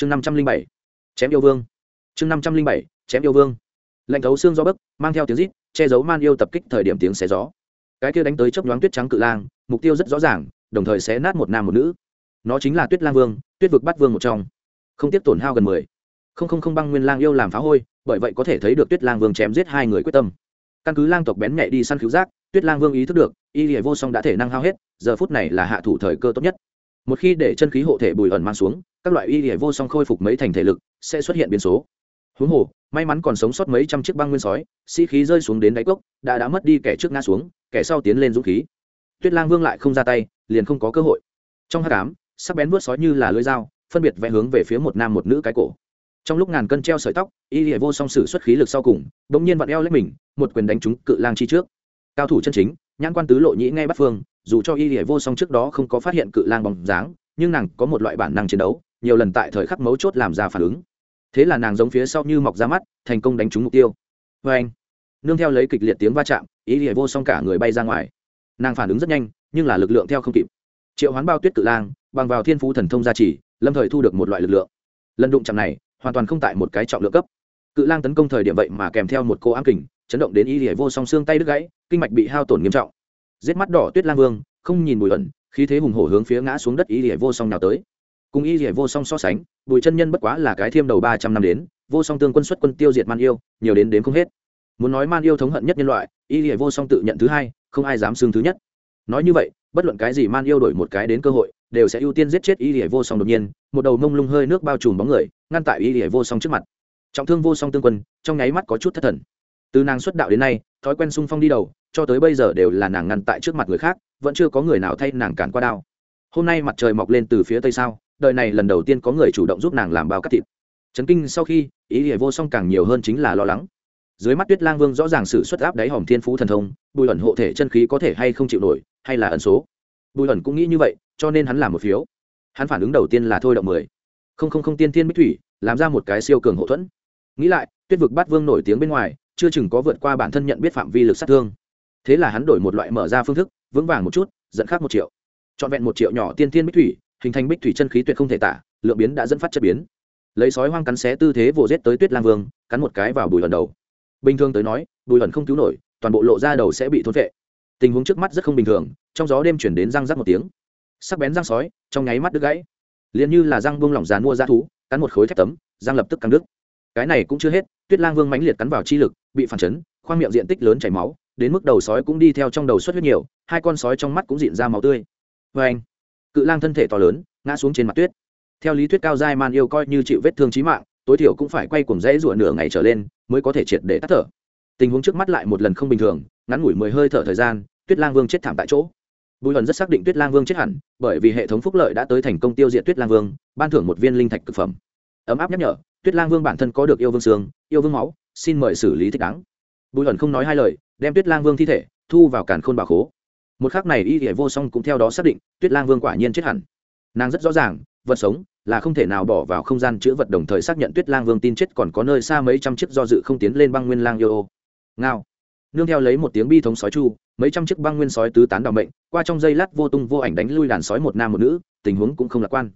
chương năm trăm linh bảy, chém yêu vương. chương năm trăm linh bảy, chém yêu vương. lạnh thấu xương gió bấc, mang theo tiếng rít, che giấu man yêu tập kích thời điểm tiếng xé gió. cái kia đánh tới chớp nhoáng tuyết trắng cự lang, mục tiêu rất rõ ràng, đồng thời xé nát một nam một nữ. nó chính là tuyết lang vương, tuyết vực bắt vương một trong. không tiếp tổn hao gần mười. không không không băng nguyên lang yêu làm phá hôi, bởi vậy có thể thấy được tuyết lang vương chém giết hai người quyết tâm. căn cứ lang tộc bén nhẹ đi săn cứu giác, tuyết lang vương ý thức được, y hệ vô song đã thể năng hao hết, giờ phút này là hạ thủ thời cơ tốt nhất một khi để chân khí hộ thể bùi ẩn mang xuống, các loại y hệ vô song khôi phục mấy thành thể lực sẽ xuất hiện biến số. Huống hồ, may mắn còn sống sót mấy trăm chiếc băng nguyên sói, sĩ、si、khí rơi xuống đến đáy cốc, đã đã mất đi kẻ trước ngã xuống, kẻ sau tiến lên dũng khí. Tuyết lang vương lại không ra tay, liền không có cơ hội. Trong hát cám sắc bén vớt sói như là lưỡi dao, phân biệt vẽ hướng về phía một nam một nữ cái cổ. Trong lúc ngàn cân treo sợi tóc, y hệ vô song sử xuất khí lực sau cùng bỗng nhiên vặn eo lấy mình, một quyền đánh trúng cự lang chi trước. Cao thủ chân chính nhãn quan tứ lộ nhĩ ngay bắt phương, dù cho y hệ vô song trước đó không có phát hiện cự lang bóng dáng, nhưng nàng có một loại bản năng chiến đấu, nhiều lần tại thời khắc mấu chốt làm ra phản ứng. Thế là nàng giống phía sau như mọc ra mắt, thành công đánh trúng mục tiêu. Vê anh, nương theo lấy kịch liệt tiếng va chạm, y địa vô song cả người bay ra ngoài. Nàng phản ứng rất nhanh, nhưng là lực lượng theo không kịp. Triệu hoán bao tuyết cự lang, bằng vào thiên phú thần thông gia trì, lâm thời thu được một loại lực lượng. Lần đụng chạm này, hoàn toàn không tại một cái trọng lượng cấp. Cự lang tấn công thời điểm vậy mà kèm theo một cô ám kình, chấn động đến y địa vô song xương tay đứt gãy, kinh mạch bị hao tổn nghiêm trọng giết mắt đỏ tuyết lang vương, không nhìn bùi ẩn, khí thế hùng hổ hướng phía ngã xuống đất y địa vô song nào tới. Cùng y địa vô song so sánh bùi chân nhân bất quá là cái thiêm đầu ba trăm năm đến, vô song tương quân xuất quân tiêu diệt man yêu, nhiều đến đến không hết. Muốn nói man yêu thống hận nhất nhân loại y địa vô song tự nhận thứ hai, không ai dám xưng thứ nhất. Nói như vậy, bất luận cái gì man yêu đổi một cái đến cơ hội, đều sẽ ưu tiên giết chết y địa vô song đột nhiên, một đầu mông lung hơi nước bao trùm bóng người, ngăn tại y địa vô song trước mặt. Trọng thương vô song tương quân, trong nháy mắt có chút thất thần. Từ nàng xuất đạo đến nay, thói quen sung phong đi đầu cho tới bây giờ đều là nàng ngăn tại trước mặt người khác, vẫn chưa có người nào thay nàng cản qua đao. Hôm nay mặt trời mọc lên từ phía tây sao, đời này lần đầu tiên có người chủ động giúp nàng làm bao cắt thịt. Chấn kinh sau khi, ý hệ vô song càng nhiều hơn chính là lo lắng. Dưới mắt tuyết lang vương rõ ràng sự xuất áp đáy hòm thiên phú thần thông, bùi ẩn hộ thể chân khí có thể hay không chịu nổi, hay là ẩn số? Bùi ẩn cũng nghĩ như vậy, cho nên hắn làm một phiếu. Hắn phản ứng đầu tiên là thôi động mười. Không không không tiên thiên bích thủy, làm ra một cái siêu cường hậu thuẫn. Nghĩ lại, tuyết vực bát vương nổi tiếng bên ngoài, chưa chừng có vượt qua bản thân nhận biết phạm vi lực sát thương thế là hắn đổi một loại mở ra phương thức, vững vàng một chút, dẫn khác một triệu. Trọn vẹn một triệu nhỏ tiên thiên bích thủy, hình thành bích thủy chân khí tuyệt không thể tả, lượng biến đã dẫn phát chất biến. Lấy sói hoang cắn xé tư thế vồ rết tới tuyết lang vương, cắn một cái vào bùi lần đầu. Bình thường tới nói, bùi lần không cứu nổi, toàn bộ lộ ra đầu sẽ bị thốn vệ tình huống trước mắt rất không bình thường, trong gió đêm chuyển đến răng rắc một tiếng. Sắc bén răng sói, trong nháy mắt đứt gãy. Liền như là răng buông lỏng dàn mua ra thú, cắn một khối thép tấm, răng lập tức căng đứt. Cái này cũng chưa hết, tuyết lang vương mãnh liệt cắn vào chi lực, bị phản chấn, khoang miệng diện tích lớn chảy máu đến mức đầu sói cũng đi theo trong đầu xuất huyết nhiều, hai con sói trong mắt cũng diện ra máu tươi. Vê anh, cự lang thân thể to lớn, ngã xuống trên mặt tuyết. Theo lý thuyết cao giai man yêu coi như chịu vết thương trí mạng, tối thiểu cũng phải quay cuồng dãy rủa nửa ngày trở lên mới có thể triệt để tắt thở. Tình huống trước mắt lại một lần không bình thường, ngắn ngủi mười hơi thở thời gian, tuyết lang vương chết thảm tại chỗ. Bùi hần rất xác định tuyết lang vương chết hẳn, bởi vì hệ thống phúc lợi đã tới thành công tiêu diệt tuyết lang vương, ban thưởng một viên linh thạch cực phẩm. Ấm áp nhắc nhở, tuyết lang vương bản thân có được yêu vương xương, yêu vương máu, xin mời xử lý thích đáng. Bùi hần không nói hai lời đem tuyết lang vương thi thể thu vào càn khôn bà khố. Một khắc này y hệ vô song cũng theo đó xác định, tuyết lang vương quả nhiên chết hẳn. Nàng rất rõ ràng, vật sống là không thể nào bỏ vào không gian chữ vật, đồng thời xác nhận tuyết lang vương tin chết còn có nơi xa mấy trăm chiếc do dự không tiến lên băng nguyên lang yêu ô. Ngao. Nương theo lấy một tiếng bi thống sói chu, mấy trăm chiếc băng nguyên sói tứ tán đ mệnh, qua trong giây lát vô tung vô ảnh đánh lui đàn sói một nam một nữ, tình huống cũng không lạc quan.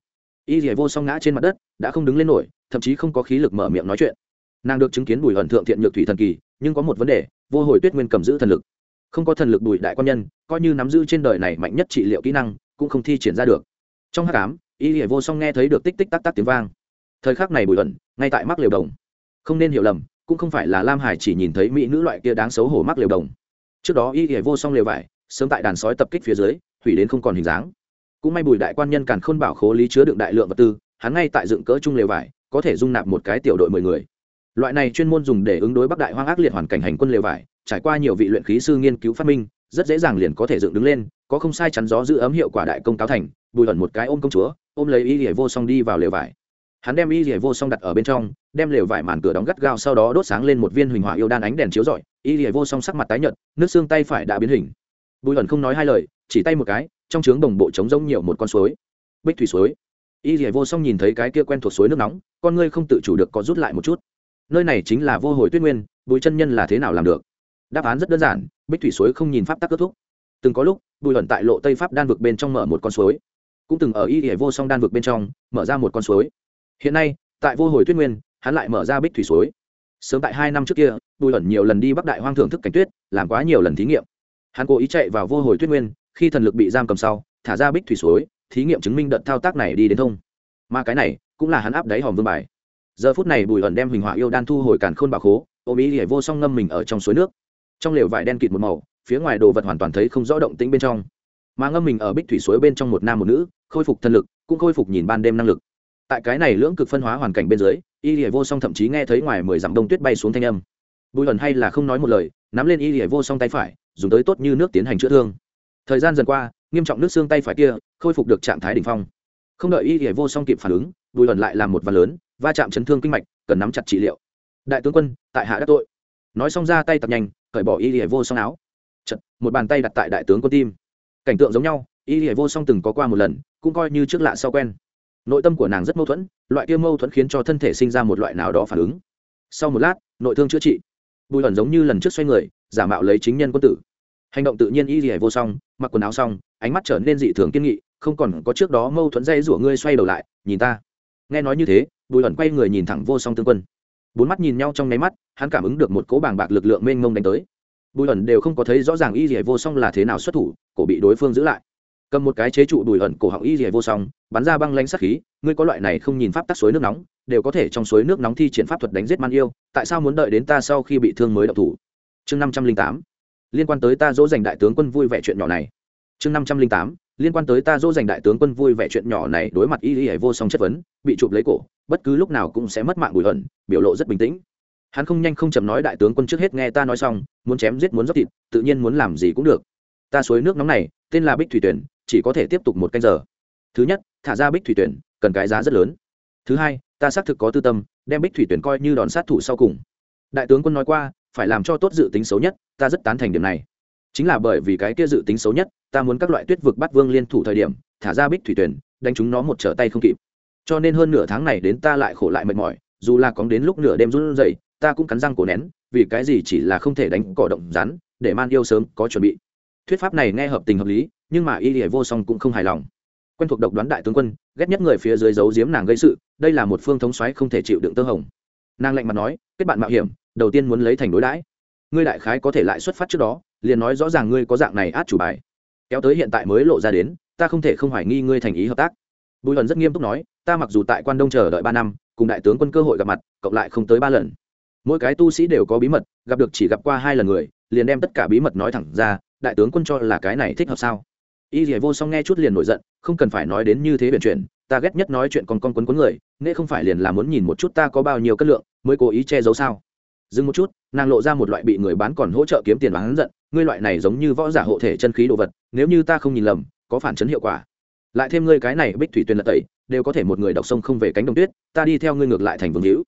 Y dỉa vô song ngã trên mặt đất, đã không đứng lên nổi, thậm chí không có khí lực mở miệng nói chuyện nàng được chứng kiến bùi ẩn thượng thiện nhược thủy thần kỳ, nhưng có một vấn đề, vô hồi tuyết nguyên cầm giữ thần lực. Không có thần lực bùi đại quan nhân, coi như nắm giữ trên đời này mạnh nhất trị liệu kỹ năng, cũng không thi triển ra được. Trong hát cám y hệ vô song nghe thấy được tích tích tắc tắc tiếng vang. Thời khắc này bùi ẩn, ngay tại mắc liều đồng. Không nên hiểu lầm, cũng không phải là lam hải chỉ nhìn thấy mỹ nữ loại kia đáng xấu hổ mắc liều đồng. Trước đó y hệ vô song liều vải, sớm tại đàn sói tập kích phía dưới hủy đến không còn hình dáng. Cũng may bùi đại quan nhân càn khôn bảo khố lý chứa đựng đại lượng vật tư, hắn ngay tại dựng cỡ chung liều vải, có thể dung nạp một cái tiểu đội mười người loại này chuyên môn dùng để ứng đối bắc đại hoang ác liệt hoàn cảnh hành quân lều vải, trải qua nhiều vị luyện khí sư nghiên cứu phát minh, rất dễ dàng liền có thể dựng đứng lên, có không sai chắn gió giữ ấm hiệu quả đại công cáo thành, bùi ẩn một cái ôm công chúa, ôm lấy y rỉa vô song đi vào lều vải. Hắn đem y rỉa vô song đặt ở bên trong, đem lều vải màn cửa đóng gắt gao sau đó đốt sáng lên một viên huỳnh hỏa yêu đan ánh đèn chiếu rọi, y rỉa vô song sắc mặt tái nhợt, nước xương tay phải đã biến hình. Bùi ẩn không nói hai lời, chỉ tay một cái, trong trướng đồng bộ trống rông nhiều một con suối. Bích thủy suối. Y rỉa vô song nhìn thấy cái kia quen thuộc suối nước nóng, con ngươi không tự chủ được có rút lại một chút nơi này chính là vô hồi tuyết nguyên, bùi chân nhân là thế nào làm được? Đáp án rất đơn giản, bích thủy suối không nhìn pháp tắc kết thúc. Từng có lúc, bùi hận tại lộ tây pháp đan vực bên trong mở một con suối. Cũng từng ở y hệ vô song đan vực bên trong, mở ra một con suối. Hiện nay, tại vô hồi tuyết nguyên, hắn lại mở ra bích thủy suối. Sớm tại hai năm trước kia, bùi hận nhiều lần đi bắc đại hoang thưởng thức cảnh tuyết, làm quá nhiều lần thí nghiệm. Hắn cố ý chạy vào vô hồi tuyết nguyên, khi thần lực bị giam cầm sau, thả ra bích thủy suối, thí nghiệm chứng minh đợt thao tác này đi đến thông. Mà cái này, cũng là hắn áp đáy hòm vương bài giờ phút này bùi ẩn đem hình họa yêu đan thu hồi càn khôn bạc khố, ôm ý để vô song ngâm mình ở trong suối nước. Trong lều vải đen kịt một màu, phía ngoài đồ vật hoàn toàn thấy không rõ động tĩnh bên trong. Mà ngâm mình ở bích thủy suối bên trong một nam một nữ, khôi phục thân lực, cũng khôi phục nhìn ban đêm năng lực. Tại cái này lưỡng cực phân hóa hoàn cảnh bên dưới, y lìa vô song thậm chí nghe thấy ngoài mười dặm đông tuyết bay xuống thanh âm. Bùi ẩn hay là không nói một lời, nắm lên y lìa vô song tay phải, dùng tới tốt như nước tiến hành chữa thương. Thời gian dần qua, nghiêm trọng nước xương tay phải kia khôi phục được trạng thái đỉnh phong. Không đợi y lìa vô song kịp phản ứng, bùi ẩn lại làm một ván lớn va chạm chấn thương kinh mạch cần nắm chặt trị liệu. Đại tướng quân tại hạ đã tội. Nói xong ra tay tập nhanh cởi bỏ y lìa vô song áo. Chật, một bàn tay đặt tại đại tướng quân tim. Cảnh tượng giống nhau y lìa vô song từng có qua một lần cũng coi như trước lạ sau quen. Nội tâm của nàng rất mâu thuẫn loại kia mâu thuẫn khiến cho thân thể sinh ra một loại nào đó phản ứng. Sau một lát nội thương chữa trị. Bùi ẩn giống như lần trước xoay người giả mạo lấy chính nhân quân tử. Hành động tự nhiên y lìa vô song mặc quần áo xong ánh mắt trở nên dị thường kiên nghị không còn có trước đó mâu thuẫn dây rủa ngươi xoay đầu lại nhìn ta. Nghe nói như thế bùi ẩn quay người nhìn thẳng vô song tương quân. Bốn mắt nhìn nhau trong nháy mắt, hắn cảm ứng được một cỗ bàng bạc lực lượng mênh mông đánh tới. Bùi ẩn đều không có thấy rõ ràng y dỉa vô song là thế nào xuất thủ, cổ bị đối phương giữ lại. Cầm một cái chế trụ bùi ẩn cổ họng y dỉa vô song, bắn ra băng lanh sắc khí, ngươi có loại này không nhìn pháp tắc suối nước nóng, đều có thể trong suối nước nóng thi triển pháp thuật đánh giết man yêu, tại sao muốn đợi đến ta sau khi bị thương mới đậu thủ? Chương năm trăm linh tám, liên quan tới ta dỗ dành đại tướng quân vui vẻ chuyện nhỏ này. Chương năm trăm linh tám, liên quan tới ta dỗ dành đại tướng quân vui vẻ chuyện nhỏ này đối mặt y y vô song chất vấn, bị chụp lấy cổ bất cứ lúc nào cũng sẽ mất mạng bùi hận biểu lộ rất bình tĩnh. Hắn không nhanh không chậm nói đại tướng quân trước hết nghe ta nói xong, muốn chém giết muốn dốc thịt, tự nhiên muốn làm gì cũng được. Ta suối nước nóng này, tên là bích thủy tuyển, chỉ có thể tiếp tục một canh giờ. Thứ nhất, thả ra bích thủy tuyển, cần cái giá rất lớn. Thứ hai, ta xác thực có tư tâm, đem bích thủy tuyển coi như đòn sát thủ sau cùng. Đại tướng quân nói qua, phải làm cho tốt dự tính xấu nhất, ta rất tán thành điểm này. Chính là bởi vì cái kia dự tính xấu nhất, ta muốn các loại tuyết vực bắt vương liên thủ thời điểm, thả ra bích thủy tuyển, đánh chúng nó một trở tay không kịp cho nên hơn nửa tháng này đến ta lại khổ lại mệt mỏi, dù là có đến lúc nửa đêm run rẩy, ta cũng cắn răng cổ nén, vì cái gì chỉ là không thể đánh cỏ động rắn, để man yêu sớm có chuẩn bị. Thuyết pháp này nghe hợp tình hợp lý, nhưng mà y lìa vô song cũng không hài lòng. Quen thuộc độc đoán đại tướng quân, ghét nhất người phía dưới giấu giếm nàng gây sự, đây là một phương thống xoáy không thể chịu đựng tơ hồng. Nàng lạnh mặt nói, kết bạn mạo hiểm, đầu tiên muốn lấy thành đối đãi. Ngươi đại khái có thể lại xuất phát trước đó, liền nói rõ ràng ngươi có dạng này át chủ bài. Kéo tới hiện tại mới lộ ra đến, ta không thể không hoài nghi ngươi thành ý hợp tác bùi hận rất nghiêm túc nói, ta mặc dù tại quan đông chờ đợi ba năm, cùng đại tướng quân cơ hội gặp mặt, cộng lại không tới ba lần. Mỗi cái tu sĩ đều có bí mật, gặp được chỉ gặp qua hai lần người, liền đem tất cả bí mật nói thẳng ra, đại tướng quân cho là cái này thích hợp sao? Y dì vô song nghe chút liền nổi giận, không cần phải nói đến như thế biện chuyện, ta ghét nhất nói chuyện còn con quấn quấn người, nghe không phải liền là muốn nhìn một chút ta có bao nhiêu cân lượng, mới cố ý che giấu sao? Dừng một chút, nàng lộ ra một loại bị người bán còn hỗ trợ kiếm tiền bán giận, ngươi loại này giống như võ giả hộ thể chân khí đồ vật, nếu như ta không nhìn lầm, có phản chấn hiệu quả lại thêm ngươi cái này bích thủy tuyền lật tẩy, đều có thể một người đọc sông không về cánh đồng tuyết, ta đi theo ngươi ngược lại thành vương hữu.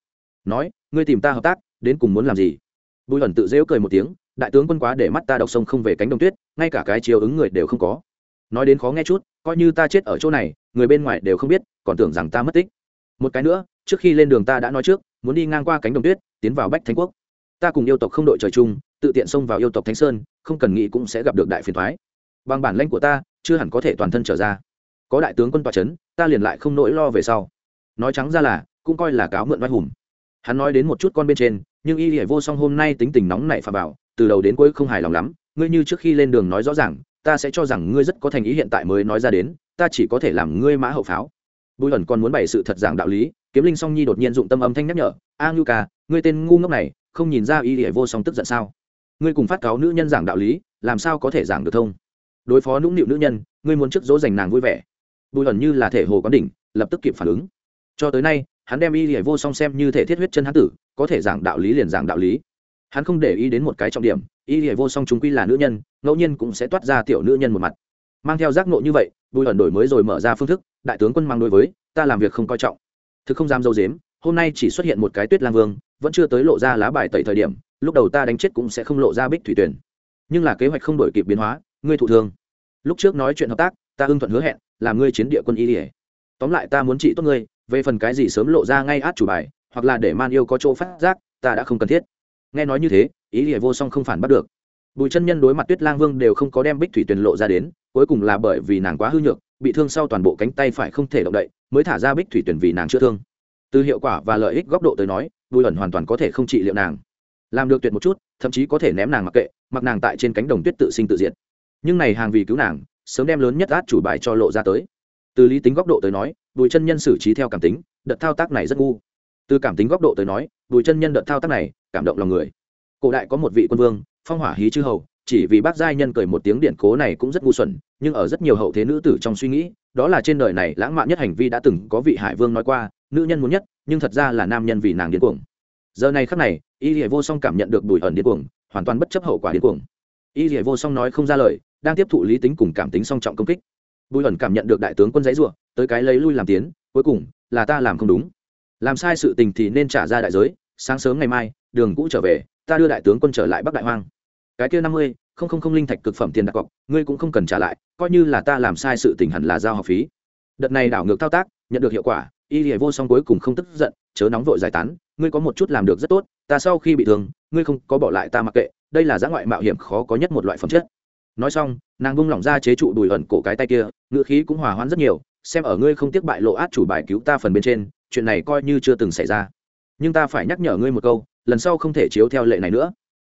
Nói, ngươi tìm ta hợp tác, đến cùng muốn làm gì? Bùi ẩn tự dễu cười một tiếng, đại tướng quân quá để mắt ta đọc sông không về cánh đồng tuyết, ngay cả cái chiều ứng người đều không có. Nói đến khó nghe chút, coi như ta chết ở chỗ này, người bên ngoài đều không biết, còn tưởng rằng ta mất tích. Một cái nữa, trước khi lên đường ta đã nói trước, muốn đi ngang qua cánh đồng tuyết, tiến vào bách thánh quốc. Ta cùng yêu tộc không đội trời chung, tự tiện xông vào yêu tộc thánh sơn, không cần nghĩ cũng sẽ gặp được đại phiền thoái bằng bản lãnh của ta, chưa hẳn có thể toàn thân trở ra có đại tướng quân tòa c h ấ n ta liền lại không nỗi lo về sau. Nói trắng ra là, cũng coi là cáo mượn vai hùng. Hắn nói đến một chút con bên trên, nhưng y hệ vô song hôm nay tính tình nóng này phà bảo từ đầu đến cuối không hài lòng lắm. Ngươi như trước khi lên đường nói rõ ràng, ta sẽ cho rằng ngươi rất có thành ý hiện tại mới nói ra đến, ta chỉ có thể làm ngươi mã hậu pháo. Bùi ẩn còn muốn bày sự thật giảng đạo lý, kiếm linh song nhi đột nhiên dụng tâm âm thanh nhắc nhở, a ngưu ca, ngươi tên ngu ngốc này, không nhìn ra y hệ vô song tức giận sao? Ngươi cùng phát cáo nữ nhân giảng đạo lý, làm sao có thể giảng được thông? Đối phó nũng nịu nữ nhân, ngươi muốn trước dỗ dành nàng vui vẻ bùi ẩn như là thể hồ quán đỉnh, lập tức kịp phản ứng. Cho tới nay, hắn đem y hệ vô song xem như thể thiết huyết chân hán tử, có thể giảng đạo lý liền giảng đạo lý. Hắn không để ý đến một cái trọng điểm, y hệ vô song chúng quy là nữ nhân, ngẫu nhiên cũng sẽ toát ra tiểu nữ nhân một mặt. Mang theo giác nộ như vậy, bùi ẩn đổi mới rồi mở ra phương thức, đại tướng quân mang đối với, ta làm việc không coi trọng. Thực không dám dâu dếm, hôm nay chỉ xuất hiện một cái tuyết lang vương, vẫn chưa tới lộ ra lá bài tẩy thời điểm, lúc đầu ta đánh chết cũng sẽ không lộ ra bích thủy tuyển. Nhưng là kế hoạch không đổi kịp biến hóa, ngươi thụ thương. Lúc trước nói chuyện hợp tác, ta hưng thuận hứa hẹn làm ngươi chiến địa quân y ỉa tóm lại ta muốn trị tốt ngươi, về phần cái gì sớm lộ ra ngay át chủ bài, hoặc là để man yêu có chỗ phát giác, ta đã không cần thiết. Nghe nói như thế, ý ỉa vô song không phản bắt được. Bùi chân nhân đối mặt tuyết lang vương đều không có đem bích thủy tuyền lộ ra đến, cuối cùng là bởi vì nàng quá hư nhược, bị thương sau toàn bộ cánh tay phải không thể động đậy, mới thả ra bích thủy tuyển vì nàng chữa thương. Từ hiệu quả và lợi ích góc độ tới nói, bùi ẩn hoàn toàn có thể không trị liệu nàng. Làm được tuyệt một chút, thậm chí có thể ném nàng mặc kệ, mặc nàng tại trên cánh đồng tuyết tự sinh tự diệt. Nhưng này hàng vì cứu nàng sớm đem lớn nhất át chủ bài cho lộ ra tới. Từ lý tính góc độ tới nói, bùi chân nhân xử trí theo cảm tính, đợt thao tác này rất ngu. Từ cảm tính góc độ tới nói, bùi chân nhân đợt thao tác này, cảm động lòng người. Cổ đại có một vị quân vương, phong hỏa hí chư hầu, chỉ vì bác giai nhân cười một tiếng điện cố này cũng rất ngu xuẩn, nhưng ở rất nhiều hậu thế nữ tử trong suy nghĩ, đó là trên đời này lãng mạn nhất hành vi đã từng có vị hải vương nói qua, nữ nhân muốn nhất, nhưng thật ra là nam nhân vì nàng điên cuồng. Giờ này khắc này, y hệ vô song cảm nhận được bùi ẩn điên cuồng, hoàn toàn bất chấp hậu quả điên cuồng. Y hệ vô song nói không ra lời đang tiếp thụ lý tính cùng cảm tính song trọng công kích. Bùi ẩn cảm nhận được đại tướng quân giấy ruộng tới cái lấy lui làm tiến, cuối cùng, là ta làm không đúng. Làm sai sự tình thì nên trả ra đại giới, sáng sớm ngày mai, đường cũ trở về, ta đưa đại tướng quân trở lại bắc đại hoang. Cái kia năm mươi, không không không linh thạch cực phẩm tiền đặt cọc, ngươi cũng không cần trả lại, coi như là ta làm sai sự tình hẳn là giao học phí. Đợt này đảo ngược thao tác, nhận được hiệu quả, y hệ vô song cuối cùng không tức giận, chớ nóng vội giải tán, ngươi có một chút làm được rất tốt, ta sau khi bị thương, ngươi không có bỏ lại ta mặc kệ, đây là giã ngoại mạo hiểm khó có nhất một loại phẩm chất nói xong, nàng bung lỏng ra chế trụ đùi ẩn cổ cái tay kia, ngữ khí cũng hòa hoãn rất nhiều, xem ở ngươi không tiếc bại lộ át chủ bài cứu ta phần bên trên, chuyện này coi như chưa từng xảy ra. Nhưng ta phải nhắc nhở ngươi một câu, lần sau không thể chiếu theo lệ này nữa.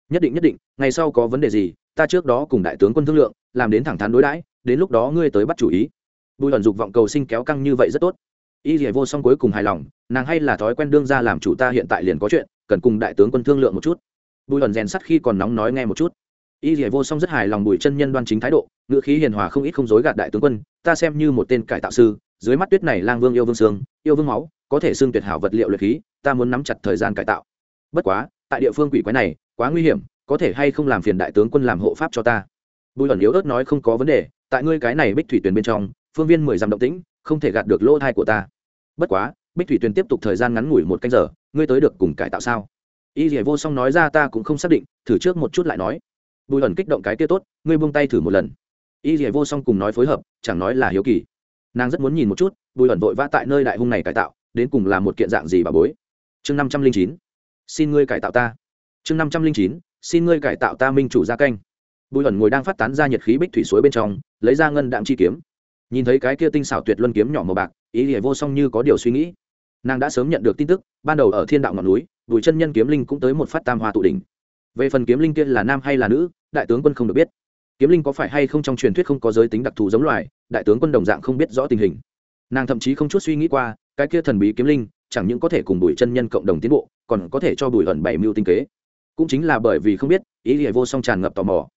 Nhất định nhất định, ngày sau có vấn đề gì, ta trước đó cùng đại tướng quân thương lượng, làm đến thẳng thắn đối đãi, đến lúc đó ngươi tới bắt chủ ý. Bùi ẩn dục vọng cầu sinh kéo căng như vậy rất tốt. Y dỉa vô song cuối cùng hài lòng, nàng hay là thói quen đương ra làm chủ ta hiện tại liền có chuyện, cần cùng đại tướng quân thương lượng một chút. Bùi ẩn rèn sắt khi còn nóng nói nghe một chút y dỉa vô song rất hài lòng bùi chân nhân đoan chính thái độ, ngữ khí hiền hòa không ít không dối gạt đại tướng quân, ta xem như một tên cải tạo sư, dưới mắt tuyết này lang vương yêu vương sương, yêu vương máu, có thể xương tuyệt hảo vật liệu luyện khí, ta muốn nắm chặt thời gian cải tạo. Bất quá, tại địa phương quỷ quái này, quá nguy hiểm, có thể hay không làm phiền đại tướng quân làm hộ pháp cho ta? Bùi ẩn yếu ớt nói, không có vấn đề, tại ngươi cái này bích thủy tuyền bên trong, phương viên mười dặm động tĩnh, không thể gạt được lỗ thai của ta. Bất quá, bích thủy tuyền tiếp tục thời gian ngắn ngủi một canh giờ, ngươi tới được cùng cải tạo sao? Y dỉa vô song nói ra, ta cũng không xác định, thử trước một chút lại nói bùi ẩn kích động cái kia tốt, ngươi buông tay thử một lần. Y dỉa vô song cùng nói phối hợp, chẳng nói là hiếu kỳ. Nàng rất muốn nhìn một chút, bùi ẩn vội vã tại nơi đại hung này cải tạo, đến cùng là một kiện dạng gì bà bối. Chương năm trăm linh chín, xin ngươi cải tạo ta. Chương năm trăm linh chín, xin ngươi cải tạo ta minh chủ gia canh. Bùi ẩn ngồi đang phát tán ra nhiệt khí bích thủy suối bên trong, lấy ra ngân đạm chi kiếm. Nhìn thấy cái kia tinh xảo tuyệt luân kiếm nhỏ màu bạc ý nghĩa vô song như có điều suy nghĩ. Nàng đã sớm nhận được tin tức, ban đầu ở thiên đạo ngọn núi, bùi chân nhân kiếm linh cũng tới một phát tam hoa tụ đỉnh về phần kiếm linh kia là nam hay là nữ, đại tướng quân không được biết. Kiếm linh có phải hay không trong truyền thuyết không có giới tính đặc thù giống loài, đại tướng quân đồng dạng không biết rõ tình hình. Nàng thậm chí không chút suy nghĩ qua, cái kia thần bí kiếm linh, chẳng những có thể cùng bùi chân nhân cộng đồng tiến bộ, còn có thể cho bùi ẩn bảy mưu tinh kế. Cũng chính là bởi vì không biết, ý nghĩa vô song tràn ngập tò mò.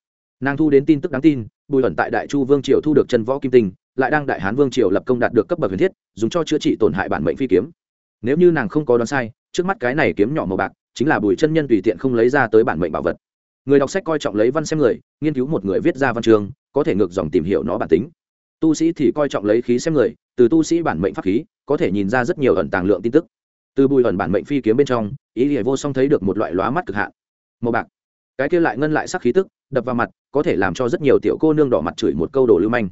Nàng thu đến tin tức đáng tin bùi ẩn tại đại chu vương triều thu được chân võ kim tinh, lại đang đại hán vương triều lập công đạt được cấp bậc huyền thiết, dùng cho chữa trị tổn hại bản mệnh phi kiếm. Nếu như nàng không có đoán sai, trước mắt cái này kiếm nhỏ màu bạc chính là bùi chân nhân tùy tiện không lấy ra tới bản mệnh bảo vật. Người đọc sách coi trọng lấy văn xem người, nghiên cứu một người viết ra văn chương, có thể ngược dòng tìm hiểu nó bản tính. Tu sĩ thì coi trọng lấy khí xem người, từ tu sĩ bản mệnh pháp khí, có thể nhìn ra rất nhiều ẩn tàng lượng tin tức. Từ bùi ẩn bản mệnh phi kiếm bên trong, ý nghĩa vô song thấy được một loại lóa mắt cực hạn. Màu bạc. Cái kia lại ngân lại sắc khí tức, đập vào mặt, có thể làm cho rất nhiều tiểu cô nương đỏ mặt chửi một câu đồ lưu manh.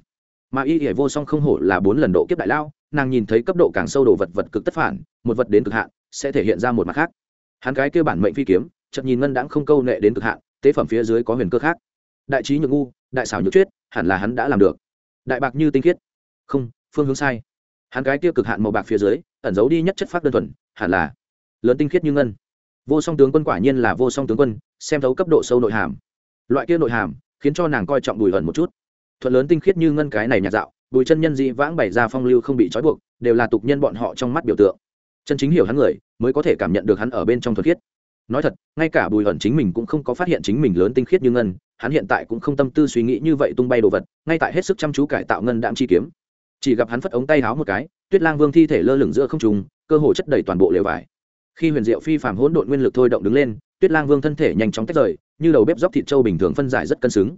Mà y hệ vô song không hổ là bốn lần độ kiếp đại lao, nàng nhìn thấy cấp độ càng sâu đồ vật vật cực tất phản, một vật đến cực hạn, sẽ thể hiện ra một mặt khác hắn cái kia bản mệnh phi kiếm chậm nhìn ngân đãng không câu nệ đến cực hạn, tế phẩm phía dưới có huyền cơ khác. Đại trí nhược ngu, đại xảo nhược chuyết hẳn là hắn đã làm được. Đại bạc như tinh khiết. Không, phương hướng sai. Hắn cái kia cực hạn màu bạc phía dưới, ẩn giấu đi nhất chất phát đơn thuần, hẳn là lớn tinh khiết như ngân. Vô song tướng quân quả nhiên là vô song tướng quân, xem thấu cấp độ sâu nội hàm. Loại kia nội hàm, khiến cho nàng coi trọng bùi ẩn một chút. Thuận lớn tinh khiết như ngân cái này nhạt dạo, bùi chân nhân dị vãng bày ra phong lưu không bị trói buộc, đều là tục nhân bọn họ trong mắt biểu tượng chân chính hiểu hắn người, mới có thể cảm nhận được hắn ở bên trong thuần khiết. Nói thật, ngay cả bùi Hận chính mình cũng không có phát hiện chính mình lớn tinh khiết như ngân, hắn hiện tại cũng không tâm tư suy nghĩ như vậy tung bay đồ vật, ngay tại hết sức chăm chú cải tạo ngân đạm chi kiếm. Chỉ gặp hắn phất ống tay háo một cái, tuyết lang vương thi thể lơ lửng giữa không trùng cơ hồ chất đầy toàn bộ lều vải. Khi huyền diệu phi phạm hỗn độn nguyên lực thôi động đứng lên, tuyết lang vương thân thể nhanh chóng tách rời, như đầu bếp dóc thịt trâu bình thường phân giải rất cân xứng.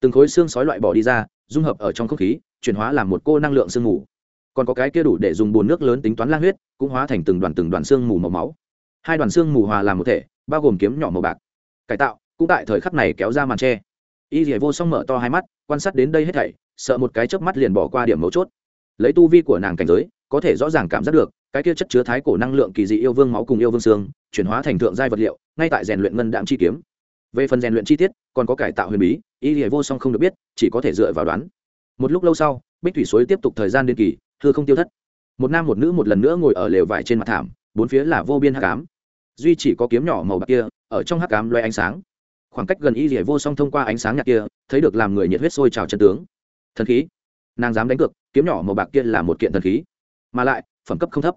Từng khối xương sói loại bỏ đi ra, dung hợp ở trong không khí, chuyển hóa làm một cô năng lượng sương mù còn có cái kia đủ để dùng bồn nước lớn tính toán la huyết, cũng hóa thành từng đoàn từng đoàn xương mù màu máu. Hai đoàn xương mù hòa làm một thể, bao gồm kiếm nhỏ màu bạc. Cải tạo, cũng tại thời khắc này kéo ra màn tre. Y dỉa vô song mở to hai mắt, quan sát đến đây hết thảy, sợ một cái chớp mắt liền bỏ qua điểm mấu chốt. Lấy tu vi của nàng cảnh giới, có thể rõ ràng cảm giác được, cái kia chất chứa thái cổ năng lượng kỳ dị yêu vương máu cùng yêu vương xương, chuyển hóa thành thượng giai vật liệu, ngay tại rèn luyện ngân đạm chi kiếm. Về phần rèn luyện chi tiết, còn có cải tạo huyền bí, y dỉa vô song không được biết, chỉ có thể dựa vào đoán. Một lúc lâu sau, bích thủy suối tiếp tục thời gian đến kỳ thưa không tiêu thất. Một nam một nữ một lần nữa ngồi ở lều vải trên mặt thảm, bốn phía là vô biên hắc ám. Duy chỉ có kiếm nhỏ màu bạc kia, ở trong hắc ám loe ánh sáng. Khoảng cách gần y rỉa vô song thông qua ánh sáng nhạt kia, thấy được làm người nhiệt huyết sôi trào chân tướng. Thần khí. Nàng dám đánh cược, kiếm nhỏ màu bạc kia là một kiện thần khí. Mà lại, phẩm cấp không thấp.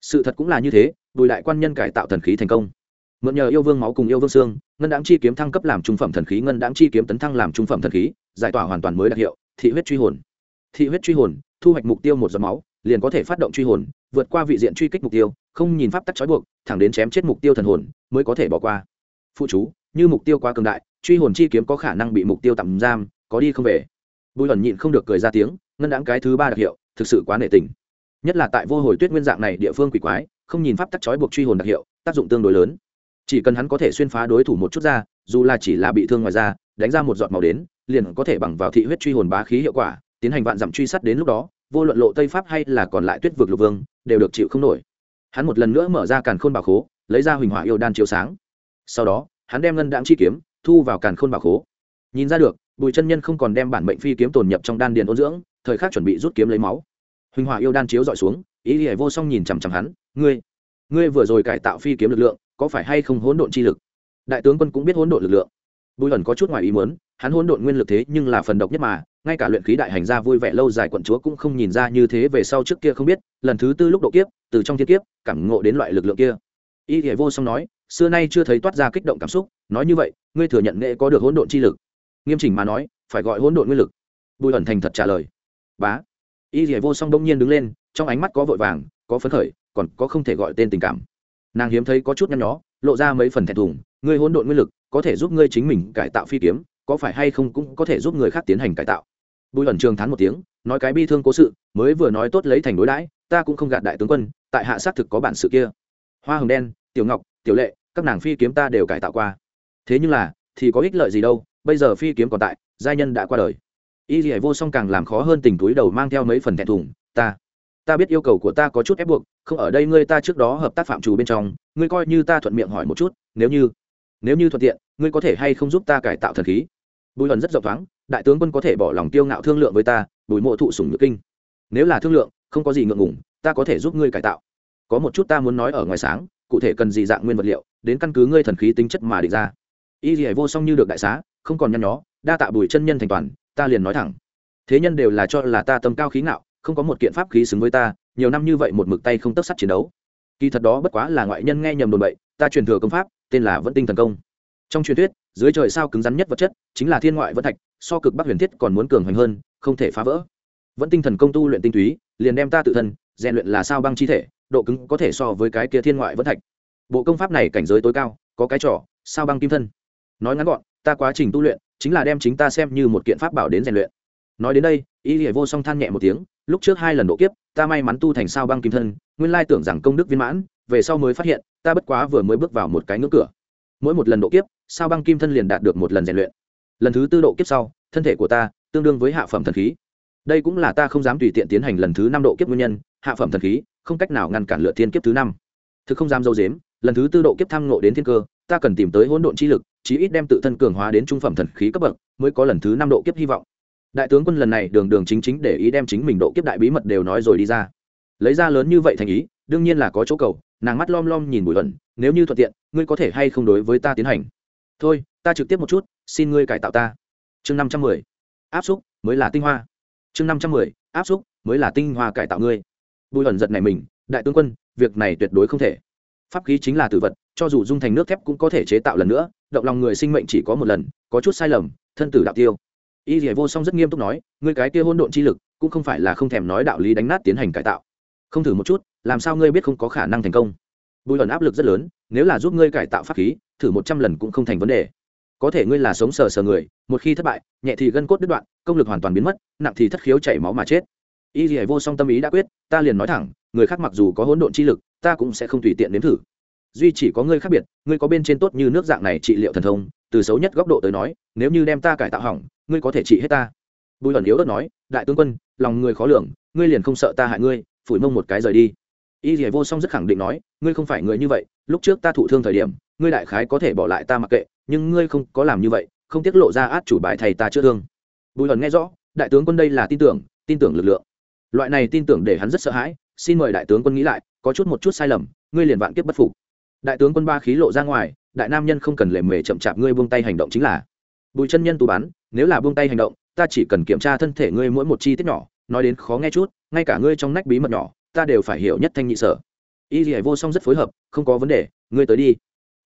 Sự thật cũng là như thế, bùi đại quan nhân cải tạo thần khí thành công. Mượn nhờ yêu vương máu cùng yêu vương xương, ngân đáng chi kiếm thăng cấp làm trung phẩm thần khí, ngân đáng chi kiếm tấn thăng làm trung phẩm thần khí, giải tỏa hoàn toàn mới đặc hiệu, thị huyết truy hồn thị huyết truy hồn, thu hoạch mục tiêu một giọt máu, liền có thể phát động truy hồn, vượt qua vị diện truy kích mục tiêu, không nhìn pháp tắc trói buộc, thẳng đến chém chết mục tiêu thần hồn, mới có thể bỏ qua. Phụ chú, như mục tiêu quá cường đại, truy hồn chi kiếm có khả năng bị mục tiêu tạm giam, có đi không về. Bùi hẩn nhịn không được cười ra tiếng, ngân đáng cái thứ ba đặc hiệu, thực sự quá nể tình. Nhất là tại vô hồi tuyết nguyên dạng này địa phương quỷ quái, không nhìn pháp tắc trói buộc truy hồn đặc hiệu, tác dụng tương đối lớn. Chỉ cần hắn có thể xuyên phá đối thủ một chút ra, dù là chỉ là bị thương ngoài da, đánh ra một giọt màu đến, liền có thể bằng vào thị huyết truy hồn bá khí hiệu quả tiến hành vạn dặm truy sát đến lúc đó, vô luận lộ tây pháp hay là còn lại tuyết vực lục vương, đều được chịu không nổi. Hắn một lần nữa mở ra càn khôn bảo khố, lấy ra huỳnh hỏa yêu đan chiếu sáng. Sau đó, hắn đem ngân đạm chi kiếm thu vào càn khôn bảo khố. Nhìn ra được, bùi chân nhân không còn đem bản mệnh phi kiếm tồn nhập trong đan điền ôn dưỡng, thời khắc chuẩn bị rút kiếm lấy máu. Huỳnh hỏa yêu đan chiếu dọi xuống, ý hề vô song nhìn chằm chằm hắn, ngươi ngươi vừa rồi cải tạo phi kiếm lực lượng, có phải hay không hỗn độn chi lực? Đại tướng quân cũng biết hỗn độn lực lượng bùi ẩn có chút ngoài ý muốn, hắn hỗn độn nguyên lực thế nhưng là phần độc nhất mà, ngay cả luyện khí đại hành gia vui vẻ lâu dài quận chúa cũng không nhìn ra như thế về sau trước kia không biết, lần thứ tư lúc độ kiếp, từ trong thiên kiếp, cảm ngộ đến loại lực lượng kia. Y hệ vô song nói, xưa nay chưa thấy toát ra kích động cảm xúc, nói như vậy, ngươi thừa nhận nghệ có được hỗn độn chi lực? Nghiêm chỉnh mà nói, phải gọi hỗn độn nguyên lực. Bùi ẩn thành thật trả lời, bá. Y hệ vô song đông nhiên đứng lên, trong ánh mắt có vội vàng, có phấn khởi, còn có không thể gọi tên tình cảm. Nàng hiếm thấy có chút nhăn nhó, lộ ra mấy phần thẹn thùng, ngươi hỗn độn nguyên lực có thể giúp ngươi chính mình cải tạo phi kiếm, có phải hay không cũng có thể giúp người khác tiến hành cải tạo. Bùi ẩn trường thán một tiếng, nói cái bi thương cố sự, mới vừa nói tốt lấy thành đối đãi, ta cũng không gạt đại tướng quân, tại hạ xác thực có bản sự kia. Hoa hồng đen, tiểu ngọc, tiểu lệ, các nàng phi kiếm ta đều cải tạo qua. Thế nhưng là, thì có ích lợi gì đâu, bây giờ phi kiếm còn tại, giai nhân đã qua đời. Y dì vô song càng làm khó hơn tình túi đầu mang theo mấy phần thẹn thùng, ta ta biết yêu cầu của ta có chút ép buộc, không ở đây ngươi ta trước đó hợp tác phạm trù bên trong, ngươi coi như ta thuận miệng hỏi một chút, nếu như nếu như thuận tiện, ngươi có thể hay không giúp ta cải tạo thần khí? Bùi hận rất rộng thoáng, đại tướng quân có thể bỏ lòng tiêu ngạo thương lượng với ta, bùi mộ thụ sủng nhược kinh. Nếu là thương lượng, không có gì ngượng ngủng ta có thể giúp ngươi cải tạo. Có một chút ta muốn nói ở ngoài sáng, cụ thể cần gì dạng nguyên vật liệu, đến căn cứ ngươi thần khí tính chất mà định ra. Y gì vô song như được đại xá, không còn nhăn nhó, đa tạ bùi chân nhân thành toàn, ta liền nói thẳng. Thế nhân đều là cho là ta tâm cao khí ngạo, không có một kiện pháp khí xứng với ta, nhiều năm như vậy một mực tay không tất sắt chiến đấu kỳ thật đó bất quá là ngoại nhân nghe nhầm đồn bậy, ta truyền thừa công pháp, tên là vẫn tinh thần công. Trong truyền thuyết, dưới trời sao cứng rắn nhất vật chất, chính là thiên ngoại vẫn thạch, so cực bắc huyền thiết còn muốn cường hoành hơn, không thể phá vỡ. Vẫn tinh thần công tu luyện tinh túy, liền đem ta tự thân, rèn luyện là sao băng chi thể, độ cứng có thể so với cái kia thiên ngoại vẫn thạch. Bộ công pháp này cảnh giới tối cao, có cái trò, sao băng kim thân. Nói ngắn gọn, ta quá trình tu luyện, chính là đem chính ta xem như một kiện pháp bảo đến rèn luyện. Nói đến đây y hệ vô song than nhẹ một tiếng, lúc trước hai lần độ kiếp, ta may mắn tu thành sao băng kim thân, nguyên lai tưởng rằng công đức viên mãn, về sau mới phát hiện, ta bất quá vừa mới bước vào một cái ngưỡng cửa. Mỗi một lần độ kiếp, sao băng kim thân liền đạt được một lần rèn luyện. Lần thứ tư độ kiếp sau, thân thể của ta tương đương với hạ phẩm thần khí. Đây cũng là ta không dám tùy tiện tiến hành lần thứ năm độ kiếp nguyên nhân, hạ phẩm thần khí, không cách nào ngăn cản lựa thiên kiếp thứ năm. Thực không dám dâu dếm, lần thứ tư độ kiếp tham ngộ đến thiên cơ, ta cần tìm tới hỗn độn chi lực, chí ít đem tự thân cường hóa đến trung phẩm thần khí cấp bậc, mới có lần thứ năm độ kiếp hy vọng đại tướng quân lần này đường đường chính chính để ý đem chính mình độ kiếp đại bí mật đều nói rồi đi ra. Lấy ra lớn như vậy thành ý, đương nhiên là có chỗ cầu, nàng mắt lom lom nhìn bùi thuận nếu như thuận tiện, ngươi có thể hay không đối với ta tiến hành? Thôi, ta trực tiếp một chút, xin ngươi cải tạo ta. Chương năm trăm mười, áp xúc mới là tinh hoa. Chương năm trăm mười, áp xúc mới là tinh hoa cải tạo ngươi. Bùi thuận giật này mình, đại tướng quân, việc này tuyệt đối không thể. Pháp khí chính là tử vật, cho dù dung thành nước thép cũng có thể chế tạo lần nữa, động lòng người sinh mệnh chỉ có một lần, có chút sai lầm, thân tử đạo tiêu y dỉa vô song rất nghiêm túc nói, ngươi cái kia hôn độn chi lực, cũng không phải là không thèm nói đạo lý đánh nát tiến hành cải tạo. Không thử một chút, làm sao ngươi biết không có khả năng thành công? Bùi ẩn áp lực rất lớn, nếu là giúp ngươi cải tạo pháp khí, thử một trăm lần cũng không thành vấn đề. Có thể ngươi là sống sờ sờ người, một khi thất bại, nhẹ thì gân cốt đứt đoạn, công lực hoàn toàn biến mất, nặng thì thất khiếu chảy máu mà chết. Y dỉa vô song tâm ý đã quyết, ta liền nói thẳng, người khác mặc dù có hỗn độn chi lực, ta cũng sẽ không tùy tiện nếm thử. Duy chỉ có ngươi khác biệt, ngươi có bên trên tốt như nước dạng này trị liệu thần thông, từ xấu nhất góc độ tới nói, nếu như đem ta cải tạo hỏng ngươi có thể trị hết ta. Bùi ẩn yếu đất nói, đại tướng quân, lòng người khó lường, ngươi liền không sợ ta hại ngươi, phủi mông một cái rời đi. Y dì vô song rất khẳng định nói, ngươi không phải người như vậy, lúc trước ta thụ thương thời điểm, ngươi đại khái có thể bỏ lại ta mặc kệ, nhưng ngươi không có làm như vậy, không tiết lộ ra át chủ bài thầy ta chữa thương. Bùi ẩn nghe rõ, đại tướng quân đây là tin tưởng tin tưởng lực lượng. Loại này tin tưởng để hắn rất sợ hãi, xin mời đại tướng quân nghĩ lại, có chút một chút sai lầm, ngươi liền vạn kiếp bất phục. Đại tướng quân ba khí lộ ra ngoài, đại nam nhân không cần lề mề chậm chạp, ngươi buông tay hành động chính là bùi chân nhân tú bán, nếu là buông tay hành động ta chỉ cần kiểm tra thân thể ngươi mỗi một chi tiết nhỏ nói đến khó nghe chút ngay cả ngươi trong nách bí mật nhỏ ta đều phải hiểu nhất thanh nhị sở. Y dì vô song rất phối hợp không có vấn đề ngươi tới đi.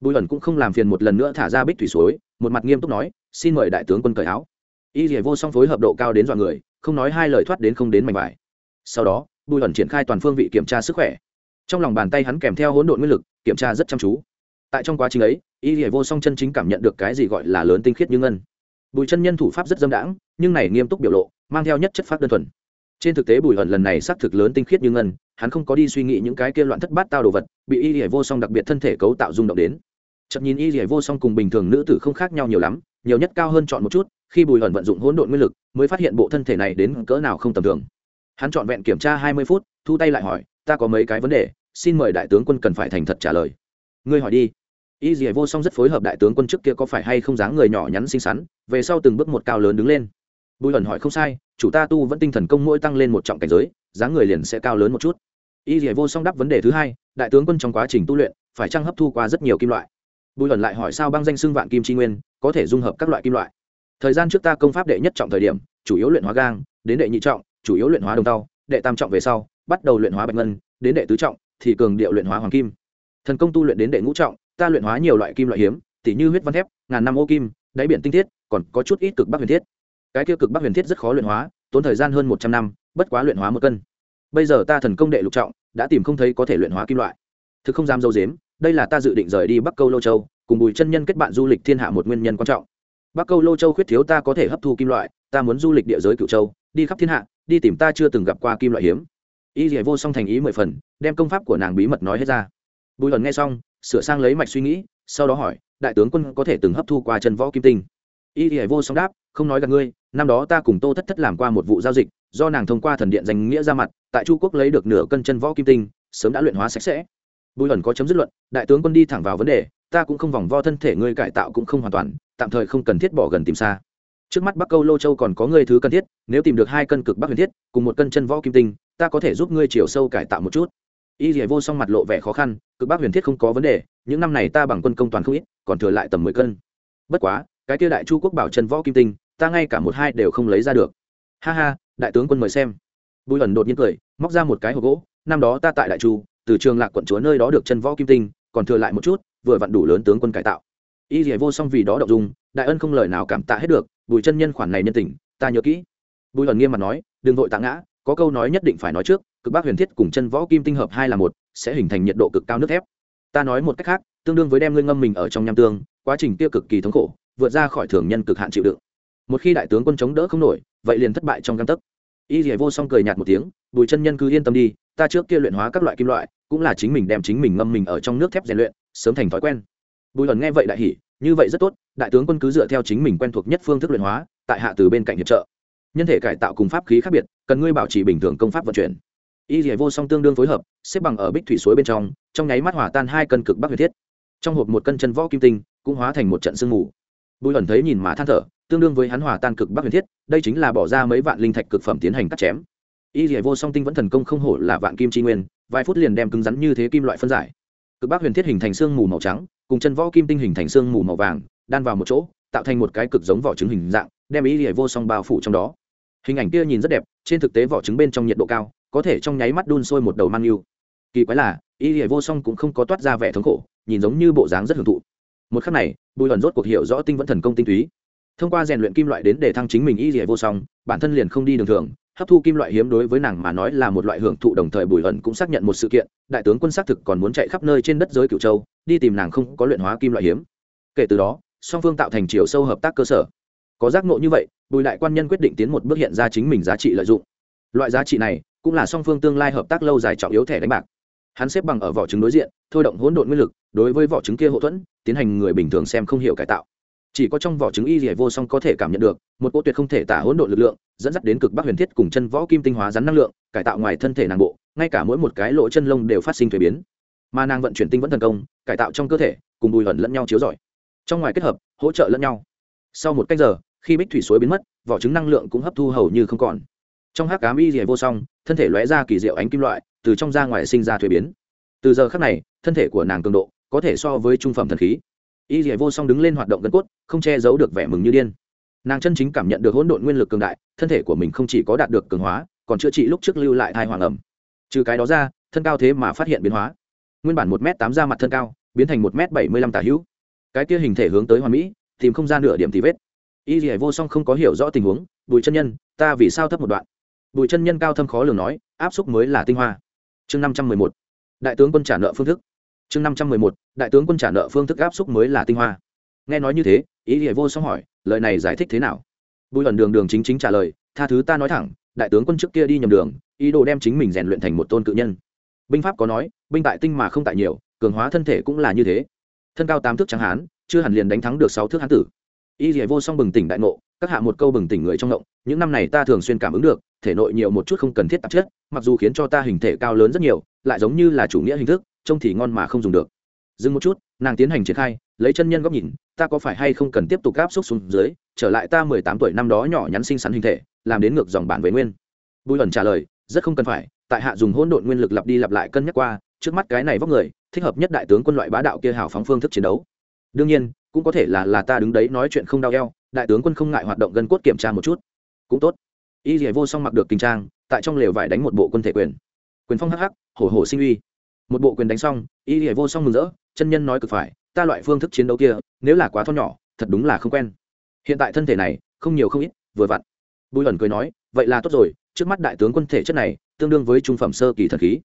Bùi ẩn cũng không làm phiền một lần nữa thả ra bích thủy suối một mặt nghiêm túc nói xin mời đại tướng quân cởi áo. Y dì vô song phối hợp độ cao đến dọa người không nói hai lời thoát đến không đến mảnh vải. Sau đó bùi ẩn triển khai toàn phương vị kiểm tra sức khỏe. Trong lòng bàn tay hắn kèm theo hỗn độn nguyên lực kiểm tra rất chăm chú. Tại trong quá trình ấy y dì vô song chân chính cảm nhận được cái gì gọi là lớn tinh khiết như ngân. Bùi chân nhân thủ pháp rất dâm đãng, nhưng này nghiêm túc biểu lộ, mang theo nhất chất phát đơn thuần. Trên thực tế bùi Hận lần này xác thực lớn tinh khiết như ngân, hắn không có đi suy nghĩ những cái kia loạn thất bát tao đồ vật, bị y dì vô song đặc biệt thân thể cấu tạo rung động đến. Chậm nhìn y dì vô song cùng bình thường nữ tử không khác nhau nhiều lắm, nhiều nhất cao hơn chọn một chút, khi bùi Hận vận dụng hỗn độn nguyên lực, mới phát hiện bộ thân thể này đến cỡ nào không tầm thường. Hắn trọn vẹn kiểm tra hai mươi phút, thu tay lại hỏi, ta có mấy cái vấn đề, xin mời đại tướng quân cần phải thành thật trả lời. Ngươi hỏi đi y dì vô song rất phối hợp đại tướng quân trước kia có phải hay không dáng người nhỏ nhắn xinh xắn, về sau từng bước một cao lớn đứng lên. Bùi ẩn hỏi không sai, chủ ta tu vẫn tinh thần công mỗi tăng lên một trọng cảnh giới, dáng người liền sẽ cao lớn một chút. Y dì vô song đáp vấn đề thứ hai, đại tướng quân trong quá trình tu luyện, phải chăng hấp thu qua rất nhiều kim loại? Bùi ẩn lại hỏi sao băng danh xưng vạn kim tri nguyên, có thể dung hợp các loại kim loại? Thời gian trước ta công pháp đệ nhất trọng thời điểm, chủ yếu luyện hóa gang, đến đệ nhị trọng, chủ yếu luyện hóa đồng tàu đệ tam trọng về sau, bắt đầu luyện hóa bạch ngân, đến đệ tứ trọng, thì cường điệu luyện hóa hoàng kim. Thần công tu luyện đến đệ ngũ trọng ta luyện hóa nhiều loại kim loại hiếm, tỉ như huyết văn thép, ngàn năm ô kim, đáy biển tinh thiết, còn có chút ít cực bắc huyền thiết. Cái kia cực bắc huyền thiết rất khó luyện hóa, tốn thời gian hơn một trăm năm, bất quá luyện hóa một cân. Bây giờ ta thần công đệ lục trọng, đã tìm không thấy có thể luyện hóa kim loại. Thực không dám dâu dếm, đây là ta dự định rời đi bắc câu lô châu, cùng bùi chân nhân kết bạn du lịch thiên hạ một nguyên nhân quan trọng. Bắc câu lô châu khuyết thiếu ta có thể hấp thu kim loại, ta muốn du lịch địa giới cựu châu, đi khắp thiên hạ, đi tìm ta chưa từng gặp qua kim loại hiếm. Y dì vô song thành ý mười phần, đem công pháp của nàng bí mật nói hết ra bùi lần nghe xong, sửa sang lấy mạch suy nghĩ, sau đó hỏi, đại tướng quân có thể từng hấp thu qua chân võ kim tinh? Y dì vô song đáp, không nói gặp ngươi, năm đó ta cùng tô thất thất làm qua một vụ giao dịch, do nàng thông qua thần điện danh nghĩa ra mặt, tại chu quốc lấy được nửa cân chân võ kim tinh, sớm đã luyện hóa sạch sẽ. Bùi ẩn có chấm dứt luận, đại tướng quân đi thẳng vào vấn đề, ta cũng không vòng vo thân thể ngươi cải tạo cũng không hoàn toàn, tạm thời không cần thiết bỏ gần tìm xa. Trước mắt bắc câu lô châu còn có ngươi thứ cần thiết, nếu tìm được hai cân cực bắc huyền thiết, cùng một cân chân võ kim tinh, ta có thể giúp ngươi chiều sâu cải tạo một chút. Y dỉa vô song mặt lộ vẻ khó khăn cực bác huyền thiết không có vấn đề, những năm này ta bằng quân công toàn không ít, còn thừa lại tầm mười cân. Bất quá, cái kia đại chu quốc bảo chân võ kim tinh, ta ngay cả một hai đều không lấy ra được. Ha ha, đại tướng quân mời xem. Bùi ẩn đột nhiên cười, móc ra một cái hộp gỗ, năm đó ta tại đại chu, từ trường lạc quận chúa nơi đó được chân võ kim tinh, còn thừa lại một chút, vừa vặn đủ lớn tướng quân cải tạo. Y dỉa vô song vì đó đậu dung, đại ân không lời nào cảm tạ hết được, bùi chân nhân khoản này nhân tình, ta nhớ kỹ. Bùi ẩn nghiêm mặt nói, đừng vội tạ ngã có câu nói nhất định phải nói trước, cực bác huyền thiết cùng chân võ kim tinh hợp hai là một, sẽ hình thành nhiệt độ cực cao nước thép. Ta nói một cách khác, tương đương với đem ngươi ngâm mình ở trong nham tương, quá trình tiêu cực kỳ thống khổ, vượt ra khỏi thường nhân cực hạn chịu đựng. Một khi đại tướng quân chống đỡ không nổi, vậy liền thất bại trong găng tấc. Y dỉa vô song cười nhạt một tiếng, bùi chân nhân cứ yên tâm đi, ta trước kia luyện hóa các loại kim loại, cũng là chính mình đem chính mình ngâm mình ở trong nước thép rèn luyện, sớm thành thói quen. Bùi ẩn nghe vậy đại hỉ, như vậy rất tốt, đại tướng quân cứ dựa theo chính mình quen thuộc nhất phương thức luyện hóa, tại hạ từ bên cạnh hiệp trợ. Nhân thể cải tạo cùng pháp khí khác biệt cần ngươi bảo trì bình thường công pháp vận chuyển. Y dỉa vô song tương đương phối hợp, xếp bằng ở bích thủy suối bên trong trong nháy mắt hỏa tan hai cân cực bắc huyền thiết. Trong hộp một cân chân võ kim tinh, cũng hóa thành một trận sương mù. Bùi ẩn thấy nhìn mà than thở, tương đương với hắn hỏa tan cực bắc huyền thiết, đây chính là bỏ ra mấy vạn linh thạch cực phẩm tiến hành cắt chém. Y dỉa vô song tinh vẫn thần công không hổ là vạn kim tri nguyên, vài phút liền đem cứng rắn như thế kim loại phân giải. Cực bắc huyền thiết hình thành sương mù màu trắng, cùng chân võ kim tinh hình thành sương mù màu vàng, đan vào một chỗ, tạo thành một cái cực giống vỏ trứng hình dạng, đem y dỉa vô song bao phủ trong đó hình ảnh kia nhìn rất đẹp, trên thực tế vỏ trứng bên trong nhiệt độ cao, có thể trong nháy mắt đun sôi một đầu mang yêu. Kỳ quái là, y dỉa vô song cũng không có toát ra vẻ thống khổ, nhìn giống như bộ dáng rất hưởng thụ. Một khắc này, bùi hẩn rốt cuộc hiểu rõ tinh vẫn thần công tinh túy. Thông qua rèn luyện kim loại đến để thăng chính mình y dỉa vô song, bản thân liền không đi đường thường, hấp thu kim loại hiếm đối với nàng mà nói là một loại hưởng thụ đồng thời bùi hẩn cũng xác nhận một sự kiện, đại tướng quân xác thực còn muốn chạy khắp nơi trên đất giới cửu châu, đi tìm nàng không có luyện hóa kim loại hiếm. Kể từ đó, song phương tạo thành chiều sâu hợp tác cơ sở. Có giác ngộ như vậy bùi đại quan nhân quyết định tiến một bước hiện ra chính mình giá trị lợi dụng. Loại giá trị này cũng là song phương tương lai hợp tác lâu dài trọng yếu thẻ đánh bạc. Hắn xếp bằng ở vỏ trứng đối diện, thôi động hỗn độn nguyên lực, đối với vỏ trứng kia hậu thuẫn, tiến hành người bình thường xem không hiểu cải tạo. Chỉ có trong vỏ trứng y dỉa vô song có thể cảm nhận được, một cô tuyệt không thể tả hỗn độn lực lượng, dẫn dắt đến cực bắc huyền thiết cùng chân võ kim tinh hóa rắn năng lượng, cải tạo ngoài thân thể nàng bộ, ngay cả mỗi một cái lỗ chân lông đều phát sinh thuế biến. Mà nàng vận chuyển tinh vẫn thần công, cải tạo trong cơ thể, cùng bùi ẩn lẫn nhau chiếu giỏi trong ngoài kết hợp, hỗ trợ lẫn nhau. Sau một cách giờ khi bích thủy suối biến mất, vỏ trứng năng lượng cũng hấp thu hầu như không còn. Trong hát cám y dỉa vô song, thân thể lóe ra kỳ diệu ánh kim loại, từ trong ra ngoài sinh ra thuế biến. Từ giờ khác này, thân thể của nàng cường độ có thể so với trung phẩm thần khí. Y dỉa vô song đứng lên hoạt động gân cốt, không che giấu được vẻ mừng như điên. Nàng chân chính cảm nhận được hỗn độn nguyên lực cường đại, thân thể của mình không chỉ có đạt được cường hóa, còn chữa trị lúc trước lưu lại thai hoàng ẩm. Trừ cái đó ra, thân cao thế mà phát hiện biến hóa. Nguyên bản một m tám ra mặt thân cao, biến thành một m bảy mươi lăm tả hữu. Cái kia hình thể hướng tới hoàn mỹ, tìm không ra nửa điểm thì vết y dỉa vô song không có hiểu rõ tình huống, bùi chân nhân, ta vì sao thấp một đoạn? Bùi chân nhân cao thâm khó lường nói, áp xúc mới là tinh hoa. Chương năm trăm mười một. Đại tướng quân trả nợ phương thức. Chương năm trăm mười một. Đại tướng quân trả nợ phương thức áp xúc mới là tinh hoa. Nghe nói như thế ý nghĩa vô song hỏi, lời này giải thích thế nào? Bùi ẩn đường đường chính chính trả lời, tha thứ ta nói thẳng, đại tướng quân trước kia đi nhầm đường, ý đồ đem chính mình rèn luyện thành một tôn cự nhân. Binh pháp có nói, binh tại tinh mà không tại nhiều, cường hóa thân thể cũng là như thế. Thân cao tám thước trắng hán, chưa hẳn liền đánh thắng được sáu thước hán tử y dỉa vô song bừng tỉnh đại ngộ, các hạ một câu bừng tỉnh người trong ngộng, những năm này ta thường xuyên cảm ứng được, thể nội nhiều một chút không cần thiết tạp chất, mặc dù khiến cho ta hình thể cao lớn rất nhiều, lại giống như là chủ nghĩa hình thức, trông thì ngon mà không dùng được. Dừng một chút, nàng tiến hành triển khai, lấy chân nhân góc nhìn, ta có phải hay không cần tiếp tục áp xúc xuống dưới, trở lại ta mười tám tuổi năm đó nhỏ nhắn xinh xắn hình thể, làm đến ngược dòng bản về nguyên. Bùi ẩn trả lời, rất không cần phải, tại hạ dùng hỗn độn nguyên lực lặp đi lặp lại cân nhắc qua, trước mắt cái này vóc người, thích hợp nhất đại tướng quân loại bá đạo kia hào phóng phương thức chiến đấu. Đương nhiên cũng có thể là là ta đứng đấy nói chuyện không đau eo, đại tướng quân không ngại hoạt động gân cốt kiểm tra một chút. Cũng tốt. Y dỉa vô song mặc được kinh trang, tại trong lều vải đánh một bộ quân thể quyền. Quyền phong hắc hắc, hổ hổ sinh uy. Một bộ quyền đánh xong, y dỉa vô song mừng rỡ, chân nhân nói cực phải, ta loại phương thức chiến đấu kia, nếu là quá thon nhỏ, thật đúng là không quen. Hiện tại thân thể này, không nhiều không ít, vừa vặn. Bùi ẩn cười nói, vậy là tốt rồi, trước mắt đại tướng quân thể chất này, tương đương với trung phẩm sơ kỳ thần khí.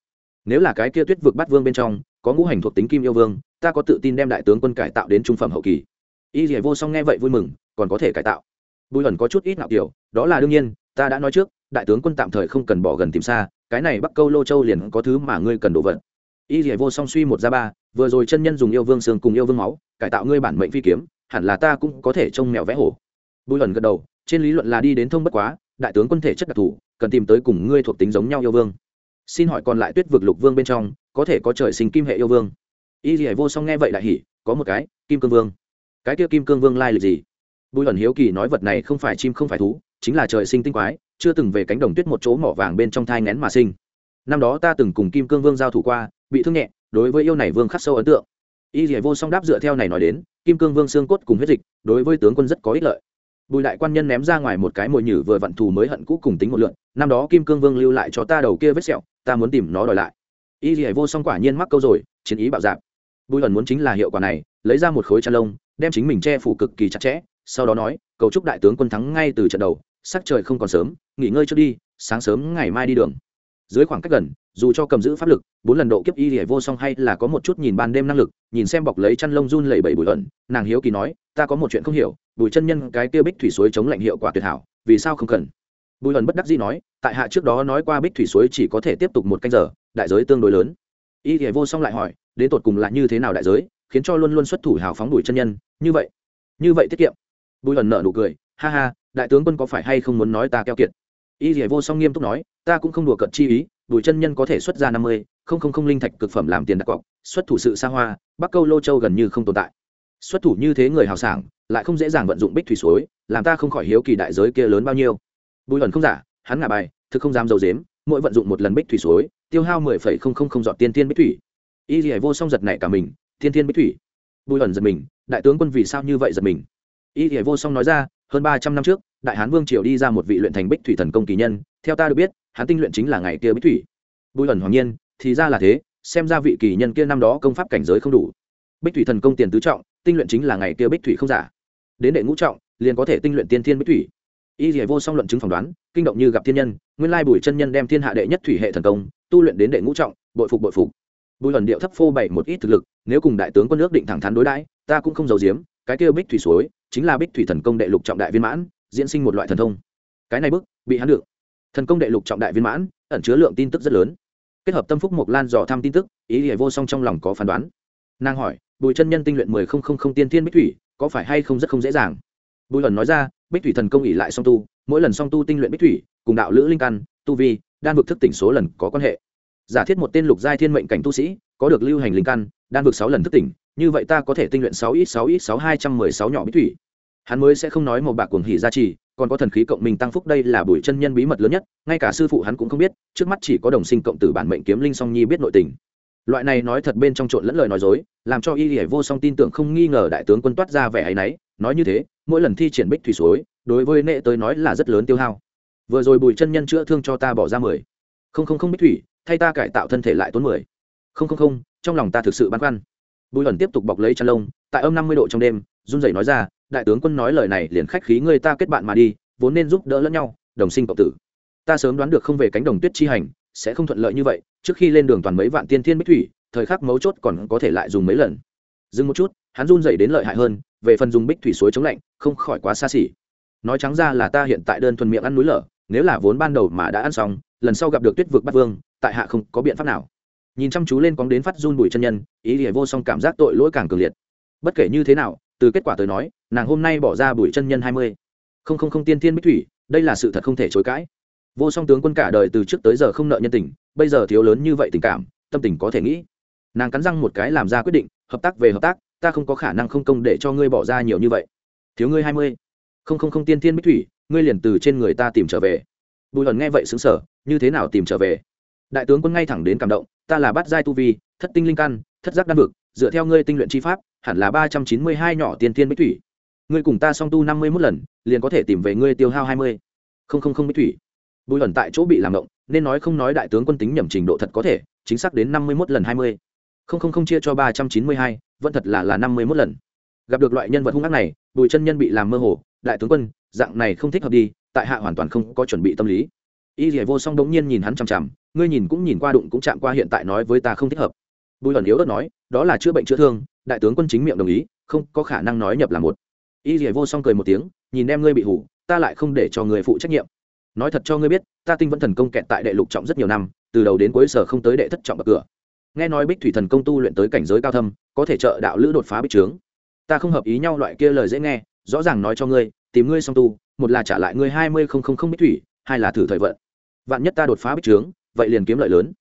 Nếu là cái kia tuyết vực bắt vương bên trong, có ngũ hành thuộc tính kim yêu vương ta có tự tin đem đại tướng quân cải tạo đến trung phẩm hậu kỳ. Y dỉa vô song nghe vậy vui mừng, còn có thể cải tạo. Bùi ẩn có chút ít ngạo kiểu, đó là đương nhiên, ta đã nói trước, đại tướng quân tạm thời không cần bỏ gần tìm xa, cái này bắc câu lô châu liền có thứ mà ngươi cần đồ vật. Y dỉa vô song suy một ra ba, vừa rồi chân nhân dùng yêu vương xương cùng yêu vương máu, cải tạo ngươi bản mệnh phi kiếm, hẳn là ta cũng có thể trông mèo vẽ hổ. Bùi ẩn gật đầu, trên lý luận là đi đến thông bất quá, đại tướng quân thể chất đặc thù, cần tìm tới cùng ngươi thuộc tính giống nhau yêu vương. Xin hỏi còn lại tuyết vực lục vương bên trong, có thể có trời sinh kim hệ yêu vương? Y dỉa vô song nghe vậy đại hỉ, có một cái, kim cương vương. Cái kia kim cương vương lai lịch gì? Bùi ẩn hiếu kỳ nói vật này không phải chim không phải thú, chính là trời sinh tinh quái, chưa từng về cánh đồng tuyết một chỗ mỏ vàng bên trong thai ngén mà sinh. Năm đó ta từng cùng kim cương vương giao thủ qua, bị thương nhẹ, đối với yêu này vương khắc sâu ấn tượng. Y dỉa vô song đáp dựa theo này nói đến, kim cương vương xương cốt cùng huyết dịch, đối với tướng quân rất có ích lợi. Bùi đại quan nhân ném ra ngoài một cái mồi nhử vừa vặn thù mới hận cũ cùng tính một lượn, năm đó kim cương vương lưu lại cho ta đầu kia vết sẹo, ta muốn tìm nó đòi lại. Y dỉa vô song quả nhiên mắc câu rồi, chiến ý bạo dạp bùi ẩn muốn chính là hiệu quả này, lấy ra một khối chăn lông, đem chính mình che phủ cực kỳ chặt chẽ, sau đó nói, cầu chúc đại tướng quân thắng ngay từ trận đầu, sắc trời không còn sớm, nghỉ ngơi trước đi, sáng sớm ngày mai đi đường. Dưới khoảng cách gần, dù cho cầm giữ pháp lực, bốn lần độ kiếp y hề vô song hay là có một chút nhìn ban đêm năng lực, nhìn xem bọc lấy chăn lông run lẩy bẩy Bùi ẩn, nàng hiếu kỳ nói, ta có một chuyện không hiểu, bùi chân nhân cái kia bích thủy suối chống lạnh hiệu quả tuyệt hảo, vì sao không cần? Bùi ẩn bất đắc dĩ nói, tại hạ trước đó nói qua bích thủy suối chỉ có thể tiếp tục một canh giờ, đại giới tương đối lớn. Y hề vô song lại hỏi đến tột cùng là như thế nào đại giới, khiến cho luôn luôn xuất thủ hào phóng đuổi chân nhân, như vậy như vậy tiết kiệm. Bùi ẩn nợ nụ cười, ha ha, đại tướng quân có phải hay không muốn nói ta keo kiệt? Y dỉa vô song nghiêm túc nói, ta cũng không đùa cận chi ý bùi chân nhân có thể xuất ra năm mươi, không không không linh thạch cực phẩm làm tiền đặt cọc, xuất thủ sự xa hoa, bắc câu lô châu gần như không tồn tại. Xuất thủ như thế người hào sảng, lại không dễ dàng vận dụng bích thủy suối, làm ta không khỏi hiếu kỳ đại giới kia lớn bao nhiêu. Bùi ẩn không giả, hắn ngả bài, thực không dám dầu dếm, mỗi vận dụng một lần bích thủy suối, tiêu hao mười phẩy không không không dọn tiên tiên bích thủy y dì vô song giật nảy cả mình, Thiên Thiên bích thủy. Bùi ẩn giật mình, đại tướng quân vì sao như vậy giật mình? Y dì vô song nói ra, hơn ba trăm năm trước, đại hán vương triều đi ra một vị luyện thành bích thủy thần công kỳ nhân, theo ta được biết Hán tinh luyện chính là ngày kia bích thủy. Bùi ẩn hoàng nhiên, thì ra là thế, xem ra vị kỳ nhân kia năm đó công pháp cảnh giới không đủ. Bích thủy thần công tiền tứ trọng, tinh luyện chính là ngày kia bích thủy không giả. Đến đệ ngũ trọng, liền có thể tinh luyện tiên thiên bích thủy. Y dì vô song luận chứng phỏng đoán, kinh động như gặp thiên nhân, nguyên lai bùi chân nhân đem thiên hạ đệ nhất thủy hệ thần công, tu luyện đến đệ ngũ trọng, bội phục bội phục bùi ẩn điệu thấp phô bày một ít thực lực, nếu cùng đại tướng quân nước định thẳng thắn đối đãi, ta cũng không giấu giếm, cái kia bích thủy suối, chính là bích thủy thần công đệ lục trọng đại viên mãn, diễn sinh một loại thần thông. Cái này bức, bị hắn được. Thần công đệ lục trọng đại viên mãn, ẩn chứa lượng tin tức rất lớn. Kết hợp tâm phúc mộc lan dò thăm tin tức, ý nghĩa vô song trong lòng có phán đoán. Nàng hỏi, bùi chân nhân tinh luyện mười không không không tiên thiên bích thủy, có phải hay không rất không dễ dàng? Bùi lần nói ra, bích thủy thần công ỉ lại song tu, mỗi lần song tu tinh luyện bích thủy, cùng đạo lữ linh căn, tu vi, đan vực thức tỉnh số lần có quan hệ giả thiết một tên lục giai thiên mệnh cảnh tu sĩ, có được lưu hành linh căn, đan vực sáu lần thức tỉnh, như vậy ta có thể tinh luyện sáu ít sáu ít sáu hai trăm mười sáu nhỏ bích thủy. Hắn mới sẽ không nói một bạc cuồng hỉ gia trì, còn có thần khí cộng minh tăng phúc đây là bùi chân nhân bí mật lớn nhất, ngay cả sư phụ hắn cũng không biết, trước mắt chỉ có đồng sinh cộng tử bản mệnh kiếm linh song nhi biết nội tình. Loại này nói thật bên trong trộn lẫn lời nói dối, làm cho y hải vô song tin tưởng không nghi ngờ đại tướng quân toát ra vẻ ấy nấy nói như thế, mỗi lần thi triển bích thủy suối, đối với nệ tới nói là rất lớn tiêu hao. Vừa rồi bùi chân nhân chữa thương cho ta bỏ ra mười. Không không không bích thủy thay ta cải tạo thân thể lại tốn mười. Không không không, trong lòng ta thực sự băn khoăn. Bùi ẩn tiếp tục bọc lấy chăn lông, tại âm năm mươi độ trong đêm, run rẩy nói ra, đại tướng quân nói lời này liền khách khí người ta kết bạn mà đi, vốn nên giúp đỡ lẫn nhau, đồng sinh cộng tử. Ta sớm đoán được không về cánh đồng tuyết chi hành, sẽ không thuận lợi như vậy, trước khi lên đường toàn mấy vạn tiên thiên bích thủy, thời khắc mấu chốt còn có thể lại dùng mấy lần. Dừng một chút, hắn run dậy đến lợi hại hơn, về phần dùng bích thủy suối chống lạnh, không khỏi quá xa xỉ. Nói trắng ra là ta hiện tại đơn thuần miệng ăn núi lở, nếu là vốn ban đầu mà đã ăn xong, lần sau gặp được tuyết vực bắt vương tại hạ không có biện pháp nào. Nhìn chăm chú lên cóng đến phát run bùi chân nhân, ý nghĩa vô song cảm giác tội lỗi càng cường liệt. Bất kể như thế nào, từ kết quả tới nói, nàng hôm nay bỏ ra bùi chân nhân hai mươi. Không không không tiên thiên bích thủy, đây là sự thật không thể chối cãi. Vô song tướng quân cả đời từ trước tới giờ không nợ nhân tình, bây giờ thiếu lớn như vậy tình cảm, tâm tình có thể nghĩ. Nàng cắn răng một cái làm ra quyết định, hợp tác về hợp tác, ta không có khả năng không công để cho ngươi bỏ ra nhiều như vậy. Thiếu ngươi hai mươi. Không không không tiên thiên bích thủy, ngươi liền từ trên người ta tìm trở về. Bùi hần nghe vậy xứng sở như thế nào tìm trở về? Đại tướng quân ngay thẳng đến cảm động, ta là bát giai tu vi, thất tinh linh căn, thất giác đan vực, dựa theo ngươi tinh luyện chi pháp, hẳn là ba trăm chín mươi hai nhỏ tiên thiên bích thủy. Ngươi cùng ta song tu năm mươi mốt lần, liền có thể tìm về ngươi tiêu hao hai mươi. Không không không bích thủy. Bùi ẩn tại chỗ bị làm động, nên nói không nói đại tướng quân tính nhầm trình độ thật có thể, chính xác đến năm mươi mốt lần hai mươi. Không không không chia cho ba trăm chín mươi hai, vẫn thật là là năm mươi mốt lần. Gặp được loại nhân vật hung ác này, bùi chân nhân bị làm mơ hồ, đại tướng quân, dạng này không thích hợp đi, tại hạ hoàn toàn không có chuẩn bị tâm lý. Y dỉa vô song đống nhiên nhìn hắn chằm chằm ngươi nhìn cũng nhìn qua đụng cũng chạm qua hiện tại nói với ta không thích hợp. Bùi ẩn yếu ớt nói, đó là chữa bệnh chữa thương, đại tướng quân chính miệng đồng ý, không có khả năng nói nhập là một. Y dỉa vô song cười một tiếng, nhìn em ngươi bị hủ, ta lại không để cho người phụ trách nhiệm. Nói thật cho ngươi biết, ta tinh vẫn thần công kẹt tại đệ lục trọng rất nhiều năm, từ đầu đến cuối sở không tới đệ thất trọng bậc cửa. Nghe nói bích thủy thần công tu luyện tới cảnh giới cao thâm, có thể trợ đạo lữ đột phá bích trướng. Ta không hợp ý nhau loại kia lời dễ nghe, rõ ràng nói cho ngươi, tìm ngươi song tu, một là trả lại ngươi hai mươi không không không bích thủy, hai là thử thời vận. Vạn nhất ta đột phá bích trướng vậy liền kiếm lợi lớn.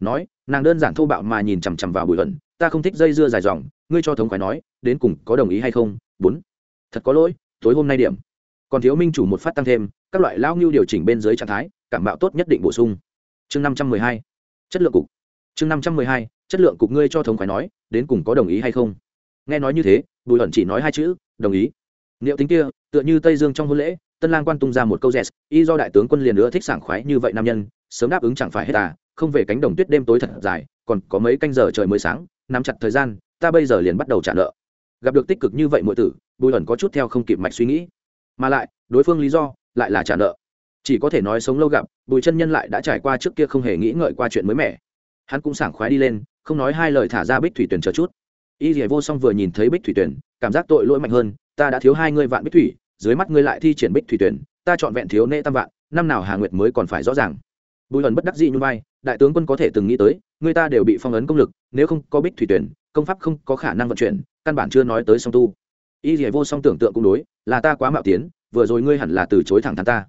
Nói, nàng đơn giản thô bạo mà nhìn chằm chằm vào bùi hận, ta không thích dây dưa dài dòng, ngươi cho thống khoái nói, đến cùng có đồng ý hay không? Bốn. Thật có lỗi, tối hôm nay điểm. Còn thiếu minh chủ một phát tăng thêm, các loại lao ngưu điều chỉnh bên dưới trạng thái, cảm bạo tốt nhất định bổ sung. Chương năm trăm mười hai. Chất lượng cục. Chương năm trăm mười hai, chất lượng cục ngươi cho thống khoái nói, đến cùng có đồng ý hay không? Nghe nói như thế, bùi hận chỉ nói hai chữ, đồng ý. Liệu tính kia, tựa như tây dương trong hôn lễ, tân lang quan tung ra một câu dẹt y do đại tướng quân liền nữa thích sảng khoái như vậy nam nhân sớm đáp ứng chẳng phải hết à không về cánh đồng tuyết đêm tối thật dài, còn có mấy canh giờ trời mới sáng, nắm chặt thời gian, ta bây giờ liền bắt đầu trả nợ. Gặp được tích cực như vậy mọi tử, bùi ẩn có chút theo không kịp mạch suy nghĩ. Mà lại, đối phương lý do, lại là trả nợ. Chỉ có thể nói sống lâu gặp, bùi chân nhân lại đã trải qua trước kia không hề nghĩ ngợi qua chuyện mới mẻ. Hắn cũng sảng khoái đi lên, không nói hai lời thả ra bích thủy tuyển chờ chút. Y dì vô song vừa nhìn thấy bích thủy tuyển cảm giác tội lỗi mạnh hơn, ta đã thiếu hai ngươi vạn bích thủy, dưới mắt ngươi lại thi triển bích thủy tuyển ta chọn vẹn thiếu nệ tam vạn, năm nào hà nguyệt mới còn phải rõ ràng bùi ẩn bất đắc dĩ như vai, đại tướng quân có thể từng nghĩ tới, người ta đều bị phong ấn công lực, nếu không có bích thủy tuyển, công pháp không có khả năng vận chuyển, căn bản chưa nói tới song tu. Y dì vô song tưởng tượng cũng đối, là ta quá mạo tiến, vừa rồi ngươi hẳn là từ chối thẳng thắn ta.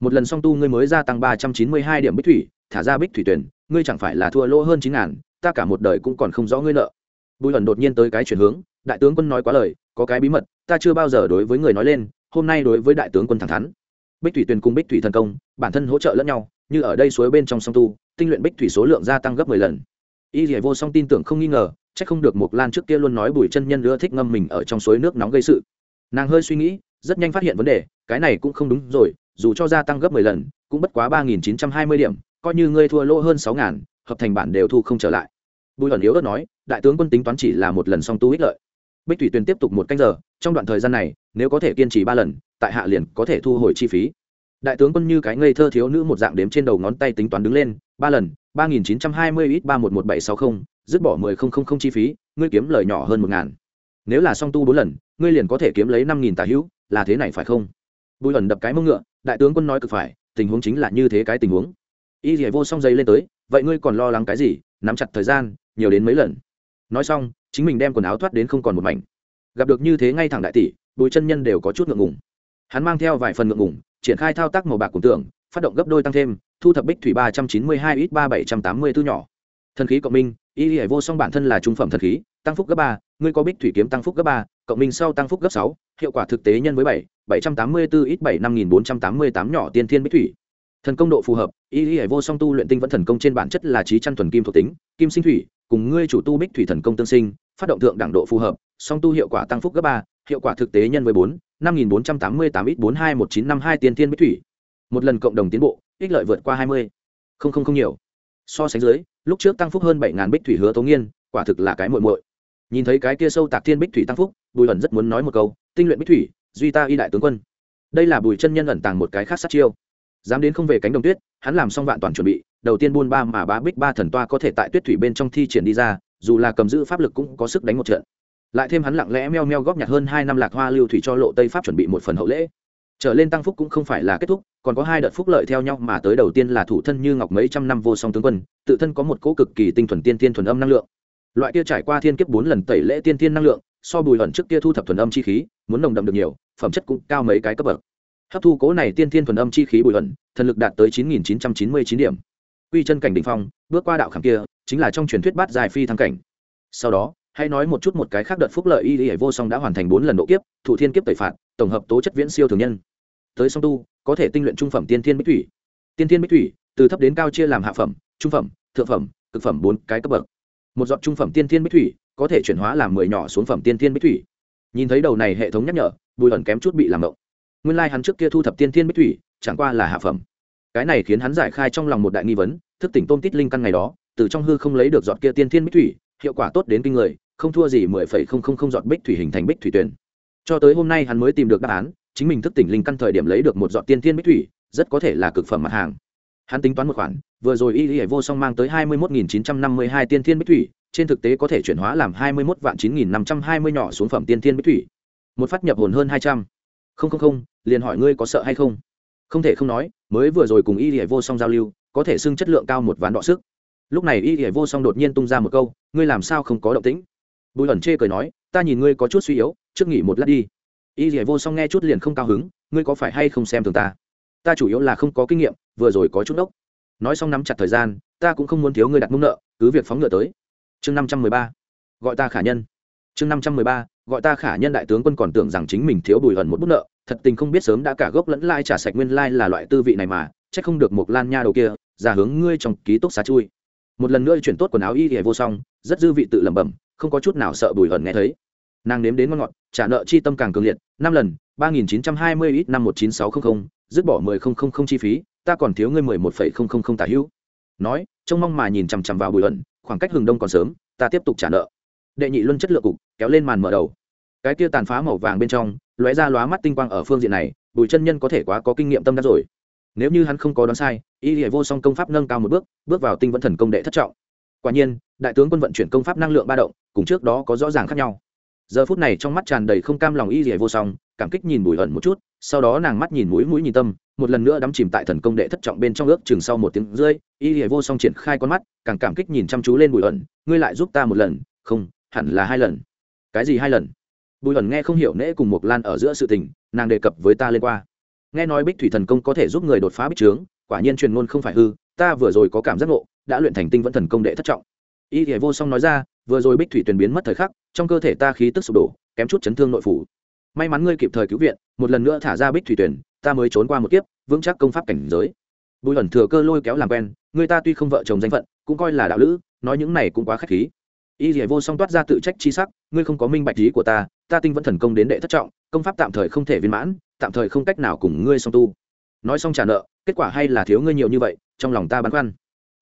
Một lần song tu ngươi mới gia tăng ba trăm chín mươi hai điểm bích thủy, thả ra bích thủy tuyển, ngươi chẳng phải là thua lỗ hơn chín ngàn, ta cả một đời cũng còn không rõ ngươi nợ. Bùi ẩn đột nhiên tới cái chuyển hướng, đại tướng quân nói quá lời, có cái bí mật, ta chưa bao giờ đối với người nói lên, hôm nay đối với đại tướng quân thẳng thắn bích thủy tuyền cùng bích thủy thần công, bản thân hỗ trợ lẫn nhau, như ở đây suối bên trong sông tu, tinh luyện bích thủy số lượng gia tăng gấp mười lần. Y dì vô song tin tưởng không nghi ngờ c h ắ c không được một lan trước kia luôn nói bùi chân nhân ưa thích ngâm mình ở trong suối nước nóng gây sự. Nàng hơi suy nghĩ, rất nhanh phát hiện vấn đề, cái này cũng không đúng rồi, dù cho gia tăng gấp mười lần, cũng bất quá ba nghìn chín trăm hai mươi điểm, coi như ngươi thua lỗ hơn sáu ngàn, hợp thành bản đều thu không trở lại. Bùi ẩn yếu ớt nói, đại tướng quân tính toán chỉ là một lần song tu ích lợi. Bích thủy tuyền tiếp tục một canh giờ, trong đoạn thời gian này, nếu có thể kiên trì ba lần tại hạ liền có thể thu hồi chi phí. Đại tướng quân như cái ngây thơ thiếu nữ một dạng đếm trên đầu ngón tay tính toán đứng lên, ba lần, ba nghìn chín trăm hai mươi ít ba một một bảy sáu không, dứt bỏ mười không không không chi phí, ngươi kiếm lời nhỏ hơn một ngàn. Nếu là song tu bốn lần, ngươi liền có thể kiếm lấy năm nghìn tà hữu, là thế này phải không? Bùi ẩn đập cái mông ngựa, đại tướng quân nói cực phải, tình huống chính là như thế cái tình huống. Y dì vô song dây lên tới, vậy ngươi còn lo lắng cái gì, nắm chặt thời gian, nhiều đến mấy lần. Nói xong, chính mình đem quần áo thoát đến không còn một mảnh. Gặp được như thế ngay thẳng đại tỷ, bùi chân nhân đều có chút ngượng ngùng hắn mang theo vài phần ngượng ngùng, triển khai thao tác màu bạc cùng tưởng phát động gấp đôi tăng thêm, thu thập bích thủy ba trăm chín mươi hai ít ba bảy trăm tám mươi bốn nhỏ. Thần khí cộng minh, y hải vô song bản thân là trung phẩm thần khí, tăng phúc gấp ba, ngươi có bích thủy kiếm tăng phúc gấp ba, cộng minh sau tăng phúc gấp sáu, hiệu quả thực tế nhân với bảy bảy trăm tám mươi bốn ít bảy năm nghìn bốn trăm tám mươi tám nhỏ tiên thiên bích thủy. Thần công độ phù hợp, y y vô song tu luyện tinh vẫn thần công trên bản chất là trí chăn thuần kim thuộc tính, kim sinh thủy, cùng ngươi chủ tu bích thủy thần công tương sinh, phát động thượng đẳng độ phù hợp, song tu hiệu quả tăng phúc gấp ba hiệu quả thực tế nhân với bốn, năm nghìn bốn trăm tám mươi tám ít bốn hai một chín năm hai tiên thiên bích thủy. Một lần cộng đồng tiến bộ, ích lợi vượt qua hai mươi. Không không không nhiều. So sánh dưới, lúc trước tăng phúc hơn bảy ngàn bích thủy hứa tố nghiên, quả thực là cái muội muội. Nhìn thấy cái kia sâu tạc thiên bích thủy tăng phúc, bùi ẩn rất muốn nói một câu, tinh luyện bích thủy, duy ta y đại tướng quân. Đây là bùi chân nhân ẩn tàng một cái khác sát chiêu. Dám đến không về cánh đồng tuyết, hắn làm xong vạn toàn chuẩn bị, đầu tiên buôn ba mà bá bích ba thần toa có thể tại tuyết thủy bên trong thi triển đi ra, dù là cầm giữ pháp lực cũng có sức đánh một trận lại thêm hắn lặng lẽ meo meo góp nhặt hơn hai năm lạc hoa lưu thủy cho lộ tây pháp chuẩn bị một phần hậu lễ trở lên tăng phúc cũng không phải là kết thúc còn có hai đợt phúc lợi theo nhau mà tới đầu tiên là thủ thân như ngọc mấy trăm năm vô song tướng quân tự thân có một cỗ cực kỳ tinh thuần tiên tiên thuần âm năng lượng loại kia trải qua thiên kiếp bốn lần tẩy lễ tiên tiên năng lượng so bùi ẩn trước kia thu thập thuần âm chi khí muốn nồng đậm được nhiều phẩm chất cũng cao mấy cái cấp bậc hấp thu cố này tiên tiên thuần âm chi khí bùi ẩn thần lực đạt tới chín nghìn chín trăm chín mươi chín điểm quy chân cảnh đ ỉ n h phong bước qua đạo khảm kia chính là trong truyền thuyết bát dài phi thăng cảnh sau đó hãy nói một chút một cái khác đợt phúc lợi y y vô song đã hoàn thành bốn lần độ kiếp, thủ thiên kiếp tẩy phạt, tổng hợp tố chất viễn siêu thường nhân. Tới song tu, có thể tinh luyện trung phẩm tiên thiên bích thủy. Tiên thiên bích thủy, từ thấp đến cao chia làm hạ phẩm, trung phẩm, thượng phẩm, cực phẩm bốn cái cấp bậc. Một giọt trung phẩm tiên thiên bích thủy, có thể chuyển hóa làm mười nhỏ xuống phẩm tiên thiên bích thủy. Nhìn thấy đầu này hệ thống nhắc nhở, bùi ẩn kém chút bị làm động nguyên lai、like、hắn trước kia thu thập tiên thiên bích thủy, chẳng qua là hạ phẩm. Cái này khiến hắn giải khai trong lòng một đại nghi vấn, thức tỉnh tôm tít linh căn ngày đó, từ trong hư không lấy được giọt kia tiên thiên bích thủy hiệu quả tốt đến kinh người, không thua gì mười phẩy không không không giọt bích thủy hình thành bích thủy tuyển. Cho tới hôm nay hắn mới tìm được đáp án, chính mình thức tỉnh linh căn thời điểm lấy được một giọt tiên thiên bích thủy, rất có thể là cực phẩm mặt hàng. Hắn tính toán một khoản, vừa rồi y y vô song mang tới hai mươi một nghìn chín trăm năm mươi hai tiên thiên bích thủy, trên thực tế có thể chuyển hóa làm hai mươi một vạn chín nghìn năm trăm hai mươi nhỏ xuống phẩm tiên thiên bích thủy. Một phát nhập hồn hơn hai trăm. Không không không, liền hỏi ngươi có sợ hay không? Không thể không nói, mới vừa rồi cùng y y vô song giao lưu, có thể xưng chất lượng cao một ván đọ sức lúc này y y vô song đột nhiên tung ra một câu, ngươi làm sao không có động tĩnh? Bùi ẩn chê cười nói, ta nhìn ngươi có chút suy yếu, trước nghỉ một lát đi. Y dỉa vô song nghe chút liền không cao hứng, ngươi có phải hay không xem thường ta? Ta chủ yếu là không có kinh nghiệm, vừa rồi có chút đốc. Nói xong nắm chặt thời gian, ta cũng không muốn thiếu ngươi đặt mông nợ, cứ việc phóng ngựa tới. Chương năm trăm mười ba, gọi ta khả nhân. Chương năm trăm mười ba, gọi ta khả nhân đại tướng quân còn tưởng rằng chính mình thiếu bùi ẩn một bút nợ, thật tình không biết sớm đã cả gốc lẫn lai trả sạch nguyên lai là loại tư vị này mà c h ắ c không được một lan nha đầu kia ra hướng ngươi trong ký túc xá chui một lần nữa chuyển tốt quần áo y hề vô song, rất dư vị tự lẩm bẩm, không có chút nào sợ bùi hận nghe thấy. Nàng nếm đến ngon ngọt, trả nợ chi tâm càng cường liệt, năm lần, ba nghìn chín trăm hai mươi ít năm một chín sáu không không, dứt bỏ mười không không không chi phí, ta còn thiếu ngươi mười một phẩy không không không tả hữu. Nói, trông mong mà nhìn chằm chằm vào bùi hận, khoảng cách hừng đông còn sớm, ta tiếp tục trả nợ. Đệ nhị luân chất lượng cục, kéo lên màn mở đầu. Cái kia tàn phá màu vàng bên trong, lóe ra lóa mắt tinh quang ở phương diện này, bùi chân nhân có thể quá có kinh nghiệm tâm đắc rồi nếu như hắn không có đoán sai, y hệ vô song công pháp nâng cao một bước bước vào tinh vẫn thần công đệ thất trọng. Quả nhiên, đại tướng quân vận chuyển công pháp năng lượng ba động, cùng trước đó có rõ ràng khác nhau. Giờ phút này trong mắt tràn đầy không cam lòng y hệ vô song, cảm kích nhìn bùi ẩn một chút, sau đó nàng mắt nhìn mũi mũi nhìn tâm, một lần nữa đắm chìm tại thần công đệ thất trọng bên trong ước chừng sau một tiếng rưỡi y hệ vô song triển khai con mắt, càng cảm kích nhìn chăm chú lên bùi ẩn, ngươi lại giúp ta một lần, không, hẳn là hai lần. Cái gì hai lần? Bùi ẩn nghe không hiểu nễ cùng một lan ở giữa sự tình, nàng đề cập với ta lên qua nghe nói bích thủy thần công có thể giúp người đột phá bích trướng, quả nhiên truyền ngôn không phải hư, ta vừa rồi có cảm giác ngộ, đã luyện thành tinh vẫn thần công đệ thất trọng. Y thể vô song nói ra, vừa rồi bích thủy tuyền biến mất thời khắc, trong cơ thể ta khí tức sụp đổ, kém chút chấn thương nội phủ. May mắn ngươi kịp thời cứu viện, một lần nữa thả ra bích thủy tuyển ta mới trốn qua một kiếp, vững chắc công pháp cảnh giới. Bùi ẩn thừa cơ lôi kéo làm quen, người ta tuy không vợ chồng danh phận, cũng coi là đạo lữ, nói những này cũng quá k h á c h khí. Y dỉa vô song toát ra tự trách chi sắc, ngươi không có minh bạch lý của ta ta tinh vẫn thần công đến đệ thất trọng, công pháp tạm thời không thể viên mãn tạm thời không cách nào cùng ngươi song tu. Nói xong trả nợ, kết quả hay là thiếu ngươi nhiều như vậy, trong lòng ta băn khoăn.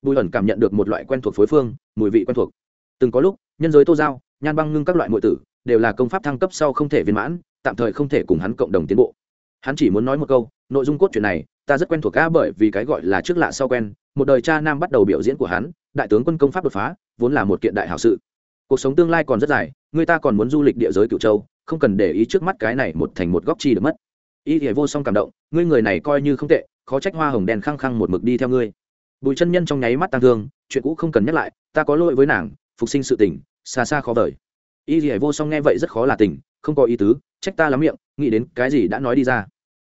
Bùi ẩn cảm nhận được một loại quen thuộc phối phương, mùi vị quen thuộc. Từng có lúc, nhân giới tô giao, nhan băng ngưng các loại mọi tử, đều là công pháp thăng cấp sau không thể viên mãn, tạm thời không thể cùng hắn cộng đồng tiến bộ. Hắn chỉ muốn nói một câu, nội dung cốt truyện này, ta rất quen thuộc ca bởi vì cái gọi là trước lạ sau quen, một đời cha nam bắt đầu biểu diễn của hắn, đại tướng quân công pháp đột phá, vốn là một kiện đại hảo sự. Cuộc sống tương lai còn rất dài, người ta còn muốn du lịch địa giới cựu châu, không cần để ý trước mắt cái này một thành một góc chi được mất y thì vô song cảm động, ngươi người này coi như không tệ, khó trách hoa hồng đen khăng khăng một mực đi theo ngươi. Bùi chân nhân trong nháy mắt tăng thương, chuyện cũ không cần nhắc lại, ta có lỗi với nàng, phục sinh sự tình, xa xa khó vời. Y thì vô song nghe vậy rất khó là tình không có ý tứ, trách ta lắm miệng, nghĩ đến cái gì đã nói đi ra.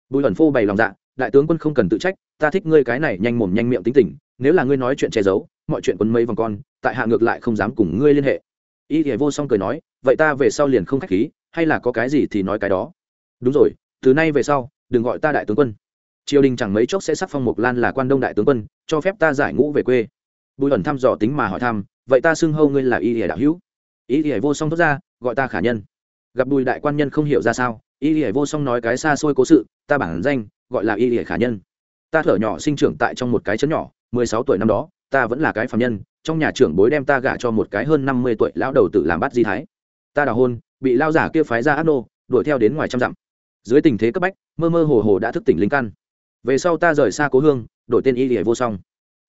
Bùi ẩn phô bày lòng dạ đại tướng quân không cần tự trách, ta thích ngươi cái này nhanh mồm nhanh miệng tính tình, nếu là ngươi nói chuyện che giấu, mọi chuyện quấn mấy vòng con, tại hạ ngược lại không dám cùng ngươi liên hệ. Y thì vô song cười nói, vậy ta về sau liền không khách khí, hay là có cái gì thì nói cái đó. Đúng rồi từ nay về sau, đừng gọi ta đại tướng quân. Triều đình chẳng mấy chốc sẽ sắc phong mộc lan là quan đông đại tướng quân, cho phép ta giải ngũ về quê. Bùi ẩn thăm dò tính mà hỏi thăm, vậy ta xưng hâu ngươi là y hỉa đạo hữu. Y hỉa vô song thốt ra, gọi ta khả nhân. Gặp bùi đại quan nhân không hiểu ra sao, y hỉa vô song nói cái xa xôi cố sự, ta bản danh, gọi là y hỉa khả nhân. Ta thở nhỏ sinh trưởng tại trong một cái chấn nhỏ, mười sáu tuổi năm đó, ta vẫn là cái phạm nhân, trong nhà trưởng bối đem ta gả cho một cái hơn năm mươi tuổi lão đầu tử làm bắt di thái. Ta đào hôn, bị lao giả kia phái ra ác nô, đuổi theo đến ngoài trăm dặm dưới tình thế cấp bách, mơ mơ hồ hồ đã thức tỉnh linh căn. Về sau ta rời xa cố hương, đổi tên y lìa vô song.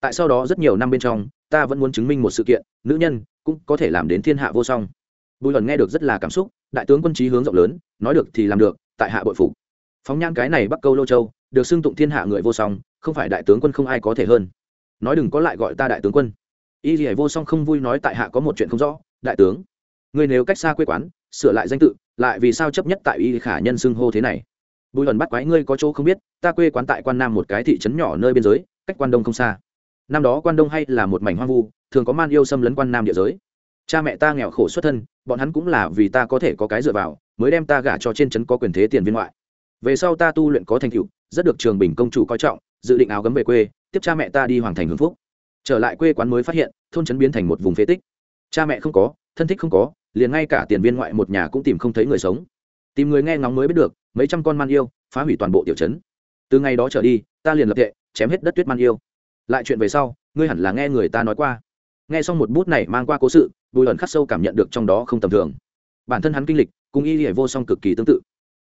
Tại sau đó rất nhiều năm bên trong, ta vẫn muốn chứng minh một sự kiện, nữ nhân cũng có thể làm đến thiên hạ vô song. Bùi lần nghe được rất là cảm xúc, đại tướng quân trí hướng rộng lớn, nói được thì làm được, tại hạ bội phục. Phóng nhan cái này bắc câu lô châu, được xưng tụng thiên hạ người vô song, không phải đại tướng quân không ai có thể hơn. Nói đừng có lại gọi ta đại tướng quân. Y lìa vô song không vui nói tại hạ có một chuyện không rõ, đại tướng. Người nếu cách xa quê quán sửa lại danh tự, lại vì sao chấp nhất tại y khả nhân xưng hô thế này? Bùi lần bắt quái ngươi có chỗ không biết, ta quê quán tại quan nam một cái thị trấn nhỏ nơi biên giới, cách quan đông không xa. Năm đó quan đông hay là một mảnh hoang vu, thường có man yêu xâm lấn quan nam địa giới. Cha mẹ ta nghèo khổ xuất thân, bọn hắn cũng là vì ta có thể có cái dựa vào, mới đem ta gả cho trên trấn có quyền thế tiền viên ngoại. Về sau ta tu luyện có thành tựu, rất được trường bình công chủ coi trọng, dự định áo gấm về quê, tiếp cha mẹ ta đi hoàng thành hưng phúc. Trở lại quê quán mới phát hiện, thôn trấn biến thành một vùng phế tích. Cha mẹ không có thân thích không có, liền ngay cả tiền viên ngoại một nhà cũng tìm không thấy người sống. Tìm người nghe ngóng mới biết được, mấy trăm con man yêu, phá hủy toàn bộ tiểu trấn. Từ ngày đó trở đi, ta liền lập tệ chém hết đất tuyết man yêu. Lại chuyện về sau, ngươi hẳn là nghe người ta nói qua. Nghe xong một bút này mang qua cố sự, bùi ẩn khắc sâu cảm nhận được trong đó không tầm thường. Bản thân hắn kinh lịch, cùng y hệ vô song cực kỳ tương tự.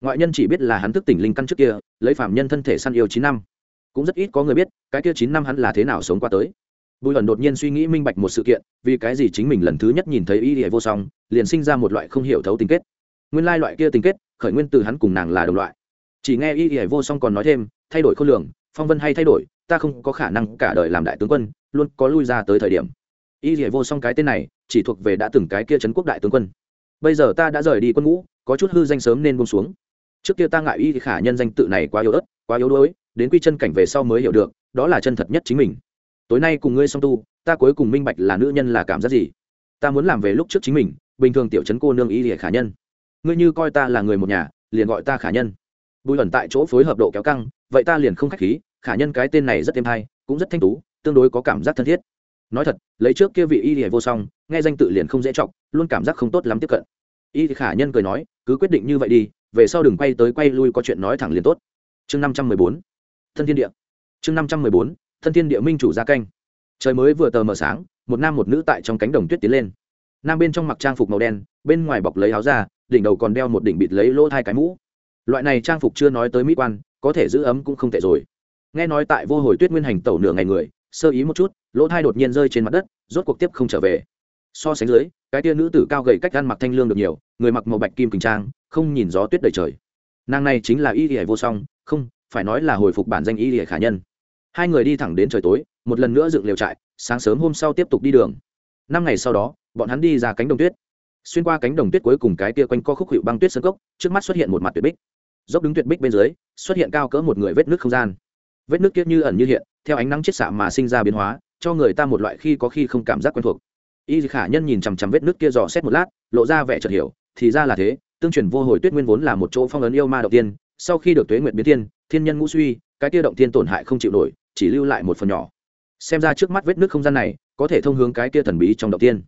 Ngoại nhân chỉ biết là hắn thức tỉnh linh căn trước kia, lấy phạm nhân thân thể săn yêu chín năm. Cũng rất ít có người biết, cái kia chín năm hắn là thế nào sống qua tới bùi ẩn đột nhiên suy nghĩ minh bạch một sự kiện, vì cái gì chính mình lần thứ nhất nhìn thấy y hệ vô song, liền sinh ra một loại không hiểu thấu tình kết. Nguyên lai loại kia tình kết, khởi nguyên từ hắn cùng nàng là đồng loại. Chỉ nghe y hệ vô song còn nói thêm, thay đổi khôn lường, phong vân hay thay đổi, ta không có khả năng cả đời làm đại tướng quân, luôn có lui ra tới thời điểm. Y hệ vô song cái tên này, chỉ thuộc về đã từng cái kia trấn quốc đại tướng quân. Bây giờ ta đã rời đi quân ngũ, có chút hư danh sớm nên bông xuống. Trước kia ta ngại y khả nhân danh tự này quá yếu ớt, quá yếu đuối, đến quy chân cảnh về sau mới hiểu được, đó là chân thật nhất chính mình tối nay cùng ngươi song tu, ta cuối cùng minh bạch là nữ nhân là cảm giác gì. Ta muốn làm về lúc trước chính mình, bình thường tiểu trấn cô nương y lìa khả nhân. Ngươi như coi ta là người một nhà, liền gọi ta khả nhân. Bùi ẩn tại chỗ phối hợp độ kéo căng, vậy ta liền không khách khí, khả nhân cái tên này rất êm hay, cũng rất thanh tú, tương đối có cảm giác thân thiết. Nói thật, lấy trước kia vị y lìa vô song, nghe danh tự liền không dễ chọc, luôn cảm giác không tốt lắm tiếp cận. Y khả nhân cười nói, cứ quyết định như vậy đi, về sau đừng quay tới quay lui có chuyện nói thẳng liền tốt. Chương năm trăm mười bốn. Thân thiên địa. Chương năm trăm mười bốn thân thiên địa minh chủ gia canh. Trời mới vừa tờ mờ sáng, một nam một nữ tại trong cánh đồng tuyết tiến lên. Nam bên trong mặc trang phục màu đen, bên ngoài bọc lấy áo ra đỉnh đầu còn đeo một đỉnh bịt lấy lỗ hai cái mũ. Loại này trang phục chưa nói tới mỹ quan, có thể giữ ấm cũng không tệ rồi. Nghe nói tại vô hồi tuyết nguyên hành tẩu nửa ngày người, sơ ý một chút, lỗ thai đột nhiên rơi trên mặt đất, rốt cuộc tiếp không trở về. So sánh dưới, cái tia nữ tử cao gầy cách ăn mặc thanh lương được nhiều, người mặc màu bạch kim kình trang, không nhìn gió tuyết đầy trời. Nàng này chính là y ỉa vô song, không, phải nói là hồi phục bản danh y ỉa khả nhân hai người đi thẳng đến trời tối, một lần nữa dựng liều trại, sáng sớm hôm sau tiếp tục đi đường. Năm ngày sau đó, bọn hắn đi ra cánh đồng tuyết. Xuyên qua cánh đồng tuyết cuối cùng cái tia quanh co khúc hiệu băng tuyết sân cốc, trước mắt xuất hiện một mặt tuyệt bích. Dốc đứng tuyệt bích bên dưới, xuất hiện cao cỡ một người vết nước không gian. Vết nước kiết như ẩn như hiện, theo ánh nắng chiết xạ mà sinh ra biến hóa, cho người ta một loại khi có khi không cảm giác quen thuộc. Y khả nhân nhìn chằm chằm vết nước kia dò xét một lát, lộ ra vẻ chợt hiểu, thì ra là thế, tương truyền vô hồi tuyết nguyên vốn là một chỗ phong ấn yêu ma đầu tiên, sau khi được tuế nguyệt biến thiên thiên nhân ngũ suy, cái kia động thiên tổn hại không chịu nổi chỉ lưu lại một phần nhỏ. Xem ra trước mắt vết nước không gian này, có thể thông hướng cái kia thần bí trong động tiên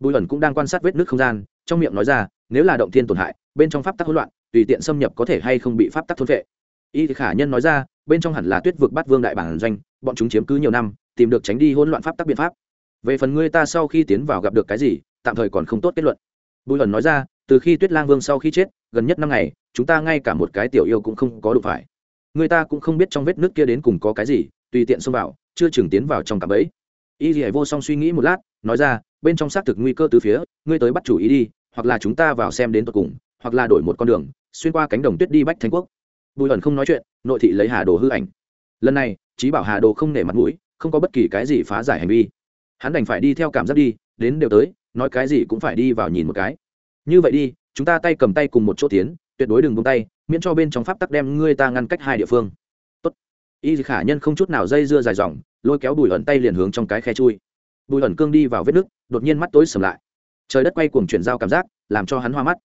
bùi ẩn cũng đang quan sát vết nước không gian, trong miệng nói ra, nếu là động tiên tổn hại, bên trong pháp tắc hỗn loạn, tùy tiện xâm nhập có thể hay không bị pháp tắc thôn vệ y khả nhân nói ra, bên trong hẳn là tuyết vực bắt vương đại bản doanh, bọn chúng chiếm cứ nhiều năm, tìm được tránh đi hỗn loạn pháp tắc biện pháp. Về phần ngươi ta sau khi tiến vào gặp được cái gì, tạm thời còn không tốt kết luận. Bùi ẩn nói ra, từ khi tuyết lang vương sau khi chết, gần nhất năm ngày, chúng ta ngay cả một cái tiểu yêu cũng không có đủ phải. Người ta cũng không biết trong vết nước kia đến cùng có cái gì tùy tiện xông vào, chưa chừng tiến vào trong cạm bẫy. Y dì vô song suy nghĩ một lát, nói ra, bên trong xác thực nguy cơ từ phía, ngươi tới bắt chủ ý đi, hoặc là chúng ta vào xem đến tận cùng, hoặc là đổi một con đường, xuyên qua cánh đồng tuyết đi bách thánh quốc. Bùi ẩn không nói chuyện, nội thị lấy hà đồ hư ảnh. Lần này trí bảo hà đồ không nể mặt mũi, không có bất kỳ cái gì phá giải hành vi. Hắn đành phải đi theo cảm giác đi, đến đều tới, nói cái gì cũng phải đi vào nhìn một cái. Như vậy đi, chúng ta tay cầm tay cùng một chỗ tiến, tuyệt đối đừng buông tay, miễn cho bên trong pháp tắc đem ngươi ta ngăn cách hai địa phương y khả nhân không chút nào dây dưa dài dòng, lôi kéo bùi ẩn tay liền hướng trong cái khe chui. Bùi ẩn cương đi vào vết nước đột nhiên mắt tối sầm lại. Trời đất quay cuồng chuyển giao cảm giác, làm cho hắn hoa mắt.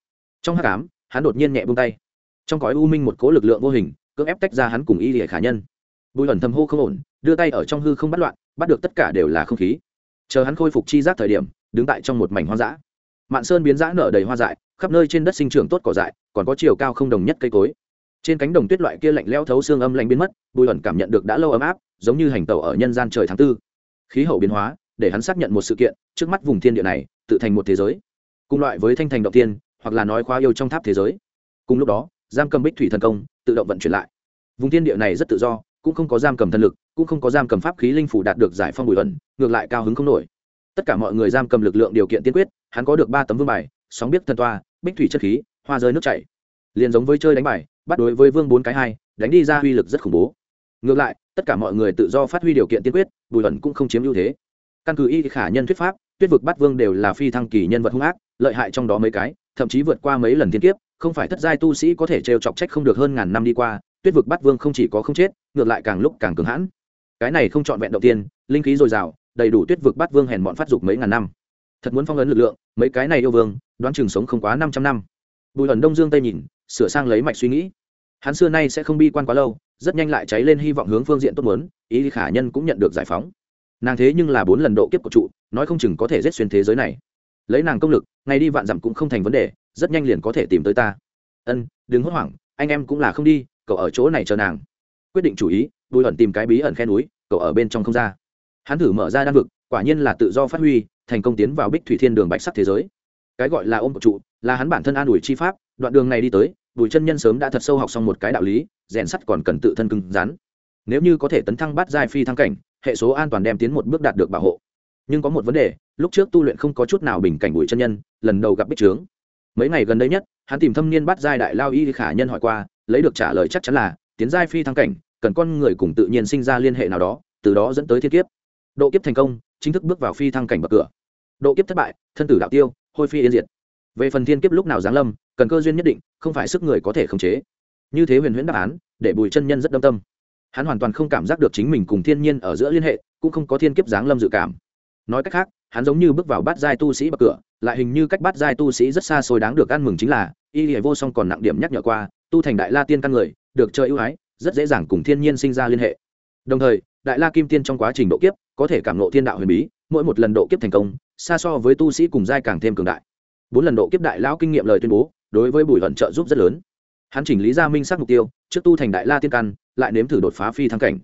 Trong hát cám hắn đột nhiên nhẹ buông tay. Trong cõi u minh một cố lực lượng vô hình, cưỡng ép tách ra hắn cùng y lìa khả nhân. Bùi ẩn thầm hô không ổn, đưa tay ở trong hư không bắt loạn, bắt được tất cả đều là không khí. Chờ hắn khôi phục chi giác thời điểm, đứng tại trong một mảnh hoang dã. Mạn sơn biến dã nở đầy hoa dại, khắp nơi trên đất sinh trưởng tốt cỏ dại, còn có chiều cao không đồng nhất cây cối trên cánh đồng tuyết loại kia lạnh leo thấu xương âm lạnh biến mất, bùi ẩn cảm nhận được đã lâu ấm áp, giống như hành tàu ở nhân gian trời tháng tư. Khí hậu biến hóa, để hắn xác nhận một sự kiện, trước mắt vùng thiên địa này, tự thành một thế giới. Cùng loại với thanh thành động tiên, hoặc là nói khóa yêu trong tháp thế giới. Cùng lúc đó, giam cầm bích thủy thần công, tự động vận chuyển lại. Vùng thiên địa này rất tự do, cũng không có giam cầm thần lực, cũng không có giam cầm pháp khí linh phủ đạt được giải phong bùi ẩn, ngược lại cao hứng không nổi. Tất cả mọi người giam cầm lực lượng điều kiện tiên quyết, hắn có được ba tấm vương bài, sóng biết thần toa, bích thủy chất khí, hoa rơi nước chảy liền giống với chơi đánh bài, bắt đối với vương bốn cái hai, đánh đi ra uy lực rất khủng bố. Ngược lại, tất cả mọi người tự do phát huy điều kiện tiên quyết, bùi ẩn cũng không chiếm ưu thế. Căn cứ y khả nhân thuyết pháp, tuyết vực bắt vương đều là phi thăng kỳ nhân vật hung ác, lợi hại trong đó mấy cái, thậm chí vượt qua mấy lần thiên kiếp, không phải thất giai tu sĩ có thể trêu chọc trách không được hơn ngàn năm đi qua, tuyết vực bắt vương không chỉ có không chết, ngược lại càng lúc càng cứng hãn. Cái này không trọn vẹn đầu tiên, linh khí dồi dào, đầy đủ tuyết vực bắt vương hèn bọn phát dục mấy ngàn năm. Thật muốn phong ấn lực lượng, mấy cái này yêu vương, đoán chừng sống không quá năm trăm năm. Bùi ẩn đông dương tây nhìn sửa sang lấy mạch suy nghĩ. Hắn xưa nay sẽ không bi quan quá lâu, rất nhanh lại cháy lên hy vọng hướng phương diện tốt muốn, ý khả nhân cũng nhận được giải phóng. Nàng thế nhưng là bốn lần độ kiếp của trụ, nói không chừng có thể giết xuyên thế giới này. Lấy nàng công lực, ngày đi vạn dặm cũng không thành vấn đề, rất nhanh liền có thể tìm tới ta. Ân, đừng hốt hoảng, anh em cũng là không đi, cậu ở chỗ này chờ nàng. Quyết định chủ ý, bùi ẩn tìm cái bí ẩn khe núi, cậu ở bên trong không ra. Hắn thử mở ra đan vực, quả nhiên là tự do phát huy, thành công tiến vào bích thủy thiên đường bạch sắc thế giới. Cái gọi là ôm của trụ, là hắn bản thân an ủi chi pháp đoạn đường này đi tới, bùi chân nhân sớm đã thật sâu học xong một cái đạo lý, rèn sắt còn cần tự thân cứng rắn. Nếu như có thể tấn thăng bắt giai phi thăng cảnh, hệ số an toàn đem tiến một bước đạt được bảo hộ. Nhưng có một vấn đề, lúc trước tu luyện không có chút nào bình cảnh bùi chân nhân, lần đầu gặp bích trướng. Mấy ngày gần đây nhất, hắn tìm thâm niên bắt giai đại lao y khả nhân hỏi qua, lấy được trả lời chắc chắn là, tiến giai phi thăng cảnh, cần con người cùng tự nhiên sinh ra liên hệ nào đó, từ đó dẫn tới thiên kiếp. Độ kiếp thành công, chính thức bước vào phi thăng cảnh bậc cửa. Độ kiếp thất bại, thân tử đạo tiêu, hôi phi yên diệt. Về phần thiên kiếp lúc nào giáng lâm cần cơ duyên nhất định, không phải sức người có thể khống chế. Như thế huyền huyễn đáp án, để bùi chân nhân rất đâm tâm. Hắn hoàn toàn không cảm giác được chính mình cùng thiên nhiên ở giữa liên hệ, cũng không có thiên kiếp giáng lâm dự cảm. Nói cách khác, hắn giống như bước vào bát giai tu sĩ bậc cửa, lại hình như cách bát giai tu sĩ rất xa xôi đáng được ăn mừng chính là, y hệ vô song còn nặng điểm nhắc nhở qua, tu thành đại la tiên căn người, được chơi ưu ái, rất dễ dàng cùng thiên nhiên sinh ra liên hệ. Đồng thời, đại la kim tiên trong quá trình độ kiếp, có thể cảm nộ thiên đạo huyền bí, mỗi một lần độ kiếp thành công, xa so với tu sĩ cùng giai càng thêm cường đại. Bốn lần độ kiếp đại lão kinh nghiệm lời tuyên bố đối với bùi hận trợ giúp rất lớn. Hắn chỉnh lý ra minh xác mục tiêu, trước tu thành đại la tiên căn, lại nếm thử đột phá phi thăng cảnh.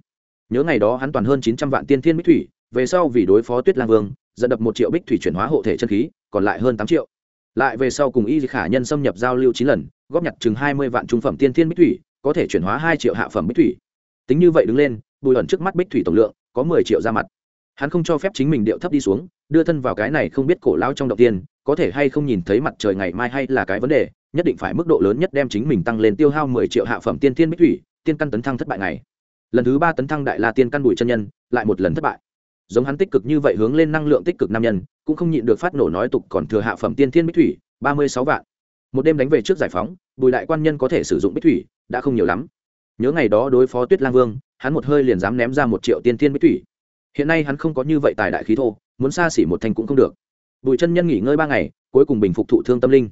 Nhớ ngày đó hắn toàn hơn chín trăm vạn tiên thiên bích thủy, về sau vì đối phó tuyết lang vương, dẫn đập một triệu bích thủy chuyển hóa hộ thể chân khí, còn lại hơn tám triệu. Lại về sau cùng y khả nhân xâm nhập giao lưu chín lần, góp nhặt chừng hai mươi vạn trung phẩm tiên thiên bích thủy, có thể chuyển hóa hai triệu hạ phẩm bích thủy. Tính như vậy đứng lên, bùi ẩn trước mắt bích thủy tổng lượng có mười triệu ra mặt. Hắn không cho phép chính mình điệu thấp đi xuống, đưa thân vào cái này không biết cổ lao trong đầu tiên, có thể hay không nhìn thấy mặt trời ngày mai hay là cái vấn đề nhất định phải mức độ lớn nhất đem chính mình tăng lên tiêu hao mười triệu hạ phẩm tiên thiên bích thủy, tiên căn tấn thăng thất bại này. Lần thứ ba tấn thăng đại la tiên căn bùi chân nhân, lại một lần thất bại. Giống hắn tích cực như vậy hướng lên năng lượng tích cực nam nhân, cũng không nhịn được phát nổ nói tục còn thừa hạ phẩm tiên thiên bích thủy, ba mươi sáu vạn. Một đêm đánh về trước giải phóng, bùi đại quan nhân có thể sử dụng bích thủy, đã không nhiều lắm. Nhớ ngày đó đối phó tuyết lang vương, hắn một hơi liền dám ném ra một triệu tiên thiên bích thủy. Hiện nay hắn không có như vậy tài đại khí thô, muốn xa xỉ một thành cũng không được. Bùi chân nhân nghỉ ngơi ba ngày, cuối cùng bình phục thụ thương tâm linh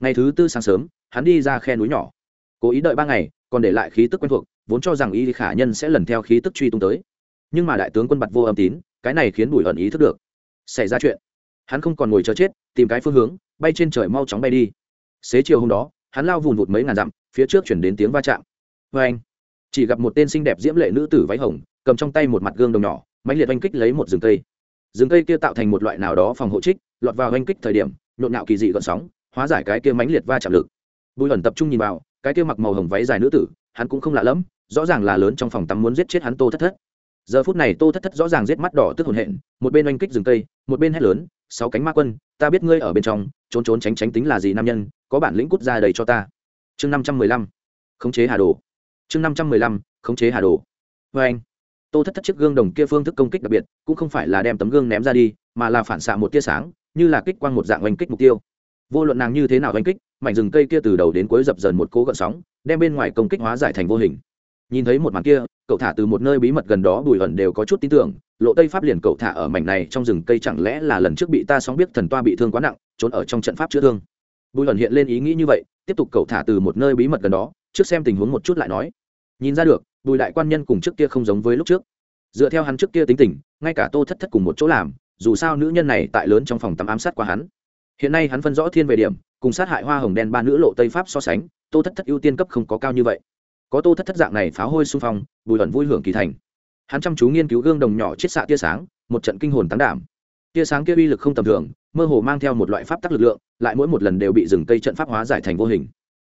ngày thứ tư sáng sớm, hắn đi ra khe núi nhỏ. Cố ý đợi ba ngày, còn để lại khí tức quen thuộc, vốn cho rằng y khả nhân sẽ lần theo khí tức truy tung tới. Nhưng mà đại tướng quân bặt vô âm tín, cái này khiến bùi ẩn ý thức được. Xảy ra chuyện. Hắn không còn ngồi chờ chết, tìm cái phương hướng, bay trên trời mau chóng bay đi. Xế chiều hôm đó, hắn lao vùn vụt mấy ngàn dặm, phía trước chuyển đến tiếng va chạm. Vê anh, chỉ gặp một tên xinh đẹp diễm lệ nữ tử váy hồng, cầm trong tay một mặt gương đồng nhỏ mạnh liệt oanh kích lấy một rừng cây. Rừng cây kia tạo thành một loại nào đó phòng hộ trích, lọt vào oanh kích thời điểm, nhộn nhạo kỳ dị gợn sóng hóa giải cái kia mãnh liệt va chạm lực. Bùi ẩn tập trung nhìn vào, cái kia mặc màu hồng váy dài nữ tử, hắn cũng không lạ lẫm, rõ ràng là lớn trong phòng tắm muốn giết chết hắn tô thất thất. Giờ phút này tô thất thất rõ ràng giết mắt đỏ tức hồn hện, một bên oanh kích rừng cây, một bên hét lớn, sáu cánh ma quân, ta biết ngươi ở bên trong, trốn trốn tránh tránh tính là gì nam nhân, có bản lĩnh cút ra đầy cho ta. Chương năm trăm mười lăm, khống chế hà đồ. Chương năm trăm mười lăm, khống chế hà đồ. Vê anh, tô thất thất chiếc gương đồng kia phương thức công kích đặc biệt, cũng không phải là đem tấm gương ném ra đi, mà là phản xạ một tia sáng, như là kích quang một dạng oanh kích mục tiêu vô luận nàng như thế nào oanh kích, mảnh rừng cây kia từ đầu đến cuối dập dần một cố gợn sóng, đem bên ngoài công kích hóa giải thành vô hình. Nhìn thấy một màn kia, cậu thả từ một nơi bí mật gần đó bùi ẩn đều có chút tin tưởng, lộ tây pháp liền cậu thả ở mảnh này trong rừng cây chẳng lẽ là lần trước bị ta sóng biết thần toa bị thương quá nặng, trốn ở trong trận pháp chữa thương. Bùi ẩn hiện lên ý nghĩ như vậy, tiếp tục cậu thả từ một nơi bí mật gần đó, trước xem tình huống một chút lại nói. Nhìn ra được, bùi đại quan nhân cùng trước kia không giống với lúc trước. Dựa theo hắn trước kia tính tình, ngay cả tô thất thất cùng một chỗ làm, dù sao nữ nhân này tại lớn trong phòng tắm ám sát qua hắn hiện nay hắn phân rõ thiên về điểm, cùng sát hại hoa hồng đen ba nữ lộ tây pháp so sánh, tô thất thất ưu tiên cấp không có cao như vậy. Có tô thất thất dạng này pháo hôi xung phong, bùi ẩn vui hưởng kỳ thành. Hắn chăm chú nghiên cứu gương đồng nhỏ chiết xạ tia sáng, một trận kinh hồn tán đảm. Tia sáng kia uy lực không tầm thường, mơ hồ mang theo một loại pháp tắc lực lượng, lại mỗi một lần đều bị rừng cây trận pháp hóa giải thành vô hình.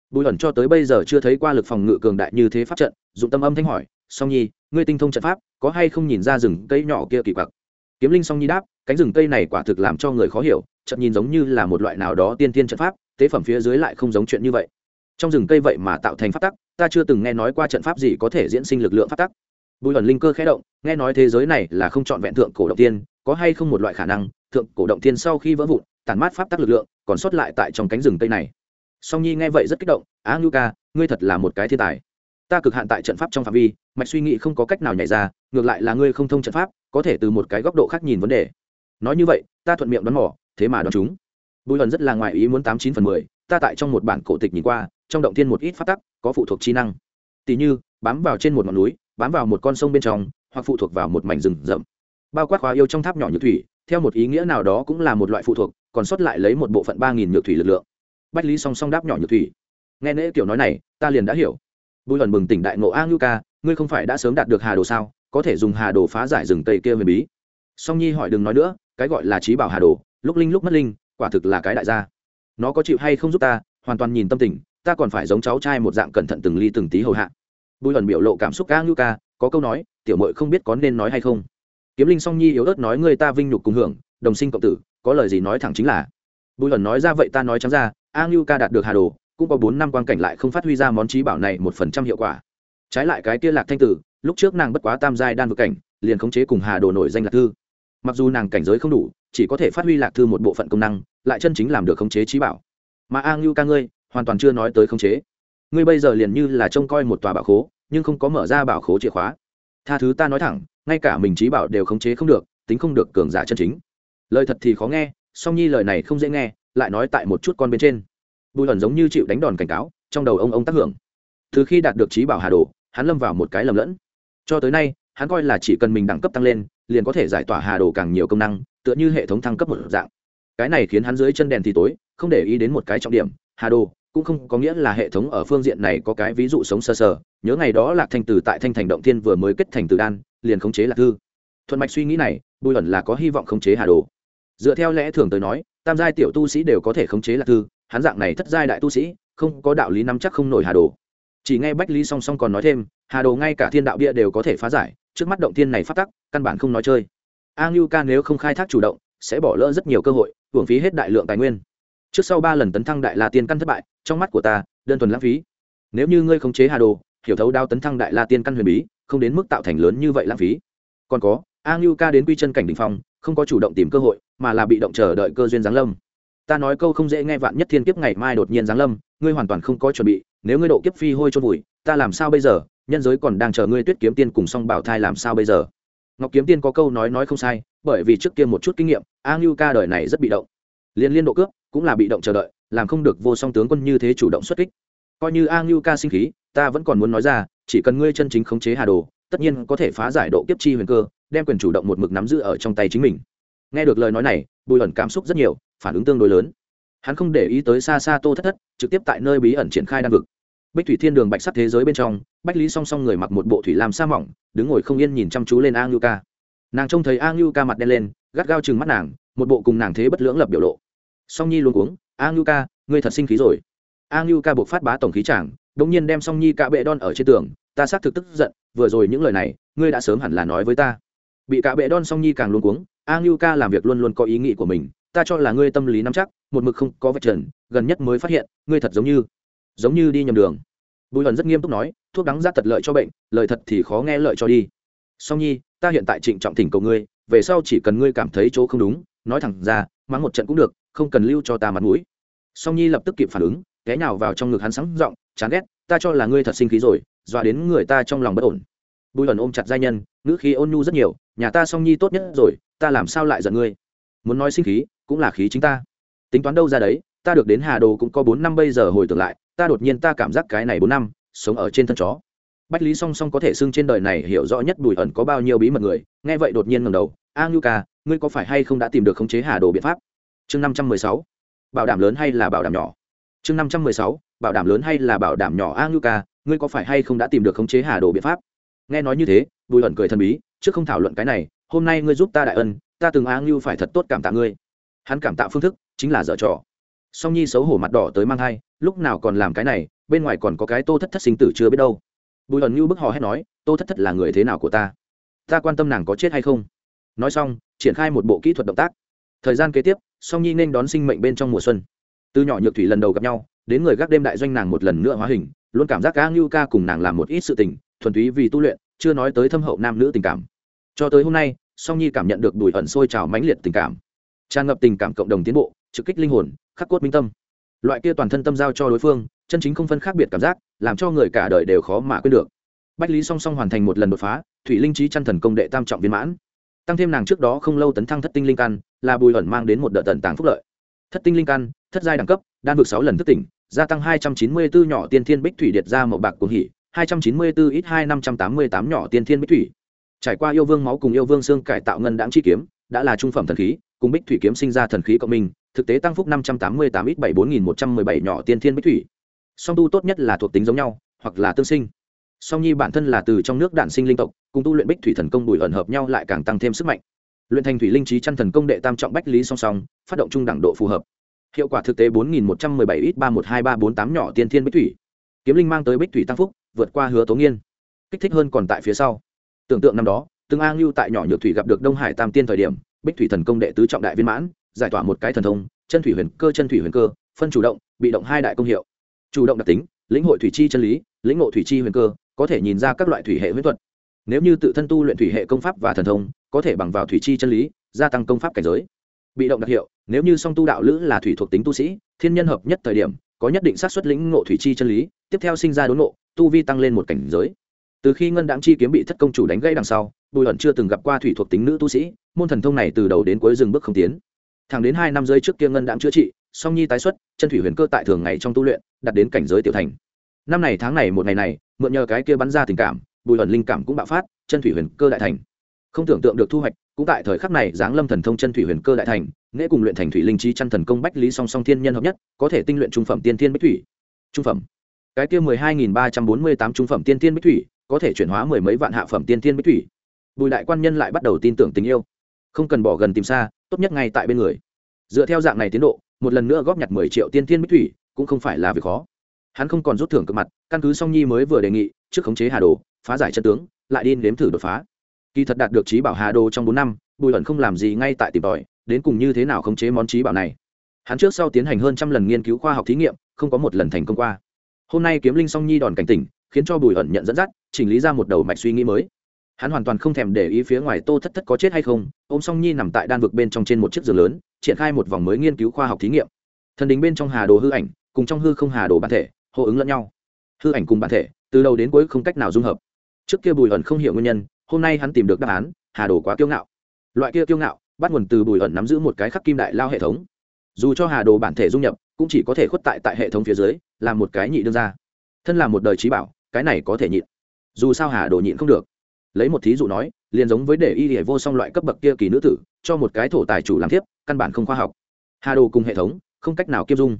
Bùi ẩn cho tới bây giờ chưa thấy qua lực phòng ngự cường đại như thế pháp trận, dụng tâm âm thanh hỏi, song nhi, ngươi tinh thông trận pháp, có hay không nhìn ra rừng cây nhỏ kia kỳ quặc? Kiếm linh song nhi đáp, cánh rừng cây này quả thực làm cho người khó hiểu trận nhìn giống như là một loại nào đó tiên tiên trận pháp, tế phẩm phía dưới lại không giống chuyện như vậy. Trong rừng cây vậy mà tạo thành pháp tắc, ta chưa từng nghe nói qua trận pháp gì có thể diễn sinh lực lượng pháp tắc. Bùi ẩn linh cơ khẽ động, nghe nói thế giới này là không chọn vẹn thượng cổ động tiên, có hay không một loại khả năng, thượng cổ động tiên sau khi vỡ vụn tàn mát pháp tắc lực lượng, còn sót lại tại trong cánh rừng cây này. Song nhi nghe vậy rất kích động, á ngưu ca, ngươi thật là một cái thiên tài. Ta cực hạn tại trận pháp trong phạm vi, mạch suy nghĩ không có cách nào nhảy ra, ngược lại là ngươi không thông trận pháp, có thể từ một cái góc độ khác nhìn vấn đề. Nói như vậy, ta thuận miệng đoán mỏ thế mà đoán chúng. Bùi hận rất là ngoài ý muốn tám chín phần mười, ta tại trong một bản cổ tịch nhìn qua, trong động thiên một ít phát tắc, có phụ thuộc chi năng. Tỷ như, bám vào trên một ngọn núi, bám vào một con sông bên trong, hoặc phụ thuộc vào một mảnh rừng rậm. Bao quát khóa yêu trong tháp nhỏ nhược thủy, theo một ý nghĩa nào đó cũng là một loại phụ thuộc, còn sót lại lấy một bộ phận ba nghìn nhược thủy lực lượng. Bách lý song song đáp nhỏ nhược thủy. Nghe nễ kiểu nói này, ta liền đã hiểu. Bùi hận bừng tỉnh đại ngộ, a ngưu ca, ngươi không phải đã sớm đạt được hà đồ sao? Có thể dùng hà đồ phá giải rừng tây kia huyền bí. Song nhi hỏi đừng nói nữa, cái gọi là trí bảo hà đồ lúc linh lúc mất linh, quả thực là cái đại gia. Nó có chịu hay không giúp ta, hoàn toàn nhìn tâm tình, ta còn phải giống cháu trai một dạng cẩn thận từng ly từng tí hầu hạ. Bùi ẩn biểu lộ cảm xúc ca ngưu ca, có câu nói, tiểu mội không biết có nên nói hay không. Kiếm linh song nhi yếu ớt nói, người ta vinh nhục cùng hưởng, đồng sinh cộng tử, có lời gì nói thẳng chính là. Bùi ẩn nói ra, vậy ta nói trắng ra, a ngưu ca đạt được hà đồ, cũng có bốn năm quan cảnh lại không phát huy ra món trí bảo này một phần trăm hiệu quả. Trái lại cái kia lạc thanh tử, lúc trước nàng bất quá tam giai đan vực cảnh, liền khống chế cùng hà đồ nổi danh lạc thư. Mặc dù nàng cảnh giới không đủ chỉ có thể phát huy lạc thư một bộ phận công năng, lại chân chính làm được khống chế trí bảo. Mà a ngưu ca ngươi, hoàn toàn chưa nói tới khống chế. Ngươi bây giờ liền như là trông coi một tòa bảo khố, nhưng không có mở ra bảo khố chìa khóa. Tha thứ ta nói thẳng, ngay cả mình trí bảo đều khống chế không được, tính không được cường giả chân chính. Lời thật thì khó nghe, song nhi lời này không dễ nghe, lại nói tại một chút con bên trên. Bùi hẩn giống như chịu đánh đòn cảnh cáo, trong đầu ông ông tác hưởng. Từ khi đạt được trí bảo hà đồ, hắn lâm vào một cái lầm lẫn. Cho tới nay, hắn coi là chỉ cần mình đẳng cấp tăng lên, liền có thể giải tỏa hà đồ càng nhiều công năng tựa như hệ thống thăng cấp một dạng. Cái này khiến hắn dưới chân đèn thì tối không để ý đến một cái trọng điểm hà đồ cũng không có nghĩa là hệ thống ở phương diện này có cái ví dụ sống sơ sờ, sờ nhớ ngày đó lạc thanh từ tại thanh thành động thiên vừa mới kết thành từ đan liền khống chế lạc thư. Thuận mạch suy nghĩ này bùi ẩn là có hy vọng khống chế hà đồ. Dựa theo lẽ thường tới nói tam giai tiểu tu sĩ đều có thể khống chế lạc thư hắn dạng này thất giai đại tu sĩ không có đạo lý nắm chắc không nổi hà đồ. Chỉ nghe bách lý song song còn nói thêm hà đồ ngay cả thiên đạo bia đều có thể phá giải trước mắt động thiên này phát tắc căn bản không nói chơi a ngưu ca nếu không khai thác chủ động, sẽ bỏ lỡ rất nhiều cơ hội, hưởng phí hết đại lượng tài nguyên. Trước sau ba lần tấn thăng đại la tiên căn thất bại, trong mắt của ta, đơn thuần lãng phí. Nếu như ngươi khống chế hà đồ, hiểu thấu đao tấn thăng đại la tiên căn huyền bí, không đến mức tạo thành lớn như vậy lãng phí. Còn có a ngưu ca đến quy chân cảnh đ ỉ n h phong, không có chủ động tìm cơ hội, mà là bị động chờ đợi cơ duyên giáng lâm. Ta nói câu không dễ nghe vạn nhất thiên kiếp ngày mai đột nhiên giáng lâm, ngươi hoàn toàn không có chuẩn bị, nếu ngươi độ kiếp phi hôi trôn vùi, ta làm sao bây giờ? Nhân giới còn đang chờ ngươi tuyết kiếm tiên cùng song bảo thai làm sao bây giờ? Ngọc kiếm tiên có câu nói nói không sai, bởi vì trước kia một chút kinh nghiệm, a ngưu ca đời này rất bị động. Liên liên độ cướp, cũng là bị động chờ đợi, làm không được vô song tướng quân như thế chủ động xuất kích. Coi như a ngưu ca sinh khí, ta vẫn còn muốn nói ra, chỉ cần ngươi chân chính khống chế hà đồ, tất nhiên có thể phá giải độ kiếp chi huyền cơ, đem quyền chủ động một mực nắm giữ ở trong tay chính mình. Nghe được lời nói này, bùi ẩn cảm xúc rất nhiều, phản ứng tương đối lớn. Hắn không để ý tới xa xa tô thất thất, trực tiếp tại nơi bí ẩn triển khai đan vực bích thủy thiên đường bạch sắc thế giới bên trong, bách lý song song người mặc một bộ thủy làm sa mỏng, đứng ngồi không yên nhìn chăm chú lên a ngưu ca. Nàng trông thấy a ngưu ca mặt đen lên, gắt gao chừng mắt nàng, một bộ cùng nàng thế bất lưỡng lập biểu lộ. Song nhi luôn cuống a ngưu ca, ngươi thật sinh khí rồi. A ngưu ca buộc phát bá tổng khí chàng đ ỗ n g nhiên đem song nhi cạ bệ đon ở trên tường, ta xác thực tức giận, vừa rồi những lời này, ngươi đã sớm hẳn là nói với ta. Bị cả bệ đon song nhi càng luôn cuống a ngưu ca làm việc luôn luôn có ý nghĩ của mình, ta cho là ngươi tâm lý nắm chắc, một mực không có vật trần, gần nhất mới phát hiện, ngươi thật giống như giống như đi nhầm đường. Bùi hận rất nghiêm túc nói, thuốc đắng rát thật lợi cho bệnh lợi thật thì khó nghe lợi cho đi. Song nhi, ta hiện tại trịnh trọng thỉnh cầu ngươi, về sau chỉ cần ngươi cảm thấy chỗ không đúng, nói thẳng ra, mắng một trận cũng được, không cần lưu cho ta mặt mũi. Song nhi lập tức kịp phản ứng, té nhào vào trong ngực hắn sắng giọng, chán ghét, ta cho là ngươi thật sinh khí rồi, dọa đến người ta trong lòng bất ổn. Bùi hận ôm chặt giai nhân, ngữ khí ôn nhu rất nhiều, nhà ta song nhi tốt nhất rồi, ta làm sao lại giận ngươi? Muốn nói sinh khí, cũng là khí chính ta. Tính toán đâu ra đấy, ta được đến hà đồ cũng có bốn năm bây giờ hồi tưởng lại ta đột nhiên ta cảm giác cái này bốn năm, sống ở trên thân chó. Bách lý song song có thể xưng trên đời này hiểu rõ nhất bùi ẩn có bao nhiêu bí mật người, nghe vậy đột nhiên ngầm đầu, a ngưu ca, ngươi có phải hay không đã tìm được khống chế hà đồ biện pháp? Chương năm trăm mười sáu, bảo đảm lớn hay là bảo đảm nhỏ? Chương năm trăm mười sáu, bảo đảm lớn hay là bảo đảm nhỏ? A ngưu ca, ngươi có phải hay không đã tìm được khống chế hà đồ biện pháp? Nghe nói như thế, bùi ẩn cười thần bí, trước không thảo luận cái này, hôm nay ngươi giúp ta đại ân, ta từng a ngưu phải thật tốt cảm tạ ngươi. Hắn cảm tạ phương thức chính là dở trò song nhi xấu hổ mặt đỏ tới mang thai, lúc nào còn làm cái này, bên ngoài còn có cái tô thất thất sinh tử chưa biết đâu. Bùi ẩn như bức hò hét nói, tô thất thất là người thế nào của ta? Ta quan tâm nàng có chết hay không? Nói xong, triển khai một bộ kỹ thuật động tác. Thời gian kế tiếp, song nhi nên đón sinh mệnh bên trong mùa xuân. Từ nhỏ nhược thủy lần đầu gặp nhau, đến người gác đêm đại doanh nàng một lần nữa hóa hình, luôn cảm giác cá ngưu ca cùng nàng làm một ít sự tình, thuần túy vì tu luyện, chưa nói tới thâm hậu nam nữ tình cảm. Cho tới hôm nay, song nhi cảm nhận được bùi ẩn sôi trào mãnh liệt tình cảm. Tràn ngập tình cảm cộng đồng tiến bộ, trực kích linh hồn khắc cốt minh tâm. Loại kia toàn thân tâm giao cho đối phương, chân chính không phân khác biệt cảm giác, làm cho người cả đời đều khó mà quên được. Bách lý song song hoàn thành một lần đột phá, thủy linh trí chăn thần công đệ tam trọng viên mãn. Tăng thêm nàng trước đó không lâu tấn thăng thất tinh linh căn, là bùi ẩn mang đến một đợt tận tàng phúc lợi. Thất tinh linh căn, thất giai đẳng cấp, đan vực sáu lần thất tỉnh, gia tăng hai trăm chín mươi bốn nhỏ tiên thiên bích thủy điệt ra một bạc cuồng hỉ, hai trăm chín mươi bốn ít hai năm trăm tám mươi tám nhỏ tiên thiên bích thủy. Trải qua yêu vương máu cùng yêu vương xương cải tạo ngân đáng chi kiếm, đã là trung phẩm thần khí, cùng bích thủy kiếm sinh ra thần khí cộng minh thực tế tăng phúc năm trăm tám mươi tám ít bảy bốn nghìn một trăm mười bảy nhỏ tiên thiên bích thủy. Song tu tốt nhất là thuộc tính giống nhau, hoặc là tương sinh. Song nhi bản thân là từ trong nước đản sinh linh tộc, cùng tu luyện bích thủy thần công bùi ẩn hợp nhau lại càng tăng thêm sức mạnh. Luyện thành thủy linh trí chăn thần công đệ tam trọng bách lý song song, phát động trung đẳng độ phù hợp. Hiệu quả thực tế bốn nghìn một trăm mười bảy ít ba một hai ba bốn tám nhỏ tiên thiên bích thủy. Kiếm linh mang tới bích thủy tăng phúc, vượt qua hứa tố nghiên. Kích thích hơn còn tại phía sau. Tưởng tượng năm đó từng an lưu tại nhỏ nhược thủy gặp được đông hải tam tiên thời điểm, bích thủy thần công đệ tứ trọng đại viên mãn giải tỏa một cái thần thông, chân thủy huyền cơ, chân thủy huyền cơ, phân chủ động, bị động hai đại công hiệu. Chủ động đặc tính, lĩnh hội thủy chi chân lý, lĩnh ngộ thủy chi huyền cơ, có thể nhìn ra các loại thủy hệ huyết thuật. Nếu như tự thân tu luyện thủy hệ công pháp và thần thông, có thể bằng vào thủy chi chân lý, gia tăng công pháp cảnh giới. Bị động đặc hiệu, nếu như song tu đạo lữ là thủy thuộc tính tu sĩ, thiên nhân hợp nhất thời điểm, có nhất định xác suất lĩnh ngộ thủy chi chân lý, tiếp theo sinh ra đốn ngộ, tu vi tăng lên một cảnh giới. Từ khi ngân đáng chi kiếm bị thất công chủ đánh gây đằng sau, bùi ẩn chưa từng gặp qua thủy thuộc tính nữ tu sĩ, môn thần thông này từ đầu đến cuối dừng bước không tiến thẳng đến hai năm rơi trước kia ngân đạm chữa trị, song nhi tái xuất, chân thủy huyền cơ tại thường ngày trong tu luyện đặt đến cảnh giới tiểu thành. Năm này tháng này một ngày này, mượn nhờ cái kia bắn ra tình cảm, bùi ẩn linh cảm cũng bạo phát, chân thủy huyền cơ đại thành. Không tưởng tượng được thu hoạch, cũng tại thời khắc này giáng lâm thần thông chân thủy huyền cơ đại thành nghệ cùng luyện thành thủy linh trí chăn thần công bách lý song song thiên nhân hợp nhất, có thể tinh luyện trung phẩm tiên thiên bích thủy. Trung phẩm. Cái kia mười hai nghìn ba trăm bốn mươi tám trung phẩm tiên thiên bích thủy, có thể chuyển hóa mười mấy vạn hạ phẩm tiên thiên bích thủy. Bùi đại quan nhân lại bắt đầu tin tưởng tình yêu không cần bỏ gần tìm xa, tốt nhất ngay tại bên người. Dựa theo dạng này tiến độ, một lần nữa góp nhặt mười triệu tiên thiên bích thủy cũng không phải là việc khó. Hắn không còn rút thưởng cực mặt, căn cứ song nhi mới vừa đề nghị, trước khống chế hà đồ, phá giải chân tướng, lại đi nếm thử đột phá. Kỳ thật đạt được trí bảo hà đồ trong bốn năm, bùi ẩn không làm gì ngay tại tìm tòi, đến cùng như thế nào khống chế món trí bảo này. Hắn trước sau tiến hành hơn trăm lần nghiên cứu khoa học thí nghiệm, không có một lần thành công qua. Hôm nay kiếm linh song nhi đòn cảnh tỉnh, khiến cho bùi ẩn nhận dẫn dắt, chỉnh lý ra một đầu mạch suy nghĩ mới hắn hoàn toàn không thèm để ý phía ngoài tô thất thất có chết hay không, ôm song nhi nằm tại đan vực bên trong trên một chiếc giường lớn, triển khai một vòng mới nghiên cứu khoa học thí nghiệm. Thần đình bên trong hà đồ hư ảnh, cùng trong hư không hà đồ bản thể, hô ứng lẫn nhau. Hư ảnh cùng bản thể, từ đầu đến cuối không cách nào dung hợp. Trước kia bùi ẩn không hiểu nguyên nhân, hôm nay hắn tìm được đáp án, hà đồ quá kiêu ngạo. Loại kia kiêu ngạo, bắt nguồn từ bùi ẩn nắm giữ một cái khắc kim đại lao hệ thống. Dù cho hà đồ bản thể dung nhập, cũng chỉ có thể khuất tại tại hệ thống phía dưới, làm một cái nhị đương ra thân là một đời trí bảo, cái này có thể nhịn. Dù sao hà đồ nhịn không được lấy một thí dụ nói, liền giống với để y hệ vô song loại cấp bậc kia kỳ nữ tử, cho một cái thổ tài chủ làm tiếp căn bản không khoa học. Hà đồ cùng hệ thống, không cách nào kiêm dung.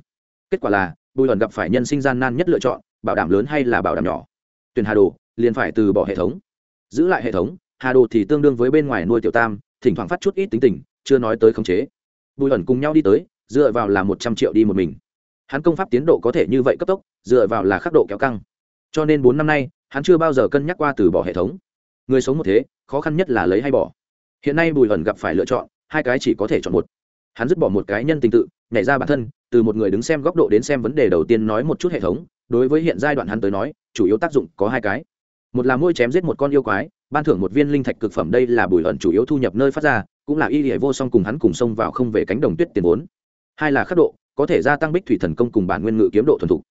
Kết quả là, bùi ẩn gặp phải nhân sinh gian nan nhất lựa chọn, bảo đảm lớn hay là bảo đảm nhỏ? Tuyển hà đồ, liền phải từ bỏ hệ thống. Giữ lại hệ thống, hà đồ thì tương đương với bên ngoài nuôi tiểu tam, thỉnh thoảng phát chút ít tính tình, chưa nói tới khống chế. Bùi ẩn cùng nhau đi tới, dựa vào là một trăm triệu đi một mình. Hắn công pháp tiến độ có thể như vậy cấp tốc, dựa vào là khắc độ kéo căng. Cho nên bốn năm nay, hắn chưa bao giờ cân nhắc qua từ bỏ hệ thống người sống một thế, khó khăn nhất là lấy hay bỏ. Hiện nay bùi hẩn gặp phải lựa chọn, hai cái chỉ có thể chọn một. Hắn dứt bỏ một cái nhân tình tự, nhảy ra bản thân, từ một người đứng xem góc độ đến xem vấn đề đầu tiên nói một chút hệ thống, đối với hiện giai đoạn hắn tới nói, chủ yếu tác dụng có hai cái. Một là môi chém giết một con yêu quái, ban thưởng một viên linh thạch cực phẩm đây là bùi Hận chủ yếu thu nhập nơi phát ra, cũng là y hệ vô song cùng hắn cùng xông vào không về cánh đồng tuyết tiền vốn. Hai là khắc độ, có thể gia tăng bích thủy thần công cùng bản nguyên ngự kiếm độ thuần thục.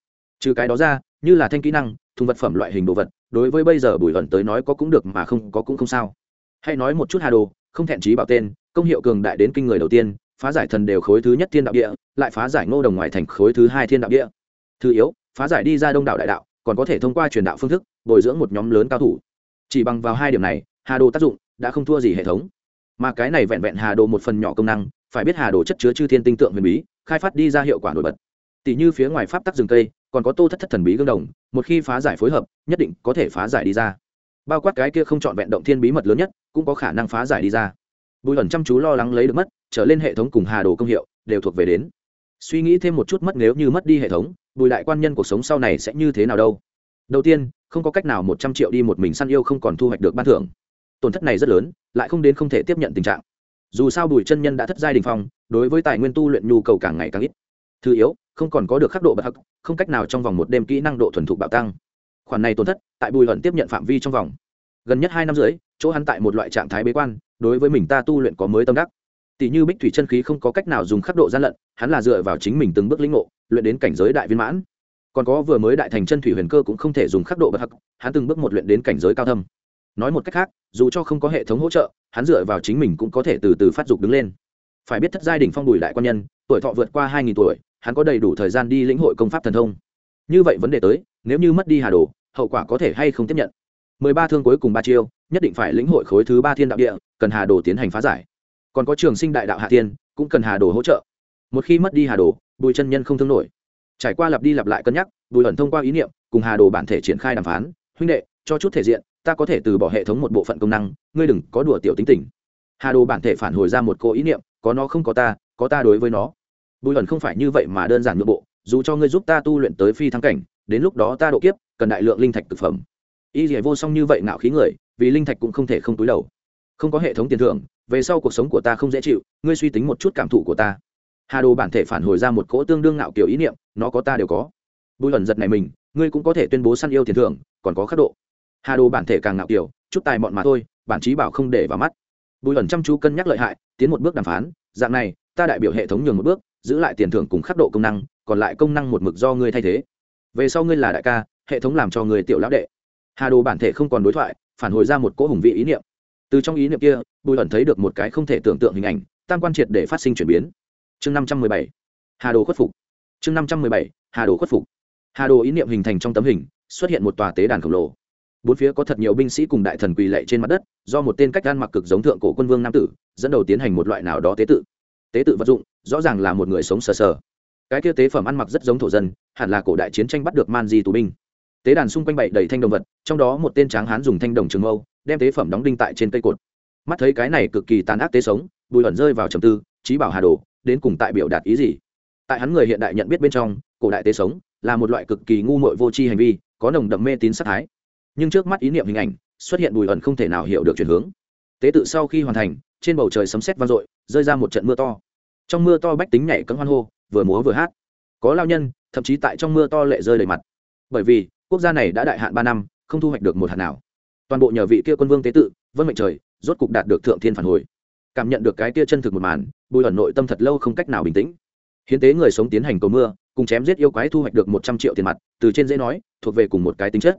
Trừ cái đó ra, như là thanh kỹ năng thùng vật phẩm loại hình đồ vật, đối với bây giờ bùi ẩn tới nói có cũng được mà không, có cũng không sao. Hay nói một chút hà đồ, không thẹn trí bảo tên, công hiệu cường đại đến kinh người đầu tiên, phá giải thần đều khối thứ nhất thiên đạo địa, lại phá giải ngô đồng ngoài thành khối thứ hai thiên đạo địa. Thứ yếu, phá giải đi ra đông đảo đại đạo, còn có thể thông qua truyền đạo phương thức, bồi dưỡng một nhóm lớn cao thủ. Chỉ bằng vào hai điểm này, hà đồ tác dụng đã không thua gì hệ thống. Mà cái này vẹn vẹn hà đồ một phần nhỏ công năng, phải biết hà đồ chất chứa chư thiên tinh tượng huyền bí, khai phát đi ra hiệu quả nổi bật. Tỷ như phía ngoài pháp tắc rừng cây còn có tô thất thất thần bí gương đồng, một khi phá giải phối hợp, nhất định có thể phá giải đi ra. Bao quát cái kia không chọn vẹn động thiên bí mật lớn nhất, cũng có khả năng phá giải đi ra. Bùi ẩn chăm chú lo lắng lấy được mất, trở lên hệ thống cùng hà đồ công hiệu, đều thuộc về đến. Suy nghĩ thêm một chút mất nếu như mất đi hệ thống, bùi đại quan nhân cuộc sống sau này sẽ như thế nào đâu? Đầu tiên, không có cách nào một trăm triệu đi một mình săn yêu không còn thu hoạch được ban thưởng. Tổn thất này rất lớn, lại không đến không thể tiếp nhận tình trạng. Dù sao bùi chân nhân đã thất giai đình phong, đối với tài nguyên tu luyện nhu cầu càng ngày càng ít thứ yếu, không còn có được khắc độ bậc hắc, không cách nào trong vòng một đêm kỹ năng độ thuần thục bạo tăng. Khoản này tổn thất, tại bùi luận tiếp nhận phạm vi trong vòng gần nhất hai năm rưỡi, chỗ hắn tại một loại trạng thái bế quan, đối với mình ta tu luyện có mới tâm đắc. Tỷ như bích thủy chân khí không có cách nào dùng khắc độ gian lận, hắn là dựa vào chính mình từng bước lĩnh ngộ, luyện đến cảnh giới đại viên mãn. Còn có vừa mới đại thành chân thủy huyền cơ cũng không thể dùng khắc độ bậc hắc, hắn từng bước một luyện đến cảnh giới cao thâm. Nói một cách khác, dù cho không có hệ thống hỗ trợ, hắn dựa vào chính mình cũng có thể từ từ phát dục đứng lên. Phải biết thất giai đỉnh phong bùi đại quan nhân, tuổi thọ vượt qua hai nghìn tuổi hắn có đầy đủ thời gian đi lĩnh hội công pháp thần thông. Như vậy vấn đề tới, nếu như mất đi hà đồ, hậu quả có thể hay không tiếp nhận? Mười ba thương cuối cùng ba chiêu, nhất định phải lĩnh hội khối thứ ba thiên đạo địa, cần hà đồ tiến hành phá giải. Còn có trường sinh đại đạo hạ tiên cũng cần hà đồ hỗ trợ. Một khi mất đi hà đồ, bùi chân nhân không thương nổi. Trải qua lặp đi lặp lại cân nhắc, bùi ẩn thông qua ý niệm, cùng hà đồ bản thể triển khai đàm phán. Huynh đệ, cho chút thể diện, ta có thể từ bỏ hệ thống một bộ phận công năng, ngươi đừng có đùa tiểu tính tình. Hà đồ bản thể phản hồi ra một cô ý niệm, có nó không có ta có ta đối với nó bùi ẩn không phải như vậy mà đơn giản nội bộ, dù cho ngươi giúp ta tu luyện tới phi thăng cảnh, đến lúc đó ta độ kiếp, cần đại lượng linh thạch thực phẩm. Y dỉa vô song như vậy nạo khí người, vì linh thạch cũng không thể không túi đầu. Không có hệ thống tiền thưởng, về sau cuộc sống của ta không dễ chịu, ngươi suy tính một chút cảm thụ của ta. Hà đồ bản thể phản hồi ra một cỗ tương đương nạo kiểu ý niệm, nó có ta đều có. Bùi ẩn giật này mình, ngươi cũng có thể tuyên bố săn yêu tiền thưởng, còn có khắc độ. Hà đồ bản thể càng nạo kiểu, chút tài mọn mà thôi, bản trí bảo không để vào mắt. Bùi ẩn chăm chú cân nhắc lợi hại, tiến một bước đàm phán, dạng này ta đại biểu hệ thống nhường một bước, giữ lại tiền thưởng cùng khắc độ công năng, còn lại công năng một mực do ngươi thay thế. Về sau ngươi là đại ca, hệ thống làm cho người tiểu lão đệ. Hà đồ bản thể không còn đối thoại, phản hồi ra một cỗ hùng vị ý niệm. Từ trong ý niệm kia, bùi ẩn thấy được một cái không thể tưởng tượng hình ảnh, tam quan triệt để phát sinh chuyển biến. Chương năm trăm mười bảy, hà đồ khuất phục. Chương năm trăm mười bảy, hà đồ khuất phục. Hà đồ ý niệm hình thành trong tấm hình, xuất hiện một tòa tế đàn khổng lồ. Bốn phía có thật nhiều binh sĩ cùng đại thần quỳ lệ trên mặt đất, do một tên cách gan mặc cực giống thượng cổ quân vương nam tử, dẫn đầu tiến hành một loại nào đó tế tự tế tự vật dụng, rõ ràng là một người sống sờ sờ. Cái kia tế phẩm ăn mặc rất giống thổ dân, hẳn là cổ đại chiến tranh bắt được man di tù binh. Tế đàn xung quanh bậy đầy thanh đồng vật, trong đó một tên tráng hán dùng thanh đồng trường mâu, đem tế phẩm đóng đinh tại trên cây cột. Mắt thấy cái này cực kỳ tàn ác tế sống, bùi ẩn rơi vào trầm tư trí bảo hà đồ, đến cùng tại biểu đạt ý gì? Tại hắn người hiện đại nhận biết bên trong, cổ đại tế sống là một loại cực kỳ ngu muội vô tri hành vi, có nồng đậm mê tín sắc thái. Nhưng trước mắt ý niệm hình ảnh, xuất hiện bùi ẩn không thể nào hiểu được chuyển hướng. Tế tự sau khi hoàn thành trên bầu trời sấm sét vang dội, rơi ra một trận mưa to. Trong mưa to bách tính nhảy cấm hoan hô, vừa múa vừa hát. Có lao nhân, thậm chí tại trong mưa to lệ rơi đầy mặt. Bởi vì, quốc gia này đã đại hạn ba năm, không thu hoạch được một hạt nào. Toàn bộ nhờ vị kia quân vương tế tự, vân mệnh trời, rốt cục đạt được thượng thiên phản hồi. Cảm nhận được cái kia chân thực một màn, bùi ẩn nội tâm thật lâu không cách nào bình tĩnh. Hiến tế người sống tiến hành cầu mưa, cùng chém giết yêu quái thu hoạch được một trăm triệu tiền mặt, từ trên dễ nói, thuộc về cùng một cái tính chất.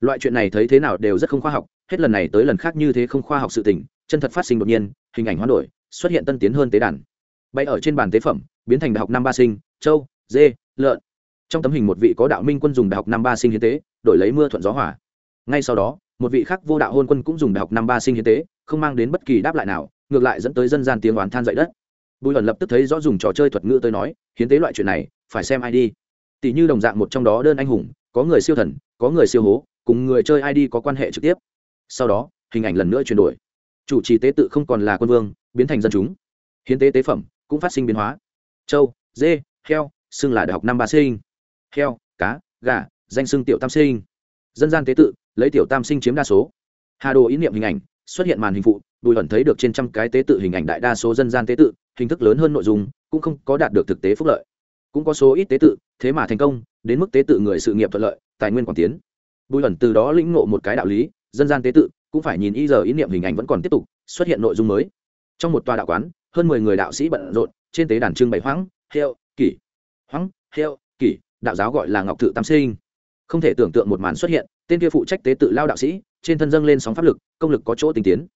Loại chuyện này thấy thế nào đều rất không khoa học, hết lần này tới lần khác như thế không khoa học sự tình, chân thật phát sinh đột nhiên hình ảnh hoán đổi, xuất hiện tân tiến hơn tế đàn. Bay ở trên bàn tế phẩm, biến thành đại học năm ba sinh, châu, dê, lợn. Trong tấm hình một vị có đạo minh quân dùng đại học năm ba sinh hiến tế, đổi lấy mưa thuận gió hỏa ngay sau đó, một vị khác vô đạo hôn quân cũng dùng đại học năm ba sinh hiến tế, không mang đến bất kỳ đáp lại nào, ngược lại dẫn tới dân gian tiếng oán than dậy đất. Bùi ẩn lập tức thấy rõ dùng trò chơi thuật ngữ tới nói, hiến tế loại chuyện này, phải xem ai đi. Tỷ như đồng dạng một trong đó đơn anh hùng, có người siêu thần, có người siêu hố, cùng người chơi id có quan hệ trực tiếp. Sau đó, hình ảnh lần nữa chuyển đổi chủ trì tế tự không còn là quân vương, biến thành dân chúng. Hiến tế tế phẩm cũng phát sinh biến hóa. Châu, dê, heo, xưng là đại học năm ba sinh. Heo, cá, gà, danh xưng tiểu tam sinh. Dân gian tế tự, lấy tiểu tam sinh chiếm đa số. Hà đồ ý niệm hình ảnh, xuất hiện màn hình phụ, bùi hẩn thấy được trên trăm cái tế tự hình ảnh đại đa số dân gian tế tự, hình thức lớn hơn nội dung, cũng không có đạt được thực tế phúc lợi. Cũng có số ít tế tự, thế mà thành công, đến mức tế tự người sự nghiệp thuận lợi, tài nguyên quảng tiến. Bùi hẩn từ đó lĩnh ngộ một cái đạo lý, dân gian tế tự cũng phải nhìn y giờ ý niệm hình ảnh vẫn còn tiếp tục, xuất hiện nội dung mới. Trong một tòa đạo quán, hơn mười người đạo sĩ bận rộn, trên tế đàn trưng bày hoãng hiệu kỷ. Hoãng hiệu kỷ, đạo giáo gọi là ngọc tự tam sinh. Không thể tưởng tượng một màn xuất hiện, tên kia phụ trách tế tự lao đạo sĩ, trên thân dâng lên sóng pháp lực, công lực có chỗ tinh tiến.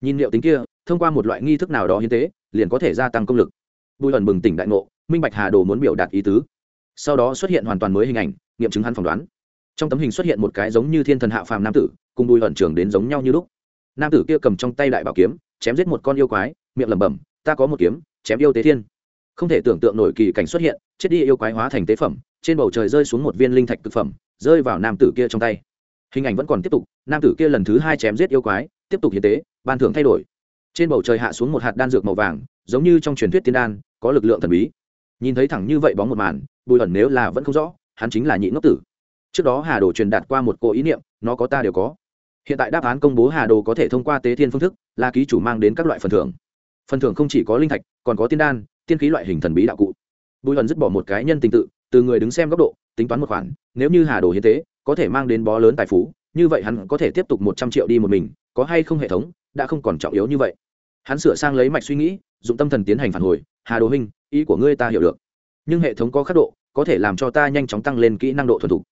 Nhìn liệu tính kia, thông qua một loại nghi thức nào đó hiến tế, liền có thể gia tăng công lực. Bùi ẩn bừng tỉnh đại ngộ, minh bạch hà đồ muốn biểu đạt ý tứ. Sau đó xuất hiện hoàn toàn mới hình ảnh, nghiệm chứng hắn phỏng đoán. Trong tấm hình xuất hiện một cái giống như thiên thần hạ phàm nam tử cùng bùi ẩn trường đến giống nhau như lúc. Nam tử kia cầm trong tay đại bảo kiếm, chém giết một con yêu quái, miệng lẩm bẩm, ta có một kiếm, chém yêu tế thiên. Không thể tưởng tượng nổi kỳ cảnh xuất hiện, chết đi yêu quái hóa thành tế phẩm, trên bầu trời rơi xuống một viên linh thạch thực phẩm, rơi vào nam tử kia trong tay. Hình ảnh vẫn còn tiếp tục, nam tử kia lần thứ hai chém giết yêu quái, tiếp tục hiến tế, ban thưởng thay đổi. Trên bầu trời hạ xuống một hạt đan dược màu vàng, giống như trong truyền thuyết tiên đan, có lực lượng thần bí. Nhìn thấy thẳng như vậy bóng một màn, bùi ẩn nếu là vẫn không rõ, hắn chính là nhị ngốc tử. Trước đó hà đồ truyền đạt qua một cô ý niệm, nó có ta đều có hiện tại đáp án công bố hà đồ có thể thông qua tế thiên phương thức, là ký chủ mang đến các loại phần thưởng. Phần thưởng không chỉ có linh thạch, còn có tiên đan, tiên khí loại hình thần bí đạo cụ. Bùi hận dứt bỏ một cái nhân tình tự, từ người đứng xem góc độ, tính toán một khoản, nếu như hà đồ hiến tế, có thể mang đến bó lớn tài phú, như vậy hắn có thể tiếp tục một trăm triệu đi một mình, có hay không hệ thống, đã không còn trọng yếu như vậy. Hắn sửa sang lấy mạch suy nghĩ, dụng tâm thần tiến hành phản hồi, hà đồ huynh, ý của ngươi ta hiểu được. Nhưng hệ thống có khắc độ, có thể làm cho ta nhanh chóng tăng lên kỹ năng độ thuần thục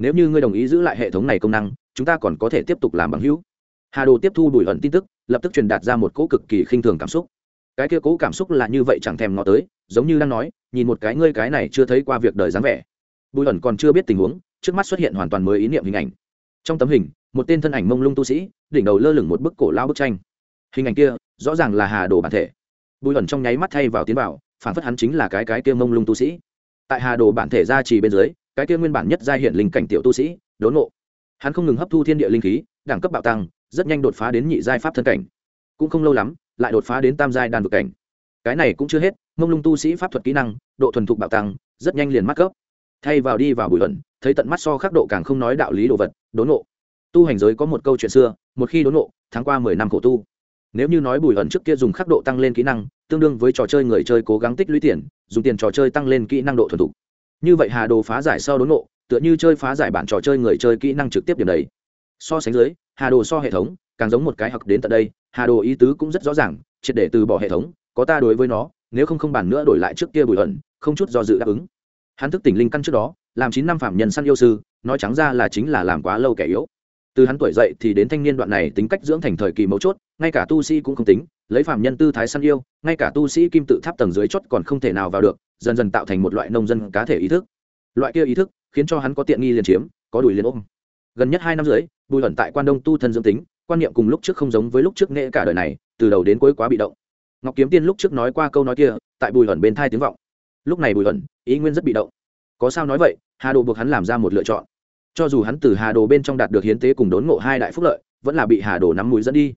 nếu như ngươi đồng ý giữ lại hệ thống này công năng, chúng ta còn có thể tiếp tục làm bằng hữu. Hà đồ tiếp thu bùi ẩn tin tức, lập tức truyền đạt ra một cỗ cực kỳ khinh thường cảm xúc. Cái kia cỗ cảm xúc là như vậy chẳng thèm ngó tới, giống như đang nói, nhìn một cái ngươi cái này chưa thấy qua việc đời dáng vẻ. Bùi ẩn còn chưa biết tình huống, trước mắt xuất hiện hoàn toàn mới ý niệm hình ảnh. Trong tấm hình, một tên thân ảnh mông lung tu sĩ, đỉnh đầu lơ lửng một bức cổ lao bức tranh. Hình ảnh kia, rõ ràng là hà đồ bản thể. Bùi ẩn trong nháy mắt thay vào tiến vào, phản phất hắn chính là cái cái kia mông lung tu sĩ. Tại hà đồ bản thể ra chỉ bên dưới cái kia nguyên bản nhất giai hiện linh cảnh tiểu tu sĩ, đốn ngộ. Hắn không ngừng hấp thu thiên địa linh khí, đẳng cấp bạo tăng, rất nhanh đột phá đến nhị giai pháp thân cảnh. Cũng không lâu lắm, lại đột phá đến tam giai đan vực cảnh. Cái này cũng chưa hết, mông lung tu sĩ pháp thuật kỹ năng, độ thuần thục bạo tăng, rất nhanh liền mắc cấp thay vào đi vào bùi ẩn thấy tận mắt so khắc độ càng không nói đạo lý đồ vật, đốn ngộ. Tu hành giới có một câu chuyện xưa, một khi đốn ngộ tháng qua mười năm khổ tu. Nếu như nói bùi ẩn trước kia dùng khắc độ tăng lên kỹ năng, tương đương với trò chơi người chơi cố gắng tích lũy tiền, dùng tiền trò chơi tăng lên kỹ năng độ thuần thục như vậy hà đồ phá giải sau đốn nộ tựa như chơi phá giải bản trò chơi người chơi kỹ năng trực tiếp điểm đấy. So sánh dưới, hà đồ so hệ thống, càng giống một cái học đến tận đây, hà đồ ý tứ cũng rất rõ ràng, triệt để từ bỏ hệ thống, có ta đối với nó, nếu không không bàn nữa đổi lại trước kia bùi ẩn, không chút do dự đáp ứng. Hắn thức tỉnh linh căn trước đó, làm chín năm phạm nhân săn yêu sư, nói trắng ra là chính là làm quá lâu kẻ yếu. Từ hắn tuổi dậy thì đến thanh niên đoạn này tính cách dưỡng thành thời kỳ mấu chốt, ngay cả tu sĩ cũng không tính lấy phạm nhân tư thái săn yêu, ngay cả tu sĩ kim tự tháp tầng dưới chót còn không thể nào vào được, dần dần tạo thành một loại nông dân cá thể ý thức. Loại kia ý thức khiến cho hắn có tiện nghi liền chiếm, có đùi liền ôm. Gần nhất hai năm dưới bùi ẩn tại quan đông tu thân dưỡng tính, quan niệm cùng lúc trước không giống với lúc trước nghệ cả đời này, từ đầu đến cuối quá bị động. Ngọc kiếm tiên lúc trước nói qua câu nói kia, tại bùi ẩn bên thai tiếng vọng. Lúc này bùi ẩn ý nguyên rất bị động. Có sao nói vậy, hà đồ buộc hắn làm ra một lựa chọn. Cho dù hắn từ hà đồ bên trong đạt được hiến tế cùng đốn ngộ hai đại phúc lợi, vẫn là bị hà đồ nắm mũi dẫn đi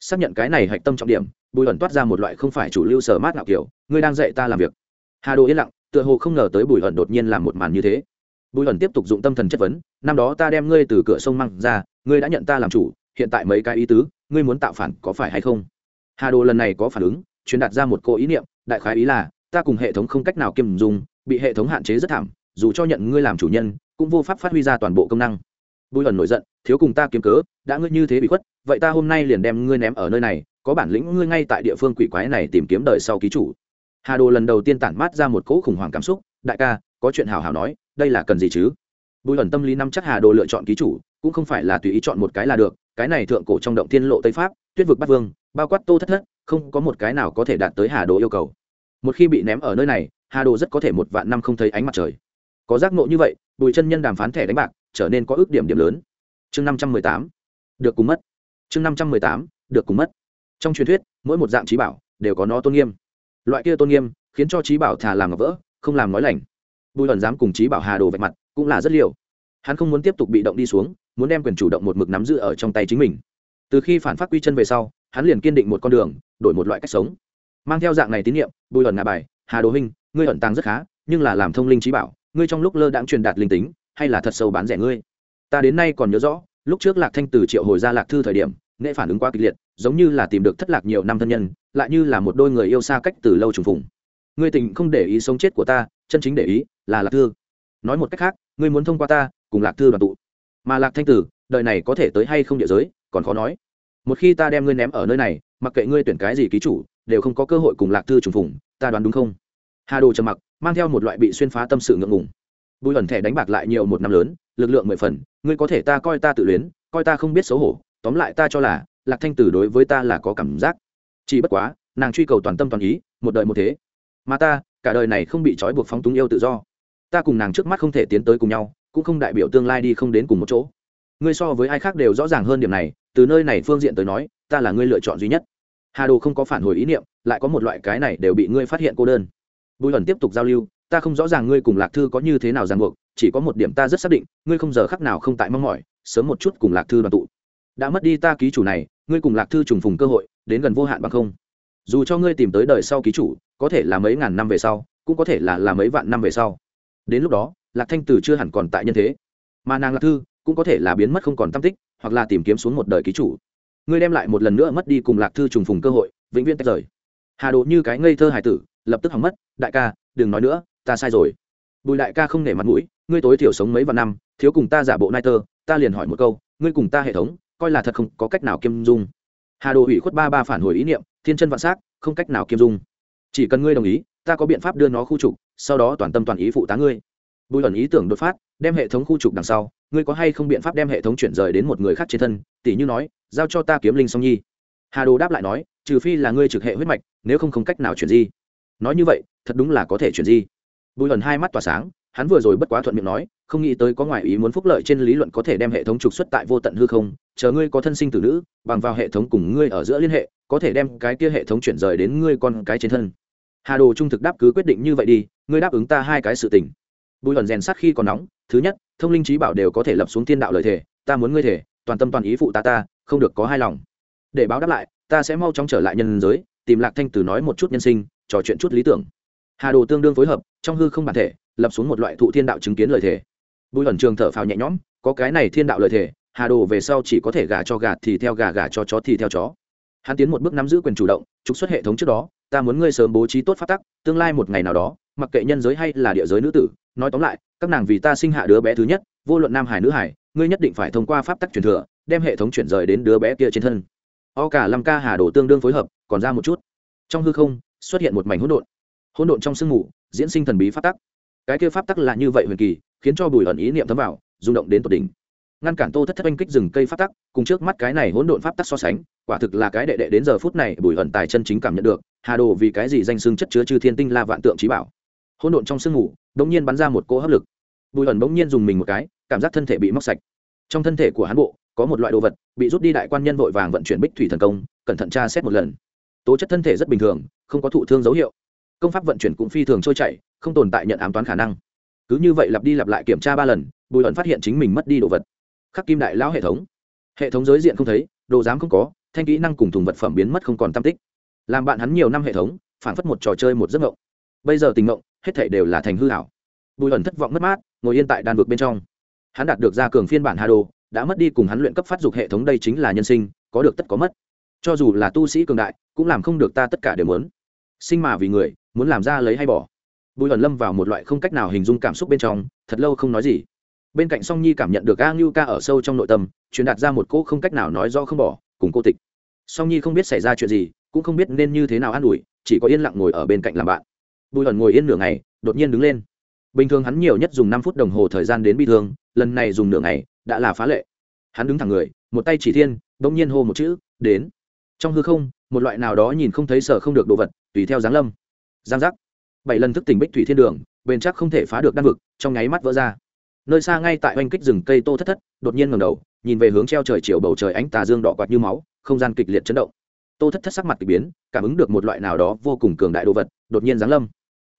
xác nhận cái này hạch tâm trọng điểm, bùi ẩn toát ra một loại không phải chủ lưu sở mát nào kiểu, ngươi đang dạy ta làm việc. Hà đồ yên lặng, tựa hồ không ngờ tới bùi ẩn đột nhiên làm một màn như thế. Bùi ẩn tiếp tục dụng tâm thần chất vấn, năm đó ta đem ngươi từ cửa sông măng ra, ngươi đã nhận ta làm chủ, hiện tại mấy cái ý tứ, ngươi muốn tạo phản có phải hay không? Hà đồ lần này có phản ứng, truyền đạt ra một cô ý niệm, đại khái ý là, ta cùng hệ thống không cách nào kiềm dùng, bị hệ thống hạn chế rất thảm, dù cho nhận ngươi làm chủ nhân, cũng vô pháp phát huy ra toàn bộ công năng bùi ẩn nổi giận, thiếu cùng ta kiếm cớ, đã ngươi như thế bị khuất, vậy ta hôm nay liền đem ngươi ném ở nơi này, có bản lĩnh ngươi ngay tại địa phương quỷ quái này tìm kiếm đời sau ký chủ. Hà đồ lần đầu tiên tản mát ra một cỗ khủng hoảng cảm xúc, đại ca, có chuyện hào hào nói, đây là cần gì chứ? Bùi ẩn tâm lý năm chắc hà đồ lựa chọn ký chủ, cũng không phải là tùy ý chọn một cái là được, cái này thượng cổ trong động tiên lộ tây pháp, tuyết vực bắc vương, bao quát tô thất thất, không có một cái nào có thể đạt tới hà đồ yêu cầu. Một khi bị ném ở nơi này, hà đồ rất có thể một vạn năm không thấy ánh mặt trời. Có giác nộ như vậy, bùi chân nhân đàm phán thẻ đánh bạc trở nên có ước điểm điểm lớn. Chương năm trăm mười tám, được cùng mất. Chương năm trăm mười tám, được cùng mất. Trong truyền thuyết, mỗi một dạng trí bảo đều có nó tôn nghiêm. Loại kia tôn nghiêm khiến cho trí bảo thà làm ngọc vỡ, không làm nói lành. Bùi ẩn dám cùng trí bảo hà đồ vạch mặt cũng là rất liều. Hắn không muốn tiếp tục bị động đi xuống, muốn đem quyền chủ động một mực nắm giữ ở trong tay chính mình. Từ khi phản phát quy chân về sau, hắn liền kiên định một con đường, đổi một loại cách sống. Mang theo dạng này tín nhiệm bùi ẩn ngà bài, hà đồ huynh, ngươi ẩn tàng rất khá, nhưng là làm thông linh trí bảo, ngươi trong lúc lơ đãng truyền đạt linh tính hay là thật sâu bán rẻ ngươi? Ta đến nay còn nhớ rõ, lúc trước lạc thanh từ triệu hồi ra lạc thư thời điểm, nghệ phản ứng quá kịch liệt, giống như là tìm được thất lạc nhiều năm thân nhân, lại như là một đôi người yêu xa cách từ lâu trùng phùng. Ngươi tình không để ý sống chết của ta, chân chính để ý là lạc thư. Nói một cách khác, ngươi muốn thông qua ta, cùng lạc thư đoàn tụ. Mà lạc thanh tử, đời này có thể tới hay không địa giới, còn khó nói. Một khi ta đem ngươi ném ở nơi này, mặc kệ ngươi tuyển cái gì ký chủ, đều không có cơ hội cùng lạc thư trùng phùng, ta đoán đúng không? Hà đồ trầm mặc, mang theo một loại bị xuyên phá tâm sự ngượng ngùng bùi ẩn thẻ đánh bạc lại nhiều một năm lớn, lực lượng mười phần, ngươi có thể ta coi ta tự luyến, coi ta không biết xấu hổ, tóm lại ta cho là, lạc thanh tử đối với ta là có cảm giác. Chỉ bất quá, nàng truy cầu toàn tâm toàn ý, một đời một thế. Mà ta, cả đời này không bị trói buộc phóng túng yêu tự do. Ta cùng nàng trước mắt không thể tiến tới cùng nhau, cũng không đại biểu tương lai đi không đến cùng một chỗ. Ngươi so với ai khác đều rõ ràng hơn điểm này, từ nơi này phương diện tới nói, ta là ngươi lựa chọn duy nhất. Hà đồ không có phản hồi ý niệm, lại có một loại cái này đều bị ngươi phát hiện cô đơn. Bùi ẩn tiếp tục giao lưu ta không rõ ràng ngươi cùng lạc thư có như thế nào ràng buộc, chỉ có một điểm ta rất xác định, ngươi không giờ khắc nào không tại mong mỏi, sớm một chút cùng lạc thư đoàn tụ. Đã mất đi ta ký chủ này, ngươi cùng lạc thư trùng phùng cơ hội, đến gần vô hạn bằng không. Dù cho ngươi tìm tới đời sau ký chủ, có thể là mấy ngàn năm về sau, cũng có thể là là mấy vạn năm về sau. Đến lúc đó, lạc thanh tử chưa hẳn còn tại nhân thế. Mà nàng lạc thư, cũng có thể là biến mất không còn tâm tích, hoặc là tìm kiếm xuống một đời ký chủ. Ngươi đem lại một lần nữa mất đi cùng lạc thư trùng phùng cơ hội, vĩnh viễn tách rời. Hà đồ như cái ngây thơ hải tử, lập tức hỏng mất, đại ca, đừng nói nữa ta sai rồi. Bùi đại ca không nể mặt mũi, ngươi tối thiểu sống mấy vạn năm, thiếu cùng ta giả bộ nai tơ, ta liền hỏi một câu, ngươi cùng ta hệ thống, coi là thật không, có cách nào kiêm dung. Hà đồ ủy khuất ba ba phản hồi ý niệm, thiên chân vạn s á c không cách nào kiêm dung. Chỉ cần ngươi đồng ý, ta có biện pháp đưa nó khu trục, sau đó toàn tâm toàn ý phụ tá ngươi. Bùi ẩn ý tưởng đột phát, đem hệ thống khu trục đằng sau, ngươi có hay không biện pháp đem hệ thống chuyển rời đến một người khác trên thân tỷ như nói, giao cho ta kiếm linh song nhi. Hà đồ đáp lại nói, trừ phi là ngươi trực hệ huyết mạch, nếu không không cách nào chuyển di. Nói như vậy, thật đúng là có thể chuyển di bùi ẩn hai mắt tỏa sáng, hắn vừa rồi bất quá thuận miệng nói, không nghĩ tới có ngoại ý muốn phúc lợi trên lý luận có thể đem hệ thống trục xuất tại vô tận hư không, chờ ngươi có thân sinh tử nữ, bằng vào hệ thống cùng ngươi ở giữa liên hệ, có thể đem cái kia hệ thống chuyển rời đến ngươi con cái trên thân. Hà đồ trung thực đáp cứ quyết định như vậy đi, ngươi đáp ứng ta hai cái sự tình. Bùi ẩn rèn sát khi còn nóng, thứ nhất, thông linh trí bảo đều có thể lập xuống thiên đạo lợi thể. ta muốn ngươi thể toàn tâm toàn ý phụ ta ta, không được có hai lòng. Để báo đáp lại, ta sẽ mau chóng trở lại nhân giới, tìm lạc thanh tử nói một chút nhân sinh, trò chuyện chút lý tưởng hà đồ tương đương phối hợp trong hư không bản thể lập xuống một loại thụ thiên đạo chứng kiến lời thể. bùi ẩn trường thở phào nhẹ nhõm có cái này thiên đạo lời thể, hà đồ về sau chỉ có thể gà cho gà thì theo gà gà cho chó thì theo chó. Hắn tiến một bước nắm giữ quyền chủ động trục xuất hệ thống trước đó ta muốn ngươi sớm bố trí tốt phát tắc tương lai một ngày nào đó mặc kệ nhân giới hay là địa giới nữ tử nói tóm lại các nàng vì ta sinh hạ đứa bé thứ nhất vô luận nam hải nữ hải ngươi nhất định phải thông qua pháp tắc truyền thừa đem hệ thống chuyển rời đến đứa bé kia trên thân. O cả lâm ca hà đồ tương đương phối hợp còn ra một chút. Trong hư không xuất hiện một mảnh hỗn độn hỗn độn trong sương mù, diễn sinh thần bí pháp tắc. Cái kia pháp tắc là như vậy huyền kỳ, khiến cho bùi ẩn ý niệm thấm vào, rung động đến tột đỉnh. Ngăn cản tô thất thất oanh kích rừng cây pháp tắc, cùng trước mắt cái này hỗn độn pháp tắc so sánh, quả thực là cái đệ đệ đến giờ phút này bùi ẩn tài chân chính cảm nhận được, hà đồ vì cái gì danh xưng chất chứa chư thiên tinh la vạn tượng trí bảo. Hỗn độn trong sương mù bỗng nhiên bắn ra một cỗ hấp lực. Bùi ẩn bỗng nhiên dùng mình một cái, cảm giác thân thể bị móc sạch. Trong thân thể của hắn bộ, có một loại đồ vật, bị rút đi đại quan nhân vội vàng vận chuyển bích thủy thần công, cẩn thận tra xét một lần. Tố chất thân thể rất bình thường, không có thụ thương dấu hiệu công pháp vận chuyển cũng phi thường trôi chảy, không tồn tại nhận ám toán khả năng. Cứ như vậy lặp đi lặp lại kiểm tra ba lần, bùi ẩn phát hiện chính mình mất đi đồ vật. Khắc kim đại lão hệ thống. Hệ thống giới diện không thấy, đồ giám không có, thanh kỹ năng cùng thùng vật phẩm biến mất không còn tam tích. Làm bạn hắn nhiều năm hệ thống phản phất một trò chơi một giấc ngộng bây giờ tình ngộng hết thể đều là thành hư hảo bùi ẩn thất vọng mất mát, ngồi yên tại đan vực bên trong. Hắn đạt được ra cường phiên bản hà đồ đã mất đi cùng hắn luyện cấp phát dục hệ thống đây chính là nhân sinh, có được tất có mất. Cho dù là tu sĩ cường đại, cũng làm không được ta tất cả đều muốn. Sinh mà vì người muốn làm ra lấy hay bỏ. Bùi ẩn lâm vào một loại không cách nào hình dung cảm xúc bên trong, thật lâu không nói gì. Bên cạnh song nhi cảm nhận được a ngưu ca ở sâu trong nội tâm, truyền đạt ra một cô không cách nào nói do không bỏ, cùng cô tịch. Song nhi không biết xảy ra chuyện gì, cũng không biết nên như thế nào an ủi, chỉ có yên lặng ngồi ở bên cạnh làm bạn. Bùi ẩn ngồi yên nửa ngày, đột nhiên đứng lên. Bình thường hắn nhiều nhất dùng năm phút đồng hồ thời gian đến bi thương, lần này dùng nửa ngày, đã là phá lệ. Hắn đứng thẳng người, một tay chỉ thiên, bỗng nhiên hô một chữ, đến. Trong hư không, một loại nào đó nhìn không thấy sở không được đồ vật, tùy theo giáng lâm giang giác. Bảy lần thức tỉnh bích thủy thiên đường, bền chắc không thể phá được đan vực, trong nháy mắt vỡ ra. Nơi xa ngay tại oanh kích rừng cây tô thất thất, đột nhiên ngầm đầu, nhìn về hướng treo trời chiều bầu trời ánh tà dương đỏ quạt như máu, không gian kịch liệt chấn động. Tô thất thất sắc mặt k ỳ biến, cảm ứng được một loại nào đó vô cùng cường đại đồ vật, đột nhiên giáng lâm.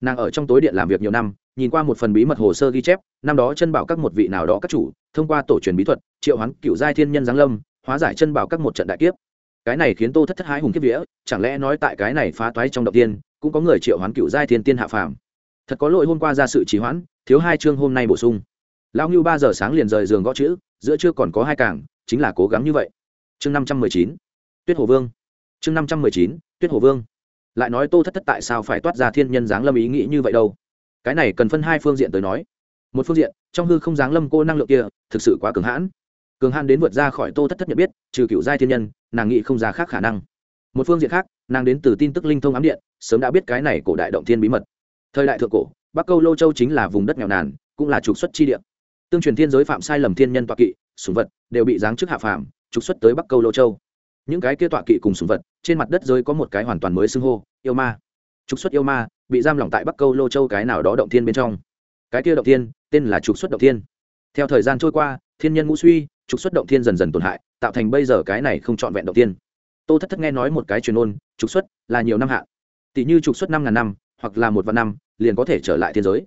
Nàng ở trong tối điện làm việc nhiều năm, nhìn qua một phần bí mật hồ sơ ghi chép, năm đó chân bảo các một vị nào đó các chủ, thông qua tổ truyền bí thuật, triệu hoán cựu giai thiên nhân giáng lâm, hóa giải chân bảo các một trận đại kiếp. Cái này khiến tô thất thất hái hùng kiếp vĩa chẳng lẽ nói tại cái này phá toái trong động tiên cũng có người triệu hoán cựu giai thiên tiên hạ phàm. Thật có lỗi hôm qua ra sự trì hoãn, thiếu hai chương hôm nay bổ sung. Lão ngưu ba giờ sáng liền rời giường gõ chữ, giữa chưa còn có hai cảng chính là cố gắng như vậy. Chương năm trăm mười chín, tuyết hồ vương. Chương năm trăm mười chín, tuyết hồ vương. Lại nói tô thất thất tại sao phải toát ra thiên nhân dáng lâm ý nghĩ như vậy đâu? Cái này cần phân hai phương diện tới nói. Một phương diện, trong hư không dáng lâm cô năng lượng kia, thực sự quá cường hãn. Cường hãn đến vượt ra khỏi tô thất thất nhận biết, trừ cựu giai thiên nhân, nàng nghĩ không ra khác khả năng. Một phương diện khác nàng đến từ tin tức linh thông ám điện, sớm đã biết cái này cổ đại động thiên bí mật. Thời đại thượng cổ, bắc câu lô châu chính là vùng đất nghèo nàn, cũng là trục xuất chi địa. Tương truyền thiên giới phạm sai lầm thiên nhân toạ kỵ sùng vật, đều bị giáng chức hạ phàm, trục xuất tới bắc câu lô châu. Những cái kia tọa kỵ cùng sùng vật, trên mặt đất giới có một cái hoàn toàn mới xưng hô, yêu ma. Trục xuất yêu ma, bị giam lỏng tại bắc câu lô châu cái nào đó động thiên bên trong. Cái kia động thiên, tên là trục xuất động thiên. Theo thời gian trôi qua, thiên nhân ngũ suy, trục xuất động thiên dần dần tổn hại, tạo thành bây giờ cái này không trọn vẹn động thiên tô thất thất nghe nói một cái truyền ôn, trục xuất là nhiều năm hạn tỷ như trục xuất năm ngàn năm, hoặc là một vạn năm, liền có thể trở lại thiên giới.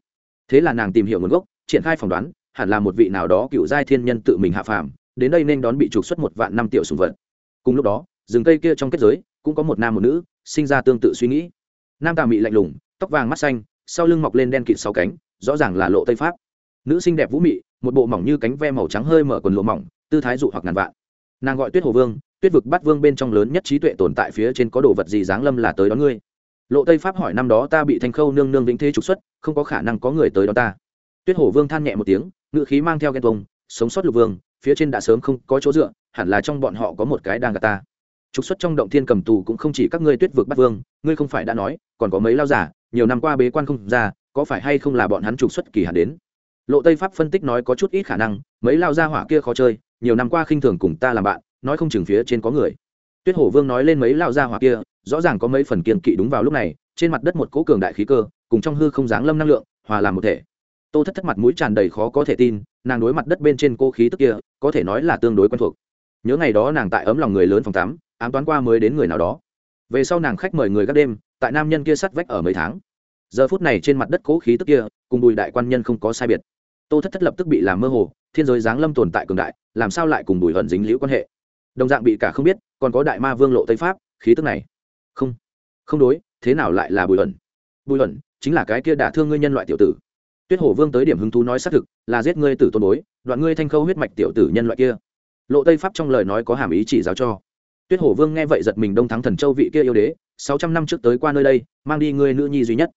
Thế là nàng tìm hiểu nguồn gốc, triển khai phỏng đoán, hẳn là một vị nào đó cựu giai thiên nhân tự mình hạ phàm, đến đây nên đón bị trục xuất một vạn năm tiểu sùng vật. Cùng lúc đó, rừng cây kia trong kết giới, cũng có một nam một nữ, sinh ra tương tự suy nghĩ. Nam tà mị lạnh lùng, tóc vàng mắt xanh, sau lưng mọc lên đen kịt sáu cánh, rõ ràng là lộ tây pháp. Nữ xinh đẹp vũ mị, một bộ mỏng như cánh ve màu trắng hơi mở quần lụa mỏng, tư thái dụ hoặc ngàn vạn nàng gọi tuyết hồ vương, tuyết vực bắt vương bên trong lớn nhất trí tuệ tồn tại phía trên có đồ vật gì dáng lâm là tới đón ngươi. Lộ tây pháp hỏi năm đó ta bị thanh khâu nương nương vĩnh thế trục xuất, không có khả năng có người tới đó ta. Tuyết hổ vương than nhẹ một tiếng ngự khí mang theo ghen vông sống sót lục vương, phía trên đã sớm không có chỗ dựa, hẳn là trong bọn họ có một cái đang gạt ta. Trục xuất trong động thiên cầm tù cũng không chỉ các ngươi tuyết vực bắt vương, ngươi không phải đã nói, còn có mấy lao giả, nhiều năm qua bế quan không ra, có phải hay không là bọn hắn trục xuất kỳ hạn đến? Lộ tây pháp phân tích nói có chút ít khả năng, mấy lao gia hỏa kia khó chơi nhiều năm qua khinh thường cùng ta làm bạn, nói không chừng phía trên có người. Tuyết hổ vương nói lên mấy lao ra hỏa kia, rõ ràng có mấy phần kiên kỵ đúng vào lúc này, trên mặt đất một cỗ cường đại khí cơ, cùng trong hư không giáng lâm năng lượng, hòa làm một thể. Tô thất thất mặt mũi tràn đầy khó có thể tin, nàng đối mặt đất bên trên cô khí tức kia, có thể nói là tương đối quen thuộc. Nhớ ngày đó nàng tại ấm lòng người lớn phòng tắm, ám toán qua mới đến người nào đó. Về sau nàng khách mời người các đêm, tại nam nhân kia sắt vách ở mấy tháng. Giờ phút này trên mặt đất cố khí tức kia, cùng bùi đại quan nhân không có sai biệt. Tô thất thất lập tức bị làm mơ hồ thiên giới giáng lâm tồn tại cường đại, làm sao lại cùng bùi hận dính liễu quan hệ? Đồng dạng bị cả không biết, còn có đại ma vương lộ tây pháp, khí tức này. Không không đối, thế nào lại là bùi hận? Bùi hận chính là cái kia đả thương ngươi nhân loại tiểu tử. Tuyết hổ vương tới điểm hứng thú nói xác thực, là giết ngươi tử tôn bối, đoạn ngươi thanh khâu huyết mạch tiểu tử nhân loại kia. Lộ tây pháp trong lời nói có hàm ý chỉ giáo cho. Tuyết hổ vương nghe vậy giật mình đông thắng thần châu vị kia yêu đế, sáu trăm năm trước tới qua nơi đây, mang đi ngươi nữ nhi duy nhất.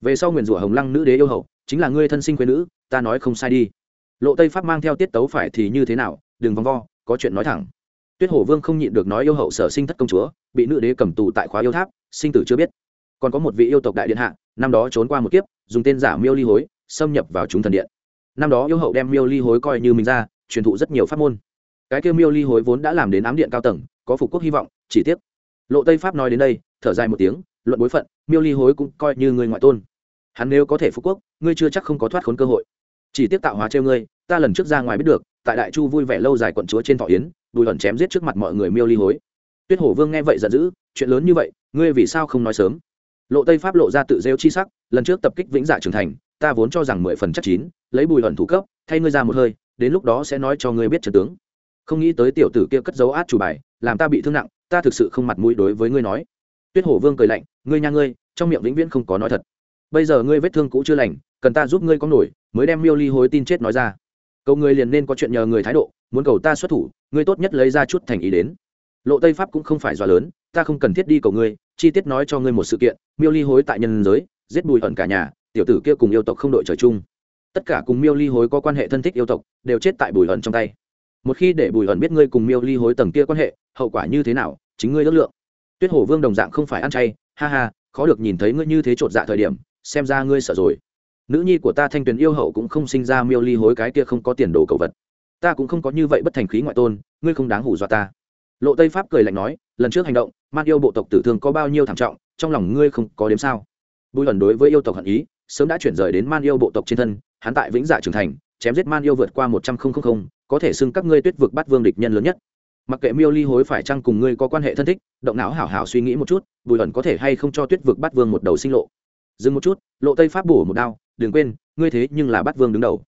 Về sau nguyền rủa hồng lăng nữ đế yêu hậu, chính là ngươi thân sinh quê nữ, ta nói không sai đi lộ tây pháp mang theo tiết tấu phải thì như thế nào, đừng vòng vo, có chuyện nói thẳng. Tuyết hổ vương không nhịn được nói yêu hậu sở sinh thất công chúa, bị nữ đế cầm tù tại khóa yêu tháp, sinh tử chưa biết. Còn có một vị yêu tộc đại điện hạ, năm đó trốn qua một kiếp, dùng tên giả miêu ly hối, xâm nhập vào chúng thần điện. Năm đó yêu hậu đem miêu ly hối coi như mình ra, truyền thụ rất nhiều pháp môn. Cái kêu miêu ly hối vốn đã làm đến ám điện cao tầng, có phục quốc hy vọng, chỉ tiếc. Lộ tây pháp nói đến đây, thở dài một tiếng, luận bối phận, miêu ly hối cũng coi như người ngoại tôn. Hắn nếu có thể phục quốc, ngươi chưa chắc không có thoát khốn cơ hội chỉ tiếc tạo hóa treo ngươi, ta lần trước ra ngoài biết được, tại đại chu vui vẻ lâu dài quận chúa trên thọ yến, bùi ẩn chém giết trước mặt mọi người miêu ly hối. Tuyết hổ vương nghe vậy giận dữ, chuyện lớn như vậy, ngươi vì sao không nói sớm? Lộ tây pháp lộ ra tự rêu chi sắc, lần trước tập kích vĩnh dạ trưởng thành, ta vốn cho rằng mười phần chắc chín, lấy bùi ẩn thủ cấp, thay ngươi ra một hơi, đến lúc đó sẽ nói cho ngươi biết trần tướng. Không nghĩ tới tiểu tử kia cất dấu át chủ bài, làm ta bị thương nặng, ta thực sự không mặt mũi đối với ngươi nói. Tuyết hổ vương cười lạnh, ngươi nha ngươi, trong miệng vĩnh viễn không có nói thật. Bây giờ ngươi vết thương cũ chưa lành cần ta giúp ngươi có nổi, mới đem miêu ly hối tin chết nói ra. Cầu ngươi liền nên có chuyện nhờ người thái độ, muốn cầu ta xuất thủ, ngươi tốt nhất lấy ra chút thành ý đến. Lộ tây pháp cũng không phải dọa lớn, ta không cần thiết đi cầu ngươi, chi tiết nói cho ngươi một sự kiện, miêu ly hối tại nhân giới, giết bùi ẩn cả nhà, tiểu tử kia cùng yêu tộc không đội trời chung. Tất cả cùng miêu ly hối có quan hệ thân thích yêu tộc, đều chết tại bùi ẩn trong tay. Một khi để bùi ẩn biết ngươi cùng miêu ly hối tầng kia quan hệ, hậu quả như thế nào, chính ngươi ước lượng. Tuyết hổ vương đồng dạng không phải ăn chay, ha ha, khó được nhìn thấy ngươi như thế chột dạ thời điểm, xem ra ngươi sợ rồi nữ nhi của ta thanh tuyền yêu hậu cũng không sinh ra miêu ly hối cái kia không có tiền đồ cầu vật. Ta cũng không có như vậy bất thành khí ngoại tôn, ngươi không đáng hủ dọa ta. Lộ tây pháp cười lạnh nói, lần trước hành động man yêu bộ tộc tử thương có bao nhiêu thảm trọng, trong lòng ngươi không có đếm sao? Bùi ẩn đối với yêu tộc hận ý, sớm đã chuyển rời đến man yêu bộ tộc trên thân, hắn tại vĩnh dạ trưởng thành, chém giết man yêu vượt qua một trăm linh có thể xưng các ngươi tuyết vực bắt vương địch nhân lớn nhất. Mặc kệ miêu ly hối phải chăng cùng ngươi có quan hệ thân thích, động não hảo hảo suy nghĩ một chút, bùi ẩn có thể hay không cho tuyết vực bắt vương một đầu sinh lộ. Dừng một chút, lộ tây pháp bổ một đao đừng quên, ngươi thế nhưng là bắt vương đứng đầu.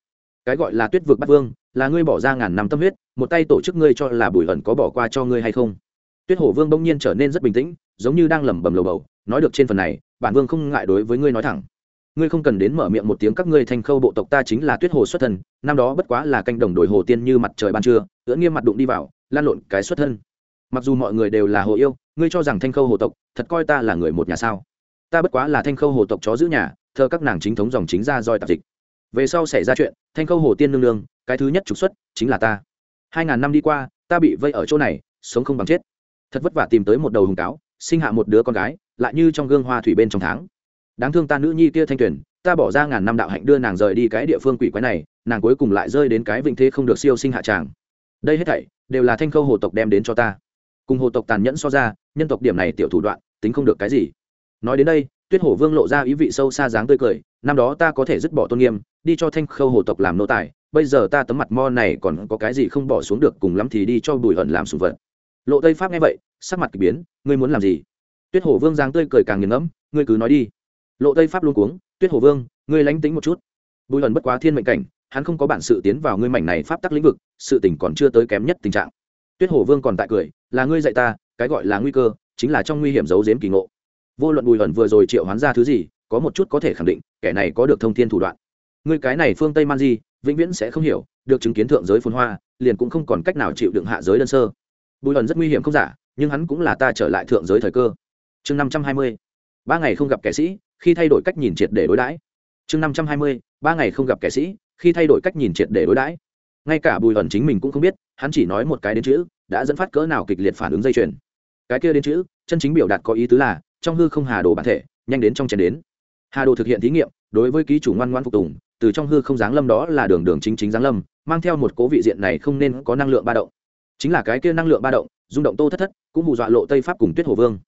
Cái gọi là tuyết vực bắt vương, là ngươi bỏ ra ngàn năm tâm huyết, một tay tổ chức ngươi cho là bùi ẩn có bỏ qua cho ngươi hay không? Tuyết hổ vương bỗng nhiên trở nên rất bình tĩnh, giống như đang lẩm bẩm lầu bầu, nói được trên phần này, bản vương không ngại đối với ngươi nói thẳng. Ngươi không cần đến mở miệng một tiếng các ngươi thành khâu bộ tộc ta chính là tuyết hồ xuất thân, năm đó bất quá là canh đồng đổi hồ tiên như mặt trời ban trưa, ưỡn nghiêm mặt đụng đi vào, lan lộn cái xuất thân. Mặc dù mọi người đều là hồ yêu, ngươi cho rằng thanh khâu hồ tộc, thật coi ta là người một nhà sao? Ta bất quá là thanh khâu hồ tộc chó giữ nhà thơ các nàng chính thống dòng chính ra roi tạp dịch. Về sau xảy ra chuyện, thanh khâu hồ tiên nương nương, cái thứ nhất trục xuất chính là ta. Hai ngàn năm đi qua, ta bị vây ở chỗ này, sống không bằng chết. Thật vất vả tìm tới một đầu hùng cáo, sinh hạ một đứa con gái, lại như trong gương hoa thủy bên trong tháng. Đáng thương ta nữ nhi kia thanh tuyển, ta bỏ ra ngàn năm đạo hạnh đưa nàng rời đi cái địa phương quỷ quái này, nàng cuối cùng lại rơi đến cái vịnh thế không được siêu sinh hạ tràng. Đây hết thảy, đều là thanh khâu hồ tộc đem đến cho ta. Cùng hồ tộc tàn nhẫn so ra, nhân tộc điểm này tiểu thủ đoạn, tính không được cái gì nói đến đây, tuyết hổ vương lộ ra ý vị sâu xa dáng tươi cười, năm đó ta có thể dứt bỏ tôn nghiêm, đi cho thanh khâu hồ tộc làm nô tài, bây giờ ta tấm mặt mo này còn có cái gì không bỏ xuống được cùng lắm thì đi cho bùi hận làm sùng vật. Lộ tây pháp nghe vậy, sắc mặt k ỳ biến, ngươi muốn làm gì? Tuyết hổ vương dáng tươi cười càng nghiền ngẫm, ngươi cứ nói đi. Lộ tây pháp luôn cuống, tuyết hổ vương, ngươi lánh tính một chút. Bùi hận bất quá thiên mệnh cảnh, hắn không có bản sự tiến vào ngươi mảnh này pháp tắc lĩnh vực, sự tỉnh còn chưa tới kém nhất tình trạng. Tuyết hổ vương còn tại cười, là ngươi dạy ta, cái gọi là nguy cơ, chính là trong nguy hiểm giấu giếm kỳ ngộ vô luận bùi hận vừa rồi triệu hoán ra thứ gì, có một chút có thể khẳng định, kẻ này có được thông tin thủ đoạn. Ngươi cái này phương tây man di, vĩnh viễn sẽ không hiểu, được chứng kiến thượng giới phồn hoa, liền cũng không còn cách nào chịu đựng hạ giới đơn sơ. Bùi hận rất nguy hiểm không giả, nhưng hắn cũng là ta trở lại thượng giới thời cơ. Chương năm trăm hai mươi, ba ngày không gặp kẻ sĩ, khi thay đổi cách nhìn triệt để đối đãi. Chương năm trăm hai mươi, ba ngày không gặp kẻ sĩ, khi thay đổi cách nhìn triệt để đối đãi. Ngay cả bùi hận chính mình cũng không biết, hắn chỉ nói một cái đến chữ, đã dẫn phát cỡ nào kịch liệt phản ứng dây chuyền. Cái kia đến chữ, chân chính biểu đạt có ý tứ là trong hư không hà đồ bản thể, nhanh đến trong chén đến. Hà đồ thực hiện thí nghiệm, đối với ký chủ ngoan ngoan phục tùng, từ trong hư không giáng lâm đó là đường đường chính chính giáng lâm, mang theo một cố vị diện này không nên có năng lượng ba động. Chính là cái kia năng lượng ba động, rung động tô thất thất, cũng hù dọa lộ tây pháp cùng tuyết hồ vương.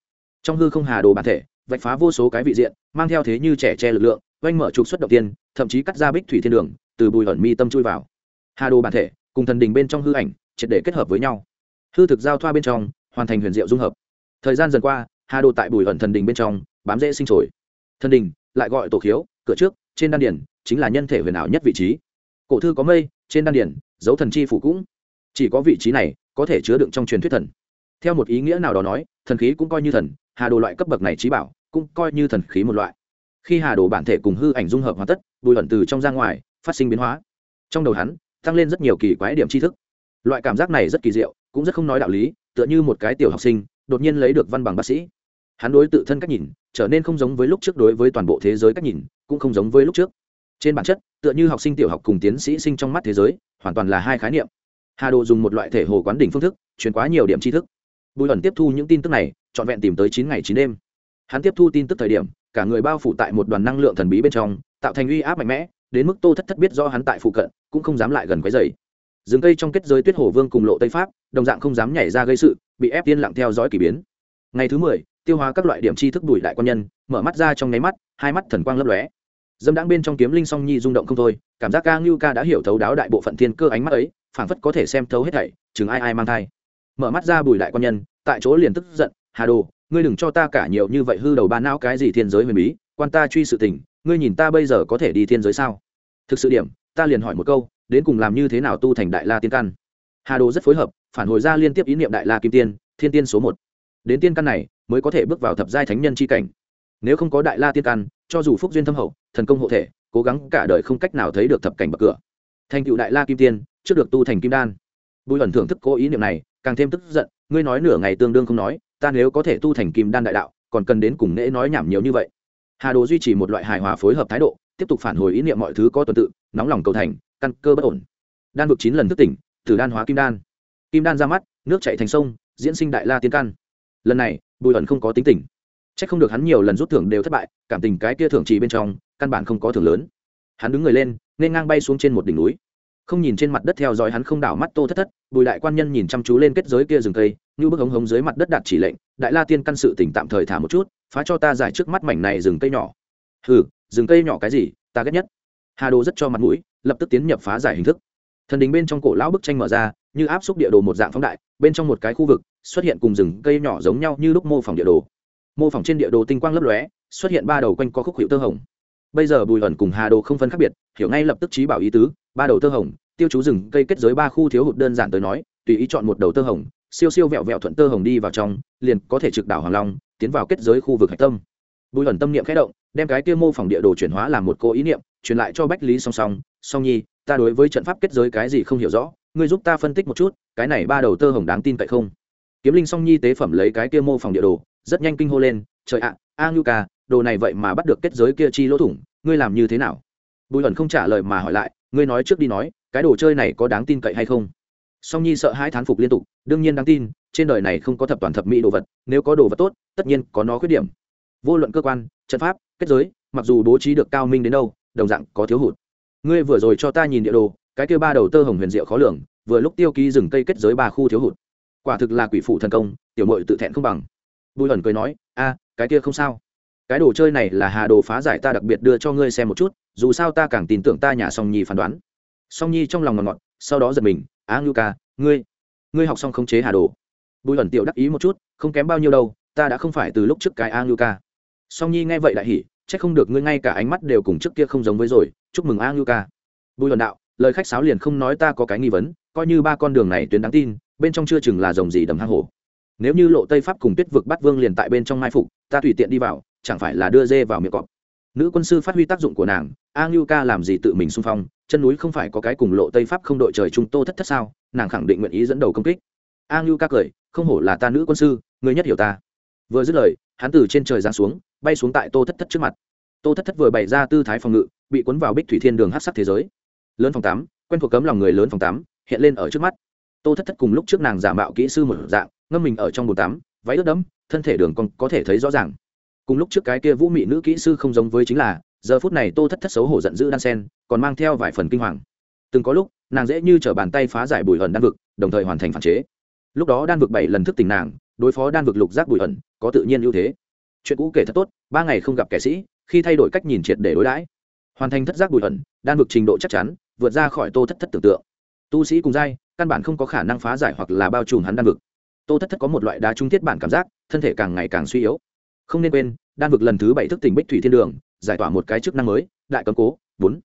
Trong hư không hà đồ bản thể, vạch phá vô số cái vị diện, mang theo thế như trẻ che lực lượng, oanh mở trục xuất động tiên, thậm chí cắt ra bích thủy thiên đường, từ bùi ẩn mi tâm chui vào. Hà đồ bản thể, cùng thần đình bên trong hư ảnh, triệt để kết hợp với nhau. Hư thực giao thoa bên trong, hoàn thành huyền diệu dung hợp. Thời gian dần qua hà đồ tại bùi ẩn thần đình bên trong, bám dễ sinh trồi. Thần đình, lại gọi tổ khiếu, cửa trước, trên đan điển chính là nhân thể huyền ảo nhất vị trí. Cổ thư có mây, trên đan điển dấu thần chi phủ cũng. Chỉ có vị trí này, có thể chứa đựng trong truyền thuyết thần. Theo một ý nghĩa nào đó nói, thần khí cũng coi như thần, hà đồ loại cấp bậc này trí bảo, cũng coi như thần khí một loại. Khi hà đồ bản thể cùng hư ảnh dung hợp hoàn tất, bùi ẩn từ trong ra ngoài, phát sinh biến hóa. Trong đầu hắn, tăng lên rất nhiều kỳ quái điểm tri thức. Loại cảm giác này rất kỳ diệu, cũng rất không nói đạo lý, tựa như một cái tiểu học sinh, đột nhiên lấy được văn bằng bác sĩ hắn đối tự thân cách nhìn, trở nên không giống với lúc trước đối với toàn bộ thế giới cách nhìn, cũng không giống với lúc trước. Trên bản chất, tựa như học sinh tiểu học cùng tiến sĩ sinh trong mắt thế giới, hoàn toàn là hai khái niệm. Hà đồ dùng một loại thể hồ quán đỉnh phương thức, truyền quá nhiều điểm tri thức. Bùi ẩn tiếp thu những tin tức này, trọn vẹn tìm tới chín ngày chín đêm. Hắn tiếp thu tin tức thời điểm, cả người bao phủ tại một đoàn năng lượng thần bí bên trong, tạo thành uy áp mạnh mẽ, đến mức tô thất thất biết do hắn tại phụ cận, cũng không dám lại gần quấy dày rừng cây trong kết giới tuyết hồ vương cùng lộ tây pháp, đồng dạng không dám nhảy ra gây sự, bị ép tiên lặng theo dõi k ỳ biến. Ngày thứ mười tiêu hóa các loại điểm tri thức đùi đại quan nhân, mở mắt ra trong nháy mắt, hai mắt thần quang lấp lóe. Dâm đãng bên trong kiếm linh song nhi rung động không thôi, cảm giác ca ngưu ca đã hiểu thấu đáo đại bộ phận thiên cơ ánh mắt ấy, phảng phất có thể xem thấu hết thảy, chừng ai ai mang thai. Mở mắt ra bùi đại quan nhân, tại chỗ liền tức giận, hà đồ, ngươi đừng cho ta cả nhiều như vậy hư đầu ba não cái gì thiên giới huyền bí, quan ta truy sự tình, ngươi nhìn ta bây giờ có thể đi thiên giới sao? Thực sự điểm, ta liền hỏi một câu, đến cùng làm như thế nào tu thành đại la tiên căn? Hà đồ rất phối hợp, phản hồi ra liên tiếp ý niệm đại la kim tiên, thiên tiên số một. Đến tiên căn này mới có thể bước vào thập giai thánh nhân c h i cảnh. Nếu không có đại la tiên căn cho dù phúc duyên thâm hậu, thần công hộ thể, cố gắng cả đời không cách nào thấy được thập cảnh bậc cửa. Thành cựu đại la kim tiên, trước được tu thành kim đan. Bùi ẩn thưởng thức cố ý niệm này, càng thêm tức giận, ngươi nói nửa ngày tương đương không nói, ta nếu có thể tu thành kim đan đại đạo, còn cần đến cùng nễ nói nhảm nhiều như vậy. Hà đồ duy trì một loại hài hòa phối hợp thái độ, tiếp tục phản hồi ý niệm mọi thứ có tuần tự, nóng lòng cầu thành, căn cơ bất ổn. Đan vực chín lần thức tỉnh từ đan hóa kim đan. Kim đan ra mắt, nước chạy thành sông, diễn sinh đại la tiên căn lần này bùi ẩn không có tính tình. C h ắ c không được hắn nhiều lần rút thưởng đều thất bại, cảm tình cái kia thưởng trì bên trong, căn bản không có thưởng lớn. Hắn đứng người lên, nên ngang bay xuống trên một đỉnh núi. Không nhìn trên mặt đất theo dõi hắn không đảo mắt tô thất thất, bùi đại quan nhân nhìn chăm chú lên kết giới kia rừng cây, như bức hống hống dưới mặt đất đạt chỉ lệnh, đại la tiên căn sự tỉnh tạm thời thả một chút, phá cho ta giải trước mắt mảnh này rừng cây nhỏ. Hừ, rừng cây nhỏ cái gì, ta ghét nhất. Hà đồ rất cho mặt mũi, lập tức tiến nhập phá giải hình thức. Thần đình bên trong cổ lão bức tranh mở ra, như áp xúc địa đồ một dạng phóng đại, bên trong một cái khu vực xuất hiện cùng rừng cây nhỏ giống nhau như lúc mô phỏng địa đồ. Mô phỏng trên địa đồ tinh quang lấp lóe, xuất hiện ba đầu quanh có khúc hiệu tơ hồng. Bây giờ bùi ẩn cùng hà đồ không phân khác biệt, hiểu ngay lập tức trí bảo ý tứ, ba đầu tơ hồng, tiêu chú rừng cây kết giới ba khu thiếu hụt đơn giản tới nói, tùy ý chọn một đầu tơ hồng, siêu siêu vẹo vẹo thuận tơ hồng đi vào trong, liền có thể trực đảo hoàng long, tiến vào kết giới khu vực hạch tâm. Bùi ẩn tâm niệm khẽ động, đem cái kia mô phỏng địa đồ chuyển hóa làm một cô ý niệm, truyền lại cho bách lý song song song nhi, ta đối với trận pháp kết giới cái gì không hiểu rõ, ngươi giúp ta phân tích một chút, cái này ba đầu tơ hồng đáng tin cậy không? Kiếm linh song nhi tế phẩm lấy cái kia mô phỏng địa đồ, rất nhanh kinh hô lên, trời ạ, a ngưu ca, đồ này vậy mà bắt được kết giới kia chi lỗ thủng, ngươi làm như thế nào? Bùi ẩn không trả lời mà hỏi lại, ngươi nói trước đi nói, cái đồ chơi này có đáng tin cậy hay không? Song nhi sợ hai thán phục liên tục, đương nhiên đáng tin, trên đời này không có thập toàn thập mỹ đồ vật, nếu có đồ vật tốt, tất nhiên có nó khuyết điểm. Vô luận cơ quan, trận pháp, kết giới, mặc dù bố trí được cao minh đến đâu, đồng dạng có thiếu hụt. Ngươi vừa rồi cho ta nhìn địa đồ, cái kia ba đầu tơ hồng huyền diệu khó lường, vừa lúc tiêu ký rừng cây kết giới ba khu thiếu hụt quả thực là quỷ phụ thần công, tiểu mội tự thẹn không bằng. Bùi ẩn cười nói, a, cái kia không sao. Cái đồ chơi này là hà đồ phá giải ta đặc biệt đưa cho ngươi xem một chút, dù sao ta càng tin tưởng ta nhà song nhi phán đoán. Song nhi trong lòng ngọt ngọt, sau đó giật mình á ngưu ca, ngươi ngươi học xong khống chế hà đồ. Bùi ẩn tiểu đắc ý một chút, không kém bao nhiêu đâu, ta đã không phải từ lúc trước cái a ngưu ca. Song nhi nghe vậy đại hỉ c h ắ c không được ngươi ngay cả ánh mắt đều cùng trước kia không giống với rồi, chúc mừng a ngưu ca. Bùi ẩn đạo, lời khách sáo liền không nói ta có cái nghi vấn, coi như ba con đường này tuyến đáng tin bên trong chưa chừng là rồng gì đầm hang hổ. Nếu như lộ tây pháp cùng tuyết vực bắt vương liền tại bên trong mai phục, ta tùy tiện đi vào, chẳng phải là đưa dê vào miệng cọp. Nữ quân sư phát huy tác dụng của nàng, a ngưu ca làm gì tự mình xung phong, chân núi không phải có cái cùng lộ tây pháp không đội trời chung tô thất thất sao, nàng khẳng định nguyện ý dẫn đầu công kích. A ngưu ca cười, không hổ là ta nữ quân sư người nhất hiểu ta. Vừa dứt lời, hắn từ trên trời giáng xuống, bay xuống tại tô thất thất trước mặt. Tô thất thất vừa bày ra tư thái phòng ngự, bị cuốn vào bích thủy thiên đường hát sắc thế giới. Lớn phòng tám, quen thuộc cấm lòng người lớn phòng tám, hiện lên ở trước mắt tô thất thất cùng lúc trước nàng giả mạo kỹ sư một dạng, ngâm mình ở trong bồn tắm, váy ướt đẫm, thân thể đường còn có thể thấy rõ ràng. Cùng lúc trước cái kia vũ mị nữ kỹ sư không giống với chính là, giờ phút này tô thất thất xấu hổ giận dữ đan sen, còn mang theo vài phần kinh hoàng. Từng có lúc, nàng dễ như t bàn tay phá giải bùi ẩn đan vực, đồng thời hoàn thành phản chế. Lúc đó đan vực bảy lần thức tỉnh nàng, đối phó đan vực lục giác bùi ẩn, có tự nhiên ưu thế. Chuyện cũ kể thật tốt, ba ngày không gặp kẻ sĩ, khi thay đổi cách nhìn triệt để đối đãi. Hoàn thành thất giác bùi ẩn, đan vực trình độ chắc chắn, vượt ra khỏi tô thất thất tưởng tượng. Tu sĩ cùng giai căn bản không có khả năng phá giải hoặc là bao trùm hắn đan vực. Tô thất thất có một loại đá trung thiết bản cảm giác, thân thể càng ngày càng suy yếu. Không nên quên, đan vực lần thứ bảy thức tỉnh bích thủy thiên đường, giải tỏa một cái chức năng mới, đại cấm cố, bốn.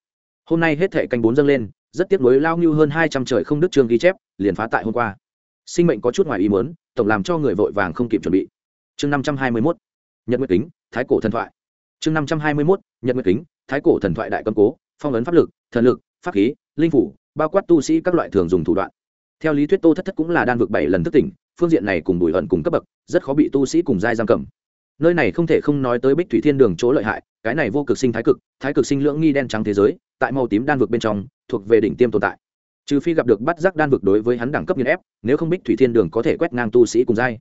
Hôm nay hết thể canh bốn dâng lên, rất tiếc nuối lao như hơn hai trăm trời không đức chương ghi chép, liền phá tại hôm qua. Sinh mệnh có chút ngoài ý muốn, tổng làm cho người vội vàng không kịp chuẩn bị. Chương năm trăm hai mươi mốt. Nhật nguyệt kính, thái cổ thần thoại. Chương năm trăm hai mươi mốt. Nhật nguyệt kính, thái cổ thần thoại đại cấm cố, phong ấn pháp lực, thần lực, pháp khí, linh phủ, bao quát tu sĩ các loại thường dùng thủ đoạn theo lý thuyết tô thất thất cũng là đan vực bảy lần thức tỉnh, phương diện này cùng bùi hận cùng cấp bậc, rất khó bị tu sĩ cùng giai giam cầm. Nơi này không thể không nói tới bích thủy thiên đường chỗ lợi hại, cái này vô cực sinh thái cực thái cực sinh lưỡng nghi đen trắng thế giới, tại màu tím đan vực bên trong, thuộc về đỉnh tiêm tồn tại. Trừ phi gặp được bắt giác đan vực đối với hắn đẳng cấp nghiên ép, nếu không bích thủy thiên đường có thể quét ngang tu sĩ cùng giai.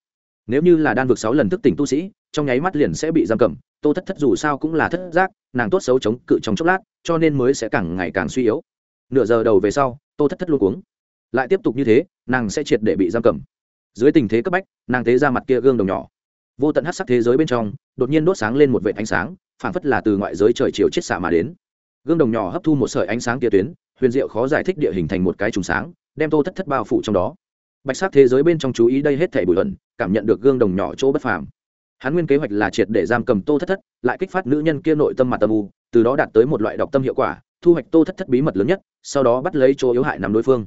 Nếu như là đan vực sáu lần thức tỉnh tu sĩ, trong nháy mắt liền sẽ bị giam cầm, tô thất thất dù sao cũng là thất giác, nàng tốt xấu chống cự trong chốc lát, cho nên mới sẽ càng ngày càng suy yếu. Nửa giờ đầu về sau, tô thất thất luôn uống lại tiếp tục như thế, nàng sẽ triệt để bị giam cầm. Dưới tình thế cấp bách, nàng thế ra mặt kia gương đồng nhỏ. Vô tận hát sắc thế giới bên trong, đột nhiên đốt sáng lên một vệ ánh sáng, phảng phất là từ ngoại giới trời chiều chết xạ mà đến. Gương đồng nhỏ hấp thu một sợi ánh sáng tia tuyến, huyền diệu khó giải thích địa hình thành một cái trùng sáng, đem tô thất thất bao phủ trong đó. Bạch sắc thế giới bên trong chú ý đây hết thể bụi luận cảm nhận được gương đồng nhỏ chỗ bất phàm. Hắn nguyên kế hoạch là triệt để giam cầm tô thất thất, lại kích phát nữ nhân kia nội tâm mặt tâm u, từ đó đạt tới một loại đọc tâm hiệu quả, thu hoạch tô thất thất bí mật lớn nhất, sau đó bắt lấy chỗ yếu hại nằm đối phương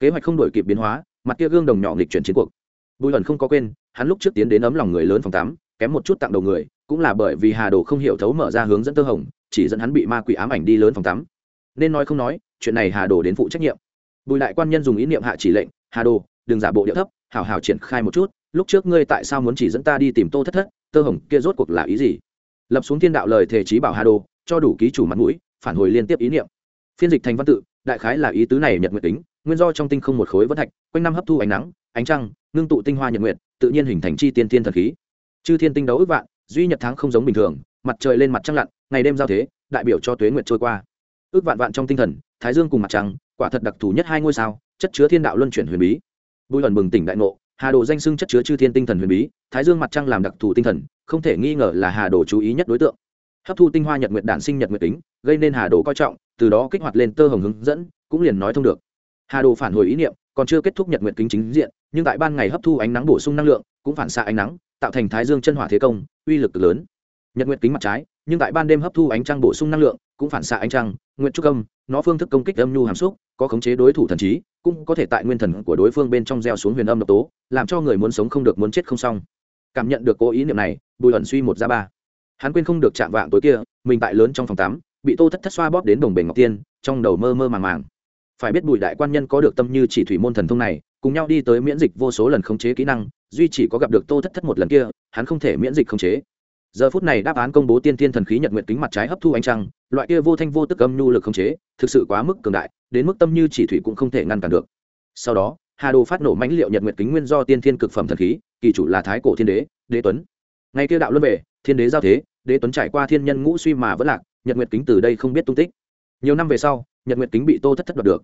kế hoạch không đổi kịp biến hóa, mặt kia gương đồng nhỏ nghịch chuyển chiến cuộc. Bùi ẩn không có quên, hắn lúc trước tiến đến ấm lòng người lớn phòng tám kém một chút tặng đầu người, cũng là bởi vì hà đồ không hiểu thấu mở ra hướng dẫn tơ hồng, chỉ dẫn hắn bị ma quỷ ám ảnh đi lớn phòng tắm. Nên nói không nói, chuyện này hà đồ đến phụ trách nhiệm. Bùi đại quan nhân dùng ý niệm hạ chỉ lệnh, hà đồ, đừng giả bộ điệu thấp hào hào triển khai một chút, lúc trước ngươi tại sao muốn chỉ dẫn ta đi tìm tô thất thất, tơ hồng kia rốt cuộc là ý gì? Lập xuống thiên đạo lời thể trí bảo hà đồ, cho đủ ký chủ mặt mũi, phản hồi liên tiếp ý niệm. Phiên dịch thành văn tự, đại khái là ý tứ này nhật nguyện tính nguyên do trong tinh không một khối vân thạch, quanh năm hấp thu ánh nắng, ánh trăng, ngưng tụ tinh hoa nhật nguyệt, tự nhiên hình thành chi tiên thiên thần khí. Chư thiên tinh đấu ước vạn, duy nhật tháng không giống bình thường, mặt trời lên mặt trăng lặn, ngày đêm giao thế, đại biểu cho tuế nguyệt trôi qua. Ước vạn vạn trong tinh thần, thái dương cùng mặt trăng, quả thật đặc thù nhất hai ngôi sao, chất chứa thiên đạo luân chuyển huyền bí. Bùi ẩn bừng tỉnh đại ngộ, hà đồ danh xưng chất chứa chư thiên tinh thần huyền bí, thái dương mặt trăng làm đặc thù tinh thần, không thể nghi ngờ là hà đồ chú ý nhất đối tượng. Hấp thu tinh hoa nhật nguyệt đản sinh nhật nguyệt tính, gây nên hà đồ coi trọng, từ đó kích hoạt lên tơ hồng hướng dẫn, cũng liền nói thông được hà đồ phản hồi ý niệm, còn chưa kết thúc nhật nguyệt kính chính diện, nhưng tại ban ngày hấp thu ánh nắng bổ sung năng lượng, cũng phản xạ ánh nắng, tạo thành thái dương chân hỏa thế công, uy lực lớn. Nhật nguyệt kính mặt trái, nhưng tại ban đêm hấp thu ánh trăng bổ sung năng lượng, cũng phản xạ ánh trăng nguyện trúc âm, nó phương thức công kích âm nhu hàm xúc, có khống chế đối thủ thần trí, cũng có thể tại nguyên thần của đối phương bên trong gieo xuống huyền âm độc tố, làm cho người muốn sống không được muốn chết không xong. Cảm nhận được cố ý niệm này, bùi ẩn suy một ra ba. Hắn quên không được chạm vạng tối kia, mình tại lớn trong phòng tắm, bị tô thất thất xoa bóp đến đồng bể ngọc tiên, trong đầu mơ mơ màng màng phải biết bùi đại quan nhân có được tâm như chỉ thủy môn thần thông này, cùng nhau đi tới miễn dịch vô số lần khống chế kỹ năng, duy chỉ có gặp được tô thất thất một lần kia, hắn không thể miễn dịch khống chế. Giờ phút này đáp án công bố tiên thiên thần khí nhật nguyện kính mặt trái hấp thu ánh trăng, loại kia vô thanh vô tức âm nhu lực khống chế, thực sự quá mức cường đại, đến mức tâm như chỉ thủy cũng không thể ngăn cản được. Sau đó, hà đồ phát nổ mãnh liệu nhật nguyện kính nguyên do tiên thiên cực phẩm thần khí, kỳ chủ là thái cổ thiên đế đế tuấn. Ngày kia đạo luân về, thiên đế giao thế, đế tuấn trải qua thiên nhân ngũ suy mà vẫn lạc, nhật nguyệt kính từ đây không biết tung tích. Nhiều năm về sau nhật nguyệt kính bị tô thất thất đoạt được.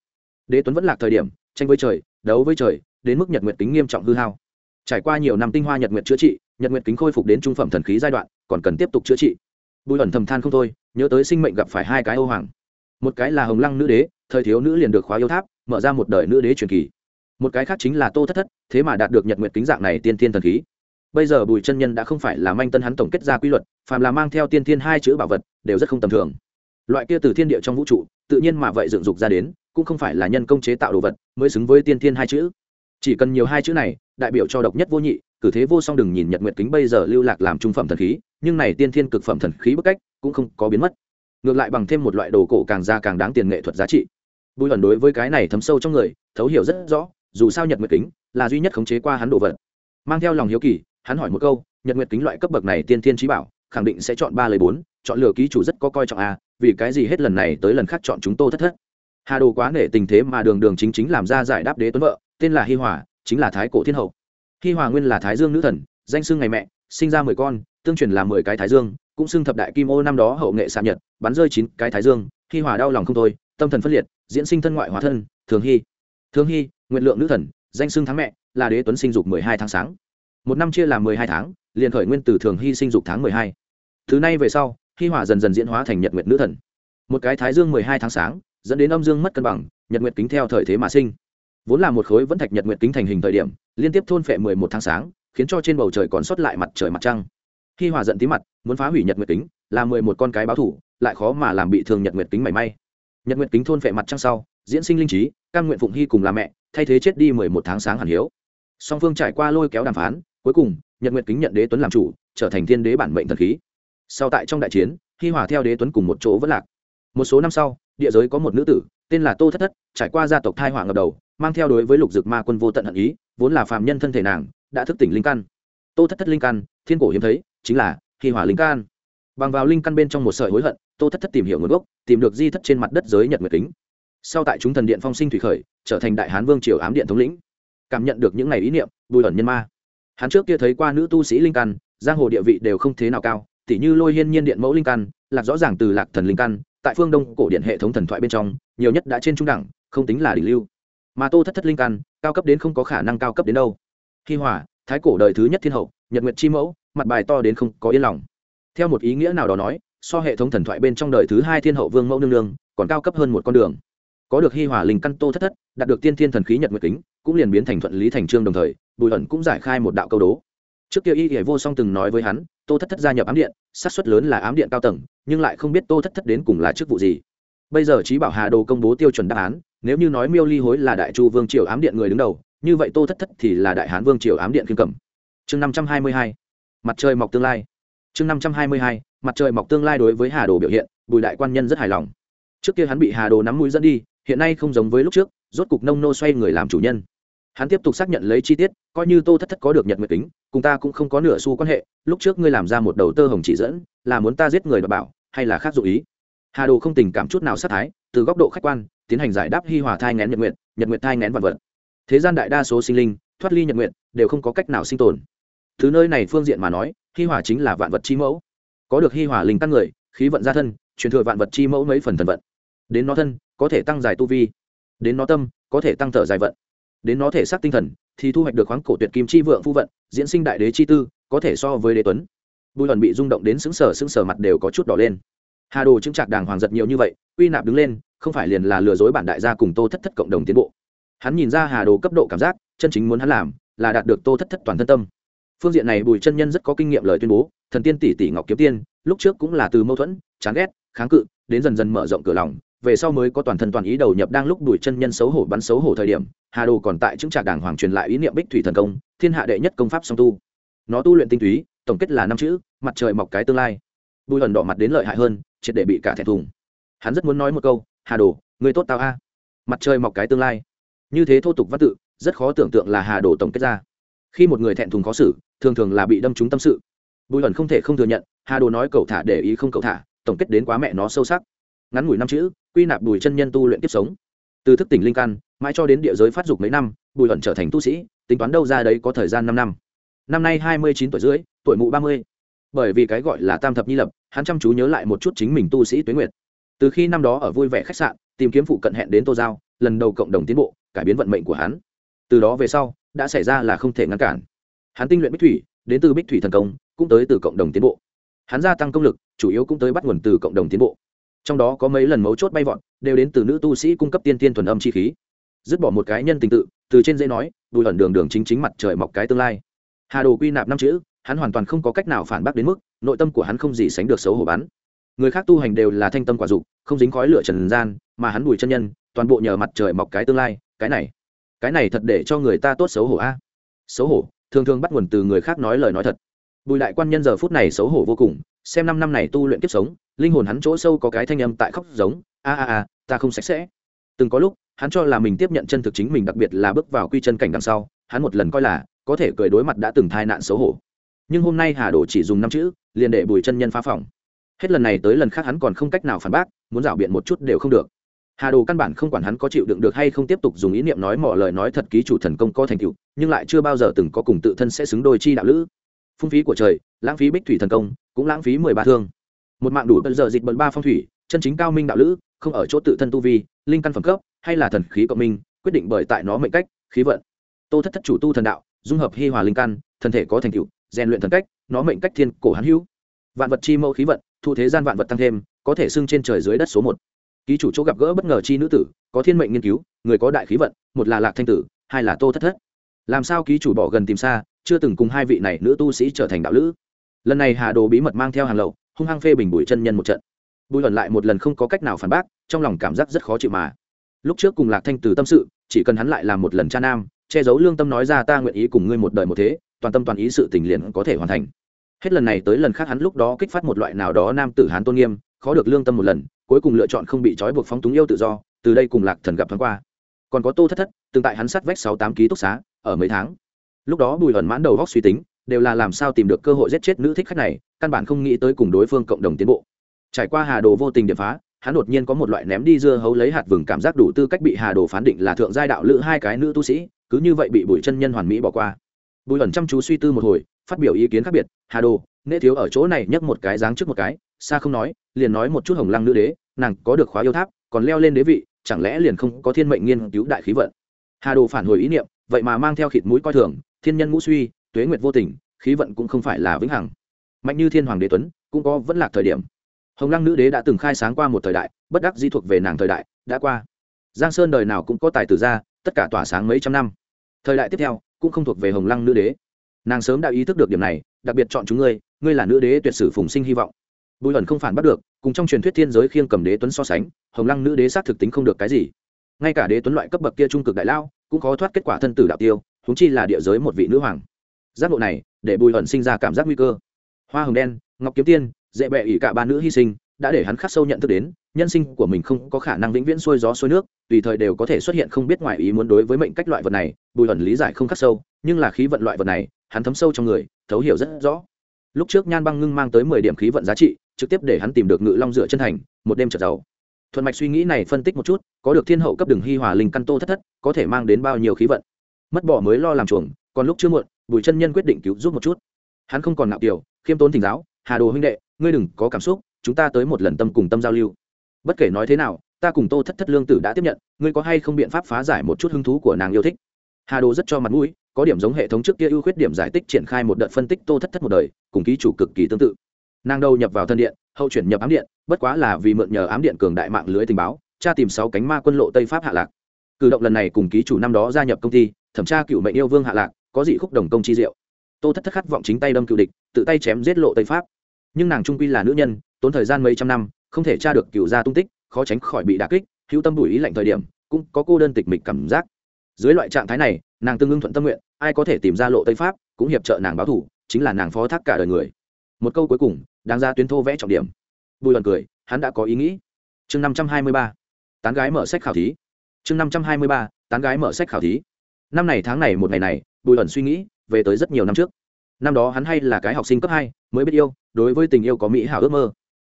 Đế tuấn vẫn lạc thời điểm, tranh với trời, đấu với trời, đến mức nhật nguyệt kính nghiêm trọng hư hao. Trải qua nhiều năm tinh hoa nhật nguyệt chữa trị, nhật nguyệt kính khôi phục đến trung phẩm thần khí giai đoạn, còn cần tiếp tục chữa trị. Bùi ẩn thầm than không thôi, nhớ tới sinh mệnh gặp phải hai cái ô hoàng. Một cái là hồng lăng nữ đế, thời thiếu nữ liền được khóa yêu tháp, mở ra một đời nữ đế truyền kỳ. Một cái khác chính là tô thất thất, thế mà đạt được nhật nguyệt kính dạng này tiên thiên thần khí. Bây giờ bùi chân nhân đã không phải là manh tân hắn tổng kết ra quy luật, phàm là mang theo tiên thiên hai chữ bảo vật, đều rất không tầm thường. Loại kia từ thiên địa trong vũ trụ tự nhiên mà vậy dựng dục ra đến, cũng không phải là nhân công chế tạo đồ vật, mới xứng với tiên thiên hai chữ. Chỉ cần nhiều hai chữ này, đại biểu cho độc nhất vô nhị, cử thế vô song đừng nhìn nhật nguyệt kính bây giờ lưu lạc làm trung phẩm thần khí, nhưng này tiên thiên cực phẩm thần khí bức cách cũng không có biến mất. Ngược lại bằng thêm một loại đồ cổ càng ra càng đáng tiền nghệ thuật giá trị. Bùi ẩn đối với cái này thấm sâu trong người, thấu hiểu rất rõ, dù sao nhật nguyệt kính là duy nhất khống chế qua hắn đồ vật. Mang theo lòng hiếu kỳ, hắn hỏi một câu, nhật nguyệt kính loại cấp bậc này tiên thiên trí bảo, khẳng định sẽ chọn ba lời bốn, chọn lựa ký chủ rất có coi trọng a vì cái gì hết lần này tới lần khác chọn chúng tôi thất thất? Hà đồ quá nể tình thế mà đường đường chính chính làm ra giải đáp đế tuấn vợ, tên là hi hòa, chính là thái cổ thiên hậu. Hi hòa nguyên là thái dương nữ thần, danh xưng ngày mẹ, sinh ra mười con, tương truyền là mười cái thái dương, cũng xưng thập đại kim ô năm đó hậu nghệ xạ nhật, bắn rơi chín cái thái dương. Hi hòa đau lòng không thôi, tâm thần phân liệt, diễn sinh thân ngoại hóa thân, thường hy. Thường hy, nguyện lượng nữ thần, danh xưng tháng mẹ, là đế tuấn sinh dục mười hai tháng sáng. Một năm chia làm mười hai tháng, liền khởi nguyên từ thường hy sinh dục tháng mười hai. Thứ nay về sau hi hòa dần dần diễn hóa thành nhật nguyệt nữ thần. Một cái thái dương mười hai tháng sáng, dẫn đến âm dương mất cân bằng, nhật nguyệt kính theo thời thế mà sinh. Vốn là một khối vẫn thạch nhật nguyệt kính thành hình thời điểm, liên tiếp thôn phệ mười một tháng sáng, khiến cho trên bầu trời còn sót lại mặt trời mặt trăng. Hi hòa giận tí mặt, muốn phá hủy nhật nguyệt kính, là mười một con cái báo thủ, lại khó mà làm bị thương nhật nguyệt kính mảy may. Nhật nguyệt kính thôn phệ mặt trăng sau, diễn sinh linh trí căn nguyện phụng hy cùng là mẹ, thay thế chết đi mười một tháng sáng hàn hiếu. Song phương trải qua lôi kéo đàm phán, cuối cùng, nhật nguyệt kính nhận đế tuấn làm chủ, trở thành thiên đế bản mệnh thần khí sau tại trong đại chiến, hi hòa theo đế tuấn cùng một chỗ vẫn lạc. Một số năm sau, địa giới có một nữ tử, tên là tô thất thất, trải qua gia tộc thai hỏa ngập đầu, mang theo đối với lục dực ma quân vô tận hận ý, vốn là phàm nhân thân thể nàng, đã thức tỉnh linh căn. Tô thất thất linh căn, thiên cổ hiếm thấy, chính là hi hỏa linh căn. Bằng vào linh căn bên trong một sợi hối hận, tô thất thất tìm hiểu nguồn gốc, tìm được di thất trên mặt đất giới nhật nguyệt kính. Sau tại chúng thần điện phong sinh thủy khởi, trở thành đại hán vương triều ám điện thống lĩnh. Cảm nhận được những ngày ý niệm, bùi ẩn nhân ma. Hắn trước kia thấy qua nữ tu sĩ linh căn, giang hồ địa vị đều không thế nào cao tỉ như lôi hiên nhiên điện mẫu linh căn, lạc rõ ràng từ lạc thần linh căn, tại phương đông cổ điện hệ thống thần thoại bên trong, nhiều nhất đã trên trung đẳng, không tính là đỉnh lưu. Mà tô thất thất linh căn, cao cấp đến không có khả năng cao cấp đến đâu. Khi hỏa thái cổ đời thứ nhất thiên hậu, nhật nguyệt chi mẫu, mặt bài to đến không có yên lòng. Theo một ý nghĩa nào đó nói, so hệ thống thần thoại bên trong đời thứ hai thiên hậu vương mẫu nương nương, còn cao cấp hơn một con đường. Có được hi hỏa linh căn tô thất thất, đạt được tiên thiên thần khí nhật nguyệt kính, cũng liền biến thành thuận lý thành trương đồng thời, bùi ẩn cũng giải khai một đạo câu đố. Trước kia y hệ vô song từng nói với hắn tô thất thất gia nhập ám điện sát xuất lớn là ám điện cao tầng, nhưng lại không biết tô thất thất đến cùng là chức vụ gì. Bây giờ trí bảo hà đồ công bố tiêu chuẩn đáp án, nếu như nói miêu ly hối là đại chu vương triều ám điện người đứng đầu, như vậy tô thất thất thì là đại hán vương triều ám điện kim cẩm chương năm trăm hai mươi hai, mặt trời mọc tương lai. Chương năm trăm hai mươi hai, mặt trời mọc tương lai đối với hà đồ biểu hiện, bùi đại quan nhân rất hài lòng. Trước kia hắn bị hà đồ nắm mũi dẫn đi, hiện nay không giống với lúc trước, rốt cục nông nô xoay người làm chủ nhân hắn tiếp tục xác nhận lấy chi tiết, coi như tô thất thất có được nhật nguyệt tính cùng ta cũng không có nửa xu quan hệ, lúc trước ngươi làm ra một đầu tơ hồng chỉ dẫn, là muốn ta giết người đ bảo, hay là khác dụ ý? Hà đồ không tình cảm chút nào sát thái, từ góc độ khách quan, tiến hành giải đáp hi hòa thai ngén nhật nguyện nhật nguyện thai ngén vật vật. Thế gian đại đa số sinh linh, thoát ly nhật nguyện đều không có cách nào sinh tồn. Thứ nơi này phương diện mà nói, hi hòa chính là vạn vật chi mẫu. Có được hi hòa linh tăng người, khí vận gia thân, truyền thừa vạn vật chi mẫu mấy phần thần vận. Đến nó thân, có thể tăng dài tu vi. Đến nó tâm, có thể tăng thở dài vận đến nó thể xác tinh thần, thì thu hoạch được khoáng cổ tuyệt kim chi vượng phu vận, diễn sinh đại đế chi tư, có thể so với đế tuấn. Bùi ẩn bị rung động đến xứng sở xứng sở mặt đều có chút đỏ lên. Hà đồ chứng trạc đàng hoàng giật nhiều như vậy quy nạp đứng lên, không phải liền là lừa dối bản đại gia cùng tô thất thất cộng đồng tiến bộ. Hắn nhìn ra hà đồ cấp độ cảm giác, chân chính muốn hắn làm, là đạt được tô thất thất toàn thân tâm. Phương diện này bùi chân nhân rất có kinh nghiệm lời tuyên bố, thần tiên tỷ tỷ ngọc kiếm tiên, lúc trước cũng là từ mâu thuẫn, chán ghét, kháng cự, đến dần dần mở rộng cửa lòng về sau mới có toàn thân toàn ý đầu nhập đang lúc đuổi chân nhân xấu hổ bắn xấu hổ thời điểm, hà đồ còn tại chứng trạc đàng hoàng truyền lại ý niệm bích thủy thần công, thiên hạ đệ nhất công pháp song tu. Nó tu luyện tinh túy, tổng kết là năm chữ, mặt trời mọc cái tương lai. Bùi ẩn đỏ mặt đến lợi hại hơn, triệt để bị cả thẹn thùng. Hắn rất muốn nói một câu, hà đồ, người tốt tao a. Mặt trời mọc cái tương lai. Như thế thô tục văn tự, rất khó tưởng tượng là hà đồ tổng kết ra. Khi một người thẹn thùng khó xử, thường thường là bị đâm trúng tâm sự. Bùi ẩn không thể không thừa nhận, hà đồ nói cậu thả để ý không cậu thả, tổng kết đến quá mẹ nó sâu sắc. Ngắn ngủi năm chữ quy nạp bùi chân nhân tu luyện tiếp sống. Từ thức tỉnh linh căn, mãi cho đến địa giới phát dục mấy năm, bùi ẩn trở thành tu sĩ, tính toán đâu ra đấy có thời gian năm năm. Năm nay hai mươi chín tuổi rưỡi, tuổi mụ ba mươi. Bởi vì cái gọi là tam thập nhi lập, hắn chăm chú nhớ lại một chút chính mình tu sĩ tuế nguyệt. Từ khi năm đó ở vui vẻ khách sạn, tìm kiếm phụ cận hẹn đến tô giao, lần đầu cộng đồng tiến bộ, cải biến vận mệnh của hắn. Từ đó về sau, đã xảy ra là không thể ngăn cản. Hắn tinh luyện bích thủy, đến từ bích thủy thần công, cũng tới từ cộng đồng tiến bộ. Hắn gia tăng công lực, chủ yếu cũng tới bắt nguồn từ cộng đồng tiến bộ trong đó có mấy lần mấu chốt bay vọn đều đến từ nữ tu sĩ cung cấp tiên tiên thuần âm chi khí. Dứt bỏ một cái nhân tình tự, từ trên dây nói bùi ẩn đường đường chính chính mặt trời mọc cái tương lai. Hà đồ quy nạp năm chữ, hắn hoàn toàn không có cách nào phản bác đến mức, nội tâm của hắn không gì sánh được xấu hổ bắn. Người khác tu hành đều là thanh tâm quả dục, không dính khói lửa trần gian, mà hắn bùi chân nhân, toàn bộ nhờ mặt trời mọc cái tương lai, cái này cái này thật để cho người ta tốt xấu hổ a. Xấu hổ, thường thường bắt nguồn từ người khác nói lời nói thật. Bùi đại quan nhân giờ phút này xấu hổ vô cùng xem năm năm này tu luyện kiếp sống, linh hồn hắn chỗ sâu có cái thanh âm tại khóc giống, a a a, ta không sạch sẽ. Từng có lúc, hắn cho là mình tiếp nhận chân thực chính mình đặc biệt là bước vào quy chân cảnh đằng sau, hắn một lần coi là, có thể cười đối mặt đã từng thai nạn xấu hổ. Nhưng hôm nay hà đồ chỉ dùng năm chữ, liền để bùi chân nhân phá phòng. Hết lần này tới lần khác hắn còn không cách nào phản bác, muốn rảo biện một chút đều không được. Hà đồ căn bản không quản hắn có chịu đựng được hay không tiếp tục dùng ý niệm nói mỏ lời nói thật ký chủ thần công có thành tựu, nhưng lại chưa bao giờ từng có cùng tự thân sẽ xứng đôi chi đạo lữ. Phung phí của trời, lãng phí bích thủy thần công cũng lãng phí mười ba thương. Một mạng đủ bây giờ dịch bận ba phong thủy, chân chính cao minh đạo lữ, không ở chỗ tự thân tu vi, linh căn phẩm cấp, hay là thần khí cộng minh, quyết định bởi tại nó mệnh cách, khí vận. Tô thất thất chủ tu thần đạo, dung hợp hi hòa linh căn, thân thể có thành tựu, rèn luyện thần cách, nó mệnh cách thiên cổ hán hữu. Vạn vật chi mẫu khí vận, thu thế gian vạn vật tăng thêm, có thể xưng trên trời dưới đất số một. Ký chủ chỗ gặp gỡ bất ngờ chi nữ tử, có thiên mệnh nghiên cứu, người có đại khí vận, một là lạc thanh tử, hai là tô thất thất. Làm sao ký chủ bỏ gần tìm xa, chưa từng cùng hai vị này nữ tu sĩ trở thành đạo lữ? Lần này hà đồ bí mật mang theo hàng lậu, hung hăng phê bình bùi chân nhân một trận. Bùi luận lại một lần không có cách nào phản bác, trong lòng cảm giác rất khó chịu mà. Lúc trước cùng lạc thanh tử tâm sự, chỉ cần hắn lại làm một lần cha nam, che giấu lương tâm nói ra ta nguyện ý cùng ngươi một đời một thế, toàn tâm toàn ý sự tình liền có thể hoàn thành. Hết lần này tới lần khác hắn lúc đó kích phát một loại nào đó nam tử hán tôn nghiêm, khó được lương tâm một lần, cuối cùng lựa chọn không bị trói buộc phóng túng yêu tự do, từ đây cùng lạc thần gặp thoáng qua. Còn có tô thất thất tương tại hắn sát vách sáu tám ký túc xá, ở mấy tháng. Lúc đó bùi ẩn mãn đầu góc suy tính đều là làm sao tìm được cơ hội giết chết nữ thích khách này, căn bản không nghĩ tới cùng đối phương cộng đồng tiến bộ. Trải qua hà đồ vô tình điệp phá, hắn đột nhiên có một loại ném đi dưa hấu lấy hạt vừng cảm giác đủ tư cách bị hà đồ phán định là thượng giai đạo lữ hai cái nữ tu sĩ, cứ như vậy bị bùi chân nhân hoàn mỹ bỏ qua. Bùi ẩn chăm chú suy tư một hồi, phát biểu ý kiến khác biệt, hà đồ nễ thiếu ở chỗ này nhấc một cái dáng trước một cái, xa không nói, liền nói một chút hồng lăng nữ đế, nàng có được khóa yêu tháp, còn leo lên đế vị, chẳng lẽ liền không có thiên mệnh nghiên cứu đại khí vận? Hà đồ phản hồi ý niệm, vậy mà mang theo khịt mũi coi thường, thiên nhân ngũ suy tuế nguyệt vô tình, khí vận cũng không phải là vĩnh hằng. Mạnh như thiên hoàng đế tuấn, cũng có vẫn lạc thời điểm. Hồng lăng nữ đế đã từng khai sáng qua một thời đại, bất đắc di thuộc về nàng thời đại, đã qua. Giang sơn đời nào cũng có tài tử ra, tất cả tỏa sáng mấy trăm năm. Thời đại tiếp theo, cũng không thuộc về hồng lăng nữ đế. Nàng sớm đã ý thức được điểm này, đặc biệt chọn chúng ngươi ngươi là nữ đế tuyệt sử phùng sinh hy vọng. Bùi ẩn không phản bắt được, cùng trong truyền thuyết thiên giới khiêng cầm đế tuấn so sánh, hồng lăng nữ đế xác thực tính không được cái gì. Ngay cả đế tuấn loại cấp bậc kia trung cực đại lao, cũng khó thoát kết quả thân tử đạo tiêu húng chi là địa giới một vị nữ hoàng giác ngộ này, để bùi ẩn sinh ra cảm giác nguy cơ. Hoa hồng đen, ngọc kiếm tiên, dễ bệ ỷ cả ba nữ hy sinh, đã để hắn khắc sâu nhận thức đến, nhân sinh của mình không có khả năng vĩnh viễn xuôi gió xuôi nước, tùy thời đều có thể xuất hiện không biết ngoài ý muốn đối với mệnh cách loại vật này, bùi ẩn lý giải không khắc sâu, nhưng là khí vận loại vật này, hắn thấm sâu trong người, thấu hiểu rất rõ. Lúc trước nhan băng ngưng mang tới mười điểm khí vận giá trị, trực tiếp để hắn tìm được ngự long dựa chân thành, một đêm trở giàu. Thuận mạch suy nghĩ này phân tích một chút, có được thiên hậu cấp đường hi hòa linh căn tô thất thất, có thể mang đến bao nhiêu khí vận? Mất bỏ mới lo làm chuồng còn lúc chưa muộn, bùi chân nhân quyết định cứu giúp một chút. Hắn không còn nạo kiểu khiêm tốn thỉnh giáo, hà đồ huynh đệ, ngươi đừng có cảm xúc, chúng ta tới một lần tâm cùng tâm giao lưu. Bất kể nói thế nào, ta cùng tô thất thất lương tử đã tiếp nhận, ngươi có hay không biện pháp phá giải một chút hứng thú của nàng yêu thích? Hà đồ rất cho mặt mũi, có điểm giống hệ thống trước kia ưu khuyết điểm giải tích triển khai một đợt phân tích tô thất thất một đời, cùng ký chủ cực kỳ tương tự. Nàng đầu nhập vào thân điện, hậu chuyển nhập ám điện, bất quá là vì mượn nhờ ám điện cường đại mạng lưới tình báo, tra tìm sáu cánh ma quân lộ tây pháp hạ lạc. Cử động lần này cùng ký chủ năm đó gia nhập công ty, thẩm tra cựu mệnh yêu vương hạ lạc có dị khúc đồng công chi diệu. Tô thất thất khát vọng chính tay đâm cựu địch, tự tay chém giết lộ tây pháp. Nhưng nàng trung quy là nữ nhân, tốn thời gian mấy trăm năm, không thể tra được cựu gia tung tích, khó tránh khỏi bị đà kích, hữu tâm bùi ý lạnh thời điểm, cũng có cô đơn tịch mịch cảm giác. Dưới loại trạng thái này, nàng tương ưng thuận tâm nguyện, ai có thể tìm ra lộ tây pháp, cũng hiệp trợ nàng báo thủ, chính là nàng phó thác cả đời người. Một câu cuối cùng đang ra tuyến thô vẽ trọng điểm. Bùi lần cười, hắn đã có ý nghĩ. Chương năm trăm hai mươi ba, tán gái mở sách khảo thí. Chương năm trăm hai mươi ba, tán gái mở sách khảo thí. Năm này tháng này một ngày này bùi ẩn suy nghĩ, về tới rất nhiều năm trước. Năm đó hắn hay là cái học sinh cấp hai, mới biết yêu, đối với tình yêu có mỹ hảo ước mơ.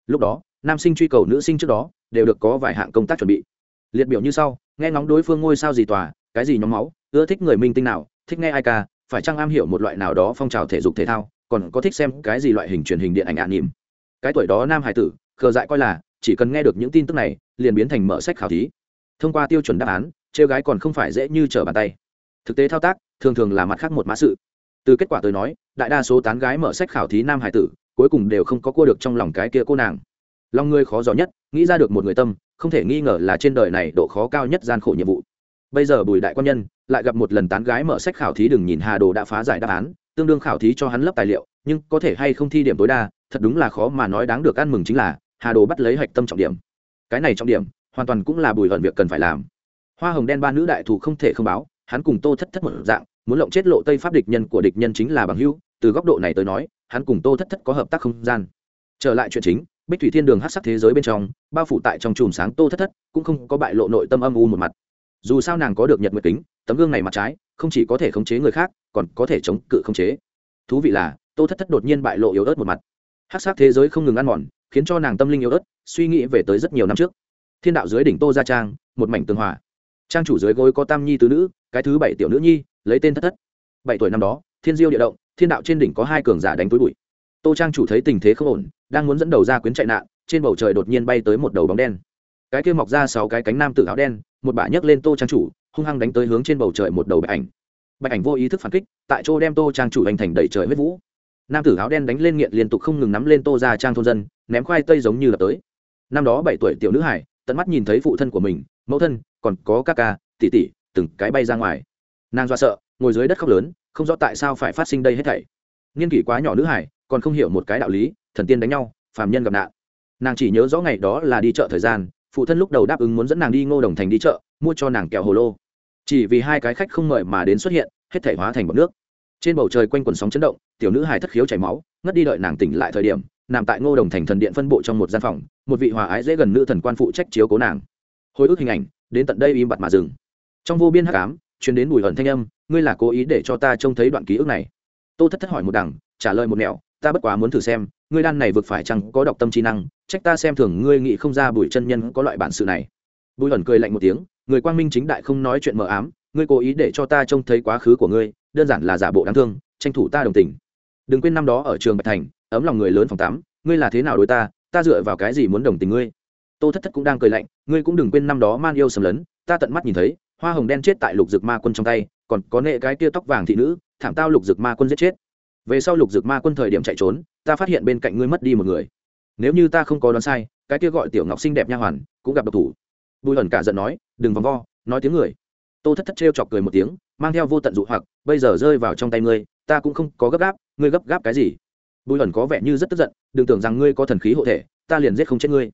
Lúc đó, nam sinh truy cầu nữ sinh trước đó, đều được có vài hạng công tác chuẩn bị. Liệt biểu như sau, nghe ngóng đối phương ngôi sao gì tòa, cái gì nhóm máu, ưa thích người minh tinh nào, thích nghe ai ca, phải chăng am hiểu một loại nào đó phong trào thể dục thể thao, còn có thích xem cái gì loại hình truyền hình điện ảnh ạ nỉm. Cái tuổi đó nam hải tử, khờ dại coi là, chỉ cần nghe được những tin tức này, liền biến thành mở sách khảo thí. Thông qua tiêu chuẩn đáp án, trêu gái còn không phải dễ như trở bàn tay. Thực tế thao tác thường thường là mặt khác một mã sự. Từ kết quả tôi nói, đại đa số tán gái mở sách khảo thí nam hải tử, cuối cùng đều không có cua được trong lòng cái kia cô nàng. Lòng người khó giỏi nhất, nghĩ ra được một người tâm, không thể nghi ngờ là trên đời này độ khó cao nhất gian khổ nhiệm vụ. Bây giờ bùi đại quan nhân lại gặp một lần tán gái mở sách khảo thí đừng nhìn hà đồ đã phá giải đáp án, tương đương khảo thí cho hắn lấp tài liệu, nhưng có thể hay không thi điểm tối đa, thật đúng là khó mà nói đáng được ăn mừng chính là hà đồ bắt lấy hạch tâm trọng điểm. Cái này trọng điểm, hoàn toàn cũng là bùi hận việc cần phải làm. Hoa hồng đen ba nữ đại thủ không thể không báo, hắn cùng tô thất thất một dạng muốn lộng chết lộ tây pháp địch nhân của địch nhân chính là bằng hữu, từ góc độ này tới nói, hắn cùng tô thất thất có hợp tác không gian. Trở lại chuyện chính, bích thủy thiên đường hát sắc thế giới bên trong, bao phủ tại trong chùm sáng tô thất thất, cũng không có bại lộ nội tâm âm u một mặt. Dù sao nàng có được nhật nguyệt kính, tấm gương này mặt trái, không chỉ có thể khống chế người khác, còn có thể chống cự khống chế. Thú vị là, tô thất thất đột nhiên bại lộ yếu ớt một mặt. Hát sắc thế giới không ngừng ăn mòn, khiến cho nàng tâm linh yếu ớt, suy nghĩ về tới rất nhiều năm trước. Thiên đạo dưới đỉnh tô gia trang, một mảnh tường hòa. Trang chủ dưới gối có tam nhi tứ nữ, cái thứ bảy tiểu nữ nhi lấy tên thất thất. Bảy tuổi năm đó, thiên diêu địa động, thiên đạo trên đỉnh có hai cường giả đánh túi bụi. Tô trang chủ thấy tình thế không ổn, đang muốn dẫn đầu ra quyến chạy nạn, trên bầu trời đột nhiên bay tới một đầu bóng đen. Cái kia mọc ra sáu cái cánh nam tự áo đen, một bả nhấc lên tô trang chủ, hung hăng đánh tới hướng trên bầu trời một đầu bạch ảnh. Bạch ảnh vô ý thức phản kích, tại chỗ đem tô trang chủ hành thành đầy trời huyết vũ. Nam tử áo đen đánh lên nghiện liên tục không ngừng nắm lên tô ra trang thôn dân, ném khoai tây giống như là tới. Năm đó bảy tuổi tiểu nữ hải, tận mắt nhìn thấy phụ thân của mình, mẫu thân, còn có các ca, tỷ tỷ, từng cái bay ra ngoài nàng do sợ, ngồi dưới đất khóc lớn, không rõ tại sao phải phát sinh đây hết thảy. Niên kỷ quá nhỏ nữ hải, còn không hiểu một cái đạo lý, thần tiên đánh nhau, phàm nhân gặp nạn. Nàng chỉ nhớ rõ ngày đó là đi chợ thời gian, phụ thân lúc đầu đáp ứng muốn dẫn nàng đi ngô đồng thành đi chợ, mua cho nàng kẹo hồ lô. Chỉ vì hai cái khách không mời mà đến xuất hiện, hết thể hóa thành bọc nước. Trên bầu trời quanh quần sóng chấn động, tiểu nữ hài thất khiếu chảy máu, ngất đi đợi nàng tỉnh lại thời điểm, nằm tại ngô đồng thành thần điện phân bộ trong một gian phòng, một vị hòa ái dễ gần nữ thần quan phụ trách chiếu cố nàng. Hồi ức hình ảnh, đến tận đây im bặt mà dừng. Trong vô biên hắc ám Chuyển đến bùi hận thanh âm, ngươi là cố ý để cho ta trông thấy đoạn ký ức này? Tô thất thất hỏi một đằng, trả lời một nẻo, ta bất quá muốn thử xem, ngươi đan này vượt phải chăng có đọc tâm trí năng, trách ta xem thường ngươi nghĩ không ra bùi chân nhân có loại bản sự này. Bùi hận cười lạnh một tiếng, người quang minh chính đại không nói chuyện mờ ám, ngươi cố ý để cho ta trông thấy quá khứ của ngươi, đơn giản là giả bộ đáng thương, tranh thủ ta đồng tình. Đừng quên năm đó ở trường bạch thành, ấm lòng người lớn phòng tám ngươi là thế nào đối ta ta dựa vào cái gì muốn đồng tình ngươi? Tô thất thất cũng đang cười lạnh, ngươi cũng đừng quên năm đó man yêu sầm lấn, ta tận mắt nhìn thấy hoa hồng đen chết tại lục dực ma quân trong tay, còn có nệ cái tia tóc vàng thị nữ, thảm tao lục dực ma quân giết chết. Về sau lục dực ma quân thời điểm chạy trốn, ta phát hiện bên cạnh ngươi mất đi một người. Nếu như ta không có đoán sai, cái kia gọi tiểu ngọc xinh đẹp nha hoàn, cũng gặp độc thủ. Bùi ẩn cả giận nói, đừng vòng vo, nói tiếng người. Tô thất thất trêu chọc cười một tiếng, mang theo vô tận dụ hoặc, bây giờ rơi vào trong tay ngươi, ta cũng không có gấp gáp, ngươi gấp gáp cái gì? Bùi ẩn có vẻ như rất tức giận, đừng tưởng rằng ngươi có thần khí hộ thể, ta liền giết không chết ngươi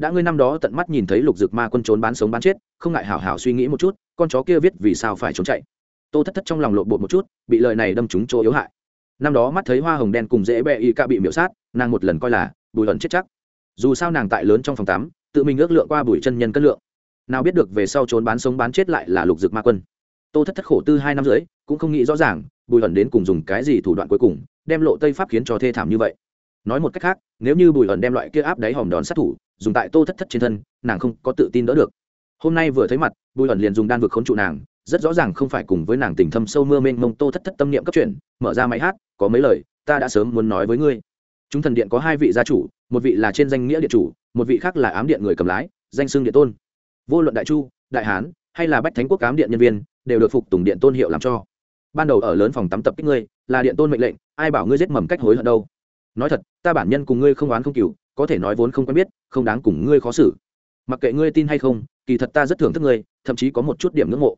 đã ngươi năm đó tận mắt nhìn thấy lục dực ma quân trốn bán sống bán chết, không ngại hảo hảo suy nghĩ một chút, con chó kia viết vì sao phải trốn chạy. Tô thất thất trong lòng lộn bột một chút, bị lời này đâm trúng chỗ yếu hại. Năm đó mắt thấy hoa hồng đen cùng dễ bẹ y ca bị miễu sát, nàng một lần coi là, bùi ẩn chết chắc. Dù sao nàng tại lớn trong phòng tắm, tự mình ước lượng qua bùi chân nhân cân lượng. Nào biết được về sau trốn bán sống bán chết lại là lục dực ma quân. Tô thất thất khổ tư hai năm rưỡi, cũng không nghĩ rõ ràng, bùi ẩn đến cùng dùng cái gì thủ đoạn cuối cùng, đem lộ tây pháp khiến cho thê thảm như vậy. Nói một cách khác, nếu như bùi ẩn đem loại kia áp đáy hòm đón sát thủ dùng tại tô thất thất trên thân, nàng không có tự tin đỡ được. Hôm nay vừa thấy mặt, bùi ẩn liền dùng đan vực khốn trụ nàng, rất rõ ràng không phải cùng với nàng tình thâm sâu mưa mênh mông tô thất thất tâm niệm cấp chuyển, mở ra máy hát, có mấy lời, ta đã sớm muốn nói với ngươi. Chúng thần điện có hai vị gia chủ, một vị là trên danh nghĩa điện chủ, một vị khác là ám điện người cầm lái, danh xưng điện tôn. Vô luận đại chu, đại hán, hay là bách thánh quốc ám điện nhân viên, đều được phục tùng điện tôn hiệu làm cho. Ban đầu ở lớn phòng tắm tập kích ngươi, là điện tôn mệnh lệnh, ai bảo ngươi giết mầm cách hối hận đâu? Nói thật, ta bản nhân cùng ngươi không oán không cừu có thể nói vốn không quen biết, không đáng cùng ngươi khó xử. Mặc kệ ngươi tin hay không, kỳ thật ta rất thưởng thức ngươi, thậm chí có một chút điểm ngưỡng mộ.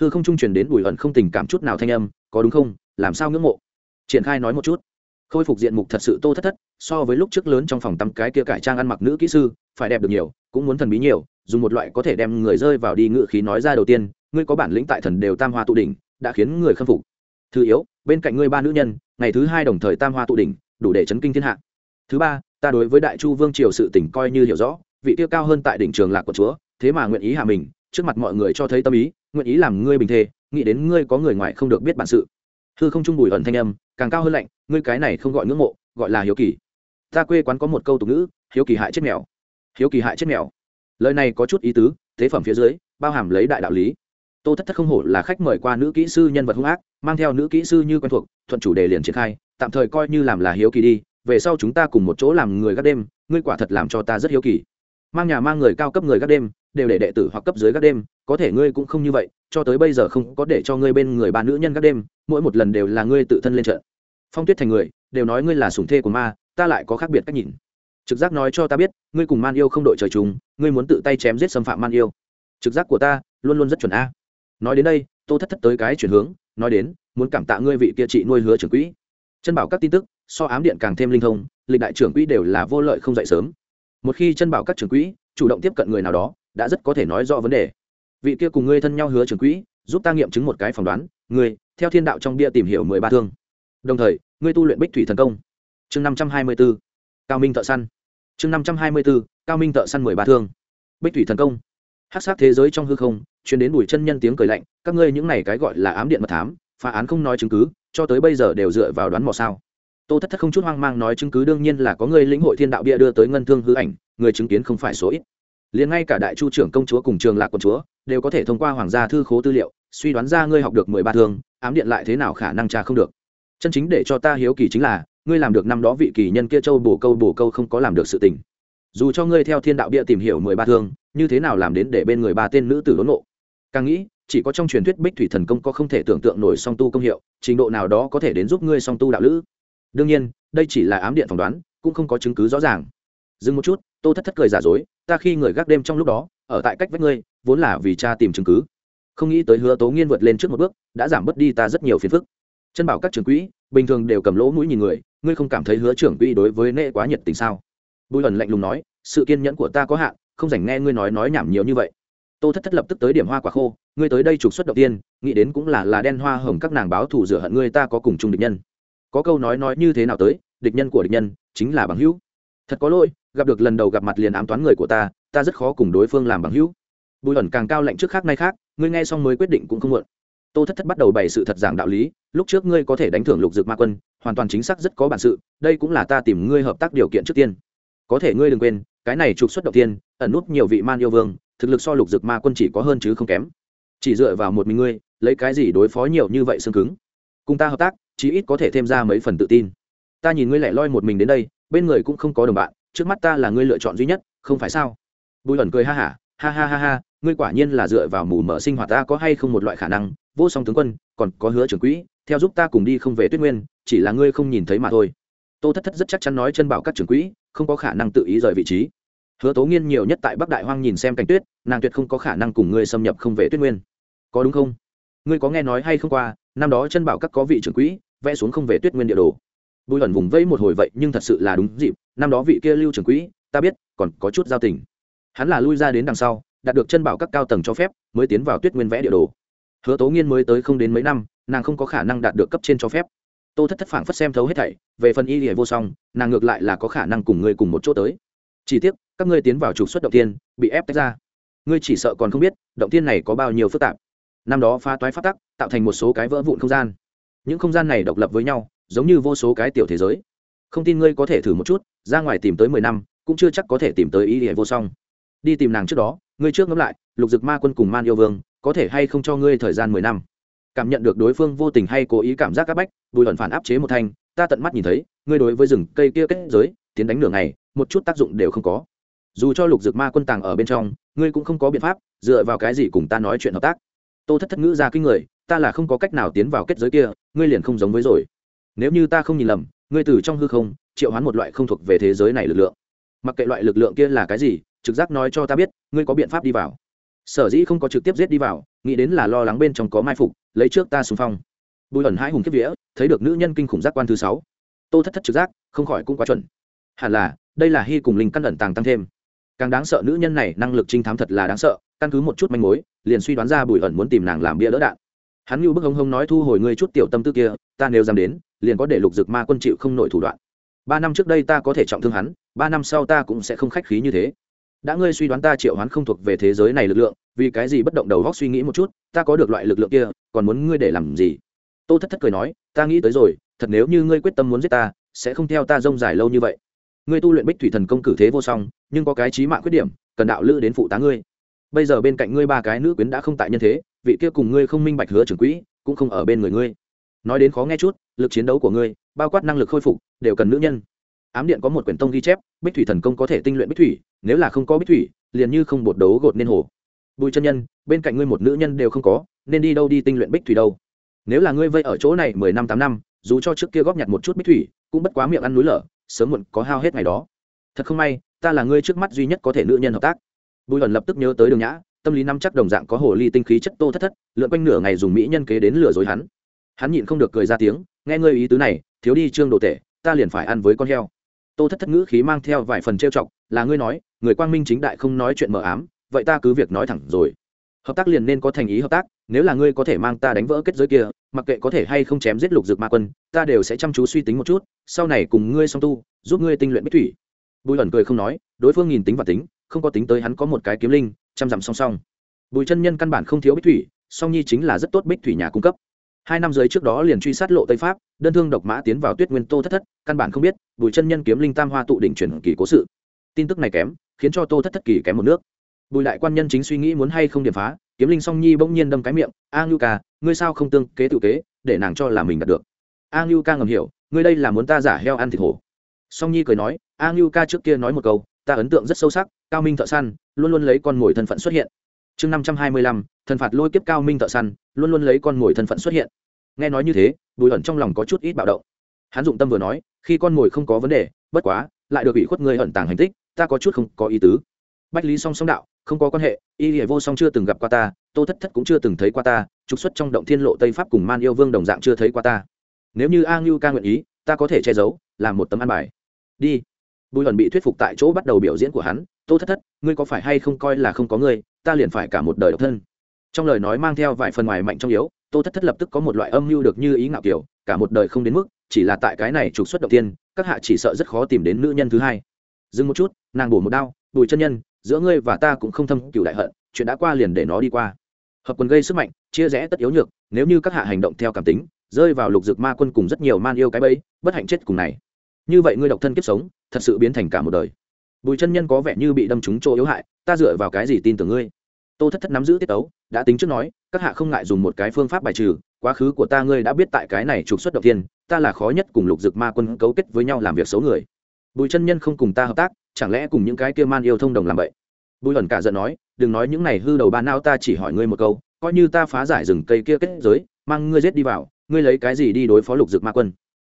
Hư không trung truyền đến bùi ẩn không tình cảm chút nào thanh âm, có đúng không? Làm sao ngưỡng mộ? Triển khai nói một chút. Khôi phục diện mục thật sự tô thất thất, so với lúc trước lớn trong phòng tắm cái kia cải trang ăn mặc nữ kỹ sư, phải đẹp được nhiều, cũng muốn thần bí nhiều, dùng một loại có thể đem người rơi vào đi ngự khí nói ra đầu tiên, ngươi có bản lĩnh tại thần đều tam hoa tụ đỉnh, đã khiến người khâm phục. Thứ yếu, bên cạnh ngươi ba nữ nhân, ngày thứ hai đồng thời tam hoa tụ đỉnh, đủ để chấn kinh thiên hạ. Thứ ba ta đối với đại chu vương triều sự tỉnh coi như hiểu rõ, vị tiêu cao hơn tại đỉnh trường lạc của chúa, thế mà nguyện ý hạ mình, trước mặt mọi người cho thấy tâm ý, nguyện ý làm ngươi bình thê nghĩ đến ngươi có người ngoài không được biết bản sự. Hư không trung bùi ẩn thanh âm, càng cao hơn lạnh, ngươi cái này không gọi ngưỡng mộ, gọi là hiếu kỳ. Ta quê quán có một câu tục ngữ, hiếu kỳ hại chết mèo. Hiếu kỳ hại chết mèo. Lời này có chút ý tứ, thế phẩm phía dưới, bao hàm lấy đại đạo lý. Tô thất thất không hổ là khách mời qua nữ kỹ sư nhân vật hung ác, mang theo nữ kỹ sư như quen thuộc, thuận chủ đề liền triển khai, tạm thời coi như làm là hiếu kỳ đi về sau chúng ta cùng một chỗ làm người gác đêm, ngươi quả thật làm cho ta rất hiếu kỳ. Mang nhà mang người cao cấp người gác đêm, đều để đệ tử hoặc cấp dưới gác đêm, có thể ngươi cũng không như vậy, cho tới bây giờ không có để cho ngươi bên người ba nữ nhân gác đêm, mỗi một lần đều là ngươi tự thân lên trận. Phong tuyết thành người, đều nói ngươi là sủng thê của ma, ta lại có khác biệt cách nhìn. Trực giác nói cho ta biết, ngươi cùng man yêu không đội trời chung, ngươi muốn tự tay chém giết xâm phạm man yêu. Trực giác của ta, luôn luôn rất chuẩn a. Nói đến đây, tô thất thất tới cái chuyển hướng, nói đến, muốn cảm tạ ngươi vị kia chị nuôi hứa trưởng quỹ. Chân bảo các tin tức so ám điện càng thêm linh thông, lịch đại trưởng quỹ đều là vô lợi không dậy sớm. Một khi chân bảo các trưởng quỹ chủ động tiếp cận người nào đó, đã rất có thể nói rõ vấn đề. Vị kia cùng ngươi thân nhau hứa trưởng quỹ, giúp ta nghiệm chứng một cái phỏng đoán, ngươi, theo thiên đạo trong bia tìm hiểu mười ba thương. Đồng thời, ngươi tu luyện bích thủy thần công. Chương năm trăm hai mươi b ố cao minh thợ săn. Chương năm trăm hai mươi b ố cao minh thợ săn mười ba thương. Bích thủy thần công. Hát sát thế giới trong hư không chuyến đến bùi chân nhân tiếng cười lạnh, các ngươi những này cái gọi là ám điện mật thám, phá án không nói chứng cứ, cho tới bây giờ đều dựa vào đoán mò sao tô thất thất không chút hoang mang nói chứng cứ đương nhiên là có người lĩnh hội thiên đạo bia đưa tới ngân thương hư ảnh, người chứng kiến không phải số ít. Liền ngay cả đại chu trưởng công chúa cùng trường lạc quận chúa đều có thể thông qua hoàng gia thư khố tư liệu, suy đoán ra ngươi học được mười ba thương, ám điện lại thế nào khả năng tra không được. Chân chính để cho ta hiếu kỳ chính là, ngươi làm được năm đó vị kỳ nhân kia châu bổ câu bổ câu không có làm được sự tình. Dù cho ngươi theo thiên đạo bia tìm hiểu mười ba thương, như thế nào làm đến để bên người ba tên nữ tử đốn ngộ? Càng nghĩ, chỉ có trong truyền thuyết bích thủy thần công có không thể tưởng tượng nổi song tu công hiệu, trình độ nào đó có thể đến giúp ngươi song tu đạo lữ đương nhiên, đây chỉ là ám điện phỏng đoán, cũng không có chứng cứ rõ ràng. Dừng một chút, tô thất thất cười giả dối, ta khi người gác đêm trong lúc đó, ở tại cách vách ngươi, vốn là vì cha tìm chứng cứ. Không nghĩ tới hứa tố nghiên vượt lên trước một bước, đã giảm bớt đi ta rất nhiều phiền phức. Chân bảo các trưởng quỹ, bình thường đều cầm lỗ mũi nhìn người, ngươi không cảm thấy hứa trưởng quỹ đối với nệ quá nhiệt tình sao? Bùi ẩn lạnh lùng nói, sự kiên nhẫn của ta có hạn, không dành nghe ngươi nói nói nhảm nhiều như vậy. Tô thất thất lập tức tới điểm hoa quả khô, ngươi tới đây trục xuất đầu tiên, nghĩ đến cũng là là đen hoa hồng các nàng báo thủ rửa hận ngươi, ta có cùng chung địch nhân có câu nói nói như thế nào tới, địch nhân của địch nhân chính là bằng hữu. Thật có lỗi, gặp được lần đầu gặp mặt liền ám toán người của ta ta rất khó cùng đối phương làm bằng hữu. Bùi ẩn càng cao lạnh trước khác nay khác, ngươi nghe xong mới quyết định cũng không muộn. Tô thất thất bắt đầu bày sự thật giảng đạo lý, lúc trước ngươi có thể đánh thưởng lục dược ma quân, hoàn toàn chính xác rất có bản sự, đây cũng là ta tìm ngươi hợp tác điều kiện trước tiên. Có thể ngươi đừng quên, cái này trục xuất đầu tiên, ẩn nút nhiều vị man yêu vương, thực lực so lục dược ma quân chỉ có hơn chứ không kém. Chỉ dựa vào một mình ngươi, lấy cái gì đối phó nhiều như vậy xương cứng? Cùng ta hợp tác chí ít có thể thêm ra mấy phần tự tin. Ta nhìn ngươi lẻ loi một mình đến đây bên người cũng không có đồng bạn trước mắt ta là ngươi lựa chọn duy nhất không phải sao? Bùi ẩn cười ha hả ha, ha ha ha ha ngươi quả nhiên là dựa vào mù mở sinh hoạt ta có hay không một loại khả năng vô song tướng quân còn có hứa trưởng quỹ theo giúp ta cùng đi không về tuyết nguyên chỉ là ngươi không nhìn thấy mà thôi. Tô thất thất rất chắc chắn nói chân bảo các trưởng quỹ không có khả năng tự ý rời vị trí. Hứa tố nghiên nhiều nhất tại bắc đại hoang nhìn xem cảnh tuyết nàng tuyệt không có khả năng cùng ngươi xâm nhập không về tuyết nguyên. Có đúng không? Ngươi có nghe nói hay không qua năm đó chân bảo các có vị trưởng quỹ vẽ xuống không về tuyết nguyên địa đồ. Bùi ẩn vùng vẫy một hồi vậy nhưng thật sự là đúng dịp, năm đó vị kia lưu trưởng quỹ, ta biết, còn có chút giao tình. Hắn là lui ra đến đằng sau, đạt được chân bảo các cao tầng cho phép, mới tiến vào tuyết nguyên vẽ địa đồ. Hứa tố nghiên mới tới không đến mấy năm, nàng không có khả năng đạt được cấp trên cho phép. Tô thất thất phảng phất xem thấu hết thảy, về phần y hệ vô song, nàng ngược lại là có khả năng cùng ngươi cùng một chỗ tới. Chỉ tiếc, các ngươi tiến vào trục xuất động tiên, bị ép tách ra. Ngươi chỉ sợ còn không biết, động tiên này có bao nhiêu phức tạp. Năm đó phá toái phát tắc, tạo thành một số cái vỡ vụn không gian những không gian này độc lập với nhau, giống như vô số cái tiểu thế giới. Không tin ngươi có thể thử một chút, ra ngoài tìm tới mười năm, cũng chưa chắc có thể tìm tới ý địa vô song. Đi tìm nàng trước đó, ngươi trước ngẫm lại, lục dực ma quân cùng man yêu vương, có thể hay không cho ngươi thời gian mười năm? Cảm nhận được đối phương vô tình hay cố ý cảm giác áp bách, bùi ẩn phản áp chế một thanh, ta tận mắt nhìn thấy, ngươi đối với rừng cây kia kết giới, tiến đánh nửa ngày, một chút tác dụng đều không có. Dù cho lục dược ma quân tàng ở bên trong, ngươi cũng không có biện pháp, dựa vào cái gì cùng ta nói chuyện hợp tác? Tô thất thất ngữ ra kinh người, ta là không có cách nào tiến vào kết giới kia, ngươi liền không giống với rồi. Nếu như ta không nhìn lầm, ngươi từ trong hư không, triệu hoán một loại không thuộc về thế giới này lực lượng. Mặc kệ loại lực lượng kia là cái gì, trực giác nói cho ta biết, ngươi có biện pháp đi vào. Sở dĩ không có trực tiếp giết đi vào, nghĩ đến là lo lắng bên trong có mai phục, lấy trước ta xung phong. Bùi ẩn hai hùng kiếp vía, thấy được nữ nhân kinh khủng giác quan thứ sáu. Tô thất thất trực giác, không khỏi cũng quá chuẩn. Hẳn là, đây là hy cùng linh căn ẩn tàng tăng thêm. Càng đáng sợ nữ nhân này năng lực trinh thám thật là đáng sợ, căn cứ một chút manh mối liền suy đoán ra bùi ẩn muốn tìm nàng làm bia đỡ đạn. Hắn như bức hông hông nói thu hồi ngươi chút tiểu tâm tư kia, ta nếu dám đến, liền có để lục dực ma quân chịu không nổi thủ đoạn. Ba năm trước đây ta có thể trọng thương hắn, ba năm sau ta cũng sẽ không khách khí như thế. Đã ngươi suy đoán ta triệu hắn không thuộc về thế giới này lực lượng, vì cái gì bất động đầu góc suy nghĩ một chút, ta có được loại lực lượng kia, còn muốn ngươi để làm gì? Tô thất thất cười nói, ta nghĩ tới rồi, thật nếu như ngươi quyết tâm muốn giết ta, sẽ không theo ta rông dài lâu như vậy. Ngươi tu luyện bích thủy thần công cử thế vô song, nhưng có cái trí mạng khuyết điểm, cần đạo lữ đến phụ tá ngươi bây giờ bên cạnh ngươi ba cái nữ quyến đã không tại nhân thế, vị kia cùng ngươi không minh bạch hứa trưởng quỹ, cũng không ở bên người ngươi. Nói đến khó nghe chút, lực chiến đấu của ngươi, bao quát năng lực khôi phục, đều cần nữ nhân. Ám điện có một quyển tông ghi chép, bích thủy thần công có thể tinh luyện bích thủy, nếu là không có bích thủy, liền như không bột đấu gột nên hồ. Bùi chân nhân, bên cạnh ngươi một nữ nhân đều không có, nên đi đâu đi tinh luyện bích thủy đâu. Nếu là ngươi vây ở chỗ này mười năm tám năm, dù cho trước kia góp nhặt một chút bích thủy, cũng bất quá miệng ăn núi lở, sớm muộn có hao hết ngày đó. Thật không may, ta là ngươi trước mắt duy nhất có thể nữ nhân hợp tác bùi ẩn lập tức nhớ tới đường nhã, tâm lý năm chắc đồng dạng có hồ ly tinh khí chất tô thất thất, lượn quanh nửa ngày dùng mỹ nhân kế đến lừa dối hắn. Hắn nhịn không được cười ra tiếng, nghe ngươi ý tứ này, thiếu đi trương đồ tệ ta liền phải ăn với con heo. Tô thất thất ngữ khí mang theo vài phần trêu chọc, là ngươi nói, người quang minh chính đại không nói chuyện mờ ám, vậy ta cứ việc nói thẳng rồi. Hợp tác liền nên có thành ý hợp tác, nếu là ngươi có thể mang ta đánh vỡ kết giới kia, mặc kệ có thể hay không chém giết lục dược ma quân, ta đều sẽ chăm chú suy tính một chút, sau này cùng ngươi song tu, giúp ngươi tinh luyện bích thủy. Bùi ẩn cười không nói, đối phương nhìn tính và tính không có tính tới hắn có một cái kiếm linh, chăm dặm song song. Bùi chân nhân căn bản không thiếu bích thủy, song nhi chính là rất tốt bích thủy nhà cung cấp. Hai năm dưới trước đó liền truy sát lộ tây pháp, đơn thương độc mã tiến vào tuyết nguyên tô thất thất, căn bản không biết, bùi chân nhân kiếm linh tam hoa tụ đỉnh chuyển kỳ cố sự. Tin tức này kém, khiến cho tô thất thất kỳ kém một nước. Bùi đại quan nhân chính suy nghĩ muốn hay không điểm phá, kiếm linh song nhi bỗng nhiên đâm cái miệng, a ngưu ca, ngươi sao không tương kế tự kế, để nàng cho là mình đạt được? A ngưu ca ngầm hiểu, ngươi đây là muốn ta giả heo ăn thịt hổ. Song nhi cười nói, a ngưu ca trước kia nói một câu ta ấn tượng rất sâu sắc, cao minh thợ săn luôn luôn lấy con mồi thân phận xuất hiện. Chương năm trăm hai mươi lăm, thần phạt lôi kiếp cao minh thợ săn luôn luôn lấy con mồi thân phận xuất hiện. Nghe nói như thế, bùi ẩn trong lòng có chút ít bạo động. Hắn dụng tâm vừa nói, khi con mồi không có vấn đề, bất quá, lại được ủy khuất người ẩn tàng hành tích, ta có chút không có ý tứ. Bách lý song song đạo, không có quan hệ, y hệ vô song chưa từng gặp qua ta, tô thất thất cũng chưa từng thấy qua ta, trục xuất trong động thiên lộ tây pháp cùng man yêu vương đồng dạng chưa thấy qua ta. Nếu như a ngưu ca nguyện ý, ta có thể che giấu, làm một tấm ăn bài. Đi bùi hận bị thuyết phục tại chỗ bắt đầu biểu diễn của hắn, tô thất thất, ngươi có phải hay không coi là không có ngươi, ta liền phải cả một đời độc thân. Trong lời nói mang theo vài phần ngoài mạnh trong yếu, tô thất thất lập tức có một loại âm mưu được như ý ngạo kiểu, cả một đời không đến mức, chỉ là tại cái này trục xuất đầu tiên, các hạ chỉ sợ rất khó tìm đến nữ nhân thứ hai. Dừng một chút, nàng bổ một đao, bùi chân nhân, giữa ngươi và ta cũng không thâm cựu đại hận, chuyện đã qua liền để nó đi qua. Hợp quần gây sức mạnh, chia rẽ tất yếu nhược, nếu như các hạ hành động theo cảm tính, rơi vào lục dược ma quân cùng rất nhiều man yêu cái bẫy, bất hạnh chết cùng này. Như vậy ngươi độc thân kiếp sống thật sự biến thành cả một đời. Bùi chân nhân có vẻ như bị đâm trúng chỗ yếu hại, ta dựa vào cái gì tin tưởng ngươi? Tô thất thất nắm giữ tiết tấu, đã tính trước nói, các hạ không ngại dùng một cái phương pháp bài trừ, quá khứ của ta ngươi đã biết tại cái này trục xuất đầu tiên ta là khó nhất cùng lục dực ma quân cấu kết với nhau làm việc xấu người. Bùi chân nhân không cùng ta hợp tác, chẳng lẽ cùng những cái kia man yêu thông đồng làm vậy? Bùi ẩn cả giận nói, đừng nói những này hư đầu ba nao ta chỉ hỏi ngươi một câu, coi như ta phá giải rừng cây kia kết giới, mang ngươi giết đi vào, ngươi lấy cái gì đi đối phó lục dực ma quân?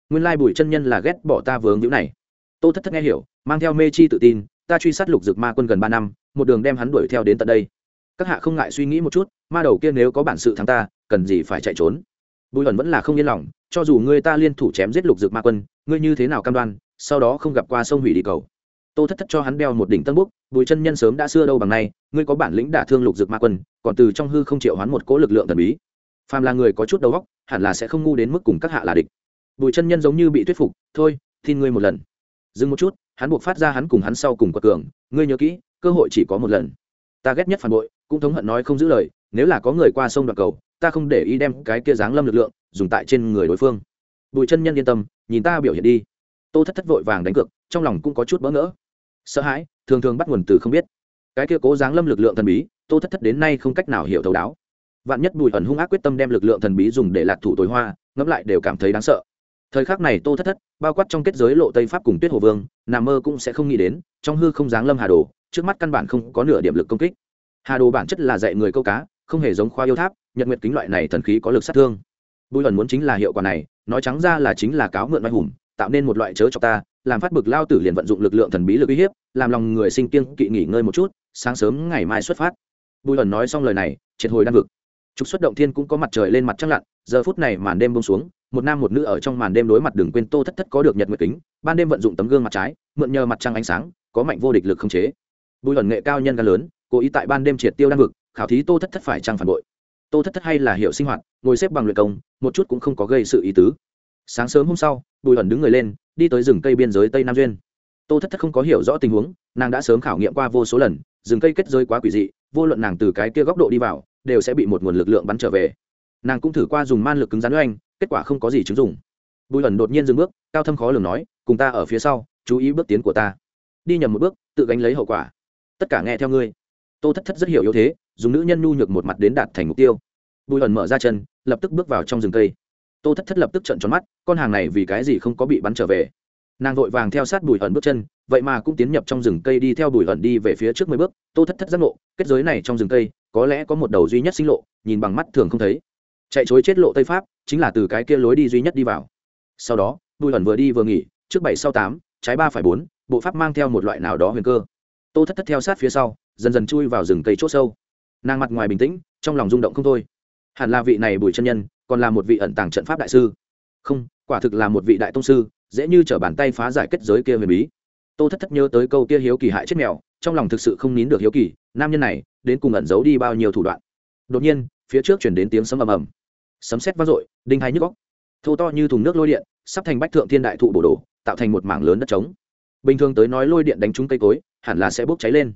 Nguyên lai bùi chân nhân là ghét bỏ ta vướng hữu này tô thất thất nghe hiểu, mang theo mê chi tự tin, ta truy sát lục dực ma quân gần ba năm, một đường đem hắn đuổi theo đến tận đây. Các hạ không ngại suy nghĩ một chút, ma đầu kia nếu có bản sự thắng ta, cần gì phải chạy trốn? Bùi ẩn vẫn là không yên lòng, cho dù ngươi ta liên thủ chém giết lục dược ma quân, ngươi như thế nào cam đoan, sau đó không gặp qua sông hủy đi cầu? Tô thất thất cho hắn đeo một đỉnh tân búc bùi chân nhân sớm đã xưa đâu bằng nay, ngươi có bản lĩnh đả thương lục dược ma quân, còn từ trong hư không chịu hắn một cỗ lực lượng thần bí. Phàm là người có chút đầu óc, hẳn là sẽ không ngu đến mức cùng các hạ là địch. Bùi chân nhân giống như bị thuyết phục, thôi, tin ngươi một lần dừng một chút, hắn buộc phát ra hắn cùng hắn sau cùng quật cường, ngươi nhớ kỹ, cơ hội chỉ có một lần. Ta ghét nhất phản bội, cũng thống hận nói không giữ lời, nếu là có người qua sông đoạn cầu, ta không để ý đem cái kia giáng lâm lực lượng, dùng tại trên người đối phương. Bùi chân nhân yên tâm, nhìn ta biểu hiện đi. Tô thất thất vội vàng đánh cược, trong lòng cũng có chút bỡ ngỡ. Sợ hãi, thường thường bắt nguồn từ không biết. Cái kia cố giáng lâm lực lượng thần bí, tô thất thất đến nay không cách nào hiểu thấu đáo. Vạn nhất bùi ẩn hung ác quyết tâm đem lực lượng thần bí dùng để lạc thủ tối hoa, ngẫm lại đều cảm thấy đáng sợ thời khắc này tô thất thất, bao quát trong kết giới lộ tây pháp cùng tuyết hồ vương nằm mơ cũng sẽ không nghĩ đến, trong hư không giáng lâm hà đồ, trước mắt căn bản không có nửa điểm lực công kích. Hà đồ bản chất là dạy người câu cá, không hề giống khoa yêu tháp, nhật nguyệt kính loại này thần khí có lực sát thương. Bùi lần muốn chính là hiệu quả này, nói trắng ra là chính là cáo mượn mai hùng, tạo nên một loại chớ cho ta, làm phát bực lao tử liền vận dụng lực lượng thần bí lực uy hiếp, làm lòng người sinh kiêng kỵ nghỉ ngơi một chút, sáng sớm ngày mai xuất phát. Bùi lần nói xong lời này, triệt hồi đan vực. Trục xuất động thiên cũng có mặt trời lên mặt trăng lặn, giờ phút này màn đêm bông xuống một nam một nữ ở trong màn đêm đối mặt Đường quên tô thất thất có được nhật nguyệt kính, ban đêm vận dụng tấm gương mặt trái, mượn nhờ mặt trăng ánh sáng, có mạnh vô địch lực không chế. Bùi luận nghệ cao nhân gan lớn, cố ý tại ban đêm triệt tiêu đan vực, khảo thí tô thất thất phải trăng phản bội. Tô thất thất hay là hiệu sinh hoạt, ngồi xếp bằng luyện công, một chút cũng không có gây sự ý tứ. Sáng sớm hôm sau, bùi luận đứng người lên, đi tới rừng cây biên giới tây nam duyên. Tô thất thất không có hiểu rõ tình huống, nàng đã sớm khảo nghiệm qua vô số lần, rừng cây kết rơi quá quỷ dị, vô luận nàng từ cái kia góc độ đi vào, đều sẽ bị một nguồn lực lượng bắn trở về nàng cũng thử qua dùng man lực cứng rắn oanh, kết quả không có gì chứng dụng. Bùi ẩn đột nhiên dừng bước, cao thâm khó lường nói, cùng ta ở phía sau, chú ý bước tiến của ta. Đi nhầm một bước, tự gánh lấy hậu quả. Tất cả nghe theo ngươi. Tô thất thất rất hiểu yếu thế, dùng nữ nhân nhu nhược một mặt đến đạt thành mục tiêu. Bùi ẩn mở ra chân, lập tức bước vào trong rừng cây. Tô thất thất lập tức trận tròn mắt, con hàng này vì cái gì không có bị bắn trở về? Nàng vội vàng theo sát bùi ẩn bước chân, vậy mà cũng tiến nhập trong rừng cây đi theo bùi ẩn đi về phía trước mười bước. Tô thất thất giác ngộ, kết giới này trong rừng cây, có lẽ có một đầu duy nhất sinh lộ, nhìn bằng mắt thường không thấy chạy chối chết lộ tây pháp, chính là từ cái kia lối đi duy nhất đi vào. Sau đó, bùi ẩn vừa đi vừa nghỉ, trước bảy sau tám, trái ba phải bốn, bộ pháp mang theo một loại nào đó huyền cơ. Tô thất thất theo sát phía sau, dần dần chui vào rừng cây chốt sâu. Nàng mặt ngoài bình tĩnh, trong lòng rung động không thôi. Hẳn là vị này bùi chân nhân, còn là một vị ẩn tàng trận pháp đại sư. Không, quả thực là một vị đại tông sư, dễ như t bàn tay phá giải kết giới kia huyền bí. Tô thất thất nhớ tới câu kia hiếu kỳ hại chết mèo, trong lòng thực sự không nín được hiếu kỳ, nam nhân này, đến cùng ẩn giấu đi bao nhiêu thủ đoạn. Đột nhiên, phía trước chuyển đến tiếng sấm ầm ầm sấm sét vang dội, đinh hai nhức góc thô to như thùng nước lôi điện, sắp thành bách thượng thiên đại thụ bổ đổ, tạo thành một mảng lớn đất trống. Bình thường tới nói lôi điện đánh trúng cây cối, hẳn là sẽ bốc cháy lên.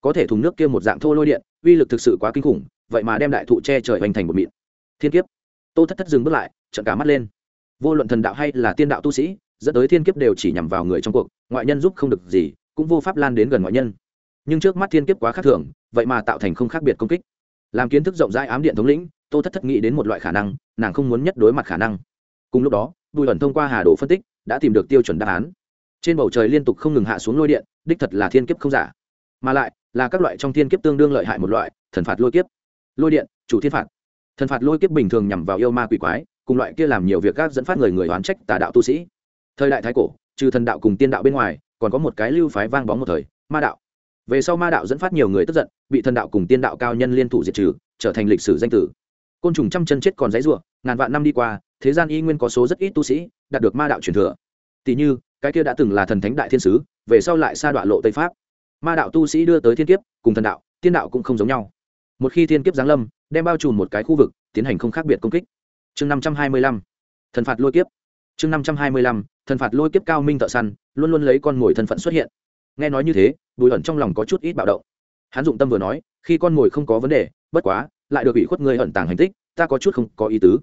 Có thể thùng nước kia một dạng thô lôi điện, uy lực thực sự quá kinh khủng, vậy mà đem đại thụ che trời hoành thành một mịn. Thiên kiếp. Tô thất thất dừng bước lại trận cả mắt lên. Vô luận thần đạo hay là tiên đạo tu sĩ, dẫn tới thiên kiếp đều chỉ nhằm vào người trong cuộc, ngoại nhân giúp không được gì, cũng vô pháp lan đến gần ngoại nhân. Nhưng trước mắt thiên kiếp quá khác thường, vậy mà tạo thành không khác biệt công kích. Làm kiến thức rộng rãi ám điện thống lĩnh tô thất thất nghĩ đến một loại khả năng, nàng không muốn nhất đối mặt khả năng. Cùng lúc đó, bùi ẩn thông qua hà đồ phân tích, đã tìm được tiêu chuẩn đáp án. Trên bầu trời liên tục không ngừng hạ xuống lôi điện, đích thật là thiên kiếp không giả. Mà lại, là các loại trong thiên kiếp tương đương lợi hại một loại, thần phạt lôi kiếp. Lôi điện, chủ thiên phạt. Thần phạt lôi kiếp bình thường nhằm vào yêu ma quỷ quái, cùng loại kia làm nhiều việc các dẫn phát người người oán trách tà đạo tu sĩ. Thời đại thái cổ, trừ thần đạo cùng tiên đạo bên ngoài, còn có một cái lưu phái vang bóng một thời, ma đạo. Về sau ma đạo dẫn phát nhiều người tức giận, bị thần đạo cùng tiên đạo cao nhân liên thủ diệt trừ, trở thành lịch sử danh tử côn trùng trăm chân chết còn dãy ruộng ngàn vạn năm đi qua, thế gian y nguyên có số rất ít tu sĩ, đạt được ma đạo truyền thừa. Tỷ như, cái kia đã từng là thần thánh đại thiên sứ, về sau lại xa đoạn lộ tây pháp. Ma đạo tu sĩ đưa tới thiên kiếp, cùng thần đạo, tiên đạo cũng không giống nhau. Một khi thiên kiếp giáng lâm, đem bao trùm một cái khu vực, tiến hành không khác biệt công kích. Chương năm trăm hai mươi lăm, thần phạt lôi kiếp. Chương năm trăm hai mươi lăm, thần phạt lôi kiếp cao minh thợ săn, luôn luôn lấy con mồi thân phận xuất hiện. Nghe nói như thế, bùi ẩn trong lòng có chút ít bạo động. Hắn dụng tâm vừa nói, khi con mồi không có vấn đề, bất quá lại được ủy khuất người ẩn tàng hành tích, ta có chút không có ý tứ.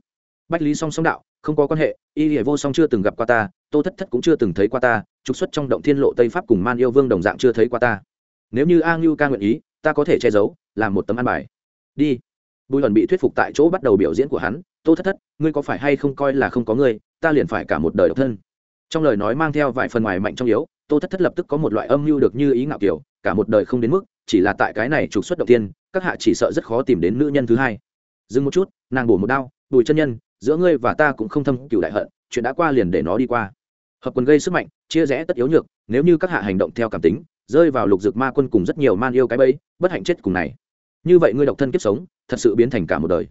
Bách lý song song đạo, không có quan hệ, y hệ vô song chưa từng gặp qua ta, tô thất thất cũng chưa từng thấy qua ta, trục xuất trong động thiên lộ tây pháp cùng man yêu vương đồng dạng chưa thấy qua ta. Nếu như a ngưu ca nguyện ý, ta có thể che giấu, làm một tấm ăn bài. Đi. Bùi ẩn bị thuyết phục tại chỗ bắt đầu biểu diễn của hắn, tô thất thất, ngươi có phải hay không coi là không có ngươi, ta liền phải cả một đời độc thân. Trong lời nói mang theo vài phần ngoài mạnh trong yếu, tô thất thất lập tức có một loại âm mưu được như ý ngạo kiểu cả một đời không đến mức, chỉ là tại cái này trục xuất đầu tiên, các hạ chỉ sợ rất khó tìm đến nữ nhân thứ hai. Dừng một chút, nàng bổ một đao, bùi chân nhân, giữa ngươi và ta cũng không thâm cựu đại hận, chuyện đã qua liền để nó đi qua. Hợp quần gây sức mạnh, chia rẽ tất yếu nhược, nếu như các hạ hành động theo cảm tính, rơi vào lục dược ma quân cùng rất nhiều man yêu cái bẫy, bất hạnh chết cùng này. Như vậy ngươi độc thân kiếp sống, thật sự biến thành cả một đời.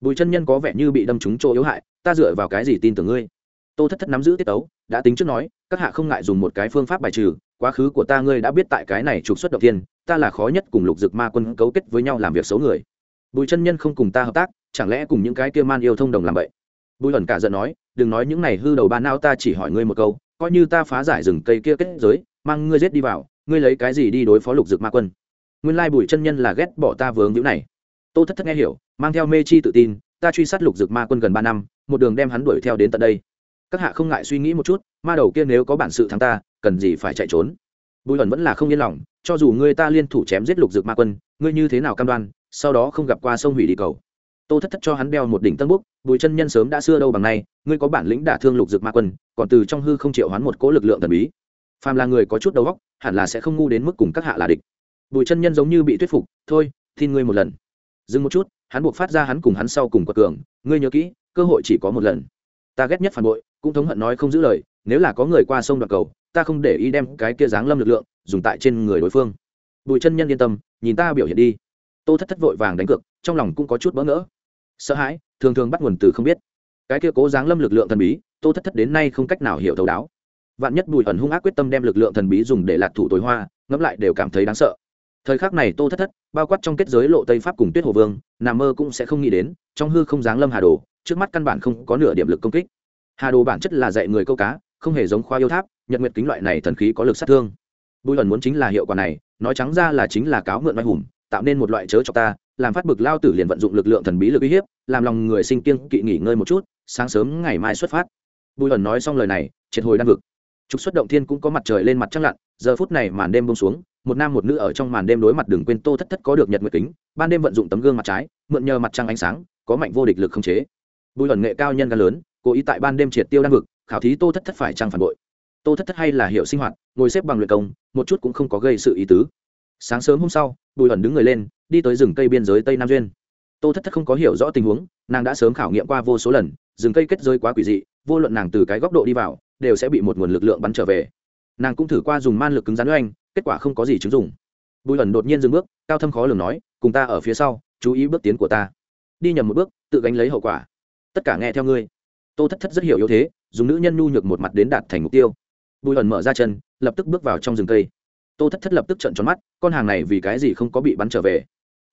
Bùi chân nhân có vẻ như bị đâm trúng chỗ yếu hại, ta dựa vào cái gì tin tưởng ngươi? Tô thất thất nắm giữ tiết tấu, đã tính trước nói, các hạ không ngại dùng một cái phương pháp bài trừ quá khứ của ta ngươi đã biết tại cái này trục xuất động tiên ta là khó nhất cùng lục dực ma quân cấu kết với nhau làm việc xấu người. Bùi chân nhân không cùng ta hợp tác, chẳng lẽ cùng những cái kia man yêu thông đồng làm vậy? Bùi ẩn cả giận nói, đừng nói những này hư đầu ba nao ta chỉ hỏi ngươi một câu, coi như ta phá giải rừng cây kia kết giới, mang ngươi giết đi vào, ngươi lấy cái gì đi đối phó lục dực ma quân? Nguyên lai bùi chân nhân là ghét bỏ ta vướng hữu này. Tô thất thất nghe hiểu, mang theo mê chi tự tin, ta truy sát lục dực ma quân gần ba năm, một đường đem hắn đuổi theo đến tận đây. Các hạ không ngại suy nghĩ một chút, ma đầu kia nếu có bản sự thắng ta cần gì phải chạy trốn. Bùi ẩn vẫn là không yên lòng, cho dù người ta liên thủ chém giết lục dược ma quân, ngươi như thế nào cam đoan, sau đó không gặp qua sông hủy đi cầu. Tô thất thất cho hắn đeo một đỉnh tân búc bùi chân nhân sớm đã xưa đâu bằng nay, ngươi có bản lĩnh đả thương lục dược ma quân, còn từ trong hư không chịu hắn một cỗ lực lượng thần bí. Phàm là người có chút đầu óc, hẳn là sẽ không ngu đến mức cùng các hạ là địch. Bùi chân nhân giống như bị thuyết phục, thôi, tin ngươi một lần. Dừng một chút, hắn buộc phát ra hắn cùng hắn sau cùng quật cường, ngươi nhớ kỹ, cơ hội chỉ có một lần. Ta ghét nhất phản bội, cũng thống hận nói không giữ lời, nếu là có người qua sông đoạn cầu ta không để ý đem cái kia dáng lâm lực lượng, dùng tại trên người đối phương. Bùi chân nhân yên tâm, nhìn ta biểu hiện đi. Tô thất thất vội vàng đánh cược, trong lòng cũng có chút bỡ ngỡ. Sợ hãi, thường thường bắt nguồn từ không biết. Cái kia cố dáng lâm lực lượng thần bí, tô thất thất đến nay không cách nào hiểu thấu đáo. Vạn nhất bùi ẩn hung ác quyết tâm đem lực lượng thần bí dùng để lạc thủ tối hoa, ngẫm lại đều cảm thấy đáng sợ. Thời khắc này tô thất thất, bao quát trong kết giới lộ tây pháp cùng tuyết hồ vương nà mơ cũng sẽ không nghĩ đến, trong hư không dáng lâm hà đồ, trước mắt căn bản không có nửa điểm lực công kích. Hà đồ bản chất là dạy người câu cá, không hề giống khoa yêu tháp nhật nguyệt kính loại này thần khí có lực sát thương. Bùi ẩn muốn chính là hiệu quả này, nói trắng ra là chính là cáo mượn oai hùng, tạo nên một loại chớ cho ta, làm phát bực lao tử liền vận dụng lực lượng thần bí lực uy hiếp, làm lòng người sinh kiêng kỵ nghỉ ngơi một chút, sáng sớm ngày mai xuất phát. Bùi ẩn nói xong lời này, triệt hồi đan vực. Trục xuất động thiên cũng có mặt trời lên mặt trăng lặn, giờ phút này màn đêm bông xuống, một nam một nữ ở trong màn đêm đối mặt đừng quên tô thất thất có được nhật nguyệt kính, ban đêm vận dụng tấm gương mặt trái, mượn nhờ mặt trăng ánh sáng, có mạnh vô địch lực không chế. Bùi ẩn nghệ cao nhân gan lớn, cố ý tại ban đêm triệt tiêu đan vực, khảo thí tô thất thất phải trăng phản bội tô thất thất hay là hiệu sinh hoạt, ngồi xếp bằng luyện công, một chút cũng không có gây sự ý tứ. Sáng sớm hôm sau, bùi ẩn đứng người lên, đi tới rừng cây biên giới tây nam duyên. Tô thất thất không có hiểu rõ tình huống, nàng đã sớm khảo nghiệm qua vô số lần, rừng cây kết rơi quá quỷ dị, vô luận nàng từ cái góc độ đi vào, đều sẽ bị một nguồn lực lượng bắn trở về. Nàng cũng thử qua dùng man lực cứng rắn oanh, kết quả không có gì chứng dùng bùi ẩn đột nhiên dừng bước, cao thâm khó lường nói, cùng ta ở phía sau, chú ý bước tiến của ta. Đi nhầm một bước, tự gánh lấy hậu quả. Tất cả nghe theo ngươi. Tô thất thất rất hiểu yếu thế, dùng nữ nhân nhu nhược một mặt đến đạt thành mục tiêu bùi ẩn mở ra chân, lập tức bước vào trong rừng cây. Tô thất thất lập tức trận tròn mắt, con hàng này vì cái gì không có bị bắn trở về?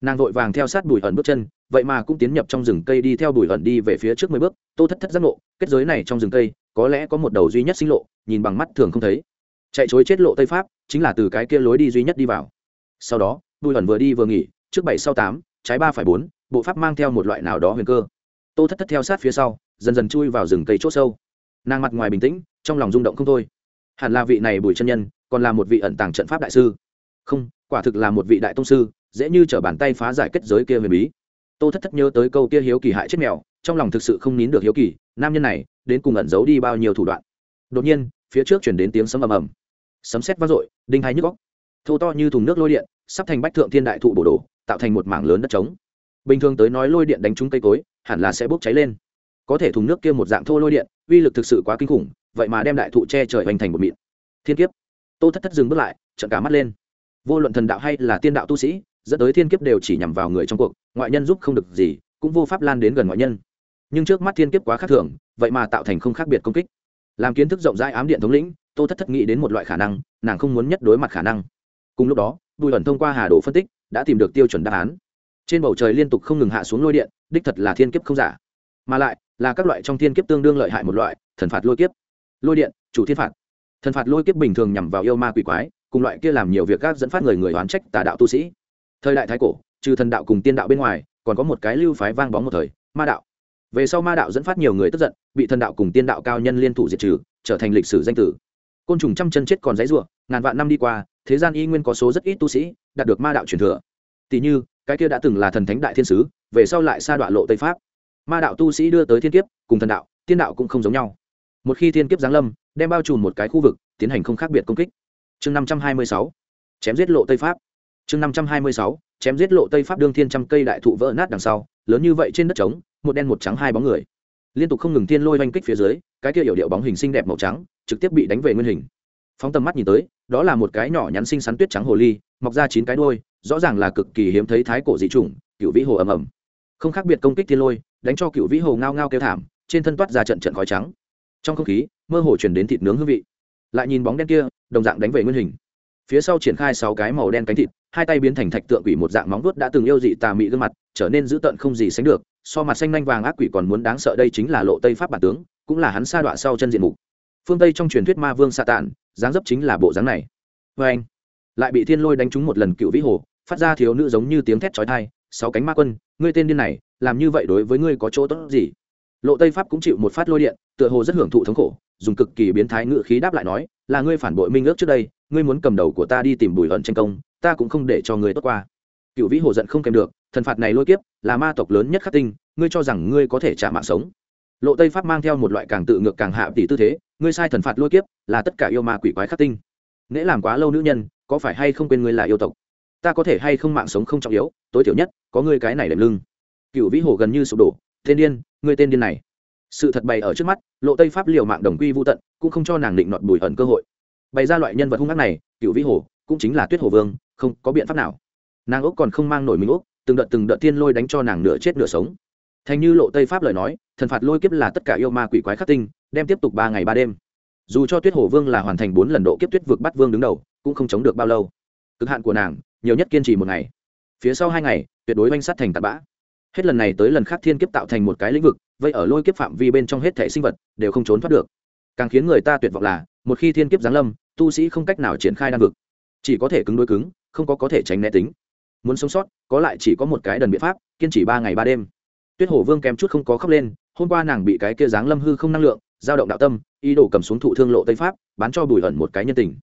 Nàng vội vàng theo sát bùi ẩn bước chân, vậy mà cũng tiến nhập trong rừng cây đi theo bùi ẩn đi về phía trước mười bước. Tô thất thất giác ngộ, kết giới này trong rừng cây, có lẽ có một đầu duy nhất sinh lộ, nhìn bằng mắt thường không thấy. Chạy chối chết lộ tây pháp, chính là từ cái kia lối đi duy nhất đi vào. Sau đó, bùi ẩn vừa đi vừa nghỉ, trước bảy sau tám, trái ba phải bốn, bộ pháp mang theo một loại nào đó huyền cơ. Tô thất thất theo sát phía sau, dần dần chui vào rừng cây chốt sâu. Nàng mặt ngoài bình tĩnh, trong lòng rung động không thôi hẳn là vị này bùi chân nhân, còn là một vị ẩn tàng trận pháp đại sư. Không, quả thực là một vị đại tông sư, dễ như t bàn tay phá giải kết giới kia huyền bí. Tô thất thất nhớ tới câu kia hiếu kỳ hại chết mèo, trong lòng thực sự không nín được hiếu kỳ, nam nhân này, đến cùng ẩn giấu đi bao nhiêu thủ đoạn. Đột nhiên, phía trước chuyển đến tiếng sấm ầm ầm. Sấm sét vang dội, đinh hai nhức góc thô to như thùng nước lôi điện, sắp thành bách thượng thiên đại thụ bổ đổ, tạo thành một mảng lớn đất trống. Bình thường tới nói lôi điện đánh trúng cây cối, hẳn là sẽ bốc cháy lên có thể thùng nước kia một dạng thô lôi điện, uy lực thực sự quá kinh khủng, vậy mà đem đại thụ che trời hoành thành một mịn. Thiên kiếp. Tô thất thất dừng bước lại trận cả mắt lên. Vô luận thần đạo hay là tiên đạo tu sĩ, dẫn tới thiên kiếp đều chỉ nhằm vào người trong cuộc, ngoại nhân giúp không được gì, cũng vô pháp lan đến gần ngoại nhân. Nhưng trước mắt thiên kiếp quá khác thường, vậy mà tạo thành không khác biệt công kích. Làm kiến thức rộng rãi ám điện thống lĩnh, tô thất thất nghĩ đến một loại khả năng, nàng không muốn nhất đối mặt khả năng. Cùng lúc đó, bùi ẩn thông qua hà đồ phân tích, đã tìm được tiêu chuẩn đáp án. Trên bầu trời liên tục không ngừng hạ xuống lôi điện, đích thật là thiên kiếp không giả. Mà lại là các loại trong thiên kiếp tương đương lợi hại một loại, thần phạt lôi kiếp. Lôi điện, chủ thiên phạt. Thần phạt lôi kiếp bình thường nhằm vào yêu ma quỷ quái, cùng loại kia làm nhiều việc các dẫn phát người người oán trách tà đạo tu sĩ. Thời đại thái cổ, trừ thần đạo cùng tiên đạo bên ngoài, còn có một cái lưu phái vang bóng một thời, ma đạo. Về sau ma đạo dẫn phát nhiều người tức giận, bị thần đạo cùng tiên đạo cao nhân liên thủ diệt trừ, trở thành lịch sử danh tử. Côn trùng trăm chân chết còn dãy ruộng, ngàn vạn năm đi qua, thế gian y nguyên có số rất ít tu sĩ, đạt được ma đạo truyền thừa. Tỷ như, cái kia đã từng là thần thánh đại thiên sứ, về sau lại sa đoạn lộ tây pháp ma đạo tu sĩ đưa tới thiên kiếp, cùng thần đạo, tiên đạo cũng không giống nhau. Một khi thiên kiếp giáng lâm, đem bao trùm một cái khu vực, tiến hành không khác biệt công kích. Chương năm trăm hai mươi sáu, chém giết lộ tây pháp. Chương năm trăm hai mươi sáu, chém giết lộ tây pháp đương thiên trăm cây đại thụ vỡ nát đằng sau, lớn như vậy trên đất trống, một đen một trắng hai bóng người. Liên tục không ngừng thiên lôi oanh kích phía dưới, cái kia yểu điệu bóng hình xinh đẹp màu trắng, trực tiếp bị đánh về nguyên hình. Phóng tầm mắt nhìn tới, đó là một cái nhỏ nhắn xinh xắn tuyết trắng hồ ly, mọc ra chín cái đôi rõ ràng là cực kỳ hiếm thấy thái cổ dị chủng cựu vĩ hồ ầm ầm không khác biệt công kích thiên lôi, đánh cho cựu vĩ hồ ngao ngao kêu thảm, trên thân toát ra trận trận khói trắng. Trong không khí, mơ hồ chuyển đến thịt nướng hương vị. Lại nhìn bóng đen kia, đồng dạng đánh về nguyên hình. Phía sau triển khai sáu cái màu đen cánh thịt, hai tay biến thành thạch tượng quỷ một dạng móng vuốt đã từng yêu dị tà mị gương mặt, trở nên dữ tợn không gì sánh được, so mặt xanh nanh vàng ác quỷ còn muốn đáng sợ đây chính là lộ tây pháp bản tướng, cũng là hắn sa đọa sau chân diện mục. Phương tây trong truyền thuyết ma vương sa tản dáng dấp chính là bộ dáng này. Vê anh lại bị thiên lôi đánh trúng một lần cựu vĩ hồ, phát ra thiếu nữ giống như tiếng thét chói tai sáu cánh ma quân, ngươi tên điên này, làm như vậy đối với ngươi có chỗ tốt gì? Lộ tây pháp cũng chịu một phát lôi điện, tựa hồ rất hưởng thụ thống khổ, dùng cực kỳ biến thái ngự khí đáp lại nói, là ngươi phản bội minh ước trước đây, ngươi muốn cầm đầu của ta đi tìm bùi hận tranh công, ta cũng không để cho ngươi tốt qua. Cựu vĩ hồ giận không kèm được, thần phạt này lôi kiếp, là ma tộc lớn nhất khắc tinh, ngươi cho rằng ngươi có thể trả mạng sống. Lộ tây pháp mang theo một loại càng tự ngược càng hạ tỷ tư thế, ngươi sai thần phạt lôi kiếp, là tất cả yêu ma quỷ quái khắc tinh. Nễ làm quá lâu nữ nhân, có phải hay không quên ngươi là yêu tộc? Ta có thể hay không mạng sống không trọng yếu, tối thiểu nhất, có ngươi cái này đệm lưng. Cựu vĩ hồ gần như sụp đổ. Tên điên, ngươi tên điên này. Sự thật bày ở trước mắt, lộ tây pháp liều mạng đồng quy vô tận, cũng không cho nàng định nọt bùi ẩn cơ hội. Bày ra loại nhân vật hung ác này, cựu vĩ hồ cũng chính là tuyết hồ vương, không có biện pháp nào. Nàng úc còn không mang nổi mình úc từng đợt từng đợt tiên lôi đánh cho nàng nửa chết nửa sống. Thành như lộ tây pháp lời nói, thần phạt lôi kiếp là tất cả yêu ma quỷ quái khắc tinh, đem tiếp tục ba ngày ba đêm. Dù cho tuyết hồ vương là hoàn thành bốn lần độ kiếp tuyết vực bắt vương đứng đầu, cũng không chống được bao lâu. Cực hạn của nàng nhiều nhất kiên trì một ngày. Phía sau hai ngày, tuyệt đối oanh sát thành tạt bã. Hết lần này tới lần khác thiên kiếp tạo thành một cái lĩnh vực vậy ở lôi kiếp phạm vi bên trong hết thể sinh vật đều không trốn thoát được. Càng khiến người ta tuyệt vọng là, một khi thiên kiếp giáng lâm, tu sĩ không cách nào triển khai đan vực. Chỉ có thể cứng đối cứng, không có có thể tránh né tính. Muốn sống sót, có lại chỉ có một cái đần biện pháp, kiên trì ba ngày ba đêm. Tuyết hổ vương kém chút không có khóc lên, hôm qua nàng bị cái kia giáng lâm hư không năng lượng, dao động đạo tâm, ý đồ cầm xuống thụ thương lộ tây pháp, bán cho bùi ẩn một cái nhân tình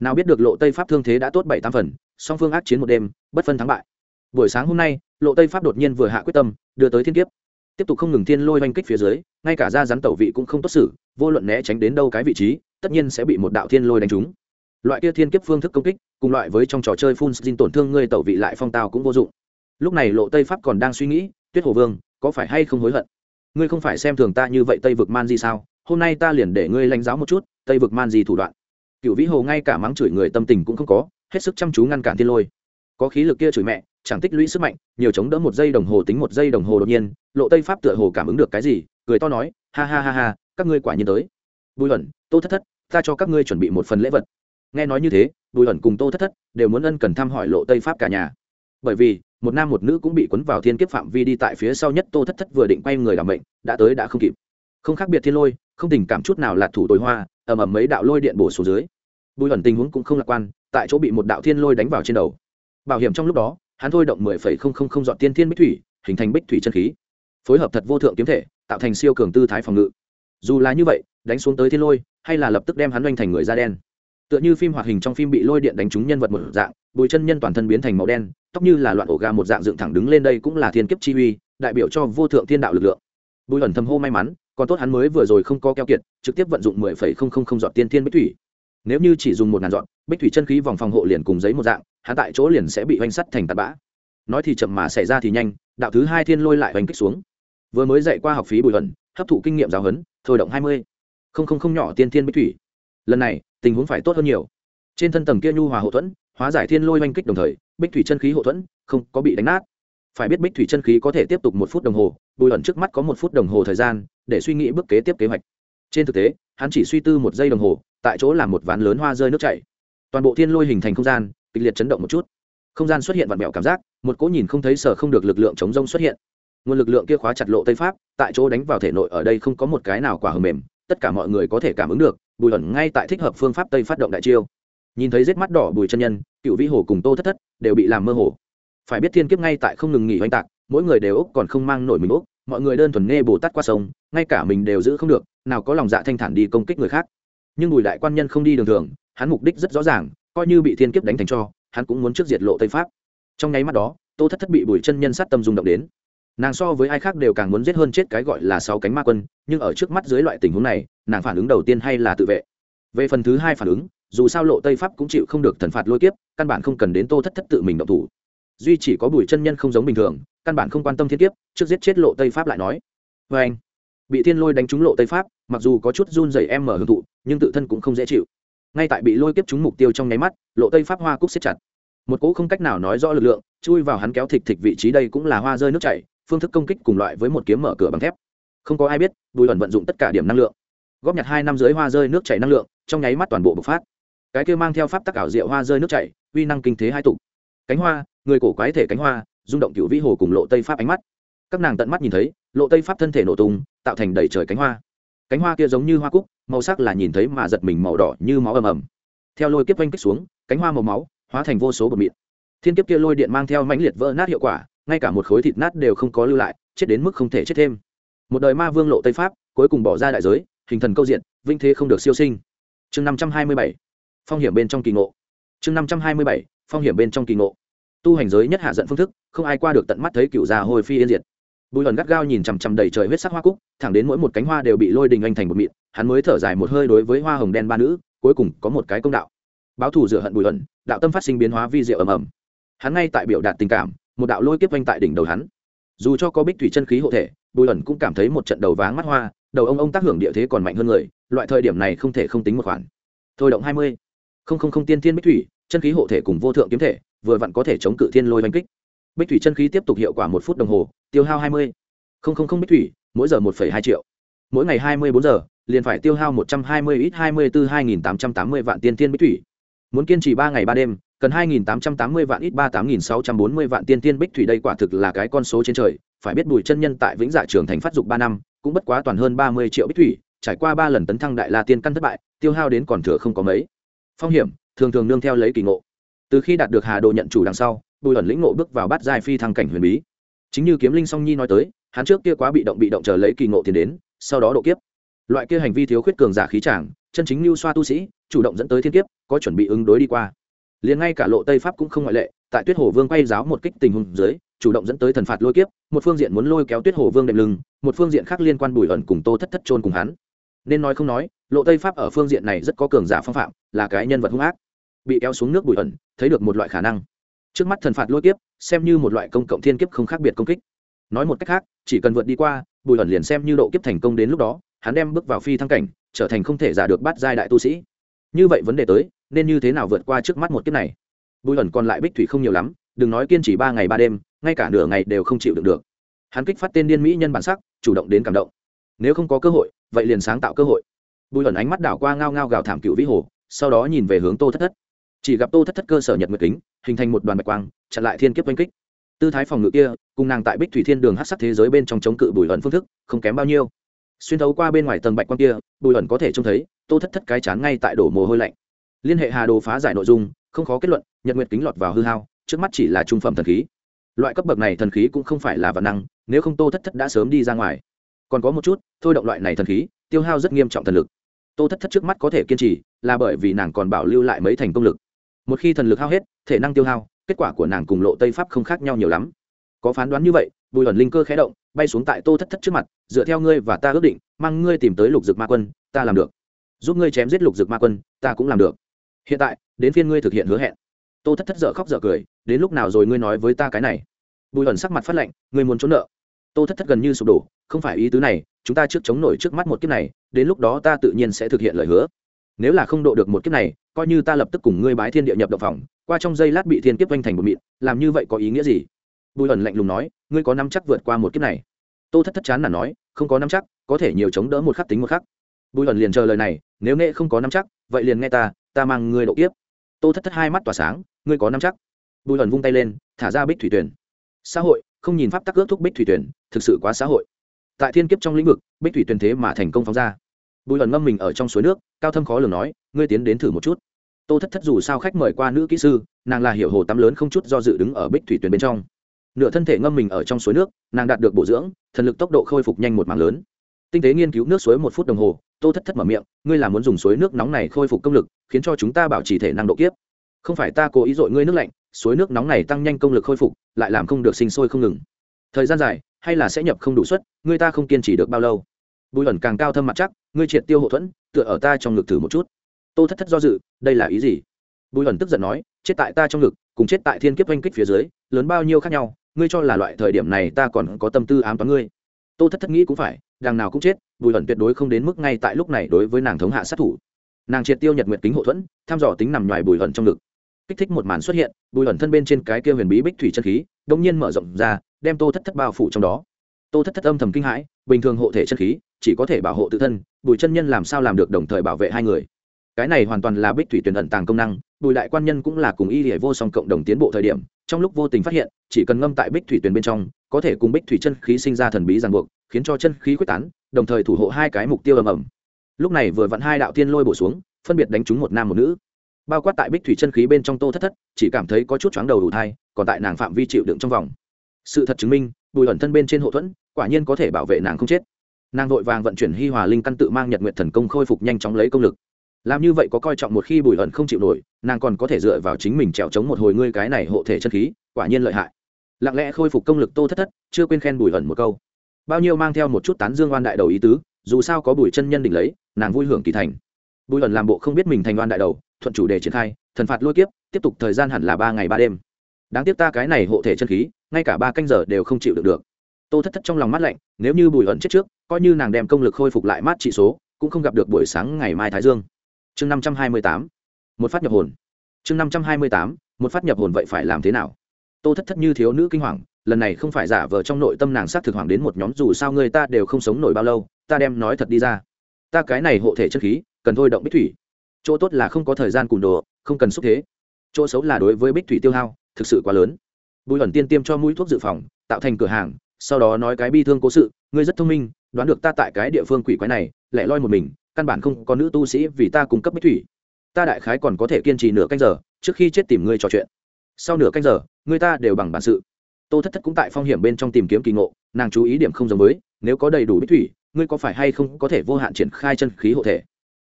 nào biết được lộ tây pháp thương thế đã tốt bảy tám phần, song phương ác chiến một đêm, bất phân thắng bại. Buổi sáng hôm nay, lộ tây pháp đột nhiên vừa hạ quyết tâm, đưa tới thiên kiếp. Tiếp tục không ngừng thiên lôi oanh kích phía dưới, ngay cả ra rắn tẩu vị cũng không tốt xử, vô luận né tránh đến đâu cái vị trí, tất nhiên sẽ bị một đạo thiên lôi đánh trúng. Loại kia thiên kiếp phương thức công kích, cùng loại với trong trò chơi phun xin tổn thương ngươi tẩu vị lại phong tào cũng vô dụng. Lúc này lộ tây pháp còn đang suy nghĩ, tuyết hồ vương, có phải hay không hối hận? Ngươi không phải xem thường ta như vậy tây vực man di sao? Hôm nay ta liền để ngươi lãnh giáo một chút, tây vực man di thủ đoạn cựu vĩ hồ ngay cả mắng chửi người tâm tình cũng không có, hết sức chăm chú ngăn cản thiên lôi. Có khí lực kia chửi mẹ, chẳng tích lũy sức mạnh, nhiều chống đỡ một giây đồng hồ tính một giây đồng hồ đột nhiên, lộ tây pháp tựa hồ cảm ứng được cái gì, cười to nói, ha ha ha ha, các ngươi quả nhiên tới. Bùi ẩn tô thất thất, ta cho các ngươi chuẩn bị một phần lễ vật. Nghe nói như thế, bùi ẩn cùng tô thất thất đều muốn ân cần thăm hỏi lộ tây pháp cả nhà. Bởi vì, một nam một nữ cũng bị cuốn vào thiên kiếp phạm vi đi tại phía sau nhất tô thất thất vừa định quay người làm bệnh đã tới đã không kịp. Không khác biệt thiên lôi, không tình cảm chút nào là thủ tối hoa, ầm ầm mấy đạo lôi điện bổ xuống dưới bùi ẩn tình huống cũng không lạc quan, tại chỗ bị một đạo thiên lôi đánh vào trên đầu. Bảo hiểm trong lúc đó, hắn thôi động mười phẩy không không không dọn tiên thiên bích thủy, hình thành bích thủy chân khí. Phối hợp thật vô thượng kiếm thể, tạo thành siêu cường tư thái phòng ngự. Dù là như vậy, đánh xuống tới thiên lôi, hay là lập tức đem hắn oanh thành người da đen. Tựa như phim hoạt hình trong phim bị lôi điện đánh trúng nhân vật một dạng, bùi chân nhân toàn thân biến thành màu đen, tóc như là loạn ổ gà một dạng dựng thẳng đứng lên đây cũng là thiên kiếp chi uy, đại biểu cho vô thượng thiên đạo lực lượng. Bùi ẩn thầm hô may mắn, còn tốt hắn mới vừa rồi không có keo kiệt, trực tiếp vận dụng mười phẩy không không không dọn tiên thiên bích thủy nếu như chỉ dùng một ngàn dọn, bích thủy chân khí vòng phòng hộ liền cùng giấy một dạng hắn tại chỗ liền sẽ bị oanh sắt thành tạt bã. Nói thì chậm mà xảy ra thì nhanh, đạo thứ hai thiên lôi lại oanh kích xuống. Vừa mới dạy qua học phí bùi hận hấp thụ kinh nghiệm giáo huấn, thôi động hai mươi. Không không không nhỏ tiên thiên bích thủy. Lần này, tình huống phải tốt hơn nhiều. Trên thân tầng kia nhu hòa hậu thuẫn, hóa giải thiên lôi oanh kích đồng thời, bích thủy chân khí hậu thuẫn không có bị đánh nát. Phải biết bích thủy chân khí có thể tiếp tục một phút đồng hồ, bùi ẩn trước mắt có một phút đồng hồ thời gian để suy nghĩ bước kế tiếp kế hoạch trên thực tế, hắn chỉ suy tư một giây đồng hồ, tại chỗ làm một ván lớn hoa rơi nước chảy. Toàn bộ thiên lôi hình thành không gian, kịch liệt chấn động một chút. Không gian xuất hiện vặn vẹo cảm giác, một cỗ nhìn không thấy sở không được lực lượng chống rông xuất hiện. Nguồn lực lượng kia khóa chặt lộ tây pháp, tại chỗ đánh vào thể nội ở đây không có một cái nào quả hầm mềm, tất cả mọi người có thể cảm ứng được, bùi ẩn ngay tại thích hợp phương pháp tây phát động đại chiêu. Nhìn thấy rết mắt đỏ bùi chân nhân, cựu vĩ hồ cùng tô thất thất đều bị làm mơ hồ. Phải biết thiên kiếp ngay tại không ngừng nghỉ oanh tạc, mỗi người đều úc còn không mang nổi mình úc mọi người đơn thuần nghe bồ tát qua sông, ngay cả mình đều giữ không được, nào có lòng dạ thanh thản đi công kích người khác. Nhưng bùi đại quan nhân không đi đường thường, hắn mục đích rất rõ ràng, coi như bị thiên kiếp đánh thành cho, hắn cũng muốn trước diệt lộ tây pháp. Trong nháy mắt đó, tô thất thất bị bùi chân nhân sát tâm rung động đến. Nàng so với ai khác đều càng muốn giết hơn chết cái gọi là sáu cánh ma quân, nhưng ở trước mắt dưới loại tình huống này, nàng phản ứng đầu tiên hay là tự vệ. Về phần thứ hai phản ứng, dù sao lộ tây pháp cũng chịu không được thần phạt lôi kiếp, căn bản không cần đến tô thất thất tự mình động thủ. Duy chỉ có bùi chân nhân không giống bình thường căn bản không quan tâm thiên kiếp, trước giết chết lộ tây pháp lại nói. Vê anh, bị thiên lôi đánh trúng lộ tây pháp, mặc dù có chút run dày em mở hưởng thụ, nhưng tự thân cũng không dễ chịu. Ngay tại bị lôi kiếp trúng mục tiêu trong nháy mắt, lộ tây pháp hoa cúc xếp chặt. Một cỗ không cách nào nói rõ lực lượng, chui vào hắn kéo thịt thịt vị trí đây cũng là hoa rơi nước chảy, phương thức công kích cùng loại với một kiếm mở cửa bằng thép. Không có ai biết, bùi ẩn vận dụng tất cả điểm năng lượng. Góp nhặt hai năm dưới hoa rơi nước chảy năng lượng, trong nháy mắt toàn bộ bộc phát. Cái kia mang theo pháp tắc ảo diệu hoa rơi nước chảy, uy năng kinh thế hai tục cánh hoa, người cổ quái thể cánh hoa rung động cựu vĩ hồ cùng lộ tây pháp ánh mắt. Các nàng tận mắt nhìn thấy, lộ tây pháp thân thể nổ tung, tạo thành đầy trời cánh hoa. Cánh hoa kia giống như hoa cúc, màu sắc là nhìn thấy mà giật mình màu đỏ như máu ầm ầm. Theo lôi kiếp oanh kích xuống, cánh hoa màu máu hóa thành vô số bột mịn. Thiên kiếp kia lôi điện mang theo mãnh liệt vỡ nát hiệu quả, ngay cả một khối thịt nát đều không có lưu lại, chết đến mức không thể chết thêm. Một đời ma vương lộ tây pháp, cuối cùng bỏ ra đại giới, hình thần câu diện vinh thế không được siêu sinh. Chương năm trăm hai mươi bảy, phong hiểm bên trong kỳ ngộ. Chương năm trăm hai mươi bảy, phong hiểm bên trong kỳ ngộ tu hành giới nhất hạ giận phương thức, không ai qua được tận mắt thấy cựu già hồi phi yên diệt. Bùi lần gắt gao nhìn chằm chằm đầy trời huyết sắc hoa cúc, thẳng đến mỗi một cánh hoa đều bị lôi đình anh thành một mịn, hắn mới thở dài một hơi đối với hoa hồng đen ba nữ, cuối cùng có một cái công đạo. Báo thù rửa hận bùi ẩn, đạo tâm phát sinh biến hóa vi diệu ầm ầm. Hắn ngay tại biểu đạt tình cảm, một đạo lôi kiếp anh tại đỉnh đầu hắn. Dù cho có bích thủy chân khí hộ thể, bùi ẩn cũng cảm thấy một trận đầu váng mắt hoa, đầu ông ông tác hưởng địa thế còn mạnh hơn người, loại thời điểm này không thể không tính một khoản. Thôi động hai mươi. Không không không tiên thiên bích thủy chân khí hộ thể cùng vô thượng kiếm thể, vừa vặn có thể chống cự thiên lôi oanh kích. Bích thủy chân khí tiếp tục hiệu quả một phút đồng hồ, tiêu hao hai mươi. Không không không bích thủy, mỗi giờ một hai triệu. Mỗi ngày hai mươi bốn giờ, liền phải tiêu hao một trăm hai mươi ít hai mươi bốn hai nghìn tám trăm tám mươi vạn tiên tiên bích thủy. Muốn kiên trì ba ngày ba đêm, cần hai nghìn tám trăm tám mươi vạn ít ba tám nghìn sáu trăm bốn mươi vạn tiên tiên bích thủy đây quả thực là cái con số trên trời. Phải biết bùi chân nhân tại vĩnh dạ trường thành phát dục ba năm, cũng bất quá toàn hơn ba mươi triệu bích thủy, trải qua ba lần tấn thăng đại la tiên căn thất bại, tiêu hao đến còn thừa không có mấy. Phong hiểm thường thường nương theo lấy kỳ ngộ. Từ khi đạt được hà đồ nhận chủ đằng sau, bùi ẩn lĩnh ngộ bước vào bát giai phi thăng cảnh huyền bí. Chính như kiếm linh song nhi nói tới, hắn trước kia quá bị động bị động chờ lấy kỳ ngộ tiền đến, sau đó độ kiếp. Loại kia hành vi thiếu khuyết cường giả khí tràng chân chính lưu xoa tu sĩ, chủ động dẫn tới thiên kiếp, có chuẩn bị ứng đối đi qua. Liền ngay cả lộ tây pháp cũng không ngoại lệ, tại tuyết hồ vương quay giáo một kích tình huống dưới, chủ động dẫn tới thần phạt lôi kiếp, một phương diện muốn lôi kéo tuyết hồ vương đệm lưng, một phương diện khác liên quan bùi ẩn cùng tô thất thất trôn cùng hắn. Nên nói không nói, lộ tây pháp ở phương diện này rất có cường giả phong phạm, là cái nhân vật hung ác bị kéo xuống nước bùi ẩn, thấy được một loại khả năng. Trước mắt thần phạt lôi kiếp, xem như một loại công cộng thiên kiếp không khác biệt công kích. Nói một cách khác, chỉ cần vượt đi qua bùi ẩn liền xem như độ kiếp thành công đến lúc đó, hắn đem bước vào phi thăng cảnh, trở thành không thể giả được bắt giai đại tu sĩ. Như vậy vấn đề tới, nên như thế nào vượt qua trước mắt một kiếp này? Bùi ẩn còn lại bích thủy không nhiều lắm, đừng nói kiên trì ba ngày ba đêm, ngay cả nửa ngày đều không chịu được được. Hắn kích phát tên điên mỹ nhân bản sắc, chủ động đến cảm động. Nếu không có cơ hội, vậy liền sáng tạo cơ hội. Bùi ẩn ánh mắt đảo qua ngao ngao gào thảm cựu vĩ hồ, sau đó nhìn về hướng tô thất thất chỉ gặp tô thất thất cơ sở nhật nguyệt kính, hình thành một đoàn bạch quang, chặn lại thiên kiếp oanh kích. Tư thái phòng ngự kia, cùng nàng tại bích thủy thiên đường hát sắc thế giới bên trong chống cự bùi ẩn phương thức, không kém bao nhiêu. Xuyên thấu qua bên ngoài tầng bạch quang kia, bùi ẩn có thể trông thấy, tô thất thất cái chán ngay tại đổ mồ hôi lạnh. Liên hệ hà đồ phá giải nội dung, không khó kết luận, nhật nguyệt kính lọt vào hư hao, trước mắt chỉ là trung phẩm thần khí. Loại cấp bậc này thần khí cũng không phải là vạn năng, nếu không tô thất thất đã sớm đi ra ngoài. Còn có một chút, thôi động loại này thần khí, tiêu hao rất nghiêm trọng thần lực. Tô thất thất trước mắt có thể kiên trì, là bởi vì nàng còn bảo lưu lại mấy thành công lực một khi thần lực hao hết thể năng tiêu hao kết quả của nàng cùng lộ tây pháp không khác nhau nhiều lắm. Có phán đoán như vậy bùi ẩn linh cơ khé động bay xuống tại tô thất thất trước mặt dựa theo ngươi và ta ước định mang ngươi tìm tới lục dực ma quân ta làm được. Giúp ngươi chém giết lục dực ma quân ta cũng làm được. Hiện tại đến phiên ngươi thực hiện hứa hẹn. Tô thất thất dở khóc dở cười đến lúc nào rồi ngươi nói với ta cái này? Bùi ẩn sắc mặt phát lạnh, ngươi muốn trốn nợ. Tô thất thất gần như sụp đổ không phải ý tứ này chúng ta trước chống nổi trước mắt một kiếp này đến lúc đó ta tự nhiên sẽ thực hiện lời hứa. Nếu là không độ được một kiếp này coi như ta lập tức cùng ngươi bái thiên địa nhập động phòng, qua trong giây lát bị thiên kiếp vây thành một mịn, làm như vậy có ý nghĩa gì? Bùi ẩn lạnh lùng nói, ngươi có năm chắc vượt qua một kiếp này? Tô thất thất chán là nói, không có năm chắc, có thể nhiều chống đỡ một khắc tính một khắc. Bùi ẩn liền chờ lời này, nếu nghệ không có năm chắc, vậy liền nghe ta ta mang ngươi độ kiếp. Tô thất thất hai mắt tỏa sáng, ngươi có năm chắc? Bùi ẩn vung tay lên, thả ra bích thủy tuyển. Xã hội, không nhìn pháp tắc ước thúc bích thủy tuyển, thực sự quá xã hội. Tại thiên kiếp trong lĩnh vực, bích thủy tuyển thế mà thành công phóng ra bùi ẩn ngâm mình ở trong suối nước, cao thâm khó lường nói, ngươi tiến đến thử một chút. Tô thất thất dù sao khách mời qua nữ kỹ sư, nàng là hiểu hồ tắm lớn không chút do dự đứng ở bích thủy tuyến bên trong. Nửa thân thể ngâm mình ở trong suối nước, nàng đạt được bổ dưỡng, thần lực tốc độ khôi phục nhanh một mảng lớn. Tinh tế nghiên cứu nước suối một phút đồng hồ, tô thất thất mở miệng, ngươi là muốn dùng suối nước nóng này khôi phục công lực, khiến cho chúng ta bảo trì thể năng độ kiếp. Không phải ta cố ý dội ngươi nước lạnh, suối nước nóng này tăng nhanh công lực khôi phục, lại làm không được sinh sôi không ngừng. Thời gian dài, hay là sẽ nhập không đủ suất, ngươi ta không kiên trì được bao lâu bùi ẩn càng cao thâm mặt chắc, ngươi triệt tiêu hậu thuẫn, tựa ở ta trong ngực thử một chút. Tô thất thất do dự, đây là ý gì? Bùi ẩn tức giận nói, chết tại ta trong ngực, cùng chết tại thiên kiếp oanh kích phía dưới, lớn bao nhiêu khác nhau, ngươi cho là loại thời điểm này ta còn có tâm tư ám toán ngươi. Tô thất thất nghĩ cũng phải, đằng nào cũng chết, bùi ẩn tuyệt đối không đến mức ngay tại lúc này đối với nàng thống hạ sát thủ. Nàng triệt tiêu nhật nguyệt kính hậu thuẫn thăm dò tính nằm ngoài bùi ẩn trong ngực. Kích thích một màn xuất hiện, bùi ẩn thân bên trên cái kia huyền bí bích thủy chân khí đông nhiên mở rộng ra, đem tô thất thất bao phủ trong đó. Tô thất thất âm thầm kinh hãi, bình thường hộ thể chân khí chỉ có thể bảo hộ tự thân, bùi chân nhân làm sao làm được đồng thời bảo vệ hai người? Cái này hoàn toàn là bích thủy tuyển ẩn tàng công năng, bùi đại quan nhân cũng là cùng y hệ vô song cộng đồng tiến bộ thời điểm, trong lúc vô tình phát hiện, chỉ cần ngâm tại bích thủy tuyển bên trong, có thể cùng bích thủy chân khí sinh ra thần bí ràng buộc, khiến cho chân khí quyết tán, đồng thời thủ hộ hai cái mục tiêu ầm ầm. Lúc này vừa vặn hai đạo tiên lôi bổ xuống, phân biệt đánh trúng một nam một nữ. Bao quát tại bích thủy chân khí bên trong tô thất thất, chỉ cảm thấy có chút chóng đầu đủ thai, còn tại nàng phạm vi chịu đựng trong vòng. Sự thật chứng minh, bùi ẩn thân bên trên hộ thuẫn, quả nhiên có thể bảo vệ nàng không chết nàng vội vàng vận chuyển hi hòa linh căn tự mang nhật nguyện thần công khôi phục nhanh chóng lấy công lực. Làm như vậy có coi trọng một khi bùi ẩn không chịu nổi, nàng còn có thể dựa vào chính mình trèo chống một hồi ngươi cái này hộ thể chân khí, quả nhiên lợi hại. Lặng lẽ khôi phục công lực tô thất thất, chưa quên khen bùi ẩn một câu. Bao nhiêu mang theo một chút tán dương oan đại đầu ý tứ, dù sao có bùi chân nhân định lấy, nàng vui hưởng kỳ thành. Bùi ẩn làm bộ không biết mình thành oan đại đầu, thuận chủ đề triển khai, thần phạt lôi kiếp, tiếp tục thời gian hẳn là ba ngày ba đêm. Đáng tiếc ta cái này hộ thể chân khí, ngay cả ba canh giờ đều không chịu được được. Tô thất thất trong lòng mắt lạnh, nếu như bùi ẩn chết trước coi như nàng đem công lực khôi phục lại mát trị số, cũng không gặp được buổi sáng ngày mai thái dương. Chương năm trăm hai mươi tám, một phát nhập hồn. Chương năm trăm hai mươi tám, một phát nhập hồn vậy phải làm thế nào? Tô thất thất như thiếu nữ kinh hoàng, lần này không phải giả vờ trong nội tâm nàng sát thực hoàng đến một nhóm, dù sao người ta đều không sống nổi bao lâu, ta đem nói thật đi ra. Ta cái này hộ thể chất khí, cần thôi động bích thủy. Chỗ tốt là không có thời gian cùn đồ, không cần xúc thế. Chỗ xấu là đối với bích thủy tiêu hao, thực sự quá lớn. Bùi ẩn tiên tiêm cho mũi thuốc dự phòng, tạo thành cửa hàng, sau đó nói cái bi thương cố sự, ngươi rất thông minh đoán được ta tại cái địa phương quỷ quái này, lẻ loi một mình, căn bản không có nữ tu sĩ vì ta cung cấp bích thủy. Ta đại khái còn có thể kiên trì nửa canh giờ, trước khi chết tìm ngươi trò chuyện. Sau nửa canh giờ, người ta đều bằng bản sự. Tô thất thất cũng tại phong hiểm bên trong tìm kiếm kỳ ngộ, nàng chú ý điểm không giống với, nếu có đầy đủ bích thủy, ngươi có phải hay không có thể vô hạn triển khai chân khí hộ thể?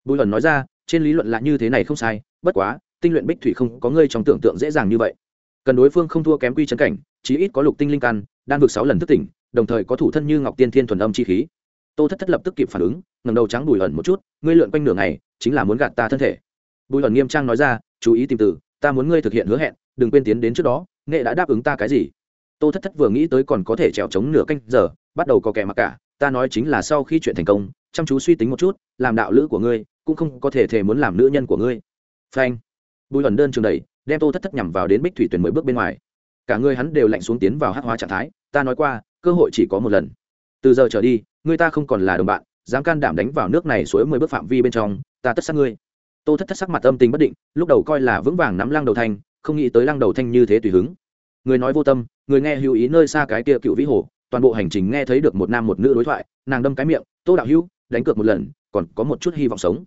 Bùi luận nói ra, trên lý luận là như thế này không sai, bất quá, tinh luyện bích thủy không có ngươi trong tưởng tượng dễ dàng như vậy. Cần đối phương không thua kém quy chân cảnh, chí ít có lục tinh linh căn đang vượt sáu lần thức tỉnh, đồng thời có thủ thân như ngọc tiên thiên thuần âm chi khí tô thất thất lập tức kịp phản ứng, ngẩng đầu trắng bùi ẩn một chút, ngươi lượn quanh nửa ngày, chính là muốn gạt ta thân thể. Bùi ẩn nghiêm trang nói ra, chú ý tìm từ, ta muốn ngươi thực hiện hứa hẹn, đừng quên tiến đến trước đó, nghệ đã đáp ứng ta cái gì? Tô thất thất vừa nghĩ tới còn có thể trèo trống nửa canh giờ, bắt đầu có kẻ mặc cả, ta nói chính là sau khi chuyện thành công, chăm chú suy tính một chút, làm đạo lữ của ngươi, cũng không có thể thể muốn làm nữ nhân của ngươi. Phanh. Bùi ẩn đơn trường đầy đem tô thất thất nhằm vào đến bích thủy tuyển mười bước bên ngoài. Cả người hắn đều lạnh xuống tiến vào hát hóa trạng thái, ta nói qua, cơ hội chỉ có một lần từ giờ trở đi người ta không còn là đồng bạn, dám can đảm đánh vào nước này suối mười bước phạm vi bên trong, ta tất sát ngươi. Tô thất thất sắc mặt âm tình bất định, lúc đầu coi là vững vàng nắm lăng đầu thanh, không nghĩ tới lăng đầu thanh như thế tùy hứng. Người nói vô tâm, người nghe hữu ý nơi xa cái kia cựu vĩ hồ, toàn bộ hành trình nghe thấy được một nam một nữ đối thoại, nàng đâm cái miệng, tô đạo hữu, đánh cược một lần, còn có một chút hy vọng sống.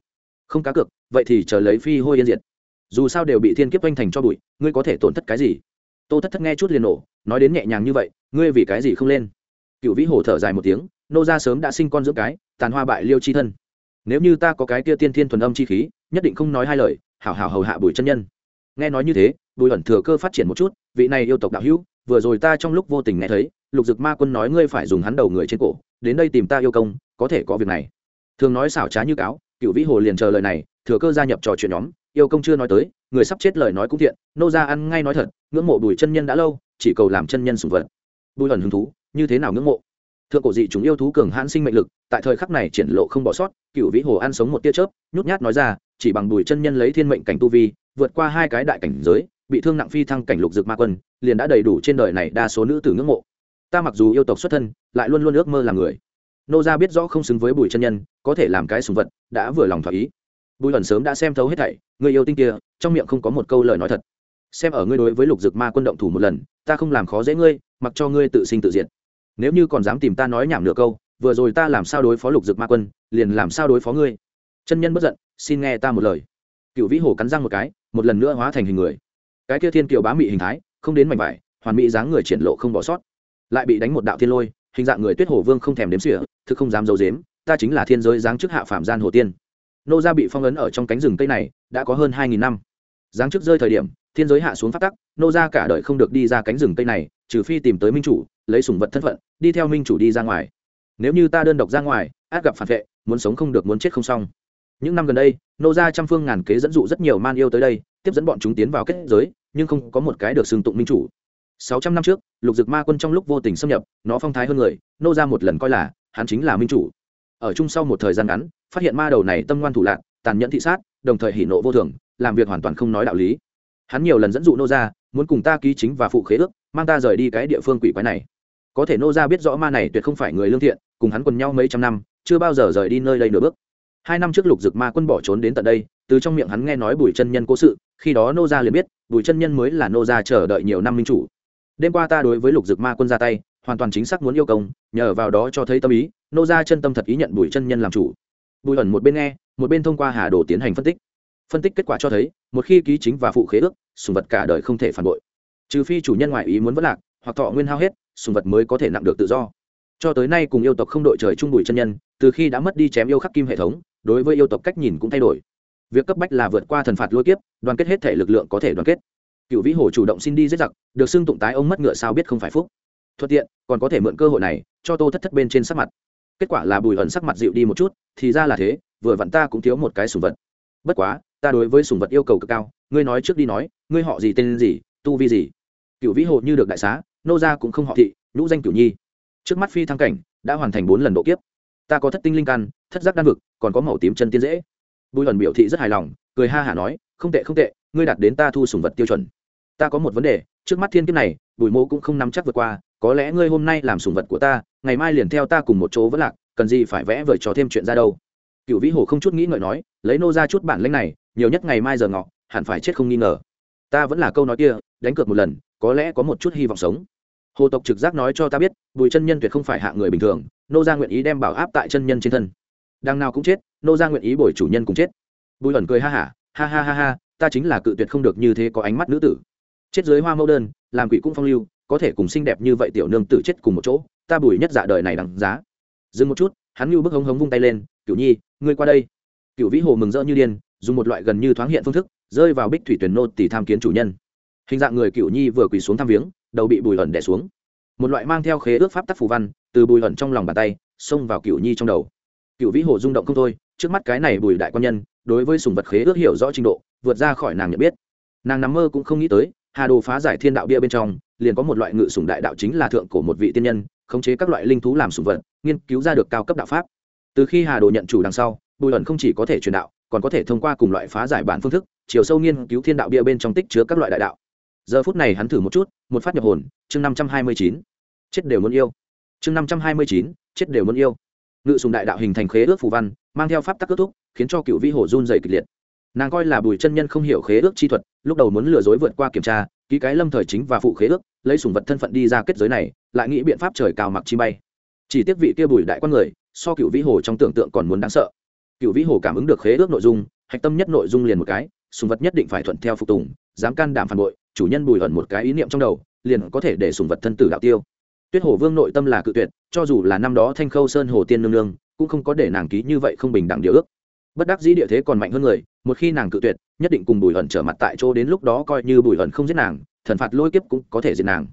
Không cá cược, vậy thì chờ lấy phi hôi yên diệt. Dù sao đều bị thiên kiếp oanh thành cho bụi, ngươi có thể tổn thất cái gì? Tô thất thất nghe chút liền nổ, nói đến nhẹ nhàng như vậy, ngươi vì cái gì không lên? Cựu vĩ hồ thở dài một tiếng, nô ra sớm đã sinh con dưỡng cái, tàn hoa bại liêu chi thân. Nếu như ta có cái kia tiên thiên thuần âm chi khí, nhất định không nói hai lời, hảo hảo hầu hạ bùi chân nhân. Nghe nói như thế, bùi ẩn thừa cơ phát triển một chút, vị này yêu tộc đạo hữu, vừa rồi ta trong lúc vô tình nghe thấy, lục dực ma quân nói ngươi phải dùng hắn đầu người trên cổ, đến đây tìm ta yêu công, có thể có việc này. Thường nói xảo trá như cáo cựu vĩ hồ liền chờ lời này, thừa cơ gia nhập trò chuyện nhóm, yêu công chưa nói tới, người sắp chết lời nói cũng thiện, nô ra ăn ngay nói thật, ngưỡng mộ bùi chân nhân đã lâu, chỉ cầu làm chân nhân sùng vật. Bùi ẩn hứng thú như thế nào ngưỡng mộ? Thượng cổ dị chúng yêu thú cường hãn sinh mệnh lực, tại thời khắc này triển lộ không bỏ sót, cựu vĩ hồ ăn sống một tia chớp, nhút nhát nói ra, chỉ bằng bùi chân nhân lấy thiên mệnh cảnh tu vi, vượt qua hai cái đại cảnh giới, bị thương nặng phi thăng cảnh lục dược ma quân, liền đã đầy đủ trên đời này đa số nữ tử ngưỡng mộ. Ta mặc dù yêu tộc xuất thân, lại luôn luôn ước mơ làm người. Nô gia biết rõ không xứng với bùi chân nhân, có thể làm cái sùng vật, đã vừa lòng thỏa ý. Bùi ẩn sớm đã xem thấu hết thảy, người yêu tinh kia, trong miệng không có một câu lời nói thật. Xem ở ngươi đối với lục dược ma quân động thủ một lần, ta không làm khó dễ ngươi, mặc cho ngươi tự sinh tự diệt nếu như còn dám tìm ta nói nhảm nửa câu, vừa rồi ta làm sao đối phó lục dược ma quân, liền làm sao đối phó ngươi. Chân nhân bất giận, xin nghe ta một lời. Cựu vĩ hồ cắn răng một cái, một lần nữa hóa thành hình người. Cái kia thiên kiều bá mị hình thái, không đến mảnh vải, hoàn mỹ dáng người triển lộ không bỏ sót. Lại bị đánh một đạo thiên lôi, hình dạng người tuyết hồ vương không thèm đếm xỉa, thực không dám d dếm ta chính là thiên giới giáng chức hạ phạm gian hồ tiên. Nô gia bị phong ấn ở trong cánh rừng cây này, đã có hơn hai nghìn năm. Giáng chức rơi thời điểm, thiên giới hạ xuống phát tắc, nô gia cả đời không được đi ra cánh rừng cây này trừ phi tìm tới minh chủ, lấy sủng vật thân phận, đi theo minh chủ đi ra ngoài. Nếu như ta đơn độc ra ngoài, át gặp phản vệ, muốn sống không được muốn chết không xong. Những năm gần đây, nô gia trăm phương ngàn kế dẫn dụ rất nhiều man yêu tới đây, tiếp dẫn bọn chúng tiến vào kết giới, nhưng không có một cái được xưng tụng minh chủ. Sáu trăm năm trước, lục dực ma quân trong lúc vô tình xâm nhập, nó phong thái hơn người, nô ra một lần coi là, hắn chính là minh chủ. Ở chung sau một thời gian ngắn, phát hiện ma đầu này tâm ngoan thủ lạc, tàn nhẫn thị sát, đồng thời hỉ nộ vô thường, làm việc hoàn toàn không nói đạo lý. Hắn nhiều lần dẫn dụ nô ra muốn cùng ta ký chính và phụ khế ước mang ta rời đi cái địa phương quỷ quái này. Có thể nô ra biết rõ ma này tuyệt không phải người lương thiện, cùng hắn quần nhau mấy trăm năm, chưa bao giờ rời đi nơi đây nửa bước. Hai năm trước lục dực ma quân bỏ trốn đến tận đây, từ trong miệng hắn nghe nói bùi chân nhân cố sự, khi đó nô gia liền biết, bùi chân nhân mới là nô gia chờ đợi nhiều năm minh chủ. Đêm qua ta đối với lục dực ma quân ra tay, hoàn toàn chính xác muốn yêu công nhờ vào đó cho thấy tâm ý, nô gia chân tâm thật ý nhận bùi chân nhân làm chủ. Bùi ẩn một bên nghe, một bên thông qua hà đồ tiến hành phân tích. Phân tích kết quả cho thấy, một khi ký chính và phụ khế ước, sùng vật cả đời không thể phản bội trừ phi chủ nhân ngoại ý muốn vất lạc, hoặc thọ nguyên hao hết, sùng vật mới có thể nặng được tự do. Cho tới nay cùng yêu tộc không đội trời chung bùi chân nhân, từ khi đã mất đi chém yêu khắc kim hệ thống, đối với yêu tộc cách nhìn cũng thay đổi. Việc cấp bách là vượt qua thần phạt lôi kiếp, đoàn kết hết thể lực lượng có thể đoàn kết. Cựu vĩ hồ chủ động xin đi giết giặc, được xưng tụng tái ông mất ngựa sao biết không phải phúc. Thuận tiện, còn có thể mượn cơ hội này, cho tô thất thất bên trên sắc mặt. Kết quả là bùi ẩn sắc mặt dịu đi một chút, thì ra là thế, vừa vặn ta cũng thiếu một cái sùng vật. Bất quá, ta đối với sùng vật yêu cầu cực cao, ngươi nói trước đi nói, ngươi họ gì tên gì, tu vi gì? Cựu vĩ hồ như được đại xá, nô gia cũng không họ thị, nhũ danh cửu nhi. Trước mắt phi thăng cảnh, đã hoàn thành bốn lần độ kiếp. Ta có thất tinh linh căn, thất giác đan vực, còn có màu tím chân tiên dễ. Bùi ẩn biểu thị rất hài lòng, cười ha hả nói, không tệ không tệ, ngươi đạt đến ta thu sùng vật tiêu chuẩn. Ta có một vấn đề, trước mắt thiên kiếp này, bùi mô cũng không nắm chắc vượt qua, có lẽ ngươi hôm nay làm sùng vật của ta, ngày mai liền theo ta cùng một chỗ vẫn lạc, cần gì phải vẽ vời trò thêm chuyện ra đâu. Cựu vĩ hồ không chút nghĩ ngợi nói, lấy nô ra chút bản lanh này, nhiều nhất ngày mai giờ ngọ, hẳn phải chết không nghi ngờ. Ta vẫn là câu nói kia đánh cược một lần có lẽ có một chút hy vọng sống. Hồ tộc trực giác nói cho ta biết bùi chân nhân tuyệt không phải hạ người bình thường nô ra nguyện ý đem bảo áp tại chân nhân trên thân. Đằng nào cũng chết nô ra nguyện ý bồi chủ nhân cũng chết. Bùi ẩn cười ha hả ha, ha ha ha ha ta chính là cự tuyệt không được như thế có ánh mắt nữ tử. Chết dưới hoa mẫu đơn làm quỷ cũng phong lưu có thể cùng xinh đẹp như vậy tiểu nương tử chết cùng một chỗ ta bùi nhất dạ đời này đằng giá. Dừng một chút hắn như bức hống hống vung tay lên cửu nhi ngươi qua đây. Cửu vĩ hồ mừng rỡ như điên dùng một loại gần như thoáng hiện phương thức rơi vào bích thủy tuyển nô tỷ tham kiến chủ nhân hình dạng người cựu nhi vừa quỳ xuống thăm viếng, đầu bị bùi hẩn đẻ xuống. Một loại mang theo khế ước pháp tắc phù văn, từ bùi hẩn trong lòng bàn tay, xông vào cựu nhi trong đầu. Cựu vĩ hồ rung động không thôi, trước mắt cái này bùi đại quan nhân, đối với sùng vật khế ước hiểu rõ trình độ, vượt ra khỏi nàng nhận biết. Nàng nằm mơ cũng không nghĩ tới, hà đồ phá giải thiên đạo bia bên trong, liền có một loại ngự sùng đại đạo chính là thượng cổ một vị tiên nhân, khống chế các loại linh thú làm sùng vật, nghiên cứu ra được cao cấp đạo pháp. Từ khi hà đồ nhận chủ đằng sau, bùi ẩn không chỉ có thể truyền đạo, còn có thể thông qua cùng loại phá giải bản phương thức, chiều sâu nghiên cứu thiên đạo bia bên trong tích chứa các loại đại đạo giờ phút này hắn thử một chút, một phát nhập hồn, chương năm trăm hai mươi chín. Chết đều muốn yêu. Chương năm trăm hai mươi chín, chết đều muốn yêu. Ngự sùng đại đạo hình thành khế ước phù văn, mang theo pháp tắc kết thúc, khiến cho cựu vĩ hồ run dày kịch liệt. Nàng coi là bùi chân nhân không hiểu khế ước chi thuật, lúc đầu muốn lừa dối vượt qua kiểm tra, ký cái lâm thời chính và phụ khế ước, lấy sùng vật thân phận đi ra kết giới này, lại nghĩ biện pháp trời cao mặc chi bay. Chỉ tiếc vị kia bùi đại quan người, so cựu vĩ hồ trong tưởng tượng còn muốn đáng sợ. Cựu vĩ hồ cảm ứng được khế ước nội dung, hạch tâm nhất nội dung liền một cái, sùng vật nhất định phải thuận theo phục tùng, dám can đảm phản bội chủ nhân bùi ẩn một cái ý niệm trong đầu, liền có thể để sùng vật thân tử đạo tiêu. Tuyết hồ vương nội tâm là cự tuyệt, cho dù là năm đó thanh khâu sơn hồ tiên nương nương, cũng không có để nàng ký như vậy không bình đẳng điều ước. Bất đắc dĩ địa thế còn mạnh hơn người, một khi nàng cự tuyệt, nhất định cùng bùi ẩn trở mặt tại chỗ đến lúc đó coi như bùi ẩn không giết nàng, thần phạt lôi kiếp cũng có thể giết nàng.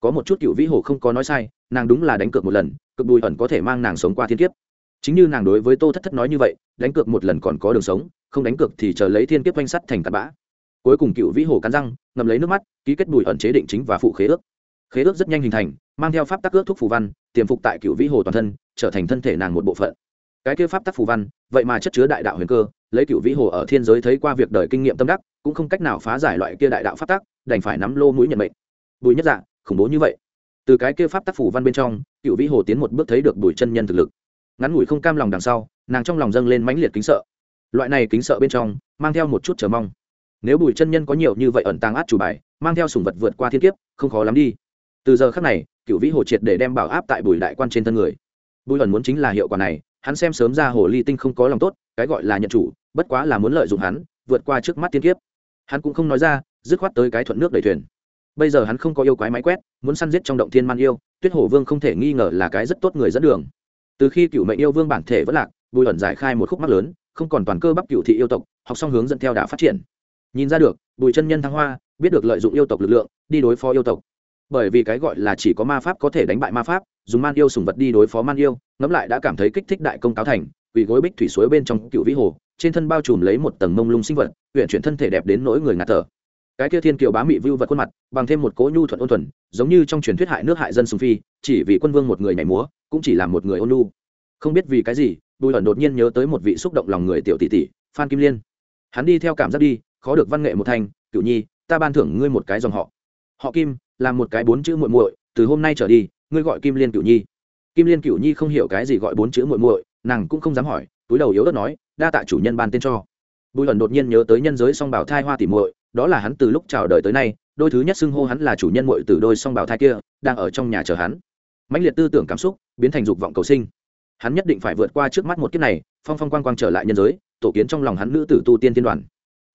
Có một chút cựu vĩ hồ không có nói sai, nàng đúng là đánh cược một lần cực bùi ẩn có thể mang nàng sống qua thiên kiếp. Chính như nàng đối với tô thất thất nói như vậy, đánh cược một lần còn có đường sống, không đánh cược thì chờ lấy thiên kiếp oanh sắt thành tạt bã. Cuối cùng cựu vĩ hồ cắn răng ngầm lấy nước mắt, ký kết bùi ẩn chế định chính và phụ khế ước. Khế ước rất nhanh hình thành, mang theo pháp tắc ước thuốc phù văn, tiềm phục tại cựu vĩ hồ toàn thân, trở thành thân thể nàng một bộ phận. Cái kia pháp tắc phù văn, vậy mà chất chứa đại đạo huyền cơ, lấy cựu vĩ hồ ở thiên giới thấy qua việc đời kinh nghiệm tâm đắc, cũng không cách nào phá giải loại kia đại đạo pháp tắc, đành phải nắm lô mũi nhận mệnh. Bùi nhất dạ khủng bố như vậy. Từ cái kia pháp tắc phù văn bên trong cựu vĩ hồ tiến một bước thấy được bùi chân nhân thực lực. Ngắn ngủi không cam lòng đằng sau, nàng trong lòng dâng lên mãnh liệt kính sợ. Loại này kính sợ bên trong, mang theo một chút chờ mong nếu bùi chân nhân có nhiều như vậy ẩn tàng át chủ bài, mang theo sùng vật vượt qua thiên kiếp, không khó lắm đi. Từ giờ khác này, cựu vĩ hồ triệt để đem bảo áp tại bùi đại quan trên thân người. Bùi ẩn muốn chính là hiệu quả này, hắn xem sớm ra hồ ly tinh không có lòng tốt, cái gọi là nhận chủ, bất quá là muốn lợi dụng hắn, vượt qua trước mắt thiên kiếp. Hắn cũng không nói ra, dứt khoát tới cái thuận nước đầy thuyền. Bây giờ hắn không có yêu quái máy quét, muốn săn giết trong động thiên man yêu, tuyết hổ vương không thể nghi ngờ là cái rất tốt người dẫn đường. Từ khi cựu mệnh yêu vương bản thể vẫn lạc, bùi ẩn giải khai một khúc mắc lớn, không còn toàn cơ bắp cựu thị yêu tộc, học xong hướng dẫn theo đã phát triển nhìn ra được, bùi chân nhân thăng hoa, biết được lợi dụng yêu tộc lực lượng, đi đối phó yêu tộc. Bởi vì cái gọi là chỉ có ma pháp có thể đánh bại ma pháp, dùng man yêu sùng vật đi đối phó man yêu, ngẫm lại đã cảm thấy kích thích đại công cáo thành, quỳ gối bích thủy suối bên trong cựu vĩ hồ, trên thân bao trùm lấy một tầng mông lung sinh vật huyện chuyển thân thể đẹp đến nỗi người ngạt thở. Cái kia thiên kiều bá mị vưu vật khuôn mặt, bằng thêm một cố nhu thuận ôn thuần, giống như trong truyền thuyết hại nước hại dân sùng phi, chỉ vì quân vương một người nhảy múa, cũng chỉ là một người ôn nhu. Không biết vì cái gì, bùi ẩn đột nhiên nhớ tới một vị xúc động lòng người tiểu tỷ tỷ, phan kim liên. Hắn đi theo cảm giác đi khó được văn nghệ một thành cựu nhi, ta ban thưởng ngươi một cái dòng họ. Họ kim, làm một cái bốn chữ muội muội, từ hôm nay trở đi, ngươi gọi kim liên cựu nhi. Kim liên cựu nhi không hiểu cái gì gọi bốn chữ muội muội, nàng cũng không dám hỏi, túi đầu yếu ớt nói, đa tạ chủ nhân ban tên cho. Bùi ẩn đột nhiên nhớ tới nhân giới song bảo thai hoa tỉ muội, đó là hắn từ lúc chào đời tới nay, đôi thứ nhất xưng hô hắn là chủ nhân muội từ đôi song bảo thai kia, đang ở trong nhà chờ hắn. Mãnh liệt tư tưởng cảm xúc, biến thành dục vọng cầu sinh. Hắn nhất định phải vượt qua trước mắt một kiếp này, phong phong quang quang trở lại nhân giới, tổ kiến trong lòng hắn nữ tử tu tiên tiên đoàn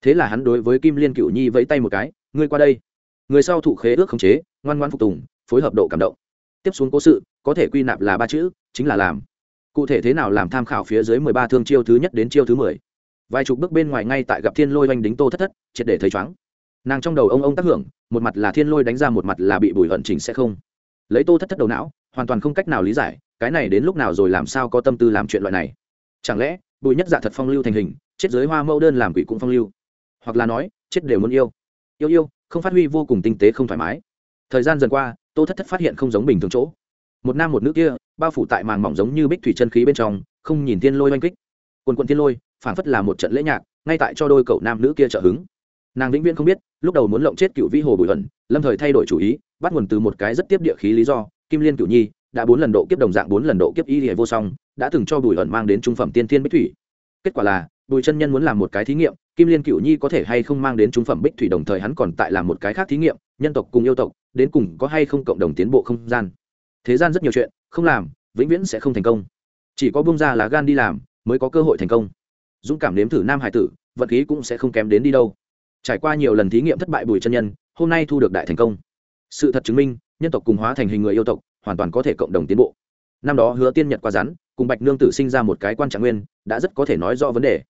thế là hắn đối với kim liên cựu nhi vẫy tay một cái, ngươi qua đây. Người sau thụ khế ước khống chế, ngoan ngoan phục tùng, phối hợp độ cảm động. Tiếp xuống cố sự, có thể quy nạp là ba chữ, chính là làm. Cụ thể thế nào làm tham khảo phía dưới mười ba thương chiêu thứ nhất đến chiêu thứ mười. Vài chục bước bên ngoài ngay tại gặp thiên lôi oanh đính tô thất thất, triệt để thấy chóng nàng trong đầu ông ông tác hưởng, một mặt là thiên lôi đánh ra một mặt là bị bùi hận chỉnh sẽ không. Lấy tô thất thất đầu não, hoàn toàn không cách nào lý giải, cái này đến lúc nào rồi làm sao có tâm tư làm chuyện loại này. Chẳng lẽ, bùi nhất dạ thật phong lưu thành hình, chết giới hoa mẫu đơn làm quỷ cũng phong lưu? Hoặc là nói, chết đều muốn yêu. Yêu yêu, không phát huy vô cùng tinh tế không thoải mái. Thời gian dần qua, tô thất thất phát hiện không giống bình thường chỗ. Một nam một nữ kia, bao phủ tại màng mỏng giống như bích thủy chân khí bên trong, không nhìn tiên lôi oanh kích. Quần quần tiên lôi, phảng phất là một trận lễ nhạc, ngay tại cho đôi cậu nam nữ kia trợ hứng. Nàng vĩnh viễn không biết, lúc đầu muốn lộng chết cựu vĩ hồ bùi ẩn, lâm thời thay đổi chủ ý, bắt nguồn từ một cái rất tiếp địa khí lý do, kim liên cựu nhi, đã bốn lần độ kiếp đồng dạng bốn lần độ kiếp y hệ vô song, đã từng cho bùi ẩn mang đến trung phẩm tiên thiên bích thủy. Kết quả là bùi chân nhân muốn làm một cái thí nghiệm, kim liên cựu nhi có thể hay không mang đến trung phẩm bích thủy đồng thời hắn còn tại làm một cái khác thí nghiệm, nhân tộc cùng yêu tộc, đến cùng có hay không cộng đồng tiến bộ không gian. Thế gian rất nhiều chuyện, không làm, vĩnh viễn sẽ không thành công. Chỉ có bung ra lá gan đi làm, mới có cơ hội thành công. Dũng cảm nếm thử nam hải tử, vật khí cũng sẽ không kém đến đi đâu. Trải qua nhiều lần thí nghiệm thất bại bùi chân nhân, hôm nay thu được đại thành công. Sự thật chứng minh, nhân tộc cùng hóa thành hình người yêu tộc, hoàn toàn có thể cộng đồng tiến bộ. Năm đó hứa tiên nhật qua rắn, cùng bạch nương tử sinh ra một cái quan trạng nguyên, đã rất có thể nói rõ vấn đề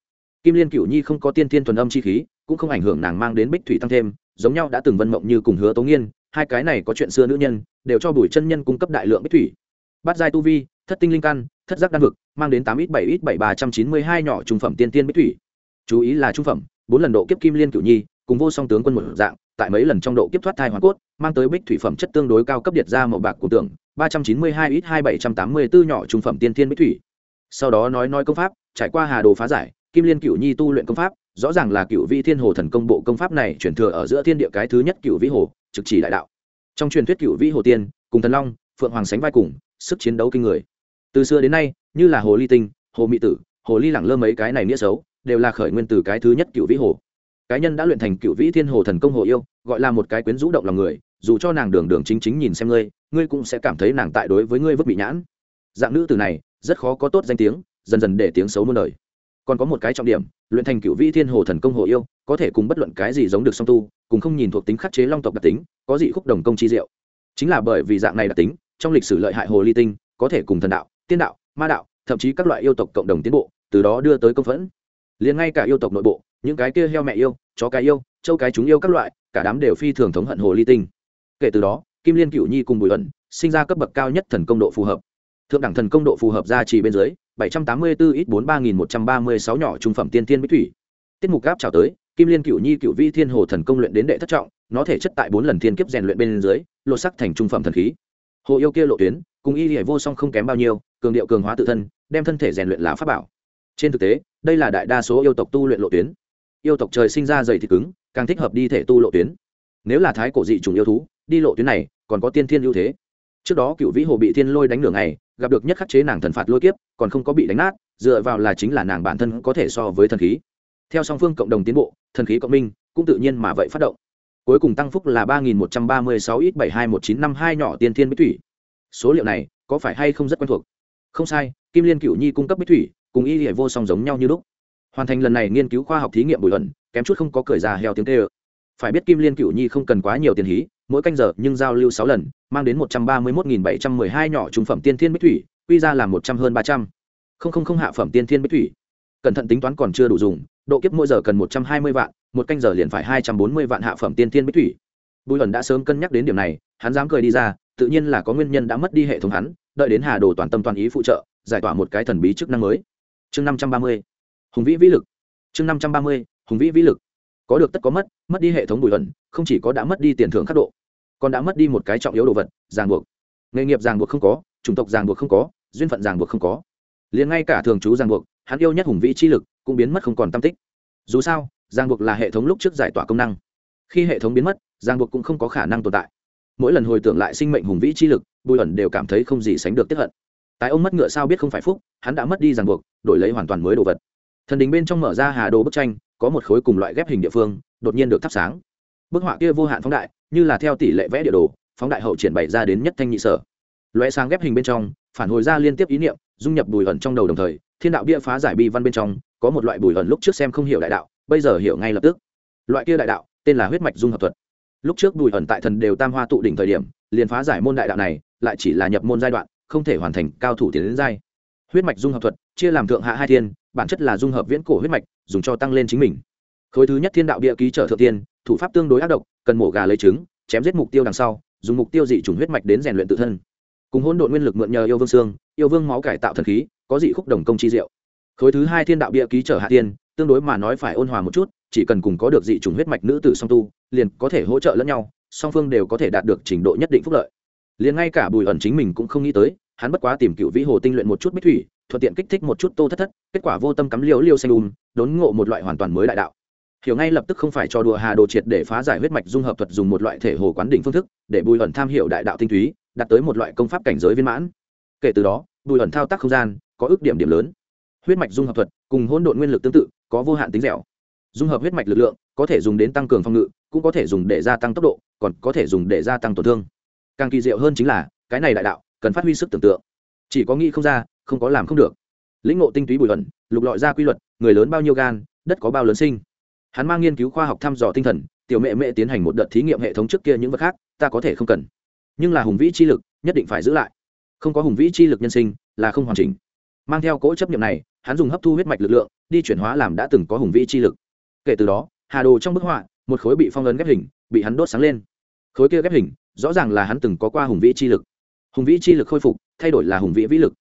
kim liên cửu nhi không có tiên thiên thuần âm chi khí, cũng không ảnh hưởng nàng mang đến bích thủy tăng thêm, giống nhau đã từng vân mộng như cùng hứa tố nghiên, hai cái này có chuyện xưa nữ nhân, đều cho bùi chân nhân cung cấp đại lượng bích thủy. Bát giai tu vi, thất tinh linh căn, thất giác đan vực, mang đến tám ít bảy ít bảy ba trăm chín mươi hai nhỏ trung phẩm tiên tiên bích thủy. Chú ý là trung phẩm, bốn lần độ kiếp kim liên cửu nhi, cùng vô song tướng quân một dạng, tại mấy lần trong độ kiếp thoát thai hoàn cốt, mang tới bích thủy phẩm chất tương đối cao cấp điệt ra màu bạc của tưởng ba trăm chín mươi hai ít hai bảy trăm tám mươi bốn nhỏ trung phẩm tiên tiên bích thủy. Sau đó nói nói công pháp, trải qua hà đồ phá giải kim liên cựu nhi tu luyện công pháp, rõ ràng là cựu vi thiên hồ thần công bộ công pháp này chuyển thừa ở giữa thiên địa cái thứ nhất cựu vĩ hồ, trực chỉ đại đạo. Trong truyền thuyết cựu vĩ hồ tiên, cùng thần long, phượng hoàng sánh vai cùng, sức chiến đấu kinh người. Từ xưa đến nay, như là hồ ly tinh, hồ mỹ tử, hồ ly lẳng lơ mấy cái này nghĩa xấu, đều là khởi nguyên từ cái thứ nhất cựu vĩ hồ. Cái nhân đã luyện thành cựu vĩ thiên hồ thần công hồ yêu, gọi là một cái quyến rũ động lòng người, dù cho nàng đường đường chính chính nhìn xem ngươi ngươi cũng sẽ cảm thấy nàng tại đối với ngươi vứt bị nhãn. Dạng nữ từ này, rất khó có tốt danh tiếng, dần dần để tiếng xấu muôn đời còn có một cái trọng điểm, luyện thành cựu vĩ thiên hồ thần công hồ yêu, có thể cùng bất luận cái gì giống được song tu, cùng không nhìn thuộc tính khắc chế long tộc đặc tính, có dị khúc đồng công chi diệu. Chính là bởi vì dạng này đặc tính, trong lịch sử lợi hại hồ ly tinh, có thể cùng thần đạo, tiên đạo, ma đạo, thậm chí các loại yêu tộc cộng đồng tiến bộ, từ đó đưa tới công phẫn. Liền ngay cả yêu tộc nội bộ, những cái kia heo mẹ yêu, chó cái yêu châu cái chúng yêu các loại, cả đám đều phi thường thống hận hồ ly tinh. Kể từ đó, kim liên cựu nhi cùng bùi ẩn sinh ra cấp bậc cao nhất thần công độ phù hợp. Thượng đẳng thần công độ phù hợp ra chỉ bên dưới 784 ít bốn ba nghìn một trăm ba mươi sáu nhỏ trung phẩm tiên tiên bích thủy. Tiết mục gáp chào tới, kim liên cựu nhi cựu vi thiên hồ thần công luyện đến đệ thất trọng, nó thể chất tại bốn lần thiên kiếp rèn luyện bên dưới, lột sắc thành trung phẩm thần khí. Hồ yêu kia lộ tuyến, cùng y liễu vô song không kém bao nhiêu, cường điệu cường hóa tự thân, đem thân thể rèn luyện là pháp bảo. Trên thực tế, đây là đại đa số yêu tộc tu luyện lộ tuyến. Yêu tộc trời sinh ra dày thịt cứng, càng thích hợp đi thể tu lộ tuyến. Nếu là thái cổ dị trùng yêu thú, đi lộ tuyến này, còn có tiên thiên ưu thế. Trước đó cựu vĩ hồ bị thiên lôi đánh nửa ngày gặp được nhất khắc chế nàng thần phạt lôi kiếp, còn không có bị đánh nát, dựa vào là chính là nàng bản thân có thể so với thần khí. Theo song phương cộng đồng tiến bộ, thần khí cộng minh cũng tự nhiên mà vậy phát động. Cuối cùng tăng phúc là ba nghìn một trăm ba mươi sáu ít bảy hai một chín năm hai nhỏ tiên thiên bích thủy. Số liệu này có phải hay không rất quen thuộc? Không sai, kim liên cựu nhi cung cấp bích thủy, cùng y hệ vô song giống nhau như lúc. Hoàn thành lần này nghiên cứu khoa học thí nghiệm bùi luận, kém chút không có cười ra heo tiếng tê ơ. Phải biết kim liên cựu nhi không cần quá nhiều tiền hí mỗi canh giờ nhưng giao lưu sáu lần, mang đến một trăm ba mươi một bảy trăm mười hai nhỏ trung phẩm tiên thiên bích thủy, quy ra là một trăm hơn ba trăm. Không không không hạ phẩm tiên thiên bích thủy. Cẩn thận tính toán còn chưa đủ dùng, độ kiếp mỗi giờ cần một trăm hai mươi vạn, một canh giờ liền phải hai trăm bốn mươi vạn hạ phẩm tiên thiên bích thủy. Bùi luận đã sớm cân nhắc đến điểm này, hắn dám cười đi ra, tự nhiên là có nguyên nhân đã mất đi hệ thống hắn, đợi đến hà đồ toàn tâm toàn ý phụ trợ, giải tỏa một cái thần bí chức năng mới. Chương năm trăm ba mươi. Hùng vĩ vĩ lực. Chương năm trăm ba mươi, hùng vĩ vĩ lực. Có được tất có mất mất đi hệ thống bùi ẩn không chỉ có đã mất đi tiền thưởng khắc độ, còn đã mất đi một cái trọng yếu đồ vật, ràng buộc. Nghề nghiệp ràng buộc không có, chủng tộc ràng buộc không có, duyên phận ràng buộc không có. Liền ngay cả thường trú ràng buộc, hắn yêu nhất hùng vĩ chi lực cũng biến mất không còn tam tích. Dù sao, ràng buộc là hệ thống lúc trước giải tỏa công năng. Khi hệ thống biến mất, ràng buộc cũng không có khả năng tồn tại. Mỗi lần hồi tưởng lại sinh mệnh hùng vĩ chi lực, bùi ẩn đều cảm thấy không gì sánh được tiếp hận. Tại ông mất ngựa sao biết không phải phúc, hắn đã mất đi ràng buộc, đổi lấy hoàn toàn mới đồ vật. Thần đình bên trong mở ra hà đồ bức tranh, có một khối cùng loại ghép hình địa phương, đột nhiên được thắp sáng bức họa kia vô hạn phóng đại, như là theo tỷ lệ vẽ địa đồ, phóng đại hậu triển bày ra đến nhất thanh nhị sở. Loé sáng ghép hình bên trong, phản hồi ra liên tiếp ý niệm, dung nhập bùi ẩn trong đầu đồng thời, thiên đạo bia phá giải bi văn bên trong, có một loại bùi ẩn lúc trước xem không hiểu đại đạo, bây giờ hiểu ngay lập tức. Loại kia đại đạo, tên là huyết mạch dung hợp thuật. Lúc trước bùi ẩn tại thần đều tam hoa tụ đỉnh thời điểm, liền phá giải môn đại đạo này, lại chỉ là nhập môn giai đoạn, không thể hoàn thành cao thủ tiến đến giai. Huyết mạch dung hợp thuật, chia làm thượng hạ hai thiên, bản chất là dung hợp viễn cổ huyết mạch, dùng cho tăng lên chính mình. Khối thứ nhất thiên đạo địa ký trở thượng tiên thủ pháp tương đối ác độc, cần mổ gà lấy trứng, chém giết mục tiêu đằng sau, dùng mục tiêu dị chủng huyết mạch đến rèn luyện tự thân. Cùng hỗn độn nguyên lực mượn nhờ yêu vương xương, yêu vương máu cải tạo thần khí, có dị khúc đồng công chi diệu. Khối thứ hai thiên đạo bia ký trở hạ tiên, tương đối mà nói phải ôn hòa một chút, chỉ cần cùng có được dị chủng huyết mạch nữ tử song tu, liền có thể hỗ trợ lẫn nhau, song phương đều có thể đạt được trình độ nhất định phúc lợi. Liền ngay cả bùi ẩn chính mình cũng không nghĩ tới, hắn bất quá tìm cựu vĩ hồ tinh luyện một chút bích thủy, thuận tiện kích thích một chút tô thất thất, kết quả vô tâm cắm liễu liêu xanh đùm đốn ngộ một loại hoàn toàn mới đại đạo hiểu ngay lập tức không phải cho đùa hà đồ triệt để phá giải huyết mạch dung hợp thuật dùng một loại thể hồ quán đỉnh phương thức, để bùi ẩn tham hiểu đại đạo tinh túy, đạt tới một loại công pháp cảnh giới viên mãn. Kể từ đó, bùi ẩn thao tác không gian, có ước điểm điểm lớn. Huyết mạch dung hợp thuật cùng hỗn độn nguyên lực tương tự, có vô hạn tính dẻo. Dung hợp huyết mạch lực lượng, có thể dùng đến tăng cường phòng ngự, cũng có thể dùng để gia tăng tốc độ, còn có thể dùng để gia tăng tổn thương. Càng kỳ diệu hơn chính là, cái này đại đạo cần phát huy sức tưởng tượng. Chỉ có nghĩ không ra, không có làm không được. Lĩnh ngộ tinh túy bùi ẩn, lục lọi ra quy luật, người lớn bao nhiêu gan, đất có bao lớn sinh hắn mang nghiên cứu khoa học thăm dò tinh thần, tiểu mẹ mẹ tiến hành một đợt thí nghiệm hệ thống trước kia những vật khác, ta có thể không cần. Nhưng là hùng vĩ chi lực, nhất định phải giữ lại. Không có hùng vĩ chi lực nhân sinh, là không hoàn chỉnh. Mang theo cỗ chấp nghiệm này, hắn dùng hấp thu huyết mạch lực lượng, đi chuyển hóa làm đã từng có hùng vĩ chi lực. Kể từ đó, hà đồ trong bức họa, một khối bị phong ấn ghép hình, bị hắn đốt sáng lên. Khối kia ghép hình, rõ ràng là hắn từng có qua hùng vĩ chi lực. Hùng vĩ chi lực khôi phục, thay đổi là hùng vĩ vĩ lực.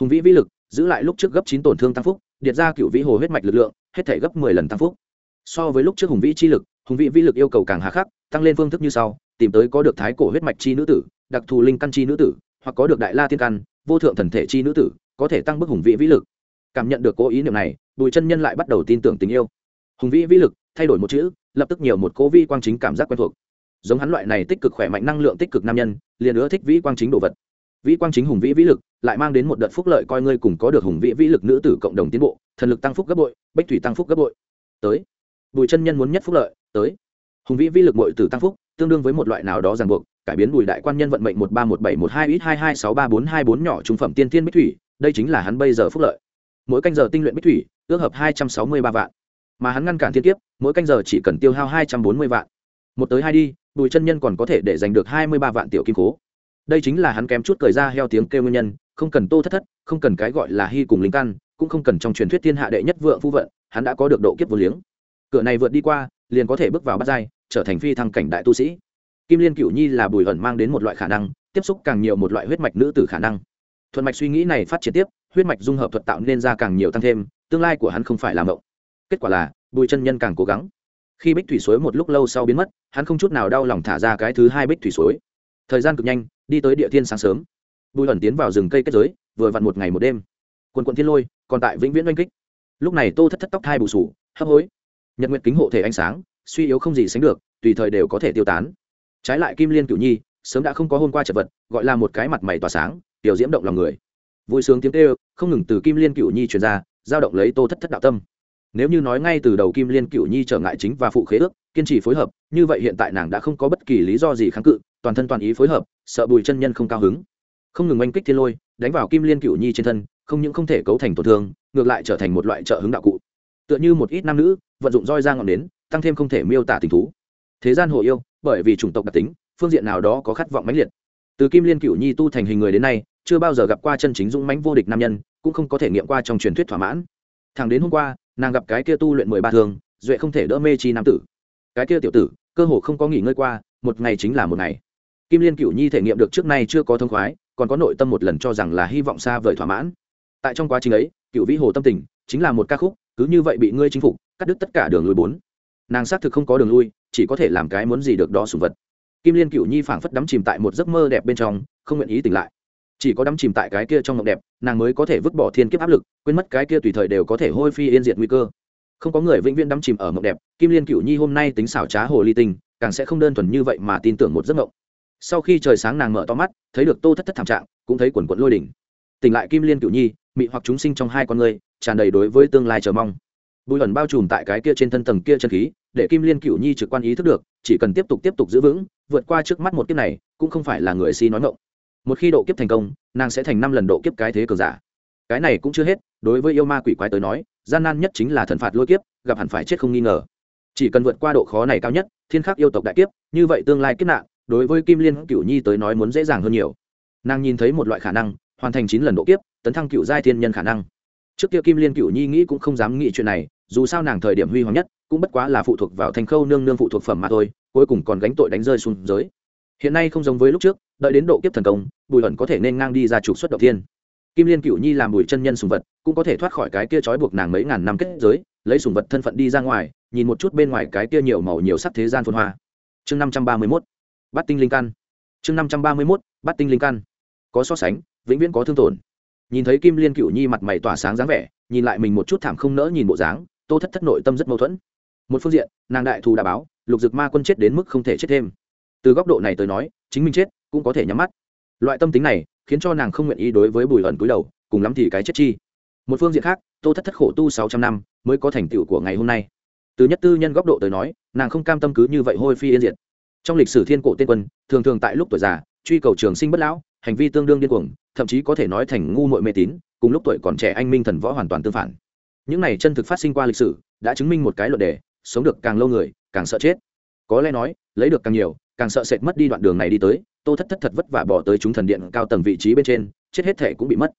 Hùng vĩ vĩ lực, giữ lại lúc trước gấp chín tổn thương tăng phúc, điệt ra cựu vĩ hồ huyết mạch lực lượng, hết thể gấp mười lần tăng phúc so với lúc trước hùng vĩ chi lực, hùng vĩ vĩ lực yêu cầu càng hà khắc, tăng lên phương thức như sau, tìm tới có được thái cổ huyết mạch chi nữ tử, đặc thù linh căn chi nữ tử, hoặc có được đại la thiên căn, vô thượng thần thể chi nữ tử, có thể tăng bức hùng vĩ vĩ lực. Cảm nhận được cố ý niệm này, bùi chân nhân lại bắt đầu tin tưởng tình yêu. Hùng vĩ vĩ lực, thay đổi một chữ, lập tức nhiều một cố vi quang chính cảm giác quen thuộc. Giống hắn loại này tích cực khỏe mạnh năng lượng tích cực nam nhân, liền ưa thích vĩ quang chính đồ vật. Vĩ quang chính hùng vĩ vĩ lực, lại mang đến một đợt phúc lợi coi ngươi cùng có được hùng vĩ vĩ lực nữ tử cộng đồng tiến bộ, thần lực tăng phúc gấp bội, bách thủy tăng phúc gấp bội. Tới bùi chân nhân muốn nhất phúc lợi, tới. Hùng vĩ vi lực bội tử tăng phúc, tương đương với một loại nào đó ràng buộc, cải biến bùi đại quan nhân vận mệnh một ba một bảy một hai ít hai hai sáu ba bốn hai bốn nhỏ trung phẩm tiên tiên bích thủy, đây chính là hắn bây giờ phúc lợi. Mỗi canh giờ tinh luyện bích thủy, ước hợp hai trăm sáu mươi ba vạn. Mà hắn ngăn cản thiên kiếp, mỗi canh giờ chỉ cần tiêu hao hai trăm bốn mươi vạn. Một tới hai đi, bùi chân nhân còn có thể để giành được hai mươi ba vạn tiểu kim cố đây chính là hắn kém chút cười ra heo tiếng kêu nguyên nhân, không cần tô thất thất, không cần cái gọi là hy cùng linh căn, cũng không cần trong truyền thuyết thiên hạ đệ nhất vượng phu vận, hắn đã có được độ kiếp vô liếng cửa này vượt đi qua, liền có thể bước vào bắt giai, trở thành phi thăng cảnh đại tu sĩ. Kim liên cựu nhi là bùi ẩn mang đến một loại khả năng, tiếp xúc càng nhiều một loại huyết mạch nữ tử khả năng. Thuận mạch suy nghĩ này phát triển tiếp, huyết mạch dung hợp thuật tạo nên ra càng nhiều tăng thêm, tương lai của hắn không phải là mộng. Kết quả là, bùi chân nhân càng cố gắng. Khi bích thủy suối một lúc lâu sau biến mất, hắn không chút nào đau lòng thả ra cái thứ hai bích thủy suối. Thời gian cực nhanh, đi tới địa thiên sáng sớm. Bùi ẩn tiến vào rừng cây kết giới, vừa vặn một ngày một đêm. Quần quận thiên lôi, còn tại vĩnh viễn oanh kích. Lúc này tô thất thất tóc thai bù sù, hấp hối nhật nguyện kính hộ thể ánh sáng, suy yếu không gì sánh được, tùy thời đều có thể tiêu tán. Trái lại kim liên cựu nhi, sớm đã không có hôm qua chật vật, gọi là một cái mặt mày tỏa sáng, tiểu diễm động lòng người. Vui sướng tiếng kêu, không ngừng từ kim liên cựu nhi truyền ra giao động lấy tô thất thất đạo tâm. Nếu như nói ngay từ đầu kim liên cựu nhi trở ngại chính và phụ khế ước, kiên trì phối hợp, như vậy hiện tại nàng đã không có bất kỳ lý do gì kháng cự, toàn thân toàn ý phối hợp, sợ bùi chân nhân không cao hứng. Không ngừng oanh kích thiên lôi, đánh vào kim liên cựu nhi trên thân, không những không thể cấu thành tổn thương, ngược lại trở thành một loại trợ hứng đạo cụ tựa như một ít nam nữ, vận dụng roi ra ngọn nến, tăng thêm không thể miêu tả tình thú. Thế gian hồ yêu, bởi vì chủng tộc đặc tính, phương diện nào đó có khát vọng mãnh liệt. Từ kim liên Cựu nhi tu thành hình người đến nay, chưa bao giờ gặp qua chân chính dũng mãnh vô địch nam nhân, cũng không có thể nghiệm qua trong truyền thuyết thỏa mãn. Thằng đến hôm qua, nàng gặp cái kia tu luyện mười ba thường, duệ không thể đỡ mê chi nam tử. Cái kia tiểu tử, cơ hồ không có nghỉ ngơi qua, một ngày chính là một ngày. Kim liên Cựu nhi thể nghiệm được trước nay chưa có thông khoái, còn có nội tâm một lần cho rằng là hy vọng xa vời thỏa mãn. Tại trong quá trình ấy cựu vĩ hồ tâm tình chính là một ca khúc cứ như vậy bị ngươi chinh phục, cắt đứt tất cả đường lui bốn. Nàng xác thực không có đường lui, chỉ có thể làm cái muốn gì được đó sùng vật. Kim liên cựu nhi phảng phất đắm chìm tại một giấc mơ đẹp bên trong, không nguyện ý tỉnh lại. Chỉ có đắm chìm tại cái kia trong mộng đẹp, nàng mới có thể vứt bỏ thiên kiếp áp lực, quên mất cái kia tùy thời đều có thể hôi phi yên diệt nguy cơ. Không có người vĩnh viễn đắm chìm ở mộng đẹp, kim liên cựu nhi hôm nay tính xảo trá hồ ly tinh, càng sẽ không đơn thuần như vậy mà tin tưởng một giấc mộng. Sau khi trời sáng nàng mở to mắt, thấy được tô thất thất thảm trạng, cũng thấy quần quận lôi đỉnh. Tỉnh lại kim liên cựu nhi mị hoặc chúng sinh trong hai con người, tràn đầy đối với tương lai chờ mong. Bùi ẩn bao trùm tại cái kia trên thân tầng kia chân khí, để kim liên cựu nhi trực quan ý thức được, chỉ cần tiếp tục tiếp tục giữ vững, vượt qua trước mắt một kiếp này, cũng không phải là người si nói ngộng một khi độ kiếp thành công, nàng sẽ thành năm lần độ kiếp cái thế cường giả. Cái này cũng chưa hết, đối với yêu ma quỷ quái tới nói, gian nan nhất chính là thần phạt lôi kiếp, gặp hẳn phải chết không nghi ngờ. Chỉ cần vượt qua độ khó này cao nhất, thiên khắc yêu tộc đại kiếp, như vậy tương lai kiếp nạn, đối với kim liên cựu nhi tới nói muốn dễ dàng hơn nhiều. Nàng nhìn thấy một loại khả năng, hoàn thành chín lần độ kiếp tấn thăng cựu giai thiên nhân khả năng. Trước kia kim liên cựu nhi nghĩ cũng không dám nghĩ chuyện này, dù sao nàng thời điểm huy hoàng nhất, cũng bất quá là phụ thuộc vào thành khâu nương nương phụ thuộc phẩm mà thôi, cuối cùng còn gánh tội đánh rơi xuống giới hiện nay không giống với lúc trước, đợi đến độ kiếp thần công, bùi Hận có thể nên ngang đi ra trục xuất đầu tiên kim liên cựu nhi làm bùi chân nhân sùng vật, cũng có thể thoát khỏi cái kia trói buộc nàng mấy ngàn năm kết giới, lấy sùng vật thân phận đi ra ngoài, nhìn một chút bên ngoài cái kia nhiều màu nhiều sắc thế gian phồn hoa. Chương năm trăm ba mươi mốt bắt tinh linh căn. Chương năm trăm ba mươi mốt bắt tinh linh căn. Có so sánh, vĩnh viễn có thương tổn nhìn thấy kim liên cựu nhi mặt mày tỏa sáng dáng vẻ, nhìn lại mình một chút thảm không nỡ nhìn bộ dáng, tô thất thất nội tâm rất mâu thuẫn. Một phương diện, nàng đại thù đã báo, lục dực ma quân chết đến mức không thể chết thêm. Từ góc độ này tới nói, chính mình chết cũng có thể nhắm mắt. Loại tâm tính này khiến cho nàng không nguyện ý đối với bùi ẩn cúi đầu, cùng lắm thì cái chết chi. Một phương diện khác, tô thất thất khổ tu sáu trăm năm mới có thành tựu của ngày hôm nay. Từ nhất tư nhân góc độ tới nói, nàng không cam tâm cứ như vậy hôi phi yên diệt. Trong lịch sử thiên cổ tiên quân, thường thường tại lúc tuổi già, truy cầu trường sinh bất lão, hành vi tương đương điên cuồng thậm chí có thể nói thành ngu muội mê tín, cùng lúc tuổi còn trẻ anh minh thần võ hoàn toàn tương phản. Những này chân thực phát sinh qua lịch sử, đã chứng minh một cái luận đề, sống được càng lâu người, càng sợ chết. Có lẽ nói, lấy được càng nhiều, càng sợ sệt mất đi đoạn đường này đi tới, tô thất thất thật vất vả bỏ tới chúng thần điện cao tầng vị trí bên trên, chết hết thể cũng bị mất.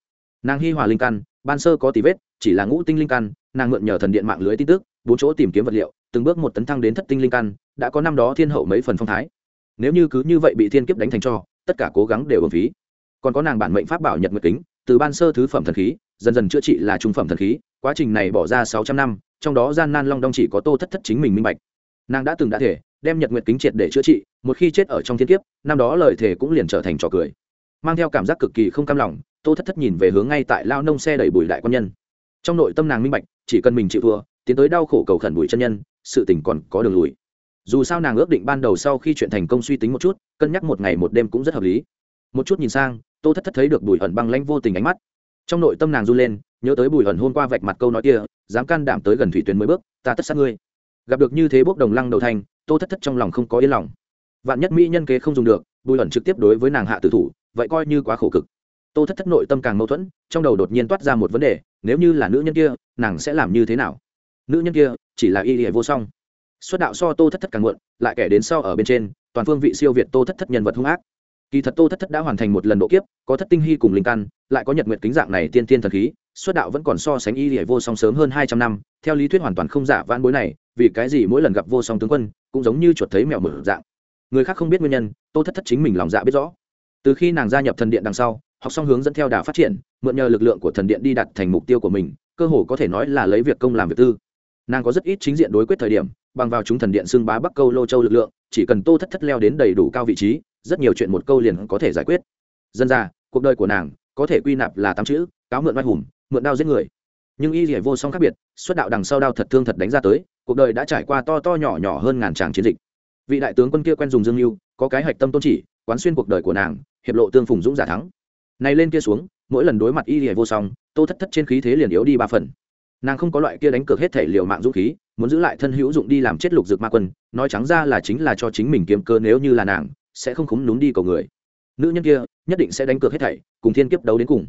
Nàng hi hòa linh căn, ban sơ có tí vết, chỉ là ngũ tinh linh căn, nàng mượn nhờ thần điện mạng lưới tin tức, bốn chỗ tìm kiếm vật liệu, từng bước một tấn thăng đến thất tinh linh căn, đã có năm đó thiên hậu mấy phần phong thái. Nếu như cứ như vậy bị thiên kiếp đánh thành cho, tất cả cố gắng đều ở phí còn có nàng bản mệnh pháp bảo nhật nguyệt kính, từ ban sơ thứ phẩm thần khí, dần dần chữa trị là trung phẩm thần khí, quá trình này bỏ ra sáu trăm năm, trong đó gian nan long đong chỉ có tô thất thất chính mình minh bạch. Nàng đã từng đã thể, đem nhật nguyệt kính triệt để chữa trị, một khi chết ở trong thiên kiếp, năm đó lời thể cũng liền trở thành trò cười. Mang theo cảm giác cực kỳ không cam lòng, tô thất thất nhìn về hướng ngay tại lao nông xe đẩy bùi đại quan nhân. Trong nội tâm nàng minh bạch, chỉ cần mình chịu thua, tiến tới đau khổ cầu khẩn bùi chân nhân, sự tình còn có đường lùi. Dù sao nàng ước định ban đầu sau khi chuyện thành công suy tính một chút, cân nhắc một ngày một đêm cũng rất hợp lý một chút nhìn sang, tô thất thất thấy được bùi ẩn băng lanh vô tình ánh mắt. Trong nội tâm nàng run lên, nhớ tới bùi ẩn hôm qua vạch mặt câu nói kia, dám can đảm tới gần thủy tuyến mới bước, ta tất sát ngươi. Gặp được như thế bốc đồng lăng đầu thành, tô thất thất trong lòng không có yên lòng. Vạn nhất mỹ nhân kế không dùng được, bùi ẩn trực tiếp đối với nàng hạ tử thủ, vậy coi như quá khổ cực. Tô thất thất nội tâm càng mâu thuẫn, trong đầu đột nhiên toát ra một vấn đề, nếu như là nữ nhân kia, nàng sẽ làm như thế nào? Nữ nhân kia, chỉ là y hệ vô song. Xuất đạo so tô thất thất càng muộn, lại kẻ đến sau ở bên trên, toàn phương vị siêu việt tô thất thất nhân vật hung ác kỳ thật tô thất thất đã hoàn thành một lần độ kiếp, có thất tinh hy cùng linh căn, lại có nhật nguyện kính dạng này tiên tiên thần khí, xuất đạo vẫn còn so sánh y hệ vô song sớm hơn hai trăm năm, theo lý thuyết hoàn toàn không giả van bối này, vì cái gì mỗi lần gặp vô song tướng quân, cũng giống như chuột thấy mèo mở dạng. Người khác không biết nguyên nhân, tô thất thất chính mình lòng dạ biết rõ. Từ khi nàng gia nhập thần điện đằng sau, học xong hướng dẫn theo đà phát triển, mượn nhờ lực lượng của thần điện đi đặt thành mục tiêu của mình, cơ hồ có thể nói là lấy việc công làm việc tư. Nàng có rất ít chính diện đối quyết thời điểm, bằng vào chúng thần điện xưng bá bắc câu lô châu lực lượng, chỉ cần tô thất thất leo đến đầy đủ cao vị trí rất nhiều chuyện một câu liền có thể giải quyết. Dân ra, cuộc đời của nàng có thể quy nạp là tám chữ, cáo mượn oai hùng, mượn đao giết người. Nhưng y dỉa vô song khác biệt, xuất đạo đằng sau đao thật thương thật đánh ra tới, cuộc đời đã trải qua to to nhỏ nhỏ hơn ngàn tràng chiến dịch. Vị đại tướng quân kia quen dùng dương mưu có cái hạch tâm tôn chỉ, quán xuyên cuộc đời của nàng, hiệp lộ tương phùng dũng giả thắng. Này lên kia xuống, mỗi lần đối mặt y dỉa vô song, tô thất thất trên khí thế liền yếu đi ba phần. Nàng không có loại kia đánh cược hết thể liều mạng dũng khí, muốn giữ lại thân hữu dụng đi làm chết lục dược ma quân, nói trắng ra là chính là cho chính mình kiếm cơ nếu như là nàng sẽ không khúm núm đi cầu người. Nữ nhân kia nhất định sẽ đánh cược hết thảy, cùng thiên kiếp đấu đến cùng.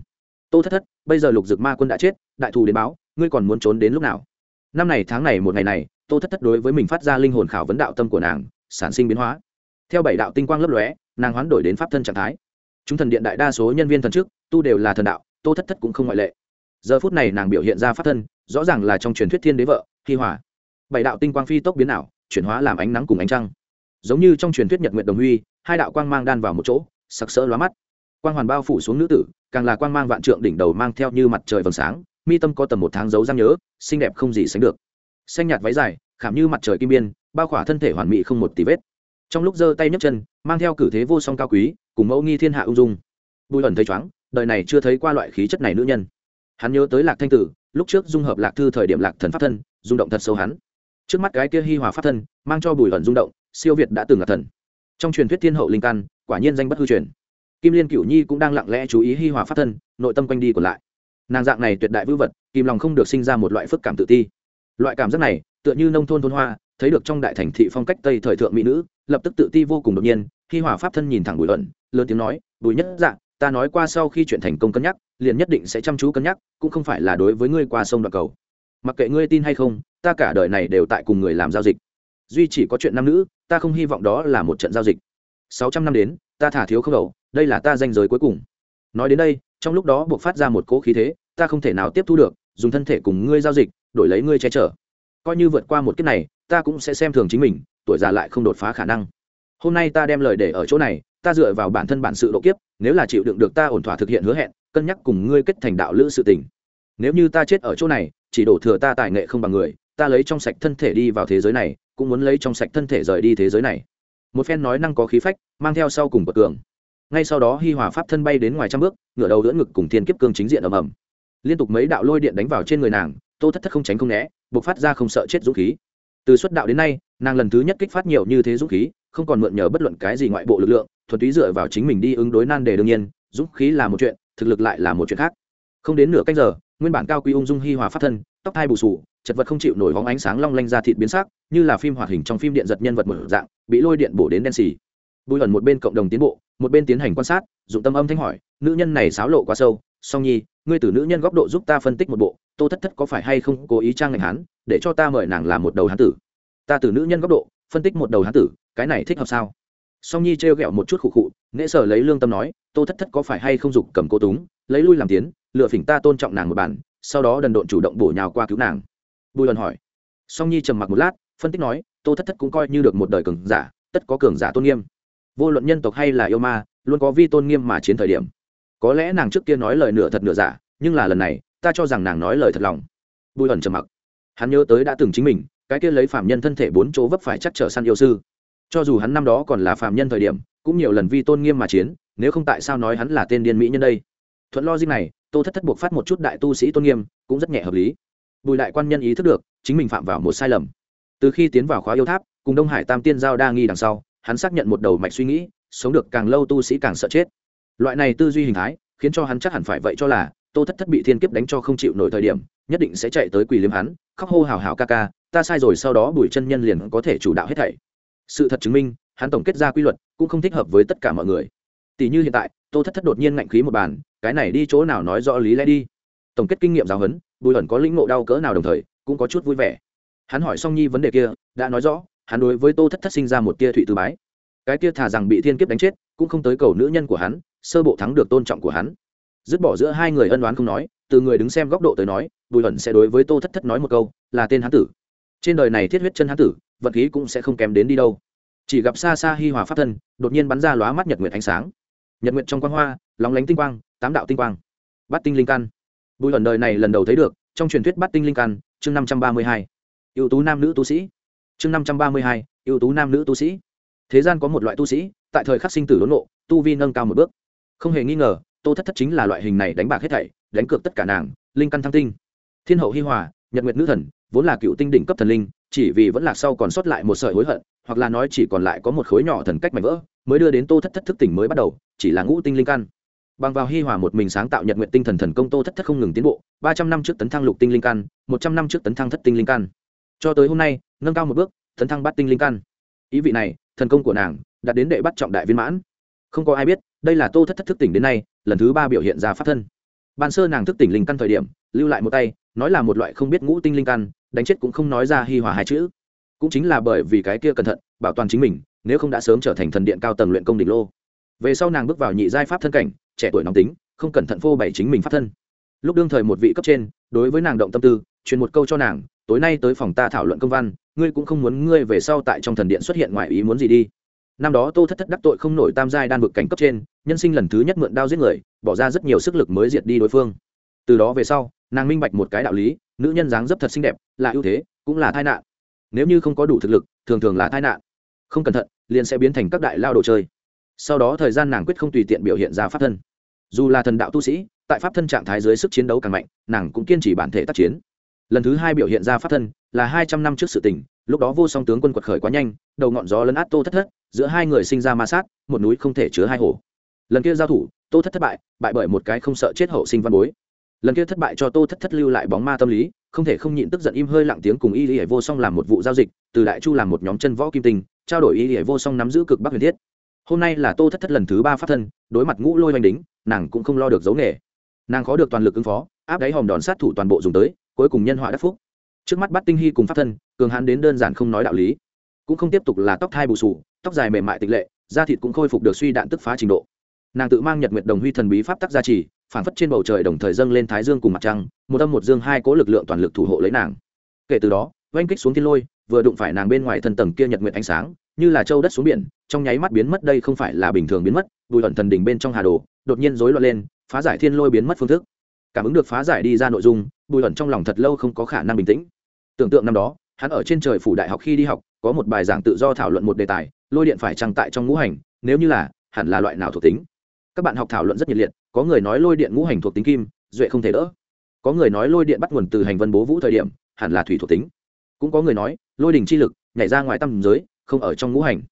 Tô thất thất, bây giờ lục dược ma quân đã chết, đại thù đến báo, ngươi còn muốn trốn đến lúc nào? Năm này tháng này một ngày này, tô thất thất đối với mình phát ra linh hồn khảo vấn đạo tâm của nàng, sản sinh biến hóa. Theo bảy đạo tinh quang lấp lóe, nàng hoán đổi đến pháp thân trạng thái. Chúng thần điện đại đa số nhân viên thần trước, tu đều là thần đạo, tô thất thất cũng không ngoại lệ. Giờ phút này nàng biểu hiện ra pháp thân, rõ ràng là trong truyền thuyết thiên đế vợ, hi hòa. Bảy đạo tinh quang phi tốc biến ảo, chuyển hóa làm ánh nắng cùng ánh trăng. Giống như trong truyền thuyết nhật nguyện đồng huy hai đạo quang mang đan vào một chỗ, sặc sỡ lóa mắt. Quang hoàn bao phủ xuống nữ tử, càng là quang mang vạn trượng đỉnh đầu mang theo như mặt trời vầng sáng, mi tâm có tầm một tháng dấu răng nhớ, xinh đẹp không gì sánh được. Xanh nhạt váy dài, khảm như mặt trời kim biên, bao khỏa thân thể hoàn mỹ không một tí vết. Trong lúc giơ tay nhấc chân, mang theo cử thế vô song cao quý, cùng mẫu nghi thiên hạ ung dung. Bùi ẩn thấy chóng đời này chưa thấy qua loại khí chất này nữ nhân. Hắn nhớ tới lạc thanh tử, lúc trước dung hợp lạc thư thời điểm lạc thần pháp thân, rung động thật sâu hắn. Trước mắt cái kia hi hòa pháp thân, mang cho bùi ẩn rung động, siêu việt đã từng là thần trong truyền thuyết thiên hậu linh căn, quả nhiên danh bất hư truyền. Kim liên cửu nhi cũng đang lặng lẽ chú ý hi hòa pháp thân, nội tâm quanh đi còn lại. Nàng dạng này tuyệt đại vư vật kim lòng không được sinh ra một loại phức cảm tự ti. Loại cảm giác này, tựa như nông thôn thôn hoa, thấy được trong đại thành thị phong cách tây thời thượng mỹ nữ, lập tức tự ti vô cùng đột nhiên, hi hòa pháp thân nhìn thẳng bùi luận, lớn tiếng nói, bùi nhất dạng ta nói qua sau khi chuyện thành công cân nhắc, liền nhất định sẽ chăm chú cân nhắc, cũng không phải là đối với ngươi qua sông đoạn cầu. Mặc kệ ngươi tin hay không, ta cả đời này đều tại cùng người làm giao dịch duy chỉ có chuyện nam nữ, ta không hy vọng đó là một trận giao dịch. Sáu trăm năm đến, ta thả thiếu không đầu, đây là ta danh giới cuối cùng. Nói đến đây, trong lúc đó buộc phát ra một cỗ khí thế, ta không thể nào tiếp thu được, dùng thân thể cùng ngươi giao dịch, đổi lấy ngươi che chở. Coi như vượt qua một kiếp này, ta cũng sẽ xem thường chính mình, tuổi già lại không đột phá khả năng. Hôm nay ta đem lời để ở chỗ này, ta dựa vào bản thân bản sự độ kiếp, nếu là chịu đựng được ta ổn thỏa thực hiện hứa hẹn, cân nhắc cùng ngươi kết thành đạo lữ sự tình. Nếu như ta chết ở chỗ này, chỉ đổ thừa ta tài nghệ không bằng người, ta lấy trong sạch thân thể đi vào thế giới này cũng muốn lấy trong sạch thân thể rời đi thế giới này. Một phen nói năng có khí phách, mang theo sau cùng bậc cường. Ngay sau đó hi hòa pháp thân bay đến ngoài trăm bước, ngửa đầu đỡ ngực cùng thiên kiếp cương chính diện ầm ầm. Liên tục mấy đạo lôi điện đánh vào trên người nàng, tô thất thất không tránh không né buộc phát ra không sợ chết dũng khí. Từ xuất đạo đến nay, nàng lần thứ nhất kích phát nhiều như thế dũng khí, không còn mượn nhờ bất luận cái gì ngoại bộ lực lượng, thuần túy dựa vào chính mình đi ứng đối nan đề đương nhiên, dũng khí là một chuyện, thực lực lại là một chuyện khác. Không đến nửa cách giờ, nguyên bản cao quý ung dung hi hòa phát thân, tóc hai bù sù chật vật không chịu nổi bóng ánh sáng long lanh ra thịt biến sắc, như là phim hoạt hình trong phim điện giật nhân vật một dạng, bị lôi điện bổ đến đen xì. Bùi ẩn một bên cộng đồng tiến bộ, một bên tiến hành quan sát, dụng tâm âm thanh hỏi, nữ nhân này xáo lộ quá sâu, song nhi, ngươi từ nữ nhân góc độ giúp ta phân tích một bộ, tô thất thất có phải hay không cố ý trang ngành hán để cho ta mời nàng làm một đầu hán tử? Ta từ nữ nhân góc độ, phân tích một đầu hán tử, cái này thích hợp sao? Song nhi trêu ghẹo một chút khụ khụ, nễ sở lấy lương tâm nói, tô thất thất có phải hay không dục cầm cô túng, lấy lui làm tiến, lựa phỉnh ta tôn trọng nàng một bản, sau đó đần độn chủ động bổ nhào qua cứu nàng bùi lần hỏi. Song nhi trầm mặc một lát, phân tích nói, tô thất thất cũng coi như được một đời cường giả, tất có cường giả tôn nghiêm. Vô luận nhân tộc hay là yêu ma, luôn có vi tôn nghiêm mà chiến thời điểm. Có lẽ nàng trước kia nói lời nửa thật nửa giả, nhưng là lần này, ta cho rằng nàng nói lời thật lòng. Bùi ẩn trầm mặc. Hắn nhớ tới đã từng chính mình, cái kia lấy phạm nhân thân thể bốn chỗ vấp phải chắc trở săn yêu sư. Cho dù hắn năm đó còn là phạm nhân thời điểm, cũng nhiều lần vi tôn nghiêm mà chiến, nếu không tại sao nói hắn là tên điên mỹ nhân đây? Thuận lo dinh này, tô thất thất buộc phát một chút đại tu sĩ tôn nghiêm, cũng rất nhẹ hợp lý bùi đại quan nhân ý thức được, chính mình phạm vào một sai lầm. Từ khi tiến vào khóa yêu tháp, cùng đông hải tam tiên giao đa nghi đằng sau, hắn xác nhận một đầu mạch suy nghĩ, sống được càng lâu tu sĩ càng sợ chết. Loại này tư duy hình thái, khiến cho hắn chắc hẳn phải vậy cho là, tô thất thất bị thiên kiếp đánh cho không chịu nổi thời điểm, nhất định sẽ chạy tới quỳ liếm hắn, khóc hô hào hào ca ca, ta sai rồi, sau đó bùi chân nhân liền có thể chủ đạo hết thảy. Sự thật chứng minh, hắn tổng kết ra quy luật, cũng không thích hợp với tất cả mọi người. Tỷ như hiện tại, tô thất thất đột nhiên ngạnh khí một bàn, cái này đi chỗ nào nói rõ lý lẽ đi. Tổng kết kinh nghiệm giáo huấn bùi ẩn có lĩnh ngộ đau cỡ nào đồng thời, cũng có chút vui vẻ. Hắn hỏi song nhi vấn đề kia, đã nói rõ, hắn đối với tô thất thất sinh ra một tia thụy từ bái. Cái tia thà rằng bị thiên kiếp đánh chết, cũng không tới cầu nữ nhân của hắn, sơ bộ thắng được tôn trọng của hắn. Dứt bỏ giữa hai người ân đoán không nói, từ người đứng xem góc độ tới nói, bùi ẩn sẽ đối với tô thất thất nói một câu, là tên hán tử. Trên đời này thiết huyết chân hán tử, vật khí cũng sẽ không kém đến đi đâu. Chỉ gặp xa xa hi hòa pháp thân, đột nhiên bắn ra lóa mắt nhật nguyệt ánh sáng. Nhật nguyệt trong quang hoa, lóng lánh tinh quang, tám đạo tinh quang. Bắt tinh linh căn bùi ẩn đời này lần đầu thấy được, trong truyền thuyết bắt tinh linh căn, chương năm trăm ba mươi hai. Ưu tú nam nữ tu sĩ. Chương năm trăm ba mươi hai, ưu tú nam nữ tu sĩ. Thế gian có một loại tu sĩ, tại thời khắc sinh tử đốn nộ tu vi nâng cao một bước. Không hề nghi ngờ, tô thất thất chính là loại hình này đánh bạc hết thảy, đánh cược tất cả nàng, linh căn thăng tinh. Thiên hậu hi hòa, nhật nguyệt nữ thần, vốn là cựu tinh đỉnh cấp thần linh, chỉ vì vẫn lạc sau còn sót lại một sợi hối hận, hoặc là nói chỉ còn lại có một khối nhỏ thần cách mảnh vỡ, mới đưa đến tô thất thất thức tỉnh mới bắt đầu, chỉ là ngũ tinh linh căn bằng vào hi hòa một mình sáng tạo nhật nguyện tinh thần thần công tô thất thất không ngừng tiến bộ, ba trăm năm trước tấn thăng lục tinh linh căn, một trăm năm trước tấn thăng thất tinh linh căn. Cho tới hôm nay, nâng cao một bước, tấn thăng bát tinh linh căn. Ý vị này, thần công của nàng đạt đến đệ bắt trọng đại viên mãn. Không có ai biết, đây là tô thất thất thức tỉnh đến nay, lần thứ ba biểu hiện ra pháp thân. Ban sơ nàng thức tỉnh linh căn thời điểm, lưu lại một tay, nói là một loại không biết ngũ tinh linh căn, đánh chết cũng không nói ra hi hòa hai chữ. Cũng chính là bởi vì cái kia cẩn thận, bảo toàn chính mình, nếu không đã sớm trở thành thần điện cao tầng luyện công đỉnh lô. Về sau nàng bước vào nhị giai pháp thân cảnh trẻ tuổi nóng tính, không cẩn thận phô bày chính mình pháp thân. Lúc đương thời một vị cấp trên, đối với nàng động tâm tư, truyền một câu cho nàng, tối nay tới phòng ta thảo luận công văn, ngươi cũng không muốn ngươi về sau tại trong thần điện xuất hiện ngoài ý muốn gì đi. Năm đó tô thất thất đắc tội không nổi tam giai đan vực cảnh cấp trên, nhân sinh lần thứ nhất mượn đao giết người, bỏ ra rất nhiều sức lực mới diệt đi đối phương. Từ đó về sau, nàng minh bạch một cái đạo lý, nữ nhân dáng dấp thật xinh đẹp, là ưu thế, cũng là tai nạn. Nếu như không có đủ thực lực, thường thường là tai nạn. Không cẩn thận, liền sẽ biến thành các đại lao đồ chơi. Sau đó thời gian nàng quyết không tùy tiện biểu hiện ra pháp thân dù là thần đạo tu sĩ, tại pháp thân trạng thái dưới sức chiến đấu càng mạnh, nàng cũng kiên trì bản thể tác chiến. Lần thứ hai biểu hiện ra pháp thân là hai trăm năm trước sự tình, lúc đó vô song tướng quân quật khởi quá nhanh, đầu ngọn gió lấn át tô thất thất, giữa hai người sinh ra ma sát, một núi không thể chứa hai hồ. Lần kia giao thủ, tô thất thất bại bại bởi một cái không sợ chết hậu sinh văn bối. Lần kia thất bại cho tô thất thất lưu lại bóng ma tâm lý, không thể không nhịn tức giận im hơi lặng tiếng cùng y lý vô song làm một vụ giao dịch, từ đại chu làm một nhóm chân võ kim tinh, trao đổi y lý vô song nắm giữ cực bắc huyền thiết hôm nay là tô thất thất lần thứ ba phát thân, đối mặt ngũ lôi oanh đính nàng cũng không lo được giấu nghề. Nàng khó được toàn lực ứng phó, áp đáy hòm đòn sát thủ toàn bộ dùng tới, cuối cùng nhân họa đắc phúc. Trước mắt bắt tinh hy cùng phát thân, cường hãn đến đơn giản không nói đạo lý. Cũng không tiếp tục là tóc thai bù sù, tóc dài mềm mại tịch lệ, da thịt cũng khôi phục được suy đạn tức phá trình độ. Nàng tự mang nhật nguyệt đồng huy thần bí pháp tắc gia trì phản phất trên bầu trời đồng thời dâng lên thái dương cùng mặt trăng, một âm một dương hai cố lực lượng toàn lực thủ hộ lấy nàng. Kể từ đó, oanh kích xuống thiên lôi vừa đụng phải nàng bên ngoài thân tầng kia nhật nguyệt ánh sáng, như là châu đất xuống biển, trong nháy mắt biến mất đây không phải là bình thường biến mất, bùi ẩn thần đỉnh bên trong hà đồ, đột nhiên rối loạn lên, phá giải thiên lôi biến mất phương thức. Cảm ứng được phá giải đi ra nội dung, bùi ẩn trong lòng thật lâu không có khả năng bình tĩnh. Tưởng tượng năm đó, hắn ở trên trời phủ đại học khi đi học, có một bài giảng tự do thảo luận một đề tài, lôi điện phải trăng tại trong ngũ hành, nếu như là, hẳn là loại nào thuộc tính? Các bạn học thảo luận rất nhiệt liệt, có người nói lôi điện ngũ hành thuộc tính kim, duệ không thể đỡ. Có người nói lôi điện bắt nguồn từ hành vân bố vũ thời điểm, hẳn là thủy thuộc tính cũng có người nói, lôi đình chi lực, nhảy ra ngoài tâm giới, không ở trong ngũ hành.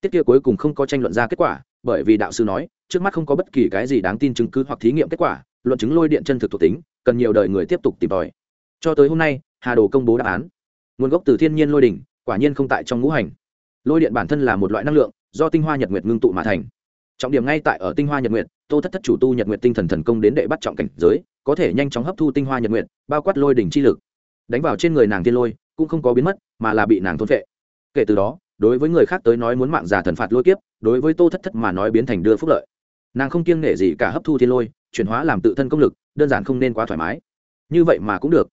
Tiết kia cuối cùng không có tranh luận ra kết quả, bởi vì đạo sư nói, trước mắt không có bất kỳ cái gì đáng tin chứng cứ hoặc thí nghiệm kết quả, luận chứng lôi điện chân thực thuộc tính, cần nhiều đời người tiếp tục tìm tòi. Cho tới hôm nay, hà đồ công bố đáp án. Nguồn gốc từ thiên nhiên lôi đỉnh, quả nhiên không tại trong ngũ hành. Lôi điện bản thân là một loại năng lượng, do tinh hoa nhật nguyệt ngưng tụ mà thành. Trọng điểm ngay tại ở tinh hoa nhật nguyệt, tô thất thất chủ tu nhật nguyệt tinh thần thần công đến đệ bắt trọng cảnh giới, có thể nhanh chóng hấp thu tinh hoa nhật nguyệt, bao quát lôi đỉnh chi lực đánh vào trên người nàng thiên lôi, cũng không có biến mất, mà là bị nàng thôn phệ. Kể từ đó, đối với người khác tới nói muốn mạng giả thần phạt lôi kiếp, đối với tô thất thất mà nói biến thành đưa phúc lợi. Nàng không kiêng nể gì cả hấp thu thiên lôi, chuyển hóa làm tự thân công lực, đơn giản không nên quá thoải mái. Như vậy mà cũng được.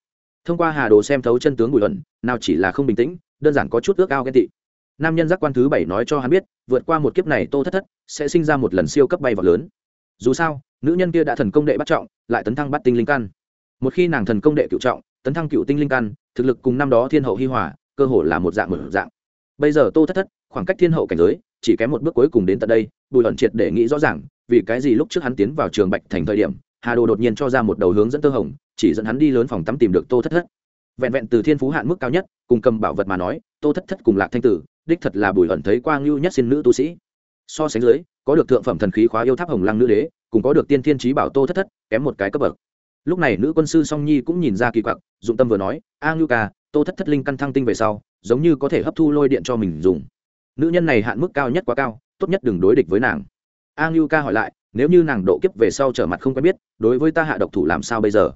Thông qua hà đồ xem thấu chân tướng bùi luận, nào chỉ là không bình tĩnh, đơn giản có chút ước ao ghen tị. Nam nhân giác quan thứ bảy nói cho hắn biết, vượt qua một kiếp này tô thất thất sẽ sinh ra một lần siêu cấp bay vào lớn. Dù sao, nữ nhân kia đã thần công đệ bắt trọng, lại tấn thăng bắt tinh linh căn. Một khi nàng thần công đệ cựu trọng tấn thăng cựu tinh linh căn, thực lực cùng năm đó thiên hậu hi hòa, cơ hồ là một dạng một dạng. Bây giờ tô thất thất, khoảng cách thiên hậu cảnh giới, chỉ kém một bước cuối cùng đến tận đây, bùi ẩn triệt để nghĩ rõ ràng, vì cái gì lúc trước hắn tiến vào trường bạch thành thời điểm, hà đồ đột nhiên cho ra một đầu hướng dẫn tơ hồng, chỉ dẫn hắn đi lớn phòng tắm tìm được tô thất thất. Vẹn vẹn từ thiên phú hạn mức cao nhất, cùng cầm bảo vật mà nói, tô thất thất cùng lạc thanh tử, đích thật là bùi ẩn thấy quang lưu nhất xin nữ tu sĩ. So sánh dưới, có được thượng phẩm thần khí khóa yêu tháp hồng lăng nữ đế, cùng có được tiên thiên trí bảo tô thất thất, kém một cái cấp bậc lúc này nữ quân sư song nhi cũng nhìn ra kỳ quặc, dụng tâm vừa nói, a ngưu ca, tô thất thất linh căn thăng tinh về sau, giống như có thể hấp thu lôi điện cho mình dùng. Nữ nhân này hạn mức cao nhất quá cao, tốt nhất đừng đối địch với nàng. A ngưu ca hỏi lại, nếu như nàng độ kiếp về sau trở mặt không quen biết, đối với ta hạ độc thủ làm sao bây giờ?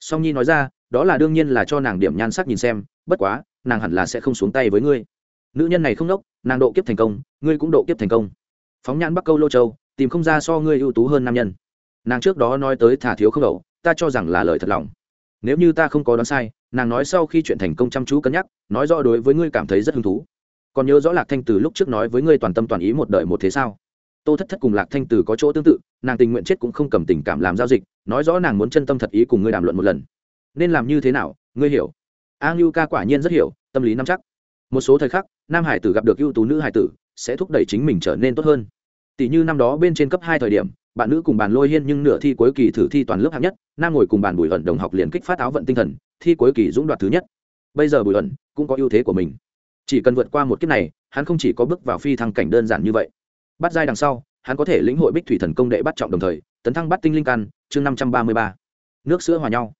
Song nhi nói ra, đó là đương nhiên là cho nàng điểm nhan sắc nhìn xem, bất quá, nàng hẳn là sẽ không xuống tay với ngươi. Nữ nhân này không đốc nàng độ kiếp thành công, ngươi cũng độ kiếp thành công. Phóng nhãn bắc câu lô châu, tìm không ra so ngươi ưu tú hơn nam nhân. Nàng trước đó nói tới thả thiếu không đầu ta cho rằng là lời thật lòng. Nếu như ta không có đoán sai, nàng nói sau khi chuyện thành công chăm chú cân nhắc, nói rõ đối với ngươi cảm thấy rất hứng thú. Còn nhớ rõ lạc thanh từ lúc trước nói với ngươi toàn tâm toàn ý một đời một thế sao? Tô thất thất cùng lạc thanh từ có chỗ tương tự, nàng tình nguyện chết cũng không cầm tình cảm làm giao dịch, nói rõ nàng muốn chân tâm thật ý cùng ngươi đàm luận một lần. Nên làm như thế nào, ngươi hiểu. A ngưu ca quả nhiên rất hiểu, tâm lý nắm chắc. Một số thời khắc, nam hải tử gặp được ưu tú nữ hải tử, sẽ thúc đẩy chính mình trở nên tốt hơn. Tỷ như năm đó bên trên cấp hai thời điểm bạn nữ cùng bàn lôi hiên nhưng nửa thi cuối kỳ thử thi toàn lớp hạng nhất, nam ngồi cùng bàn bùi ẩn đồng học liền kích phát áo vận tinh thần, thi cuối kỳ dũng đoạt thứ nhất. Bây giờ bùi ẩn cũng có ưu thế của mình. Chỉ cần vượt qua một kiếp này, hắn không chỉ có bước vào phi thăng cảnh đơn giản như vậy. Bắt giai đằng sau, hắn có thể lĩnh hội bích thủy thần công đệ bắt trọng đồng thời, tấn thăng bắt tinh linh căn, chương năm trăm ba mươi ba. Nước sữa hòa nhau.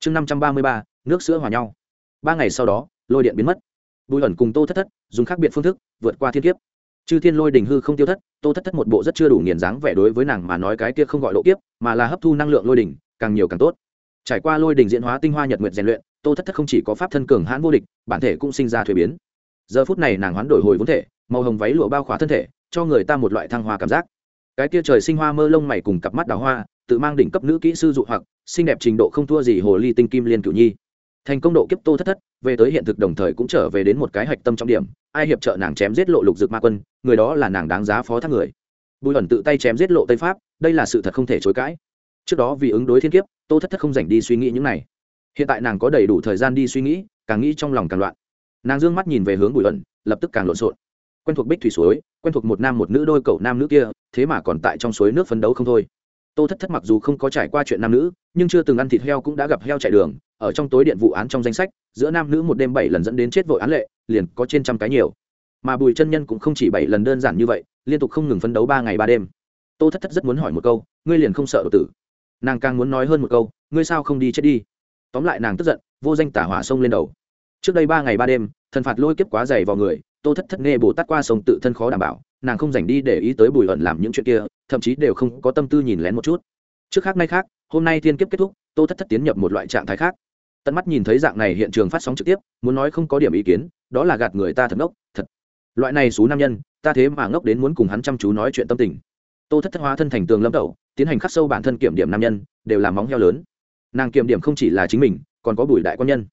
Chương năm trăm ba mươi ba, nước sữa hòa nhau. Ba ngày sau đó, lôi điện biến mất. Bùi ẩn cùng tô thất thất dùng khác biệt phương thức vượt qua thiên kiếp chư thiên lôi đình hư không tiêu thất, tô thất thất một bộ rất chưa đủ nghiền dáng vẻ đối với nàng mà nói cái kia không gọi lộ kiếp, mà là hấp thu năng lượng lôi đình, càng nhiều càng tốt. Trải qua lôi đình diễn hóa tinh hoa nhật nguyện rèn luyện, tô thất thất không chỉ có pháp thân cường hãn vô địch, bản thể cũng sinh ra thuế biến. Giờ phút này nàng hoán đổi hồi vốn thể, màu hồng váy lụa bao khóa thân thể, cho người ta một loại thăng hoa cảm giác. Cái kia trời sinh hoa mơ lông mày cùng cặp mắt đào hoa, tự mang đỉnh cấp nữ kỹ sư dụ hoặc, xinh đẹp trình độ không thua gì hồ ly tinh kim liên cửu nhi thành công độ kiếp tô thất thất, về tới hiện thực đồng thời cũng trở về đến một cái hạch tâm trọng điểm, ai hiệp trợ nàng chém giết lộ lục dược ma quân, người đó là nàng đáng giá phó thác người. Bùi ẩn tự tay chém giết lộ tây pháp, đây là sự thật không thể chối cãi. Trước đó vì ứng đối thiên kiếp, tô thất thất không dành đi suy nghĩ những này. Hiện tại nàng có đầy đủ thời gian đi suy nghĩ, càng nghĩ trong lòng càng loạn. Nàng dương mắt nhìn về hướng bùi ẩn, lập tức càng lộn xộn. Quen thuộc bích thủy suối, quen thuộc một nam một nữ đôi cậu nam nữ kia, thế mà còn tại trong suối nước phấn đấu không thôi tô thất thất mặc dù không có trải qua chuyện nam nữ, nhưng chưa từng ăn thịt heo cũng đã gặp heo chạy đường, ở trong tối điện vụ án trong danh sách, giữa nam nữ một đêm bảy lần dẫn đến chết vội án lệ, liền có trên trăm cái nhiều. Mà bùi chân nhân cũng không chỉ bảy lần đơn giản như vậy, liên tục không ngừng phấn đấu ba ngày ba đêm. Tô thất thất rất muốn hỏi một câu, ngươi liền không sợ đột tử? Nàng càng muốn nói hơn một câu, ngươi sao không đi chết đi? Tóm lại nàng tức giận, vô danh tả hỏa sông lên đầu. Trước đây ba ngày ba đêm, thần phạt lôi kiếp quá dày vào người, tô thất thất nghe bồ tát qua sông tự thân khó đảm bảo nàng không dành đi để ý tới bùi ẩn làm những chuyện kia, thậm chí đều không có tâm tư nhìn lén một chút. Trước khác nay khác, hôm nay thiên kiếp kết thúc, tô thất thất tiến nhập một loại trạng thái khác. Tận mắt nhìn thấy dạng này hiện trường phát sóng trực tiếp, muốn nói không có điểm ý kiến, đó là gạt người ta thật ngốc, thật. Loại này xú nam nhân, ta thế mà ngốc đến muốn cùng hắn chăm chú nói chuyện tâm tình. Tô thất thất hóa thân thành tường lâm tẩu, tiến hành khắc sâu bản thân kiểm điểm nam nhân, đều là móng heo lớn. Nàng kiểm điểm không chỉ là chính mình, còn có bùi đại quan nhân.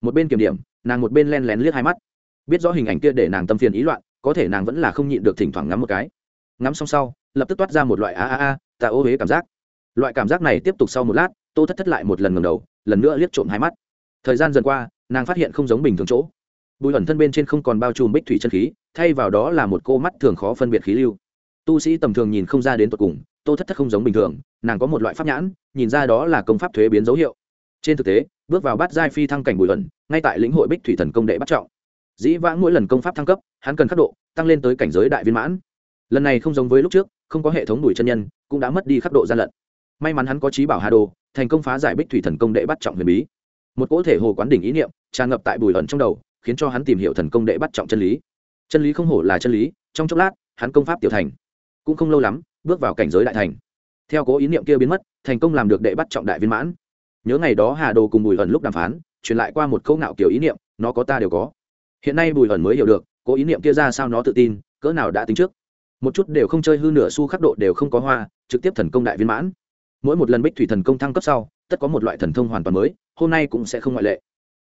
Một bên kiểm điểm, nàng một bên len lén liếc hai mắt. Biết rõ hình ảnh kia để nàng tâm phiền ý loạn có thể nàng vẫn là không nhịn được thỉnh thoảng ngắm một cái. Ngắm xong sau, lập tức toát ra một loại a a a, ta ô huế cảm giác. Loại cảm giác này tiếp tục sau một lát, tô thất thất lại một lần ngầm đầu, lần nữa liếc trộm hai mắt. Thời gian dần qua, nàng phát hiện không giống bình thường chỗ. Bùi ẩn thân bên trên không còn bao trùm bích thủy chân khí, thay vào đó là một cô mắt thường khó phân biệt khí lưu. Tu sĩ tầm thường nhìn không ra đến tột cùng, tô thất thất không giống bình thường, nàng có một loại pháp nhãn, nhìn ra đó là công pháp thuế biến dấu hiệu. Trên thực tế, bước vào bát giai phi thăng cảnh bùi ẩn, ngay tại lĩnh hội bích thủy thần công đệ bắt trọng dĩ vãng mỗi lần công pháp thăng cấp, hắn cần khắc độ, tăng lên tới cảnh giới đại viên mãn. Lần này không giống với lúc trước, không có hệ thống đùi chân nhân, cũng đã mất đi khắc độ gian lận. May mắn hắn có trí bảo hà đồ, thành công phá giải bích thủy thần công đệ bắt trọng huyền bí. Một cỗ thể hồ quán đỉnh ý niệm tràn ngập tại bùi ẩn trong đầu, khiến cho hắn tìm hiểu thần công đệ bắt trọng chân lý. Chân lý không hổ là chân lý, trong chốc lát, hắn công pháp tiểu thành. Cũng không lâu lắm, bước vào cảnh giới đại thành. Theo cố ý niệm kia biến mất, thành công làm được đệ bắt trọng đại viên mãn. Nhớ ngày đó hà đồ cùng bùi ẩn lúc đàm phán, truyền lại qua một câu ngạo kiểu ý niệm, nó có ta đều có hiện nay bùi ẩn mới hiểu được cố ý niệm kia ra sao nó tự tin, cỡ nào đã tính trước. Một chút đều không chơi hư nửa xu khắc độ đều không có hoa, trực tiếp thần công đại viên mãn. Mỗi một lần bích thủy thần công thăng cấp sau, tất có một loại thần thông hoàn toàn mới, hôm nay cũng sẽ không ngoại lệ.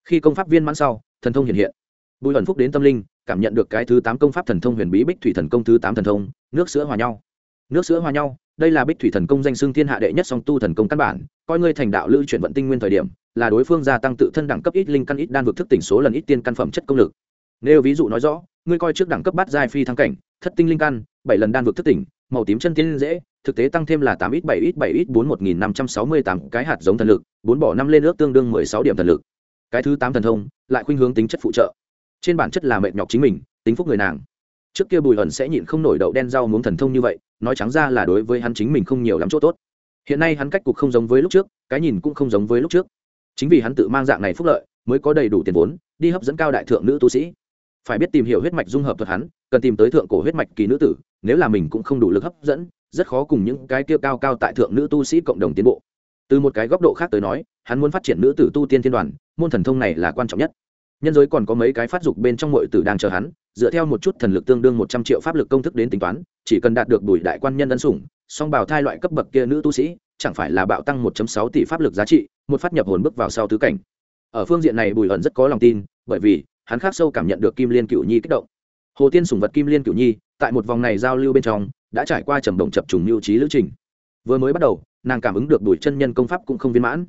Khi công pháp viên mãn sau, thần thông hiện hiện. Bùi ẩn phúc đến tâm linh, cảm nhận được cái thứ tám công pháp thần thông huyền bí bích thủy thần công thứ tám thần thông, nước sữa hòa nhau. Nước sữa hòa nhau, đây là bích thủy thần công danh xưng thiên hạ đệ nhất song tu thần công căn bản, coi ngươi thành đạo lưu chuyển vận tinh nguyên thời điểm là đối phương gia tăng tự thân đẳng cấp ít linh căn ít đan vực thức tỉnh số lần ít tiên căn phẩm chất công lực. Nếu ví dụ nói rõ, ngươi coi trước đẳng cấp bát giai phi thăng cảnh, thất tinh linh căn, bảy lần đan vực thức tỉnh, màu tím chân tiên dễ, thực tế tăng thêm là tám ít bảy ít bảy ít bốn một nghìn năm trăm sáu mươi tám, cái hạt giống thần lực, bốn bỏ năm lên ước tương đương mười sáu điểm thần lực. Cái thứ tám thần thông, lại khuynh hướng tính chất phụ trợ. Trên bản chất là mệt nhọc chính mình, tính phúc người nàng. Trước kia bùi ẩn sẽ nhịn không nổi đậu đen rau muốn thần thông như vậy, nói trắng ra là đối với hắn chính mình không nhiều lắm chỗ tốt. Hiện nay hắn cách cục không giống với lúc trước, cái nhìn cũng không giống với lúc trước chính vì hắn tự mang dạng này phúc lợi, mới có đầy đủ tiền vốn, đi hấp dẫn cao đại thượng nữ tu sĩ. Phải biết tìm hiểu huyết mạch dung hợp thuật hắn, cần tìm tới thượng cổ huyết mạch kỳ nữ tử, nếu là mình cũng không đủ lực hấp dẫn, rất khó cùng những cái kia cao cao tại thượng nữ tu sĩ cộng đồng tiến bộ. Từ một cái góc độ khác tới nói, hắn muốn phát triển nữ tử tu tiên thiên đoàn, môn thần thông này là quan trọng nhất. Nhân giới còn có mấy cái phát dục bên trong mọi tử đang chờ hắn, dựa theo một chút thần lực tương đương một trăm triệu pháp lực công thức đến tính toán, chỉ cần đạt được bùi đại quan nhân ân sủng, song bào thai loại cấp bậc kia nữ tu sĩ, chẳng phải là bạo tăng 1 sáu tỷ pháp lực giá trị một phát nhập hồn bước vào sau tứ cảnh. Ở phương diện này bùi ẩn rất có lòng tin, bởi vì hắn khác sâu cảm nhận được kim liên cựu nhi kích động. Hồ tiên sủng vật kim liên cựu nhi, tại một vòng này giao lưu bên trong, đã trải qua trầm động chập trùng mưu trí lữ trình. Vừa mới bắt đầu, nàng cảm ứng được đuổi chân nhân công pháp cũng không viên mãn.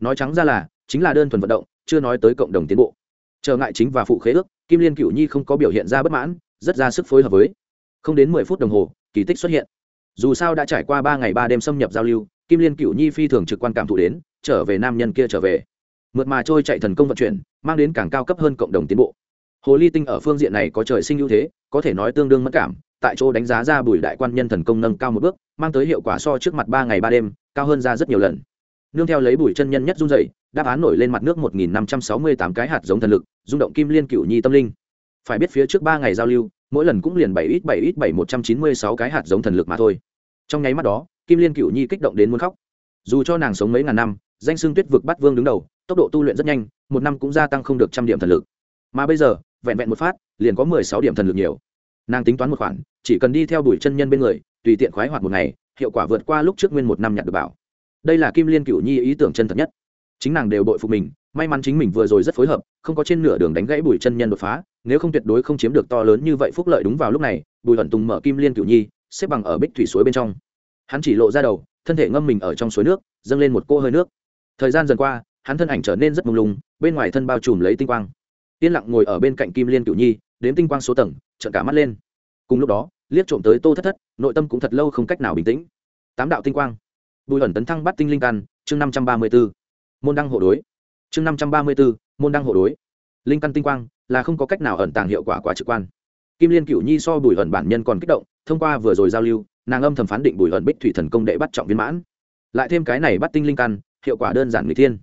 Nói trắng ra là, chính là đơn thuần vận động, chưa nói tới cộng đồng tiến bộ. Trở ngại chính và phụ khế ước, kim liên cựu nhi không có biểu hiện ra bất mãn, rất ra sức phối hợp với. Không đến mười phút đồng hồ, kỳ tích xuất hiện. Dù sao đã trải qua ba ngày ba đêm xâm nhập giao lưu, kim liên cựu nhi phi thường trực quan cảm thụ đến trở về nam nhân kia trở về. Mượt mà trôi chạy thần công vận chuyển, mang đến càng cao cấp hơn cộng đồng tiến bộ. Hồ ly tinh ở phương diện này có trời sinh ưu thế, có thể nói tương đương mất cảm, tại chỗ đánh giá ra bùi đại quan nhân thần công nâng cao một bước, mang tới hiệu quả so trước mặt ba ngày ba đêm, cao hơn ra rất nhiều lần. Nương theo lấy bùi chân nhân nhất run dày đáp án nổi lên mặt nước một nghìn năm trăm sáu mươi tám cái hạt giống thần lực, rung động kim liên cựu nhi tâm linh. Phải biết phía trước ba ngày giao lưu, mỗi lần cũng liền bảy ít bảy ít bảy một trăm chín mươi sáu cái hạt giống thần lực mà thôi. Trong nháy mắt đó, kim liên cựu nhi kích động đến muốn khóc. Dù cho nàng sống mấy ngàn năm danh xưng tuyết vực bắt vương đứng đầu, tốc độ tu luyện rất nhanh, một năm cũng gia tăng không được trăm điểm thần lực. Mà bây giờ, vẹn vẹn một phát, liền có mười sáu điểm thần lực nhiều. Nàng tính toán một khoản, chỉ cần đi theo đuổi chân nhân bên người, tùy tiện khoái hoạt một ngày, hiệu quả vượt qua lúc trước nguyên một năm nhặt được bảo. Đây là kim liên cựu nhi ý tưởng chân thật nhất. Chính nàng đều bội phục mình, may mắn chính mình vừa rồi rất phối hợp, không có trên nửa đường đánh gãy bùi chân nhân đột phá, nếu không tuyệt đối không chiếm được to lớn như vậy phúc lợi đúng vào lúc này, bùi hận tùng mở kim liên cựu nhi, xếp bằng ở bích thủy suối bên trong. Hắn chỉ lộ ra đầu, thân thể ngâm mình ở trong suối nước, dâng lên một cô hơi nước thời gian dần qua, hắn thân ảnh trở nên rất mông lung, bên ngoài thân bao trùm lấy tinh quang. Yên lặng ngồi ở bên cạnh kim liên cựu nhi, đếm tinh quang số tầng, trợn cả mắt lên. Cùng lúc đó, liếc trộm tới tô thất thất, nội tâm cũng thật lâu không cách nào bình tĩnh. Tám đạo tinh quang. Bùi ẩn tấn thăng bắt tinh linh căn, chương năm trăm ba mươi b ố môn đăng hộ đối. Chương năm trăm ba mươi b ố môn đăng hộ đối. Linh căn tinh quang, là không có cách nào ẩn tàng hiệu quả quá trực quan. Kim liên cựu nhi so bùi ẩn bản nhân còn kích động, thông qua vừa rồi giao lưu, nàng âm thầm phán định bùi ẩn bích thủy thần công đệ bắt trọng viên mãn. Lại thêm cái này bắt tinh linh căn hiệu quả đơn giản người thiên.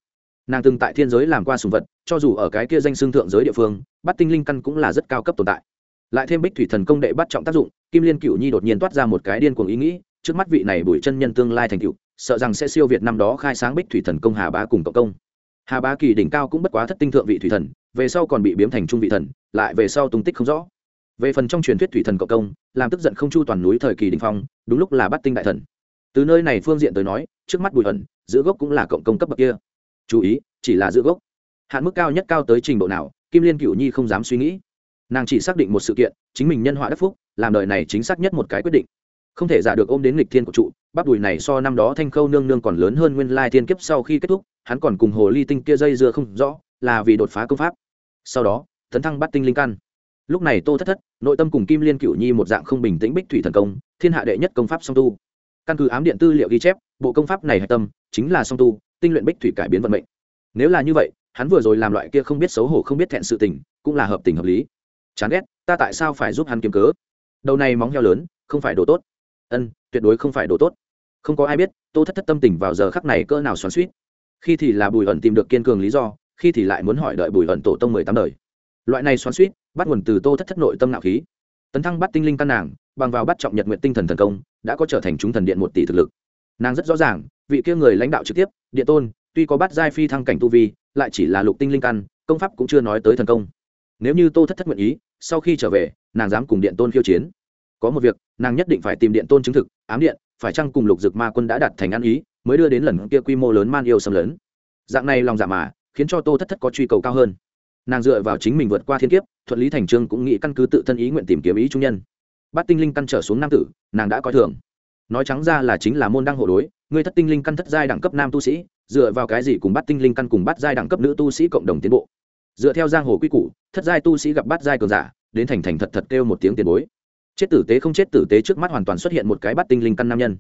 Nàng từng tại thiên giới làm qua sùng vật, cho dù ở cái kia danh xương thượng giới địa phương, bắt tinh linh căn cũng là rất cao cấp tồn tại. Lại thêm bích thủy thần công đệ bắt trọng tác dụng, kim liên cựu nhi đột nhiên toát ra một cái điên cuồng ý nghĩ, trước mắt vị này bùi chân nhân tương lai thành cựu sợ rằng sẽ siêu việt năm đó khai sáng bích thủy thần công hà bá cùng cộng công. Hà bá kỳ đỉnh cao cũng bất quá thất tinh thượng vị thủy thần, về sau còn bị biếm thành trung vị thần, lại về sau tung tích không rõ. Về phần trong truyền thuyết thủy thần cộng công, làm tức giận không chu toàn núi thời kỳ đình phong, đúng lúc là bắt tinh đại thần từ nơi này phương diện tới nói, trước mắt bùi ẩn giữ gốc cũng là cộng công cấp bậc kia. Chú ý, chỉ là giữ gốc. Hạn mức cao nhất cao tới trình độ nào, kim liên cựu nhi không dám suy nghĩ. Nàng chỉ xác định một sự kiện, chính mình nhân họa đất phúc, làm đời này chính xác nhất một cái quyết định. Không thể giả được ôm đến lịch thiên của trụ, bắp đùi này so năm đó thanh khâu nương nương còn lớn hơn nguyên lai thiên kiếp sau khi kết thúc, hắn còn cùng hồ ly tinh kia dây dưa không rõ, là vì đột phá công pháp. Sau đó, tấn thăng bắt tinh linh căn. Lúc này tô thất thất, nội tâm cùng kim liên cựu nhi một dạng không bình tĩnh bích thủy thần công, thiên hạ đệ nhất công pháp song tu căn cứ ám điện tư liệu ghi chép, bộ công pháp này hạch tâm chính là song tu, tinh luyện bích thủy cải biến vận mệnh. Nếu là như vậy, hắn vừa rồi làm loại kia không biết xấu hổ không biết thẹn sự tình, cũng là hợp tình hợp lý. Chán ghét, ta tại sao phải giúp hắn kiếm cớ? Đầu này móng heo lớn, không phải đồ tốt. Ân, tuyệt đối không phải đồ tốt. Không có ai biết, tô thất thất tâm tình vào giờ khắc này cỡ nào xoắn suýt khi thì là bùi ẩn tìm được kiên cường lý do, khi thì lại muốn hỏi đợi bùi ẩn tổ tông mười tám đời. Loại này xoắn suýt bắt nguồn từ tô thất thất nội tâm nạo khí. Tấn thăng bắt tinh linh căn nàng, bằng vào bắt trọng nhật nguyện tinh thần thần công đã có trở thành chúng thần điện một tỷ thực lực. Nàng rất rõ ràng, vị kia người lãnh đạo trực tiếp, điện tôn, tuy có bắt giai phi thăng cảnh tu vi, lại chỉ là lục tinh linh căn, công pháp cũng chưa nói tới thần công. Nếu như tô thất thất nguyện ý, sau khi trở về, nàng dám cùng điện tôn khiêu chiến. Có một việc, nàng nhất định phải tìm điện tôn chứng thực, ám điện, phải chăng cùng lục dực ma quân đã đặt thành ăn ý, mới đưa đến lần kia quy mô lớn man yêu xâm lớn dạng này lòng giả mà, khiến cho tô thất thất có truy cầu cao hơn. Nàng dựa vào chính mình vượt qua thiên kiếp, thuận lý thành trương cũng nghĩ căn cứ tự thân ý nguyện tìm kiếm ý trung nhân bát tinh linh căn trở xuống nam tử, nàng đã coi thường. Nói trắng ra là chính là môn đăng hộ đối người thất tinh linh căn thất giai đẳng cấp nam tu sĩ, dựa vào cái gì cùng bắt tinh linh căn cùng bắt giai đẳng cấp nữ tu sĩ cộng đồng tiến bộ? Dựa theo giang hồ quy củ, thất giai tu sĩ gặp bắt giai cường giả, đến thành thành thật thật kêu một tiếng tiền bối. Chết tử tế không chết tử tế trước mắt hoàn toàn xuất hiện một cái bắt tinh linh căn nam nhân.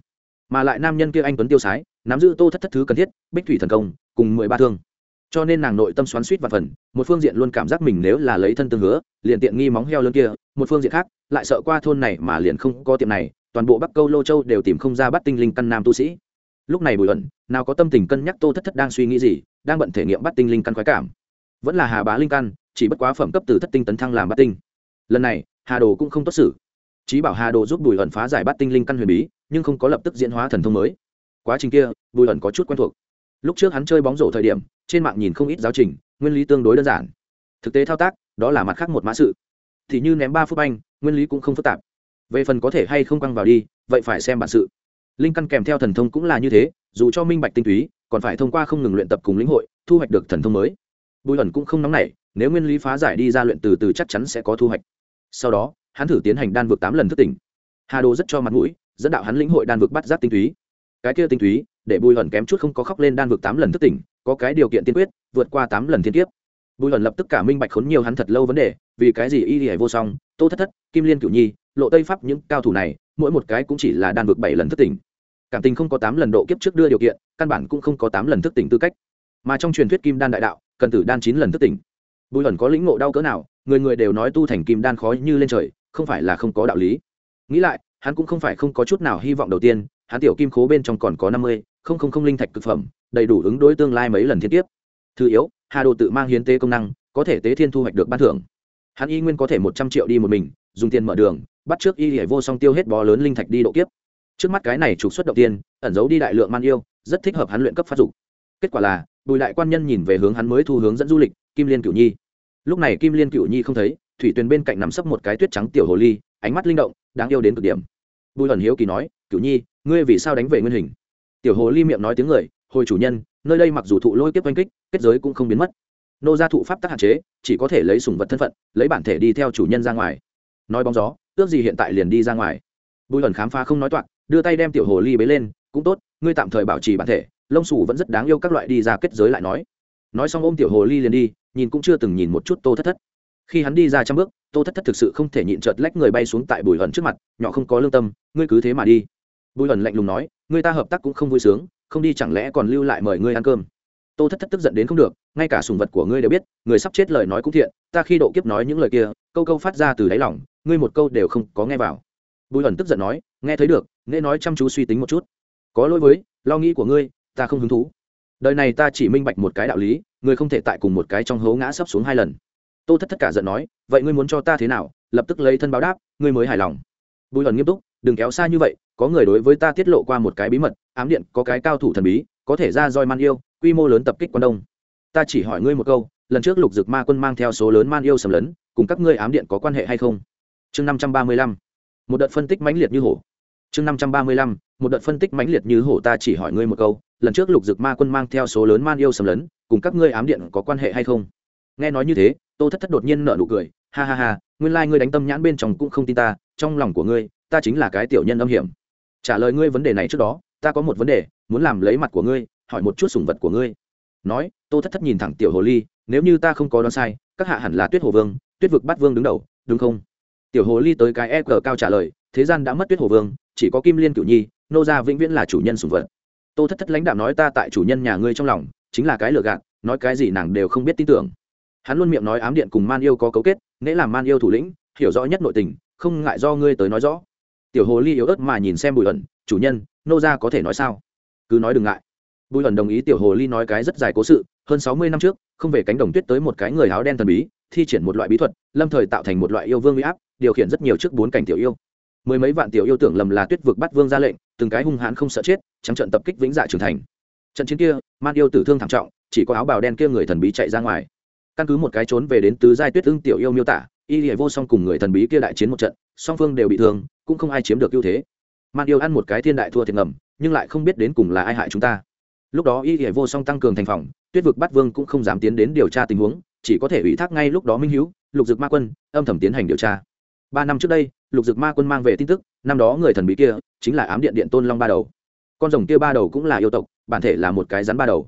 Mà lại nam nhân kia anh tuấn tiêu sái, nắm giữ tô thất thất thứ cần thiết, bích thủy thần công, cùng mười ba thương cho nên nàng nội tâm xoắn suýt và phần, một phương diện luôn cảm giác mình nếu là lấy thân tương hứa, liền tiện nghi móng heo lớn kia, một phương diện khác, lại sợ qua thôn này mà liền không có tiệm này, toàn bộ bắc câu lô châu đều tìm không ra bắt tinh linh căn nam tu sĩ. Lúc này bùi ẩn, nào có tâm tình cân nhắc tô thất thất đang suy nghĩ gì, đang bận thể nghiệm bắt tinh linh căn khoái cảm. Vẫn là hà bá linh căn, chỉ bất quá phẩm cấp từ thất tinh tấn thăng làm bắt tinh. Lần này, hà đồ cũng không tốt xử. Trí bảo hà đồ giúp bùi ẩn phá giải bắt tinh linh căn huyền bí, nhưng không có lập tức diễn hóa thần thông mới. Quá trình kia, bùi ẩn có chút quen thuộc. Lúc trước hắn chơi bóng rổ thời điểm trên mạng nhìn không ít giáo trình, nguyên lý tương đối đơn giản. Thực tế thao tác, đó là mặt khác một mã sự. Thì như ném ba phút banh, nguyên lý cũng không phức tạp. Về phần có thể hay không quăng vào đi, vậy phải xem bản sự. Linh căn kèm theo thần thông cũng là như thế, dù cho minh bạch tinh túy, còn phải thông qua không ngừng luyện tập cùng lĩnh hội, thu hoạch được thần thông mới. Bùi ẩn cũng không nóng nảy, nếu nguyên lý phá giải đi ra luyện từ từ chắc chắn sẽ có thu hoạch. Sau đó, hắn thử tiến hành đan vực tám lần thức tỉnh. Hà đồ rất cho mặt mũi, dẫn đạo hắn lĩnh hội đan vực bắt giác tinh túy. Cái kia tinh túy, để bùi ẩn kém chút không có khóc lên đan vực tám lần thức tỉnh có cái điều kiện tiên quyết, vượt qua tám lần thiên kiếp. Bùi ẩn lập tức cả minh bạch khốn nhiều hắn thật lâu vấn đề, vì cái gì y hề vô song, tô thất thất, kim liên cửu nhi, lộ tây pháp những cao thủ này, mỗi một cái cũng chỉ là đan vực bảy lần thức tỉnh. Cảm tình không có tám lần độ kiếp trước đưa điều kiện, căn bản cũng không có tám lần thức tỉnh tư cách. Mà trong truyền thuyết kim đan đại đạo, cần tử đan chín lần thức tỉnh. Bùi ẩn có lĩnh ngộ đau cỡ nào, người người đều nói tu thành kim đan khó như lên trời, không phải là không có đạo lý. Nghĩ lại, hắn cũng không phải không có chút nào hy vọng đầu tiên, hắn tiểu kim khố bên trong còn có năm mươi, không không không linh thạch thực phẩm đầy đủ ứng đối tương lai mấy lần thiên tiếp thứ yếu, hà đồ tự mang hiến tế công năng, có thể tế thiên thu hoạch được ban thưởng. Hắn y nguyên có thể một trăm triệu đi một mình, dùng tiền mở đường, bắt trước y hệ vô song tiêu hết bó lớn linh thạch đi độ kiếp. Trước mắt cái này trục xuất đầu tiên, ẩn giấu đi đại lượng man yêu, rất thích hợp hắn luyện cấp phát dục. Kết quả là, bùi đại quan nhân nhìn về hướng hắn mới thu hướng dẫn du lịch, kim liên cửu nhi. Lúc này kim liên cửu nhi không thấy, thủy tuyền bên cạnh nằm sấp một cái tuyết trắng tiểu hồ ly, ánh mắt linh động, đáng yêu đến cực điểm. Bùi ẩn hiếu kỳ nói, cửu nhi, ngươi vì sao đánh về nguyên hình? Tiểu hồ ly miệng nói tiếng người hồi chủ nhân, nơi đây mặc dù thụ lôi kiếp oanh kích, kết giới cũng không biến mất. Nô gia thụ pháp tắc hạn chế, chỉ có thể lấy sùng vật thân phận, lấy bản thể đi theo chủ nhân ra ngoài. Nói bóng gió, ước gì hiện tại liền đi ra ngoài. Bùi ẩn khám phá không nói toạc, đưa tay đem tiểu hồ ly bế lên, cũng tốt, ngươi tạm thời bảo trì bản thể, lông xù vẫn rất đáng yêu các loại đi ra kết giới lại nói. Nói xong ôm tiểu hồ ly liền đi, nhìn cũng chưa từng nhìn một chút tô thất thất. Khi hắn đi ra trăm bước, tô thất thất thực sự không thể nhịn chợt lách người bay xuống tại bùi ẩn trước mặt, nhỏ không có lương tâm, ngươi cứ thế mà đi. Bùi ẩn lạnh lùng nói người ta hợp tác cũng không vui sướng không đi chẳng lẽ còn lưu lại mời ngươi ăn cơm? Tô thất thất tức giận đến không được, ngay cả sùng vật của ngươi đều biết, người sắp chết lời nói cũng thiện, ta khi độ kiếp nói những lời kia, câu câu phát ra từ đáy lòng, ngươi một câu đều không có nghe vào. Bùi ẩn tức giận nói, nghe thấy được nghe nói chăm chú suy tính một chút. Có lỗi với, lo nghĩ của ngươi, ta không hứng thú. Đời này ta chỉ minh bạch một cái đạo lý, ngươi không thể tại cùng một cái trong hố ngã sấp xuống hai lần. Tô thất tất cả giận nói, vậy ngươi muốn cho ta thế nào? Lập tức lấy thân báo đáp, ngươi mới hài lòng. Bùi ẩn nghiêm túc, đừng kéo xa như vậy, có người đối với ta tiết lộ qua một cái bí mật ám điện có cái cao thủ thần bí, có thể ra roi man yêu, quy mô lớn tập kích quan đông. Ta chỉ hỏi ngươi một câu, lần trước lục dực ma quân mang theo số lớn man yêu sầm lấn, cùng các ngươi ám điện có quan hệ hay không? Chương năm trăm ba mươi lăm. Một đợt phân tích mãnh liệt như hổ. Chương năm trăm ba mươi lăm. Một đợt phân tích mãnh liệt như hổ ta chỉ hỏi ngươi một câu, lần trước lục dực ma quân mang theo số lớn man yêu sầm lấn, cùng các ngươi ám điện có quan hệ hay không? Nghe nói như thế, tô thất thất đột nhiên nở nụ cười, ha ha ha, nguyên lai、like、ngươi đánh tâm nhãn bên trong cũng không tin ta, trong lòng của ngươi, ta chính là cái tiểu nhân âm hiểm. Trả lời ngươi vấn đề này trước đó ta có một vấn đề, muốn làm lấy mặt của ngươi, hỏi một chút sủng vật của ngươi. Nói, tô thất thất nhìn thẳng tiểu hồ ly, nếu như ta không có đoán sai, các hạ hẳn là tuyết hồ vương, tuyết vực bắt vương đứng đầu, đúng không? Tiểu hồ ly tới cái e cờ cao trả lời, thế gian đã mất tuyết hồ vương, chỉ có kim liên cửu nhi, nô gia vĩnh viễn là chủ nhân sủng vật. Tô thất thất lãnh đạo nói ta tại chủ nhân nhà ngươi trong lòng, chính là cái lừa gạt, nói cái gì nàng đều không biết tin tưởng. Hắn luôn miệng nói ám điện cùng man yêu có cấu kết nễ làm man yêu thủ lĩnh, hiểu rõ nhất nội tình, không ngại do ngươi tới nói rõ. Tiểu hồ ly yếu ớt mà nhìn xem bùi ẩn, chủ nhân nô gia có thể nói sao? Cứ nói đừng ngại. Bùi ẩn đồng ý tiểu hồ ly nói cái rất dài cố sự, hơn sáu mươi năm trước, không về cánh đồng tuyết tới một cái người áo đen thần bí, thi triển một loại bí thuật, lâm thời tạo thành một loại yêu vương huy áp, điều khiển rất nhiều trước bốn cảnh tiểu yêu. Mười mấy vạn tiểu yêu tưởng lầm là tuyết vực bắt vương ra lệnh, từng cái hung hãn không sợ chết, trắng trận tập kích vĩnh dạ trưởng thành. Trận chiến kia, man yêu tử thương thảm trọng, chỉ có áo bào đen kia người thần bí chạy ra ngoài. Căn cứ một cái trốn về đến tứ giai tuyết ưng tiểu yêu miêu tả, y hệ vô song cùng người thần bí kia đại chiến một trận, song phương đều bị thương, cũng không ai chiếm được ưu thế man yêu ăn một cái thiên đại thua thiệt ngầm, nhưng lại không biết đến cùng là ai hại chúng ta. Lúc đó y hệ vô song tăng cường thành phòng, tuyết vực bắt vương cũng không dám tiến đến điều tra tình huống, chỉ có thể ủy thác ngay lúc đó minh hữu lục dực ma quân, âm thầm tiến hành điều tra. Ba năm trước đây, lục dực ma quân mang về tin tức, năm đó người thần bí kia chính là ám điện điện tôn long ba đầu. Con rồng kia ba đầu cũng là yêu tộc, bản thể là một cái rắn ba đầu.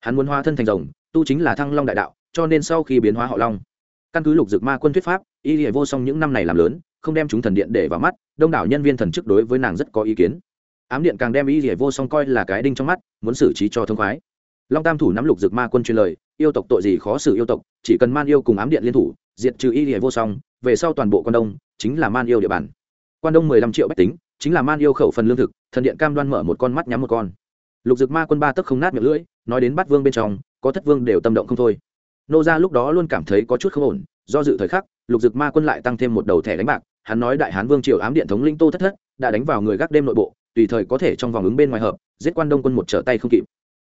Hắn muốn hóa thân thành rồng, tu chính là thăng long đại đạo, cho nên sau khi biến hóa họ long, căn cứ lục dực ma quân thuyết pháp, y hệ vô song những năm này làm lớn không đem chúng thần điện để vào mắt, đông đảo nhân viên thần chức đối với nàng rất có ý kiến. Ám điện càng đem ý rỉa vô song coi là cái đinh trong mắt, muốn xử trí cho thương khoái. Long tam thủ nắm lục dực ma quân truyền lời, yêu tộc tội gì khó xử yêu tộc, chỉ cần man yêu cùng ám điện liên thủ, diệt trừ ý rỉa vô song, về sau toàn bộ quan đông chính là man yêu địa bàn. Quan đông mười lăm triệu bách tính, chính là man yêu khẩu phần lương thực, thần điện cam đoan mở một con mắt nhắm một con. Lục dực ma quân ba tấc không nát miệng lưỡi, nói đến bắt vương bên trong, có thất vương đều tâm động không thôi. Nô ra lúc đó luôn cảm thấy có chút không ổn, do dự thời khắc, lục dực ma quân lại tăng thêm một đầu thẻ đánh bạc hắn nói đại hán vương triều ám điện thống linh tô thất thất đã đánh vào người gác đêm nội bộ, tùy thời có thể trong vòng ứng bên ngoài hợp, giết quan đông quân một trở tay không kịp.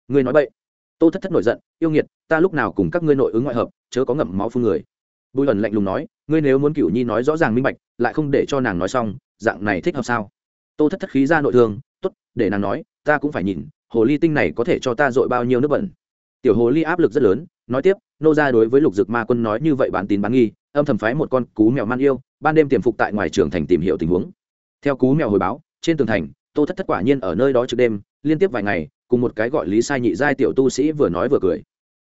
Ngươi nói vậy tô thất thất nổi giận, yêu nghiệt, ta lúc nào cùng các ngươi nội ứng ngoại hợp, chớ có ngậm máu phương người. Bùi ẩn lạnh lùng nói, ngươi nếu muốn cửu nhi nói rõ ràng minh bạch, lại không để cho nàng nói xong, dạng này thích hợp sao? Tô thất thất khí ra nội thương, tốt, để nàng nói, ta cũng phải nhìn, hồ ly tinh này có thể cho ta dội bao nhiêu nước bẩn. Tiểu hồ ly áp lực rất lớn, nói tiếp, nô ra đối với lục dực ma quân nói như vậy bán tín bán nghi, âm thầm phái một con cú mèo man yêu ban đêm tiềm phục tại ngoài trường thành tìm hiểu tình huống. Theo cú mèo hồi báo, trên tường thành, tô thất thất quả nhiên ở nơi đó trước đêm, liên tiếp vài ngày, cùng một cái gọi lý sai nhị giai tiểu tu sĩ vừa nói vừa cười.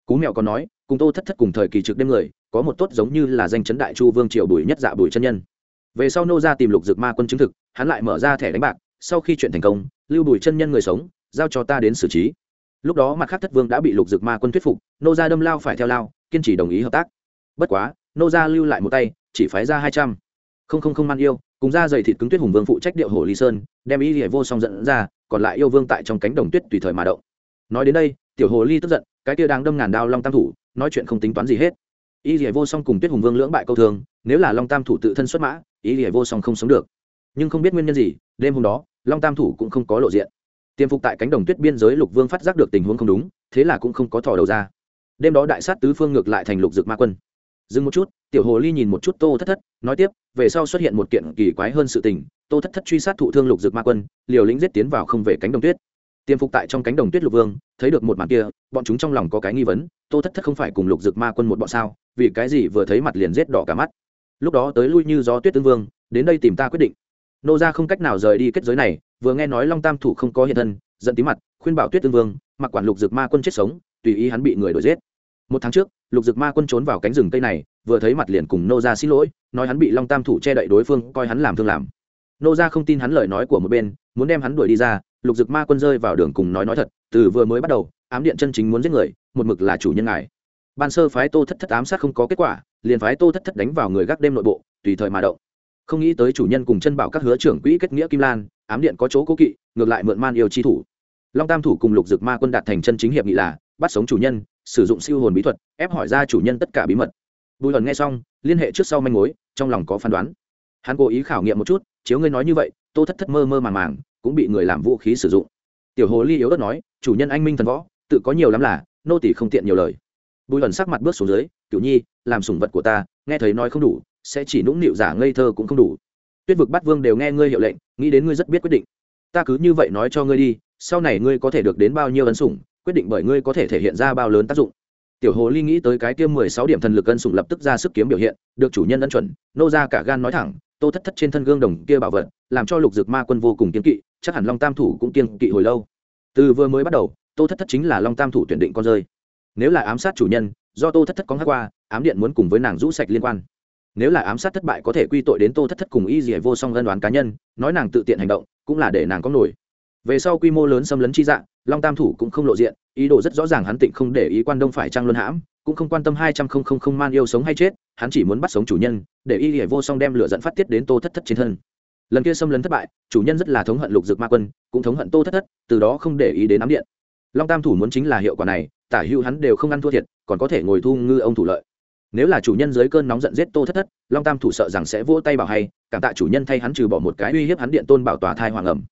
Cú mèo còn nói, cùng tô thất thất cùng thời kỳ trực đêm người, có một tốt giống như là danh chấn đại chu vương triều bùi nhất dạ bùi chân nhân. Về sau nô ra tìm lục dược ma quân chứng thực, hắn lại mở ra thẻ đánh bạc, sau khi chuyện thành công, lưu bùi chân nhân người sống, giao cho ta đến xử trí. Lúc đó mặt khác thất vương đã bị lục dược ma quân thuyết phục, nô ra đâm lao phải theo lao, kiên trì đồng ý hợp tác. Bất quá, nô ra lưu lại một tay, chỉ phái ra hai trăm không không không man yêu, cùng ra dày thịt cứng tuyết hùng vương phụ trách điệu hồ lý sơn, đem ý hệ vô song dẫn ra, còn lại yêu vương tại trong cánh đồng tuyết tùy thời mà động. Nói đến đây, tiểu hồ ly tức giận, cái kia đang đâm ngàn đao long tam thủ, nói chuyện không tính toán gì hết. Ý hệ vô song cùng tuyết hùng vương lưỡng bại câu thường, nếu là long tam thủ tự thân xuất mã, ý hệ vô song không sống được. Nhưng không biết nguyên nhân gì, đêm hôm đó, long tam thủ cũng không có lộ diện. Tiêm phục tại cánh đồng tuyết biên giới lục vương phát giác được tình huống không đúng, thế là cũng không có thò đầu ra. Đêm đó đại sát tứ phương ngược lại thành lục dực ma quân dừng một chút, tiểu hồ ly nhìn một chút tô thất thất, nói tiếp, về sau xuất hiện một kiện kỳ quái hơn sự tình, tô thất thất truy sát thụ thương lục dực ma quân, liều lĩnh giết tiến vào không về cánh đồng tuyết. Tiêm phục tại trong cánh đồng tuyết lục vương, thấy được một màn kia, bọn chúng trong lòng có cái nghi vấn, tô thất thất không phải cùng lục dực ma quân một bọn sao, vì cái gì vừa thấy mặt liền giết đỏ cả mắt. Lúc đó tới lui như gió tuyết tương vương, đến đây tìm ta quyết định. Nô ra không cách nào rời đi kết giới này, vừa nghe nói long tam thủ không có hiện thân, giận tí mặt, khuyên bảo tuyết tương vương, mặc quản lục dực ma quân chết sống, tùy ý hắn bị người đuổi giết một tháng trước, lục dực ma quân trốn vào cánh rừng cây này, vừa thấy mặt liền cùng nô ra xin lỗi, nói hắn bị long tam thủ che đậy đối phương, coi hắn làm thương làm. Nô ra không tin hắn lời nói của một bên, muốn đem hắn đuổi đi ra, lục dực ma quân rơi vào đường cùng nói nói thật, từ vừa mới bắt đầu, ám điện chân chính muốn giết người, một mực là chủ nhân ngài. Ban sơ phái tô thất thất ám sát không có kết quả, liền phái tô thất thất đánh vào người gác đêm nội bộ, tùy thời mà động. Không nghĩ tới chủ nhân cùng chân bảo các hứa trưởng quỹ kết nghĩa kim lan, ám điện có chỗ cố kỵ, ngược lại mượn man yêu chi thủ. Long tam thủ cùng lục dực ma quân đạt thành chân chính hiệp nghị là, bắt sống chủ nhân sử dụng siêu hồn bí thuật, ép hỏi ra chủ nhân tất cả bí mật. Bùi hận nghe xong, liên hệ trước sau manh mối, trong lòng có phán đoán. Hắn cố ý khảo nghiệm một chút, chiếu ngươi nói như vậy, tô thất thất mơ mơ màng màng, cũng bị người làm vũ khí sử dụng. Tiểu hồ ly yếu đất nói, chủ nhân anh minh thần võ, tự có nhiều lắm là, nô tỷ không tiện nhiều lời. Bùi hận sắc mặt bước xuống dưới cựu nhi, làm sủng vật của ta, nghe thấy nói không đủ, sẽ chỉ nũng nịu giả ngây thơ cũng không đủ. Tuyết vực bắt vương đều nghe ngươi hiệu lệnh, nghĩ đến ngươi rất biết quyết định. Ta cứ như vậy nói cho ngươi đi, sau này ngươi có thể được đến bao nhiêu ấn sủng quyết định bởi ngươi có thể thể hiện ra bao lớn tác dụng. Tiểu hồ ly nghĩ tới cái tiêm mười sáu điểm thần lực ân sủng lập tức ra sức kiếm biểu hiện, được chủ nhân ân chuẩn, nô ra cả gan nói thẳng, tô thất thất trên thân gương đồng kia bảo vật, làm cho lục dược ma quân vô cùng kiên kỵ, chắc hẳn long tam thủ cũng kiên kỵ hồi lâu. Từ vừa mới bắt đầu, tô thất thất chính là long tam thủ tuyển định con rơi. Nếu là ám sát chủ nhân, do tô thất thất có hát qua, ám điện muốn cùng với nàng rũ sạch liên quan. Nếu là ám sát thất bại có thể quy tội đến tô thất thất cùng y dỉa vô song ân đoán cá nhân, nói nàng tự tiện hành động, cũng là để nàng có nổi về sau quy mô lớn xâm lấn chi dạng, long tam thủ cũng không lộ diện, ý đồ rất rõ ràng hắn tịnh không để ý quan đông phải trang luân hãm, cũng không quan tâm hai trăm không không không man yêu sống hay chết, hắn chỉ muốn bắt sống chủ nhân, để y hiểu vô song đem lửa dẫn phát tiết đến tô thất thất trên thân. Lần kia xâm lấn thất bại, chủ nhân rất là thống hận lục dực ma quân, cũng thống hận tô thất thất, từ đó không để ý đến ám điện. Long tam thủ muốn chính là hiệu quả này, tả hữu hắn đều không ăn thua thiệt, còn có thể ngồi thu ngư ông thủ lợi. Nếu là chủ nhân dưới cơn nóng giận giết tô thất thất, long tam thủ sợ rằng sẽ vỗ tay bảo hay, cảm tạ chủ nhân thay hắn trừ bỏ một cái uy hiếp hắn điện tôn bảo tòa thai hoàng ẩm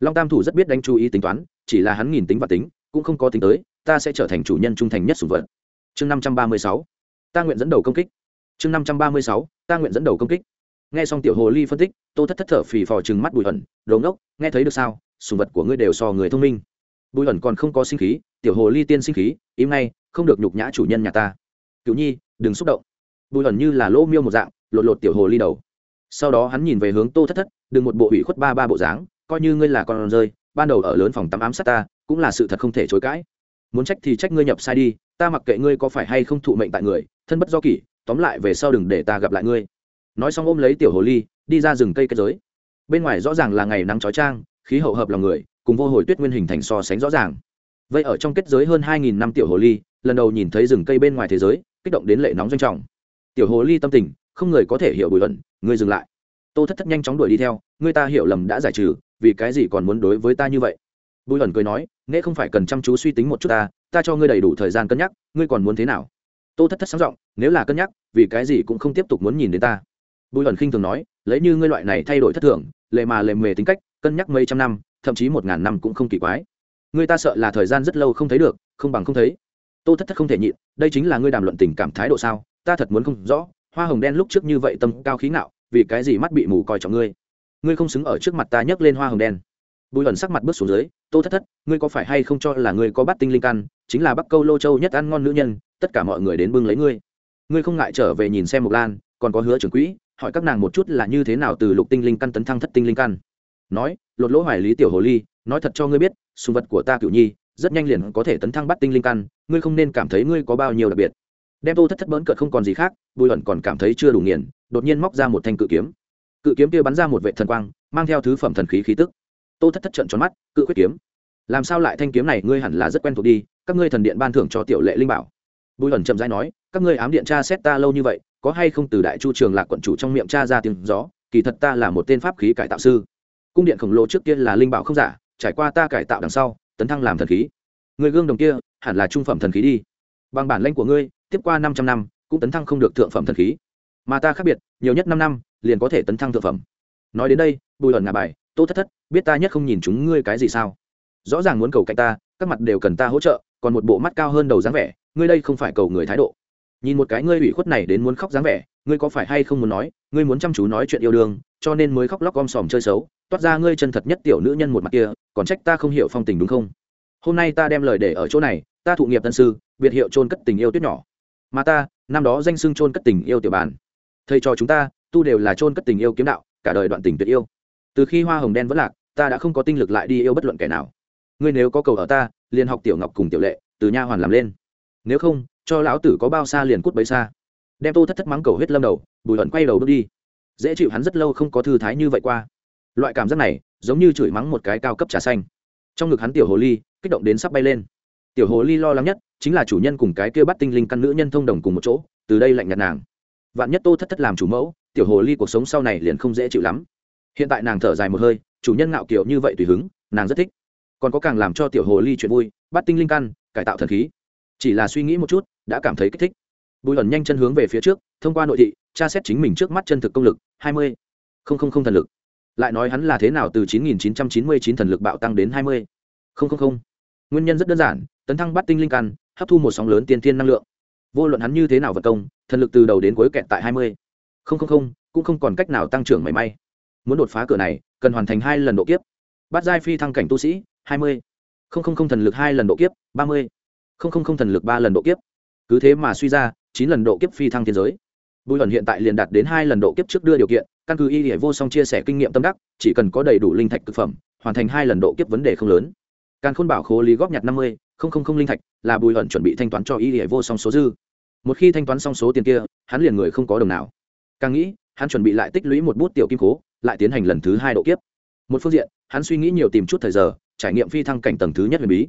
long tam thủ rất biết đánh chú ý tính toán chỉ là hắn nghìn tính và tính cũng không có tính tới ta sẽ trở thành chủ nhân trung thành nhất sùng vật. Chương năm trăm ba mươi sáu. Ta nguyện dẫn đầu công kích. Chương năm trăm ba mươi sáu. Ta nguyện dẫn đầu công kích. Nghe xong tiểu hồ ly phân tích tô thất thất thở phì phò chừng mắt bùi ẩn đồ ngốc, nghe thấy được sao? Sùng vật của ngươi đều so người thông minh. Bùi ẩn còn không có sinh khí tiểu hồ ly tiên sinh khí im ngay không được nhục nhã chủ nhân nhà ta. Cựu nhi đừng xúc động. Bùi ẩn như là lỗ miêu một dạng lột lột tiểu hồ ly đầu. Sau đó hắn nhìn về hướng tô thất thất đừng một bộ ủy khuất ba ba bộ dáng coi như ngươi là con rơi, ban đầu ở lớn phòng tắm ám sát ta, cũng là sự thật không thể chối cãi. Muốn trách thì trách ngươi nhập sai đi, ta mặc kệ ngươi có phải hay không thụ mệnh tại người, thân bất do kỷ, tóm lại về sau đừng để ta gặp lại ngươi. Nói xong ôm lấy tiểu hồ ly, đi ra rừng cây kết giới. Bên ngoài rõ ràng là ngày nắng trói trang khí hậu hợp lòng người, cùng vô hồi tuyết nguyên hình thành so sánh rõ ràng. Vậy ở trong kết giới hơn hai nghìn năm tiểu hồ ly, lần đầu nhìn thấy rừng cây bên ngoài thế giới, kích động đến lệ nóng doanh trọng. Tiểu hồ ly tâm tình, không người có thể hiểu bùi luận ngươi dừng lại. Tô thất thất nhanh chóng đuổi đi theo, ngươi ta hiểu lầm đã giải trừ vì cái gì còn muốn đối với ta như vậy? Bùi ẩn cười nói nghệ không phải cần chăm chú suy tính một chút ta ta cho ngươi đầy đủ thời gian cân nhắc, ngươi còn muốn thế nào? Tô thất thất sáng giọng, nếu là cân nhắc, vì cái gì cũng không tiếp tục muốn nhìn đến ta. Bùi ẩn khinh thường nói, lấy như ngươi loại này thay đổi thất thường lệ mà lệ mề tính cách, cân nhắc mấy trăm năm, thậm chí một ngàn năm cũng không kỳ quái. Ngươi ta sợ là thời gian rất lâu không thấy được, không bằng không thấy. Tô thất thất không thể nhịn, đây chính là ngươi đàm luận tình cảm thái độ sao? Ta thật muốn không rõ, hoa hồng đen lúc trước như vậy tâm cao khí ngạo, vì cái gì mắt bị mù coi trọng ngươi? Ngươi không xứng ở trước mặt ta nhấc lên hoa hồng đen. Bùi ẩn sắc mặt bước xuống dưới, tô thất thất, ngươi có phải hay không cho là ngươi có bắt tinh linh căn, chính là bắc câu lô châu nhất ăn ngon nữ nhân, tất cả mọi người đến bưng lấy ngươi. Ngươi không ngại trở về nhìn xem một lan, còn có hứa trưởng quỹ, hỏi các nàng một chút là như thế nào từ lục tinh linh căn tấn thăng thất tinh linh căn. Nói, lột lỗ hoài lý tiểu hồ ly, nói thật cho ngươi biết, sùng vật của ta cựu nhi, rất nhanh liền có thể tấn thăng bắt tinh linh căn, ngươi không nên cảm thấy ngươi có bao nhiêu đặc biệt. Đem tô thất thất bỡn cợt không còn gì khác, bùi ẩn còn cảm thấy chưa đủ nghiền, đột nhiên móc ra một thanh cự kiếm cự kiếm kia bắn ra một vệ thần quang, mang theo thứ phẩm thần khí khí tức. Tô thất thất trận tròn mắt, cự quyết kiếm. Làm sao lại thanh kiếm này ngươi hẳn là rất quen thuộc đi, các ngươi thần điện ban thưởng cho tiểu lệ linh bảo. Bùi ẩn chậm rãi nói, các ngươi ám điện tra xét ta lâu như vậy, có hay không từ đại chu trường lạc quận chủ trong miệng cha ra tiếng gió, kỳ thật ta là một tên pháp khí cải tạo sư. Cung điện khổng lồ trước kia là linh bảo không giả, trải qua ta cải tạo đằng sau, tấn thăng làm thần khí. Người gương đồng kia, hẳn là trung phẩm thần khí đi. Bằng bản lãnh của ngươi, tiếp qua năm trăm năm, cũng tấn thăng không được thượng phẩm thần khí. Mà ta khác biệt, nhiều nhất năm năm liền có thể tấn thăng thượng phẩm. Nói đến đây, bùi ẩn ngà bài, tô thất thất, biết ta nhất không nhìn chúng ngươi cái gì sao? Rõ ràng muốn cầu cạnh ta, các mặt đều cần ta hỗ trợ, còn một bộ mắt cao hơn đầu dáng vẻ, ngươi đây không phải cầu người thái độ. Nhìn một cái ngươi ủy khuất này đến muốn khóc dáng vẻ, ngươi có phải hay không muốn nói, ngươi muốn chăm chú nói chuyện yêu đương, cho nên mới khóc lóc om sòm chơi xấu, toát ra ngươi chân thật nhất tiểu nữ nhân một mặt kia, còn trách ta không hiểu phong tình đúng không? Hôm nay ta đem lời để ở chỗ này, ta thụ nghiệp tân sư, biệt hiệu trôn cất tình yêu tuyết nhỏ. Mà ta, năm đó danh xưng trôn cất tình yêu tiểu bàn. Thầy cho chúng ta tu đều là trôn cất tình yêu kiếm đạo, cả đời đoạn tình tuyệt yêu. Từ khi hoa hồng đen vẫn lạc, ta đã không có tinh lực lại đi yêu bất luận kẻ nào. Ngươi nếu có cầu ở ta, liền học tiểu ngọc cùng tiểu lệ, từ nha hoàn làm lên. Nếu không, cho lão tử có bao xa liền cút bấy xa. Đem tô thất thất mắng cầu huyết lâm đầu, bùi ẩn quay đầu bước đi. Dễ chịu hắn rất lâu không có thư thái như vậy qua. Loại cảm giác này, giống như chửi mắng một cái cao cấp trà xanh. Trong ngực hắn tiểu hồ ly, kích động đến sắp bay lên. Tiểu hồ ly lo lắng nhất, chính là chủ nhân cùng cái kia bắt tinh linh căn nữ nhân thông đồng cùng một chỗ, từ đây lạnh nhạt nàng. Vạn nhất tô thất thất làm chủ mẫu tiểu hồ ly cuộc sống sau này liền không dễ chịu lắm. Hiện tại nàng thở dài một hơi, chủ nhân ngạo kiểu như vậy tùy hứng, nàng rất thích. Còn có càng làm cho tiểu hồ ly chuyện vui, bắt tinh linh căn, cải tạo thần khí. Chỉ là suy nghĩ một chút, đã cảm thấy kích thích. Bùi ẩn nhanh chân hướng về phía trước, thông qua nội thị, tra xét chính mình trước mắt chân thực công lực, hai mươi. Không không không thần lực. Lại nói hắn là thế nào từ chín nghìn chín trăm chín mươi chín thần lực bạo tăng đến hai mươi? Không không không. Nguyên nhân rất đơn giản, tấn thăng bắt tinh linh căn, hấp thu một sóng lớn tiên thiên năng lượng. Vô luận hắn như thế nào vật công, thần lực từ đầu đến cuối kẹt tại hai mươi không không không, cũng không còn cách nào tăng trưởng mảy may. Muốn đột phá cửa này, cần hoàn thành hai lần độ kiếp. Bát giai phi thăng cảnh tu sĩ, hai mươi. Không không không thần lực hai lần độ kiếp, ba mươi. Không không không thần lực ba lần độ kiếp. Cứ thế mà suy ra, chín lần độ kiếp phi thăng thiên giới. Bùi hẩn hiện tại liền đạt đến hai lần độ kiếp trước đưa điều kiện, căn cứ y hệ vô song chia sẻ kinh nghiệm tâm đắc, chỉ cần có đầy đủ linh thạch thực phẩm, hoàn thành hai lần độ kiếp vấn đề không lớn. Càng khôn bảo khố lý góp nhặt năm mươi, không không không linh thạch, là bùi hẩn chuẩn bị thanh toán cho y hệ vô song số dư. Một khi thanh toán xong số tiền kia, hắn liền người không có đồng nào càng nghĩ, hắn chuẩn bị lại tích lũy một bút tiểu kim cố lại tiến hành lần thứ hai độ kiếp. Một phương diện, hắn suy nghĩ nhiều tìm chút thời giờ, trải nghiệm phi thăng cảnh tầng thứ nhất huyền bí.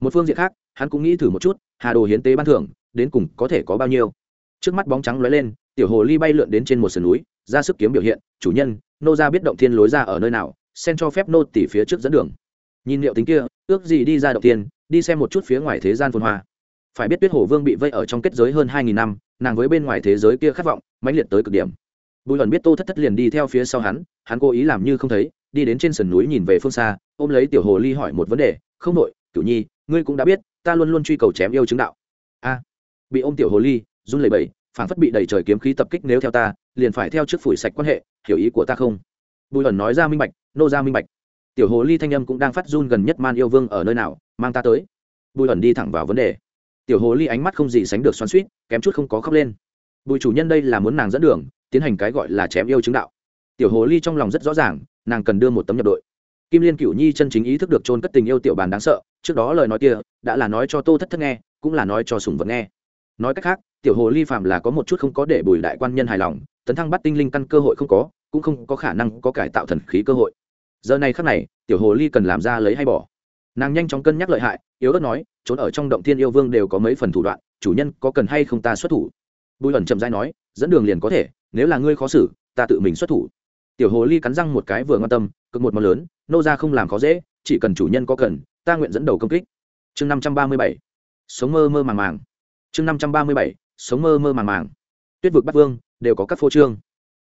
Một phương diện khác, hắn cũng nghĩ thử một chút, hà đồ hiến tế ban thưởng, đến cùng có thể có bao nhiêu. Trước mắt bóng trắng lóe lên, tiểu hồ ly bay lượn đến trên một sườn núi, ra sức kiếm biểu hiện, chủ nhân, nô ra biết động thiên lối ra ở nơi nào, xen cho phép nô tỉ phía trước dẫn đường. Nhìn liệu tính kia, ước gì đi ra động tiên đi xem một chút phía ngoài thế gian phồn hoa phải biết tuyết hồ vương bị vây ở trong kết giới hơn hai nghìn năm, nàng với bên ngoài thế giới kia khát vọng mãnh liệt tới cực điểm. Bùi luận biết tô thất thất liền đi theo phía sau hắn hắn cố ý làm như không thấy, đi đến trên sườn núi nhìn về phương xa, ôm lấy tiểu hồ ly hỏi một vấn đề, không nội cửu nhi, ngươi cũng đã biết, ta luôn luôn truy cầu chém yêu chứng đạo. A. Bị ôm tiểu hồ ly, run lẩy bẩy, phảng phất bị đầy trời kiếm khí tập kích nếu theo ta, liền phải theo trước phủi sạch quan hệ, hiểu ý của ta không? Bùi luận nói ra minh bạch, nô ra minh bạch. Tiểu hồ ly thanh âm cũng đang phát run gần nhất man yêu vương ở nơi nào, mang ta tới. Bùi luận đi thẳng vào vấn đề tiểu hồ ly ánh mắt không gì sánh được xoắn suýt kém chút không có khóc lên. Bùi chủ nhân đây là muốn nàng dẫn đường, tiến hành cái gọi là chém yêu chứng đạo. Tiểu hồ ly trong lòng rất rõ ràng, nàng cần đưa một tấm nhập đội. Kim liên cửu nhi chân chính ý thức được trôn cất tình yêu tiểu bàn đáng sợ, trước đó lời nói kia, đã là nói cho tô thất thất nghe, cũng là nói cho sùng vật nghe. Nói cách khác, tiểu hồ ly phạm là có một chút không có để bùi đại quan nhân hài lòng, tấn thăng bắt tinh linh căn cơ hội không có, cũng không có khả năng có cải tạo thần khí cơ hội. Giờ này khắc này, tiểu hồ ly cần làm ra lấy hay bỏ. Nàng nhanh chóng cân nhắc lợi hại, yếu ớt nói trốn ở trong động thiên yêu vương đều có mấy phần thủ đoạn, chủ nhân có cần hay không ta xuất thủ? Bùi ẩn chậm dai nói, dẫn đường liền có thể, nếu là ngươi khó xử, ta tự mình xuất thủ. Tiểu hồ ly cắn răng một cái vừa ngoan tâm, cực một món lớn, nô ra không làm khó dễ, chỉ cần chủ nhân có cần, ta nguyện dẫn đầu công kích. Chương năm trăm ba mươi bảy, sống mơ mơ màng màng. Chương năm trăm ba mươi bảy, sống mơ mơ màng màng. Tuyết vực bắc vương, đều có các phô trương.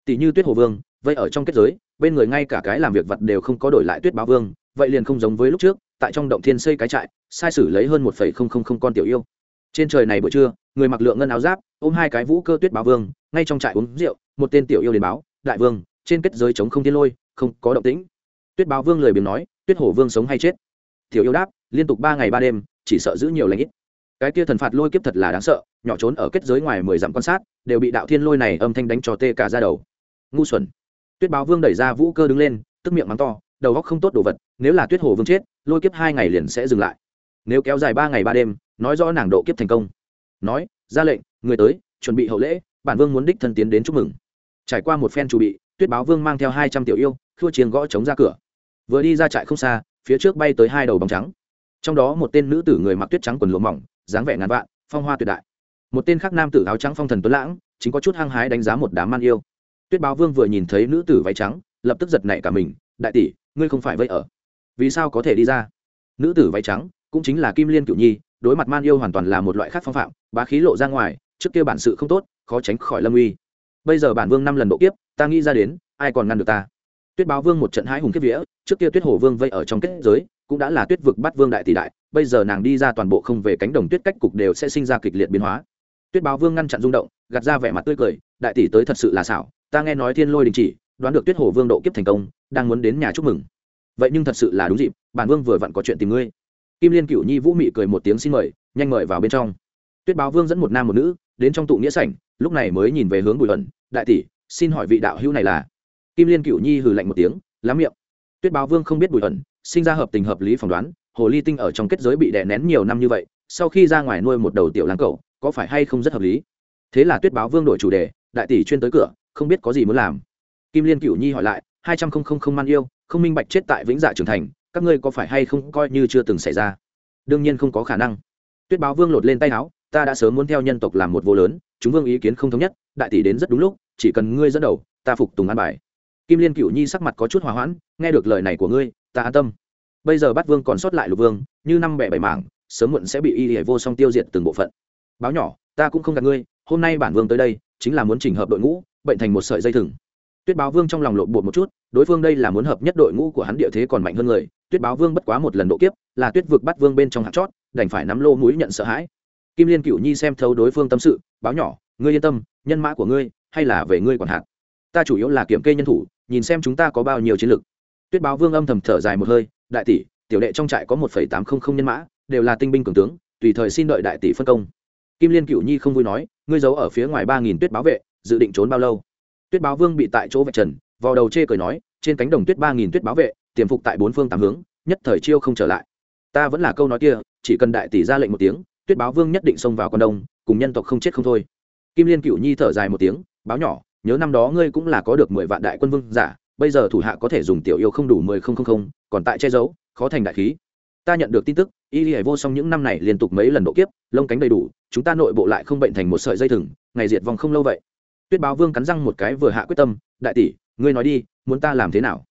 Tỷ như tuyết hồ vương vậy ở trong kết giới, bên người ngay cả cái làm việc vật đều không có đổi lại tuyết báo vương, vậy liền không giống với lúc trước tại trong động thiên xây cái trại, sai sử lấy hơn một phẩy không không không con tiểu yêu. Trên trời này buổi trưa, người mặc lượng ngân áo giáp, ôm hai cái vũ cơ tuyết báo vương, ngay trong trại uống rượu, một tên tiểu yêu đến báo, đại vương, trên kết giới chống không thiên lôi, không có động tĩnh. Tuyết báo vương lời biếng nói, tuyết hổ vương sống hay chết? Tiểu yêu đáp, liên tục ba ngày ba đêm, chỉ sợ giữ nhiều lãnh ít. Cái kia thần phạt lôi kiếp thật là đáng sợ, nhỏ trốn ở kết giới ngoài mười dặm quan sát, đều bị đạo thiên lôi này âm thanh đánh cho tê cả ra đầu. Ngu xuẩn. Tuyết báo vương đẩy ra vũ cơ đứng lên, tức miệng mắng to đầu góc không tốt đồ vật, nếu là tuyết hồ vương chết, lôi kiếp hai ngày liền sẽ dừng lại. Nếu kéo dài ba ngày ba đêm, nói rõ nàng độ kiếp thành công. Nói, ra lệnh, người tới, chuẩn bị hậu lễ, bản vương muốn đích thân tiến đến chúc mừng. Trải qua một phen chuẩn bị, tuyết báo vương mang theo hai trăm tiểu yêu, khua chiêng gõ chống ra cửa. Vừa đi ra trại không xa, phía trước bay tới hai đầu bóng trắng. Trong đó một tên nữ tử người mặc tuyết trắng quần lụa mỏng, dáng vẻ ngàn vạn, phong hoa tuyệt đại. Một tên khác nam tử áo trắng phong thần tuấn lãng, chính có chút hăng hái đánh giá một đám man yêu. Tuyết báo vương vừa nhìn thấy nữ tử váy trắng, lập tức giật nảy cả mình đại tỷ, ngươi không phải vây ở. Vì sao có thể đi ra? Nữ tử váy trắng, cũng chính là kim liên cựu nhi, đối mặt man yêu hoàn toàn là một loại khác phong phạm, bá khí lộ ra ngoài, trước kia bản sự không tốt, khó tránh khỏi lâm uy. Bây giờ bản vương năm lần độ kiếp, ta nghĩ ra đến, ai còn ngăn được ta? Tuyết báo vương một trận hãi hùng kiếp vĩa trước kia tuyết hồ vương vây ở trong kết giới, cũng đã là tuyết vực bắt vương đại tỷ đại, bây giờ nàng đi ra toàn bộ không về cánh đồng tuyết cách cục đều sẽ sinh ra kịch liệt biến hóa. Tuyết báo vương ngăn chặn rung động, gạt ra vẻ mặt tươi cười, đại tỷ tới thật sự là xảo, ta nghe nói thiên lôi đình chỉ đoán được tuyết hồ vương độ kiếp thành công đang muốn đến nhà chúc mừng. Vậy nhưng thật sự là đúng dịp bản vương vừa vặn có chuyện tìm ngươi. Kim liên cựu nhi vũ mị cười một tiếng xin mời nhanh mời vào bên trong. Tuyết báo vương dẫn một nam một nữ đến trong tụ nghĩa sảnh lúc này mới nhìn về hướng bùi ẩn đại tỷ xin hỏi vị đạo hữu này là? Kim liên cựu nhi hừ lạnh một tiếng lá miệng. Tuyết báo vương không biết bùi ẩn sinh ra hợp tình hợp lý phỏng đoán hồ ly tinh ở trong kết giới bị đè nén nhiều năm như vậy sau khi ra ngoài nuôi một đầu tiểu lang cầu, có phải hay không rất hợp lý? Thế là tuyết báo vương đổi chủ đề đại tỷ chuyên tới cửa không biết có gì muốn làm kim liên cựu nhi hỏi lại, hai trăm không không không man yêu, không minh bạch chết tại vĩnh dạ trưởng thành, các ngươi có phải hay không coi như chưa từng xảy ra? Đương nhiên không có khả năng. Tuyết báo vương lột lên tay áo, ta đã sớm muốn theo nhân tộc làm một vô lớn, chúng vương ý kiến không thống nhất, đại tỷ đến rất đúng lúc, chỉ cần ngươi dẫn đầu, ta phục tùng an bài. Kim liên cựu nhi sắc mặt có chút hòa hoãn, nghe được lời này của ngươi, ta an tâm. Bây giờ bát vương còn sót lại lục vương, như năm bẻ bảy mảng, sớm muộn sẽ bị y hệ vô song tiêu diệt từng bộ phận. Báo nhỏ, ta cũng không gạt ngươi, hôm nay bản vương tới đây, chính là muốn chỉnh hợp đội ngũ, bệnh thành một sợi dây thừng tuyết báo vương trong lòng lộn bột một chút, đối phương đây là muốn hợp nhất đội ngũ của hắn địa thế còn mạnh hơn người, tuyết báo vương bất quá một lần độ kiếp, là tuyết vực bắt vương bên trong hạt chót, đành phải nắm lô mũi nhận sợ hãi. Kim liên cựu nhi xem thấu đối phương tâm sự, báo nhỏ, ngươi yên tâm, nhân mã của ngươi, hay là về ngươi còn hạt. Ta chủ yếu là kiểm kê nhân thủ, nhìn xem chúng ta có bao nhiêu chiến lực. tuyết báo vương âm thầm thở dài một hơi, đại tỷ, tiểu đệ trong trại có một tám trăm linh nhân mã, đều là tinh binh cường tướng, tùy thời xin đợi đại tỷ phân công. Kim liên cựu nhi không vui nói, ngươi giấu ở phía ngoài ba nghìn tuyết báo vệ, dự định trốn bao lâu? Tuyết báo vương bị tại chỗ vạch trần vào đầu chê cười nói, trên cánh đồng tuyết ba nghìn tuyết báo vệ, tiềm phục tại bốn phương tám hướng, nhất thời chiêu không trở lại. Ta vẫn là câu nói kia, chỉ cần đại tỷ ra lệnh một tiếng, tuyết báo vương nhất định xông vào con đông, cùng nhân tộc không chết không thôi. Kim liên cựu nhi thở dài một tiếng, báo nhỏ, nhớ năm đó ngươi cũng là có được mười vạn đại quân vương giả, bây giờ thủ hạ có thể dùng tiểu yêu không đủ mười không không không, còn tại che giấu, khó thành đại khí. Ta nhận được tin tức, y hải vô song những năm này liên tục mấy lần độ kiếp, lông cánh đầy đủ, chúng ta nội bộ lại không bệnh thành một sợi dây thừng, ngày diệt vòng không lâu vậy tuyết báo vương cắn răng một cái vừa hạ quyết tâm, đại tỷ, ngươi nói đi, muốn ta làm thế nào?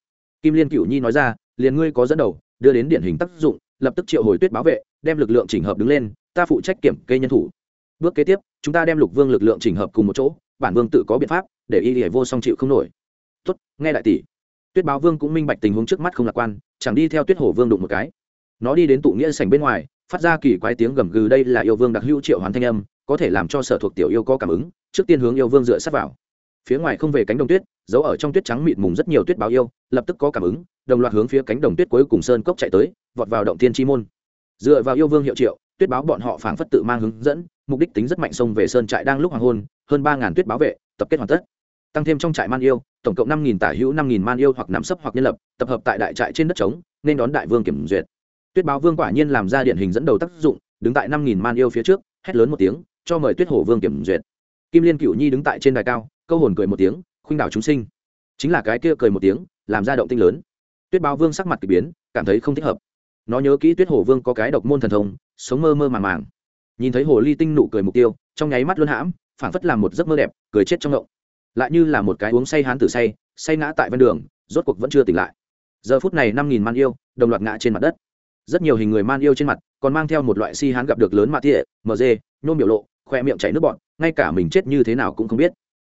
Kim liên cựu nhi nói ra, liền ngươi có dẫn đầu, đưa đến điển hình tác dụng, lập tức triệu hồi tuyết báo vệ, đem lực lượng chỉnh hợp đứng lên, ta phụ trách kiểm kê nhân thủ. Bước kế tiếp, chúng ta đem lục vương lực lượng chỉnh hợp cùng một chỗ, bản vương tự có biện pháp, để y hải vô song chịu không nổi. Tốt, nghe đại tỷ. Tuyết báo vương cũng minh bạch tình huống trước mắt không lạc quan, chẳng đi theo tuyết hổ vương đụng một cái. Nó đi đến tụ nghĩa sảnh bên ngoài, phát ra kỳ quái tiếng gầm gừ, đây là yêu vương đặc hữu triệu hoàn thanh âm có thể làm cho sở thuộc tiểu yêu có cảm ứng, trước tiên hướng yêu vương dựa sát vào. Phía ngoài không về cánh đồng tuyết, giấu ở trong tuyết trắng mịt mùng rất nhiều tuyết báo yêu, lập tức có cảm ứng, đồng loạt hướng phía cánh đồng tuyết cuối cùng sơn cốc chạy tới, vọt vào động tiên chi môn. Dựa vào yêu vương hiệu triệu, tuyết báo bọn họ phảng phất tự mang hướng dẫn, mục đích tính rất mạnh sông về sơn trại đang lúc hoàng hôn, hơn ba ngàn tuyết báo vệ, tập kết hoàn tất. Tăng thêm trong trại man yêu, tổng cộng năm nghìn tả hữu, năm nghìn man yêu hoặc nắm sấp hoặc nhân lập, tập hợp tại đại trại trên đất trống, nên đón đại vương kiểm duyệt. Tuyết báo vương quả nhiên làm ra điển hình dẫn đầu tác dụng, đứng tại năm nghìn man yêu phía trước, hét lớn một tiếng cho mời tuyết hổ vương kiểm duyệt kim liên cựu nhi đứng tại trên đài cao câu hồn cười một tiếng khuynh đảo chúng sinh chính là cái kia cười một tiếng làm ra động tinh lớn tuyết báo vương sắc mặt k ỳ biến cảm thấy không thích hợp nó nhớ kỹ tuyết Hổ vương có cái độc môn thần thông sống mơ mơ màng màng nhìn thấy hồ ly tinh nụ cười mục tiêu trong nháy mắt luân hãm phảng phất làm một giấc mơ đẹp cười chết trong ngộng lại như là một cái uống say hán tử say say ngã tại ven đường rốt cuộc vẫn chưa tỉnh lại giờ phút này năm nghìn man yêu đồng loạt ngã trên mặt đất rất nhiều hình người man yêu trên mặt còn mang theo một loại si hán gặp được lớn mạ mờ dê, nhôm biểu lộ khoe miệng chảy nước bọn ngay cả mình chết như thế nào cũng không biết.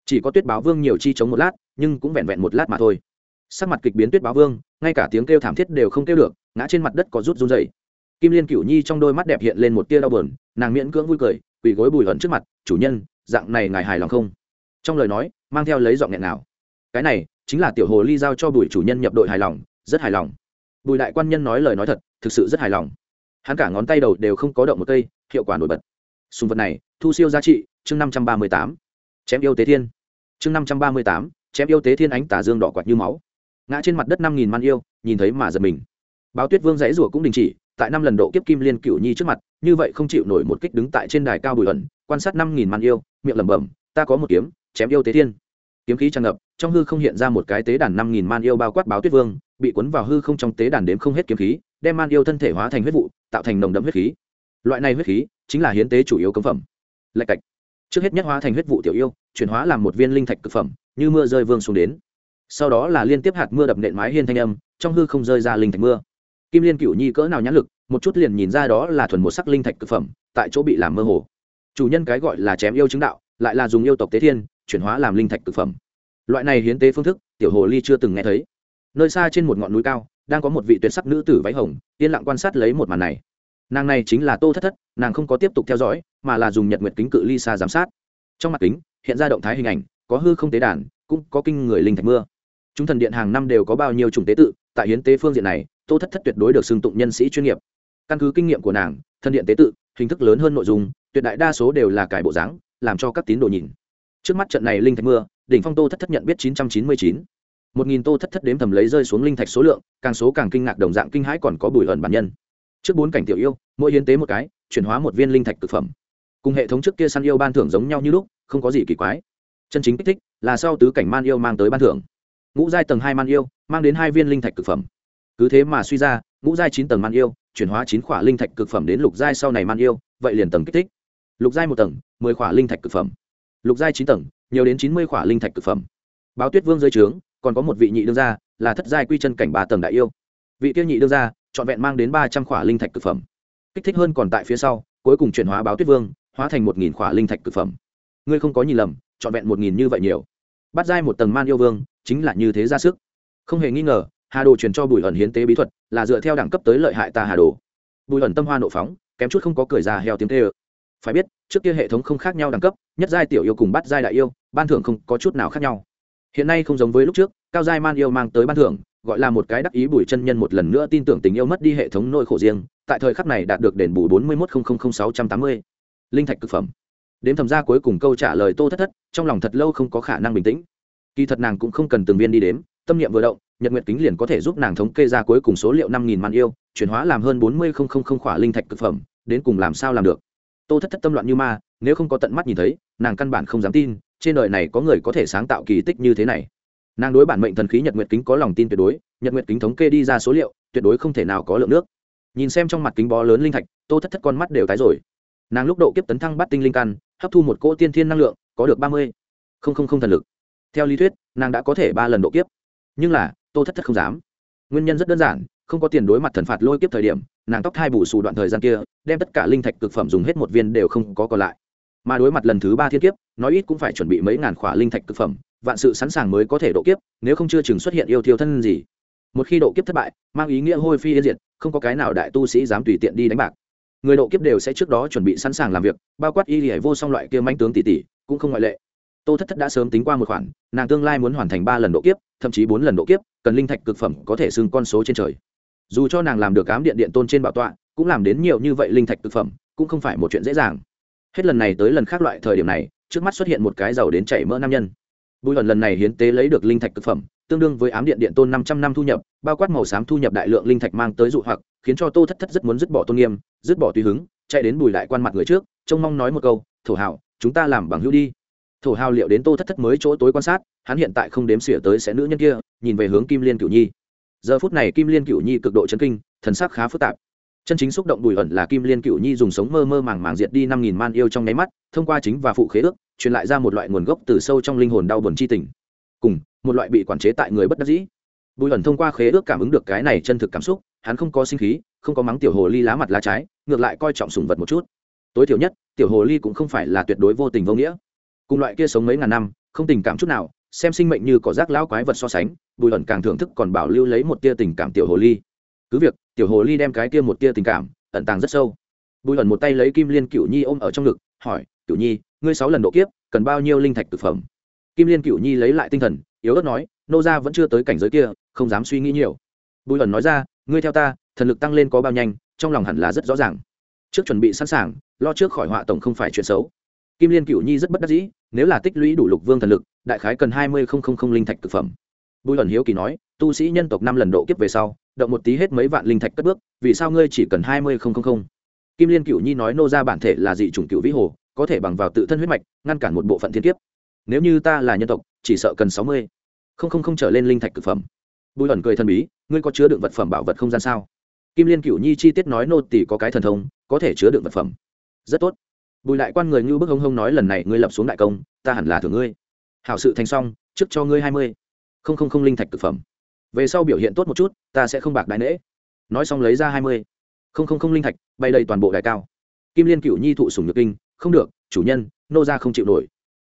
Chỉ có tuyết báo vương nhiều chi chống một lát, nhưng cũng vẹn vẹn một lát mà thôi. Sắc mặt kịch biến tuyết báo vương, ngay cả tiếng kêu thảm thiết đều không kêu được, ngã trên mặt đất có rút run dày kim liên cửu nhi trong đôi mắt đẹp hiện lên một tia đau bờn nàng miễn cưỡng vui cười, quỳ gối bùi hận trước mặt, chủ nhân, dạng này ngài hài lòng không? Trong lời nói, mang theo lấy giọng nghẹn nào cái này, chính là tiểu hồ ly giao cho bùi chủ nhân nhập đội hài lòng, rất hài lòng. Bùi đại quan nhân nói lời nói thật, thực sự rất hài lòng. Hắn cả ngón tay đầu đều không có động một cây, hiệu quả nổi bật sùng vật này, thu siêu giá trị, chương năm trăm ba mươi tám. Chém yêu tế thiên. Chương năm trăm ba mươi tám, chém yêu tế thiên ánh tà dương đỏ quạt như máu. Ngã trên mặt đất năm nghìn man yêu, nhìn thấy mà giật mình. Báo tuyết vương dãy rủa cũng đình chỉ, tại năm lần độ kiếp kim liên cựu nhi trước mặt, như vậy không chịu nổi một kích đứng tại trên đài cao bùi ẩn, quan sát năm nghìn man yêu, miệng lẩm bẩm, ta có một kiếm, chém yêu tế thiên. Kiếm khí tràn ngập, trong hư không hiện ra một cái tế đàn năm nghìn man yêu bao quát báo tuyết vương, bị cuốn vào hư không trong tế đàn đếm không hết kiếm khí, đem man yêu thân thể hóa thành huyết vụ, tạo thành nồng đậm huyết khí. Loại này huyết khí chính là hiến tế chủ yếu cấm phẩm. Lạch cạch. Trước hết nhất hóa thành huyết vụ tiểu yêu, chuyển hóa làm một viên linh thạch cực phẩm, như mưa rơi vương xuống đến. Sau đó là liên tiếp hạt mưa đập nện mái hiên thanh âm, trong hư không rơi ra linh thạch mưa. Kim liên cựu nhi cỡ nào nhãn lực, một chút liền nhìn ra đó là thuần một sắc linh thạch cực phẩm, tại chỗ bị làm mơ hồ. Chủ nhân cái gọi là chém yêu chứng đạo, lại là dùng yêu tộc tế thiên, chuyển hóa làm linh thạch cực phẩm. Loại này hiến tế phương thức, tiểu hồ ly chưa từng nghe thấy. Nơi xa trên một ngọn núi cao, đang có một vị tuyệt sắc nữ tử váy hồng, yên lặng quan sát lấy một màn này. Nàng này chính là tô thất thất nàng không có tiếp tục theo dõi, mà là dùng nhật nguyệt kính cự ly xa giám sát. Trong mặt kính, hiện ra động thái hình ảnh, có hư không tế đàn, cũng có kinh người linh thạch mưa. Chúng thần điện hàng năm đều có bao nhiêu chủng tế tự, tại hiến tế phương diện này, tô thất thất tuyệt đối được xưng tụng nhân sĩ chuyên nghiệp. Căn cứ kinh nghiệm của nàng, thần điện tế tự, hình thức lớn hơn nội dung, tuyệt đại đa số đều là cải bộ dáng, làm cho các tín đồ nhìn. Trước mắt trận này linh thạch mưa, đỉnh phong tô thất thất nhận biết chín trăm chín mươi chín. Một nghìn tô thất thất đếm thầm lấy rơi xuống linh thạch số lượng, càng số càng kinh ngạc đồng dạng kinh hãi còn có bùi ẩn bản nhân trước bốn cảnh tiểu yêu, mỗi hiến tế một cái, chuyển hóa một viên linh thạch thực phẩm. Cùng hệ thống trước kia săn yêu ban thưởng giống nhau như lúc, không có gì kỳ quái. Chân chính kích thích là sau tứ cảnh man yêu mang tới ban thưởng. Ngũ giai tầng hai man yêu, mang đến hai viên linh thạch cực phẩm. Cứ thế mà suy ra, ngũ giai chín tầng man yêu, chuyển hóa chín khỏa linh thạch cực phẩm đến lục giai sau này man yêu, vậy liền tầng kích thích. Lục giai một tầng, mười khỏa linh thạch cực phẩm. Lục giai chín tầng, nhiều đến chín mươi khỏa linh thạch cực phẩm. Báo tuyết vương dưới trướng, còn có một vị nhị đương gia, là thất giai quy chân cảnh ba tầng đại yêu. Vị tiêu nhị đương gia trọn vẹn mang đến ba trăm khỏa linh thạch cực phẩm. Kích thích hơn còn tại phía sau, cuối cùng chuyển hóa báo tuyết vương, hóa thành một nghìn khỏa linh thạch cực phẩm. Ngươi không có nhìn lầm, trọn vẹn một nghìn như vậy nhiều. Bắt giai một tầng man yêu vương, chính là như thế ra sức. Không hề nghi ngờ, hà đồ truyền cho bùi ẩn hiến tế bí thuật, là dựa theo đẳng cấp tới lợi hại ta hà đồ. Bùi ẩn tâm hoa nộ phóng, kém chút không có cười ra heo tiếng tê ơ. Phải biết, trước kia hệ thống không khác nhau đẳng cấp, nhất giai tiểu yêu cùng bắt giai đại yêu, ban thưởng không có chút nào khác nhau. Hiện nay không giống với lúc trước cao giai man yêu mang tới ban thưởng, gọi là một cái đắc ý bùi chân nhân một lần nữa tin tưởng tình yêu mất đi hệ thống nỗi khổ riêng, tại thời khắc này đạt được đền bù bốn mươi một sáu trăm tám mươi. Linh thạch thực phẩm. Đến thầm ra cuối cùng câu trả lời tô thất thất, trong lòng thật lâu không có khả năng bình tĩnh. Kỳ thật nàng cũng không cần từng viên đi đếm, tâm niệm vừa động, nhật nguyệt kính liền có thể giúp nàng thống kê ra cuối cùng số liệu năm nghìn man yêu, chuyển hóa làm hơn bốn mươi khỏa linh thạch thực phẩm, đến cùng làm sao làm được. Tô thất thất tâm loạn như ma, nếu không có tận mắt nhìn thấy, nàng căn bản không dám tin, trên đời này có người có thể sáng tạo kỳ tích như thế này nàng đối bản mệnh thần khí nhật nguyệt kính có lòng tin tuyệt đối, nhật nguyệt kính thống kê đi ra số liệu, tuyệt đối không thể nào có lượng nước. Nhìn xem trong mặt kính bó lớn linh thạch, tô thất thất con mắt đều tái rồi. Nàng lúc độ kiếp tấn thăng bắt tinh linh căn, hấp thu một cỗ tiên thiên năng lượng, có được ba mươi. Không không không thần lực. Theo lý thuyết, nàng đã có thể ba lần độ kiếp. Nhưng là, tô thất thất không dám. Nguyên nhân rất đơn giản, không có tiền đối mặt thần phạt lôi kiếp thời điểm, nàng tóc hai bù xù đoạn thời gian kia, đem tất cả linh thạch cực phẩm dùng hết một viên đều không có còn lại. Mà đối mặt lần thứ ba thiên kiếp, nói ít cũng phải chuẩn bị mấy ngàn khỏa linh thạch cực phẩm vạn sự sẵn sàng mới có thể độ kiếp, nếu không chưa chừng xuất hiện yêu thiêu thân gì. Một khi độ kiếp thất bại, mang ý nghĩa hôi phi yên diệt, không có cái nào đại tu sĩ dám tùy tiện đi đánh bạc. Người độ kiếp đều sẽ trước đó chuẩn bị sẵn sàng làm việc, bao quát y hải vô song loại kia manh tướng tỷ tỷ, cũng không ngoại lệ. Tô thất thất đã sớm tính qua một khoản, nàng tương lai muốn hoàn thành ba lần độ kiếp, thậm chí bốn lần độ kiếp, cần linh thạch cực phẩm có thể xưng con số trên trời. Dù cho nàng làm được cám điện điện tôn trên bảo tọa, cũng làm đến nhiều như vậy linh thạch cực phẩm, cũng không phải một chuyện dễ dàng. Hết lần này tới lần khác loại thời điểm này, trước mắt xuất hiện một cái giàu đến chảy mỡ nam nhân bùi Hận lần này hiến tế lấy được linh thạch cực phẩm, tương đương với ám điện điện tôn năm trăm năm thu nhập, bao quát màu xám thu nhập đại lượng linh thạch mang tới dụ hoặc, khiến cho tô thất thất rất muốn dứt bỏ tôn nghiêm, dứt bỏ tùy hứng, chạy đến bùi đại quan mặt người trước, trông mong nói một câu, thổ hảo chúng ta làm bằng hữu đi. Thổ hào liệu đến tô thất thất mới chỗ tối quan sát, hắn hiện tại không đếm xỉa tới sẽ nữ nhân kia, nhìn về hướng kim liên cửu nhi. Giờ phút này kim liên cửu nhi cực độ chấn kinh, thần sắc khá phức tạp. Chân chính xúc động bùi ẩn là kim liên cựu nhi dùng sống mơ mơ màng màng diệt đi năm nghìn man yêu trong nháy mắt, thông qua chính và phụ khế ước truyền lại ra một loại nguồn gốc từ sâu trong linh hồn đau buồn chi tình. Cùng, một loại bị quản chế tại người bất đắc dĩ. Bùi ẩn thông qua khế ước cảm ứng được cái này chân thực cảm xúc, hắn không có sinh khí, không có mắng tiểu hồ ly lá mặt lá trái, ngược lại coi trọng sùng vật một chút. Tối thiểu nhất, tiểu hồ ly cũng không phải là tuyệt đối vô tình vô nghĩa. Cùng loại kia sống mấy ngàn năm, không tình cảm chút nào, xem sinh mệnh như cỏ rác lão quái vật so sánh, bùi ẩn càng thưởng thức còn bảo lưu lấy một tia tình cảm tiểu hồ ly. Cứ việc, tiểu hồ ly đem cái tia một tia tình cảm, ẩn tàng rất sâu. Bùi ẩn một tay lấy kim liên cựu nhi ôm ở trong ngực, hỏi cựu nhi ngươi sáu lần độ kiếp, cần bao nhiêu linh thạch thực phẩm? Kim liên cựu nhi lấy lại tinh thần, yếu ớt nói, nô gia vẫn chưa tới cảnh giới kia, không dám suy nghĩ nhiều. Bùi ẩn nói ra, ngươi theo ta, thần lực tăng lên có bao nhanh, trong lòng hẳn là rất rõ ràng. Trước chuẩn bị sẵn sàng, lo trước khỏi họa tổng không phải chuyện xấu. Kim liên cựu nhi rất bất đắc dĩ, nếu là tích lũy đủ lục vương thần lực, đại khái cần hai mươi linh thạch thực phẩm. Bùi ẩn hiếu kỳ nói, tu sĩ nhân tộc năm lần độ kiếp về sau, động một tí hết mấy vạn linh thạch cất bước, vì sao ngươi chỉ cần hai mươi kim liên cựu nhi nói nô ra bản thể là dị chủng cựu vĩ hồ có thể bằng vào tự thân huyết mạch, ngăn cản một bộ phận thiên kiếp. Nếu như ta là nhân tộc, chỉ sợ cần sáu mươi. Không không không trở lên linh thạch thực phẩm. Bùi ẩn cười thần bí, ngươi có chứa đựng vật phẩm bảo vật không gian sao? Kim liên cựu nhi chi tiết nói nô tỷ có cái thần thông, có thể chứa đựng vật phẩm. Rất tốt. Bùi lại quan người ngưu bức hông hông nói lần này ngươi lập xuống đại công, ta hẳn là thưởng ngươi. Hảo sự thành xong, trước cho ngươi hai mươi. Không không không linh thạch thực phẩm. Về sau biểu hiện tốt một chút, ta sẽ không bạc đại nễ. Nói xong lấy ra hai mươi. Không không không linh thạch, bay đầy toàn bộ đại cao. Kim liên cựu nhi thụ sùng nhược kinh không được, chủ nhân, nô ra không chịu nổi.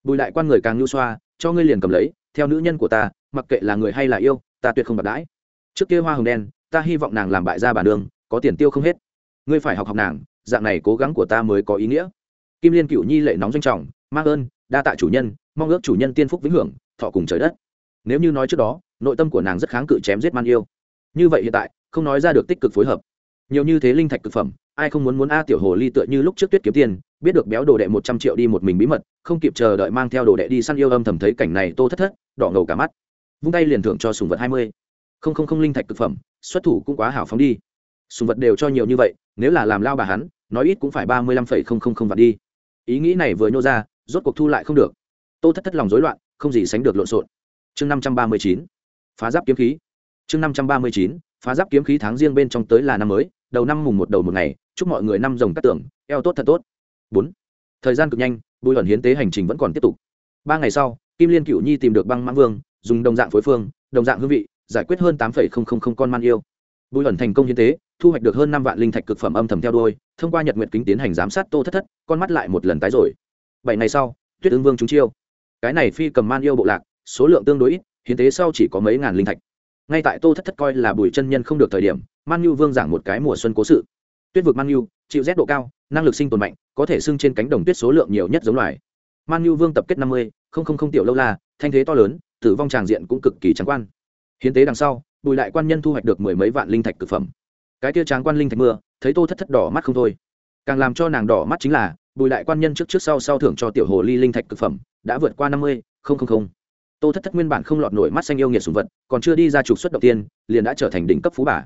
Bùi lại quan người càng nhu xoa, cho ngươi liền cầm lấy, theo nữ nhân của ta, mặc kệ là người hay là yêu, ta tuyệt không bạc đãi. Trước kia hoa hồng đen, ta hy vọng nàng làm bại gia bản đường có tiền tiêu không hết. Ngươi phải học học nàng, dạng này cố gắng của ta mới có ý nghĩa. Kim liên cựu nhi lệ nóng danh trọng, mang ơn, đa tạ chủ nhân, mong ước chủ nhân tiên phúc vĩnh hưởng, thọ cùng trời đất. Nếu như nói trước đó, nội tâm của nàng rất kháng cự chém giết man yêu. Như vậy hiện tại, không nói ra được tích cực phối hợp. Nhiều như thế linh thạch cực phẩm ai không muốn muốn a tiểu hồ ly tựa như lúc trước tuyết kiếm tiền biết được béo đồ đệ một trăm triệu đi một mình bí mật, không kịp chờ đợi mang theo đồ đệ đi săn yêu âm thầm thấy cảnh này tô thất thất, đỏ ngầu cả mắt. Vung tay liền thưởng cho sùng vật hai mươi. Không không không linh thạch thực phẩm, xuất thủ cũng quá hảo phóng đi. Sùng vật đều cho nhiều như vậy, nếu là làm lao bà hắn, nói ít cũng phải ba mươi lăm phẩy không không không vạn đi. Ý nghĩ này vừa nhô ra, rốt cuộc thu lại không được. Tô thất thất lòng rối loạn, không gì sánh được lộn xộn. Chương năm trăm ba mươi chín. Phá giáp kiếm khí. Chương năm trăm ba mươi chín, phá giáp kiếm khí tháng riêng bên trong tới là năm mới, đầu năm mùng một đầu một ngày chúc mọi người năm rồng cắt tưởng eo tốt thật tốt. Bốn, thời gian cực nhanh, bùi ẩn hiến tế hành trình vẫn còn tiếp tục. Ba ngày sau, kim liên cựu nhi tìm được băng mãng vương, dùng đồng dạng phối phương, đồng dạng hương vị, giải quyết hơn tám con man yêu. Bùi ẩn thành công hiến tế, thu hoạch được hơn năm vạn linh thạch cực phẩm âm thầm theo đuôi, thông qua nhật nguyện kính tiến hành giám sát tô thất thất, con mắt lại một lần tái rồi. Bảy ngày sau, tuyết ứng vương chúng chiêu. Cái này phi cầm man yêu bộ lạc, số lượng tương đối ít, hiến tế sau chỉ có mấy ngàn linh thạch. Ngay tại tô thất thất coi là bùi chân nhân không được thời điểm, man nhu vương giảng một cái mùa xuân cố sự tuyết vực man nhu, chịu rét độ cao, năng lực sinh tồn mạnh, có thể xưng trên cánh đồng tuyết số lượng nhiều nhất giống loài. Man nhu vương tập kết năm mươi, không không không tiểu lâu la, thanh thế to lớn, tử vong tràng diện cũng cực kỳ trắng quan. Hiến tế đằng sau, bùi lại quan nhân thu hoạch được mười mấy vạn linh thạch cực phẩm. Cái tia tráng quan linh thạch mưa, thấy tô thất thất đỏ mắt không thôi. Càng làm cho nàng đỏ mắt chính là, bùi lại quan nhân trước trước sau sau thưởng cho tiểu hồ ly linh thạch cực phẩm, đã vượt qua năm mươi, không không không. Tô thất thất nguyên bản không lọt nổi mắt xanh yêu nghiệt sùng vật, còn chưa đi ra trục xuất đầu tiên, liền đã trở thành đỉnh cấp phú bà.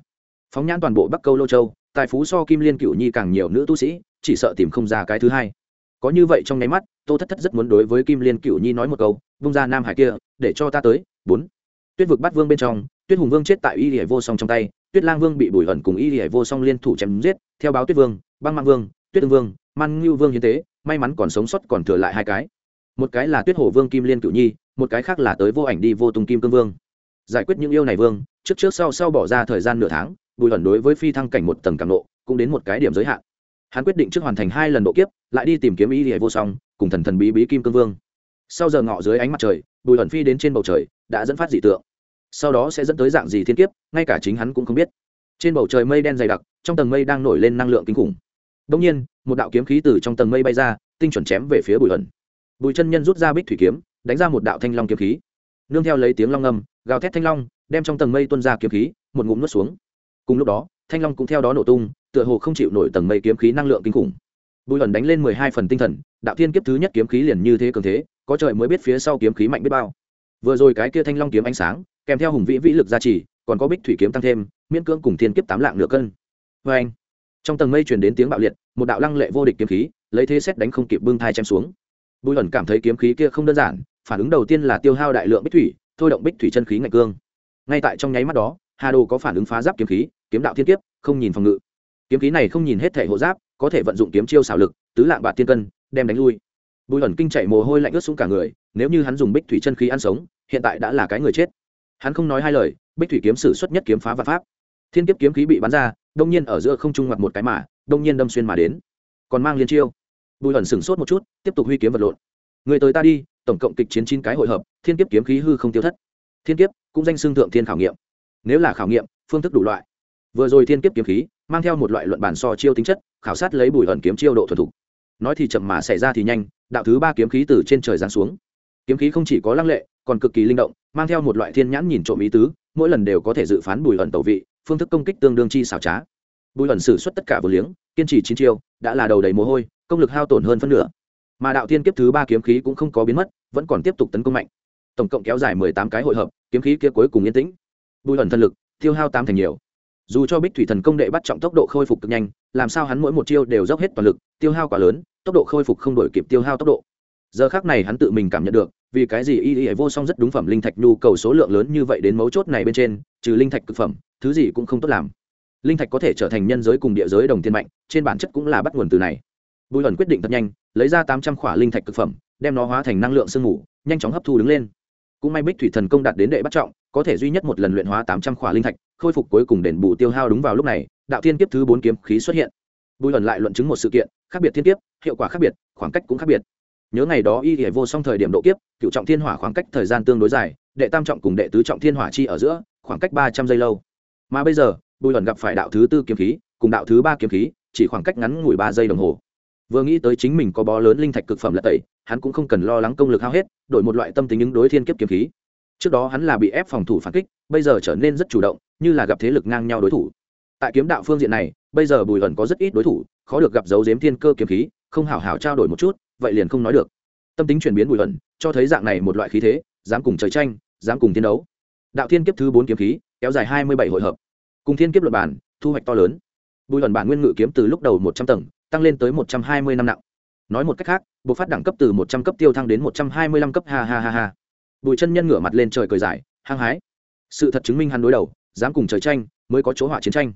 Phóng nhãn toàn bộ bắc câu lô châu tài phú so kim liên cựu nhi càng nhiều nữ tu sĩ, chỉ sợ tìm không ra cái thứ hai. Có như vậy trong nháy mắt, tô thất thất rất muốn đối với kim liên cựu nhi nói một câu, vung ra nam hải kia, để cho ta tới. Bốn. Tuyết vực bắt vương bên trong, tuyết hùng vương chết tại y hải vô song trong tay, tuyết lang vương bị bùi ẩn cùng y hải vô song liên thủ chém giết, theo báo tuyết vương, băng mang vương, tuyết ương vương, man ngưu vương hiến tế, may mắn còn sống sót còn thừa lại hai cái. Một cái là tuyết hổ vương kim liên cựu nhi, một cái khác là tới vô ảnh đi vô tung kim cương vương. Giải quyết những yêu này vương, trước trước sau sau bỏ ra thời gian nửa tháng bùi ẩn đối với phi thăng cảnh một tầng càng nộ cũng đến một cái điểm giới hạn. Hắn quyết định trước hoàn thành hai lần độ kiếp lại đi tìm kiếm ý địa vô song cùng thần thần bí bí kim cương vương. Sau giờ ngọ dưới ánh mặt trời bùi ẩn phi đến trên bầu trời đã dẫn phát dị tượng. Sau đó sẽ dẫn tới dạng gì thiên kiếp ngay cả chính hắn cũng không biết. Trên bầu trời mây đen dày đặc trong tầng mây đang nổi lên năng lượng kinh khủng. Đông nhiên một đạo kiếm khí từ trong tầng mây bay ra tinh chuẩn chém về phía bùi ẩn bùi chân nhân rút ra bích thủy kiếm đánh ra một đạo thanh long kiếm khí. Nương theo lấy tiếng long ngầm, gào thét thanh long đem trong tầng mây tuân ra kiếm khí một ngụm nuốt xuống cùng lúc đó, thanh long cũng theo đó nổ tung, tựa hồ không chịu nổi tầng mây kiếm khí năng lượng kinh khủng. Bùi ẩn đánh lên mười hai phần tinh thần, đạo thiên kiếp thứ nhất kiếm khí liền như thế cường thế, có trời mới biết phía sau kiếm khí mạnh biết bao. Vừa rồi cái kia thanh long kiếm ánh sáng, kèm theo hùng vĩ vĩ lực gia trì, còn có bích thủy kiếm tăng thêm, miễn cưỡng cùng thiên kiếp tám lạng nửa cân. Vê anh, trong tầng mây truyền đến tiếng bạo liệt, một đạo lăng lệ vô địch kiếm khí, lấy thế xét đánh không kịp bưng thai chém xuống. Bùi ẩn cảm thấy kiếm khí kia không đơn giản, phản ứng đầu tiên là tiêu hao đại lượng bích thủy, thôi động bích thủy chân khí ngạch cương. Ngay tại trong nháy mắt đó hà đồ có phản ứng phá giáp kiếm khí, kiếm đạo thiên kiếp, không nhìn phòng ngự. Kiếm khí này không nhìn hết thể hộ giáp, có thể vận dụng kiếm chiêu xảo lực, tứ lạng bạt thiên cân, đem đánh lui. Bùi ẩn kinh chạy mồ hôi lạnh ướt xuống cả người, nếu như hắn dùng bích thủy chân khí ăn sống, hiện tại đã là cái người chết. Hắn không nói hai lời, bích thủy kiếm sử xuất nhất kiếm phá và pháp. Thiên kiếp kiếm khí bị bắn ra, đông nhiên ở giữa không trung mặt một cái mà, đông nhiên đâm xuyên mà đến. Còn mang liên chiêu. Bùi ẩn sửng sốt một chút, tiếp tục huy kiếm vật lộn. Người tới ta đi, tổng cộng kịch chiến chín cái hội hợp, thiên kiếp kiếm khí hư không tiêu thất. Thiên kiếp, cũng danh xương thượng thiên khảo nghiệm nếu là khảo nghiệm, phương thức đủ loại. Vừa rồi thiên kiếp kiếm khí, mang theo một loại luận bản so chiêu tính chất, khảo sát lấy bùi ẩn kiếm chiêu độ thuần thục. Nói thì chậm mà xảy ra thì nhanh, đạo thứ ba kiếm khí từ trên trời giáng xuống. Kiếm khí không chỉ có lăng lệ, còn cực kỳ linh động, mang theo một loại thiên nhãn nhìn trộm ý tứ, mỗi lần đều có thể dự phán bùi ẩn tẩu vị, phương thức công kích tương đương chi xảo trá. Bùi ẩn xử suất tất cả vừa liếng, kiên trì chín chiêu, đã là đầu đầy mồ hôi, công lực hao tổn hơn phân nửa. Mà đạo thiên kiếp thứ ba kiếm khí cũng không có biến mất, vẫn còn tiếp tục tấn công mạnh. Tổng cộng kéo dài mười tám cái hội hợp, kiếm khí kia cuối cùng yên tĩnh bùi ẩn thân lực, tiêu hao tám thành nhiều. Dù cho bích thủy thần công đệ bắt trọng tốc độ khôi phục cực nhanh, làm sao hắn mỗi một chiêu đều dốc hết toàn lực, tiêu hao quá lớn, tốc độ khôi phục không đổi kịp tiêu hao tốc độ. Giờ khác này hắn tự mình cảm nhận được, vì cái gì y y vô song rất đúng phẩm linh thạch nhu cầu số lượng lớn như vậy đến mấu chốt này bên trên, trừ linh thạch cực phẩm, thứ gì cũng không tốt làm. Linh thạch có thể trở thành nhân giới cùng địa giới đồng tiền mạnh, trên bản chất cũng là bắt nguồn từ này. Bùi ẩn quyết định thật nhanh, lấy ra tám trăm khỏa linh thạch cực phẩm, đem nó hóa thành năng lượng sương mù, nhanh chóng hấp thu đứng lên cũng may bích thủy thần công đạt đến đệ bắt trọng, có thể duy nhất một lần luyện hóa tám trăm khỏa linh thạch, khôi phục cuối cùng đền bù tiêu hao đúng vào lúc này, đạo thiên kiếp thứ bốn kiếm khí xuất hiện. Bùi ẩn lại luận chứng một sự kiện, khác biệt thiên kiếp, hiệu quả khác biệt, khoảng cách cũng khác biệt. Nhớ ngày đó y hệ vô song thời điểm độ kiếp, cựu trọng thiên hỏa khoảng cách thời gian tương đối dài, đệ tam trọng cùng đệ tứ trọng thiên hỏa chi ở giữa, khoảng cách ba trăm giây lâu. Mà bây giờ, bùi ẩn gặp phải đạo thứ tư kiếm khí, cùng đạo thứ ba kiếm khí, chỉ khoảng cách ngắn ngủi ba giây đồng hồ vừa nghĩ tới chính mình có bó lớn linh thạch cực phẩm lật tẩy, hắn cũng không cần lo lắng công lực hao hết, đổi một loại tâm tính ứng đối thiên kiếp kiếm khí. Trước đó hắn là bị ép phòng thủ phản kích, bây giờ trở nên rất chủ động, như là gặp thế lực ngang nhau đối thủ. Tại kiếm đạo phương diện này, bây giờ bùi ẩn có rất ít đối thủ, khó được gặp dấu dếm thiên cơ kiếm khí, không hảo hảo trao đổi một chút, vậy liền không nói được. Tâm tính chuyển biến bùi ẩn cho thấy dạng này một loại khí thế, dám cùng trời tranh, dám cùng thiên đấu. Đạo thiên kiếp thứ bốn kiếm khí, kéo dài hai mươi bảy hội hợp. Cùng thiên kiếp luật bản thu hoạch to lớn. Bùi ẩn bản nguyên ngự kiếm từ lúc đầu một trăm tầng tăng lên tới một trăm hai mươi năm nặng. Nói một cách khác bộ phát đẳng cấp từ một trăm cấp tiêu thăng đến một trăm hai mươi lăm cấp, ha ha ha ha. Bùi chân nhân ngửa mặt lên trời cười dài, hăng hái. Sự thật chứng minh hắn đối đầu, dám cùng trời tranh, mới có chỗ họa chiến tranh.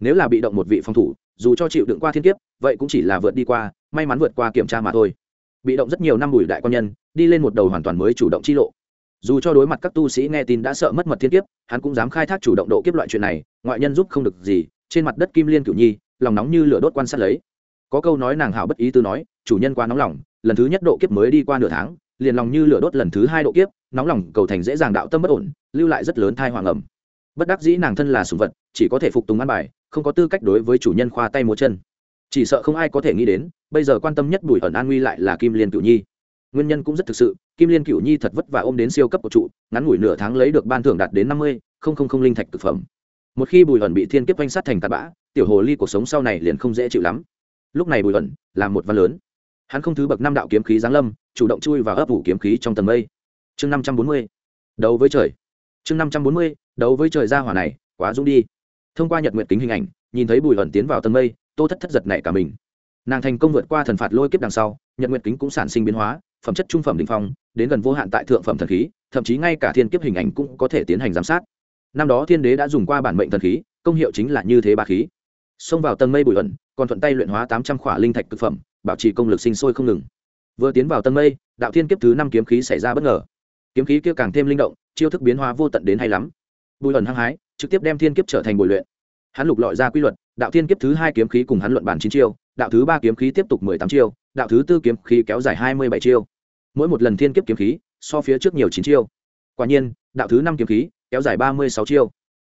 Nếu là bị động một vị phòng thủ, dù cho chịu đựng qua thiên kiếp, vậy cũng chỉ là vượt đi qua, may mắn vượt qua kiểm tra mà thôi. Bị động rất nhiều năm bùi đại quan nhân, đi lên một đầu hoàn toàn mới chủ động chi lộ. Dù cho đối mặt các tu sĩ nghe tin đã sợ mất mật thiên kiếp, hắn cũng dám khai thác chủ động độ kiếp loại chuyện này, ngoại nhân giúp không được gì, trên mặt đất kim liên cửu nhi, lòng nóng như lửa đốt quan sát lấy có câu nói nàng hảo bất ý tư nói, chủ nhân quá nóng lòng, lần thứ nhất độ kiếp mới đi qua nửa tháng, liền lòng như lửa đốt lần thứ hai độ kiếp, nóng lòng cầu thành dễ dàng đạo tâm bất ổn, lưu lại rất lớn thai hoàng ẩm. Bất đắc dĩ nàng thân là sùng vật, chỉ có thể phục tùng ăn bài, không có tư cách đối với chủ nhân khoa tay múa chân. Chỉ sợ không ai có thể nghĩ đến, bây giờ quan tâm nhất bùi ẩn an nguy lại là kim liên cựu nhi. Nguyên nhân cũng rất thực sự, kim liên cựu nhi thật vất vả ôm đến siêu cấp của trụ, ngắn ngủi nửa tháng lấy được ban thưởng đạt đến năm mươi, không không không linh thạch thực phẩm. Một khi bùi ẩn bị thiên kiếp quanh sát thành tạt bã, tiểu hồ ly cuộc sống sau này liền không dễ chịu lắm lúc này bùi ẩn là một văn lớn. Hắn không thứ bậc năm đạo kiếm khí giáng lâm, chủ động chui và ấp ủ kiếm khí trong tầng mây. Chương năm trăm bốn mươi, đấu với trời. Chương năm trăm bốn mươi, đấu với trời ra hỏa này, quá dũng đi. Thông qua nhật nguyện kính hình ảnh, nhìn thấy bùi ẩn tiến vào tầng mây, tô thất thất giật nảy cả mình. Nàng thành công vượt qua thần phạt lôi kiếp đằng sau, nhật nguyện kính cũng sản sinh biến hóa, phẩm chất trung phẩm đình phong, đến gần vô hạn tại thượng phẩm thần khí, thậm chí ngay cả thiên kiếp hình ảnh cũng có thể tiến hành giám sát. Năm đó thiên đế đã dùng qua bản mệnh thần khí, công hiệu chính là như thế ba khí. Xông vào tầng mây bùi ẩn còn thuận tay luyện hóa tám trăm khỏa linh thạch thực phẩm, bảo trì công lực sinh sôi không ngừng. Vừa tiến vào tầng mây, đạo thiên kiếp thứ năm kiếm khí xảy ra bất ngờ. Kiếm khí kia càng thêm linh động, chiêu thức biến hóa vô tận đến hay lắm. Bùi ẩn hăng hái, trực tiếp đem thiên kiếp trở thành bồi luyện. Hắn lục lọi ra quy luật, đạo thiên kiếp thứ hai kiếm khí cùng hắn luận bản chín chiêu, đạo thứ ba kiếm khí tiếp tục mười tám chiêu, đạo thứ tư kiếm khí kéo dài hai mươi bảy chiêu. Mỗi một lần thiên kiếp kiếm khí, so phía trước nhiều chín chiêu. Quả nhiên, đạo thứ năm kiếm khí kéo dài ba mươi sáu chiêu.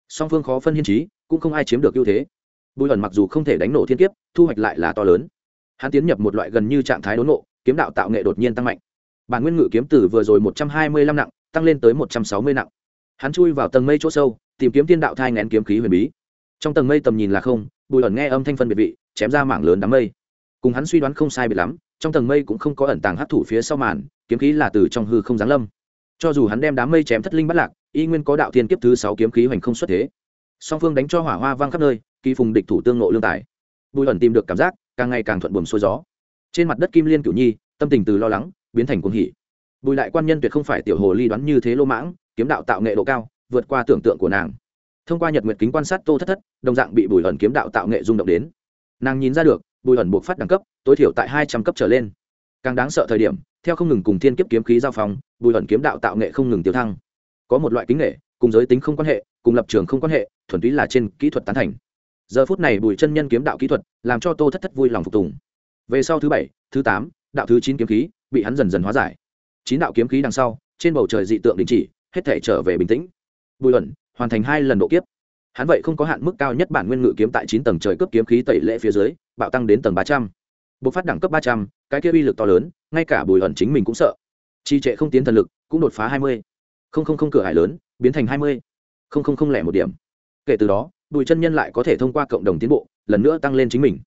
Song phương khó phân hiên trí, cũng không ai chiếm được ưu thế bùi ẩn mặc dù không thể đánh nổ thiên kiếp, thu hoạch lại là to lớn. Hắn tiến nhập một loại gần như trạng thái đốn nộ kiếm đạo tạo nghệ đột nhiên tăng mạnh. Bản nguyên ngự kiếm tử vừa rồi một trăm hai mươi lăm nặng, tăng lên tới một trăm sáu mươi nặng. Hắn chui vào tầng mây chỗ sâu, tìm kiếm tiên đạo thai ngén kiếm khí huyền bí. Trong tầng mây tầm nhìn là không, bùi ẩn nghe âm thanh phân biệt vị, chém ra mảng lớn đám mây. Cùng hắn suy đoán không sai biệt lắm, trong tầng mây cũng không có ẩn tàng hấp thủ phía sau màn, kiếm khí là từ trong hư không giáng lâm. Cho dù hắn đem đám mây chém thất linh bắt lạc, y nguyên có đạo thiên kiếp thứ sáu kiếm khí hoành không xuất thế. Song phương đánh cho hỏa hoa vang khắp nơi kỳ phùng địch thủ tương nộ lương tài. Bùi ẩn tìm được cảm giác, càng ngày càng thuận buồm xuôi gió. Trên mặt đất kim liên cửu nhi, tâm tình từ lo lắng, biến thành cuồng hỉ. Bùi đại quan nhân tuyệt không phải tiểu hồ ly đoán như thế lô mãng, kiếm đạo tạo nghệ độ cao, vượt qua tưởng tượng của nàng. Thông qua nhật nguyệt kính quan sát tô thất thất, đồng dạng bị bùi ẩn kiếm đạo tạo nghệ rung động đến. Nàng nhìn ra được, bùi ẩn buộc phát đẳng cấp, tối thiểu tại hai trăm cấp trở lên. Càng đáng sợ thời điểm, theo không ngừng cùng thiên kiếp kiếm khí giao phong, bùi ẩn kiếm đạo tạo nghệ không ngừng tiêu thăng. Có một loại kính nghệ, cùng giới tính không quan hệ, cùng lập trường không quan hệ, thuần túy là trên kỹ thuật tán thành giờ phút này bùi chân nhân kiếm đạo kỹ thuật làm cho tô thất thất vui lòng phục tùng. Về sau thứ bảy, thứ tám, đạo thứ chín kiếm khí bị hắn dần dần hóa giải. Chín đạo kiếm khí đằng sau, trên bầu trời dị tượng đình chỉ, hết thể trở về bình tĩnh. Bùi ẩn hoàn thành hai lần độ kiếp. Hắn vậy không có hạn mức cao nhất bản nguyên ngự kiếm tại chín tầng trời cấp kiếm khí tẩy lệ phía dưới, bạo tăng đến tầng ba trăm. Bộc phát đẳng cấp ba trăm, cái kia uy lực to lớn, ngay cả bùi ẩn chính mình cũng sợ. Trì trệ không tiến thần lực, cũng đột phá hai mươi. Không không không cửa hải lớn, biến thành hai mươi. Không không không lẻ một điểm. Kể từ đó bùi chân nhân lại có thể thông qua cộng đồng tiến bộ, lần nữa tăng lên chính mình.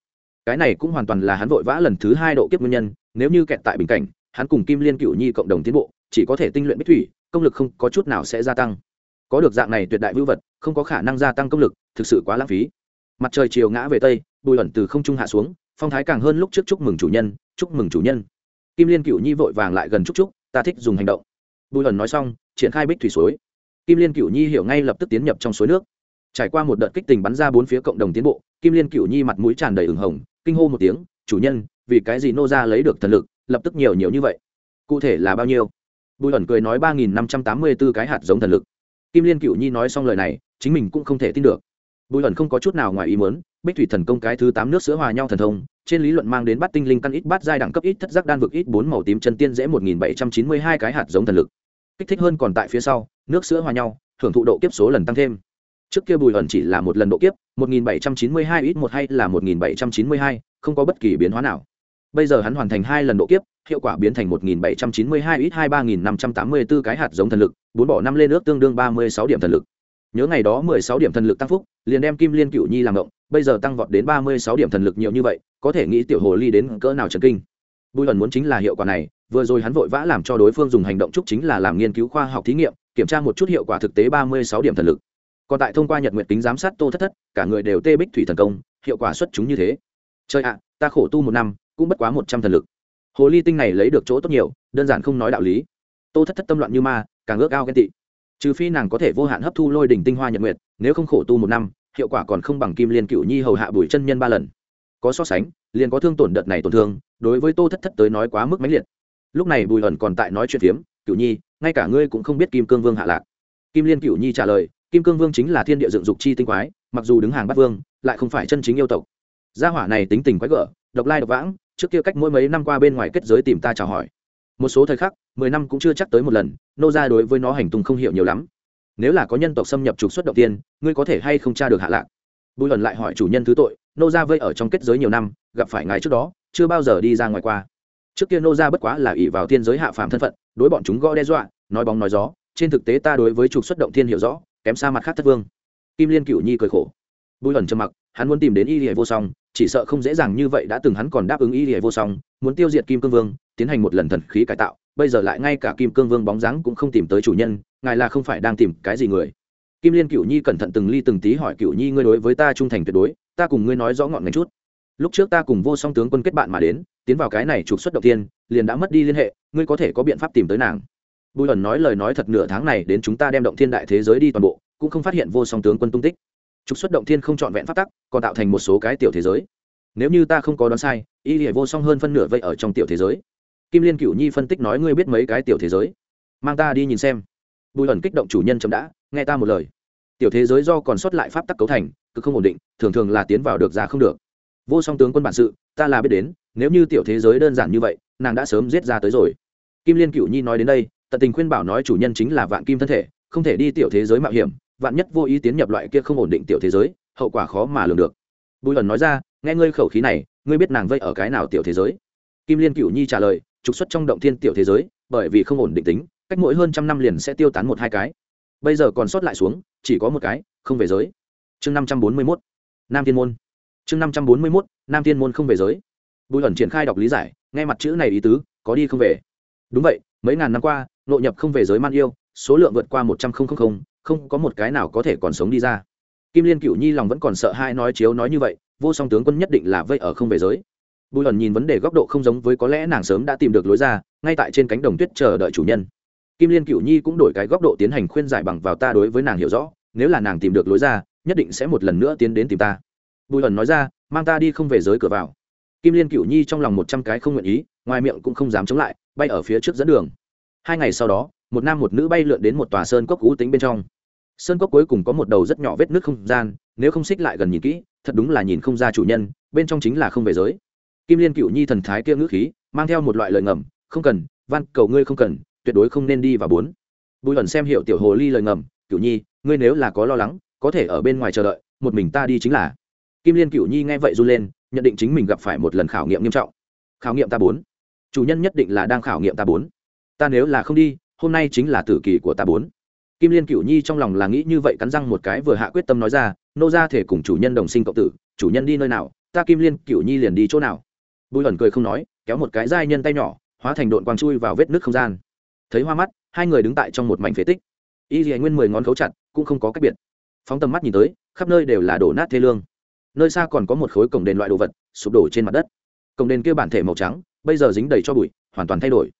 Cái này cũng hoàn toàn là hắn vội vã lần thứ hai độ kiếp nguyên nhân, nếu như kẹt tại bình cảnh, hắn cùng kim liên cựu nhi cộng đồng tiến bộ, chỉ có thể tinh luyện bích thủy, công lực không có chút nào sẽ gia tăng. Có được dạng này tuyệt đại vưu vật, không có khả năng gia tăng công lực, thực sự quá lãng phí. Mặt trời chiều ngã về tây, bùi ẩn từ không trung hạ xuống, phong thái càng hơn lúc trước chúc mừng chủ nhân, chúc mừng chủ nhân. Kim liên cựu nhi vội vàng lại gần chúc chúc, ta thích dùng hành động. Bùi ẩn nói xong, triển khai bích thủy suối. Kim liên cựu nhi hiểu ngay lập tức tiến nhập trong suối nước trải qua một đợt kích tình bắn ra bốn phía cộng đồng tiến bộ, kim liên cựu nhi mặt mũi tràn đầy ửng hồng, kinh hô một tiếng, chủ nhân, vì cái gì nô ra lấy được thần lực, lập tức nhiều nhiều như vậy? Cụ thể là bao nhiêu? Bùi ẩn cười nói, ba nghìn năm trăm tám mươi b ố cái hạt giống thần lực. Kim liên cựu nhi nói xong lời này, chính mình cũng không thể tin được. Bùi ẩn không có chút nào ngoài ý muốn, bích thủy thần công cái thứ tám nước sữa hòa nhau thần thông, trên lý luận mang đến bắt tinh linh căn ít bát giai đẳng cấp ít thất giác đan vực ít bốn màu tím chân tiên dễ một nghìn bảy trăm chín mươi hai cái hạt giống thần lực. Kích thích hơn còn tại phía sau, nước sữa hòa nhau, hưởng thụ độ kiếp số lần tăng thêm trước kia bùi ẩn chỉ là một lần độ kiếp, một nghìn bảy trăm chín mươi hai ít một hay là một nghìn bảy trăm chín mươi hai, không có bất kỳ biến hóa nào. Bây giờ hắn hoàn thành hai lần độ kiếp, hiệu quả biến thành một nghìn bảy trăm chín mươi hai ít hai ba nghìn năm trăm tám mươi b ố cái hạt giống thần lực, bốn bỏ năm lên nước tương đương ba mươi sáu điểm thần lực. Nhớ ngày đó mười sáu điểm thần lực tăng phúc, liền đem kim liên cựu nhi làm động, bây giờ tăng vọt đến ba mươi sáu điểm thần lực nhiều như vậy, có thể nghĩ tiểu hồ ly đến cỡ nào trần kinh. Bùi ẩn muốn chính là hiệu quả này, vừa rồi hắn vội vã làm cho đối phương dùng hành động chúc chính là làm nghiên cứu khoa học thí nghiệm, kiểm tra một chút hiệu quả thực tế ba mươi sáu điểm thần lực còn tại thông qua nhật nguyện tính giám sát tô thất thất, cả người đều tê bích thủy thần công, hiệu quả xuất chúng như thế. Chơi ạ, ta khổ tu một năm, cũng bất quá một trăm thần lực. Hồ ly tinh này lấy được chỗ tốt nhiều, đơn giản không nói đạo lý. Tô thất thất tâm loạn như ma, càng ước ao ghen tị. Trừ phi nàng có thể vô hạn hấp thu lôi đỉnh tinh hoa nhật nguyệt, nếu không khổ tu một năm, hiệu quả còn không bằng kim liên cựu nhi hầu hạ bùi chân nhân ba lần. Có so sánh, liền có thương tổn đợt này tổn thương, đối với tô thất thất tới nói quá mức mãnh liệt. Lúc này bùi ẩn còn tại nói chuyện phiếm, cựu nhi, ngay cả ngươi cũng không biết kim cương vương hạ lạc. Kim liên cựu nhi trả lời kim cương vương chính là thiên địa dựng dục chi tinh quái, mặc dù đứng hàng bắt vương, lại không phải chân chính yêu tộc. Gia hỏa này tính tình quái gở, độc lai độc vãng, trước kia cách mỗi mấy năm qua bên ngoài kết giới tìm ta chào hỏi. Một số thời khắc, mười năm cũng chưa chắc tới một lần, nô ra đối với nó hành tung không hiểu nhiều lắm. Nếu là có nhân tộc xâm nhập trục xuất đầu tiên, ngươi có thể hay không tra được hạ lạc? Bùi lần lại hỏi chủ nhân thứ tội, nô ra vây ở trong kết giới nhiều năm, gặp phải ngài trước đó, chưa bao giờ đi ra ngoài qua. Trước kia nô ra bất quá là ỷ vào thiên giới hạ phàm thân phận, đối bọn chúng gõ đe dọa, nói bóng nói gió, trên thực tế ta đối với trục xuất động thiên hiểu rõ kém xa mặt khác thất vương. Kim liên cựu nhi cười khổ. Bùi ẩn trầm mặc, hắn muốn tìm đến y lìa vô song, chỉ sợ không dễ dàng như vậy đã từng hắn còn đáp ứng y lìa vô song, muốn tiêu diệt kim cương vương, tiến hành một lần thần khí cải tạo, bây giờ lại ngay cả kim cương vương bóng dáng cũng không tìm tới chủ nhân, ngài là không phải đang tìm cái gì người. Kim liên cựu nhi cẩn thận từng ly từng tí hỏi cựu nhi, ngươi đối với ta trung thành tuyệt đối, ta cùng ngươi nói rõ ngọn ngành chút. Lúc trước ta cùng vô song tướng quân kết bạn mà đến, tiến vào cái này trục xuất đầu tiên, liền đã mất đi liên hệ, ngươi có thể có biện pháp tìm tới nàng bùi ẩn nói lời nói thật nửa tháng này đến chúng ta đem động thiên đại thế giới đi toàn bộ, cũng không phát hiện vô song tướng quân tung tích. Trục xuất động thiên không trọn vẹn phát tắc, còn tạo thành một số cái tiểu thế giới. Nếu như ta không có đoán sai, y hệ vô song hơn phân nửa vậy ở trong tiểu thế giới. Kim liên cựu nhi phân tích nói ngươi biết mấy cái tiểu thế giới. Mang ta đi nhìn xem. Bùi ẩn kích động chủ nhân chấm đã, nghe ta một lời. Tiểu thế giới do còn sót lại pháp tắc cấu thành cực không ổn định, thường thường là tiến vào được ra không được. Vô song tướng quân bản sự, ta là biết đến, nếu như tiểu thế giới đơn giản như vậy, nàng đã sớm giết ra tới rồi. Kim liên cựu nhi nói đến đây tận tình khuyên bảo nói chủ nhân chính là vạn kim thân thể, không thể đi tiểu thế giới mạo hiểm, vạn nhất vô ý tiến nhập loại kia không ổn định tiểu thế giới, hậu quả khó mà lường được. Bùi ẩn nói ra, nghe ngươi khẩu khí này, ngươi biết nàng vây ở cái nào tiểu thế giới? Kim liên cựu nhi trả lời, trục xuất trong động thiên tiểu thế giới, bởi vì không ổn định tính, cách mỗi hơn trăm năm liền sẽ tiêu tán một hai cái. Bây giờ còn sót lại xuống, chỉ có một cái, không về giới. Chương năm trăm bốn mươi mốt, nam thiên môn. Chương năm trăm bốn mươi mốt, nam thiên môn không về giới. Bùi ẩn triển khai đọc lý giải, nghe mặt chữ này ý tứ, có đi không về. Đúng vậy, mấy ngàn năm qua nội nhập không về giới man yêu, số lượng vượt qua một trăm linh không có một cái nào có thể còn sống đi ra. Kim liên cựu nhi lòng vẫn còn sợ hai nói chiếu nói như vậy, vô song tướng quân nhất định là vây ở không về giới. Bùi ẩn nhìn vấn đề góc độ không giống với có lẽ nàng sớm đã tìm được lối ra, ngay tại trên cánh đồng tuyết chờ đợi chủ nhân. Kim liên cựu nhi cũng đổi cái góc độ tiến hành khuyên giải bằng vào ta đối với nàng hiểu rõ, nếu là nàng tìm được lối ra, nhất định sẽ một lần nữa tiến đến tìm ta. Bùi ẩn nói ra, mang ta đi không về giới cửa vào. Kim liên cựu nhi trong lòng một trăm cái không nguyện ý, ngoài miệng cũng không dám chống lại, bay ở phía trước dẫn đường hai ngày sau đó, một nam một nữ bay lượn đến một tòa sơn cốc cú tính bên trong. Sơn cốc cuối cùng có một đầu rất nhỏ vết nước không gian, nếu không xích lại gần nhìn kỹ, thật đúng là nhìn không ra chủ nhân, bên trong chính là không về giới. Kim liên cựu nhi thần thái kia ngữ khí, mang theo một loại lời ngầm, không cần, van, cầu ngươi không cần, tuyệt đối không nên đi và bốn. Bùi ẩn xem hiệu tiểu hồ ly lời ngầm cựu nhi, ngươi nếu là có lo lắng, có thể ở bên ngoài chờ đợi, một mình ta đi chính là. Kim liên cựu nhi nghe vậy run lên, nhận định chính mình gặp phải một lần khảo nghiệm nghiêm trọng. Khảo nghiệm ta bốn. Chủ nhân nhất định là đang khảo nghiệm ta bốn ta nếu là không đi, hôm nay chính là tử kỳ của ta bốn. Kim liên cựu nhi trong lòng là nghĩ như vậy cắn răng một cái vừa hạ quyết tâm nói ra, nô ra thể cùng chủ nhân đồng sinh cộng tử, chủ nhân đi nơi nào, ta kim liên cựu nhi liền đi chỗ nào? Bùi ẩn cười không nói, kéo một cái dai nhân tay nhỏ, hóa thành đội quang chui vào vết nước không gian. Thấy hoa mắt, hai người đứng tại trong một mảnh phế tích. Y dì nguyên mười ngón khấu chặt, cũng không có cách biệt. Phóng tầm mắt nhìn tới, khắp nơi đều là đổ nát thê lương. Nơi xa còn có một khối cổng đền loại đồ vật, sụp đổ trên mặt đất. Cổng đền kia bản thể màu trắng, bây giờ dính đầy cho bụi, hoàn toàn thay đổi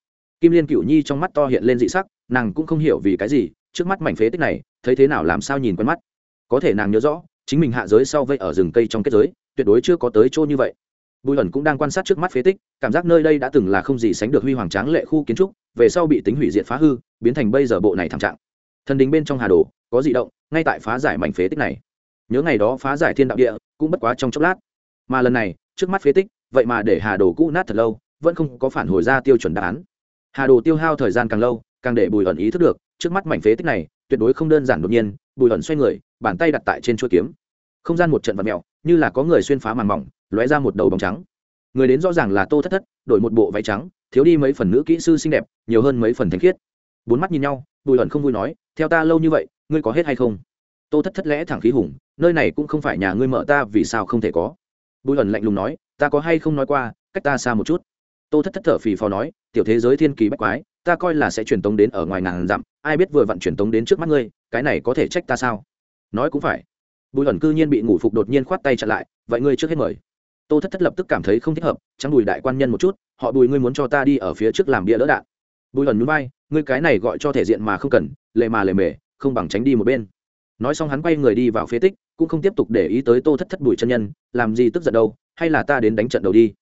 kim liên cựu nhi trong mắt to hiện lên dị sắc, nàng cũng không hiểu vì cái gì, trước mắt mảnh phế tích này, thấy thế nào làm sao nhìn quen mắt. Có thể nàng nhớ rõ, chính mình hạ giới sau vây ở rừng cây trong kết giới, tuyệt đối chưa có tới chỗ như vậy. Bùi ẩn cũng đang quan sát trước mắt phế tích, cảm giác nơi đây đã từng là không gì sánh được huy hoàng tráng lệ khu kiến trúc, về sau bị tính hủy diệt phá hư, biến thành bây giờ bộ này thảm trạng. Thần đình bên trong hà đồ, có di động, ngay tại phá giải mảnh phế tích này. Nhớ ngày đó phá giải thiên đạo địa, cũng bất quá trong chốc lát. Mà lần này, trước mắt phế tích, vậy mà để hà đồ cũ nát thật lâu, vẫn không có phản hồi ra tiêu chuẩn đáp án hà đồ tiêu hao thời gian càng lâu, càng để bùi ẩn ý thức được, trước mắt mảnh phế tích này, tuyệt đối không đơn giản đột nhiên, bùi ẩn xoay người, bàn tay đặt tại trên chuỗi kiếm. Không gian một trận vật mẹo như là có người xuyên phá màn mỏng, lóe ra một đầu bóng trắng. Người đến rõ ràng là tô thất thất, đổi một bộ váy trắng, thiếu đi mấy phần nữ kỹ sư xinh đẹp, nhiều hơn mấy phần thanh khiết. Bốn mắt nhìn nhau, bùi ẩn không vui nói, theo ta lâu như vậy, ngươi có hết hay không? Tô thất thất lẽ thẳng khí hùng, nơi này cũng không phải nhà ngươi mở ta, vì sao không thể có? Bùi ẩn lạnh lùng nói, ta có hay không nói qua, cách ta xa một chút? Tô thất thất thở phì phò nói, tiểu thế giới thiên kỳ bách quái, ta coi là sẽ truyền tống đến ở ngoài ngàn dặm, ai biết vừa vặn truyền tống đến trước mắt ngươi, cái này có thể trách ta sao? Nói cũng phải. Bùi ẩn cư nhiên bị ngủ phục đột nhiên khoát tay chặn lại, vậy ngươi trước hết mời. Tô thất thất lập tức cảm thấy không thích hợp, trắng bùi đại quan nhân một chút, họ bùi ngươi muốn cho ta đi ở phía trước làm bia đỡ đạn. Bùi ẩn núi bay ngươi cái này gọi cho thể diện mà không cần lệ mà lệ mề, không bằng tránh đi một bên. Nói xong hắn quay người đi vào phế tích, cũng không tiếp tục để ý tới tô thất thất bùi chân nhân, làm gì tức giận đâu, hay là ta đến đánh trận đầu đi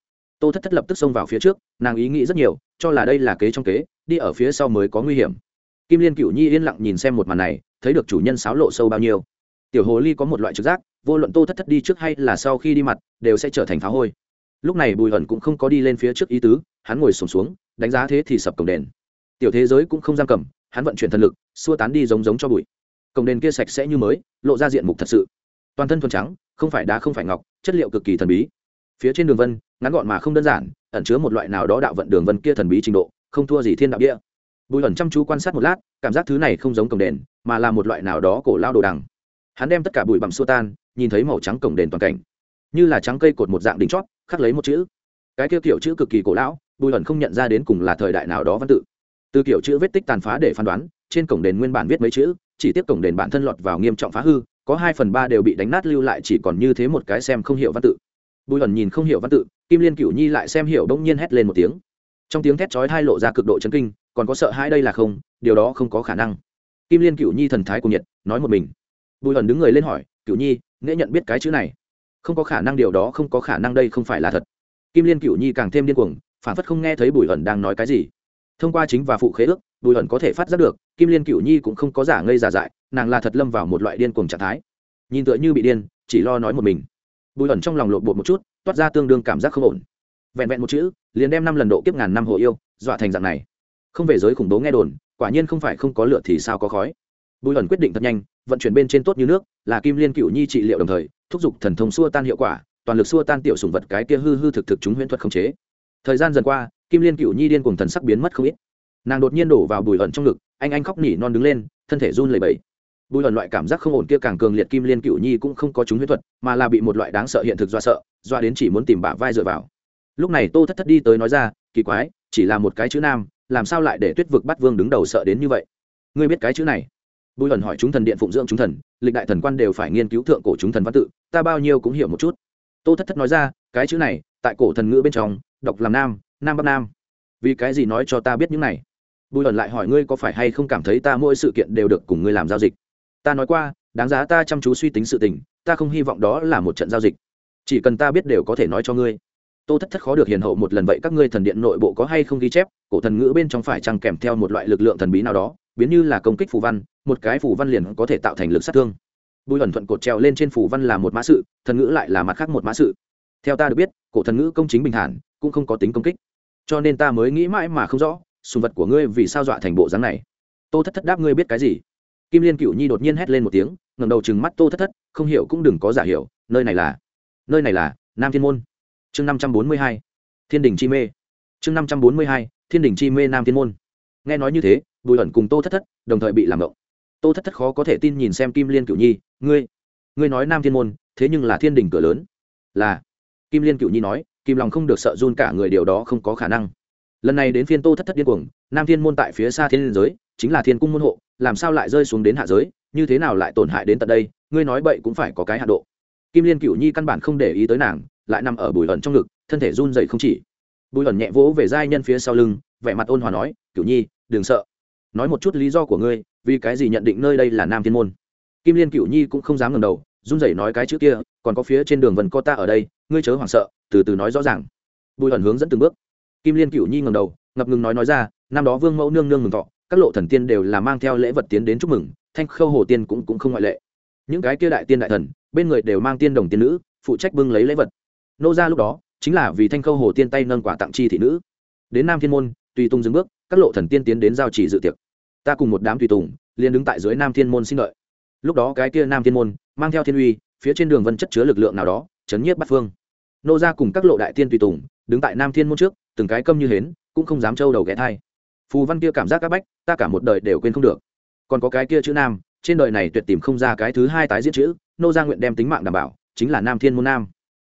tô thất thất lập tức xông vào phía trước nàng ý nghĩ rất nhiều cho là đây là kế trong kế đi ở phía sau mới có nguy hiểm. Kim liên cựu nhi yên lặng nhìn xem một màn này thấy được chủ nhân sáo lộ sâu bao nhiêu. Tiểu hồ ly có một loại trực giác vô luận tô thất thất đi trước hay là sau khi đi mặt đều sẽ trở thành phá hôi. Lúc này bùi hẩn cũng không có đi lên phía trước ý tứ hắn ngồi sùng xuống, xuống đánh giá thế thì sập cổng đền. Tiểu thế giới cũng không giam cầm hắn vận chuyển thần lực xua tán đi giống giống cho bụi. Cổng đền kia sạch sẽ như mới lộ ra diện mục thật sự. Toàn thân thuần trắng không phải đá không phải ngọc chất liệu cực kỳ thần bí phía trên đường vân, ngắn gọn mà không đơn giản, ẩn chứa một loại nào đó đạo vận đường vân kia thần bí trình độ, không thua gì thiên đạo địa. Bùi ẩn chăm chú quan sát một lát, cảm giác thứ này không giống cổng đền, mà là một loại nào đó cổ lao đồ đằng. Hắn đem tất cả bụi bặm xua tan, nhìn thấy màu trắng cổng đền toàn cảnh. Như là trắng cây cột một dạng đỉnh chót, khắc lấy một chữ. Cái kia kiểu chữ cực kỳ cổ lão, bùi ẩn không nhận ra đến cùng là thời đại nào đó văn tự. Từ kiểu chữ vết tích tàn phá để phán đoán, trên cổng đền nguyên bản viết mấy chữ, chỉ tiếp cổng đền bản thân lọt vào nghiêm trọng phá hư, có hai phần ba đều bị đánh nát lưu lại chỉ còn như thế một cái xem không hiểu văn tự bùi ẩn nhìn không hiểu văn tự, kim liên cửu nhi lại xem hiểu bỗng nhiên hét lên một tiếng. Trong tiếng thét chói hai lộ ra cực độ chấn kinh, còn có sợ hãi đây là không, điều đó không có khả năng. Kim liên cửu nhi thần thái cùng nhiệt, nói một mình. Bùi ẩn đứng người lên hỏi, cửu nhi nghĩa nhận biết cái chữ này? Không có khả năng, điều đó không có khả năng, đây không phải là thật. Kim liên cửu nhi càng thêm điên cuồng, phản phất không nghe thấy bùi ẩn đang nói cái gì. Thông qua chính và phụ khế ước, bùi ẩn có thể phát giác được, kim liên cửu nhi cũng không có giả ngây giả dại, nàng là thật lâm vào một loại điên cuồng trạng thái. Nhìn tựa như bị điên, chỉ lo nói một mình bùi ẩn trong lòng lộn bột một chút, toát ra tương đương cảm giác không ổn. Vẹn vẹn một chữ, liền đem năm lần độ kiếp ngàn năm hồ yêu, dọa thành dạng này. Không về giới khủng bố nghe đồn, quả nhiên không phải không có lửa thì sao có khói. Bùi ẩn quyết định thật nhanh, vận chuyển bên trên tốt như nước, là kim liên cựu nhi trị liệu đồng thời, thúc giục thần thông xua tan hiệu quả, toàn lực xua tan tiểu sùng vật cái kia hư hư thực thực chúng huyễn thuật không chế. Thời gian dần qua, kim liên cựu nhi điên cùng thần sắc biến mất không ít. Nàng đột nhiên đổ vào bùi ẩn trong ngực, anh anh khóc nỉ non đứng lên, thân thể run lẩy bẩy bùi hận loại cảm giác không ổn kia càng cường liệt kim liên cựu nhi cũng không có chúng huyết thuật, mà là bị một loại đáng sợ hiện thực do sợ do đến chỉ muốn tìm bả vai dựa vào. Lúc này tô thất thất đi tới nói ra, kỳ quái, chỉ là một cái chữ nam, làm sao lại để tuyết vực bắt vương đứng đầu sợ đến như vậy? Ngươi biết cái chữ này? Bùi hận hỏi chúng thần điện phụng dưỡng chúng thần, lịch đại thần quan đều phải nghiên cứu thượng cổ chúng thần văn tự, ta bao nhiêu cũng hiểu một chút. Tô thất thất nói ra, cái chữ này, tại cổ thần ngữ bên trong, đọc làm nam nam bắc nam. Vì cái gì nói cho ta biết những này? Bùi hận lại hỏi, ngươi có phải hay không cảm thấy ta mỗi sự kiện đều được cùng ngươi làm giao dịch? Ta nói qua, đáng giá ta chăm chú suy tính sự tình, ta không hy vọng đó là một trận giao dịch. Chỉ cần ta biết đều có thể nói cho ngươi. Tô thất thất khó được hiền hậu một lần vậy các ngươi thần điện nội bộ có hay không ghi chép, cổ thần ngữ bên trong phải chăng kèm theo một loại lực lượng thần bí nào đó, biến như là công kích phù văn, một cái phù văn liền có thể tạo thành lực sát thương. Bùi ẩn thuận cột treo lên trên phù văn là một mã sự, thần ngữ lại là mặt khác một mã sự. Theo ta được biết, cổ thần ngữ công chính bình thản, cũng không có tính công kích. Cho nên ta mới nghĩ mãi mà không rõ, sùng vật của ngươi vì sao dọa thành bộ dáng này. Tô thất thất đáp ngươi biết cái gì? Kim liên cựu nhi đột nhiên hét lên một tiếng, ngẩng đầu chừng mắt tô thất thất, không hiểu cũng đừng có giả hiểu, nơi này là, nơi này là nam thiên môn. Chương năm trăm bốn mươi hai, thiên đình chi mê. Chương năm trăm bốn mươi hai, thiên đình chi mê nam thiên môn. Nghe nói như thế, bùi ẩn cùng tô thất thất đồng thời bị làm động. Tô thất thất khó có thể tin nhìn xem kim liên cựu nhi, ngươi ngươi nói nam thiên môn, thế nhưng là thiên đình cửa lớn. Là. Kim liên cựu nhi nói kim lòng không được sợ run cả người, điều đó không có khả năng. Lần này đến phiên tô thất thất điên cuồng, nam thiên môn tại phía xa thiên liên giới chính là thiên cung môn hộ, làm sao lại rơi xuống đến hạ giới, như thế nào lại tổn hại đến tận đây, ngươi nói bậy cũng phải có cái hạ độ. Kim liên cựu nhi căn bản không để ý tới nàng, lại nằm ở bùi ẩn trong ngực, thân thể run dậy không chỉ. Bùi ẩn nhẹ vỗ về giai nhân phía sau lưng, vẻ mặt ôn hòa nói cựu nhi, đừng sợ. Nói một chút lý do của ngươi, vì cái gì nhận định nơi đây là nam thiên môn? Kim liên cựu nhi cũng không dám ngẩng đầu, run rẩy nói cái chữ kia, còn có phía trên đường vần co ta ở đây, ngươi chớ hoảng sợ, từ từ nói rõ ràng. Bùi ẩn hướng dẫn từng bước. Kim liên cựu nhi ngẩng đầu, ngập ngừng nói nói ra, năm đó vương mẫu nương nương mừng thọ các lộ thần tiên đều là mang theo lễ vật tiến đến chúc mừng, thanh khâu hồ tiên cũng cũng không ngoại lệ. Những cái kia đại tiên đại thần, bên người đều mang tiên đồng tiên nữ, phụ trách bưng lấy lễ vật. Nô ra lúc đó, chính là vì thanh khâu hồ tiên tay nâng quả tặng chi thị nữ. Đến nam thiên môn, tùy tùng dừng bước, các lộ thần tiên tiến đến giao chỉ dự tiệc. Ta cùng một đám tùy tùng, liền đứng tại dưới nam thiên môn xin lợi. Lúc đó cái kia nam thiên môn, mang theo thiên uy, phía trên đường vân chất chứa lực lượng nào đó, chấn nhiếp bắt phương. Nô ra cùng các lộ đại tiên tùy tùng, đứng tại nam thiên môn trước, từng cái câm như hến, cũng không dám trâu đầu ghé thai phù văn kia cảm giác các bách, ta cả một đời đều quên không được. Còn có cái kia chữ nam, trên đời này tuyệt tìm không ra cái thứ hai tái diễn chữ, nô ra nguyện đem tính mạng đảm bảo, chính là nam thiên môn nam.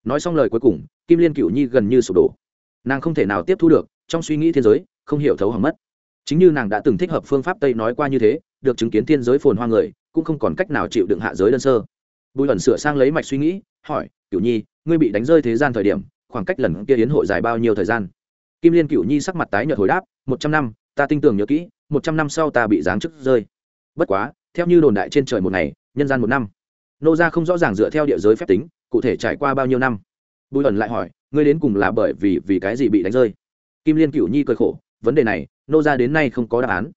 Nói xong lời cuối cùng, kim liên cựu nhi gần như sụp đổ. Nàng không thể nào tiếp thu được, trong suy nghĩ thiên giới, không hiểu thấu hỏng mất. Chính như nàng đã từng thích hợp phương pháp tây nói qua như thế, được chứng kiến thiên giới phồn hoa người, cũng không còn cách nào chịu đựng hạ giới đơn sơ. Bùi ẩn sửa sang lấy mạch suy nghĩ, hỏi cựu nhi, ngươi bị đánh rơi thế gian thời điểm, khoảng cách lần kia hiến hội dài bao nhiêu thời gian? Kim liên cựu nhi sắc mặt tái nhợt hồi đáp một trăm năm, ta tin tưởng nhớ kỹ, một trăm năm sau ta bị giáng chức rơi. Bất quá, theo như đồn đại trên trời một ngày, nhân gian một năm. Nô gia không rõ ràng dựa theo địa giới phép tính, cụ thể trải qua bao nhiêu năm. Bùi ẩn lại hỏi, ngươi đến cùng là bởi vì vì cái gì bị đánh rơi? Kim liên cựu nhi cười khổ, vấn đề này, nô gia đến nay không có đáp án.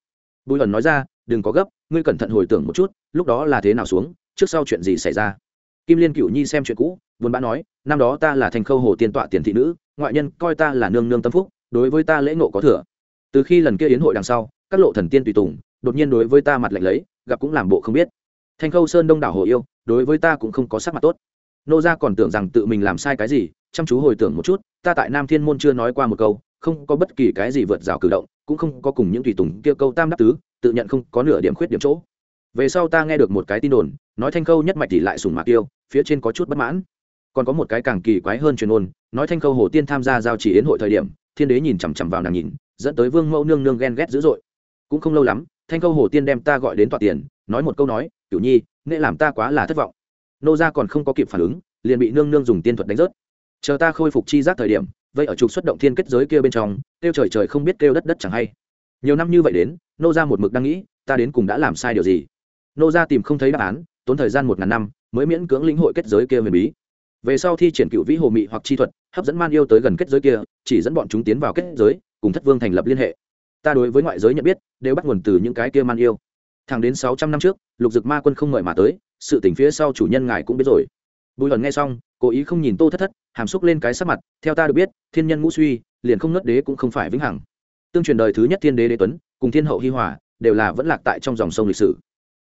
Bùi ẩn nói ra, đừng có gấp, ngươi cẩn thận hồi tưởng một chút, lúc đó là thế nào xuống, trước sau chuyện gì xảy ra. Kim liên cựu nhi xem chuyện cũ, buồn bã nói, năm đó ta là thành khâu hồ tiên tọa tiền thị nữ, ngoại nhân coi ta là nương nương tâm phúc, đối với ta lễ ngộ có thừa từ khi lần kia yến hội đằng sau, các lộ thần tiên tùy tùng, đột nhiên đối với ta mặt lạnh lấy, gặp cũng làm bộ không biết. Thanh khâu sơn đông đảo hồ yêu, đối với ta cũng không có sắc mặt tốt. Nô gia còn tưởng rằng tự mình làm sai cái gì, chăm chú hồi tưởng một chút, ta tại nam thiên môn chưa nói qua một câu, không có bất kỳ cái gì vượt rào cử động, cũng không có cùng những tùy tùng kia câu tam đắc tứ, tự nhận không có nửa điểm khuyết điểm chỗ. Về sau ta nghe được một cái tin đồn, nói thanh khâu nhất mạch thì lại sùng mạc tiêu phía trên có chút bất mãn. Còn có một cái càng kỳ quái hơn truyền ôn, nói thanh khâu hồ tiên tham gia giao chỉ yến hội thời điểm, thiên đế nhìn chằm chằm vào nàng nhìn dẫn tới vương mẫu nương nương ghen ghét dữ dội. Cũng không lâu lắm, thanh câu hồ tiên đem ta gọi đến tọa tiền, nói một câu nói kiểu nhi nghệ làm ta quá là thất vọng. Nô gia còn không có kịp phản ứng, liền bị nương nương dùng tiên thuật đánh rớt. Chờ ta khôi phục chi giác thời điểm vậy ở trục xuất động thiên kết giới kia bên trong, kêu trời trời không biết kêu đất đất chẳng hay. Nhiều năm như vậy đến, nô gia một mực đang nghĩ, ta đến cùng đã làm sai điều gì? Nô gia tìm không thấy đáp án, tốn thời gian một ngàn năm, mới miễn cưỡng lĩnh hội kết giới kia huyền bí. Về sau thi triển cựu vĩ hồ mị hoặc chi thuật, hấp dẫn man yêu tới gần kết giới kia, chỉ dẫn bọn chúng tiến vào kết giới cùng thất vương thành lập liên hệ. Ta đối với ngoại giới nhận biết, đều bắt nguồn từ những cái kia man yêu. Thẳng đến sáu trăm năm trước, lục dực ma quân không mời mà tới, sự tỉnh phía sau chủ nhân ngài cũng biết rồi. Bùi Hận nghe xong, cố ý không nhìn tô thất thất, hàm xúc lên cái sắc mặt, theo ta được biết, thiên nhân ngũ suy, liền không nớt đế cũng không phải vĩnh hằng. Tương truyền đời thứ nhất thiên đế đế tuấn, cùng thiên hậu hi hòa, đều là vẫn lạc tại trong dòng sông lịch sử.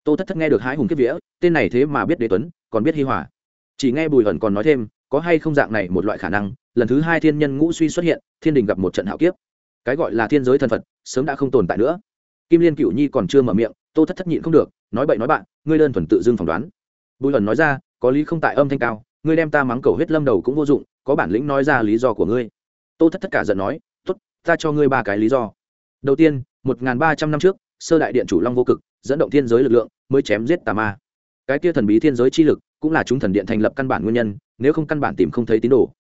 Tô thất thất nghe được hái hùng kiếp vĩa tên này thế mà biết đế tuấn, còn biết hi hòa. Chỉ nghe bùi ẩn còn nói thêm, có hay không dạng này một loại khả năng, lần thứ hai thiên nhân ngũ suy xuất hiện, thiên đình gặp một trận hạo kiếp cái gọi là thiên giới thần phật, sớm đã không tồn tại nữa. Kim liên cựu nhi còn chưa mở miệng, tô thất thất nhịn không được, nói bậy nói bạn, ngươi đơn thuần tự dưng phỏng đoán. Bùi lần nói ra, có lý không tại âm thanh cao, ngươi đem ta mắng cầu huyết lâm đầu cũng vô dụng, có bản lĩnh nói ra lý do của ngươi. Tô thất tất cả giận nói, tốt, ta cho ngươi ba cái lý do. Đầu tiên, một n ba trăm năm trước, sơ đại điện chủ long vô cực, dẫn động thiên giới lực lượng, mới chém giết tà ma. Cái kia thần bí thiên giới chi lực, cũng là chúng thần điện thành lập căn bản nguyên nhân, nếu không căn bản tìm không thấy tín đồ.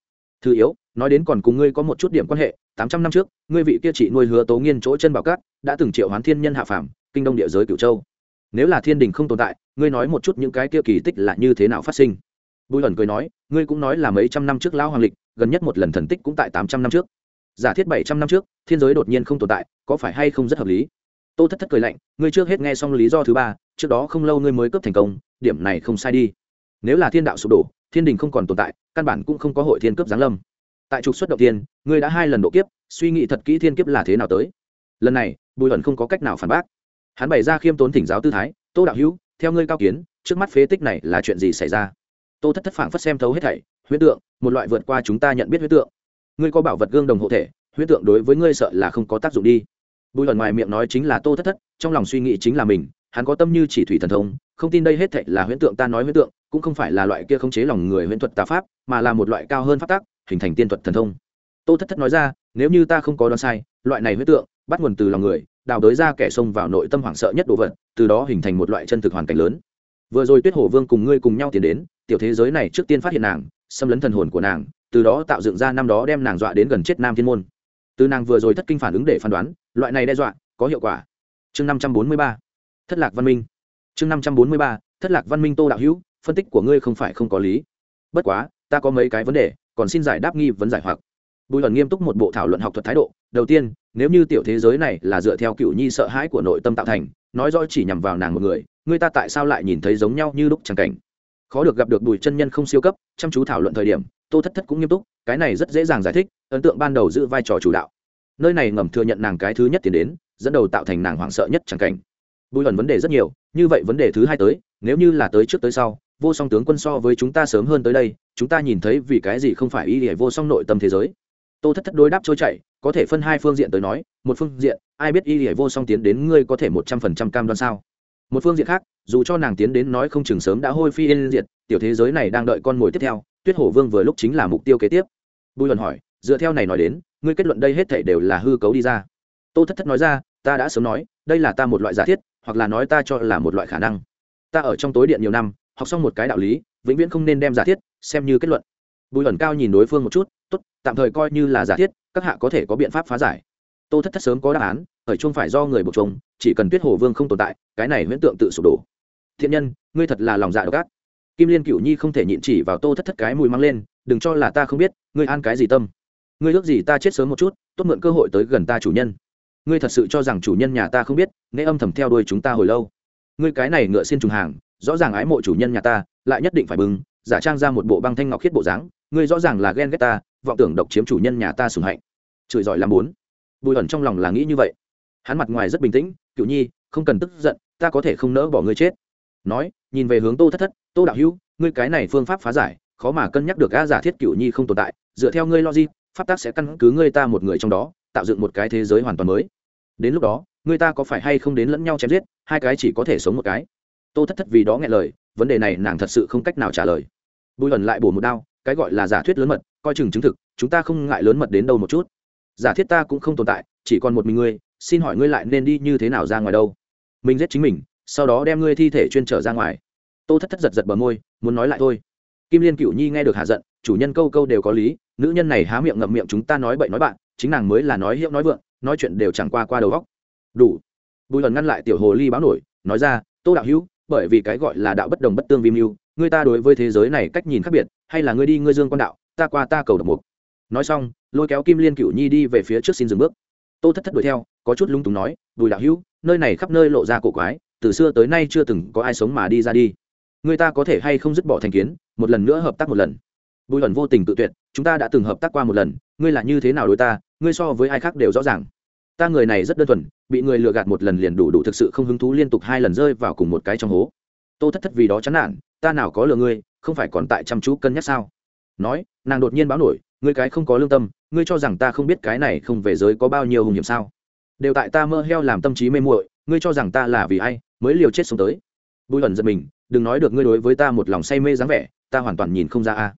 Thứ yếu, nói đến còn cùng ngươi có một chút điểm quan hệ tám trăm năm trước, ngươi vị kia chị nuôi hứa tố nghiên chỗ chân bảo cát, đã từng triệu hoán thiên nhân hạ phàm, kinh đông địa giới cửu châu. Nếu là thiên đình không tồn tại, ngươi nói một chút những cái kia kỳ tích là như thế nào phát sinh. Bùi ẩn cười nói, ngươi cũng nói là mấy trăm năm trước lão hoàng lịch, gần nhất một lần thần tích cũng tại tám trăm năm trước. Giả thiết bảy trăm năm trước, thiên giới đột nhiên không tồn tại, có phải hay không rất hợp lý? Tô thất thất cười lạnh, ngươi trước hết nghe xong lý do thứ ba, trước đó không lâu ngươi mới cướp thành công, điểm này không sai đi. Nếu là thiên đạo sụp đổ, thiên đình không còn tồn tại, căn bản cũng không có hội thiên cướp giáng lâm tại trục xuất đầu tiên, ngươi đã hai lần độ kiếp, suy nghĩ thật kỹ thiên kiếp là thế nào tới. Lần này, bùi ẩn không có cách nào phản bác. Hắn bày ra khiêm tốn thỉnh giáo tư thái, tô đạo hữu, theo ngươi cao kiến, trước mắt phế tích này là chuyện gì xảy ra? Tô thất thất phảng phất xem thấu hết thảy huyết tượng, một loại vượt qua chúng ta nhận biết huyết tượng. Ngươi có bảo vật gương đồng hộ thể huyết tượng đối với ngươi sợ là không có tác dụng đi. Bùi ẩn ngoài miệng nói chính là tô thất thất, trong lòng suy nghĩ chính là mình, hắn có tâm như chỉ thủy thần thông, không tin đây hết thảy là huyễn tượng, ta nói huyễn tượng, cũng không phải là loại kia khống chế lòng người huyễn thuật tà pháp, mà là một loại cao hơn pháp tắc hình thành tiên thuật thần thông. Tô thất thất nói ra, nếu như ta không có đoán sai, loại này huyết tượng, bắt nguồn từ lòng người, đào đới ra kẻ xông vào nội tâm hoảng sợ nhất đồ vật, từ đó hình thành một loại chân thực hoàn cảnh lớn. Vừa rồi tuyết hổ vương cùng ngươi cùng nhau tiến đến, tiểu thế giới này trước tiên phát hiện nàng, xâm lấn thần hồn của nàng, từ đó tạo dựng ra năm đó đem nàng dọa đến gần chết nam thiên môn. Từ nàng vừa rồi thất kinh phản ứng để phán đoán, loại này đe dọa, có hiệu quả. Chương năm trăm bốn mươi ba, thất lạc văn minh. Chương năm trăm bốn mươi ba, thất lạc văn minh tô đạo hữu, phân tích của ngươi không phải không có lý. Bất quá, ta có mấy cái vấn đề còn xin giải đáp nghi vấn giải hoặc. Bùi ẩn nghiêm túc một bộ thảo luận học thuật thái độ, đầu tiên, nếu như tiểu thế giới này là dựa theo cựu nhi sợ hãi của nội tâm tạo thành, nói rõ chỉ nhằm vào nàng một người người ta tại sao lại nhìn thấy giống nhau như lúc chẳng cảnh? Khó được gặp được bùi chân nhân không siêu cấp, chăm chú thảo luận thời điểm, tô thất thất cũng nghiêm túc, cái này rất dễ dàng giải thích, ấn tượng ban đầu giữ vai trò chủ đạo. Nơi này ngầm thừa nhận nàng cái thứ nhất tiến đến, dẫn đầu tạo thành nàng hoảng sợ nhất chẳng cảnh bùi ẩn vấn đề rất nhiều, như vậy vấn đề thứ hai tới, nếu như là tới trước tới sau, vô song tướng quân so với chúng ta sớm hơn tới đây, chúng ta nhìn thấy vì cái gì không phải y hệ vô song nội tâm thế giới. Tô thất thất đối đáp trôi chảy, có thể phân hai phương diện tới nói, một phương diện, ai biết y hệ vô song tiến đến ngươi có thể một trăm phần trăm cam đoan sao? Một phương diện khác, dù cho nàng tiến đến nói không chừng sớm đã hôi phi yên diệt, tiểu thế giới này đang đợi con mồi tiếp theo, tuyết hổ vương vừa lúc chính là mục tiêu kế tiếp. Bùi luận hỏi, dựa theo này nói đến, ngươi kết luận đây hết thảy đều là hư cấu đi ra. Tô thất thất nói ra, ta đã sớm nói, đây là ta một loại giả thiết hoặc là nói ta cho là một loại khả năng. Ta ở trong tối điện nhiều năm, học xong một cái đạo lý, vĩnh viễn không nên đem giả thiết xem như kết luận. Bùi ẩn cao nhìn đối phương một chút, tốt, tạm thời coi như là giả thiết, các hạ có thể có biện pháp phá giải. Tô thất thất sớm có đáp án, ở chung phải do người buộc chung chỉ cần tuyết hồ vương không tồn tại, cái này huyễn tượng tự sụp đổ. Thiện nhân, ngươi thật là lòng dạ độc ác. Kim liên cựu nhi không thể nhịn chỉ vào tô thất thất cái mùi mang lên, đừng cho là ta không biết, ngươi an cái gì tâm? Ngươi ước gì ta chết sớm một chút, tốt mượn cơ hội tới gần ta chủ nhân ngươi thật sự cho rằng chủ nhân nhà ta không biết nễ âm thầm theo đuôi chúng ta hồi lâu. Ngươi cái này ngựa xin trùng hàng rõ ràng ái mộ chủ nhân nhà ta lại nhất định phải bưng, giả trang ra một bộ băng thanh ngọc khiết bộ dáng ngươi rõ ràng là ghen ghét ta vọng tưởng độc chiếm chủ nhân nhà ta sùng hạnh. Chửi giỏi làm bốn. Bùi ẩn trong lòng là nghĩ như vậy. Hắn mặt ngoài rất bình tĩnh cựu nhi không cần tức giận ta có thể không nỡ bỏ ngươi chết. Nói nhìn về hướng tô thất thất tô đạo hữu ngươi cái này phương pháp phá giải khó mà cân nhắc được a giả thiết cựu nhi không tồn tại dựa theo ngươi logic pháp tác sẽ căn cứ ngươi ta một người trong đó tạo dựng một cái thế giới hoàn toàn mới đến lúc đó, người ta có phải hay không đến lẫn nhau chém giết, hai cái chỉ có thể sống một cái. Tô thất thất vì đó nghe lời, vấn đề này nàng thật sự không cách nào trả lời. Bùi ẩn lại bổ một đao, cái gọi là giả thuyết lớn mật, coi chừng chứng thực, chúng ta không ngại lớn mật đến đâu một chút. Giả thiết ta cũng không tồn tại, chỉ còn một mình ngươi, xin hỏi ngươi lại nên đi như thế nào ra ngoài đâu? Mình giết chính mình, sau đó đem ngươi thi thể chuyên trở ra ngoài. Tô thất thất giật giật bờ môi, muốn nói lại thôi. Kim liên cựu nhi nghe được hạ giận, chủ nhân câu câu đều có lý, nữ nhân này há miệng ngậm miệng chúng ta nói bậy nói bạn, chính nàng mới là nói hiệu nói vượng nói chuyện đều chẳng qua qua đầu góc. Đủ. Bùi lần ngăn lại tiểu hồ ly báo nổi, nói ra, tô đạo hữu, bởi vì cái gọi là đạo bất đồng bất tương vi mưu, người ta đối với thế giới này cách nhìn khác biệt, hay là ngươi đi ngươi dương quan đạo, ta qua ta cầu độc mục. Nói xong, lôi kéo kim liên cựu nhi đi về phía trước xin dừng bước. Tô thất thất đuổi theo, có chút lung túng nói, bùi đạo hữu, nơi này khắp nơi lộ ra cổ quái, từ xưa tới nay chưa từng có ai sống mà đi ra đi. Người ta có thể hay không dứt bỏ thành kiến, một lần nữa hợp tác một lần bùi ẩn vô tình tự tuyệt, chúng ta đã từng hợp tác qua một lần, ngươi là như thế nào đối ta, ngươi so với ai khác đều rõ ràng. Ta người này rất đơn thuần, bị người lừa gạt một lần liền đủ đủ thực sự không hứng thú liên tục hai lần rơi vào cùng một cái trong hố. Tô thất thất vì đó chán nản, ta nào có lừa ngươi, không phải còn tại chăm chú cân nhắc sao? Nói, nàng đột nhiên báo nổi, ngươi cái không có lương tâm, ngươi cho rằng ta không biết cái này không về giới có bao nhiêu hùng hiểm sao? Đều tại ta mơ heo làm tâm trí mê muội, ngươi cho rằng ta là vì ai mới liều chết sống tới? Bùi ẩn giật mình, đừng nói được ngươi đối với ta một lòng say mê dáng vẻ, ta hoàn toàn nhìn không ra a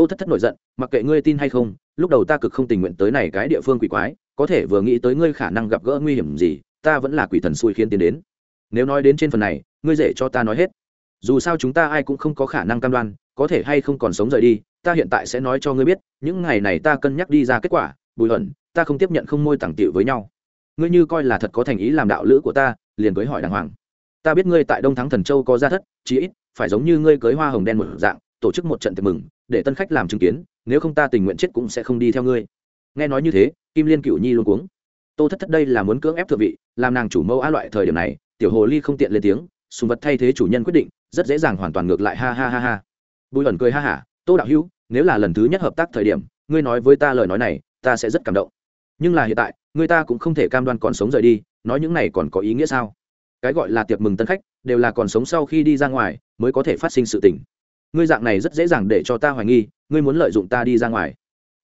tô thất thất nổi giận, mặc kệ ngươi tin hay không, lúc đầu ta cực không tình nguyện tới này cái địa phương quỷ quái, có thể vừa nghĩ tới ngươi khả năng gặp gỡ nguy hiểm gì, ta vẫn là quỷ thần xui khiến tiến đến. Nếu nói đến trên phần này, ngươi dễ cho ta nói hết. Dù sao chúng ta ai cũng không có khả năng cam đoan, có thể hay không còn sống rời đi, ta hiện tại sẽ nói cho ngươi biết, những ngày này ta cân nhắc đi ra kết quả, bùi ẩn ta không tiếp nhận không môi tẳng tiệu với nhau. Ngươi như coi là thật có thành ý làm đạo lữ của ta, liền cưới hỏi đàng hoàng. Ta biết ngươi tại đông thắng thần châu có gia thất, chí ít, phải giống như ngươi cưới hoa hồng đen một dạng, tổ chức một trận tiệc mừng để tân khách làm chứng kiến, nếu không ta tình nguyện chết cũng sẽ không đi theo ngươi. Nghe nói như thế, kim liên cựu nhi luôn cuống. Tô thất thất đây là muốn cưỡng ép thượng vị, làm nàng chủ mẫu a loại thời điểm này, tiểu hồ ly không tiện lên tiếng, sùng vật thay thế chủ nhân quyết định, rất dễ dàng hoàn toàn ngược lại, ha ha ha ha. Bùi ẩn cười ha hả, tô đạo hữu, nếu là lần thứ nhất hợp tác thời điểm, ngươi nói với ta lời nói này, ta sẽ rất cảm động. Nhưng là hiện tại, người ta cũng không thể cam đoan còn sống rời đi, nói những này còn có ý nghĩa sao? Cái gọi là tiệc mừng tân khách, đều là còn sống sau khi đi ra ngoài, mới có thể phát sinh sự tình ngươi dạng này rất dễ dàng để cho ta hoài nghi, ngươi muốn lợi dụng ta đi ra ngoài.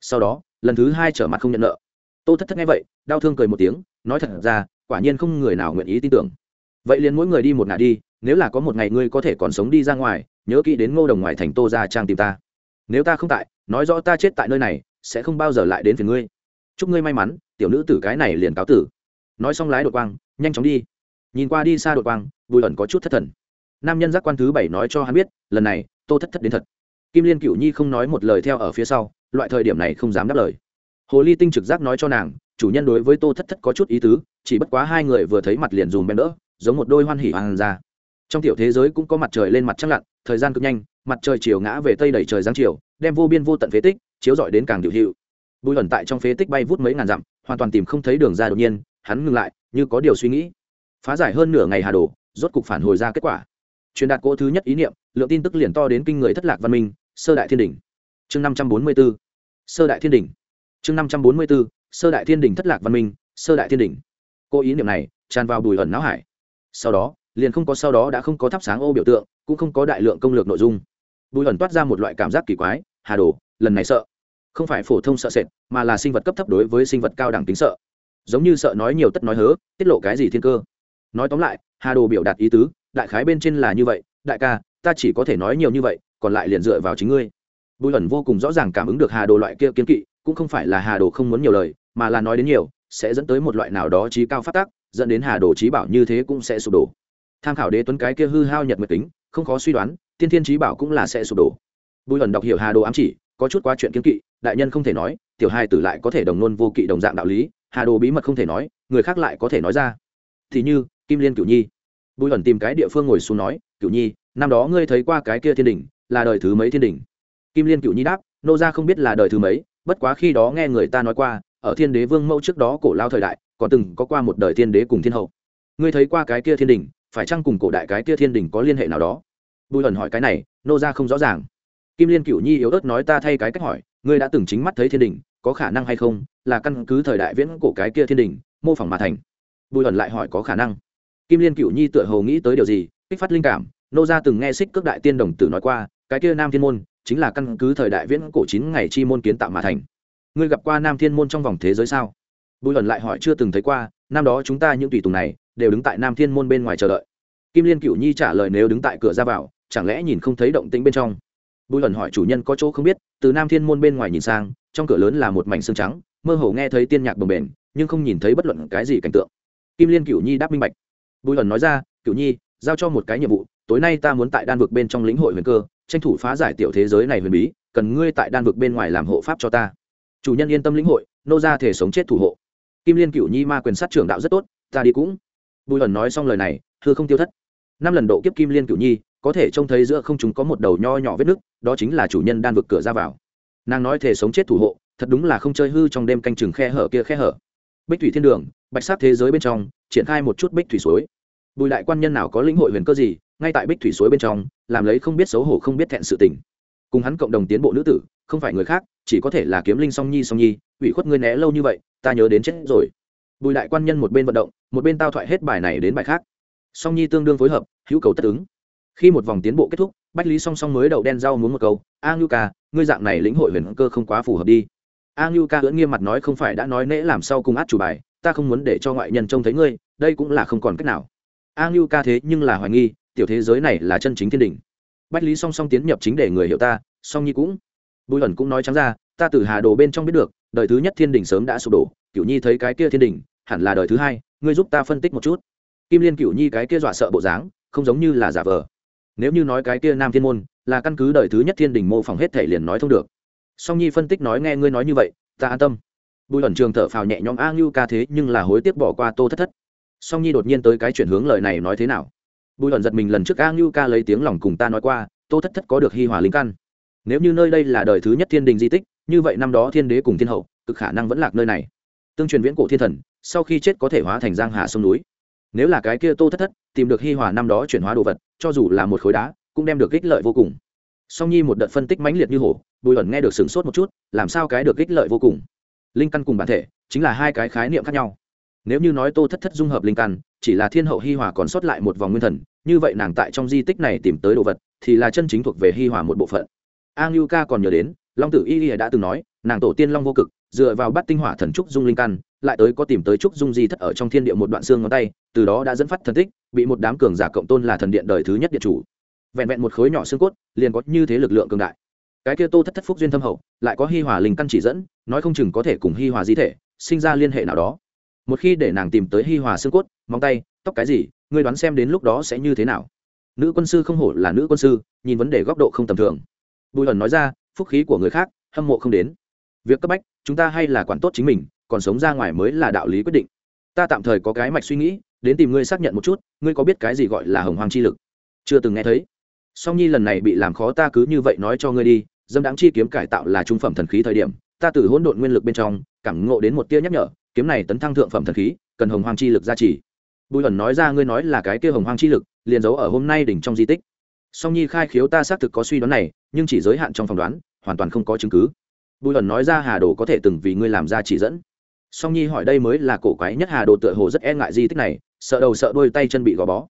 Sau đó, lần thứ hai trở mặt không nhận nợ. Tô thất thất nghe vậy, đau thương cười một tiếng, nói thật ra, quả nhiên không người nào nguyện ý tin tưởng. Vậy liền mỗi người đi một ngả đi, nếu là có một ngày ngươi có thể còn sống đi ra ngoài, nhớ kỹ đến ngô đồng ngoài thành tô ra trang tìm ta. Nếu ta không tại, nói rõ ta chết tại nơi này, sẽ không bao giờ lại đến phiền ngươi. Chúc ngươi may mắn, tiểu nữ tử cái này liền cáo tử. Nói xong lái đột quang, nhanh chóng đi. Nhìn qua đi xa đột quang, bùi ẩn có chút thất thần. Nam nhân giác quan thứ bảy nói cho hắn biết, lần này tô thất thất đến thật. Kim liên cựu nhi không nói một lời theo ở phía sau, loại thời điểm này không dám đáp lời. Hồ ly tinh trực giác nói cho nàng, chủ nhân đối với tô thất thất có chút ý tứ, chỉ bất quá hai người vừa thấy mặt liền dùm bèn đỡ, giống một đôi hoan hỉ hoàng ra trong tiểu thế giới cũng có mặt trời lên mặt trăng lặn, thời gian cực nhanh, mặt trời chiều ngã về tây đẩy trời giáng chiều, đem vô biên vô tận phế tích, chiếu rọi đến càng điều hiệu. Bùi ẩn tại trong phế tích bay vút mấy ngàn dặm, hoàn toàn tìm không thấy đường ra đột nhiên, hắn ngừng lại, như có điều suy nghĩ. Phá giải hơn nửa ngày hà đồ, rốt cục phản hồi ra kết quả. Truyền đạt cỗ thứ nhất ý niệm lượng tin tức liền to đến kinh người thất lạc văn minh, sơ đại thiên đỉnh. Chương năm trăm bốn mươi b ố sơ đại thiên đỉnh. Chương năm trăm bốn mươi b ố sơ đại thiên đỉnh thất lạc văn minh, sơ đại thiên đỉnh. Cô ý niệm này tràn vào bùi ẩn não hải. Sau đó, liền không có sau đó đã không có thắp sáng ô biểu tượng, cũng không có đại lượng công lược nội dung. Bùi ẩn toát ra một loại cảm giác kỳ quái, hà đồ, lần này sợ. Không phải phổ thông sợ sệt, mà là sinh vật cấp thấp đối với sinh vật cao đẳng tính sợ. Giống như sợ nói nhiều tất nói hớ, tiết lộ cái gì thiên cơ. Nói tóm lại, hà đồ biểu đạt ý tứ, đại khái bên trên là như vậy, đại ca ta chỉ có thể nói nhiều như vậy, còn lại liền dựa vào chính ngươi. Bùi ẩn vô cùng rõ ràng cảm ứng được hà đồ loại kia kiến kỵ, cũng không phải là hà đồ không muốn nhiều lời, mà là nói đến nhiều, sẽ dẫn tới một loại nào đó trí cao phát tác, dẫn đến hà đồ trí bảo như thế cũng sẽ sụp đổ. Tham khảo đế tuấn cái kia hư hao nhật mật tính không khó suy đoán, tiên thiên trí bảo cũng là sẽ sụp đổ. Bùi ẩn đọc hiểu hà đồ ám chỉ, có chút quá chuyện kiến kỵ, đại nhân không thể nói, tiểu hai tử lại có thể đồng nôn vô kỵ đồng dạng đạo lý, hà đồ bí mật không thể nói, người khác lại có thể nói ra. Thì như, kim liên cửu nhi. Bùi ẩn tìm cái địa phương ngồi xuống nói, cửu nhi năm đó ngươi thấy qua cái kia thiên đình là đời thứ mấy thiên đình kim liên cửu nhi đáp, nô ra không biết là đời thứ mấy, bất quá khi đó nghe người ta nói qua, ở thiên đế vương mẫu trước đó cổ lao thời đại, còn từng có qua một đời thiên đế cùng thiên hậu. Ngươi thấy qua cái kia thiên đình phải chăng cùng cổ đại cái kia thiên đình có liên hệ nào đó? Bùi ẩn hỏi cái này, nô ra không rõ ràng. Kim liên cửu nhi yếu ớt nói ta thay cái cách hỏi, ngươi đã từng chính mắt thấy thiên đình có khả năng hay không, là căn cứ thời đại viễn cổ cái kia thiên đình mô phỏng mà thành. Bùi ẩn lại hỏi có khả năng. Kim liên cửu nhi tựa hồ nghĩ tới điều gì, kích phát linh cảm nô gia từng nghe xích cước đại tiên đồng tử nói qua, cái kia nam thiên môn chính là căn cứ thời đại viễn cổ chín ngày chi môn kiến tạo mà thành. Ngươi gặp qua nam thiên môn trong vòng thế giới sao? Bùi luận lại hỏi chưa từng thấy qua, năm đó chúng ta những tùy tùng này đều đứng tại nam thiên môn bên ngoài chờ đợi. Kim liên Cựu nhi trả lời nếu đứng tại cửa ra vào, chẳng lẽ nhìn không thấy động tĩnh bên trong? Bùi luận hỏi chủ nhân có chỗ không biết, từ nam thiên môn bên ngoài nhìn sang, trong cửa lớn là một mảnh xương trắng, mơ hồ nghe thấy tiên nhạc bồng bềnh, nhưng không nhìn thấy bất luận cái gì cảnh tượng. Kim liên Cựu nhi đáp minh bạch. Bùi luận nói ra Cựu nhi, giao cho một cái nhiệm vụ tối nay ta muốn tại đan vực bên trong lĩnh hội huyền cơ, tranh thủ phá giải tiểu thế giới này huyền bí, cần ngươi tại đan vực bên ngoài làm hộ pháp cho ta. Chủ nhân yên tâm lĩnh hội, nô ra thể sống chết thủ hộ. Kim liên Cựu nhi ma quyền sát trưởng đạo rất tốt, ta đi cũng. Bùi ẩn nói xong lời này thưa không tiêu thất. Năm lần độ kiếp kim liên Cựu nhi, có thể trông thấy giữa không chúng có một đầu nho nhỏ vết nứt, đó chính là chủ nhân đan vực cửa ra vào. Nàng nói thể sống chết thủ hộ, thật đúng là không chơi hư trong đêm canh chừng khe hở kia khe hở. Bích thủy thiên đường, bạch sát thế giới bên trong, triển khai một chút bích thủy suối. Bùi đại quan nhân nào có lĩnh hội huyền cơ gì ngay tại bích thủy suối bên trong, làm lấy không biết xấu hổ không biết thẹn sự tình. Cùng hắn cộng đồng tiến bộ nữ tử, không phải người khác, chỉ có thể là kiếm linh song nhi song nhi, ủy khuất ngươi né lâu như vậy, ta nhớ đến chết rồi. Bùi đại quan nhân một bên vận động, một bên tao thoại hết bài này đến bài khác. Song nhi tương đương phối hợp, hữu cầu tất ứng. Khi một vòng tiến bộ kết thúc, bách lý song song mới đậu đen rau muốn một câu, a ngưu ca, ngươi dạng này lĩnh hội huyền cơ không quá phù hợp đi. A ngưu ca ưỡn nghiêm mặt nói, không phải đã nói nễ làm sao cùng át chủ bài, ta không muốn để cho ngoại nhân trông thấy ngươi, đây cũng là không còn cách nào. A ngưu ca thế nhưng là hoài nghi tiểu thế giới này là chân chính thiên đình. Bách lý song song tiến nhập chính để người hiểu ta, song nhi cũng. Bùi ẩn cũng nói trắng ra, ta từ hà đồ bên trong biết được, đời thứ nhất thiên đình sớm đã sụp đổ, Cửu nhi thấy cái kia thiên đình, hẳn là đời thứ hai, ngươi giúp ta phân tích một chút. Kim liên cửu nhi cái kia dọa sợ bộ dáng, không giống như là giả vờ. Nếu như nói cái kia nam thiên môn, là căn cứ đời thứ nhất thiên đình mô phỏng hết thể liền nói thông được. Song nhi phân tích nói nghe ngươi nói như vậy, ta an tâm. Bùi ẩn trường thở phào nhẹ nhõm, a ngưu ca thế nhưng là hối tiếc bỏ qua tô thất thất. Song nhi đột nhiên tới cái chuyển hướng lời này nói thế nào? Bùi ẩn giật mình lần trước a ngưu ca lấy tiếng lòng cùng ta nói qua, tô thất thất có được hi hòa linh căn. Nếu như nơi đây là đời thứ nhất thiên đình di tích, như vậy năm đó thiên đế cùng thiên hậu, cực khả năng vẫn lạc nơi này. Tương truyền viễn cổ thiên thần, sau khi chết có thể hóa thành giang hà sông núi. Nếu là cái kia tô thất thất tìm được hi hòa năm đó chuyển hóa đồ vật, cho dù là một khối đá, cũng đem được ích lợi vô cùng. Song nhi một đợt phân tích mãnh liệt như hổ, bùi ẩn nghe được sửng sốt một chút, làm sao cái được ích lợi vô cùng? Linh căn cùng bản thể chính là hai cái khái niệm khác nhau nếu như nói tô thất thất dung hợp linh căn, chỉ là thiên hậu hi hòa còn sót lại một vòng nguyên thần, như vậy nàng tại trong di tích này tìm tới đồ vật, thì là chân chính thuộc về hi hòa một bộ phận. A ngưu ca còn nhớ đến, long tử y y đã từng nói, nàng tổ tiên long vô cực, dựa vào bắt tinh hỏa thần trúc dung linh căn, lại tới có tìm tới trúc dung di thất ở trong thiên địa một đoạn xương ngón tay, từ đó đã dẫn phát thần tích, bị một đám cường giả cộng tôn là thần điện đời thứ nhất điện chủ. Vẹn vẹn một khối nhỏ xương cốt, liền có như thế lực lượng cường đại. Cái kia tô thất thất phúc duyên thâm hậu, lại có hi hòa linh căn chỉ dẫn, nói không chừng có thể cùng hi hòa di thể, sinh ra liên hệ nào đó một khi để nàng tìm tới hi hòa xương cốt, móng tay, tóc cái gì, ngươi đoán xem đến lúc đó sẽ như thế nào. Nữ quân sư không hổ là nữ quân sư, nhìn vấn đề góc độ không tầm thường. Bùi ẩn nói ra, phúc khí của người khác, hâm mộ không đến. Việc cấp bách, chúng ta hay là quản tốt chính mình, còn sống ra ngoài mới là đạo lý quyết định. Ta tạm thời có cái mạch suy nghĩ, đến tìm ngươi xác nhận một chút, ngươi có biết cái gì gọi là hồng hoàng chi lực? Chưa từng nghe thấy. Song nhi lần này bị làm khó ta cứ như vậy nói cho ngươi đi, dâm đáng chi kiếm cải tạo là trung phẩm thần khí thời điểm, ta từ hỗn độn nguyên lực bên trong, cảm ngộ đến một tia nhắc nhở kiếm này tấn thăng thượng phẩm thần khí, cần hồng hoàng chi lực gia trì. Bùi ẩn nói ra, ngươi nói là cái kia hồng hoàng chi lực, liền giấu ở hôm nay đỉnh trong di tích. Song nhi khai khiếu ta xác thực có suy đoán này, nhưng chỉ giới hạn trong phỏng đoán, hoàn toàn không có chứng cứ. Bùi ẩn nói ra, hà đồ có thể từng vì ngươi làm ra chỉ dẫn. Song nhi hỏi đây mới là cổ quái nhất, hà đồ tựa hồ rất e ngại di tích này, sợ đầu sợ đôi tay chân bị gò bó.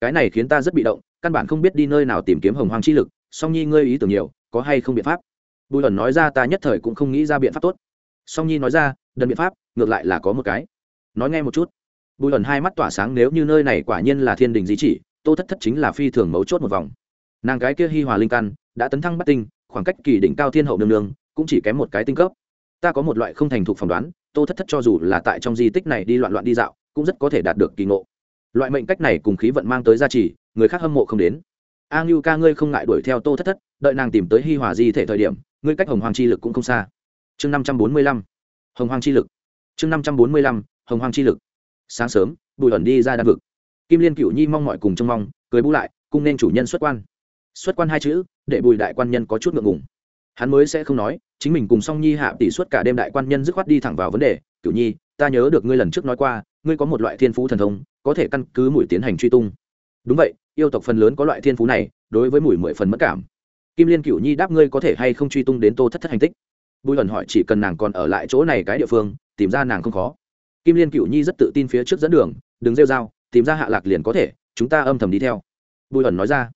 Cái này khiến ta rất bị động, căn bản không biết đi nơi nào tìm kiếm hồng hoàng chi lực, song nhi ngươi ý tưởng nhiều, có hay không biện pháp? Bùi ẩn nói ra, ta nhất thời cũng không nghĩ ra biện pháp tốt. Song nhi nói ra, đần biện pháp ngược lại là có một cái. Nói nghe một chút. Bùi ẩn hai mắt tỏa sáng nếu như nơi này quả nhiên là thiên đình di chỉ, tô thất thất chính là phi thường mấu chốt một vòng. Nàng cái kia hi hòa linh căn, đã tấn thăng bắt tinh, khoảng cách kỳ đỉnh cao thiên hậu nương nương, cũng chỉ kém một cái tinh cấp. Ta có một loại không thành thục phỏng đoán, tô thất thất cho dù là tại trong di tích này đi loạn loạn đi dạo, cũng rất có thể đạt được kỳ ngộ. Loại mệnh cách này cùng khí vận mang tới gia trì, người khác hâm mộ không đến. A ngưu ca ngươi không ngại đuổi theo tô thất thất, đợi nàng tìm tới hi hòa di thể thời điểm, ngươi cách hồng hoàng chi lực cũng không xa. Chương năm trăm bốn mươi lăm. Hồng hoàng chi lực chương năm trăm bốn mươi lăm, hồng hoàng chi lực. Sáng sớm, bùi ẩn đi ra đan vực. Kim liên cựu nhi mong mọi cùng trông mong, cười bu lại, cung nên chủ nhân xuất quan. Xuất quan hai chữ, để bùi đại quan nhân có chút ngượng ngùng. Hắn mới sẽ không nói, chính mình cùng song nhi hạ tỷ suốt cả đêm đại quan nhân dứt khoát đi thẳng vào vấn đề cựu nhi, ta nhớ được ngươi lần trước nói qua, ngươi có một loại thiên phú thần thông, có thể căn cứ mũi tiến hành truy tung. Đúng vậy, yêu tộc phần lớn có loại thiên phú này, đối với mũi mười phần mất cảm. Kim liên cựu nhi đáp, ngươi có thể hay không truy tung đến tô thất thất hành tích? Bùi ẩn hỏi, chỉ cần nàng còn ở lại chỗ này cái địa phương tìm ra nàng không khó. Kim liên cựu nhi rất tự tin phía trước dẫn đường, đừng rêu r a o tìm ra hạ lạc liền có thể, chúng ta âm thầm đi theo. Bùi ẩn nói ra.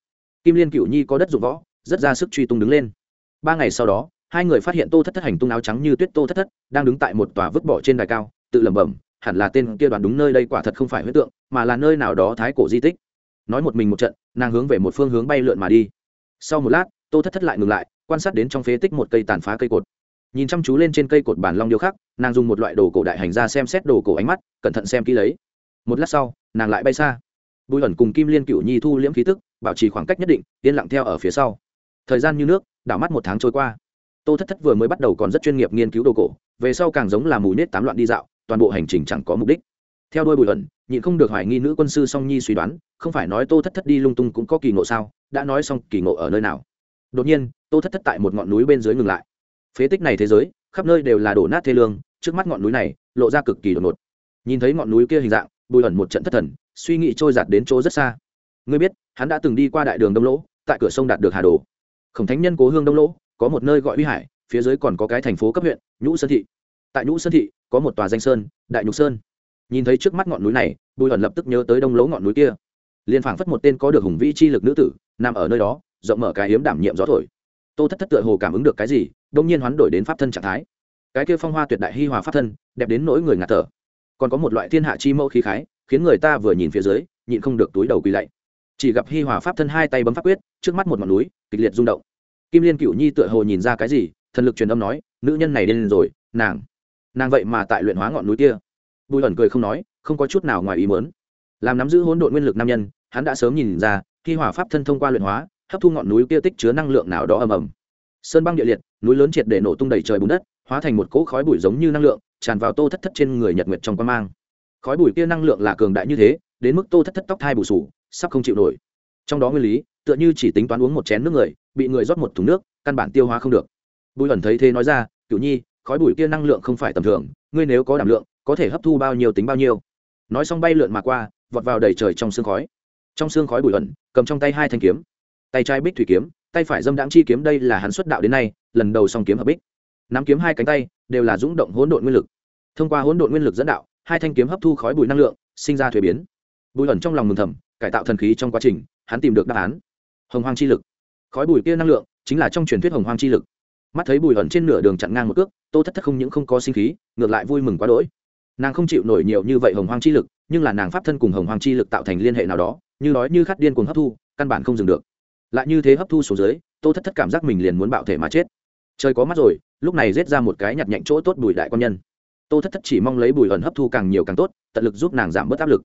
Kim liên cựu nhi có đất dụng võ, rất ra sức truy tung đứng lên. Ba ngày sau đó, hai người phát hiện tô thất thất hành tung áo trắng như tuyết tô thất thất, đang đứng tại một tòa vứt bỏ trên đài cao, tự lẩm bẩm, hẳn là tên kia đoàn đúng nơi đây quả thật không phải huyết tượng, mà là nơi nào đó thái cổ di tích. Nói một mình một trận, nàng hướng về một phương hướng bay lượn mà đi. Sau một lát, tô thất thất lại ngừng lại, quan sát đến trong phế tích một cây tàn phá cây cột nhìn chăm chú lên trên cây cột bản long điêu khắc, nàng dùng một loại đồ cổ đại hành ra xem xét đồ cổ ánh mắt, cẩn thận xem kỹ lấy. Một lát sau, nàng lại bay xa. Bùi ẩn cùng kim liên cựu nhi thu liễm khí tức, bảo trì khoảng cách nhất định, yên lặng theo ở phía sau. Thời gian như nước, đảo mắt một tháng trôi qua. Tô thất thất vừa mới bắt đầu còn rất chuyên nghiệp nghiên cứu đồ cổ, về sau càng giống là mùi nết tám loạn đi dạo, toàn bộ hành trình chẳng có mục đích. Theo đôi bùi ẩn, nhịn không được hoài nghi nữ quân sư song nhi suy đoán, không phải nói tô thất thất đi lung tung cũng có kỳ ngộ sao, đã nói xong kỳ ngộ ở nơi nào. Đột nhiên, tô thất thất tại một ngọn núi bên dưới ngừng lại phế tích này thế giới, khắp nơi đều là đổ nát thê lương, trước mắt ngọn núi này, lộ ra cực kỳ đột ngột. Nhìn thấy ngọn núi kia hình dạng, bùi ẩn một trận thất thần, suy nghĩ trôi giạt đến chỗ rất xa. Ngươi biết, hắn đã từng đi qua đại đường đông lỗ, tại cửa sông đạt được hà đồ. Khổng thánh nhân cố hương đông lỗ, có một nơi gọi huy hải, phía dưới còn có cái thành phố cấp huyện, nhũ sơn thị. Tại nhũ sơn thị, có một tòa danh sơn, đại nhục sơn. Nhìn thấy trước mắt ngọn núi này, bùi ẩn lập tức nhớ tới đông lỗ ngọn núi kia. Liền phảng phất một tên có được hùng vĩ chi lực nữ tử, nằm ở nơi đó, rộng mở cái hiếm đảm nhiệm gió thổi tô thất thất tựa hồ cảm ứng được cái gì đông nhiên hoán đổi đến pháp thân trạng thái. Cái kia phong hoa tuyệt đại hi hòa pháp thân, đẹp đến nỗi người ngạt thở. Còn có một loại thiên hạ chi mẫu khí khái, khiến người ta vừa nhìn phía dưới, nhịn không được túi đầu quỳ lạy. Chỉ gặp hi hòa pháp thân hai tay bấm pháp quyết, trước mắt một ngọn núi, kịch liệt rung động. Kim liên cựu nhi tựa hồ nhìn ra cái gì, thần lực truyền âm nói, nữ nhân này điên rồi, nàng nàng vậy mà tại luyện hóa ngọn núi kia. Bùi ẩn cười không nói, không có chút nào ngoài ý mớn làm nắm giữ hỗn độn nguyên lực nam nhân, hắn đã sớm nhìn ra khi hỏa pháp thân thông qua luyện hóa hấp thu ngọn núi kia tích chứa năng lượng nào đó ầm ầm. Sơn băng địa liệt, núi lớn triệt để nổ tung đầy trời bùn đất, hóa thành một cỗ khói bụi giống như năng lượng, tràn vào tô thất thất trên người nhật nguyệt trong quan mang. Khói bụi kia năng lượng là cường đại như thế, đến mức tô thất thất tóc thai bù sù, sắp không chịu nổi. Trong đó nguyên lý, tựa như chỉ tính toán uống một chén nước người, bị người rót một thùng nước, căn bản tiêu hóa không được. Bùi ẩn thấy thế nói ra cựu nhi, khói bụi kia năng lượng không phải tầm thường, ngươi nếu có đảm lượng, có thể hấp thu bao nhiêu tính bao nhiêu. Nói xong bay lượn mà qua, vọt vào đầy trời trong sương khói. Trong sương khói bụi ẩn, cầm trong tay hai thanh kiếm tay trái bích thủy kiếm, tay phải dâm đãng chi kiếm, đây là hắn xuất đạo đến nay, lần đầu song kiếm hợp bích. Nắm kiếm hai cánh tay, đều là rung động hỗn độn nguyên lực. Thông qua hỗn độn nguyên lực dẫn đạo, hai thanh kiếm hấp thu khói bụi năng lượng, sinh ra thuế biến. Bụi ẩn trong lòng mừng thầm, cải tạo thần khí trong quá trình, hắn tìm được đáp án. Hồng hoang chi lực. Khói bụi kia năng lượng, chính là trong truyền thuyết hồng hoang chi lực. Mắt thấy bùi ẩn trên nửa đường chặn ngang một cước, tô thất thất không những không có sinh khí, ngược lại vui mừng quá đỗi. Nàng không chịu nổi nhiều như vậy hồng hoang chi lực, nhưng là nàng pháp thân cùng hồng hoang chi lực tạo thành liên hệ nào đó, như nói như khát điên cuồng hấp thu, căn bản không dừng được lại như thế hấp thu xuống dưới, tô thất thất cảm giác mình liền muốn bạo thể mà chết. Trời có mắt rồi, lúc này rết ra một cái nhặt nhạnh chỗ tốt bùi đại quan nhân. Tô thất thất chỉ mong lấy bùi ẩn hấp thu càng nhiều càng tốt, tận lực giúp nàng giảm bớt áp lực.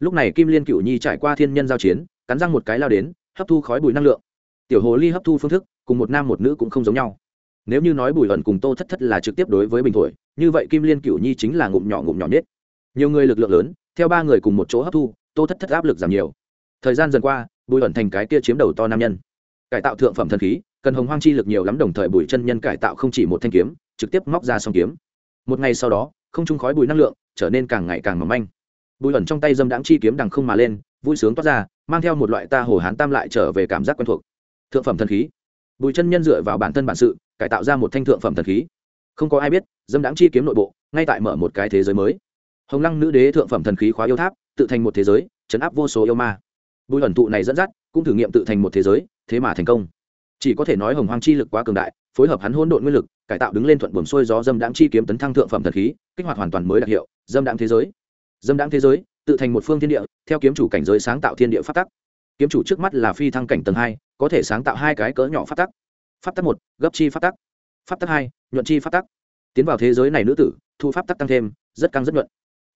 Lúc này kim liên cựu nhi trải qua thiên nhân giao chiến, cắn răng một cái lao đến, hấp thu khói bụi năng lượng. Tiểu hồ ly hấp thu phương thức, cùng một nam một nữ cũng không giống nhau. Nếu như nói bùi ẩn cùng tô thất thất là trực tiếp đối với bình thổi, như vậy kim liên cựu nhi chính là ngụm nhỏ ngụm nhỏ nhất nhiều người lực lượng lớn, theo ba người cùng một chỗ hấp thu, tô thất thất áp lực giảm nhiều. Thời gian dần qua bùi ẩn thành cái kia chiếm đầu to nam nhân. Cải tạo thượng phẩm thần khí, cần hồng hoang chi lực nhiều lắm đồng thời bùi chân nhân cải tạo không chỉ một thanh kiếm, trực tiếp móc ra song kiếm. Một ngày sau đó, không trung khói bùi năng lượng trở nên càng ngày càng mỏng manh. Bùi ẩn trong tay dâm đãng chi kiếm đằng không mà lên, vui sướng toát ra, mang theo một loại ta hồ hán tam lại trở về cảm giác quen thuộc. Thượng phẩm thần khí. Bùi chân nhân dựa vào bản thân bản sự, cải tạo ra một thanh thượng phẩm thần khí. Không có ai biết, dâm đãng chi kiếm nội bộ, ngay tại mở một cái thế giới mới. Hồng lăng nữ đế thượng phẩm thần khí khóa yêu tháp, tự thành một thế giới, chấn áp vô số yêu ma bùi ẩn tụ này dẫn dắt, cũng thử nghiệm tự thành một thế giới, thế mà thành công. Chỉ có thể nói hồng hoang chi lực quá cường đại, phối hợp hắn hỗn độn nguyên lực, cải tạo đứng lên thuận buồm xuôi gió dâm đãng chi kiếm tấn thăng thượng phẩm thần khí, kích hoạt hoàn toàn mới đặc hiệu, dâm đãng thế giới. Dâm đãng thế giới, tự thành một phương thiên địa, theo kiếm chủ cảnh giới sáng tạo thiên địa phát tắc. Kiếm chủ trước mắt là phi thăng cảnh tầng hai, có thể sáng tạo hai cái cỡ nhỏ phát tắc. Phát tắc một, gấp chi phát tắc. Phát tắc hai, nhuận chi phát tắc. Tiến vào thế giới này nữ tử, thu pháp tắc tăng thêm, rất căng rất nhuận.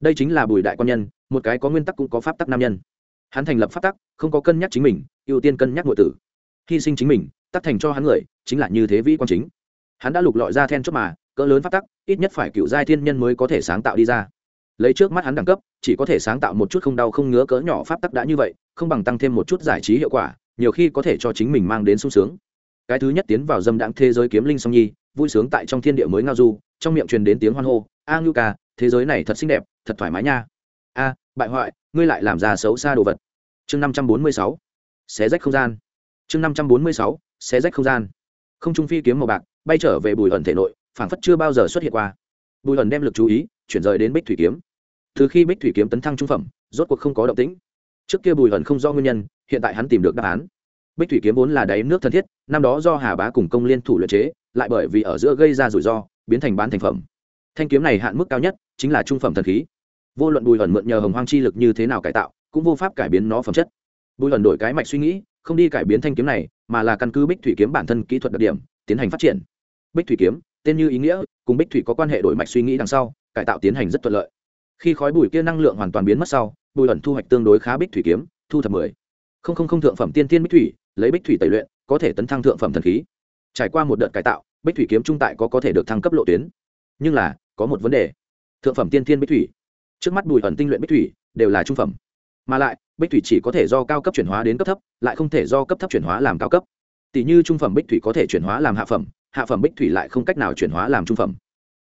Đây chính là bùi đại quan nhân, một cái có nguyên tắc cũng có pháp tắc nam nhân hắn thành lập pháp tắc, không có cân nhắc chính mình, ưu tiên cân nhắc nội tử. Hy sinh chính mình, tắc thành cho hắn người, chính là như thế vĩ quan chính. Hắn đã lục lọi ra then chốt mà, cỡ lớn pháp tắc, ít nhất phải cựu giai thiên nhân mới có thể sáng tạo đi ra. Lấy trước mắt hắn đẳng cấp, chỉ có thể sáng tạo một chút không đau không ngứa cỡ nhỏ pháp tắc đã như vậy, không bằng tăng thêm một chút giải trí hiệu quả, nhiều khi có thể cho chính mình mang đến sung sướng. Cái thứ nhất tiến vào dâm đãng thế giới kiếm linh song nhi, vui sướng tại trong thiên địa mới ngao du, trong miệng truyền đến tiếng hoan hô, a ngưu ca, thế giới này thật xinh đẹp, thật thoải mái nha a, bại hoại, ngươi lại làm ra xấu xa đồ vật. Chương năm trăm bốn mươi sáu, xé rách không gian. Chương năm trăm bốn mươi sáu, xé rách không gian. Không trung phi kiếm màu bạc, bay trở về bùi ẩn thể nội, phảng phất chưa bao giờ xuất hiện qua. Bùi ẩn đem lực chú ý, chuyển rời đến bích thủy kiếm. Từ khi bích thủy kiếm tấn thăng trung phẩm, rốt cuộc không có động tĩnh. Trước kia bùi ẩn không do nguyên nhân, hiện tại hắn tìm được đáp án. Bích thủy kiếm vốn là đáy nước thân thiết, năm đó do hà bá cùng công liên thủ luyện chế, lại bởi vì ở giữa gây ra rủi ro, biến thành bán thành phẩm. Thanh kiếm này hạn mức cao nhất, chính là trung phẩm thần khí vô luận bùi ẩn mượn nhờ hồng hoang chi lực như thế nào cải tạo, cũng vô pháp cải biến nó phẩm chất. Bùi ẩn đổi cái mạch suy nghĩ, không đi cải biến thanh kiếm này, mà là căn cứ bích thủy kiếm bản thân kỹ thuật đặc điểm, tiến hành phát triển. Bích thủy kiếm, tên như ý nghĩa, cùng bích thủy có quan hệ đổi mạch suy nghĩ đằng sau, cải tạo tiến hành rất thuận lợi. Khi khói bụi kia năng lượng hoàn toàn biến mất sau, bùi ẩn thu hoạch tương đối khá bích thủy kiếm, thu thập mười. Không không không thượng phẩm tiên tiên bích thủy, lấy bích thủy tẩy luyện, có thể tấn thăng thượng phẩm thần khí. Trải qua một đợt cải tạo, bích thủy kiếm trung tại có có thể được thăng cấp lộ tuyến. Nhưng là, có một vấn đề. Thượng phẩm tiên tiên bích thủy trước mắt bùi ẩn tinh luyện bích thủy đều là trung phẩm. Mà lại, bích thủy chỉ có thể do cao cấp chuyển hóa đến cấp thấp, lại không thể do cấp thấp chuyển hóa làm cao cấp. Tỷ như trung phẩm bích thủy có thể chuyển hóa làm hạ phẩm hạ phẩm bích thủy lại không cách nào chuyển hóa làm trung phẩm.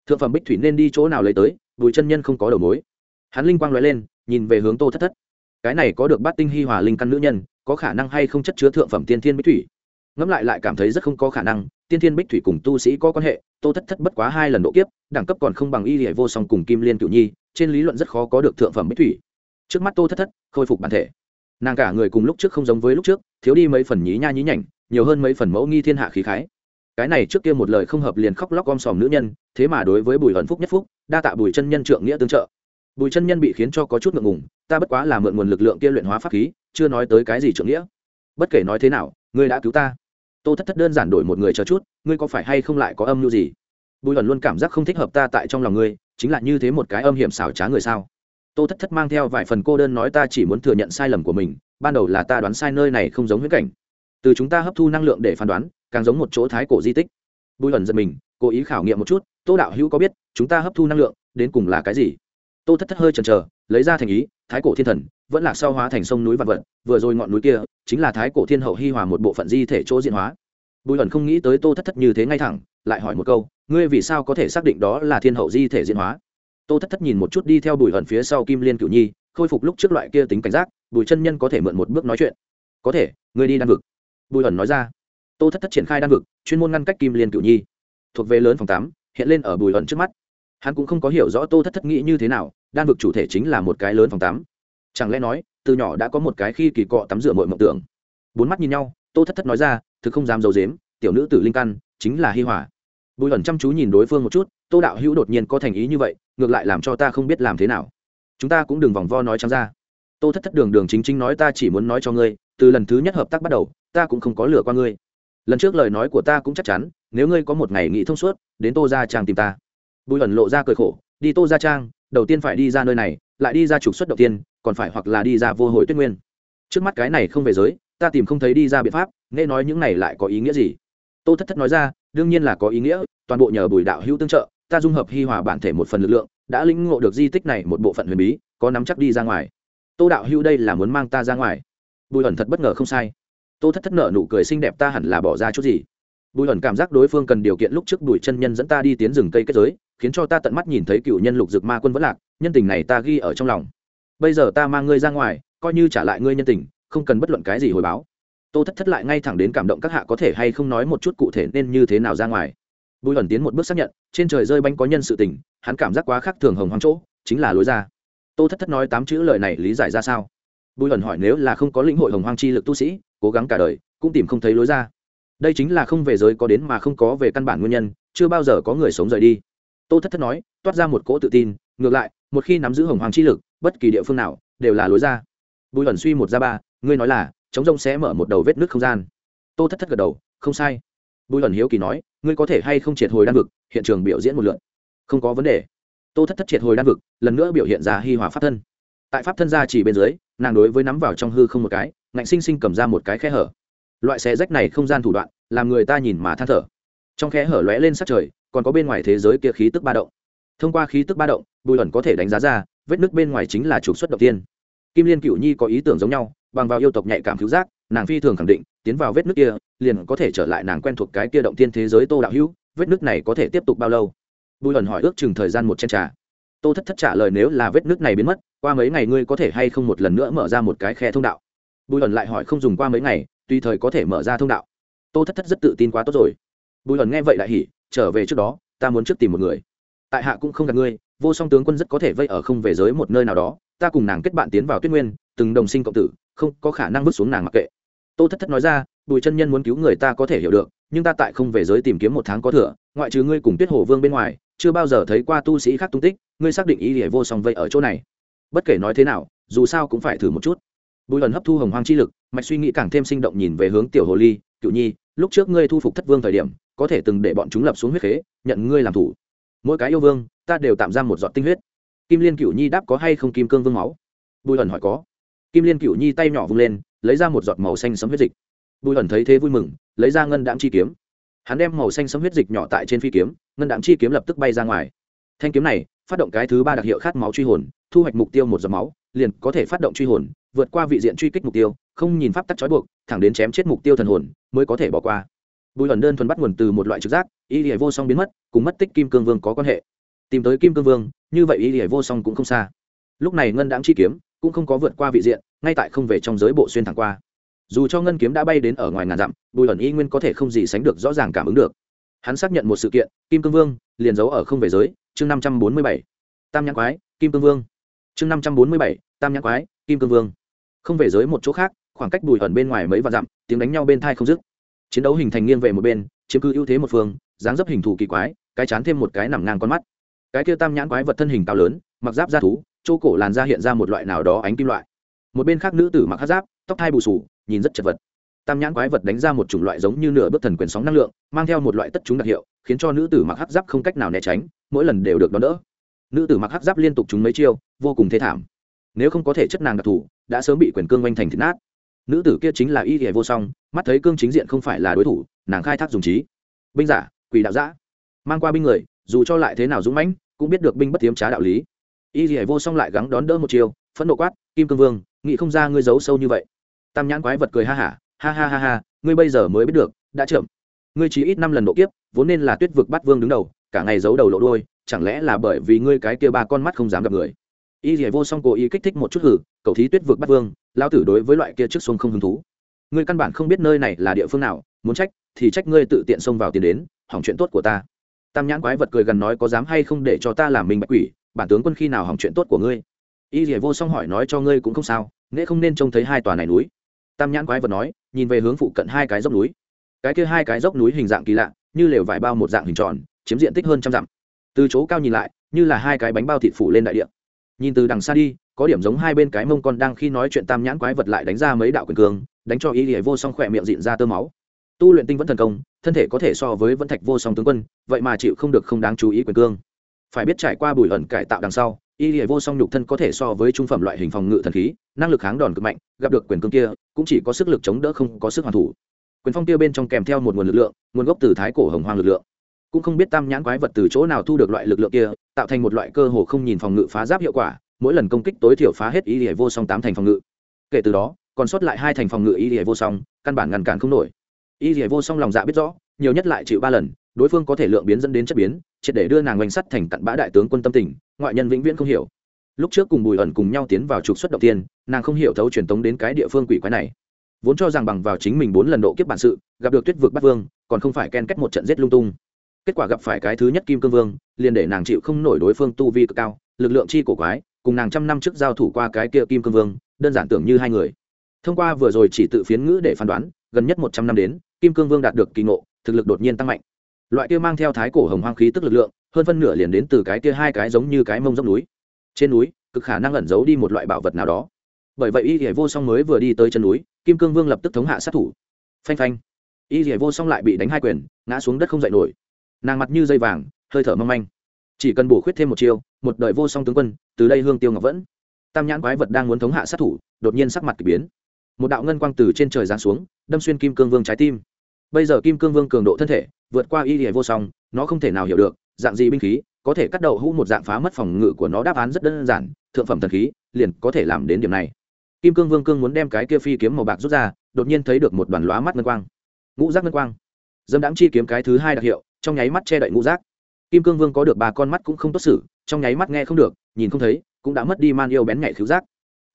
Thượng phẩm bích thủy nên đi chỗ nào lấy tới, bùi chân nhân không có đầu mối. Hắn linh quang l lên, nhìn về hướng tô thất thất. Cái này có được bát tinh hi hòa linh căn nữ nhân, có khả năng hay không chất chứa thượng phẩm tiên thiên bích thủy? Ngẫm lại lại cảm thấy rất không có khả năng tiên thiên bích thủy cùng tu sĩ có quan hệ, tô thất thất bất quá hai lần độ kiếp, đẳng cấp còn không bằng y hệ vô song cùng kim liên cựu nhi, trên lý luận rất khó có được thượng phẩm bích thủy. Trước mắt tô thất thất khôi phục bản thể. Nàng cả người cùng lúc trước không giống với lúc trước, thiếu đi mấy phần nhí nha nhí nhảnh, nhiều hơn mấy phần mẫu nghi thiên hạ khí khái. Cái này trước kia một lời không hợp liền khóc lóc om sòm nữ nhân, thế mà đối với bùi hận phúc nhất phúc, đa tạ bùi chân nhân trượng nghĩa tương trợ. Bùi chân nhân bị khiến cho có chút ngượng ngùng, ta bất quá là mượn nguồn lực lượng kia luyện hóa pháp khí, chưa nói tới cái gì trượng nghĩa. Bất kể nói thế nào, ngươi đã cứu ta tô thất thất đơn giản đổi một người chờ chút, ngươi có phải hay không lại có âm mưu gì? Bùi ẩn luôn cảm giác không thích hợp ta tại trong lòng ngươi, chính là như thế một cái âm hiểm xảo trá người sao? Tô thất thất mang theo vài phần cô đơn nói ta chỉ muốn thừa nhận sai lầm của mình, ban đầu là ta đoán sai nơi này không giống huyết cảnh. Từ chúng ta hấp thu năng lượng để phán đoán, càng giống một chỗ thái cổ di tích. Bùi ẩn giật mình, cố ý khảo nghiệm một chút, tô đạo hữu có biết, chúng ta hấp thu năng lượng, đến cùng là cái gì? Tô thất thất hơi chần chờ, lấy ra thành ý, thái cổ thiên thần, vẫn là sau hóa thành sông núi vạn vật, vừa rồi ngọn núi kia chính là thái cổ thiên hậu hi hòa một bộ phận di thể chỗ diện hóa. Bùi ẩn không nghĩ tới tô thất thất như thế ngay thẳng, lại hỏi một câu, ngươi vì sao có thể xác định đó là thiên hậu di thể diễn hóa? Tô thất thất nhìn một chút đi theo bùi ẩn phía sau kim liên cửu nhi, khôi phục lúc trước loại kia tính cảnh giác, bùi chân nhân có thể mượn một bước nói chuyện. Có thể, ngươi đi đan vực. Bùi ẩn nói ra. Tô thất thất triển khai đan vực, chuyên môn ngăn cách kim liên cửu nhi. Thuộc về lớn phòng tám, hiện lên ở bùi ẩn trước mắt. Hắn cũng không có hiểu rõ tô thất thất nghĩ như thế nào, đan vực chủ thể chính là một cái lớn phòng tám. Chẳng lẽ nói từ nhỏ đã có một cái khi kỳ cọ tắm rửa mọi mộng tưởng. Bốn mắt nhìn nhau, tô thất thất nói ra, thực không dám d i ấ u dếm tiểu nữ tử linh căn chính là hi hòa bùi ẩn chăm chú nhìn đối phương một chút, tô đạo hữu đột nhiên có thành ý như vậy, ngược lại làm cho ta không biết làm thế nào. Chúng ta cũng đừng vòng vo nói trắng ra. Tô thất thất đường đường chính chính nói ta chỉ muốn nói cho ngươi, từ lần thứ nhất hợp tác bắt đầu, ta cũng không có lửa qua ngươi. Lần trước lời nói của ta cũng chắc chắn, nếu ngươi có một ngày nghĩ thông suốt, đến tô ra trang tìm ta. Bùi ẩn lộ ra cười khổ, đi tô ra trang, đầu tiên phải đi ra nơi này, lại đi ra trục xuất đầu tiên còn phải hoặc là đi ra vô hồi tuyết nguyên. Trước mắt cái này không về giới, ta tìm không thấy đi ra biện pháp, nghe nói những này lại có ý nghĩa gì? Tô thất thất nói ra, đương nhiên là có ý nghĩa, toàn bộ nhờ bùi đạo hữu tương trợ, ta dung hợp hi hòa bản thể một phần lực lượng, đã lĩnh ngộ được di tích này một bộ phận huyền bí, có nắm chắc đi ra ngoài. Tô đạo hữu đây là muốn mang ta ra ngoài. Bùi ẩn thật bất ngờ không sai. Tô thất thất nợ nụ cười xinh đẹp, ta hẳn là bỏ ra chút gì? Bùi ẩn cảm giác đối phương cần điều kiện lúc trước bùi chân nhân dẫn ta đi tiến rừng cây kết giới, khiến cho ta tận mắt nhìn thấy cựu nhân lục dực ma quân vẫn lạc, nhân tình này ta ghi ở trong lòng bây giờ ta mang ngươi ra ngoài, coi như trả lại ngươi nhân tình, không cần bất luận cái gì hồi báo. Tô thất thất lại ngay thẳng đến cảm động các hạ có thể hay không nói một chút cụ thể nên như thế nào ra ngoài. Bùi ẩn tiến một bước xác nhận, trên trời rơi bánh có nhân sự tình, hắn cảm giác quá khác thường hồng hoang chỗ, chính là lối ra. Tô thất thất nói tám chữ lời này lý giải ra sao? Bùi ẩn hỏi nếu là không có lĩnh hội hồng hoang chi lực tu sĩ, cố gắng cả đời, cũng tìm không thấy lối ra. Đây chính là không về giới có đến mà không có về căn bản nguyên nhân, chưa bao giờ có người sống rời đi. Tô thất thất nói, toát ra một cỗ tự tin, ngược lại, một khi nắm giữ hồng hoàng chi lực bất kỳ địa phương nào đều là lối ra. Bùi ẩn suy một ra ba, ngươi nói là chống rông sẽ mở một đầu vết nước không gian. Tô thất thất gật đầu, không sai. Bùi ẩn hiếu kỳ nói, ngươi có thể hay không triệt hồi đan vực, hiện trường biểu diễn một lượn không có vấn đề. Tô thất thất triệt hồi đan vực, lần nữa biểu hiện ra hi hòa pháp thân. Tại pháp thân ra chỉ bên dưới, nàng đối với nắm vào trong hư không một cái, ngạnh sinh sinh cầm ra một cái khe hở. Loại xé rách này không gian thủ đoạn, làm người ta nhìn mà than thở. Trong khe hở lóe lên sát trời, còn có bên ngoài thế giới kia khí tức ba động. Thông qua khí tức ba động, bùi ẩn có thể đánh giá ra vết nước bên ngoài chính là trục xuất động tiên. Kim liên cựu nhi có ý tưởng giống nhau, bằng vào yêu tộc nhạy cảm cứu giác, nàng phi thường khẳng định, tiến vào vết nước kia, liền có thể trở lại nàng quen thuộc cái kia động tiên thế giới tô đạo hữu, vết nước này có thể tiếp tục bao lâu? Bùi ẩn hỏi ước chừng thời gian một chen trà. Tô thất thất trả lời nếu là vết nước này biến mất, qua mấy ngày ngươi có thể hay không một lần nữa mở ra một cái khe thông đạo? Bùi ẩn lại hỏi không dùng qua mấy ngày, tùy thời có thể mở ra thông đạo. Tô thất thất rất tự tin quá tốt rồi. Bùi ẩn nghe vậy lại hỉ, trở về trước đó, ta muốn trước tìm một người. Tại hạ cũng không gặp ngươi vô song tướng quân rất có thể vây ở không về giới một nơi nào đó, ta cùng nàng kết bạn tiến vào tuyết nguyên, từng đồng sinh cộng tử, không có khả năng vứt xuống nàng mặc kệ. Tô thất thất nói ra, bùi chân nhân muốn cứu người ta có thể hiểu được, nhưng ta tại không về giới tìm kiếm một tháng có thừa, ngoại trừ ngươi cùng tuyết hồ vương bên ngoài, chưa bao giờ thấy qua tu sĩ khác tung tích, ngươi xác định ý nghĩa vô song vây ở chỗ này. Bất kể nói thế nào, dù sao cũng phải thử một chút. Bùi ẩn hấp thu hồng hoang chi lực, mạch suy nghĩ càng thêm sinh động nhìn về hướng tiểu hồ ly, cựu nhi, lúc trước ngươi thu phục thất vương thời điểm, có thể từng để bọn chúng lập xuống huyết khế, nhận ngươi làm thủ mỗi cái yêu vương, ta đều tạm ra một giọt tinh huyết. Kim liên cựu nhi đáp có hay không kim cương vương máu? Bùi ẩn hỏi có. Kim liên cựu nhi tay nhỏ vung lên, lấy ra một giọt màu xanh sấm huyết dịch. Bùi ẩn thấy thế vui mừng, lấy ra ngân đạm chi kiếm. Hắn đem màu xanh sấm huyết dịch nhỏ tại trên phi kiếm, ngân đạm chi kiếm lập tức bay ra ngoài. Thanh kiếm này, phát động cái thứ ba đặc hiệu khát máu truy hồn, thu hoạch mục tiêu một giọt máu, liền có thể phát động truy hồn, vượt qua vị diện truy kích mục tiêu, không nhìn pháp tắc trói buộc, thẳng đến chém chết mục tiêu thần hồn, mới có thể bỏ qua bùi ẩn đơn thuần bắt nguồn từ một loại trực giác y hệ vô song biến mất, cùng mất tích kim cương vương có quan hệ. Tìm tới kim cương vương, như vậy y hệ vô song cũng không xa. Lúc này ngân đáng chi kiếm cũng không có vượt qua vị diện, ngay tại không về trong giới bộ xuyên thẳng qua. Dù cho ngân kiếm đã bay đến ở ngoài ngàn dặm, bùi ẩn y nguyên có thể không gì sánh được rõ ràng cảm ứng được. Hắn xác nhận một sự kiện, kim cương vương liền giấu ở không về giới, chương năm trăm bốn mươi bảy, tam nhãn quái, kim cương vương. Chương năm trăm bốn mươi bảy, tam nhãn quái, kim cương vương. Không về giới một chỗ khác, khoảng cách bùi ẩn bên ngoài mấy vạn dặm, tiếng đánh nhau bên thai không dứt chiến đấu hình thành nghiêng về một bên, chiếm cứ ưu thế một phương, dáng dấp hình thù kỳ quái, cái chán thêm một cái nằm ngang con mắt. Cái kia tam nhãn quái vật thân hình cao lớn, mặc giáp da thú, chỗ cổ làn da hiện ra một loại nào đó ánh kim loại. Một bên khác nữ tử mặc hát giáp, tóc thai bù sù nhìn rất chật vật. Tam nhãn quái vật đánh ra một chủng loại giống như nửa bước thần quyền sóng năng lượng, mang theo một loại tất chúng đặc hiệu, khiến cho nữ tử mặc hát giáp không cách nào né tránh, mỗi lần đều được đón đỡ. Nữ tử mặc hát giáp liên tục trúng mấy chiêu, vô cùng thế thảm. Nếu không có thể chất nàng đặc thù, đã sớm bị quyền cương oanh thành thịt nát nữ tử kia chính là y hề vô song mắt thấy cương chính diện không phải là đối thủ nàng khai thác dùng trí. Binh giả quỷ đạo giã. Mang qua binh người dù cho lại thế nào dũng mãnh cũng biết được binh bất tiếm trá đạo lý. Y hề vô song lại gắng đón đỡ một chiều phẫn nộ quát kim cương vương nghĩ không ra ngươi giấu sâu như vậy. Tam nhãn quái vật cười ha hả ha, ha ha ha ha ngươi bây giờ mới biết được đã chậm. Ngươi chỉ ít năm lần độ kiếp vốn nên là tuyết vực bắt vương đứng đầu cả ngày giấu đầu lộ đôi chẳng lẽ là bởi vì ngươi cái kia ba con mắt không dám gặp người? Y dỉa vô song cố ý kích thích một chút hử cầu thí tuyết vực bắt vương lao tử đối với loại kia trước xuông không hứng thú. Ngươi căn bản không biết nơi này là địa phương nào, muốn trách, thì trách ngươi tự tiện xông vào tiền đến, hỏng chuyện tốt của ta. Tam nhãn quái vật cười gần nói có dám hay không để cho ta làm mình bạch quỷ, bản tướng quân khi nào hỏng chuyện tốt của ngươi? Y dỉa vô song hỏi nói cho ngươi cũng không sao nghĩa không nên trông thấy hai tòa này núi. Tam nhãn quái vật nói, nhìn về hướng phụ cận hai cái dốc núi. Cái kia hai cái dốc núi hình dạng kỳ lạ, như lều vải bao một dạng hình tròn, chiếm diện tích hơn trăm dặm. Từ chỗ cao nhìn lại, như là hai cái bánh bao thịt phủ lên đại địa. Nhìn từ đằng xa đi có điểm giống hai bên cái mông con đang khi nói chuyện tam nhãn quái vật lại đánh ra mấy đạo quyền cường đánh cho y hệ vô song khỏe miệng dịn ra tơ máu. Tu luyện tinh vẫn thần công, thân thể có thể so với vẫn thạch vô song tướng quân, vậy mà chịu không được không đáng chú ý quyền cương. Phải biết trải qua bùi ẩn cải tạo đằng sau, y hệ vô song nhục thân có thể so với trung phẩm loại hình phòng ngự thần khí, năng lực kháng đòn cực mạnh, gặp được quyền cương kia, cũng chỉ có sức lực chống đỡ không có sức hoàn thủ. Quyền phong kia bên trong kèm theo một nguồn lực lượng, nguồn gốc từ thái cổ hồng hoang lực lượng. Cũng không biết tam nhãn quái vật từ chỗ nào thu được loại lực lượng kia, tạo thành một loại cơ hồ không nhìn phòng ngự phá giáp hiệu quả mỗi lần công kích tối thiểu phá hết y hệ vô song tám thành phòng ngự. Kể từ đó, còn sót lại hai thành phòng ngự y hệ vô song, căn bản ngăn cản không nổi. Y hệ vô song lòng dạ biết rõ, nhiều nhất lại chịu ba lần, đối phương có thể lượng biến dẫn đến chất biến, triệt để đưa nàng oanh sắt thành cặn bã đại tướng quân tâm tình, ngoại nhân vĩnh viễn không hiểu. Lúc trước cùng bùi ẩn cùng nhau tiến vào trục xuất đầu tiên, nàng không hiểu thấu truyền tống đến cái địa phương quỷ quái này. Vốn cho rằng bằng vào chính mình bốn lần độ kiếp bản sự, gặp được tuyết vực bắt vương, còn không phải ken kết một trận giết lung tung. Kết quả gặp phải cái thứ nhất kim cương vương, liền để nàng chịu không nổi đối phương tu vi cực cao, lực lượng chi cổ quái cùng nàng trăm năm trước giao thủ qua cái kia kim cương vương, đơn giản tưởng như hai người. Thông qua vừa rồi chỉ tự phiến ngữ để phán đoán, gần nhất một trăm năm đến, kim cương vương đạt được kỳ ngộ, thực lực đột nhiên tăng mạnh. Loại kia mang theo thái cổ hồng hoang khí tức lực lượng, hơn phân nửa liền đến từ cái kia hai cái giống như cái mông dốc núi. Trên núi, cực khả năng ẩn giấu đi một loại bảo vật nào đó. Bởi vậy y hệ vô song mới vừa đi tới chân núi, kim cương vương lập tức thống hạ sát thủ. Phanh phanh. Y hệ vô song lại bị đánh hai quyền, ngã xuống đất không dậy nổi. Nàng mặt như dây vàng, hơi thở mâm anh chỉ cần bổ khuyết thêm một chiêu, một đời vô song tướng quân, từ đây hương tiêu ngọc vẫn. Tam nhãn quái vật đang muốn thống hạ sát thủ, đột nhiên sắc mặt k ỳ biến. Một đạo ngân quang từ trên trời giáng xuống, đâm xuyên kim cương vương trái tim. Bây giờ kim cương vương cường độ thân thể, vượt qua y hệ vô song, nó không thể nào hiểu được, dạng gì binh khí, có thể cắt đầu hũ một dạng phá mất phòng ngự của nó đáp án rất đơn giản, thượng phẩm thần khí, liền có thể làm đến điểm này. Kim cương vương cương muốn đem cái kia phi kiếm màu bạc rút ra, đột nhiên thấy được một đoàn lóa mắt ngân quang. Ngũ giác ngân quang. Dâm đãng chi kiếm cái thứ hai đặc hiệu, trong nháy mắt che đậy ngũ giác kim cương vương có được ba con mắt cũng không tốt xử, trong nháy mắt nghe không được, nhìn không thấy, cũng đã mất đi man yêu bén nhạy khiếu giác.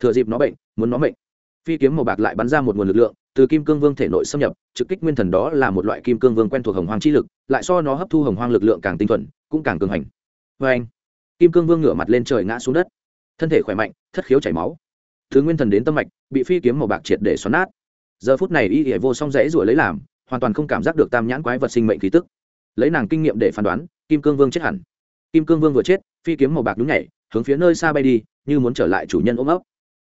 Thừa dịp nó bệnh, muốn nó bệnh phi kiếm màu bạc lại bắn ra một nguồn lực lượng, từ kim cương vương thể nội xâm nhập, trực kích nguyên thần đó là một loại kim cương vương quen thuộc hồng hoang chi lực, lại so nó hấp thu hồng hoang lực lượng càng tinh thuần, cũng càng cường hành. Vê anh, kim cương vương ngửa mặt lên trời ngã xuống đất. Thân thể khỏe mạnh, thất khiếu chảy máu. Thứ nguyên thần đến tâm mạch, bị phi kiếm màu bạc triệt để xoắn nát. Giờ phút này y hệ vô song rẽ rủa lấy làm, hoàn toàn không cảm giác được tam nhãn quái vật sinh mệnh khí tức. Lấy nàng kinh nghiệm để phán đoán kim cương vương chết hẳn. Kim cương vương vừa chết, phi kiếm màu bạc đúng nhảy, hướng phía nơi xa bay đi, như muốn trở lại chủ nhân ôm ấp.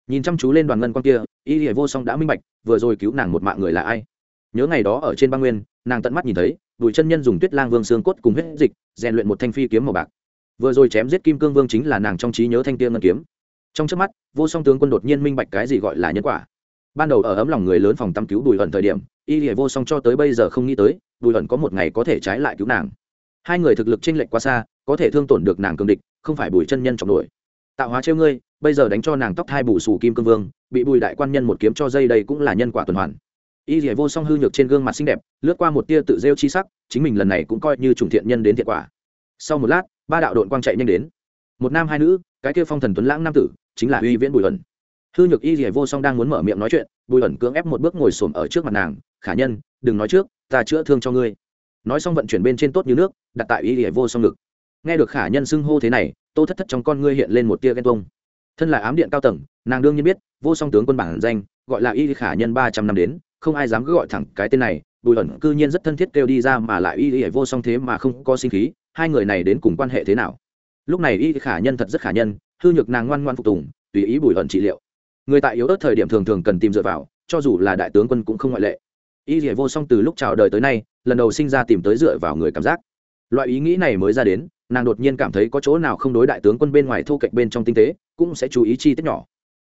Nhìn chăm chú lên đoàn ngân quan kia, y hiểu vô song đã minh bạch, vừa rồi cứu nàng một mạng người là ai. Nhớ ngày đó ở trên băng nguyên, nàng tận mắt nhìn thấy, bùi chân nhân dùng tuyết lang vương xương cốt cùng huyết dịch, rèn luyện một thanh phi kiếm màu bạc. Vừa rồi chém giết kim cương vương chính là nàng trong trí nhớ thanh tiên ngân kiếm. Trong trước mắt, vô song tướng quân đột nhiên minh bạch cái gì gọi là nhân quả. Ban đầu ở ấm lòng người lớn phòng tăm cứu bùi ẩn thời điểm, y hiểu vô song cho tới bây giờ không nghĩ tới, bùi ẩn có một ngày có thể trái lại cứu nàng hai người thực lực chênh lệch quá xa, có thể thương tổn được nàng cường địch, không phải bùi chân nhân trọng nổi. Tạo hóa trêu ngươi, bây giờ đánh cho nàng tóc hai bù sù kim cương vương, bị bùi đại quan nhân một kiếm cho dây đây cũng là nhân quả tuần hoàn. Y dỉa vô song hư nhược trên gương mặt xinh đẹp, lướt qua một tia tự rêu chi sắc, chính mình lần này cũng coi như trùng thiện nhân đến thiện quả. Sau một lát, ba đạo đội quang chạy nhanh đến. Một nam hai nữ, cái kia phong thần tuấn lãng nam tử, chính là uy viễn bùi ẩn. Hư nhược y dỉa vô song đang muốn mở miệng nói chuyện, bùi ẩn cưỡng ép một bước ngồi xổm ở trước mặt nàng, khả nhân, đừng nói trước, ta chữa thương cho ngươi nói xong vận chuyển bên trên tốt như nước, đặt tại y dỉa vô song ngực. Nghe được khả nhân xưng hô thế này, tô thất thất trong con ngươi hiện lên một tia ghen tuông. Thân là ám điện cao tầng, nàng đương nhiên biết, vô song tướng quân bản danh, gọi là y khả nhân ba trăm năm đến, không ai dám cứ gọi thẳng cái tên này, bùi ẩn cư nhiên rất thân thiết kêu đi ra mà lại y y vô song thế mà không có sinh khí, hai người này đến cùng quan hệ thế nào? Lúc này y khả nhân thật rất khả nhân, hư nhược nàng ngoan ngoan phục tùng, tùy ý bùi ẩn trị liệu. Người tại yếu ớt thời điểm thường thường cần tìm dựa vào, cho dù là đại tướng quân cũng không ngoại lệ y dỉa vô song từ lúc chào đời tới nay, lần đầu sinh ra tìm tới dựa vào người cảm giác. Loại ý nghĩ này mới ra đến, nàng đột nhiên cảm thấy có chỗ nào không đối đại tướng quân bên ngoài thu cạnh bên trong tinh tế, cũng sẽ chú ý chi tiết nhỏ.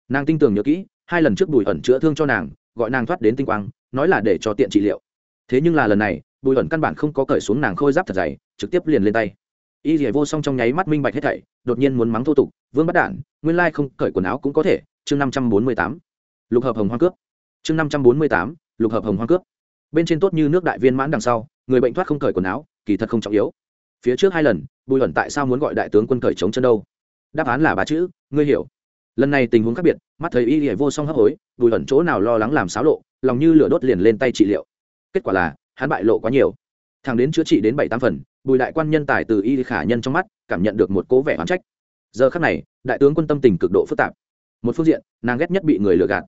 Nàng tin tưởng nhớ kỹ, hai lần trước bùi ẩn chữa thương cho nàng, gọi nàng thoát đến tinh quang, nói là để cho tiện trị liệu. Thế nhưng là lần này, bùi ẩn căn bản không có cởi xuống nàng khôi giáp thật dày, trực tiếp liền lên tay. Y dỉa vô song trong nháy mắt minh bạch hết thảy, đột nhiên muốn mắng thô tục, vương bắt đản, nguyên lai không cởi quần áo cũng có thể. Chương năm trăm bốn mươi tám. Lục hợp hồng hoa cướp. Chương năm trăm bốn mươi tám. Lục hợp hồng hoa cướp bên trên tốt như nước đại viên mãn đằng sau, người bệnh thoát không cởi quần áo, kỳ thật không trọng yếu. Phía trước hai lần, bùi ẩn tại sao muốn gọi đại tướng quân cởi chống chân đâu? Đáp án là ba chữ, ngươi hiểu. Lần này tình huống khác biệt, mắt thấy y hệ vô song hấp hối, bùi ẩn chỗ nào lo lắng làm xáo lộ, lòng như lửa đốt liền lên tay trị liệu. Kết quả là, hắn bại lộ quá nhiều. Thằng đến chữa trị đến bảy tám phần, bùi đại quan nhân tài từ y khả nhân trong mắt, cảm nhận được một cố vẻ oán trách. Giờ khác này, đại tướng quân tâm tình cực độ phức tạp. Một phương diện, nàng ghét nhất bị người lừa gạt.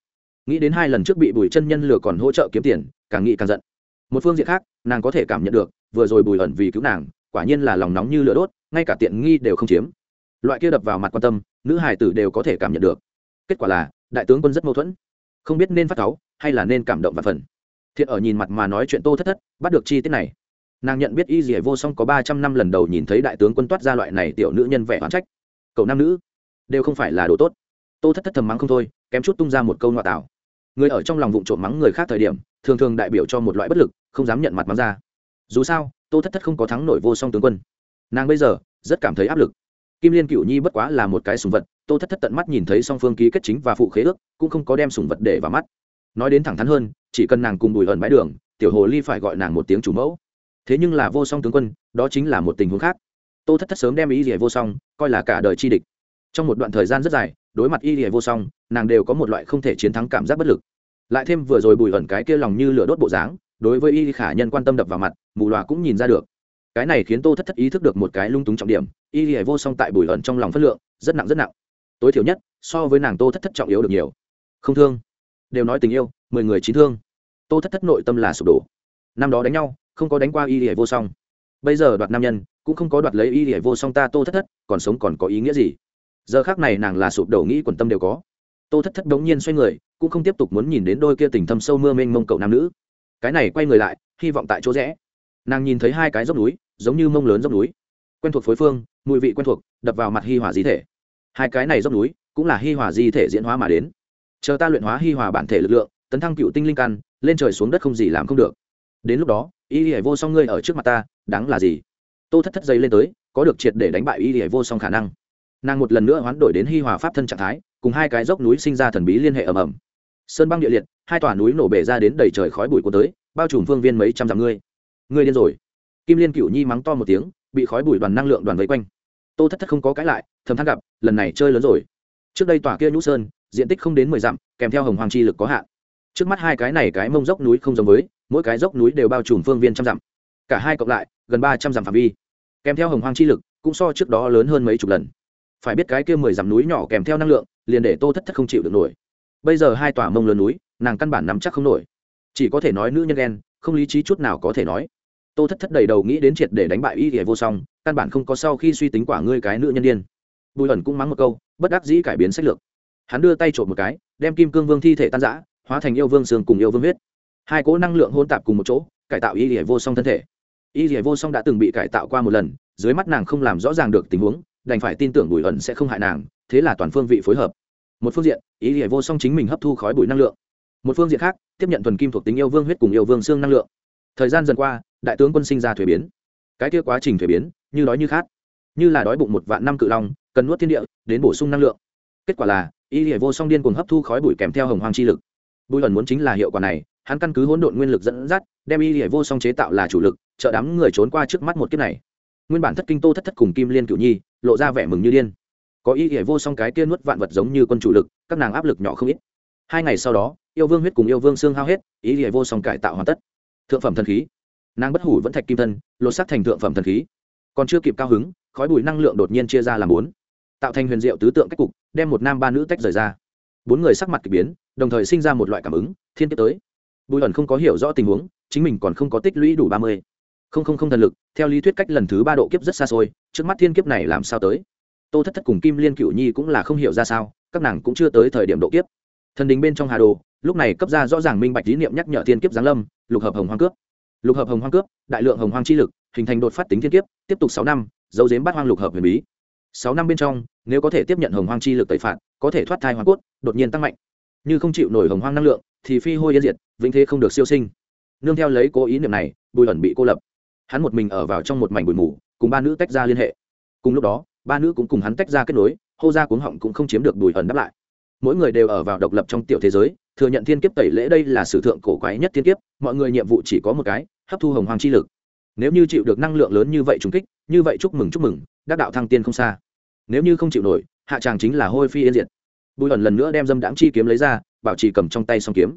Nghĩ đến hai lần trước bị bùi chân nhân lừa còn hỗ trợ kiếm tiền càng nghĩ càng giận. Một phương diện khác, nàng có thể cảm nhận được, vừa rồi bùi ẩn vì cứu nàng, quả nhiên là lòng nóng như lửa đốt, ngay cả tiện nghi đều không chiếm. Loại kia đập vào mặt quan tâm, nữ hải tử đều có thể cảm nhận được. Kết quả là, đại tướng quân rất mâu thuẫn. Không biết nên phát cáu, hay là nên cảm động và phần. Thiện ở nhìn mặt mà nói chuyện tô thất thất, bắt được chi tiết này. Nàng nhận biết y dì vô song có ba trăm năm lần đầu nhìn thấy đại tướng quân toát ra loại này tiểu nữ nhân vẻ hoán trách. Cậu nam nữ, đều không phải là đồ tốt. Tô thất thất thầm mắng không thôi, kém chút tung ra một câu ngoại tạo người ở trong lòng vụng trộm mắng người khác thời điểm thường thường đại biểu cho một loại bất lực, không dám nhận mặt mắng ra. Dù sao, tô thất thất không có thắng nổi vô song tướng quân. Nàng bây giờ, rất cảm thấy áp lực. Kim liên cựu nhi bất quá là một cái sùng vật, tô thất thất tận mắt nhìn thấy song phương ký kết chính và phụ khế ước, cũng không có đem sùng vật để vào mắt. Nói đến thẳng thắn hơn, chỉ cần nàng cùng bùi ẩn bãi đường, tiểu hồ ly phải gọi nàng một tiếng chủ mẫu. Thế nhưng là vô song tướng quân, đó chính là một tình huống khác. Tô thất thất sớm đem ý rỉa vô song, coi là cả đời chi địch. Trong một đoạn thời gian rất dài, đối mặt y rỉa vô song, nàng đều có một loại không thể chiến thắng cảm giác bất lực lại thêm vừa rồi bùi ẩn cái kia lòng như lửa đốt bộ dáng, đối với y khả nhân quan tâm đập vào mặt, mù loà cũng nhìn ra được. Cái này khiến tô thất thất ý thức được một cái lung túng trọng điểm, y hề vô song tại bùi ẩn trong lòng phất lượng, rất nặng rất nặng. Tối thiểu nhất, so với nàng tô thất thất trọng yếu được nhiều. Không thương. Đều nói tình yêu, mười người chín thương. Tô thất thất nội tâm là sụp đổ. Năm đó đánh nhau, không có đánh qua y hề vô song. Bây giờ đoạt nam nhân, cũng không có đoạt lấy y hề vô song ta tô thất thất, còn sống còn có ý nghĩa gì? Giờ khác này nàng là sụp đổ nghĩ quần tâm đều có tô thất thất đống nhiên xoay người, cũng không tiếp tục muốn nhìn đến đôi kia tình thâm sâu mưa mênh mông cậu nam nữ. Cái này quay người lại, hy vọng tại chỗ rẽ. Nàng nhìn thấy hai cái dốc núi, giống như mông lớn dốc núi. Quen thuộc phối phương, mùi vị quen thuộc, đập vào mặt hi hòa di thể. Hai cái này dốc núi, cũng là hi hòa di thể diễn hóa mà đến. Chờ ta luyện hóa hi hòa bản thể lực lượng, tấn thăng cựu tinh linh căn, lên trời xuống đất không gì làm không được. Đến lúc đó, y hề vô song ngươi ở trước mặt ta, đáng là gì? Tô thất thất giấy lên tới, có được triệt để đánh bại y hề vô song khả năng. Nàng một lần nữa hoán đổi đến hi hòa pháp thân trạng thái cùng hai cái dốc núi sinh ra thần bí liên hệ ầm ầm. Sơn băng địa liệt, hai tòa núi nổ bể ra đến đầy trời khói bụi của tới, bao trùm phương viên mấy trăm dặm ngươi. Ngươi điên rồi. Kim liên cựu nhi mắng to một tiếng, bị khói bụi đoàn năng lượng đoàn vây quanh. Tô thất thất không có cãi lại, thầm than gặp, lần này chơi lớn rồi. Trước đây tòa kia nhũ sơn, diện tích không đến mười dặm, kèm theo hồng hoàng chi lực có hạn. Trước mắt hai cái này cái mông dốc núi không giống với, mỗi cái dốc núi đều bao trùm phương viên trăm dặm. Cả hai cộng lại, gần ba trăm dặm phạm vi. Kèm theo hồng hoàng chi lực, cũng so trước đó lớn hơn mấy chục lần phải biết cái kia mười dặm núi nhỏ kèm theo năng lượng, liền để tô thất thất không chịu được nổi. Bây giờ hai tòa mông lớn núi, nàng căn bản nắm chắc không nổi. Chỉ có thể nói nữ nhân đen không lý trí chút nào có thể nói. Tô thất thất đầy đầu nghĩ đến triệt để đánh bại y thì vô song, căn bản không có sau khi suy tính quả ngươi cái nữ nhân điên. bùi ẩn cũng mắng một câu, bất đắc dĩ cải biến sách lược. Hắn đưa tay trộm một cái, đem kim cương vương thi thể tan giã hóa thành yêu vương sương cùng yêu vương huyết. Hai cỗ năng lượng hôn tạp cùng một chỗ, cải tạo y thì vô song thân thể. Y thì vô song đã từng bị cải tạo qua một lần, dưới mắt nàng không làm rõ ràng được tình huống đành phải tin tưởng bùi ẩn sẽ không hại nàng, thế là toàn phương vị phối hợp. Một phương diện y nghĩa vô song chính mình hấp thu khói bụi năng lượng. Một phương diện khác, tiếp nhận thuần kim thuộc tính yêu vương huyết cùng yêu vương xương năng lượng. Thời gian dần qua, đại tướng quân sinh ra thuế biến. Cái kia quá trình thuế biến, như đói như khát. Như là đói bụng một vạn năm cự long, cần nuốt thiên địa, đến bổ sung năng lượng. Kết quả là y nghĩa vô song điên cùng hấp thu khói bụi kèm theo hồng hoang chi lực. Bùi ẩn muốn chính là hiệu quả này, hắn căn cứ hỗn độn nguyên lực dẫn dắt, đem y nghĩa vô song chế tạo là chủ lực, trợ đám người trốn qua trước mắt một kiếp này. Nguyên bản thất kinh tô thất thất cùng kim liên cửu nhi lộ ra vẻ mừng như điên. Có ý nghĩa vô song cái kia nuốt vạn vật giống như quân chủ lực, các nàng áp lực nhỏ không ít. Hai ngày sau đó, yêu vương huyết cùng yêu vương xương hao hết, ý nghĩa vô song cải tạo hoàn tất. Thượng phẩm thần khí. Nàng bất hủ vẫn thạch kim thân, lột xác thành thượng phẩm thần khí. Còn chưa kịp cao hứng, khói bụi năng lượng đột nhiên chia ra làm bốn. Tạo thành huyền diệu tứ tượng cách cục, đem một nam ba nữ tách rời ra. Bốn người sắc mặt k ỳ biến, đồng thời sinh ra một loại cảm ứng, thiên tiết tới. Bùi ẩn không có hiểu rõ tình huống, chính mình còn không có tích lũy đủ ba mươi không không không thần lực, theo lý thuyết cách lần thứ ba độ kiếp rất xa xôi, trước mắt thiên kiếp này làm sao tới? Tô thất thất cùng kim liên cựu nhi cũng là không hiểu ra sao, các nàng cũng chưa tới thời điểm độ kiếp. Thần đình bên trong hà đồ, lúc này cấp ra rõ ràng minh bạch lý niệm nhắc nhở thiên kiếp giáng lâm, lục hợp hồng hoang cướp. Lục hợp hồng hoang cướp, đại lượng hồng hoang chi lực, hình thành đột phát tính thiên kiếp, tiếp tục sáu năm, dấu dếm bắt hoang lục hợp huyền bí. Sáu năm bên trong, nếu có thể tiếp nhận hồng hoang chi lực tẩy phạt, có thể thoát thai hoàng cốt, đột nhiên tăng mạnh. Như không chịu nổi hồng hoang năng lượng, thì phi hôi yên diệt, vĩnh thế không được siêu sinh. Nương theo lấy cố ý niệm này, bùi ẩn bị cô lập hắn một mình ở vào trong một mảnh bụi mù, cùng ba nữ tách ra liên hệ. Cùng lúc đó, ba nữ cũng cùng hắn tách ra kết nối, hô ra cuống họng cũng không chiếm được bùi ẩn đáp lại. Mỗi người đều ở vào độc lập trong tiểu thế giới, thừa nhận thiên kiếp tẩy lễ đây là sử thượng cổ quái nhất thiên kiếp, mọi người nhiệm vụ chỉ có một cái, hấp thu hồng hoàng chi lực. Nếu như chịu được năng lượng lớn như vậy trùng kích, như vậy chúc mừng chúc mừng, đắc đạo thăng tiên không xa. Nếu như không chịu nổi, hạ tràng chính là hôi phi yên diệt. Bùi ẩn lần nữa đem dâm đãng chi kiếm lấy ra, bảo trì cầm trong tay song kiếm.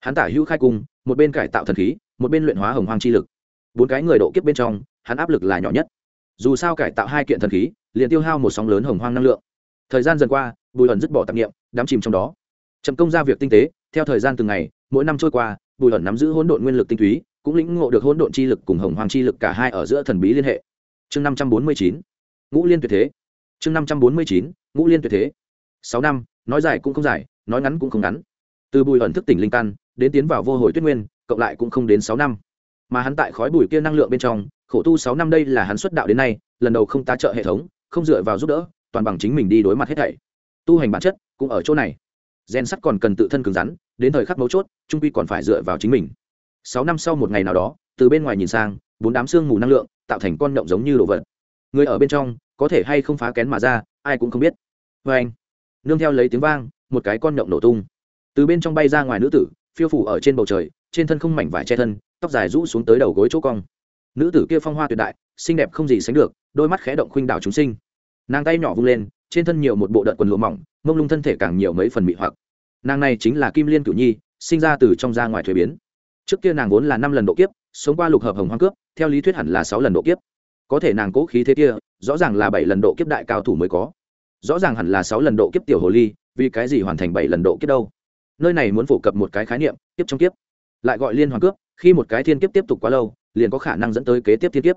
Hắn tả hữu khai cung, một bên cải tạo thần khí, một bên luyện hóa hồng hoàng chi lực bốn cái người độ kiếp bên trong, hắn áp lực là nhỏ nhất. Dù sao cải tạo hai kiện thần khí, liền tiêu hao một sóng lớn hồng hoang năng lượng. Thời gian dần qua, bùi ẩn dứt bỏ tạp nghiệm đám chìm trong đó. Chậm công ra việc tinh tế, theo thời gian từng ngày, mỗi năm trôi qua, bùi ẩn nắm giữ hỗn độn nguyên lực tinh túy, cũng lĩnh ngộ được hỗn độn chi lực cùng hồng hoàng chi lực cả hai ở giữa thần bí liên hệ. Chương năm trăm bốn mươi chín, ngũ liên tuyệt thế. Chương năm trăm bốn mươi chín, ngũ liên tuyệt thế. Sáu năm, nói dài cũng không dài, nói ngắn cũng không ngắn. Từ bùi ẩn thức tỉnh linh căn, đến tiến vào vô hồi tuyết nguyên, cộng lại cũng không đến sáu năm mà hắn tại khói bụi kia năng lượng bên trong, khổ tu sáu năm đây là hắn xuất đạo đến nay, lần đầu không tá trợ hệ thống, không dựa vào giúp đỡ, toàn bằng chính mình đi đối mặt hết thảy. Tu hành bản chất cũng ở chỗ này. Gen sắt còn cần tự thân cứng rắn, đến thời khắc mấu chốt, trung quy còn phải dựa vào chính mình. Sáu năm sau một ngày nào đó, từ bên ngoài nhìn sang, bốn đám xương mù năng lượng tạo thành con động giống như đồ vật. Người ở bên trong, có thể hay không phá kén mà ra, ai cũng không biết. Vê anh, nương theo lấy tiếng vang, một cái con động nổ tung. Từ bên trong bay ra ngoài nữ tử, phiêu phủ ở trên bầu trời, trên thân không mảnh vải che thân tóc dài rũ xuống tới đầu gối chỗ cong. Nữ tử kia phong hoa tuyệt đại, xinh đẹp không gì sánh được, đôi mắt khẽ động khuynh đảo chúng sinh. Nàng tay nhỏ vung lên, trên thân nhiều một bộ đợt quần lụa mỏng, mông lung thân thể càng nhiều mấy phần mị hoặc. Nàng này chính là kim liên cửu nhi, sinh ra từ trong ra ngoài thuế biến. Trước kia nàng vốn là năm lần độ kiếp, sống qua lục hợp hồng hoang cướp, theo lý thuyết hẳn là sáu lần độ kiếp. Có thể nàng cố khí thế kia, rõ ràng là bảy lần độ kiếp đại cao thủ mới có. Rõ ràng hẳn là sáu lần độ kiếp tiểu hồ ly, vì cái gì hoàn thành bảy lần độ kiếp đâu? Nơi này muốn phổ cập một cái khái niệm, kiếp trong kiếp. Lại gọi liên hoàn cướp khi một cái thiên kiếp tiếp tục quá lâu, liền có khả năng dẫn tới kế tiếp thiên kiếp.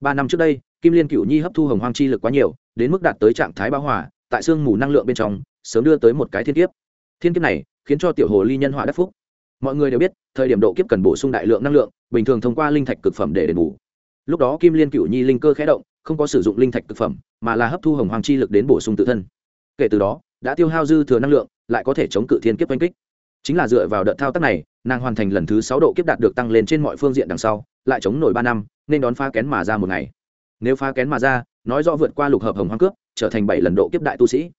Ba năm trước đây, kim liên cựu nhi hấp thu hồng hoang chi lực quá nhiều, đến mức đạt tới trạng thái bão hòa, tại sương mù năng lượng bên trong, sớm đưa tới một cái thiên kiếp. Thiên kiếp này khiến cho tiểu hồ ly nhân họa đắc phúc. Mọi người đều biết, thời điểm độ kiếp cần bổ sung đại lượng năng lượng, bình thường thông qua linh thạch cực phẩm để đền bù. Lúc đó kim liên cựu nhi linh cơ khé động, không có sử dụng linh thạch cực phẩm, mà là hấp thu hồng hoàng chi lực đến bổ sung tự thân. Kể từ đó, đã tiêu hao dư thừa năng lượng, lại có thể chống cự thiên kiếp oanh kích. Chính là dựa vào đợt thao tác này nàng hoàn thành lần thứ sáu độ kiếp đạt được tăng lên trên mọi phương diện đằng sau, lại chống nổi ba năm, nên đón phá kén mà ra một ngày. Nếu phá kén mà ra, nói rõ vượt qua lục hợp hồng hoang cướp, trở thành bảy lần độ kiếp đại tu sĩ.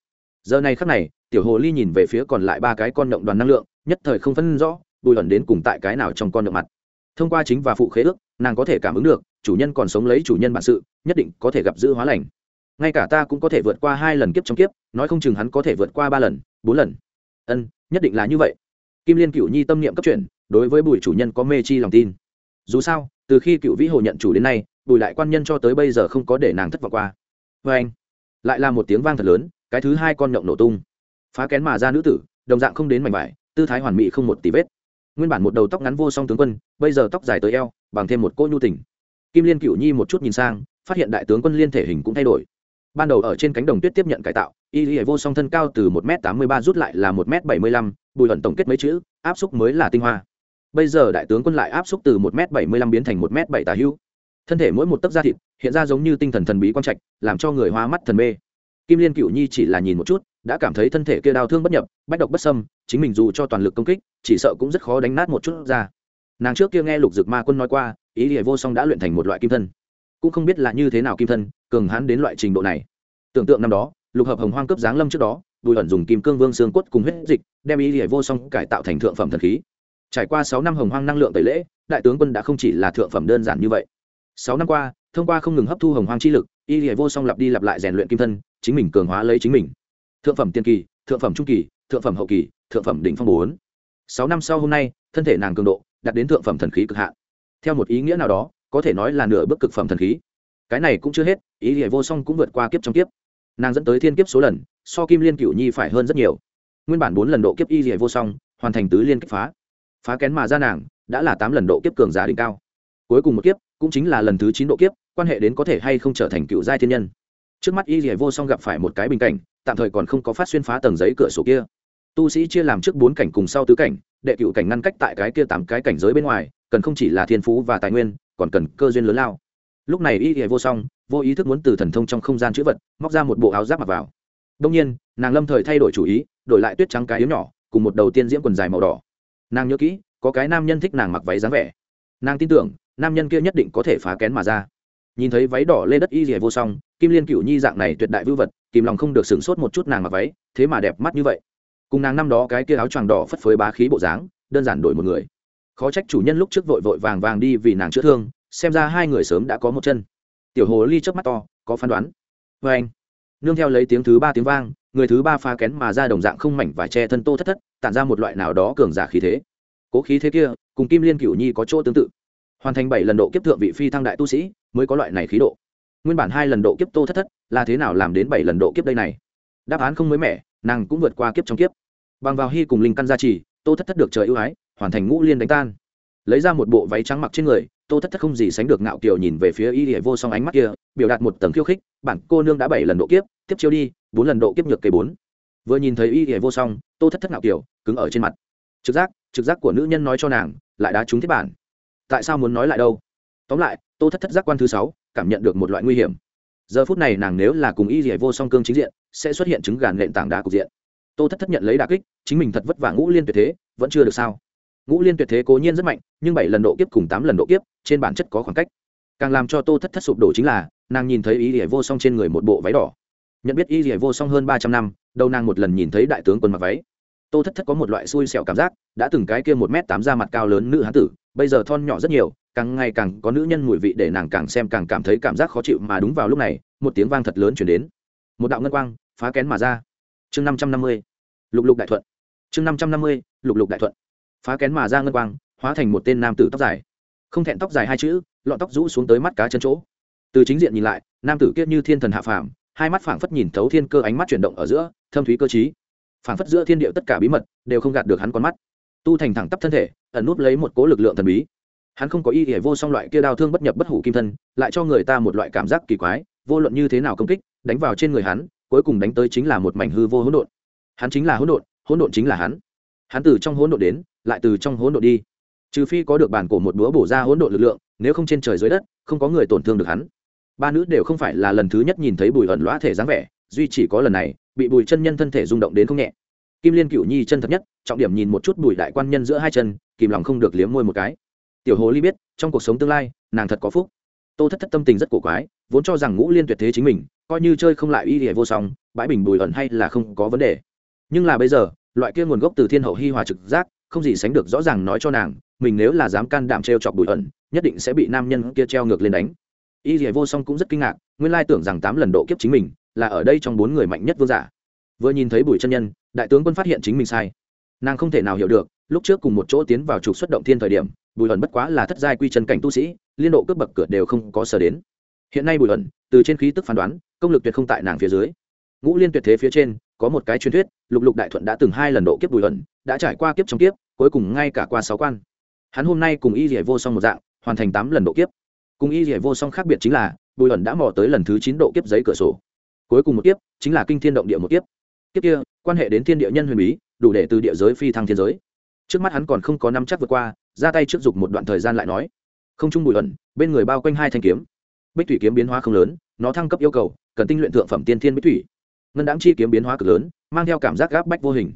Giờ này khắc này, tiểu hồ ly nhìn về phía còn lại ba cái con động đoàn năng lượng, nhất thời không phân rõ, bùi ẩn đến cùng tại cái nào trong con động mặt. Thông qua chính và phụ khế ước, nàng có thể cảm ứng được, chủ nhân còn sống lấy chủ nhân bản sự, nhất định có thể gặp giữ hóa lành. Ngay cả ta cũng có thể vượt qua hai lần kiếp trong kiếp, nói không chừng hắn có thể vượt qua ba lần, bốn lần. Ân, nhất định là như vậy kim liên cựu nhi tâm niệm cấp chuyển, đối với bùi chủ nhân có mê chi lòng tin. Dù sao, từ khi cựu vĩ hồ nhận chủ đến nay, bùi lại quan nhân cho tới bây giờ không có để nàng thất vọng qua. Vê anh, lại là một tiếng vang thật lớn, cái thứ hai con nhộng nổ tung. Phá kén mà ra nữ tử, đồng dạng không đến mảnh vải, tư thái hoàn mỹ không một tí vết. Nguyên bản một đầu tóc ngắn vô song tướng quân, bây giờ tóc dài tới eo, bằng thêm một cô nhu tình. Kim liên cựu nhi một chút nhìn sang, phát hiện đại tướng quân liên thể hình cũng thay đổi. Ban đầu ở trên cánh đồng tuyết tiếp nhận cải tạo, y lý vô song thân cao từ một m tám mươi ba rút lại là một m bảy mươi lăm bùi hận tổng kết mấy chữ, áp xúc mới là tinh hoa. Bây giờ đại tướng quân lại áp xúc từ một m bảy mươi lăm biến thành một m bảy tà hữu thân thể mỗi một tấc da thịt hiện ra giống như tinh thần thần bí quang trạch, làm cho người hoa mắt thần mê. Kim liên cựu nhi chỉ là nhìn một chút, đã cảm thấy thân thể kia đau thương bất nhập, bách độc bất sâm chính mình dù cho toàn lực công kích, chỉ sợ cũng rất khó đánh nát một chút ra. Nàng trước kia nghe lục dực ma quân nói qua, ý địa vô song đã luyện thành một loại kim thân. Cũng không biết là như thế nào kim thân, cường hãn đến loại trình độ này. Tưởng tượng năm đó, lục hợp hồng hoang cấp giáng lâm trước đó bùi ẩn dùng kim cương vương xương quất cùng huyết dịch, đem ý địa vô song cải tạo thành thượng phẩm thần khí. Trải qua sáu năm hồng hoang năng lượng tẩy lễ, đại tướng quân đã không chỉ là thượng phẩm đơn giản như vậy. Sáu năm qua, thông qua không ngừng hấp thu hồng hoang chi lực y địa vô song lặp đi lặp lại rèn luyện kim thân, chính mình cường hóa lấy chính mình. Thượng phẩm tiên kỳ, thượng phẩm trung kỳ, thượng phẩm hậu kỳ, thượng phẩm đỉnh phong bốn. Sáu năm sau hôm nay, thân thể nàng cường độ đạt đến thượng phẩm thần khí cực hạn. Theo một ý nghĩa nào đó, có thể nói là nửa bước cực phẩm thần khí. Cái này cũng chưa hết, ý nghĩa vô song cũng vượt qua kiếp trong kiếp. Nàng dẫn tới thiên kiếp số lần so kim liên cựu nhi phải hơn rất nhiều. Nguyên bản bốn lần độ kiếp y dỉa vô song, hoàn thành tứ liên kích phá. Phá kén mà ra nàng, đã là tám lần độ kiếp cường giả đỉnh cao. Cuối cùng một kiếp, cũng chính là lần thứ chín độ kiếp, quan hệ đến có thể hay không trở thành cựu giai thiên nhân. Trước mắt y dỉa vô song gặp phải một cái bình cảnh, tạm thời còn không có phát xuyên phá tầng giấy cửa sổ kia. Tu sĩ chia làm trước bốn cảnh cùng sau tứ cảnh, đệ cựu cảnh ngăn cách tại cái kia tám cái cảnh giới bên ngoài, cần không chỉ là thiên phú và tài nguyên, còn cần cơ duyên lớn lao. Lúc này y hệ vô song, vô ý thức muốn từ thần thông trong không gian chữ vật, móc ra một bộ áo giáp mặc vào đông nhiên, nàng lâm thời thay đổi chủ ý, đổi lại tuyết trắng cái yếu nhỏ, cùng một đầu tiên diễm quần dài màu đỏ. Nàng nhớ kỹ, có cái nam nhân thích nàng mặc váy dáng vẻ. Nàng tin tưởng, nam nhân kia nhất định có thể phá kén mà ra. Nhìn thấy váy đỏ lê đất y rìa vô song, kim liên cựu nhi dạng này tuyệt đại vưu vật, kìm lòng không được sửng sốt một chút nàng mặc váy, thế mà đẹp mắt như vậy. Cùng nàng năm đó cái kia áo choàng đỏ phất phới bá khí bộ dáng, đơn giản đổi một người. Khó trách chủ nhân lúc trước vội vội vàng vàng đi vì nàng chữa thương, xem ra hai người sớm đã có một chân. Tiểu hồ ly chớp mắt to, có phán đoán. Vê anh nương theo lấy tiếng thứ ba tiếng vang, người thứ ba phá kén mà ra đồng dạng không mảnh và che thân tô thất thất, tản ra một loại nào đó cường giả khí thế. Cố khí thế kia, cùng kim liên cửu nhi có chỗ tương tự. Hoàn thành bảy lần độ kiếp thượng vị phi thăng đại tu sĩ, mới có loại này khí độ. Nguyên bản hai lần độ kiếp tô thất thất, là thế nào làm đến bảy lần độ kiếp đây này? Đáp án không mới mẻ, nàng cũng vượt qua kiếp trong kiếp. Bằng vào hy cùng linh căn gia trì, tô thất thất được trời ưu ái, hoàn thành ngũ liên đánh tan. Lấy ra một bộ váy trắng mặc trên người tô thất thất không gì sánh được ngạo kiều nhìn về phía y hệ vô song ánh mắt kia, biểu đạt một tầng khiêu khích, bản cô nương đã bảy lần độ kiếp, tiếp chiêu đi, bốn lần độ kiếp nhược cây bốn. Vừa nhìn thấy y hệ vô song, tô thất thất ngạo kiều, cứng ở trên mặt. Trực giác trực giác của nữ nhân nói cho nàng, lại đã trúng thiết bản. Tại sao muốn nói lại đâu? Tóm lại, tô thất thất giác quan thứ sáu, cảm nhận được một loại nguy hiểm. Giờ phút này nàng nếu là cùng y hệ vô song cương chính diện, sẽ xuất hiện chứng gàn nện tảng đá cục diện. Tô thất thất nhận lấy đà kích, chính mình thật vất vả ngũ liên tuyệt thế, vẫn chưa được sao ngũ liên tuyệt thế cố nhiên rất mạnh, nhưng bảy lần độ kiếp cùng tám lần độ kiếp, trên bản chất có khoảng cách. Càng làm cho tô thất thất sụp đổ chính là, nàng nhìn thấy ý địa vô song trên người một bộ váy đỏ. Nhận biết ý địa vô song hơn ba trăm năm đâu nàng một lần nhìn thấy đại tướng quân mặc váy. Tô thất thất có một loại xui xẻo cảm giác, đã từng cái kia một m tám ra mặt cao lớn nữ hán tử, bây giờ thon nhỏ rất nhiều, càng ngày càng có nữ nhân mùi vị để nàng càng xem càng cảm thấy cảm giác khó chịu mà đúng vào lúc này, một tiếng vang thật lớn chuyển đến. Một đạo ngân quang, phá kén mà ra. Chương năm trăm năm mươi, lục lục đại thuận. Chương năm trăm năm mươi, lục lục đại thuận phá kén mà ra ngân quang, hóa thành một tên nam tử tóc dài. Không thẹn tóc dài hai chữ, lọn tóc rũ xuống tới mắt cá chân chỗ. Từ chính diện nhìn lại, nam tử kiết như thiên thần hạ phàm, hai mắt phảng phất nhìn thấu thiên cơ ánh mắt chuyển động ở giữa, thâm thúy cơ t phảng phất giữa thiên địa tất cả bí mật đều không gạt được hắn con mắt. Tu thành thẳng tắp thân thể, ẩn núp lấy một cố lực lượng thần bí. Hắn không có ý nghĩa vô song loại kia đau thương bất nhập bất hủ kim thân, lại cho người ta một loại cảm giác kỳ quái, vô luận như thế nào công kích, đánh vào trên người hắn, cuối cùng đánh tới chính là một mảnh hư vô hỗn độn. Hắn chính là hỗn độn hỗn độn chính là hắn. Hắn từ trong hỗn độn đến lại từ trong hỗn độn đi. Trừ phi có được bản cổ một búa bổ ra hỗn độn lực lượng, nếu không trên trời dưới đất, không có người tổn thương được hắn. Ba nữ đều không phải là lần thứ nhất nhìn thấy bùi ẩn lõa thể dáng vẻ, duy chỉ có lần này, bị bùi chân nhân thân thể rung động đến không nhẹ. Kim liên cựu nhi chân thật nhất, trọng điểm nhìn một chút bùi đại quan nhân giữa hai chân, kìm lòng không được liếm môi một cái. Tiểu hồ ly biết, trong cuộc sống tương lai, nàng thật có phúc. Tô thất thất tâm tình rất cổ quái, vốn cho rằng ngũ liên tuyệt thế chính mình, coi như chơi không lại y hệ vô song, bãi bình bùi ẩn hay là không có vấn đề. Nhưng là bây giờ, loại kia nguồn gốc từ thiên hậu hi hòa trực giác không gì sánh được rõ ràng nói cho nàng, mình nếu là dám can đảm t r e o chọc bùi ẩn, nhất định sẽ bị nam nhân kia treo ngược lên đánh. Y dì vô song cũng rất kinh ngạc, nguyên lai tưởng rằng tám lần độ kiếp chính mình là ở đây trong bốn người mạnh nhất vương giả. Vừa nhìn thấy bùi chân nhân, đại tướng quân phát hiện chính mình sai. Nàng không thể nào hiểu được, lúc trước cùng một chỗ tiến vào trục xuất động thiên thời điểm, bùi ẩn bất quá là thất giai quy chân cảnh tu sĩ, liên độ cướp bậc cửa đều không có sở đến. Hiện nay bùi ẩn, từ trên khí tức phán đoán, công lực tuyệt không tại nàng phía dưới. Ngũ liên tuyệt thế phía trên, có một cái truyền thuyết, lục lục đại thuận đã từng hai lần độ kiếp bùi ẩn, đã trải qua kiếp trong kiếp cuối cùng ngay cả qua sáu quan. Hắn hôm nay cùng y dỉa vô song một dạng, hoàn thành tám lần độ kiếp. Cùng y dỉa vô song khác biệt chính là, bùi ẩn đã mò tới lần thứ chín độ kiếp giấy cửa sổ. Cuối cùng một kiếp, chính là kinh thiên động địa một kiếp. Kiếp kia, quan hệ đến thiên địa nhân huyền bí, đủ để từ địa giới phi thăng thiên giới. Trước mắt hắn còn không có năm chắc vượt qua, ra tay trước dục một đoạn thời gian lại nói. Không chung bùi ẩn bên người bao quanh hai thanh kiếm. Bích thủy kiếm biến hóa không lớn, nó thăng cấp yêu cầu, cần tinh luyện thượng phẩm tiên thiên bích thủy. Ngân đáng chi kiếm biến hóa cực lớn, mang theo cảm giác gáp bách vô hình.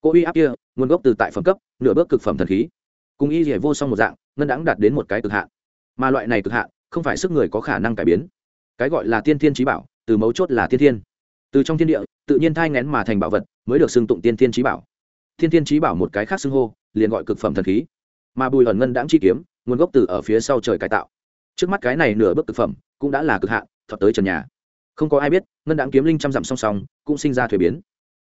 Cô uy áp kia nguồn gốc từ tại phẩm cấp, nửa bước cực phẩm thần khí. Cùng y dỉa vô song một dạng, ngân đáng đạt đến một cái cực hạn. Mà loại này cực hạn, không phải sức người có khả năng cải biến. Cái gọi là tiên thiên trí bảo, từ mấu chốt là tiên thiên. Từ trong thiên địa, tự nhiên thai ngén mà thành bảo vật, mới được xưng tụng tiên thiên trí bảo. Thiên thiên trí bảo một cái khác xưng hô, liền gọi cực phẩm thần khí. Mà bùi ẩn ngân đáng chi kiếm, nguồn gốc từ ở phía sau trời cải tạo. Trước mắt cái này nửa bước cực phẩm, cũng đã là cực hạn thuật tới trần nhà. Không có ai biết, ngân đáng kiếm linh trăm dặm song song, cũng sinh ra thuế biến.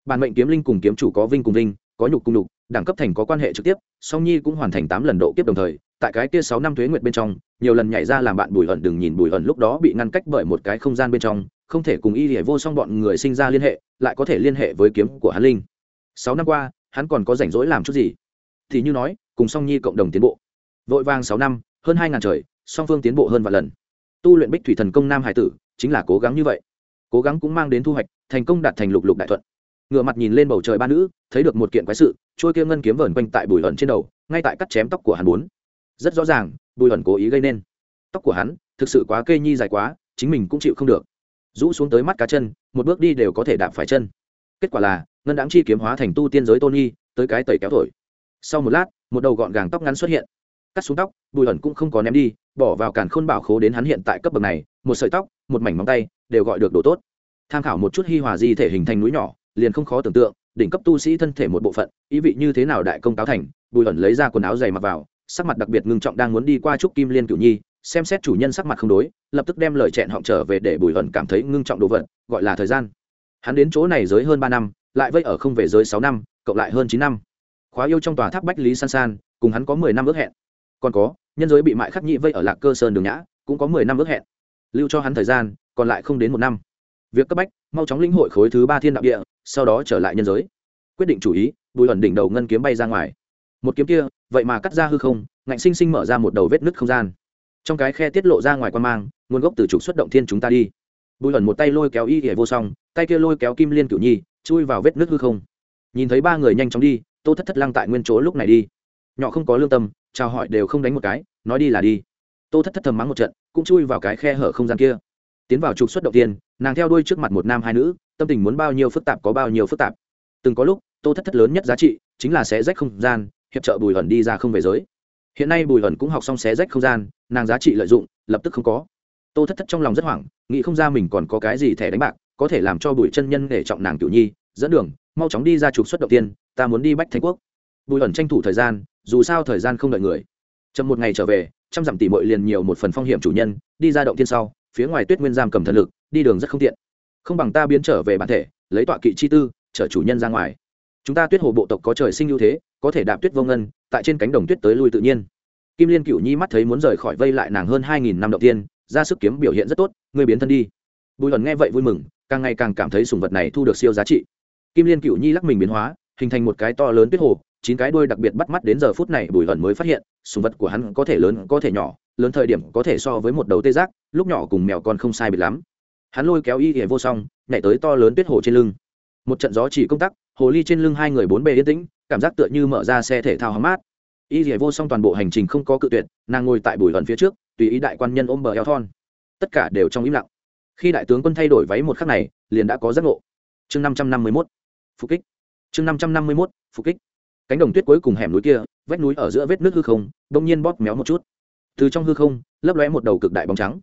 Bản mệnh kiếm linh cùng kiếm chủ có vinh cùng vinh có nhục cùng nhục, đẳng cấp thành có quan hệ trực tiếp, song nhi cũng hoàn thành tám lần độ kiếp đồng thời, tại cái kia sáu năm thuế nguyệt bên trong, nhiều lần nhảy ra làm bạn bùi ẩn đừng nhìn bùi ẩn lúc đó bị ngăn cách bởi một cái không gian bên trong, không thể cùng y hệ vô song bọn người sinh ra liên hệ, lại có thể liên hệ với kiếm của hắn linh. Sáu năm qua, hắn còn có rảnh rỗi làm chút gì? Thì như nói, cùng song nhi cộng đồng tiến bộ. Vội vàng sáu năm, hơn hai ngàn trời, song phương tiến bộ hơn vài lần. Tu luyện bích thủy thần công nam hải tử, chính là cố gắng như vậy. Cố gắng cũng mang đến thu hoạch, thành công đạt thành lục lục đại thuận ngựa mặt nhìn lên bầu trời ba nữ, thấy được một kiện quái sự, trôi kia ngân kiếm vờn quanh tại bùi ẩn trên đầu, ngay tại cắt chém tóc của hắn bốn. Rất rõ ràng, bùi ẩn cố ý gây nên. Tóc của hắn, thực sự quá cây nhi dài quá, chính mình cũng chịu không được. Rũ xuống tới mắt cá chân, một bước đi đều có thể đạp phải chân. Kết quả là, ngân đáng chi kiếm hóa thành tu tiên giới tôn nghi tới cái tẩy kéo thổi. Sau một lát, một đầu gọn gàng tóc ngắn xuất hiện. Cắt xuống tóc, bùi ẩn cũng không có ném đi, bỏ vào càn khôn bảo khố đến hắn hiện tại cấp bậc này, một sợi tóc, một mảnh móng tay, đều gọi được đồ tốt. Tham khảo một chút hi hòa di thể hình thành núi nhỏ liền không khó tưởng tượng, đỉnh cấp tu sĩ thân thể một bộ phận, ý vị như thế nào đại công táo thành, bùi ẩn lấy ra quần áo dày mặc vào, sắc mặt đặc biệt ngưng trọng đang muốn đi qua trúc kim liên cửu nhi, xem xét chủ nhân sắc mặt không đối, lập tức đem lời chẹn họng trở về để bùi ẩn cảm thấy ngưng trọng đồ vật, gọi là thời gian. Hắn đến chỗ này giới hơn ba năm, lại vây ở không về giới sáu năm, cộng lại hơn chín năm. Khóa yêu trong tòa tháp bách lý san san, cùng hắn có mười năm ước hẹn. Còn có, nhân giới bị mại khắc nhị vây ở lạc cơ sơn đường nhã, cũng có mười năm ước hẹn. Lưu cho hắn thời gian, còn lại không đến một năm. Việc cấp bách, mau chóng lĩnh hội khối thứ ba thiên đạo địa sau đó trở lại nhân giới. Quyết định chủ ý, bùi ẩn đỉnh đầu ngân kiếm bay ra ngoài. Một kiếm kia, vậy mà cắt ra hư không, ngạnh sinh sinh mở ra một đầu vết nứt không gian. Trong cái khe tiết lộ ra ngoài quan mang, nguồn gốc từ trục xuất động thiên chúng ta đi. Bùi ẩn một tay lôi kéo y hệ vô song, tay kia lôi kéo kim liên cửu nhi, chui vào vết nứt hư không. Nhìn thấy ba người nhanh chóng đi, tô thất thất lăng tại nguyên chỗ lúc này đi. Nhỏ không có lương tâm, chào hỏi đều không đánh một cái, nói đi là đi. Tô thất thất thầm mắng một trận, cũng chui vào cái khe hở không gian kia. Tiến vào trục xuất động tiên, nàng theo đuôi trước mặt một nam hai nữ tâm tình muốn bao nhiêu phức tạp có bao nhiêu phức tạp. Từng có lúc, tô thất thất lớn nhất giá trị chính là xé rách không gian, hiệp trợ bùi ẩn đi ra không về giới. Hiện nay bùi ẩn cũng học xong xé rách không gian, nàng giá trị lợi dụng, lập tức không có. Tô thất thất trong lòng rất hoảng, nghĩ không ra mình còn có cái gì thẻ đánh bạc, có thể làm cho bùi chân nhân để trọng nàng cựu nhi, dẫn đường, mau chóng đi ra trục xuất đầu tiên, ta muốn đi bách thánh quốc. Bùi ẩn tranh thủ thời gian, dù sao thời gian không đợi người. Chậm một ngày trở về, trăm dặm tỷ mội liền nhiều một phần phong hiểm chủ nhân, đi ra động tiên sau, phía ngoài tuyết nguyên giam cầm thần lực, đi đường rất không tiện không bằng ta biến trở về bản thể, lấy tọa kỵ chi tư, chở chủ nhân ra ngoài. Chúng ta tuyết hồ bộ tộc có trời sinh ưu thế, có thể đạp tuyết vô ngân, tại trên cánh đồng tuyết tới lui tự nhiên. Kim liên cựu nhi mắt thấy muốn rời khỏi vây lại nàng hơn hai nghìn năm đầu tiên, ra sức kiếm biểu hiện rất tốt, ngươi biến thân đi. Bùi luận nghe vậy vui mừng, càng ngày càng cảm thấy sùng vật này thu được siêu giá trị. Kim liên cựu nhi lắc mình biến hóa, hình thành một cái to lớn tuyết hồ, chín cái đuôi đặc biệt bắt mắt đến giờ phút này bùi luận mới phát hiện sùng vật của hắn có thể lớn, có thể nhỏ, lớn thời điểm có thể so với một đầu tê giác, lúc nhỏ cùng mèo con không sai biệt lắm hắn lôi kéo y hề vô song, nhảy tới to lớn tuyết hồ trên lưng. Một trận gió chỉ công tắc, hồ ly trên lưng hai người bốn bề yên tĩnh, cảm giác tựa như mở ra xe thể thao hóng mát. Y hề vô song toàn bộ hành trình không có cự tuyệt, nàng ngồi tại bùi gần phía trước, tùy ý đại quan nhân ôm bờ eo thon. Tất cả đều trong im lặng. Khi đại tướng quân thay đổi váy một khắc này, liền đã có giấc ngộ. Chương năm trăm năm mươi mốt, phục kích. Chương năm trăm năm mươi mốt, phục kích. Cánh đồng tuyết cuối cùng hẻm núi kia, vách núi ở giữa vết nước hư không đ ỗ n g nhiên bóp méo một chút. Từ trong hư không, lấp lóe một đầu cực đại bóng trắng.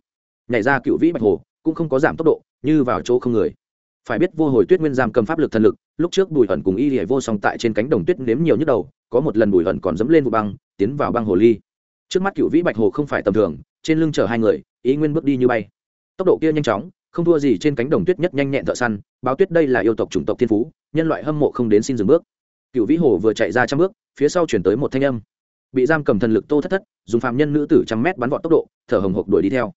Nhảy ra cựu vĩ bạch hồ cũng không có giảm tốc độ, như vào chỗ không người. Phải biết vô hồi tuyết nguyên giam cầm pháp lực thần lực, lúc trước bùi hận cùng y hải vô song tại trên cánh đồng tuyết nếm nhiều nhức đầu, có một lần bùi hận còn dẫm lên vụ băng, tiến vào băng hồ ly. Trước mắt cựu vĩ bạch hồ không phải tầm thường, trên lưng chở hai người, ý nguyên bước đi như bay. Tốc độ kia nhanh chóng, không thua gì trên cánh đồng tuyết nhất nhanh nhẹn thợ săn, báo tuyết đây là yêu tộc chủng tộc thiên phú, nhân loại hâm mộ không đến xin dừng bước. Cựu vĩ hồ vừa chạy ra trăm bước, phía sau chuyển tới một thanh âm. Bị giam cầm thần lực tô thất thất, dùng phạm nhân nữ tử trăm mét bắn vọt tốc độ, thở hồng hộc đuổi đi theo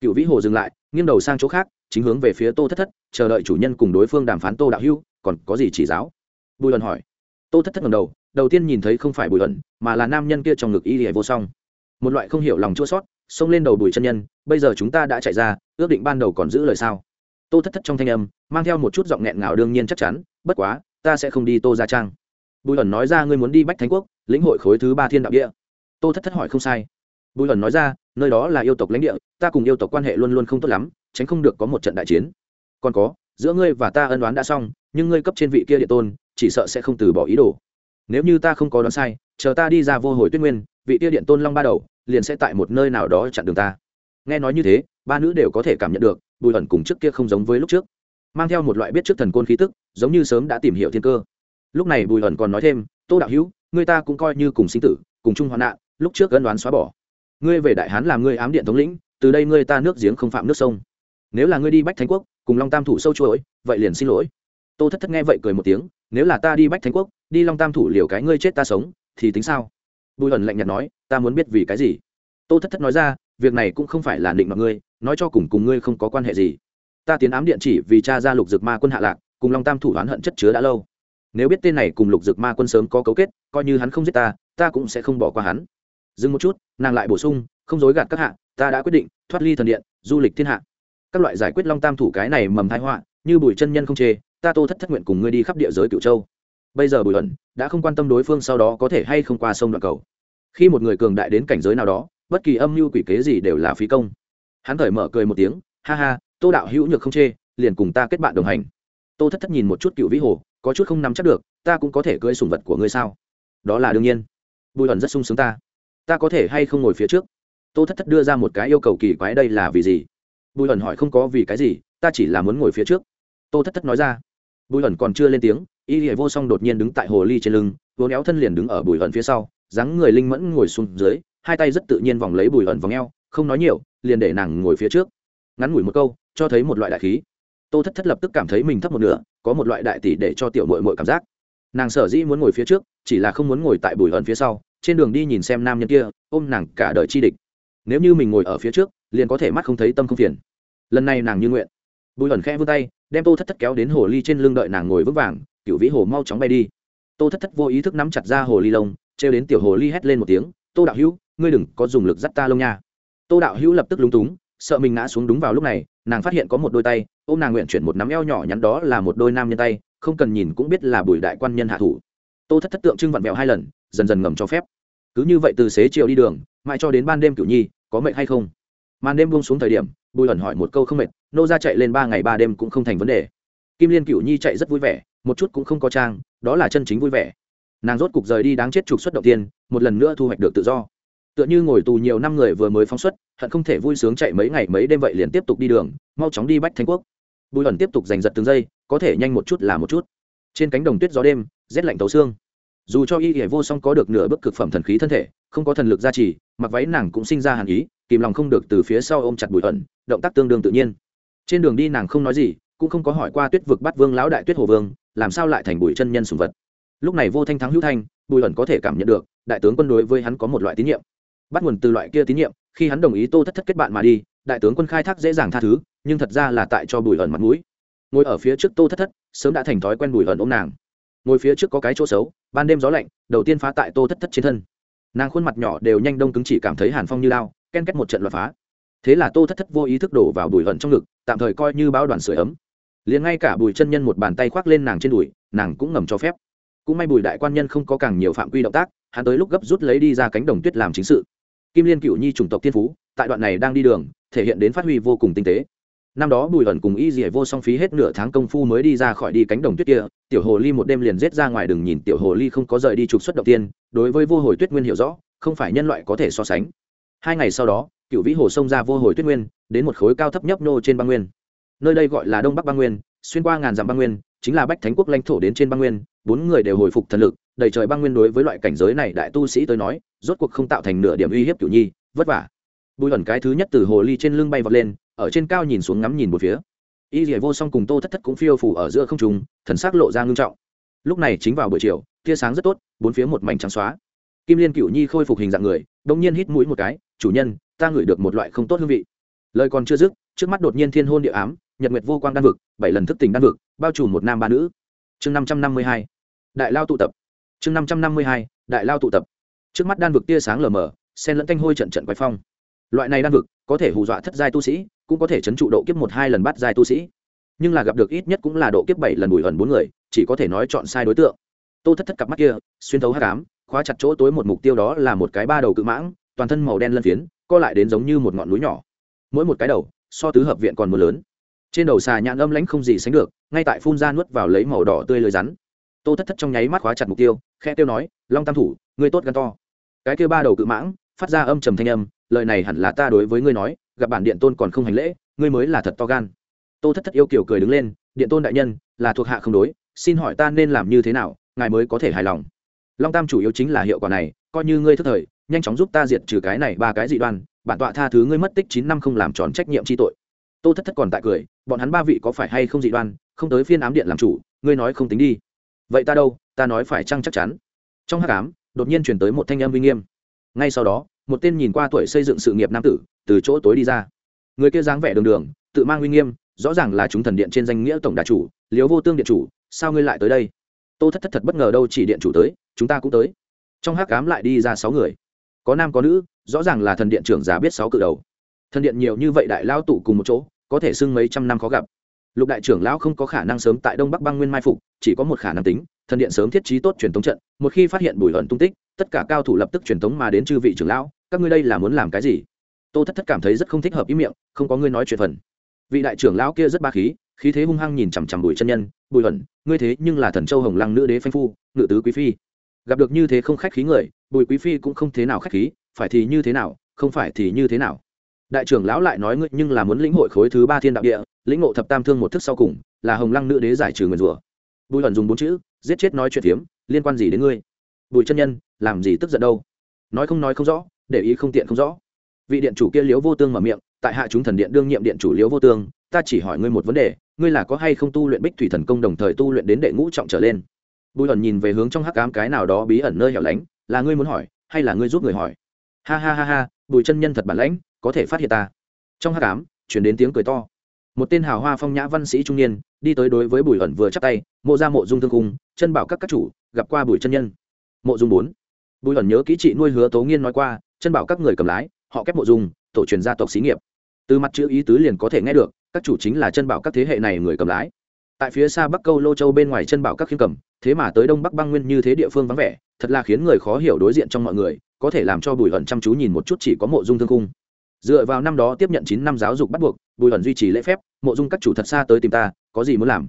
cựu vĩ hồ dừng lại, nghiêng đầu sang chỗ khác, chính hướng về phía tô thất thất, chờ đợi chủ nhân cùng đối phương đàm phán tô đạo hưu còn có gì chỉ giáo? Bùi luận hỏi. Tô thất thất ngầm đầu đầu tiên nhìn thấy không phải bùi luận mà là nam nhân kia trong ngực y hề vô song. Một loại không hiểu lòng chua sót xông lên đầu bùi chân nhân, bây giờ chúng ta đã chạy ra, ước định ban đầu còn giữ lời sao? Tô thất thất trong thanh âm, mang theo một chút giọng nghẹn ngào đương nhiên chắc chắn, bất quá, ta sẽ không đi tô ra trang. Bùi ẩn nói ra ngươi muốn đi bách thánh quốc, lĩnh hội khối thứ ba thiên đạo địa. Tô thất thất hỏi không sai. Bùi ẩn nói ra nơi đó là yêu tộc lãnh địa, ta cùng yêu tộc quan hệ luôn luôn không tốt lắm, tránh không được có một trận đại chiến. Còn có, giữa ngươi và ta ân đoán đã xong, nhưng ngươi cấp trên vị kia địa tôn, chỉ sợ sẽ không từ bỏ ý đồ. Nếu như ta không có đoán sai, chờ ta đi ra vô hồi tuyết nguyên, vị kia điện tôn long ba đầu liền sẽ tại một nơi nào đó chặn đường ta. Nghe nói như thế, ba nữ đều có thể cảm nhận được, bùi ẩn cùng trước kia không giống với lúc trước. Mang theo một loại biết trước thần côn khí tức, giống như sớm đã tìm hiểu thiên cơ. Lúc này bùi ẩn còn nói thêm, tô đạo hữu người ta cũng coi như cùng sinh tử, cùng chung hoạn nạn, lúc trước ân đoán xóa bỏ ngươi về đại hán làm ngươi ám điện thống lĩnh, từ đây ngươi ta nước giếng không phạm nước sông. Nếu là ngươi đi bách thánh quốc, cùng long tam thủ sâu chuỗi, vậy liền xin lỗi. Tô thất thất nghe vậy cười một tiếng, nếu là ta đi bách thánh quốc, đi long tam thủ liều cái ngươi chết ta sống, thì tính sao? Bùi ẩn lạnh nhạt nói, ta muốn biết vì cái gì? Tô thất thất nói ra, việc này cũng không phải là định mọi ngươi, nói cho cùng cùng ngươi không có quan hệ gì. Ta tiến ám điện chỉ vì cha ra lục dực ma quân hạ lạc, cùng long tam thủ oán hận chất chứa đã lâu. Nếu biết tên này cùng lục dực ma quân sớm có cấu kết, coi như hắn không giết ta ta cũng sẽ không bỏ qua hắn dừng một chút, nàng lại bổ sung, không dối gạt các hạ, ta đã quyết định thoát ly thần điện, du lịch thiên hạ. Các loại giải quyết long tam thủ cái này mầm thái họa, như bùi chân nhân không chê, ta tô thất thất nguyện cùng ngươi đi khắp địa giới cựu châu. Bây giờ bùi ẩn đã không quan tâm đối phương sau đó có thể hay không qua sông đoạn cầu. Khi một người cường đại đến cảnh giới nào đó, bất kỳ âm mưu quỷ kế gì đều là phí công. Hắn thời mở cười một tiếng, ha ha, tô đạo hữu nhược không chê, liền cùng ta kết bạn đồng hành. Tô thất thất nhìn một chút cựu vĩ hồ, có chút không nắm chắc được, ta cũng có thể cưỡi sùng vật của ngươi sao? Đó là đương nhiên. Bùi ẩn rất sung sướng ta ta có thể hay không ngồi phía trước? Tô thất thất đưa ra một cái yêu cầu kỳ quái đây là vì gì? Bùi ẩn hỏi không có vì cái gì, ta chỉ là muốn ngồi phía trước. Tô thất thất nói ra. Bùi ẩn còn chưa lên tiếng, y hệ vô song đột nhiên đứng tại hồ ly trên lưng vỗ néo thân liền đứng ở bùi ẩn phía sau, dáng người linh mẫn ngồi xuống dưới, hai tay rất tự nhiên vòng lấy bùi ẩn vòng eo, không nói nhiều, liền để nàng ngồi phía trước. Ngắn ngủi một câu, cho thấy một loại đại khí. Tô thất thất lập tức cảm thấy mình thấp một nửa, có một loại đại tỷ để cho tiểu mội mội cảm giác. Nàng sở dĩ muốn ngồi phía trước, chỉ là không muốn ngồi tại bùi ẩn phía sau trên đường đi nhìn xem nam nhân kia, ôm nàng cả đời chi địch. Nếu như mình ngồi ở phía trước, liền có thể mắt không thấy tâm không phiền. Lần này nàng như nguyện. Bùi ẩn khẽ vươn tay, đem tô thất thất kéo đến hồ ly trên lưng đợi nàng ngồi vững vàng cựu vĩ hồ, mau chóng bay đi. Tô thất thất vô ý thức nắm chặt ra hồ ly lông, trêu đến tiểu hồ ly hét lên một tiếng, tô đạo hữu, ngươi đừng có dùng lực dắt ta lông nha. Tô đạo hữu lập tức lúng túng, sợ mình ngã xuống đúng vào lúc này, nàng phát hiện có một đôi tay ô m nàng nguyện chuyển một nắm eo nhỏ nhắn đó là một đôi nam nhân tay, không cần nhìn cũng biết là bùi đại quan nhân hạ thủ. Tô thất thất tượng trưng vặn vẹo hai lần dần dần ngầm cho phép. Cứ như vậy từ xế chiều đi đường, mãi cho đến ban đêm cửu nhi, có mệnh hay không? Màn đêm buông xuống thời điểm, bùi hẩn hỏi một câu không mệt, nô ra chạy lên ba ngày ba đêm cũng không thành vấn đề. Kim liên cửu nhi chạy rất vui vẻ, một chút cũng không có trang, đó là chân chính vui vẻ. Nàng rốt cục rời đi đáng chết trục xuất động tiên, một lần nữa thu hoạch được tự do. Tựa như ngồi tù nhiều năm người vừa mới phóng xuất, hận không thể vui sướng chạy mấy ngày mấy đêm vậy liền tiếp tục đi đường, mau chóng đi bách thanh quốc. Bùi hẩn tiếp tục giành giật từng giây, có thể nhanh một chút là một chút. Trên cánh đồng tuyết gió đêm, rét lạnh tấu xương dù cho y hệ vô song có được nửa bức cực phẩm thần khí thân thể, không có thần lực gia trì, mặc váy nàng cũng sinh ra hàn ý, kìm lòng không được từ phía sau ôm chặt bùi ẩn, động tác tương đương tự nhiên. Trên đường đi nàng không nói gì, cũng không có hỏi qua tuyết vực bắt vương lão đại tuyết hồ vương, làm sao lại thành bùi chân nhân sùng vật. Lúc này vô thanh thắng hữu thanh bùi ẩn có thể cảm nhận được, đại tướng quân đối với hắn có một loại tín nhiệm. Bắt nguồn từ loại kia tín nhiệm, khi hắn đồng ý tô thất thất kết bạn mà đi, đại tướng quân khai thác dễ dàng tha thứ, nhưng thật ra là tại cho bùi ẩn mặt mũi. Ngồi ở phía trước tô thất thất, sớm đã thành thói quen bùi ẩn ôm nàng ngồi phía trước có cái chỗ xấu, ban đêm gió lạnh, đầu tiên phá tại tô thất thất trên thân. Nàng khuôn mặt nhỏ đều nhanh đông cứng chỉ cảm thấy hàn phong như lao, ken kết một trận loạt phá. Thế là tô thất thất vô ý thức đổ vào bùi hận trong ngực, tạm thời coi như báo đoàn sửa ấm. Liền ngay cả bùi chân nhân một bàn tay khoác lên nàng trên đùi, nàng cũng ngầm cho phép. Cũng may bùi đại quan nhân không có càng nhiều phạm quy động tác, hắn tới lúc gấp rút lấy đi ra cánh đồng tuyết làm chính sự. Kim liên cựu nhi chủng tộc tiên phú, tại đoạn này đang đi đường, thể hiện đến phát huy vô cùng tinh tế năm đó bùi ẩn cùng y dỉa vô song phí hết nửa tháng công phu mới đi ra khỏi đi cánh đồng tuyết kia, tiểu hồ ly một đêm liền rết ra ngoài đường nhìn tiểu hồ ly không có rời đi trục xuất đầu tiên, đối với vô hồi tuyết nguyên hiểu rõ, không phải nhân loại có thể so sánh. Hai ngày sau đó, cựu vĩ hồ sông ra vô hồi tuyết nguyên, đến một khối cao thấp nhấp nô trên băng nguyên. Nơi đây gọi là đông bắc băng nguyên, xuyên qua ngàn dặm băng nguyên, chính là bách thánh quốc lãnh thổ đến trên băng nguyên, bốn người đều hồi phục thần lực, đầy trời băng nguyên đối với loại cảnh giới này đại tu sĩ tới nói, rốt cuộc không tạo thành nửa điểm uy hiếp cửu nhi, vất vả. Bùi ẩn cái thứ nhất từ hồ ly trên lưng bay vọt lên ở trên cao nhìn xuống ngắm nhìn một phía. Y dỉa vô song cùng tô thất thất cũng phiêu phủ ở giữa không trùng thần sắc lộ ra ngưng trọng. Lúc này chính vào buổi chiều, tia sáng rất tốt, bốn phía một mảnh trắng xóa. Kim liên cửu nhi khôi phục hình dạng người đông nhiên hít mũi một cái, chủ nhân, ta ngửi được một loại không tốt hương vị. Lời còn chưa dứt, trước mắt đột nhiên thiên hôn địa ám, nhật nguyệt vô quang đan vực, bảy lần thức tỉnh đan vực, bao trùm một nam ba nữ. Chương năm trăm năm mươi hai, đại lao tụ tập. Chương năm trăm năm mươi hai, đại lao tụ tập. Trước mắt đan vực tia sáng lờ mờ sen lẫn canh hôi trận trận quái phong. Loại này đan vực có thể hù dọa thất giai tu sĩ cũng có thể chấn trụ độ kiếp một hai lần bắt giai tu sĩ. Nhưng là gặp được ít nhất cũng là độ kiếp bảy lần bùi ẩn bốn người, chỉ có thể nói chọn sai đối tượng. Tô thất thất cặp mắt kia, xuyên thấu hát cám khóa chặt chỗ tối một mục tiêu đó là một cái ba đầu cự mãng, toàn thân màu đen lân phiến, co lại đến giống như một ngọn núi nhỏ. Mỗi một cái đầu, so tứ hợp viện còn mưa lớn. Trên đầu xà nhãn âm lãnh không gì sánh được, ngay tại phun ra nuốt vào lấy màu đỏ tươi lưới rắn. Tô thất thất trong nháy mắt khóa chặt mục tiêu khe tiêu nói, long tam thủ, ngươi tốt gan to. Cái kia ba đầu cự mãng, phát ra âm trầm thanh âm, lời này hẳn là ta đối với ngươi nói gặp bản điện tôn còn không hành lễ, ngươi mới là thật to gan. Tô thất thất yêu kiều cười đứng lên, điện tôn đại nhân, là thuộc hạ không đối, xin hỏi ta nên làm như thế nào, ngài mới có thể hài lòng? Long tam chủ yếu chính là hiệu quả này, coi như ngươi thức thời, nhanh chóng giúp ta diệt trừ cái này ba cái dị đoan, bản tọa tha thứ ngươi mất tích chín năm không làm tròn trách nhiệm chi tội. Tô thất thất còn tại cười, bọn hắn ba vị có phải hay không dị đoan, không tới phiên ám điện làm chủ, ngươi nói không tính đi. Vậy ta đâu, ta nói phải chăng chắc chắn? Trong hắc ám, đột nhiên chuyển tới một thanh âm uy nghiêm. Ngay sau đó một tên nhìn qua tuổi xây dựng sự nghiệp nam tử, từ chỗ tối đi ra. Người kia dáng vẻ đường đường, tự mang uy nghiêm, rõ ràng là chúng thần điện trên danh nghĩa tổng đà chủ liếu vô tương điện chủ, sao ngươi lại tới đây? Tô thất thất thật bất ngờ đâu chỉ điện chủ tới, chúng ta cũng tới. Trong hát cám lại đi ra sáu người. Có nam có nữ, rõ ràng là thần điện trưởng giả biết sáu cự đầu. Thần điện nhiều như vậy đại lao tụ cùng một chỗ, có thể xưng mấy trăm năm khó gặp. Lục đại trưởng lão không có khả năng sớm tại đông bắc băng nguyên mai phục, chỉ có một khả năng tính, thần điện sớm thiết trí tốt truyền thống trận, một khi phát hiện bùi ẩn tung tích tất cả cao thủ lập tức truyền thống mà đến chư vị trưởng lão các ngươi đây là muốn làm cái gì? Tô thất thất cảm thấy rất không thích hợp ý miệng không có ngươi nói chuyện phần. Vị đại trưởng lão kia rất ba khí khí thế hung hăng nhìn chằm chằm bùi chân nhân bùi hẩn, ngươi thế nhưng là thần châu hồng lăng nữ đế phanh phu ngự tứ quý phi. Gặp được như thế không khách khí người bùi quý phi cũng không thế nào khách khí phải thì như thế nào không phải thì như thế nào? Đại trưởng lão lại nói ngươi nhưng là muốn lĩnh hội khối thứ ba thiên đạo địa lĩnh ngộ thập tam thương một thức sau cùng là hồng lăng nữ đế giải trừ nguyền rủa. Bùi hẩn dùng bốn chữ giết chết nói chuyện phiếm liên quan gì đến ngươi? Bùi chân nhân làm gì tức giận đâu. Nói không nói không rõ, để ý không tiện không rõ. Vị điện chủ kia liếu vô tương mở miệng, tại hạ chúng thần điện đương nhiệm điện chủ liếu vô tương, ta chỉ hỏi ngươi một vấn đề, ngươi là có hay không tu luyện bích thủy thần công đồng thời tu luyện đến đệ ngũ trọng trở lên? Bùi ẩn nhìn về hướng trong hắc cám cái nào đó bí ẩn nơi hẻo lánh, là ngươi muốn hỏi, hay là ngươi giúp người hỏi? Ha ha ha ha, bùi chân nhân thật bản lãnh, có thể phát hiện ta. Trong hắc cám chuyển đến tiếng cười to. Một tên hào hoa phong nhã văn sĩ trung niên, đi tới đối với bùi ẩn vừa chắp tay, mộ ra mộ dung thương cung, chân bảo các các chủ, gặp qua bùi chân nhân. Mộ dung bốn bùi ẩn nhớ kỹ chị nuôi hứa tố nghiên nói qua, chân bảo các người cầm lái, họ kép mộ dung, tổ truyền gia tộc xí nghiệp. Từ mặt chữ ý tứ liền có thể nghe được, các chủ chính là chân bảo các thế hệ này người cầm lái. Tại phía xa bắc câu lô châu bên ngoài chân bảo các khiêm cầm, thế mà tới đông bắc băng nguyên như thế địa phương vắng vẻ, thật là khiến người khó hiểu đối diện trong mọi người, có thể làm cho bùi ẩn chăm chú nhìn một chút chỉ có mộ dung thương cung dựa vào năm đó tiếp nhận chín năm giáo dục bắt buộc, bùi ẩn duy trì lễ phép, mộ dung các chủ thật xa tới tìm ta, có gì muốn làm?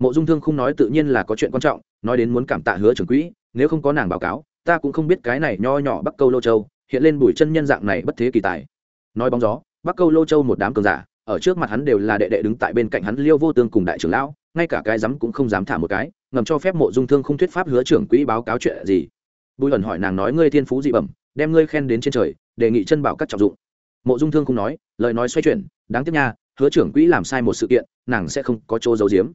Mộ dung thương không nói tự nhiên là có chuyện quan trọng, nói đến muốn cảm tạ hứa trưởng quỹ, nếu không có nàng báo cáo ta cũng không biết cái này nho nhỏ bắc câu lô châu, hiện lên bùi chân nhân dạng này bất thế kỳ tài. Nói bóng gió, bắc câu lô châu một đám cường giả, ở trước mặt hắn đều là đệ đệ đứng tại bên cạnh hắn liêu vô tương cùng đại trưởng lão, ngay cả cái dám cũng không dám thả một cái, ngầm cho phép mộ dung thương không thuyết pháp hứa trưởng quỹ báo cáo chuyện gì. Bùi ẩn hỏi nàng nói ngươi thiên phú dị bẩm, đem ngươi khen đến trên trời, đề nghị chân bảo các trọng dụng. Mộ dung thương không nói, lời nói xoay chuyển, đáng tiếc nha, hứa trưởng quỹ làm sai một sự kiện, nàng sẽ không có chỗ giấu giếm.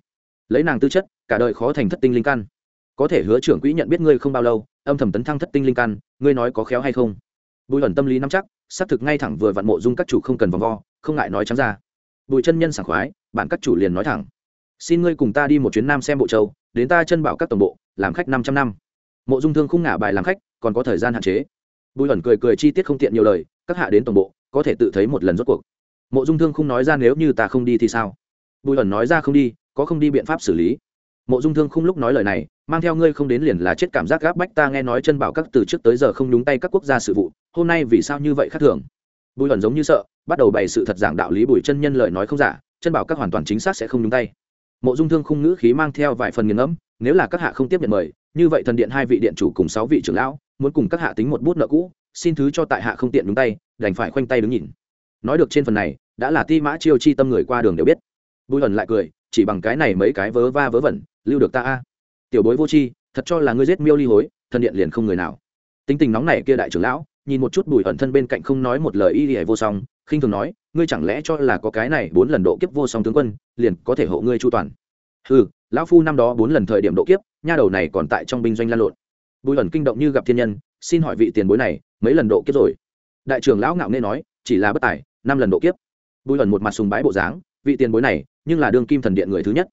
Lấy nàng tư chất, cả đời khó thành thất tinh linh căn có thể hứa trưởng quỹ nhận biết ngươi không bao lâu, âm thầm tấn thăng thất tinh linh căn, ngươi nói có khéo hay không? Bùi ẩn tâm lý nắm chắc, xác thực ngay thẳng vừa vặn mộ dung các chủ không cần vòng vo, không ngại nói trắng ra. Bùi chân nhân sảng khoái, bạn các chủ liền nói thẳng. Xin ngươi cùng ta đi một chuyến nam xem bộ châu, đến ta chân bảo các tổng bộ, làm khách năm trăm năm. Mộ dung thương không ngả bài làm khách, còn có thời gian hạn chế. Bùi ẩn cười cười chi tiết không tiện nhiều lời, các hạ đến tổng bộ, có thể tự thấy một lần rốt cuộc. Mộ dung thương không nói ra nếu như ta không đi thì sao? Bùi ẩn nói ra không đi, có không đi biện pháp xử lý. Mộ dung thương không lúc nói lời này mang theo ngươi không đến liền là chết cảm giác gáp bách ta nghe nói chân bảo các từ trước tới giờ không nhúng tay các quốc gia sự vụ, hôm nay vì sao như vậy khác thường? Bùi ẩn giống như sợ, bắt đầu bày sự thật giảng đạo lý bùi chân nhân lời nói không giả, chân bảo các hoàn toàn chính xác sẽ không nhúng tay. Mộ dung thương khung ngữ khí mang theo vài phần nghiền ngẫm, nếu là các hạ không tiếp nhận mời, như vậy thần điện hai vị điện chủ cùng sáu vị trưởng lão, muốn cùng các hạ tính một bút nợ cũ, xin thứ cho tại hạ không tiện đúng tay, đành phải khoanh tay đứng nhìn. Nói được trên phần này, đã là ti mã chiêu chi tâm người qua đường đều biết. Bùi ẩn lại cười, chỉ bằng cái này mấy cái vớ va vớ vẩn, lưu được ta a tiểu bối vô chi thật cho là ngươi giết miêu ly hối, thần điện liền không người nào. Tính tình nóng này kia đại trưởng lão, nhìn một chút bùi ẩn thân bên cạnh không nói một lời y hề vô song, khinh thường nói, ngươi chẳng lẽ cho là có cái này bốn lần độ kiếp vô song tướng quân, liền có thể hộ ngươi chu toàn? Ừ lão phu năm đó bốn lần thời điểm độ kiếp, nha đầu này còn tại trong binh doanh lan lộn. Bùi ẩn kinh động như gặp thiên nhân, xin hỏi vị tiền bối này, mấy lần độ kiếp rồi? Đại trưởng lão ngạo nghe nói, chỉ là bất tài, năm lần độ kiếp. Bùi ẩn một mặt sùng bái bộ dáng, vị tiền bối này, nhưng là đương kim thần điện người thứ nhất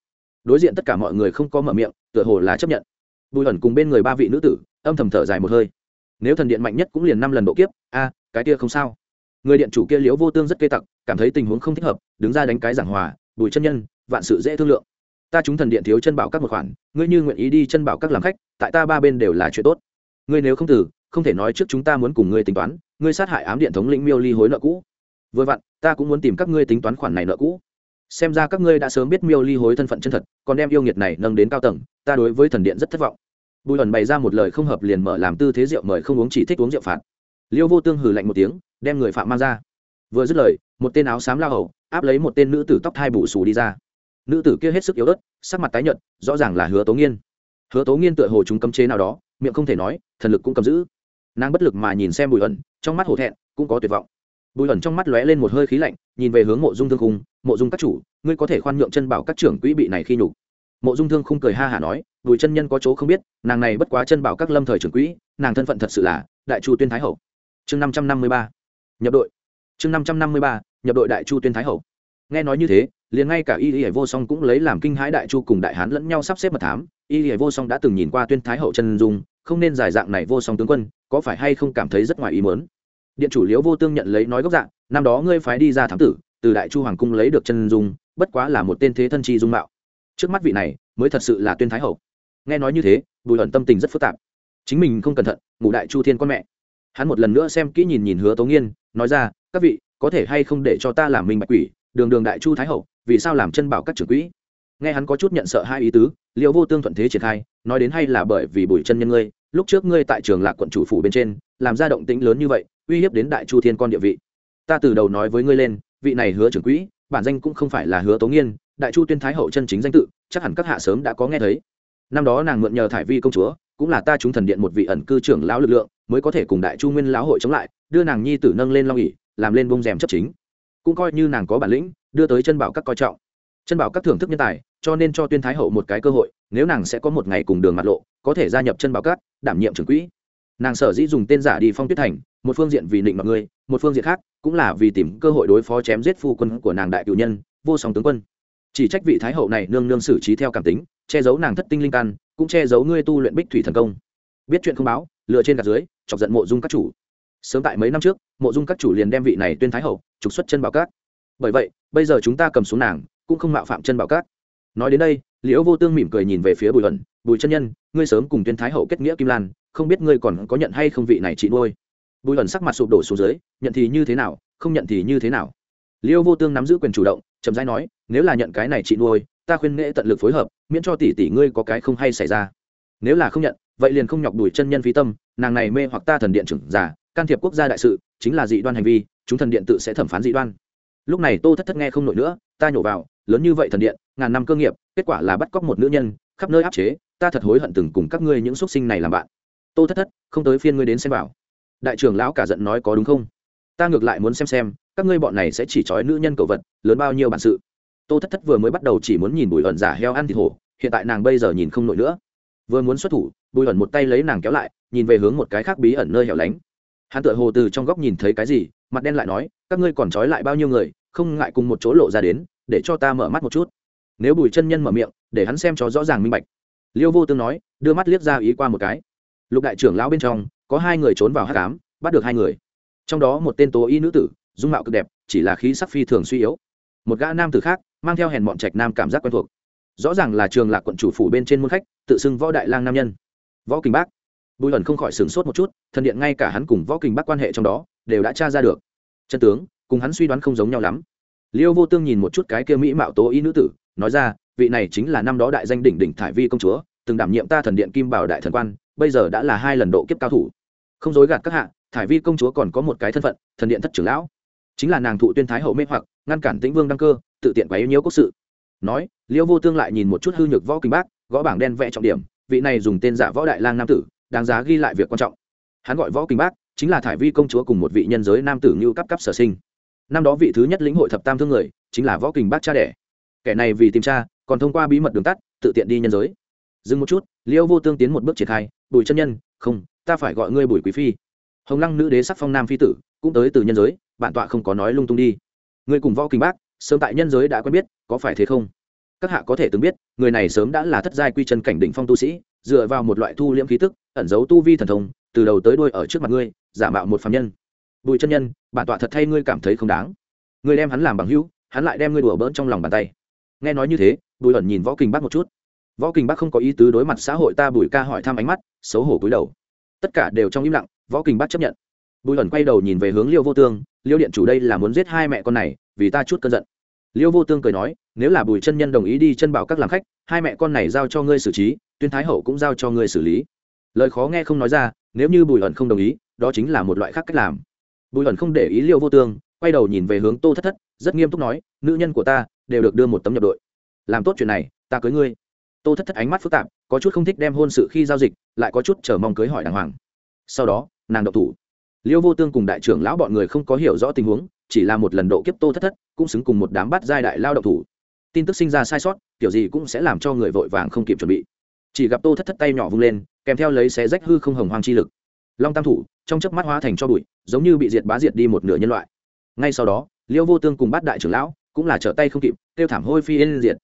đối diện tất cả mọi người không có mở miệng, tựa hồ là chấp nhận. Bùi ẩn cùng bên người ba vị nữ tử, âm thầm thở dài một hơi. Nếu thần điện mạnh nhất cũng liền năm lần độ kiếp, a, cái kia không sao. Người điện chủ kia liễu vô tương rất kê tặc, cảm thấy tình huống không thích hợp, đứng ra đánh cái giảng hòa, bùi chân nhân, vạn sự dễ thương lượng. Ta chúng thần điện thiếu chân bảo các một khoản, ngươi như nguyện ý đi chân bảo các làm khách, tại ta ba bên đều là chuyện tốt. Ngươi nếu không từ, không thể nói trước chúng ta muốn cùng ngươi tính toán, ngươi sát hại ám điện thống lĩnh miêu ly hối nợ cũ. Vừa vặn, ta cũng muốn tìm các ngươi tính toán khoản này nợ cũ xem ra các ngươi đã sớm biết miêu ly hối thân phận chân thật, còn đem yêu nghiệt này nâng đến cao tầng, ta đối với thần điện rất thất vọng. Bùi ẩn bày ra một lời không hợp liền mở làm tư thế rượu mời không uống chỉ thích uống rượu phạt. Liêu vô tương hừ lạnh một tiếng, đem người phạm mang ra. Vừa dứt lời, một tên áo xám lao hầu, áp lấy một tên nữ tử tóc thai bù xù đi ra. Nữ tử kia hết sức yếu ớt, sắc mặt tái nhợt, rõ ràng là hứa tố nghiên. Hứa tố nghiên tựa hồ chúng cấm chế nào đó, miệng không thể nói, thần lực cũng cầm giữ. Nàng bất lực mà nhìn xem bùi ẩn, trong mắt hổ thẹn, cũng có tuyệt vọng bùi ẩn trong mắt lóe lên một hơi khí lạnh, nhìn về hướng mộ dung thương khung, mộ dung các chủ, ngươi có thể khoan nhượng chân bảo các trưởng quỹ bị này khi nhục. Mộ dung thương khung cười ha hả nói, bùi chân nhân có chỗ không biết, nàng này bất quá chân bảo các lâm thời trưởng quỹ, nàng thân phận thật sự là đại chu tuyên thái hậu. Chương năm trăm năm mươi ba. Nhập đội. Chương năm trăm năm mươi ba, nhập đội đại chu tuyên thái hậu. Nghe nói như thế, liền ngay cả y y vô song cũng lấy làm kinh hãi đại chu cùng đại hán lẫn nhau sắp xếp mật thám. Y y vô song đã từng nhìn qua tuyên thái hậu chân dung, không nên giải dạng này vô song tướng quân, có phải hay không cảm thấy rất ngoài ý mớn điện chủ liễu vô tương nhận lấy nói gốc dạng, năm đó ngươi phái đi ra thám tử, từ đại chu hoàng cung lấy được chân dung, bất quá là một tên thế thân chi dung mạo. Trước mắt vị này, mới thật sự là tuyên thái hậu. Nghe nói như thế, bùi ẩn tâm tình rất phức tạp. Chính mình không cẩn thận, ngủ đại chu thiên con mẹ. Hắn một lần nữa xem kỹ nhìn nhìn hứa tố nghiên, nói ra, các vị, có thể hay không để cho ta làm minh bạch quỷ, đường đường đại chu thái hậu, vì sao làm chân bảo các trưởng quỹ? Nghe hắn có chút nhận sợ hai ý tứ liệu vô tương thuận thế triển khai, nói đến hay là bởi vì bùi chân nhân ngươi lúc trước ngươi tại trường lạc quận chủ phủ bên trên, làm ra động tĩnh lớn như vậy, uy hiếp đến đại chu thiên con địa vị. Ta từ đầu nói với ngươi lên, vị này hứa trưởng quỹ, bản danh cũng không phải là hứa tố nghiên, đại chu tuyên thái hậu chân chính danh tự, chắc hẳn các hạ sớm đã có nghe thấy. Năm đó nàng mượn nhờ thải vi công chúa, cũng là ta chúng thần điện một vị ẩn cư trưởng lão lực lượng, mới có thể cùng đại chu nguyên lão hội chống lại, đưa nàng nhi tử nâng lên long ỉ làm lên bông rèm chấp chính. Cũng coi như nàng có bản lĩnh, đưa tới chân bảo các coi trọng. Chân bảo các thưởng thức nhân tài cho nên cho tuyên thái hậu một cái cơ hội nếu nàng sẽ có một ngày cùng đường mặt lộ có thể gia nhập chân bảo cát, đảm nhiệm trưởng quỹ. Nàng sở dĩ dùng tên giả đi phong tuyết thành một phương diện vì định mọi người một phương diện khác cũng là vì tìm cơ hội đối phó chém giết phu quân của nàng đại cựu nhân vô song tướng quân. Chỉ trách vị thái hậu này nương nương xử trí theo cảm tính che giấu nàng thất tinh linh căn cũng che giấu ngươi tu luyện bích thủy thần công. Biết chuyện không báo lựa trên gạt dưới chọc giận mộ dung các chủ. Sớm tại mấy năm trước mộ dung các chủ liền đem vị này tuyên thái hậu trục xuất chân bảo cát bởi vậy bây giờ chúng ta cầm xuống nàng cũng không mạo phạm chân bảo cát nói đến đây, liễu vô tương mỉm cười nhìn về phía bùi ẩn bùi chân nhân, ngươi sớm cùng tuyên thái hậu kết nghĩa kim lan, không biết ngươi còn có nhận hay không vị này chị nuôi? Bùi ẩn sắc mặt sụp đổ xuống dưới, nhận thì như thế nào, không nhận thì như thế nào? Liễu vô tương nắm giữ quyền chủ động, chậm rãi nói, nếu là nhận cái này chị nuôi, ta khuyên nghệ tận lực phối hợp, miễn cho tỷ tỷ ngươi có cái không hay xảy ra. Nếu là không nhận, vậy liền không nhọc đuổi chân nhân phí tâm, nàng này mê hoặc ta thần điện trưởng giả, can thiệp quốc gia đại sự, chính là dị đoan hành vi, chúng thần điện tự sẽ thẩm phán dị đoan. Lúc này tô thất thất nghe không nổi nữa, ta nhổ vào lớn như vậy thần điện, ngàn năm cơ nghiệp, kết quả là bắt cóc một nữ nhân, khắp nơi áp chế, ta thật hối hận từng cùng các ngươi những xuất sinh này làm bạn. Tô thất thất, không tới phiên ngươi đến xem bảo đại trưởng lão cả giận nói có đúng không? Ta ngược lại muốn xem xem, các ngươi bọn này sẽ chỉ trói nữ nhân cầu vật, lớn bao nhiêu bản sự. Tô thất thất vừa mới bắt đầu chỉ muốn nhìn bùi ẩn giả heo ăn thịt hổ, hiện tại nàng bây giờ nhìn không nổi nữa. Vừa muốn xuất thủ, bùi ẩn một tay lấy nàng kéo lại, nhìn về hướng một cái khác bí ẩn nơi hẻo lánh. Hắn tựa hồ từ trong góc nhìn thấy cái gì, mặt đen lại nói, các ngươi còn trói lại bao nhiêu người, không ngại cùng một chỗ lộ ra đến để cho ta mở mắt một chút. Nếu bùi chân nhân mở miệng, để hắn xem cho rõ ràng minh bạch. Liêu vô tương nói, đưa mắt liếc ra ý qua một cái. Lục đại trưởng lão bên trong, có hai người trốn vào hát cám bắt được hai người. Trong đó một tên tố y nữ tử, dung mạo cực đẹp, chỉ là khí sắc phi thường suy yếu. Một gã nam tử khác, mang theo hèn bọn trạch nam cảm giác quen thuộc. Rõ ràng là trường lạc quận chủ phủ bên trên môn khách, tự xưng võ đại lang nam nhân. Võ kinh bác. Bùi ẩn không khỏi sửng sốt một chút thần điện ngay cả hắn cùng võ kinh bác quan hệ trong đó, đều đã tra ra được. Chân tướng, cùng hắn suy đoán không giống nhau lắm liêu vô tương nhìn một chút cái kia mỹ mạo tố y nữ tử, nói ra, vị này chính là năm đó đại danh đỉnh đỉnh thải vi công chúa, từng đảm nhiệm ta thần điện kim bảo đại thần quan, bây giờ đã là hai lần độ kiếp cao thủ. Không dối gạt các hạ, thải vi công chúa còn có một cái thân phận, thần điện thất trưởng lão. Chính là nàng thụ tuyên thái hậu mê hoặc, ngăn cản tĩnh vương đăng cơ, tự tiện quấy nhiễu quốc sự. Nói, liêu vô tương lại nhìn một chút hư nhược võ kinh bác, gõ bảng đen vẽ trọng điểm, vị này dùng tên giả võ đại lang nam tử, đáng giá ghi lại việc quan trọng. Hắn gọi võ kinh bác, chính là thải vi công chúa cùng một vị nhân giới nam tử như cấp cấp sở sinh năm đó vị thứ nhất lĩnh hội thập tam thương người, chính là võ kình bác cha đẻ. Kẻ này vì tìm cha, còn thông qua bí mật đường tắt, tự tiện đi nhân giới. Dừng một chút, liêu vô tương tiến một bước triển khai, bùi chân nhân, không, ta phải gọi ngươi bùi quý phi. Hồng lăng nữ đế sắc phong nam phi tử, cũng tới từ nhân giới, bản tọa không có nói lung tung đi. Ngươi cùng võ kinh bác, sớm tại nhân giới đã quen biết, có phải thế không? Các hạ có thể từng biết, người này sớm đã là thất giai quy chân cảnh đỉnh phong tu sĩ, dựa vào một loại thu liễm khí tức, ẩn giấu tu vi thần thông, từ đầu tới đuôi ở trước mặt ngươi, giả mạo một phạm nhân bùi chân nhân, bản tọa thật thay ngươi cảm thấy không đáng. Ngươi đem hắn làm bằng hữu, hắn lại đem ngươi đùa bỡn trong lòng bàn tay. Nghe nói như thế, bùi ẩn nhìn võ kinh bắc một chút. Võ kinh bắc không có ý tứ đối mặt xã hội ta bùi ca hỏi thăm ánh mắt, xấu hổ cúi đầu. Tất cả đều trong im lặng, võ kinh bắc chấp nhận. Bùi ẩn quay đầu nhìn về hướng liêu vô tương, liêu điện chủ đây là muốn giết hai mẹ con này, vì ta chút cơn giận. Liêu vô tương cười nói, nếu là bùi chân nhân đồng ý đi chân bảo các làm khách, hai mẹ con này giao cho ngươi xử trí, tuyên thái hậu cũng giao cho ngươi xử lý. Lời khó nghe không nói ra, nếu như bùi ẩn không đồng ý, đó chính là một loại khác cách làm bùi ẩn không để ý liêu vô tương, quay đầu nhìn về hướng tô thất thất, rất nghiêm túc nói, nữ nhân của ta đều được đưa một tấm nhập đội. Làm tốt chuyện này, ta cưới ngươi. Tô thất thất ánh mắt phức tạp, có chút không thích đem hôn sự khi giao dịch, lại có chút chờ mong cưới hỏi đàng hoàng. Sau đó, nàng độc thủ. Liêu vô tương cùng đại trưởng lão bọn người không có hiểu rõ tình huống, chỉ là một lần độ kiếp tô thất thất, cũng xứng cùng một đám bắt giai đại lao độc thủ. Tin tức sinh ra sai sót, kiểu gì cũng sẽ làm cho người vội vàng không kịp chuẩn bị. Chỉ gặp tô thất thất tay nhỏ vung lên, kèm theo lấy xé rách hư không hồng hoang chi lực. Long tam thủ trong chớp mắt hóa thành cho bụi, giống như bị diệt bá diệt đi một nửa nhân loại. Ngay sau đó, liêu vô tương cùng Bát đại trưởng lão cũng là trở tay không kịp tiêu thảm hôi phi lên diệt.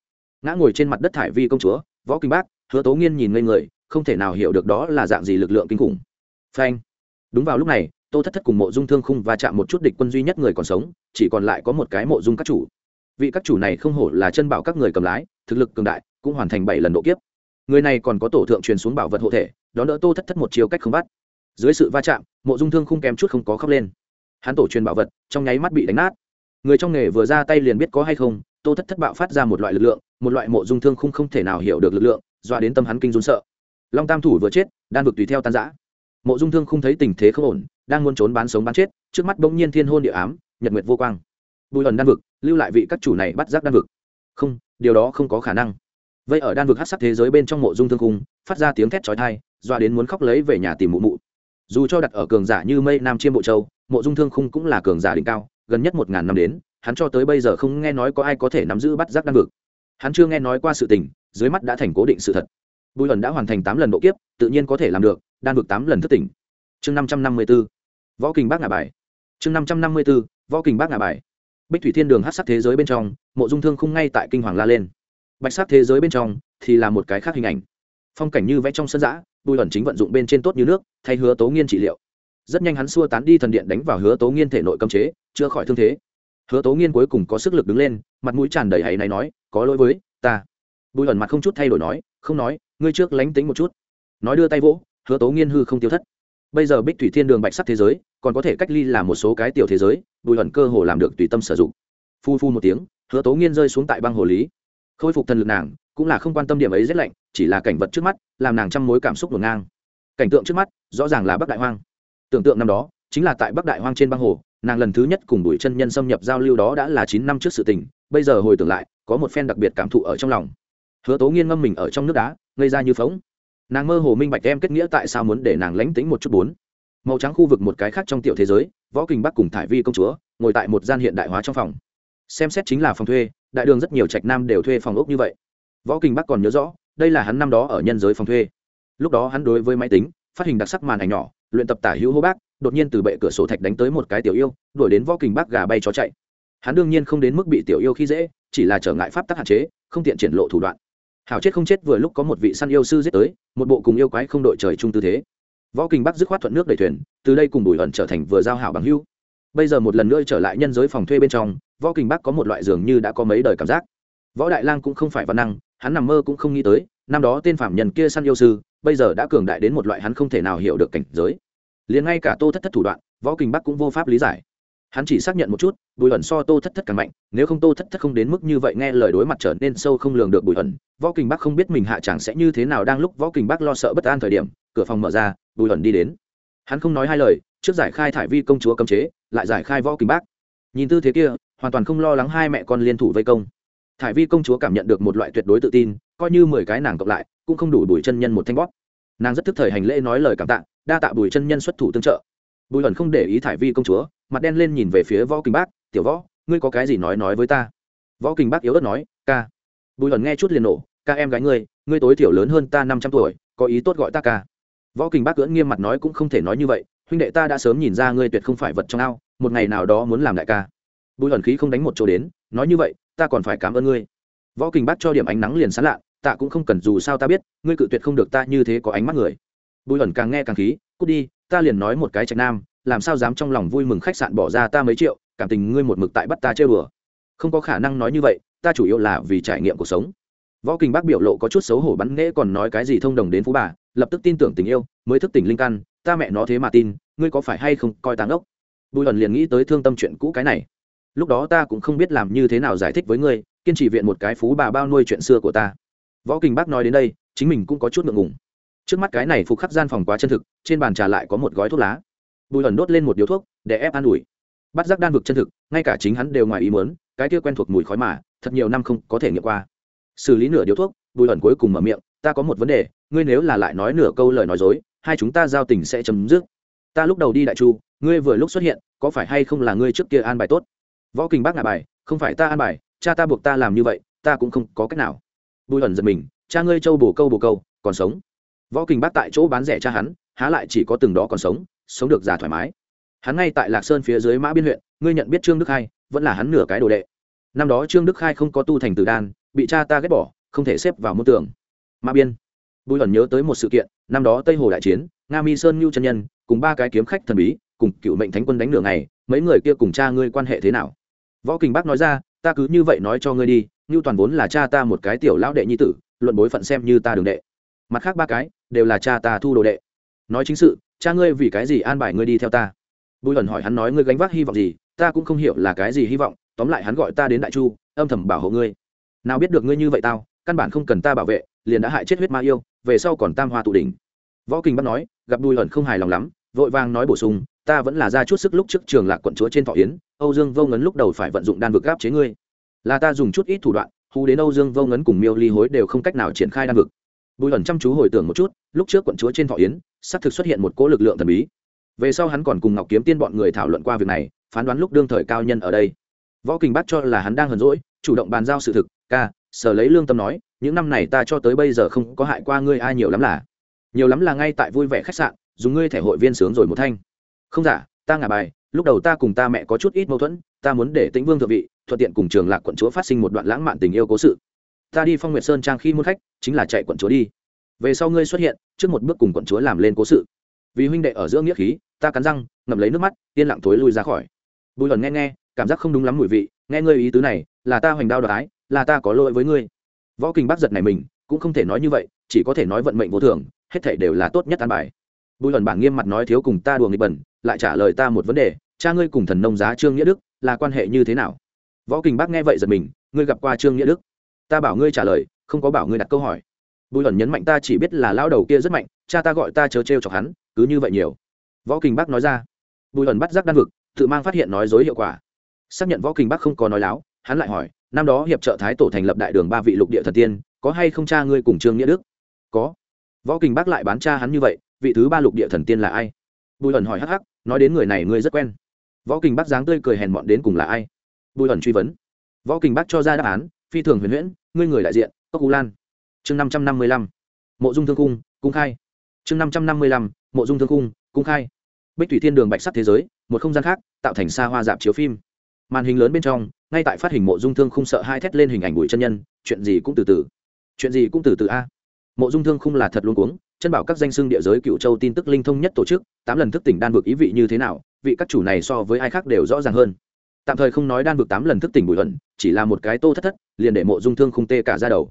Ngã ngồi trên mặt đất thải vi công chúa, võ kinh bác, hứa tố nghiên nhìn ngây người, không thể nào hiểu được đó là dạng gì lực lượng kinh khủng. Phanh. Đúng vào lúc này, tô thất thất cùng mộ dung thương khung và chạm một chút địch quân duy nhất người còn sống, chỉ còn lại có một cái mộ dung các chủ. Vị các chủ này không hổ là chân bảo các người cầm lái, thực lực cường đại, cũng hoàn thành bảy lần độ kiếp. Người này còn có tổ thượng truyền xuống bảo vật hộ thể, đón đỡ tô thất thất một chiều cách không bắt dưới sự va chạm, mộ dung thương khung kém chút không có khóc lên. Hắn tổ truyền bảo vật, trong nháy mắt bị đánh nát. Người trong nghề vừa ra tay liền biết có hay không, tô thất thất bạo phát ra một loại lực lượng, một loại mộ dung thương khung không thể nào hiểu được lực lượng doa đến tâm hắn kinh run sợ. Long tam thủ vừa chết, đan vực tùy theo tan giã mộ dung thương không thấy tình thế không ổn, đang muốn trốn bán sống bán chết, trước mắt bỗng nhiên thiên hôn địa ám, nhật nguyệt vô quang. Bùi ẩn đan vực, lưu lại vị các chủ này bắt giác đan vực. Không, điều đó không có khả năng. Vậy ở đan vực hát sắc thế giới bên trong mộ dung thương khung, phát ra tiếng thét trói thai doa đến muốn khóc lấy về nhà tìm mụ mụ dù cho đặt ở cường giả như mây nam chiêm bộ châu, mộ dung thương khung cũng là cường giả đỉnh cao, gần nhất một ngàn năm đến, hắn cho tới bây giờ không nghe nói có ai có thể nắm giữ bắt giác đan vực. Hắn chưa nghe nói qua sự tình, dưới mắt đã thành cố định sự thật. Bùi ẩn đã hoàn thành tám lần độ kiếp, tự nhiên có thể làm được, đan vực tám lần thất tỉnh. Chương năm trăm năm mươi b ố võ kình bác ngà bài. Chương năm trăm năm mươi b ố võ kình bác ngà bài. Bích thủy thiên đường hát sắc thế giới bên trong, mộ dung thương khung ngay tại kinh hoàng la lên. Bạch sắc thế giới bên trong, thì là một cái khác hình ảnh. Phong cảnh như vẽ trong sân giã bùi ẩn chính vận dụng bên trên tốt như nước, thay hứa tố nghiên trị liệu. Rất nhanh hắn xua tán đi thần điện đánh vào hứa tố nghiên thể nội cấm chế, chữa khỏi thương thế. Hứa tố nghiên cuối cùng có sức lực đứng lên, mặt mũi tràn đầy hãy này nói, có lỗi với ta. Bùi ẩn mặt không chút thay đổi nói, không nói, ngươi trước lánh tính một chút. Nói đưa tay vỗ, hứa tố nghiên hư không tiêu thất. Bây giờ bích thủy thiên đường bạch sắc thế giới, còn có thể cách ly làm một số cái tiểu thế giới, bùi ẩn cơ hồ làm được tùy tâm sử dụng. Phu phu một tiếng, hứa tố nghiên rơi xuống tại băng hồ lý. Khôi phục thần lực nàng cũng là không quan tâm điểm ấy rất lạnh, chỉ là cảnh vật trước mắt, làm nàng trăm mối cảm xúc ngổn ngang. Cảnh tượng trước mắt, rõ ràng là bắc đại hoang. Tưởng tượng năm đó, chính là tại bắc đại hoang trên băng hồ, nàng lần thứ nhất cùng đuổi chân nhân xâm nhập giao lưu đó đã là chín năm trước sự tình, bây giờ hồi tưởng lại, có một phen đặc biệt cảm thụ ở trong lòng. Hứa tố nghiên ngâm mình ở trong nước đá, ngây ra như phóng nàng mơ hồ minh bạch em kết nghĩa tại sao muốn để nàng lánh tính một chút bốn. Màu trắng khu vực một cái khác trong tiểu thế giới, võ kình bắc cùng thải vi công chúa, ngồi tại một gian hiện đại hóa trong phòng. Xem xét chính là phòng thuê, đại đường rất nhiều trạch nam đều thuê phòng ốc như vậy võ kình bắc còn nhớ rõ, đây là hắn năm đó ở nhân giới phòng thuê. Lúc đó hắn đối với máy tính, phát hình đặc sắc màn ảnh nhỏ, luyện tập tả hữu hô bác, đột nhiên từ bệ cửa sổ thạch đánh tới một cái tiểu yêu, đuổi đến võ kình bác gà bay chó chạy. Hắn đương nhiên không đến mức bị tiểu yêu khi dễ, chỉ là trở ngại pháp tắc hạn chế, không tiện triển lộ thủ đoạn. Hảo chết không chết vừa lúc có một vị săn yêu sư giết tới, một bộ cùng yêu quái không đội trời chung tư thế. Võ kình bắc dứt khoát thuận nước đầy thuyền, từ đây cùng bùi ẩn trở thành vừa giao hảo bằng hưu bây giờ một lần nữa trở lại nhân giới phòng thuê bên trong, võ kình bắc có một loại giường như đã có mấy đời cảm giác. Võ đại lang cũng không phải văn năng hắn nằm mơ cũng không nghĩ tới, năm đó tên phạm nhân kia săn yêu sư, bây giờ đã cường đại đến một loại hắn không thể nào hiểu được cảnh giới. Liền ngay cả tô thất thất thủ đoạn, võ kình bắc cũng vô pháp lý giải. Hắn chỉ xác nhận một chút, bùi ẩn so tô thất thất càng mạnh, nếu không tô thất thất không đến mức như vậy nghe lời đối mặt trở nên sâu không lường được bùi ẩn võ kình bắc không biết mình hạ chẳng sẽ như thế nào đang lúc võ kình bắc lo sợ bất an thời điểm, cửa phòng mở ra, bùi ẩn đi đến. Hắn không nói hai lời, trước giải khai thải vi công chúa cấm chế, lại giải khai võ kình bắc. Nhìn tư thế kia, hoàn toàn không lo lắng hai mẹ con liên thủ vây công thải vi công chúa cảm nhận được một loại tuyệt đối tự tin, coi như mười cái nàng cộng lại, cũng không đủ bùi chân nhân một thanh bóp. Nàng rất thức thời hành lễ nói lời cảm tạ, đa tạ bùi chân nhân xuất thủ tương trợ. Bùi ẩn không để ý thải vi công chúa, mặt đen lên nhìn về phía võ kinh bác, tiểu võ, ngươi có cái gì nói nói với ta? Võ kinh bác yếu ớt nói, ca. Bùi ẩn nghe chút liền nổ, ca em gái ngươi ngươi tối thiểu lớn hơn ta năm trăm tuổi, có ý tốt gọi ta ca. Võ kinh bác cưỡng nghiêm mặt nói cũng không thể nói như vậy, huynh đệ ta đã sớm nhìn ra ngươi tuyệt không phải vật trong ao, một ngày nào đó muốn làm đại ca. Bùi ẩn khí không đánh một chỗ đến, nói như vậy ta còn phải cảm ơn ngươi. Võ kình bác cho điểm ánh nắng liền sán lạ, ta cũng không cần dù sao ta biết, ngươi cự tuyệt không được ta như thế có ánh mắt người. Bùi ẩn càng nghe càng khí, cút đi, ta liền nói một cái trạch nam, làm sao dám trong lòng vui mừng khách sạn bỏ ra ta mấy triệu, cảm tình ngươi một mực tại bắt ta chơi bừa. Không có khả năng nói như vậy, ta chủ yếu là vì trải nghiệm cuộc sống. Võ kinh bác biểu lộ có chút xấu hổ bắn nghễ còn nói cái gì thông đồng đến phú bà, lập tức tin tưởng tình yêu, mới thức tỉnh linh căn, ta mẹ nó thế mà tin, ngươi có phải hay không coi táng ốc? Bùi ẩn liền nghĩ tới thương tâm chuyện cũ cái này lúc đó ta cũng không biết làm như thế nào giải thích với ngươi, kiên trì viện một cái phú bà bao nuôi chuyện xưa của ta. Võ kinh bác nói đến đây, chính mình cũng có chút ngượng ngùng. Trước mắt cái này phục khắc gian phòng quá chân thực, trên bàn trà lại có một gói thuốc lá. Bùi ẩn đốt lên một điếu thuốc, để ép an ủi. Bắt giác đan vực chân thực, ngay cả chính hắn đều ngoài ý muốn, cái kia quen thuộc mùi khói mà, thật nhiều năm không có thể nghiệm qua. Xử lý nửa điếu thuốc, bùi ẩn cuối cùng mở miệng, ta có một vấn đề, ngươi nếu là lại nói nửa câu lời nói dối, hai chúng ta giao tình sẽ chấm dứt. Ta lúc đầu đi đại chu, ngươi vừa lúc xuất hiện, có phải hay không là ngươi trước kia an bài tốt? Võ kinh bác ngạ bài, không phải ta an bài, cha ta buộc ta làm như vậy, ta cũng không có cách nào. Bùi ẩn giật mình, cha ngươi châu bồ câu bồ câu, còn sống. Võ kinh bác tại chỗ bán rẻ cha hắn, há lại chỉ có từng đó còn sống sống được già thoải mái. Hắn ngay tại lạc sơn phía dưới mã biên huyện, ngươi nhận biết trương đức khai, vẫn là hắn nửa cái đồ đệ. Năm đó trương đức khai không có tu thành từ đan, bị cha ta ghét bỏ, không thể xếp vào môn tường. Mã biên. Bùi ẩn nhớ tới một sự kiện, năm đó tây hồ đại chiến, nga mi sơn ngưu chân nhân, cùng ba cái kiếm khách thần bí, cùng cựu mệnh thánh quân đánh nửa ngày, mấy người kia cùng cha ngươi quan hệ thế nào? Võ kinh bác nói ra, ta cứ như vậy nói cho ngươi đi ngưu toàn vốn là cha ta một cái tiểu lão đệ nhi tử, luận bối phận xem như ta đường đệ. Mặt khác ba cái, đều là cha ta thu đồ đệ. Nói chính sự, cha ngươi vì cái gì an bài ngươi đi theo ta? Bùi ẩn hỏi hắn nói, ngươi gánh vác hy vọng gì? Ta cũng không hiểu là cái gì hy vọng, tóm lại hắn gọi ta đến đại chu, âm thầm bảo hộ ngươi. Nào biết được ngươi như vậy tao, căn bản không cần ta bảo vệ, liền đã hại chết huyết ma yêu, về sau còn tam hoa tụ đỉnh. Võ kinh bắt nói, gặp bùi ẩn không hài lòng lắm, vội vàng nói bổ sung ta vẫn là ra chút sức lúc trước trường lạc quận chúa trên thọ yến, âu dương vô ngấn lúc đầu phải vận dụng đan vực gáp chế ngươi. Là ta dùng chút ít thủ đoạn hù đến âu dương vô ngấn cùng miêu ly hối đều không cách nào triển khai đan vực. Bùi ẩn chăm chú hồi tưởng một chút, lúc trước quận chúa trên thọ yến, xác thực xuất hiện một cỗ lực lượng thần bí. Về sau hắn còn cùng ngọc kiếm tiên bọn người thảo luận qua việc này, phán đoán lúc đương thời cao nhân ở đây. Võ kình bắt cho là hắn đang hờn rỗi chủ động bàn giao sự thực, ca, sở lấy lương tâm nói, những năm này ta cho tới bây giờ không có hại qua ngươi ai nhiều lắm là. Nhiều lắm là ngay tại vui vẻ khách sạn, dùng ngươi thẻ hội viên sướng rồi một thanh không giả, ta ngả bài, lúc đầu ta cùng ta mẹ có chút ít mâu thuẫn, ta muốn để tĩnh vương thượng vị, thuận tiện cùng trường lạc quận chúa phát sinh một đoạn lãng mạn tình yêu cố sự. Ta đi phong nguyệt sơn trang khi muốn khách, chính là chạy quận chúa đi. Về sau ngươi xuất hiện, trước một bước cùng quận chúa làm lên cố sự. Vì huynh đệ ở giữa nghĩa khí, ta cắn răng, ngậm lấy nước mắt, yên lặng thối lui ra khỏi. Bùi lần nghe nghe, cảm giác không đúng lắm mùi vị, nghe ngươi ý tứ này, là ta hoành đao đoái là ta có lỗi với ngươi. Võ kinh bác giật này mình, cũng không thể nói như vậy, chỉ có thể nói vận mệnh vô thường, hết thể đều là tốt nhất an bài. Bùi lần bảng nghiêm mặt nói thiếu cùng ta đùa nghịch bẩn lại trả lời ta một vấn đề, cha ngươi cùng thần nông giá trương nghĩa đức là quan hệ như thế nào? Võ kinh bác nghe vậy giật mình, ngươi gặp qua trương nghĩa đức? Ta bảo ngươi trả lời, không có bảo ngươi đặt câu hỏi. Bùi ẩn nhấn mạnh ta chỉ biết là lao đầu kia rất mạnh, cha ta gọi ta chớ t r e o chọc hắn, cứ như vậy nhiều. Võ kinh bác nói ra. Bùi ẩn bắt giác đan vực, tự mang phát hiện nói dối hiệu quả. Xác nhận võ kinh bác không có nói láo, hắn lại hỏi, năm đó hiệp trợ thái tổ thành lập đại đường ba vị lục địa thần tiên, có hay không cha ngươi cùng trương nghĩa đức? Có. Võ kinh bác lại bán cha hắn như vậy, vị thứ ba lục địa thần tiên là ai? Bùi ẩn hỏi hắc hắc nói đến người này ngươi rất quen. Võ kinh bắc dáng tươi cười hèn mọn đến cùng là ai? Bùi ẩn truy vấn. Võ kinh bắc cho ra đáp án, phi thường huyền huyễn, ngươi người đại diện, cốc u lan. Chương năm trăm năm mươi lăm, mộ dung thương cung cung khai. Chương năm trăm năm mươi lăm, mộ dung thương cung cung khai. Bích thủy thiên đường bạch sắc thế giới, một không gian khác, tạo thành xa hoa dạp chiếu phim. Màn hình lớn bên trong, ngay tại phát hình mộ dung thương không sợ hai thét lên hình ảnh bụi chân nhân, chuyện gì cũng từ từ. Chuyện gì cũng từ từ a mộ dung thương không là thật luôn cuống, chân bảo các danh xưng địa giới cựu châu tin tức linh thông nhất tổ chức, tám lần thức tỉnh đan vực ý vị như thế nào, vị các chủ này so với ai khác đều rõ ràng hơn. Tạm thời không nói đan vực tám lần thức tỉnh bùi hận chỉ là một cái tô thất thất, liền để mộ dung thương không tê cả ra đầu.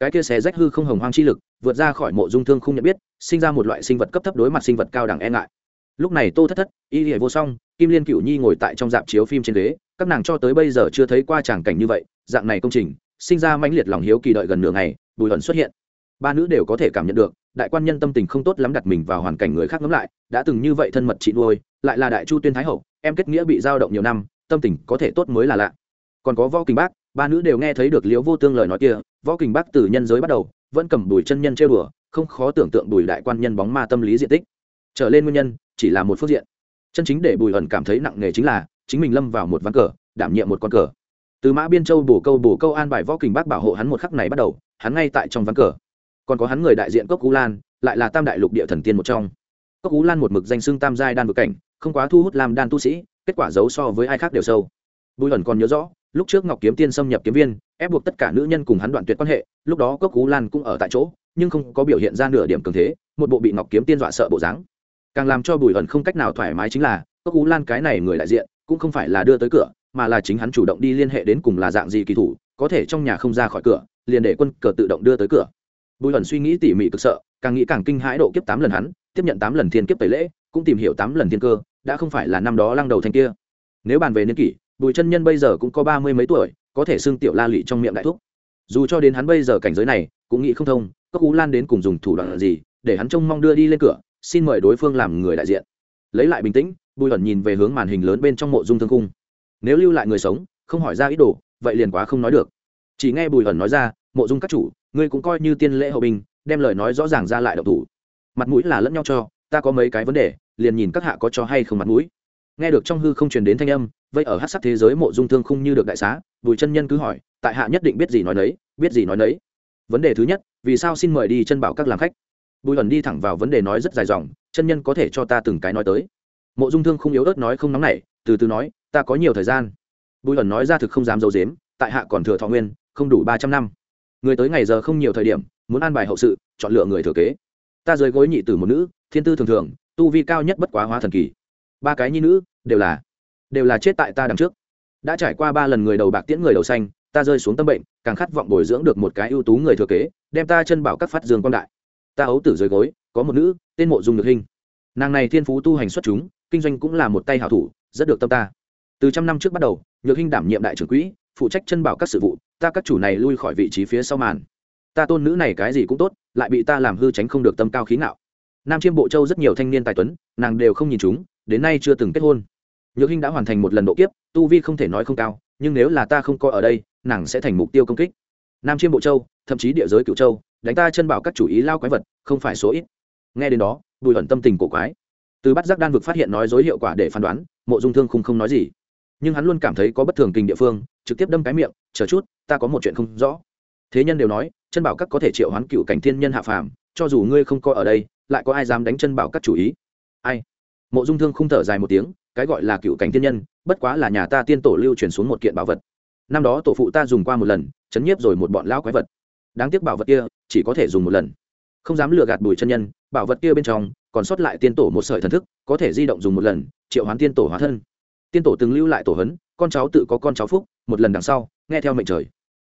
Cái kia xé rách hư không hồng hoang chi lực, vượt ra khỏi mộ dung thương không nhận biết, sinh ra một loại sinh vật cấp thấp đối mặt sinh vật cao đẳng e ngại. Lúc này tô thất thất, y hệ vô song, kim liên cựu nhi ngồi tại trong dạp chiếu phim trên ghế, các nàng cho tới bây giờ chưa thấy qua tràng cảnh như vậy, dạng này công trình, sinh ra mãnh liệt lòng hiếu kỳ đợi gần nửa ngày, bùi hận xuất hiện ba nữ đều có thể cảm nhận được, đại quan nhân tâm tình không tốt lắm đặt mình vào hoàn cảnh người khác ngẫm lại, đã từng như vậy thân mật chị nuôi, lại là đại chu tuyên thái hậu, em kết nghĩa bị giao động nhiều năm, tâm tình có thể tốt mới là lạ. Còn có võ kình bác, ba nữ đều nghe thấy được liễu vô tương lời nói kia, võ kình bác từ nhân giới bắt đầu, vẫn cầm đùi chân nhân chơi đùa, không khó tưởng tượng đùi đại quan nhân bóng ma tâm lý diện tích. Trở lên nguyên nhân, chỉ là một phương diện. Chân chính để bùi ẩn cảm thấy nặng nề chính là, chính mình lâm vào một ván cờ, đảm nhiệm một con cờ. Từ mã biên châu bổ câu bổ câu an bài võ kình bác bảo hộ hắn một khắc này bắt đầu, hắn ngay tại trong ván cờ còn có hắn người đại diện cốc cú lan, lại là tam đại lục địa thần tiên một trong. Cốc cú lan một mực danh xưng tam giai đan vực cảnh, không quá thu hút làm đan tu sĩ, kết quả giấu so với ai khác đều sâu. Bùi ẩn còn nhớ rõ, lúc trước ngọc kiếm tiên xâm nhập kiếm viên, ép buộc tất cả nữ nhân cùng hắn đoạn tuyệt quan hệ, lúc đó cốc cú lan cũng ở tại chỗ, nhưng không có biểu hiện ra nửa điểm cường thế, một bộ bị ngọc kiếm tiên dọa sợ bộ dáng. Càng làm cho bùi ẩn không cách nào thoải mái chính là, cốc cú lan cái này người đại diện, cũng không phải là đưa tới cửa, mà là chính hắn chủ động đi liên hệ đến cùng là dạng gì kỳ thủ, có thể trong nhà không ra khỏi cửa, liền để quân cờ tự động đưa tới cửa bùi ẩn suy nghĩ tỉ mỉ cực sợ, càng nghĩ càng kinh hãi độ kiếp tám lần hắn, tiếp nhận tám lần thiên kiếp tẩy lễ, cũng tìm hiểu tám lần thiên cơ, đã không phải là năm đó lăng đầu thanh kia. Nếu bàn về niên kỷ, bùi chân nhân bây giờ cũng có ba mươi mấy tuổi, có thể xưng tiểu la lị trong miệng đại thúc. Dù cho đến hắn bây giờ cảnh giới này, cũng nghĩ không thông cốc cú lan đến cùng dùng thủ đoạn gì, để hắn trông mong đưa đi lên cửa, xin mời đối phương làm người đại diện. Lấy lại bình tĩnh, bùi ẩn nhìn về hướng màn hình lớn bên trong mộ dung thương cung nếu lưu lại người sống, không hỏi ra ý đồ, vậy liền quá không nói được. Chỉ nghe bùi ẩn nói ra, mộ dung các chủ ngươi cũng coi như tiên lễ hậu binh, đem lời nói rõ ràng ra lại độc thủ. Mặt mũi là lẫn nhau cho, ta có mấy cái vấn đề, liền nhìn các hạ có cho hay không mặt mũi. Nghe được trong hư không truyền đến thanh âm vậy ở hát sắc thế giới mộ dung thương không như được đại xá, bùi chân nhân cứ hỏi, tại hạ nhất định biết gì nói nấy, biết gì nói nấy. Vấn đề thứ nhất, vì sao xin mời đi chân bảo các làm khách? Bùi ẩn đi thẳng vào vấn đề nói rất dài dòng, chân nhân có thể cho ta từng cái nói tới. Mộ dung thương không yếu ớt nói không nóng nảy, từ từ nói, ta có nhiều thời gian. Bùi ẩn nói ra thực không dám d i ấ u dếm tại hạ còn thừa thọ nguyên, không đủ ba trăm năm người tới ngày giờ không nhiều thời điểm, muốn an bài hậu sự, chọn lựa người thừa kế. Ta rời gối nhị tử một nữ, thiên tư thường thường, tu vi cao nhất bất quá hóa thần kỳ. Ba cái nhi nữ, đều là đều là chết tại ta đằng trước. Đã trải qua ba lần người đầu bạc tiễn người đầu xanh, ta rơi xuống tâm bệnh, càng khát vọng bồi dưỡng được một cái ưu tú người thừa kế, đem ta chân bảo các phát dương quan đại. Ta ấu tử rời gối, có một nữ, tên mộ dung được hình nàng này thiên phú tu hành xuất chúng, kinh doanh cũng là một tay hảo thủ, rất được tâm ta. Từ trăm năm trước bắt đầu, nhược hình đảm nhiệm đại trưởng quỹ phụ trách chân bảo các sự vụ, ta các chủ này lui khỏi vị trí phía sau màn. Ta tôn nữ này cái gì cũng tốt, lại bị ta làm hư tránh không được tâm cao khí ngạo. Nam chiêm bộ châu rất nhiều thanh niên tài tuấn, nàng đều không nhìn chúng, đến nay chưa từng kết hôn. Nhược hinh đã hoàn thành một lần độ kiếp, tu vi không thể nói không cao, nhưng nếu là ta không coi ở đây, nàng sẽ thành mục tiêu công kích. Nam chiêm bộ châu, thậm chí địa giới cựu châu, đánh ta chân bảo các chủ ý lao quái vật, không phải số ít. Nghe đến đó, bùi ẩn tâm tình cổ quái. Từ bắt giác đan vực phát hiện nói dối hiệu quả để phán đoán, mộ dung thương không không nói gì nhưng hắn luôn cảm thấy có bất thường kinh địa phương, trực tiếp đâm cái miệng, chờ chút, ta có một chuyện không rõ. Thế nhân đều nói, chân bảo các có thể triệu hoán cựu cảnh thiên nhân hạ phàm, cho dù ngươi không coi ở đây, lại có ai dám đánh chân bảo các chủ ý? Ai? Mộ dung thương không thở dài một tiếng, cái gọi là cựu cảnh thiên nhân, bất quá là nhà ta tiên tổ lưu truyền xuống một kiện bảo vật. Năm đó tổ phụ ta dùng qua một lần, chấn nhiếp rồi một bọn lão quái vật. Đáng tiếc bảo vật kia, chỉ có thể dùng một lần. Không dám lừa gạt bùi chân nhân, bảo vật kia bên trong, còn sót lại tiên tổ một sợi thần thức, có thể di động dùng một lần, triệu hoán tiên tổ hóa thân tiên tổ từng lưu lại tổ hấn, con cháu tự có con cháu phúc, một lần đằng sau, nghe theo mệnh trời.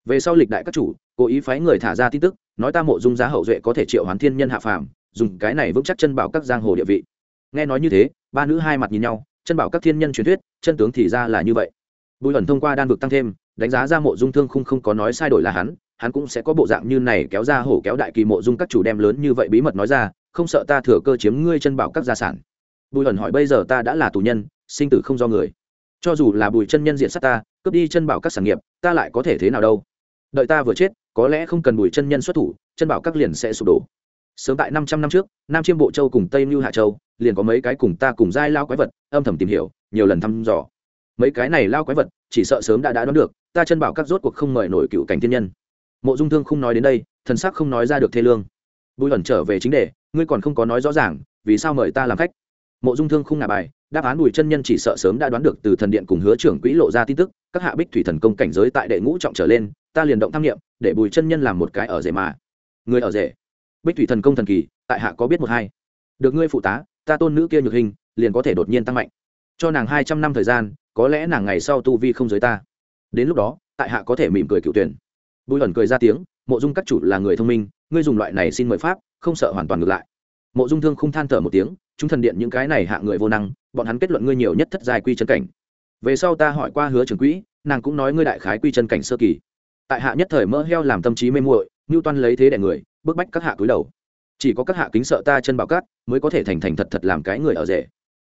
Về sau lịch đại các chủ, cố ý phái người thả ra tin tức, nói ta mộ dung giá hậu duệ có thể triệu hoán thiên nhân hạ phàm, dùng cái này vững chắc chân bảo các giang hồ địa vị. Nghe nói như thế, ba nữ hai mặt nhìn nhau, chân bảo các thiên nhân truyền thuyết, chân tướng thì ra là như vậy. Bùi ẩn thông qua đan vực tăng thêm, đánh giá ra mộ dung thương không không có nói sai đổi là hắn hắn cũng sẽ có bộ dạng như này kéo ra hổ kéo đại kỳ mộ dung các chủ đem lớn như vậy bí mật nói ra, không sợ ta thừa cơ chiếm ngươi chân bảo các gia sản. Bùi ẩn hỏi bây giờ ta đã là tù nhân sinh tử không do người. Cho dù là bùi chân nhân diện sát ta, cướp đi chân bảo các sản nghiệp, ta lại có thể thế nào đâu? Đợi ta vừa chết, có lẽ không cần bùi chân nhân xuất thủ, chân bảo các liền sẽ sụp đổ. Sớm tại năm trăm năm trước, nam chiêm bộ châu cùng tây mưu hạ châu, liền có mấy cái cùng ta cùng giai lao quái vật, âm thầm tìm hiểu, nhiều lần thăm dò. Mấy cái này lao quái vật, chỉ sợ sớm đã đã đoán được, ta chân bảo các rốt cuộc không mời nổi cựu cảnh thiên nhân. Mộ dung thương không nói đến đây, thần sắc không nói ra được thê lương. Bùi ẩn trở về chính đề, ngươi còn không có nói rõ ràng, vì sao mời ta làm khách? Mộ dung thương không ngả bài, đáp án bùi chân nhân chỉ sợ sớm đã đoán được từ thần điện cùng hứa trưởng quỹ lộ ra tin tức, các hạ bích thủy thần công cảnh giới tại đệ ngũ trọng trở lên, ta liền động tham nghiệm, để bùi chân nhân làm một cái ở rể mà. Người ở rể. Bích thủy thần công thần kỳ, tại hạ có biết một hai. Được ngươi phụ tá, ta tôn nữ kia nhược hình, liền có thể đột nhiên tăng mạnh. Cho nàng hai trăm năm thời gian, có lẽ nàng ngày sau tu vi không giới ta. Đến lúc đó, tại hạ có thể mỉm cười cựu tuyển. Bùi ẩn cười ra tiếng, mộ dung các chủ là người thông minh, ngươi dùng loại này xin mời pháp, không sợ hoàn toàn ngược lại. Mộ dung thương không than thở một tiếng chúng thần điện những cái này hạ người vô năng, bọn hắn kết luận ngươi nhiều nhất thất giai quy chân cảnh. Về sau ta hỏi qua hứa trưởng quỹ, nàng cũng nói ngươi đại khái quy chân cảnh sơ kỳ. Tại hạ nhất thời mỡ heo làm tâm trí mê muội ngưu toan lấy thế đẻ người, bức bách các hạ cúi đầu. Chỉ có các hạ kính sợ ta chân bảo cát, mới có thể thành thành thật thật làm cái người ở rể.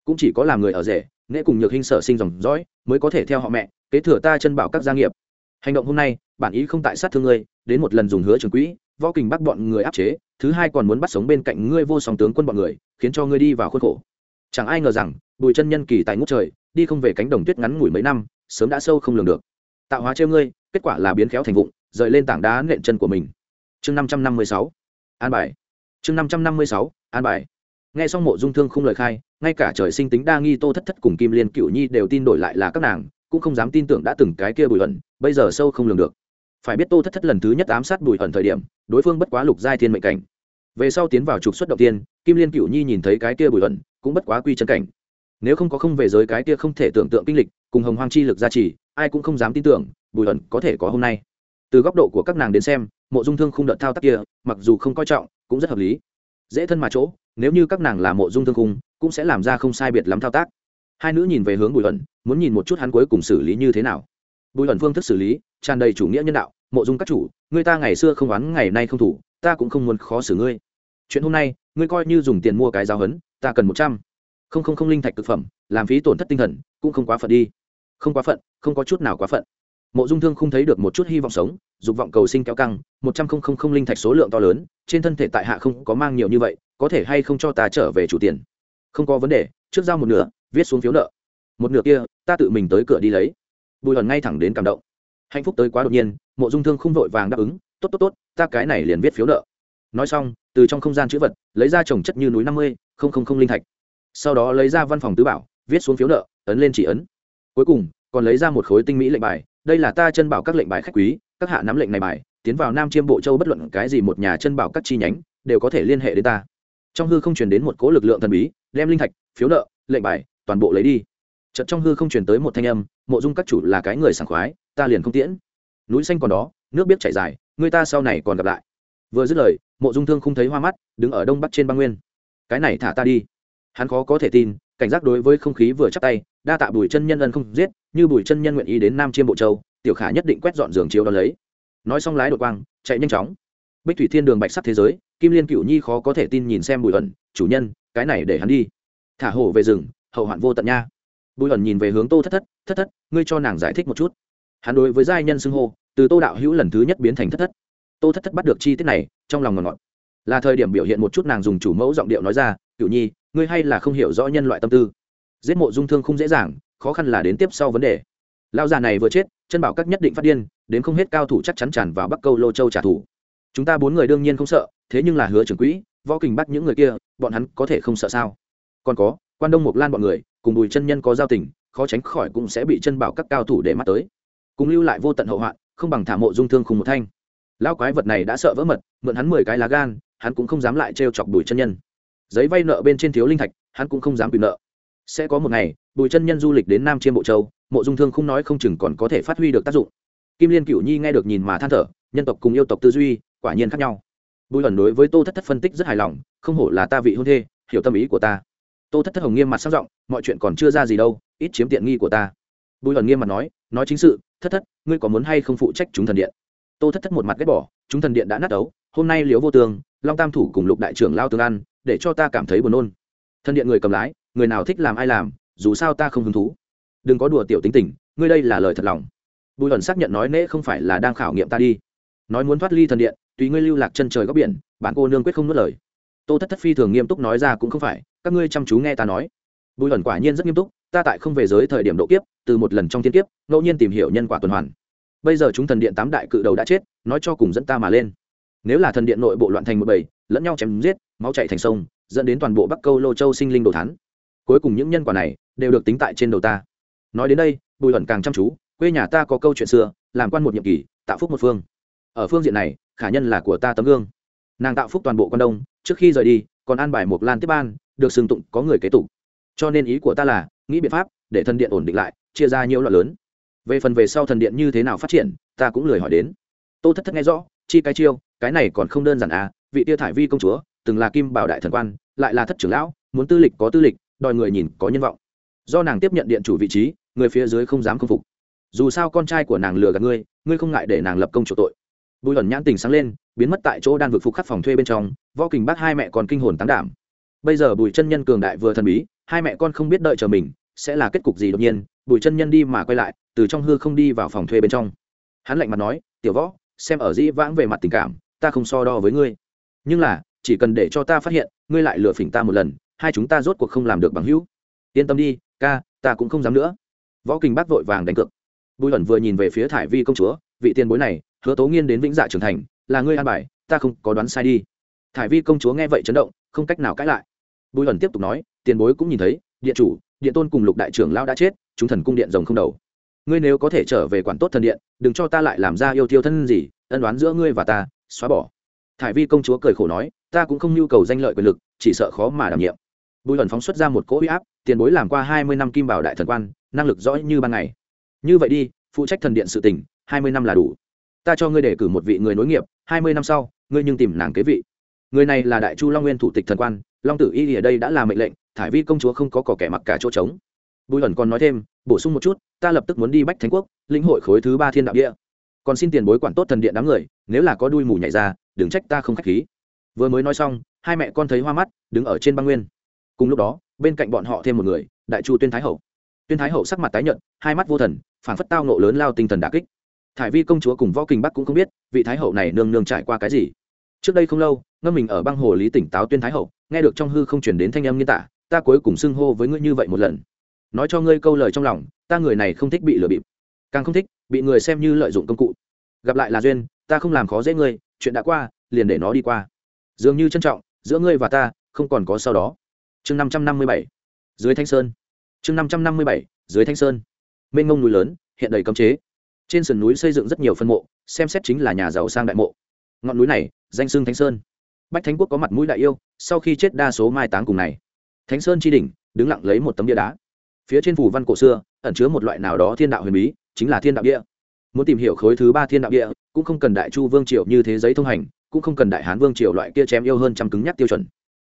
Cũng chỉ có làm người ở rể nghệ cùng nhược hình sở sinh dòng dõi, mới có thể theo họ mẹ, kế thừa ta chân bảo các gia nghiệp. Hành động hôm nay, bản ý không tại sát thương ngươi, đến một lần dùng hứa trường quỹ võ kình bắt bọn người áp chế thứ hai còn muốn bắt sống bên cạnh ngươi vô song tướng quân bọn người khiến cho ngươi đi vào khuôn khổ. Chẳng ai ngờ rằng bùi chân nhân kỳ tại ngút trời đi không về cánh đồng tuyết ngắn ngủi mấy năm sớm đã sâu không lường được. Tạo hóa trêu ngươi kết quả là biến khéo thành vụng rời lên tảng đá nện chân của mình. Chương năm trăm năm mươi sáu. An bài. Chương năm trăm năm mươi sáu. An bài. Nghe xong mộ dung thương không lời khai ngay cả trời sinh tính đa nghi tô thất thất cùng kim liên cựu nhi đều tin đổi lại là các nàng cũng không dám tin tưởng đã từng cái kia bùi luận, bây giờ sâu không lường được phải biết tô thất thất lần thứ nhất ám sát bùi ẩn thời điểm, đối phương bất quá lục giai thiên mệnh cảnh. Về sau tiến vào trục xuất đầu tiên, kim liên cựu nhi nhìn thấy cái kia bùi ẩn, cũng bất quá quy chân cảnh. Nếu không có không về giới cái kia không thể tưởng tượng kinh lịch, cùng hồng hoang chi lực gia trì, ai cũng không dám tin tưởng, bùi ẩn có thể có hôm nay. Từ góc độ của các nàng đến xem, mộ dung thương không đợt thao tác kia, mặc dù không coi trọng, cũng rất hợp lý. Dễ thân mà chỗ, nếu như các nàng là mộ dung thương khung, cũng sẽ làm ra không sai biệt lắm thao tác. Hai nữ nhìn về hướng bùi ẩn, muốn nhìn một chút hắn cuối cùng xử lý như thế nào. Bùi ẩn phương thức xử lý tràn đầy chủ nghĩa nhân đạo, mộ dung các chủ, người ta ngày xưa không oán, ngày nay không thủ, ta cũng không muốn khó xử ngươi. Chuyện hôm nay, ngươi coi như dùng tiền mua cái giáo hấn, ta cần một trăm. Không không không linh thạch thực phẩm, làm phí tổn thất tinh thần, cũng không quá phận đi. Không quá phận, không có chút nào quá phận. Mộ dung thương không thấy được một chút hy vọng sống, dục vọng cầu sinh kéo căng, một trăm không không không linh thạch số lượng to lớn, trên thân thể tại hạ không có mang nhiều như vậy, có thể hay không cho ta trở về chủ tiền? Không có vấn đề, trước giao một nửa, viết xuống phiếu nợ. Một nửa kia, ta tự mình tới cửa đi lấy. Bùi hòn ngay thẳng đến cảm động hạnh phúc tới quá đột nhiên, mộ dung thương không vội vàng đáp ứng, tốt tốt tốt, ta cái này liền viết phiếu nợ. Nói xong, từ trong không gian chữ vật, lấy ra trồng chất như núi năm mươi, không không không linh thạch. Sau đó lấy ra văn phòng tứ bảo, viết xuống phiếu nợ, ấn lên chỉ ấn. Cuối cùng, còn lấy ra một khối tinh mỹ lệnh bài, đây là ta chân bảo các lệnh bài khách quý, các hạ nắm lệnh này bài, tiến vào nam chiêm bộ châu bất luận cái gì một nhà chân bảo các chi nhánh, đều có thể liên hệ đến ta. Trong hư không truyền đến một cố lực lượng thần bí, đem linh thạch, phiếu nợ, lệnh bài toàn bộ lấy đi. Chợt trong hư không truyền tới một thanh âm mộ dung các chủ là cái người sảng khoái, ta liền không tiễn. Núi xanh còn đó, nước biết chảy dài, người ta sau này còn gặp lại. Vừa dứt lời, mộ dung thương không thấy hoa mắt, đứng ở đông bắc trên băng nguyên. Cái này thả ta đi. Hắn khó có thể tin, cảnh giác đối với không khí vừa chắc tay, đa tạ bùi chân nhân ân không giết, như bùi chân nhân nguyện ý đến nam chiêm bộ châu, tiểu khả nhất định quét dọn giường chiếu đ ó lấy. Nói xong lái đột quang, chạy nhanh chóng. Bích thủy thiên đường bạch sắc thế giới, kim liên cựu nhi khó có thể tin nhìn xem bùi ẩn, chủ nhân, cái này để hắn đi. Thả hổ về rừng, hậu hoạn vô tận nha bùi ẩn nhìn về hướng tô thất thất thất thất, ngươi cho nàng giải thích một chút. Hắn đối với giai nhân xưng hô, từ tô đạo hữu lần thứ nhất biến thành thất thất. Tô thất thất bắt được chi tiết này, trong lòng ngọt ngọt. Là thời điểm biểu hiện một chút nàng dùng chủ mẫu giọng điệu nói ra cựu nhi, ngươi hay là không hiểu rõ nhân loại tâm tư. Giết mộ dung thương không dễ dàng, khó khăn là đến tiếp sau vấn đề. Lao già này vừa chết, chân bảo các nhất định phát điên, đến không hết cao thủ chắc chắn tràn vào bắc câu lô châu trả thù. Chúng ta bốn người đương nhiên không sợ, thế nhưng là hứa trưởng quỹ, võ kình bắt những người kia, bọn hắn có thể không sợ sao? Còn có quan đông mộc lan bọn người, cùng bùi chân nhân có giao tình, khó tránh khỏi cũng sẽ bị chân bảo các cao thủ để mắt tới. Cùng lưu lại vô tận hậu hoạn, không bằng thả mộ dung thương khùng một thanh. Lao quái vật này đã sợ vỡ mật, mượn hắn mười cái lá gan, hắn cũng không dám lại trêu chọc bùi chân nhân. Giấy vay nợ bên trên thiếu linh thạch, hắn cũng không dám bị nợ. Sẽ có một ngày bùi chân nhân du lịch đến nam chiêm bộ châu, mộ dung thương không nói không chừng còn có thể phát huy được tác dụng. Kim liên cựu nhi nghe được nhìn mà than thở, nhân tộc cùng yêu tộc tư duy, quả nhiên khác nhau. Bùi ẩn đối với tô thất thất phân tích rất hài lòng, không hổ là ta vị hôn thê, hiểu tâm ý của ta tô thất thất hồng nghiêm mặt sang giọng, mọi chuyện còn chưa ra gì đâu, ít chiếm tiện nghi của ta. Bùi hận nghiêm mặt nói nói chính sự, thất thất, ngươi có muốn hay không phụ trách chúng thần điện? Tô thất thất một mặt ghét bỏ, chúng thần điện đã nát ấu, hôm nay liếu vô tường, long tam thủ cùng lục đại trưởng lao tương ăn, để cho ta cảm thấy buồn nôn. Thần điện người cầm lái, người nào thích làm ai làm, dù sao ta không hứng thú. Đừng có đùa tiểu tính tình, ngươi đây là lời thật lòng. Bùi hận xác nhận nói, nễ không phải là đang khảo nghiệm ta đi. Nói muốn thoát ly thần điện, tùy ngươi lưu lạc chân trời góc biển, bạn cô nương quyết không nuốt lời tô thất thất phi thường nghiêm túc nói ra cũng không phải, các ngươi chăm chú nghe ta nói. Bùi ẩn quả nhiên rất nghiêm túc, ta tại không về giới thời điểm độ kiếp, từ một lần trong thiên kiếp, ngẫu nhiên tìm hiểu nhân quả tuần hoàn. Bây giờ chúng thần điện tám đại cự đầu đã chết, nói cho cùng dẫn ta mà lên. Nếu là thần điện nội bộ loạn thành một bầy, lẫn nhau chém giết, máu chạy thành sông, dẫn đến toàn bộ bắc câu lô châu sinh linh đồ thắn cuối cùng những nhân quả này đều được tính tại trên đầu ta. Nói đến đây, bùi ẩn càng chăm chú, quê nhà ta có câu chuyện xưa, làm quan một nhiệm kỳ, tạo phúc một phương. Ở phương diện này, khả nhân là của ta tấm gương nàng tạo phúc toàn bộ quan đông, trước khi rời đi, còn an bài một lan tiếp ban, được xưng tụng có người kế tục. Cho nên ý của ta là, nghĩ biện pháp, để thần điện ổn định lại, chia ra nhiều loại lớn. Về phần về sau thần điện như thế nào phát triển, ta cũng lười hỏi đến. Tô thất thất nghe rõ, chi cái chiêu, cái này còn không đơn giản à vị tia thải vi công chúa, từng là kim bảo đại thần quan, lại là thất trưởng lão, muốn tư lịch có tư lịch, đòi người nhìn có nhân vọng. Do nàng tiếp nhận điện chủ vị trí, người phía dưới không dám k phục. Dù sao con trai của nàng lừa gạt ngươi ngươi không ngại để nàng lập công chủ tội bùi ẩn nhãn tình sáng lên, biến mất tại chỗ đan vực phục khắc phòng thuê bên trong, võ kình bác hai mẹ còn kinh hồn tán đảm. Bây giờ bùi chân nhân cường đại vừa thần bí, hai mẹ con không biết đợi chờ mình, sẽ là kết cục gì đột nhiên, bùi chân nhân đi mà quay lại, từ trong hư không đi vào phòng thuê bên trong. Hắn lạnh mặt nói, tiểu võ, xem ở dĩ vãng về mặt tình cảm, ta không so đo với ngươi. Nhưng là, chỉ cần để cho ta phát hiện, ngươi lại lừa phỉnh ta một lần, hai chúng ta rốt cuộc không làm được bằng hữu. Yên tâm đi, ca, ta cũng không dám nữa. Võ kinh bác vội vàng đánh cược. Bùi ẩn vừa nhìn về phía thải vi công chúa, vị tiền bối này hứa tố nghiên đến vĩnh dạ trưởng thành, là ngươi an bài, ta không có đoán sai đi. Thải vi công chúa nghe vậy chấn động, không cách nào cãi lại. Bùi ẩn tiếp tục nói, tiền bối cũng nhìn thấy, điện chủ, điện tôn cùng lục đại trưởng lao đã chết, chúng thần cung điện rồng không đầu. Ngươi nếu có thể trở về quản tốt thần điện, đừng cho ta lại làm ra yêu tiêu thân gì, ân đoán giữa ngươi và ta, xóa bỏ. Thải vi công chúa cười khổ nói, ta cũng không nhu cầu danh lợi quyền lực, chỉ sợ khó mà đảm nhiệm. Bùi ẩn phóng xuất ra một cỗ huy áp, tiền bối làm qua hai mươi năm kim bảo đại thần quan, năng lực rõ như ban ngày. Như vậy đi, phụ trách thần điện sự tỉnh hai mươi năm là đủ ta cho ngươi đề cử một vị người nối nghiệp, hai mươi năm sau, ngươi nhưng tìm nàng kế vị. Người này là đại chu long nguyên thủ tịch thần quan, long tử y ở đây đã là mệnh lệnh, thải vi công chúa không có cỏ kẻ mặc cả chỗ trống. Bùi ẩn còn nói thêm, bổ sung một chút, ta lập tức muốn đi bách thánh quốc, lĩnh hội khối thứ ba thiên đạo địa. Còn xin tiền bối quản tốt thần điện đám người, nếu là có đuôi mù nhảy ra, đừng trách ta không k h á c h khí. Vừa mới nói xong, hai mẹ con thấy hoa mắt, đứng ở trên băng nguyên. Cùng lúc đó, bên cạnh bọn họ thêm một người, đại chu tuyên thái hậu. Tuyên thái hậu sắc mặt tái nhợt, hai mắt vô thần phản phất tao nộ lớn lao tinh thần đà kích thải vi công chúa cùng võ kinh bắc cũng không biết, vị thái hậu này nương nương trải qua cái gì. Trước đây không lâu, ngâm mình ở băng hồ lý tỉnh táo tuyên thái hậu, nghe được trong hư không chuyển đến thanh âm nghiên tả, ta cuối cùng xưng hô với ngươi như vậy một lần. Nói cho ngươi câu lời trong lòng, ta người này không thích bị lừa bịp. Càng không thích, bị người xem như lợi dụng công cụ. Gặp lại là duyên, ta không làm khó dễ ngươi, chuyện đã qua, liền để nó đi qua. Dường như trân trọng, giữa ngươi và ta, không còn có sau đó. Chương năm trăm năm mươi bảy. Dưới thanh sơn. Chương năm trăm năm mươi bảy, dưới thanh sơn. Mênh ngông núi lớn, hiện đầy cấm chế trên sườn núi xây dựng rất nhiều phân mộ, xem xét chính là nhà giàu sang đại mộ. Ngọn núi này, danh xưng thánh sơn. Bách thánh quốc có mặt mũi đại yêu, sau khi chết đa số mai táng cùng này. Thánh sơn tri đỉnh, đứng lặng lấy một tấm bia đá. Phía trên phủ văn cổ xưa, ẩn chứa một loại nào đó thiên đạo huyền bí, chính là thiên đạo địa. Muốn tìm hiểu khối thứ ba thiên đạo địa, cũng không cần đại chu vương triều như thế giấy thông hành, cũng không cần đại hán vương triều loại kia chém yêu hơn trăm cứng nhắc tiêu chuẩn.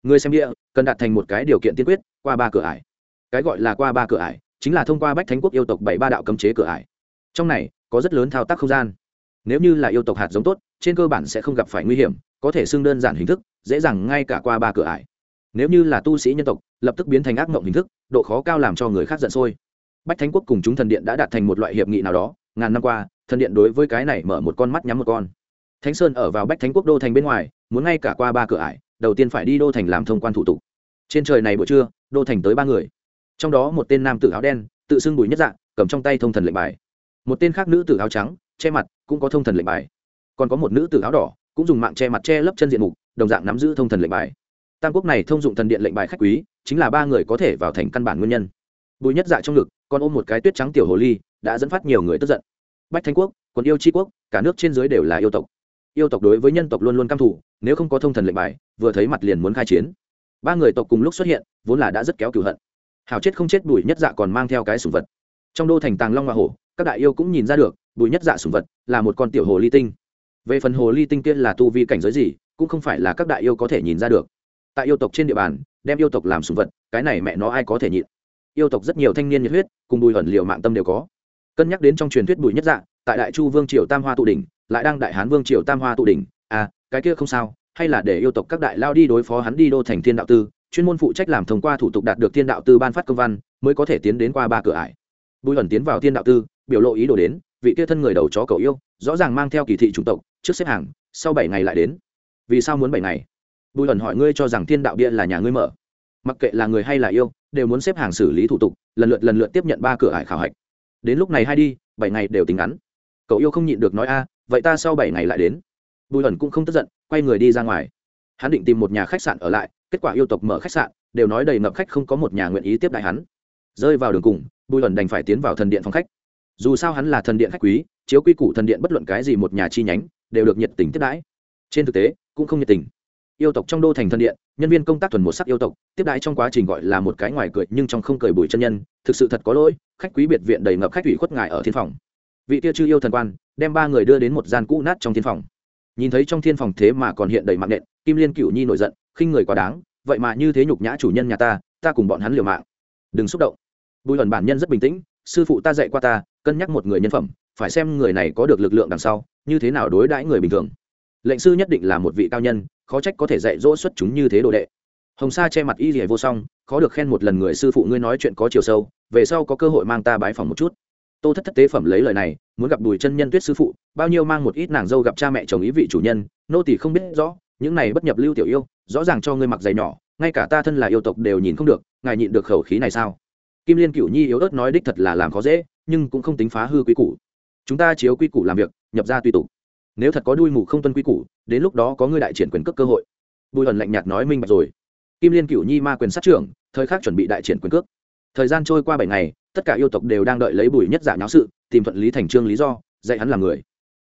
Người xem địa cần đạt thành một cái điều kiện tiên quyết, qua ba cửa ải. Cái gọi là qua ba cửa ải, chính là thông qua bách thánh quốc yêu tộc bảy ba đạo cấm chế cửa ải. Trong này có rất lớn thao tác không gian. Nếu như là yêu tộc hạt giống tốt, trên cơ bản sẽ không gặp phải nguy hiểm, có thể xưng đơn giản hình thức, dễ dàng ngay cả qua ba cửa ải. Nếu như là tu sĩ nhân tộc, lập tức biến thành ác mộng hình thức, độ khó cao làm cho người khác giận sôi. Bách thánh quốc cùng chúng thần điện đã đạt thành một loại hiệp nghị nào đó, ngàn năm qua, thần điện đối với cái này mở một con mắt nhắm một con. Thánh sơn ở vào bách thánh quốc đô thành bên ngoài, muốn ngay cả qua ba cửa ải, đầu tiên phải đi đô thành làm thông quan thủ tục. Trên trời này buổi trưa, đô thành tới ba người. Trong đó một tên nam tử áo đen, tự xưng bùi nhất dạng, cầm trong tay thông thần lệnh bài một tên khác nữ tử áo trắng, che mặt, cũng có thông thần lệnh bài. Còn có một nữ tử áo đỏ, cũng dùng mạng che mặt che lấp chân diện mục, đồng dạng nắm giữ thông thần lệnh bài. Tam quốc này thông dụng thần điện lệnh bài khách quý, chính là ba người có thể vào thành căn bản nguyên nhân. Bùi nhất dạ trong ngực, còn ôm một cái tuyết trắng tiểu hồ ly, đã dẫn phát nhiều người tức giận. Bách thanh quốc còn yêu tri quốc, cả nước trên dưới đều là yêu tộc. Yêu tộc đối với nhân tộc luôn luôn căm thủ nếu không có thông thần lệnh bài, vừa thấy mặt liền muốn khai chiến. Ba người tộc cùng lúc xuất hiện, vốn là đã rất kéo cửu hận. Hào chết không chết bùi nhất dạ còn mang theo cái sủng vật. Trong đô thành tàng long hoa hổ các đại yêu cũng nhìn ra được, bùi nhất dạ sùng vật là một con tiểu hồ ly tinh. Về phần hồ ly tinh kia là tu vi cảnh giới gì, cũng không phải là các đại yêu có thể nhìn ra được. Tại yêu tộc trên địa bàn, đem yêu tộc làm sùng vật, cái này mẹ nó ai có thể nhịn? Yêu tộc rất nhiều thanh niên nhiệt huyết, cùng bùi hẩn liều mạng tâm đều có. Cân nhắc đến trong truyền thuyết bùi nhất dạ tại đại chu vương triều tam hoa tụ đỉnh, lại đang đại hán vương triều tam hoa tụ đỉnh à cái kia không sao, hay là để yêu tộc các đại lao đi đối phó hắn đi đô thành thiên đạo tư, chuyên môn phụ trách làm thông qua thủ tục đạt được thiên đạo tư ban phát công văn, mới có thể tiến đến qua ba cửa ải. Bùi hẩn tiến vào thiên đạo tư biểu lộ ý đồ đến, vị kia thân người đầu chó cầu yêu, rõ ràng mang theo kỳ thị chủng tộc, trước xếp hàng, sau bảy ngày lại đến. Vì sao muốn bảy ngày? Bùi hẩn hỏi, ngươi cho rằng thiên đạo bia là nhà ngươi mở? Mặc kệ là người hay là yêu, đều muốn xếp hàng xử lý thủ tục, lần lượt lần lượt tiếp nhận ba cửa ải khảo hạch. Đến lúc này hay đi, bảy ngày đều tính ngắn. Cậu yêu không nhịn được nói a, vậy ta sau bảy ngày lại đến. Bùi ẩn cũng không tức giận, quay người đi ra ngoài. Hắn định tìm một nhà khách sạn ở lại, kết quả yêu tộc mở khách sạn, đều nói đầy ngập khách không có một nhà nguyện ý tiếp đại hắn. Rơi vào đường cùng, bùi ẩn đành phải tiến vào thần điện phòng khách dù sao hắn là thần điện khách quý, chiếu quy củ thần điện bất luận cái gì một nhà chi nhánh, đều được nhiệt tình tiếp đãi. Trên thực tế, cũng không nhiệt tình. Yêu tộc trong đô thành thần điện, nhân viên công tác thuần một sắc yêu tộc, tiếp đãi trong quá trình gọi là một cái ngoài cười, nhưng trong không cười bùi chân nhân, thực sự thật có lỗi, khách quý biệt viện đầy ngập khách ủy khuất ngài ở thiên phòng. Vị kia chư yêu thần quan, đem ba người đưa đến một gian cũ nát trong thiên phòng. Nhìn thấy trong thiên phòng thế mà còn hiện đầy mạng nện, kim liên cựu nhi nổi giận, khinh người quá đáng, vậy mà như thế nhục nhã chủ nhân nhà ta ta cùng bọn hắn liều mạng. Đừng xúc động. Bùi ẩn bản nhân rất bình tĩnh sư phụ ta dạy qua ta, cân nhắc một người nhân phẩm, phải xem người này có được lực lượng đằng sau, như thế nào đối đãi người bình thường. Lệnh sư nhất định là một vị cao nhân, khó trách có thể dạy dỗ xuất chúng như thế đồ đệ. Hồng sa che mặt y rỉa vô song, khó được khen một lần người sư phụ ngươi nói chuyện có chiều sâu, về sau có cơ hội mang ta bái phòng một chút. Tô thất thất tế phẩm lấy lời này, muốn gặp bùi chân nhân tuyết sư phụ, bao nhiêu mang một ít nàng dâu gặp cha mẹ chồng ý vị chủ nhân, nô tỳ không biết rõ, những này bất nhập lưu tiểu yêu, rõ ràng cho ngươi mặc giày nhỏ, ngay cả ta thân là yêu tộc đều nhìn không được, ngài nhịn được khẩu khí này sao? Kim liên cửu nhi yếu ớt nói đích thật là làm khó dễ, nhưng cũng không tính phá hư quy củ. Chúng ta chiếu quy củ làm việc, nhập ra tùy tục. Nếu thật có đuôi mù không tuân quy củ, đến lúc đó có ngươi đại triển quyền cước cơ hội. Bùi ẩn lạnh nhạt nói minh bạch rồi. Kim liên cửu nhi ma quyền sát trưởng, thời khắc chuẩn bị đại triển quyền cước. Thời gian trôi qua bảy ngày, tất cả yêu tộc đều đang đợi lấy bùi nhất giả nháo sự, tìm thuận lý thành trương lý do, dạy hắn làm người.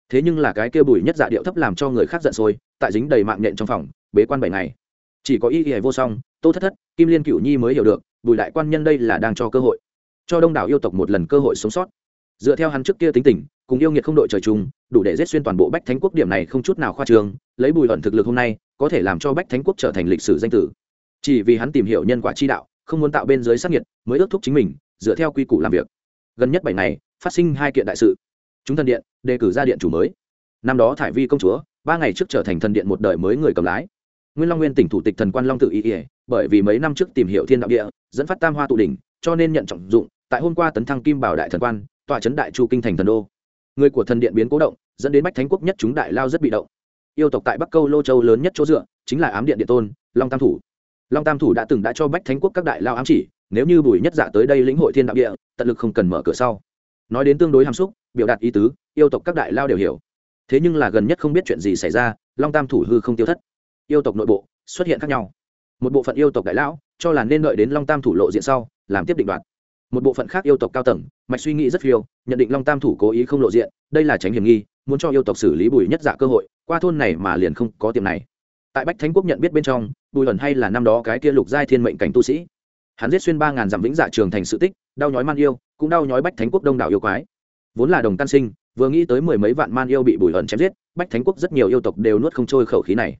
Thế nhưng là cái kia bùi nhất giả điệu thấp làm cho người khác giận sôi, tại dính đầy mạng nhện trong phòng, bế quan bảy ngày. Chỉ có y y vô song, tô thất thất, kim liên cửu nhi mới hiểu được bùi đại quan nhân đây là đang cho cơ hội. Cho đông đảo yêu tộc một lần cơ hội sống sót. Dựa theo hắn trước kia tính tình, cùng yêu nghiệt không đội trời chung, đủ để giết xuyên toàn bộ bách thánh quốc điểm này không chút nào khoa trương, lấy bùi ẩn thực lực hôm nay, có thể làm cho bách thánh quốc trở thành lịch sử danh tử. Chỉ vì hắn tìm hiểu nhân quả chi đạo, không muốn tạo bên dưới sắc nhiệt mới ước thúc chính mình, dựa theo quy củ làm việc. Gần nhất bảy ngày, phát sinh hai kiện đại sự. Chúng thần điện, đề cử ra điện chủ mới. Năm đó thải vi công chúa, ba ngày trước trở thành thần điện một đời mới người cầm lái nguyên long nguyên tỉnh thủ tịch thần quan long tự ý ỉa bởi vì mấy năm trước tìm hiểu thiên đạo địa, dẫn phát tam hoa tụ đỉnh, cho nên nhận trọng dụng, tại hôm qua tấn thăng kim bảo đại thần quan, tọa trấn đại chu kinh thành thần đô. Người của thần điện biến cố động, dẫn đến bách thánh quốc nhất chúng đại lao rất bị động. Yêu tộc tại bắc câu lô châu lớn nhất chỗ dựa, chính là ám điện Địa tôn, long tam thủ. Long tam thủ đã từng đã cho bách thánh quốc các đại lao ám chỉ, nếu như bùi nhất giả tới đây lĩnh hội thiên đạo địa, tận lực không cần mở cửa sau. Nói đến tương đối hàm xúc, biểu đạt ý tứ, yêu tộc các đại lao đều hiểu. Thế nhưng là gần nhất không biết chuyện gì xảy ra, long tam thủ hư không tiêu thất yêu tộc nội bộ xuất hiện khác nhau. Một bộ phận yêu tộc đại lão cho là nên đợi đến long tam thủ lộ diện sau, làm tiếp định đoạt. Một bộ phận khác yêu tộc cao tầng, mạch suy nghĩ rất phiêu, nhận định long tam thủ cố ý không lộ diện, đây là tránh hiểm nghi, muốn cho yêu tộc xử lý bùi nhất giả cơ hội, qua thôn này mà liền không có tiệm này. Tại bách thánh quốc nhận biết bên trong, bùi ẩn hay là năm đó cái kia lục giai thiên mệnh cảnh tu sĩ. Hắn giết xuyên ba ngàn dặm vĩnh dạ trường thành sự tích, đau nhói man yêu, cũng đau nhói bách thánh quốc đông đảo yêu quái. Vốn là đồng tan sinh, vừa nghĩ tới mười mấy vạn man yêu bị bùi ẩn chém giết, bách thánh quốc rất nhiều yêu tộc đều nuốt không trôi khẩu khí này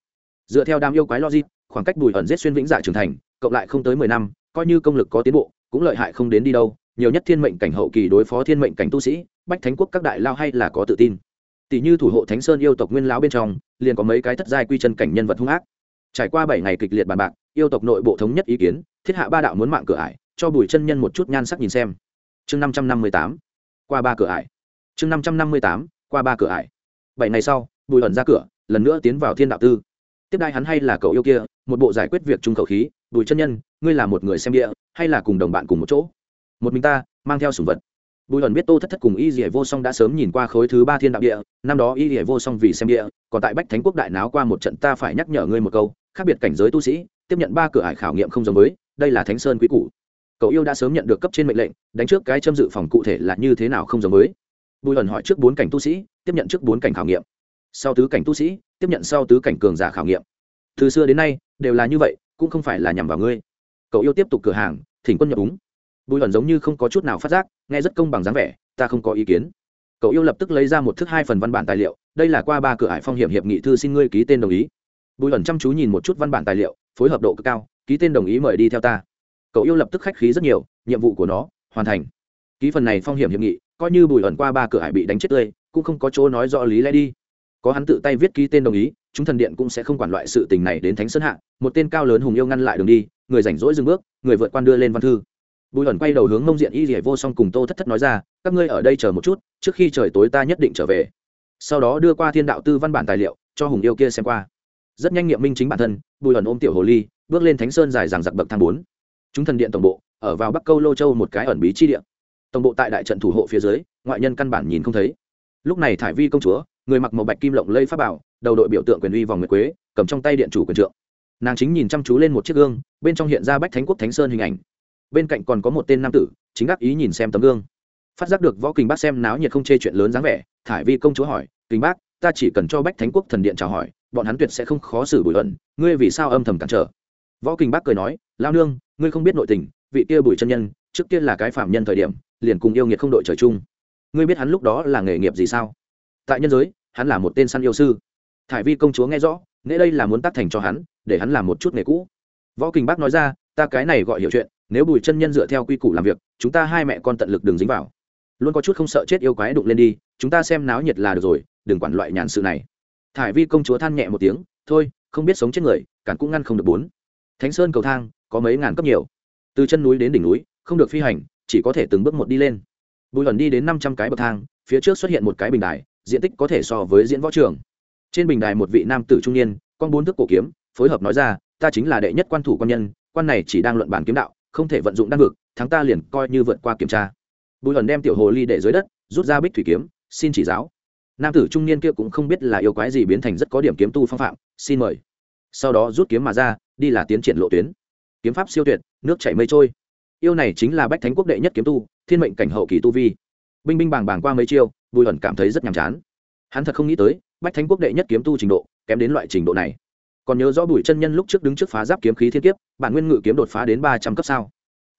dựa theo đám yêu quái logic, khoảng cách bùi ẩn giết xuyên vĩnh dạ trưởng thành, cộng lại không tới mười năm, coi như công lực có tiến bộ, cũng lợi hại không đến đi đâu, nhiều nhất thiên mệnh cảnh hậu kỳ đối phó thiên mệnh cảnh tu sĩ, bách thánh quốc các đại lao hay là có tự tin. Tỷ như thủ hộ thánh sơn yêu tộc nguyên lão bên trong, liền có mấy cái thất giai quy chân cảnh nhân vật hung ác. Trải qua bảy ngày kịch liệt bàn bạc, yêu tộc nội bộ thống nhất ý kiến, thiết hạ ba đạo muốn mạng cửa ải, cho bùi chân nhân một chút nhan sắc nhìn xem. Chương năm trăm năm mươi tám, qua ba cửa ải. Chương năm trăm năm mươi tám, qua ba cửa ải. Bảy ngày sau, bùi ẩn ra cửa, lần nữa tiến vào thiên đạo tư tiếp đai hắn hay là cậu yêu kia, một bộ giải quyết việc trung khẩu khí, bùi chân nhân, ngươi là một người xem địa, hay là cùng đồng bạn cùng một chỗ? Một mình ta, mang theo sủng vật. Bùi ẩn biết tô thất thất cùng y dỉa vô song đã sớm nhìn qua khối thứ ba thiên đạo địa, năm đó y dỉa vô song vì xem địa, còn tại bách thánh quốc đại náo qua một trận ta phải nhắc nhở ngươi một câu, khác biệt cảnh giới tu sĩ, tiếp nhận ba cửa ải khảo nghiệm không giống với, đây là thánh sơn quý cũ cậu yêu đã sớm nhận được cấp trên mệnh lệnh, đánh trước cái châm dự phòng cụ thể là như thế nào không giống với? Bùi ẩn hỏi trước bốn cảnh tu sĩ, tiếp nhận trước bốn cảnh khảo nghiệm sau tứ cảnh tu sĩ, tiếp nhận sau tứ cảnh cường giả khảo nghiệm. Từ xưa đến nay, đều là như vậy, cũng không phải là nhằm vào ngươi. Cậu yêu tiếp tục cửa hàng, thỉnh quân nhập đúng bùi luận giống như không có chút nào phát giác, nghe rất công bằng dáng vẻ, ta không có ý kiến. Cậu yêu lập tức lấy ra một thức hai phần văn bản tài liệu, đây là qua ba cửa hải phong hiểm hiệp nghị thư xin ngươi ký tên đồng ý. Bùi luận chăm chú nhìn một chút văn bản tài liệu, phối hợp độ cực cao, ký tên đồng ý mời đi theo ta. Cậu yêu lập tức khách khí rất nhiều, nhiệm vụ của nó, hoàn thành. Ký phần này phong hiểm hiệp nghị, coi như bùi luận qua ba cửa hải bị đánh chết tươi, cũng không có chỗ nói rõ lý lẽ đi có hắn tự tay viết ký tên đồng ý, chúng thần điện cũng sẽ không quản loại sự tình này đến thánh sơn hạ, một tên cao lớn hùng yêu ngăn lại đường đi, người rảnh rỗi dừng bước, người vượt quan đưa lên văn thư. Bùi ẩn quay đầu hướng mông diện y rỉa vô song cùng tô thất thất nói ra, các ngươi ở đây chờ một chút, trước khi trời tối ta nhất định trở về. Sau đó đưa qua thiên đạo tư văn bản tài liệu, cho hùng yêu kia xem qua. Rất nhanh nghiệm minh chính bản thân, bùi ẩn ôm tiểu hồ ly, bước lên thánh sơn dài rằng giặc bậc thang bốn. Chúng thần điện tổng bộ, ở vào bắc câu lô châu một cái ẩn bí chi điện tổng bộ tại đại trận thủ hộ phía dưới, ngoại nhân căn bản nhìn không thấy. Lúc này thải vi công chúa người mặc màu bạch kim lộng lây pháp bảo, đầu đội biểu tượng quyền uy vòng nguyệt quế, cầm trong tay điện chủ quyền trượng. Nàng chính nhìn chăm chú lên một chiếc gương, bên trong hiện ra bách thánh quốc thánh sơn hình ảnh. Bên cạnh còn có một tên nam tử, chính ác ý nhìn xem tấm gương. Phát giác được võ kình bác xem náo nhiệt không chê chuyện lớn dáng vẻ, thải vi công chúa hỏi, kình bác, ta chỉ cần cho bách thánh quốc thần điện chào hỏi, bọn hắn tuyệt sẽ không khó xử bùi luận. ngươi vì sao âm thầm cản trở? Võ kình bác cười nói lao nương, ngươi không biết nội tình, vị kia bùi chân nhân, trước kia là cái phạm nhân thời điểm, liền cùng yêu nghiệt không đội trời chung. Ngươi biết hắn lúc đó là nghề nghiệp gì sao? Tại nhân giới hắn là một tên săn yêu sư. Thải vi công chúa nghe rõ, nễ đây là muốn tác thành cho hắn, để hắn làm một chút nghề cũ. Võ kình bác nói ra, ta cái này gọi hiểu chuyện, nếu bùi chân nhân dựa theo quy củ làm việc, chúng ta hai mẹ con tận lực đừng dính vào. Luôn có chút không sợ chết yêu quái đụng lên đi, chúng ta xem náo nhiệt là được rồi, đừng quản loại nhàn sự này. Thải vi công chúa than nhẹ một tiếng, thôi, không biết sống chết người, cản cũng ngăn không được bốn. Thánh sơn cầu thang, có mấy ngàn cấp nhiều. Từ chân núi đến đỉnh núi, không được phi hành, chỉ có thể từng bước một đi lên. Bùi ẩn đi đến năm trăm cái bậc thang, phía trước xuất hiện một cái bình đài diện tích có thể so với diễn võ trường. Trên bình đài một vị nam tử trung niên, con bốn thước cổ kiếm, phối hợp nói ra, ta chính là đệ nhất quan thủ quan nhân, quan này chỉ đang luận bản kiếm đạo, không thể vận dụng đan vực, thắng ta liền coi như vượt qua kiểm tra. Bùi lần đem tiểu hồ ly để dưới đất, rút ra bích thủy kiếm, xin chỉ giáo. Nam tử trung niên kia cũng không biết là yêu quái gì biến thành rất có điểm kiếm tu phong phạm, xin mời. Sau đó rút kiếm mà ra, đi là tiến triển lộ tuyến. Kiếm pháp siêu tuyệt, nước chảy mây trôi. Yêu này chính là bách thánh quốc đệ nhất kiếm tu, thiên mệnh cảnh hậu kỳ tu vi. Binh binh bàng bàng qua mấy chiêu bùi ẩn cảm thấy rất nhàm chán. Hắn thật không nghĩ tới, bách thánh quốc đệ nhất kiếm tu trình độ, kém đến loại trình độ này. Còn nhớ rõ bùi chân nhân lúc trước đứng trước phá giáp kiếm khí thiên kiếp, bản nguyên ngự kiếm đột phá đến ba trăm cấp sao?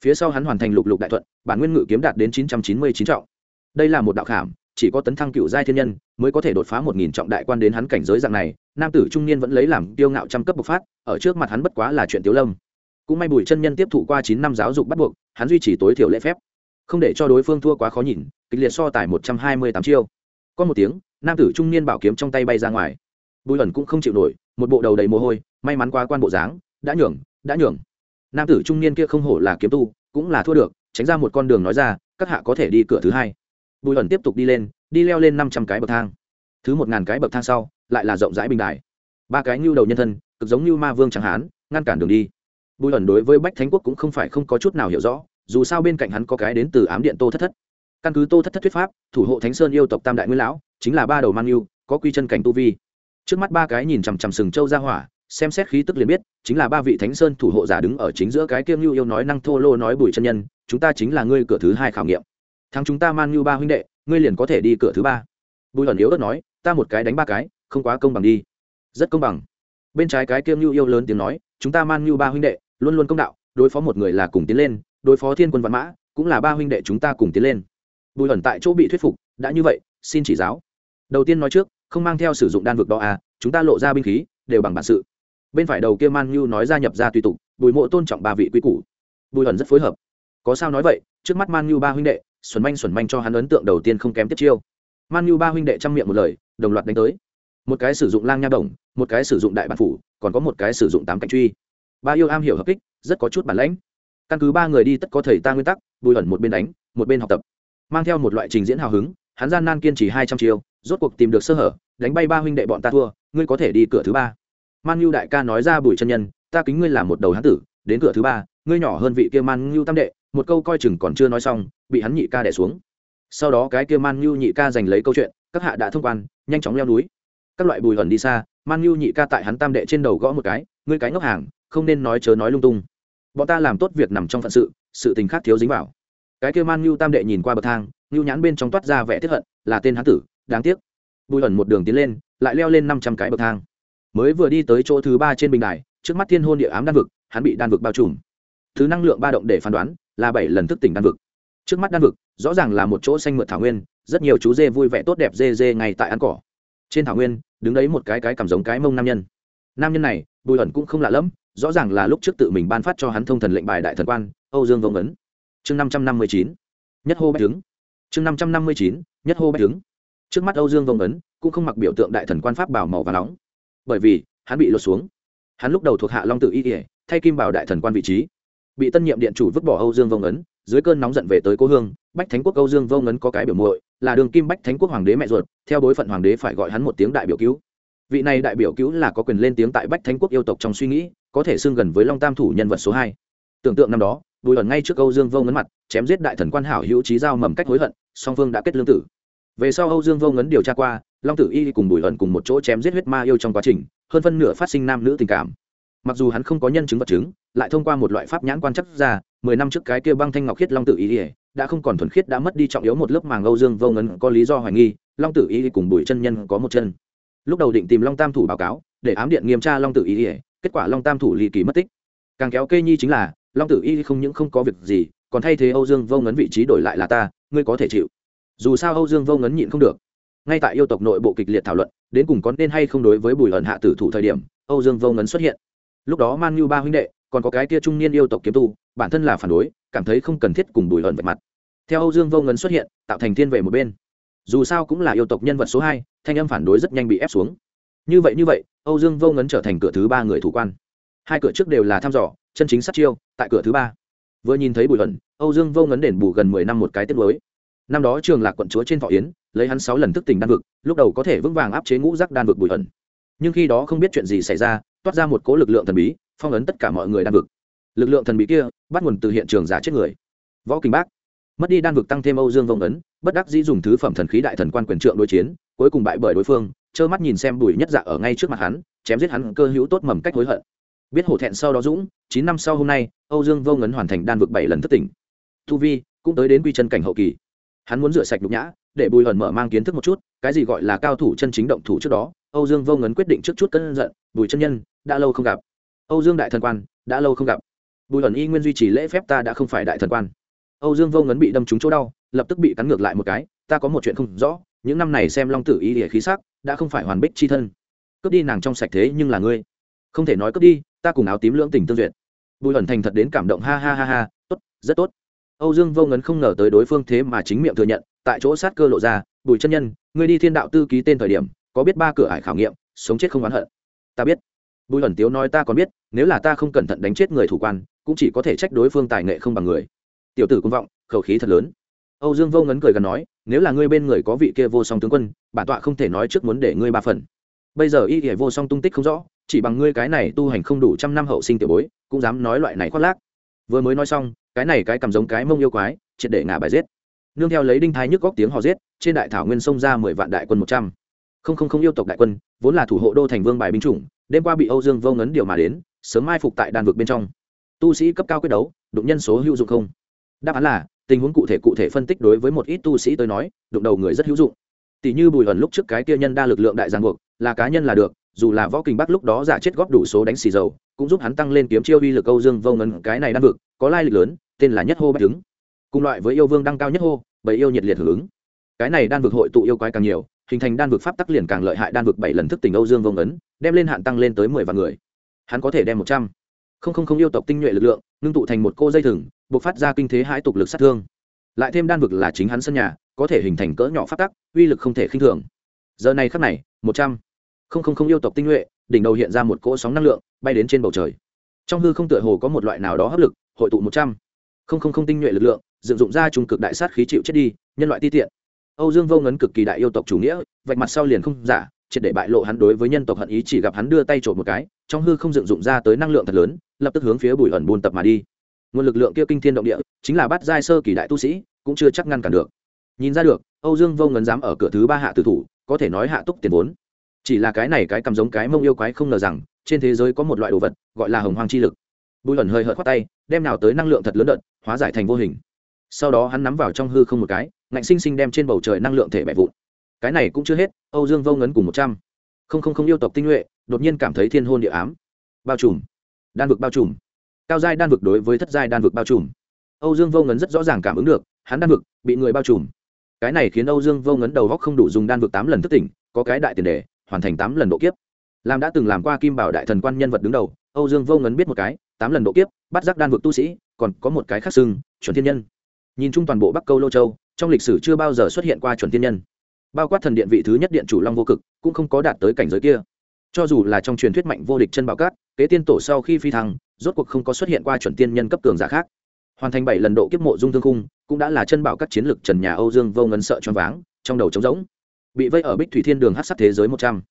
Phía sau hắn hoàn thành lục lục đại thuận, bản nguyên ngự kiếm đạt đến chín trăm chín mươi chín trọng. Đây là một đạo khảm, chỉ có tấn thăng cựu giai thiên nhân mới có thể đột phá một nghìn trọng đại quan đến hắn cảnh giới dạng này, nam tử trung niên vẫn lấy làm tiêu ngạo trăm cấp bộc phát, ở trước mặt hắn bất quá là chuyện tiếu lâm. Cũng may bùi chân nhân tiếp thụ qua chín năm giáo dục bắt buộc, hắn duy trì tối thiểu lễ phép. Không để cho đối phương thua quá khó nhìn kịch liệt so tài một trăm hai mươi tám chiêu. Có một tiếng, nam tử trung niên bảo kiếm trong tay bay ra ngoài. Bùi ẩn cũng không chịu nổi, một bộ đầu đầy mồ hôi, may mắn qua quan bộ dáng, đã nhường đã nhường. Nam tử trung niên kia không hổ là kiếm tu, cũng là thua được, tránh ra một con đường nói ra, các hạ có thể đi cửa thứ hai. Bùi ẩn tiếp tục đi lên, đi leo lên năm trăm cái bậc thang. Thứ một ngàn cái bậc thang sau, lại là rộng rãi bình đài. Ba cái nhu đầu nhân thân, cực giống như ma vương chẳng hán ngăn cản đường đi. Bùi ẩn đối với bách thánh quốc cũng không phải không có chút nào hiểu rõ, dù sao bên cạnh hắn có cái đến từ ám điện tô thất thất căn cứ tô thất thất thuyết pháp, thủ hộ thánh sơn yêu tộc tam đại nguyên lão, chính là ba đầu man yêu, có quy chân cảnh tu vi. Trước mắt ba cái nhìn chằm chằm sừng châu ra hỏa, xem xét khí tức liền biết, chính là ba vị thánh sơn thủ hộ giả đứng ở chính giữa cái kiêng yêu yêu nói năng thô lô nói bùi chân nhân, chúng ta chính là ngươi cửa thứ hai khảo nghiệm. Thắng chúng ta man yêu ba huynh đệ, ngươi liền có thể đi cửa thứ ba. Bùi ẩn yếu ớt nói, ta một cái đánh ba cái, không quá công bằng đi. Rất công bằng. Bên trái cái kiêng yêu yêu lớn tiếng nói, chúng ta man yêu ba huynh đệ, luôn luôn công đạo, đối phó một người là cùng tiến lên, đối phó thiên quân văn mã, cũng là ba huynh đệ chúng ta cùng tiến lên bùi ẩn tại chỗ bị thuyết phục, đã như vậy, xin chỉ giáo. Đầu tiên nói trước, không mang theo sử dụng đan vực đó à chúng ta lộ ra binh khí, đều bằng bản sự. Bên phải đầu kia man như nói ra nhập ra tùy tục, bùi mộ tôn trọng ba vị quý củ. Bùi ẩn rất phối hợp. Có sao nói vậy, trước mắt man như ba huynh đệ, xuẩn manh xuẩn manh cho hắn ấn tượng đầu tiên không kém tiếp chiêu. Man như ba huynh đệ chăm miệng một lời, đồng loạt đánh tới. Một cái sử dụng lang nha đồng, một cái sử dụng đại bản phủ, còn có một cái sử dụng tám cạnh truy. Ba yêu am hiểu hợp kích, rất có chút bản lãnh. Căn cứ ba người đi tất có thầy ta nguyên tắc, bùi ẩn một bên đánh, một bên học tập mang theo một loại trình diễn hào hứng, hắn gian nan kiên trì hai trăm chiêu, rốt cuộc tìm được sơ hở, đánh bay ba huynh đệ bọn ta thua, ngươi có thể đi cửa thứ ba. Man nhu đại ca nói ra bùi chân nhân, ta kính ngươi là một đầu hán tử, đến cửa thứ ba, ngươi nhỏ hơn vị kia man nhu tam đệ, một câu coi chừng còn chưa nói xong, bị hắn nhị ca đẻ xuống. Sau đó cái kia man nhu nhị ca giành lấy câu chuyện, các hạ đã thông quan, nhanh chóng leo núi. Các loại bùi ẩn đi xa man nhu nhị ca tại hắn tam đệ trên đầu gõ một cái, ngươi cái ngốc hàng, không nên nói chớ nói lung tung. Bọn ta làm tốt việc nằm trong phận sự sự tình khác thiếu dính vào cái kia man nhu tam đệ nhìn qua bậc thang, nhu nhãn bên trong toát ra vẻ tiếp hận, là tên hán tử, đáng tiếc. Bùi ẩn một đường tiến lên, lại leo lên năm trăm cái bậc thang. Mới vừa đi tới chỗ thứ ba trên bình đài, trước mắt thiên hôn địa ám đan vực, hắn bị đan vực bao trùm. Thứ năng lượng ba động để phán đoán, là bảy lần thức tỉnh đan vực. Trước mắt đan vực, rõ ràng là một chỗ xanh mượt thảo nguyên, rất nhiều chú dê vui vẻ tốt đẹp dê dê ngay tại ăn cỏ. Trên thảo nguyên, đứng đấy một cái cái cảm giống cái mông nam nhân. Nam nhân này, bùi ẩn cũng không lạ lẫm, rõ ràng là lúc trước tự mình ban phát cho hắn thông thần lệnh bài đại thần quan, âu dương vông ấn chương năm trăm năm mươi chín, nhất hô bách tướng chương năm trăm năm mươi chín, nhất hô bách tướng trước mắt âu dương vông ấn cũng không mặc biểu tượng đại thần quan pháp bảo màu và nóng. Bởi vì, hắn bị lột xuống. Hắn lúc đầu thuộc hạ long tự y ỉa thay kim bảo đại thần quan vị trí. Bị tân nhiệm điện chủ vứt bỏ âu dương vông ấn, dưới cơn nóng giận về tới cố hương, bách thánh quốc âu dương vông ấn có cái biểu muội, là đường kim bách thánh quốc hoàng đế mẹ ruột, theo bối phận hoàng đế phải gọi hắn một tiếng đại biểu cứu. Vị này đại biểu cứu là có quyền lên tiếng tại bách thánh quốc yêu tộc trong suy nghĩ, có thể xưng gần với long tam thủ nhân vật số hai. Tưởng tượng năm đó bùi ẩn ngay trước âu dương vô ngấn mặt, chém giết đại thần quan hảo hữu trí giao mầm cách hối hận, song phương đã kết lương tử. Về sau âu dương vô ngấn điều tra qua, long tử y cùng bùi ẩn cùng một chỗ chém giết huyết ma yêu trong quá trình, hơn phân nửa phát sinh nam nữ tình cảm. Mặc dù hắn không có nhân chứng vật chứng, lại thông qua một loại pháp nhãn quan chắc ra, mười năm trước cái kia băng thanh ngọc khiết long tử y đã không còn thuần khiết đã mất đi trọng yếu một lớp màng âu dương vô ngấn có lý do hoài nghi, long tử y cùng bùi chân nhân có một chân. Lúc đầu định tìm long tam thủ báo cáo, để ám điện nghiêm tra long tử y kết quả long tam thủ ly kỳ mất tích. Càng kéo kê nhi chính là long tử y không những không có việc gì, còn thay thế âu dương vô ngấn vị trí đổi lại là ta, ngươi có thể chịu. Dù sao âu dương vô ngấn nhịn không được. Ngay tại yêu tộc nội bộ kịch liệt thảo luận, đến cùng có nên hay không đối với bùi ẩn hạ tử thủ thời điểm, âu dương vô ngấn xuất hiện. Lúc đó man như ba huynh đệ, còn có cái kia trung niên yêu tộc kiếm tu, bản thân là phản đối, cảm thấy không cần thiết cùng bùi ẩn vạch mặt. Theo âu dương vô ngấn xuất hiện, tạo thành thiên về một bên. Dù sao cũng là yêu tộc nhân vật số hai, thanh âm phản đối rất nhanh bị ép xuống. Như vậy như vậy, âu dương vô ngấn trở thành cửa thứ ba người thủ quan. Hai cửa trước đều là thăm dò chân chính sát chiêu, tại cửa thứ ba. Vừa nhìn thấy bùi ẩn âu dương vô ngấn đền bù gần mười năm một cái tiết mới năm đó trường lạc quận chúa trên thọ yến, lấy hắn sáu lần thức tỉnh đan vực, lúc đầu có thể vững vàng áp chế ngũ giác đan vực bùi ẩn nhưng khi đó không biết chuyện gì xảy ra, toát ra một cố lực lượng thần bí, phong ấn tất cả mọi người đan vực. Lực lượng thần bí kia, bắt nguồn từ hiện trường giả chết người. Võ kinh bác, mất đi đan vực tăng thêm âu dương vông ấn bất đắc dĩ dùng thứ phẩm thần khí đại thần quan quyền trượng đối chiến, cuối cùng bại bởi đối phương, trơ mắt nhìn xem bùi nhất dạ ở ngay trước mặt hắn, chém giết hắn cơ hữu tốt mầm cách hối hận biết hổ thẹn sau đó dũng, chín năm sau hôm nay, âu dương vô ngấn hoàn thành đan vực bảy lần thất tỉnh. Thu vi cũng tới đến quy chân cảnh hậu kỳ. Hắn muốn rửa sạch nhục nhã, để bùi hận mở mang kiến thức một chút, cái gì gọi là cao thủ chân chính động thủ trước đó, âu dương vô ngấn quyết định trước chút cân giận, bùi chân nhân, đã lâu không gặp. Âu dương đại thần quan, đã lâu không gặp. Bùi hận y nguyên duy trì lễ phép ta đã không phải đại thần quan. Âu dương vô ngấn bị đâm trúng chỗ đau, lập tức bị cắn ngược lại một cái, ta có một chuyện không rõ, những năm này xem long tử y địa khí sắc, đã không phải hoàn bích chi thân. Cướp đi nàng trong sạch thế nhưng là ngươi. Không thể nói cướp đi ta cùng áo tím lưỡng tình tương duyệt. Bùi hẩn thành thật đến cảm động, ha ha ha ha, tốt, rất tốt. Âu dương vô ngấn không ngờ tới đối phương thế mà chính miệng thừa nhận, tại chỗ sát cơ lộ ra, bùi chân nhân, ngươi đi thiên đạo tư ký tên thời điểm, có biết ba cửa ải khảo nghiệm, sống chết không oán hận. Ta biết. Bùi ẩn tiếu nói, ta còn biết, nếu là ta không cẩn thận đánh chết người thủ quan, cũng chỉ có thể trách đối phương tài nghệ không bằng người. Tiểu tử công vọng, khẩu khí thật lớn. Âu dương vô ngấn cười gần nói, nếu là ngươi bên người có vị kia vô song tướng quân, bản tọa không thể nói trước muốn để ngươi ba phần. Bây giờ y kể vô song tung tích không rõ chỉ bằng ngươi cái này tu hành không đủ trăm năm hậu sinh tiểu bối, cũng dám nói loại này khoác lác. Vừa mới nói xong, cái này cái cầm giống cái mông yêu quái, triệt để ngả bài giết. Nương theo lấy đinh thái nhức góc tiếng họ giết, trên đại thảo nguyên sông ra mười vạn đại quân một trăm. Không không không yêu tộc đại quân, vốn là thủ hộ đô thành vương bài binh chủng, đêm qua bị âu dương vô ngấn điều mà đến, sớm mai phục tại đàn vực bên trong. Tu sĩ cấp cao quyết đấu, đụng nhân số hữu dụng không? Đáp án là, tình huống cụ thể cụ thể phân tích đối với một ít tu sĩ tới nói, đụng đầu người rất hữu dụng. Tỷ như bùi ẩn lúc trước cái kia nhân đa lực lượng đại giang buộc, là cá nhân là được dù là võ kinh bắc lúc đó giả chết góp đủ số đánh xì dầu, cũng giúp hắn tăng lên kiếm chiêu uy lực âu dương vô ngân, cái này đan vực, có lai lịch lớn, tên là nhất hô bách đứng cùng loại với yêu vương đăng cao nhất hô bởi yêu nhiệt liệt hưởng ứng. Cái này đan vực hội tụ yêu quái càng nhiều, hình thành đan vực pháp tắc liền càng lợi hại, đan vực bảy lần thức tỉnh âu dương vông ấn đem lên hạn tăng lên tới mười vạn người. Hắn có thể đem một trăm. Không không không yêu tộc tinh nhuệ lực lượng, ngưng tụ thành một cô dây thừng buộc phát ra kinh thế hãi tục lực sát thương. Lại thêm đan vực là chính hắn sân nhà, có thể hình thành cỡ nhỏ pháp tắc, uy lực không thể khinh thường. Giờ này khắc này, một trăm không không không yêu tộc tinh nhuệ, đỉnh đầu hiện ra một cỗ sóng năng lượng, bay đến trên bầu trời. Trong hư không tựa hồ có một loại nào đó hấp lực, hội tụ một trăm. Không không không tinh nhuệ lực lượng, dựng dụng ra trung cực đại sát khí chịu chết đi, nhân loại ti tiện. Âu dương vô ngấn cực kỳ đại yêu tộc chủ nghĩa, vạch mặt sau liền không giả, triệt để bại lộ hắn đối với nhân tộc hận ý chỉ gặp hắn đưa tay trộm một cái, trong hư không dựng dụng ra tới năng lượng thật lớn, lập tức hướng phía bùi ẩn buôn tập mà đi. Nguồn lực lượng kia kinh thiên động địa, chính là bắt giai sơ kỳ đại tu sĩ, cũng chưa chắc ngăn cản được. Nhìn ra được, âu dương vô ngấn dám ở cửa thứ ba hạ tử thủ, có thể nói hạ túc tiền vốn chỉ là cái này cái cầm giống cái mông yêu quái không ngờ rằng, trên thế giới có một loại đồ vật, gọi là hồng hoang chi lực. Bùi ẩn hơi hợt khoát tay, đem nào tới năng lượng thật lớn đợt, hóa giải thành vô hình. Sau đó hắn nắm vào trong hư không một cái, ngạnh sinh sinh đem trên bầu trời năng lượng thể bẻ vụn. Cái này cũng chưa hết, âu dương vô ngấn cùng một trăm. Không không không yêu tộc tinh nhuệ, đột nhiên cảm thấy thiên hôn địa ám. Bao trùm. Đan vực bao trùm. Cao giai đan vực đối với thất giai đan vực bao trùm. Âu dương vô ngấn rất rõ ràng cảm ứng được, hắn đan vực bị người bao trùm. Cái này khiến âu dương vô ngấn đầu góc không đủ dùng đan vực tám lần thức tỉnh, có cái đại tiền đề hoàn thành tám lần độ kiếp. Làm đã từng làm qua kim bảo đại thần quan nhân vật đứng đầu, âu dương vô ngấn biết một cái, tám lần độ kiếp, bắt giác đan vực tu sĩ, còn có một cái khác xưng, chuẩn thiên nhân. Nhìn chung toàn bộ bắc câu lô châu, trong lịch sử chưa bao giờ xuất hiện qua chuẩn thiên nhân. Bao quát thần điện vị thứ nhất điện chủ long vô cực, cũng không có đạt tới cảnh giới kia. Cho dù là trong truyền thuyết mạnh vô địch chân bảo cát kế tiên tổ sau khi phi thăng, rốt cuộc không có xuất hiện qua chuẩn tiên nhân cấp cường giả khác. Hoàn thành bảy lần độ kiếp mộ dung thương khung, cũng đã là chân bảo các chiến lực trần nhà âu dương vô ngân sợ choáng váng, trong đầu trống rỗng bị vây ở bích thủy thiên đường hát sắc thế giới một trăm.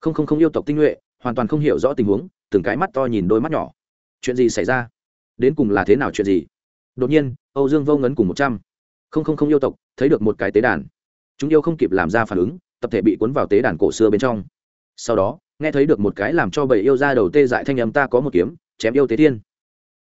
Không không không yêu tộc tinh nhuệ, hoàn toàn không hiểu rõ tình huống, từng cái mắt to nhìn đôi mắt nhỏ. Chuyện gì xảy ra? Đến cùng là thế nào chuyện gì? Đột nhiên, âu dương vô ngấn cùng một trăm. Không không không yêu tộc, thấy được một cái tế đàn. Chúng yêu không kịp làm ra phản ứng, tập thể bị cuốn vào tế đàn cổ xưa bên trong. Sau đó, nghe thấy được một cái làm cho bầy yêu ra đầu tê dại thanh âm, ta có một kiếm, chém yêu tế thiên.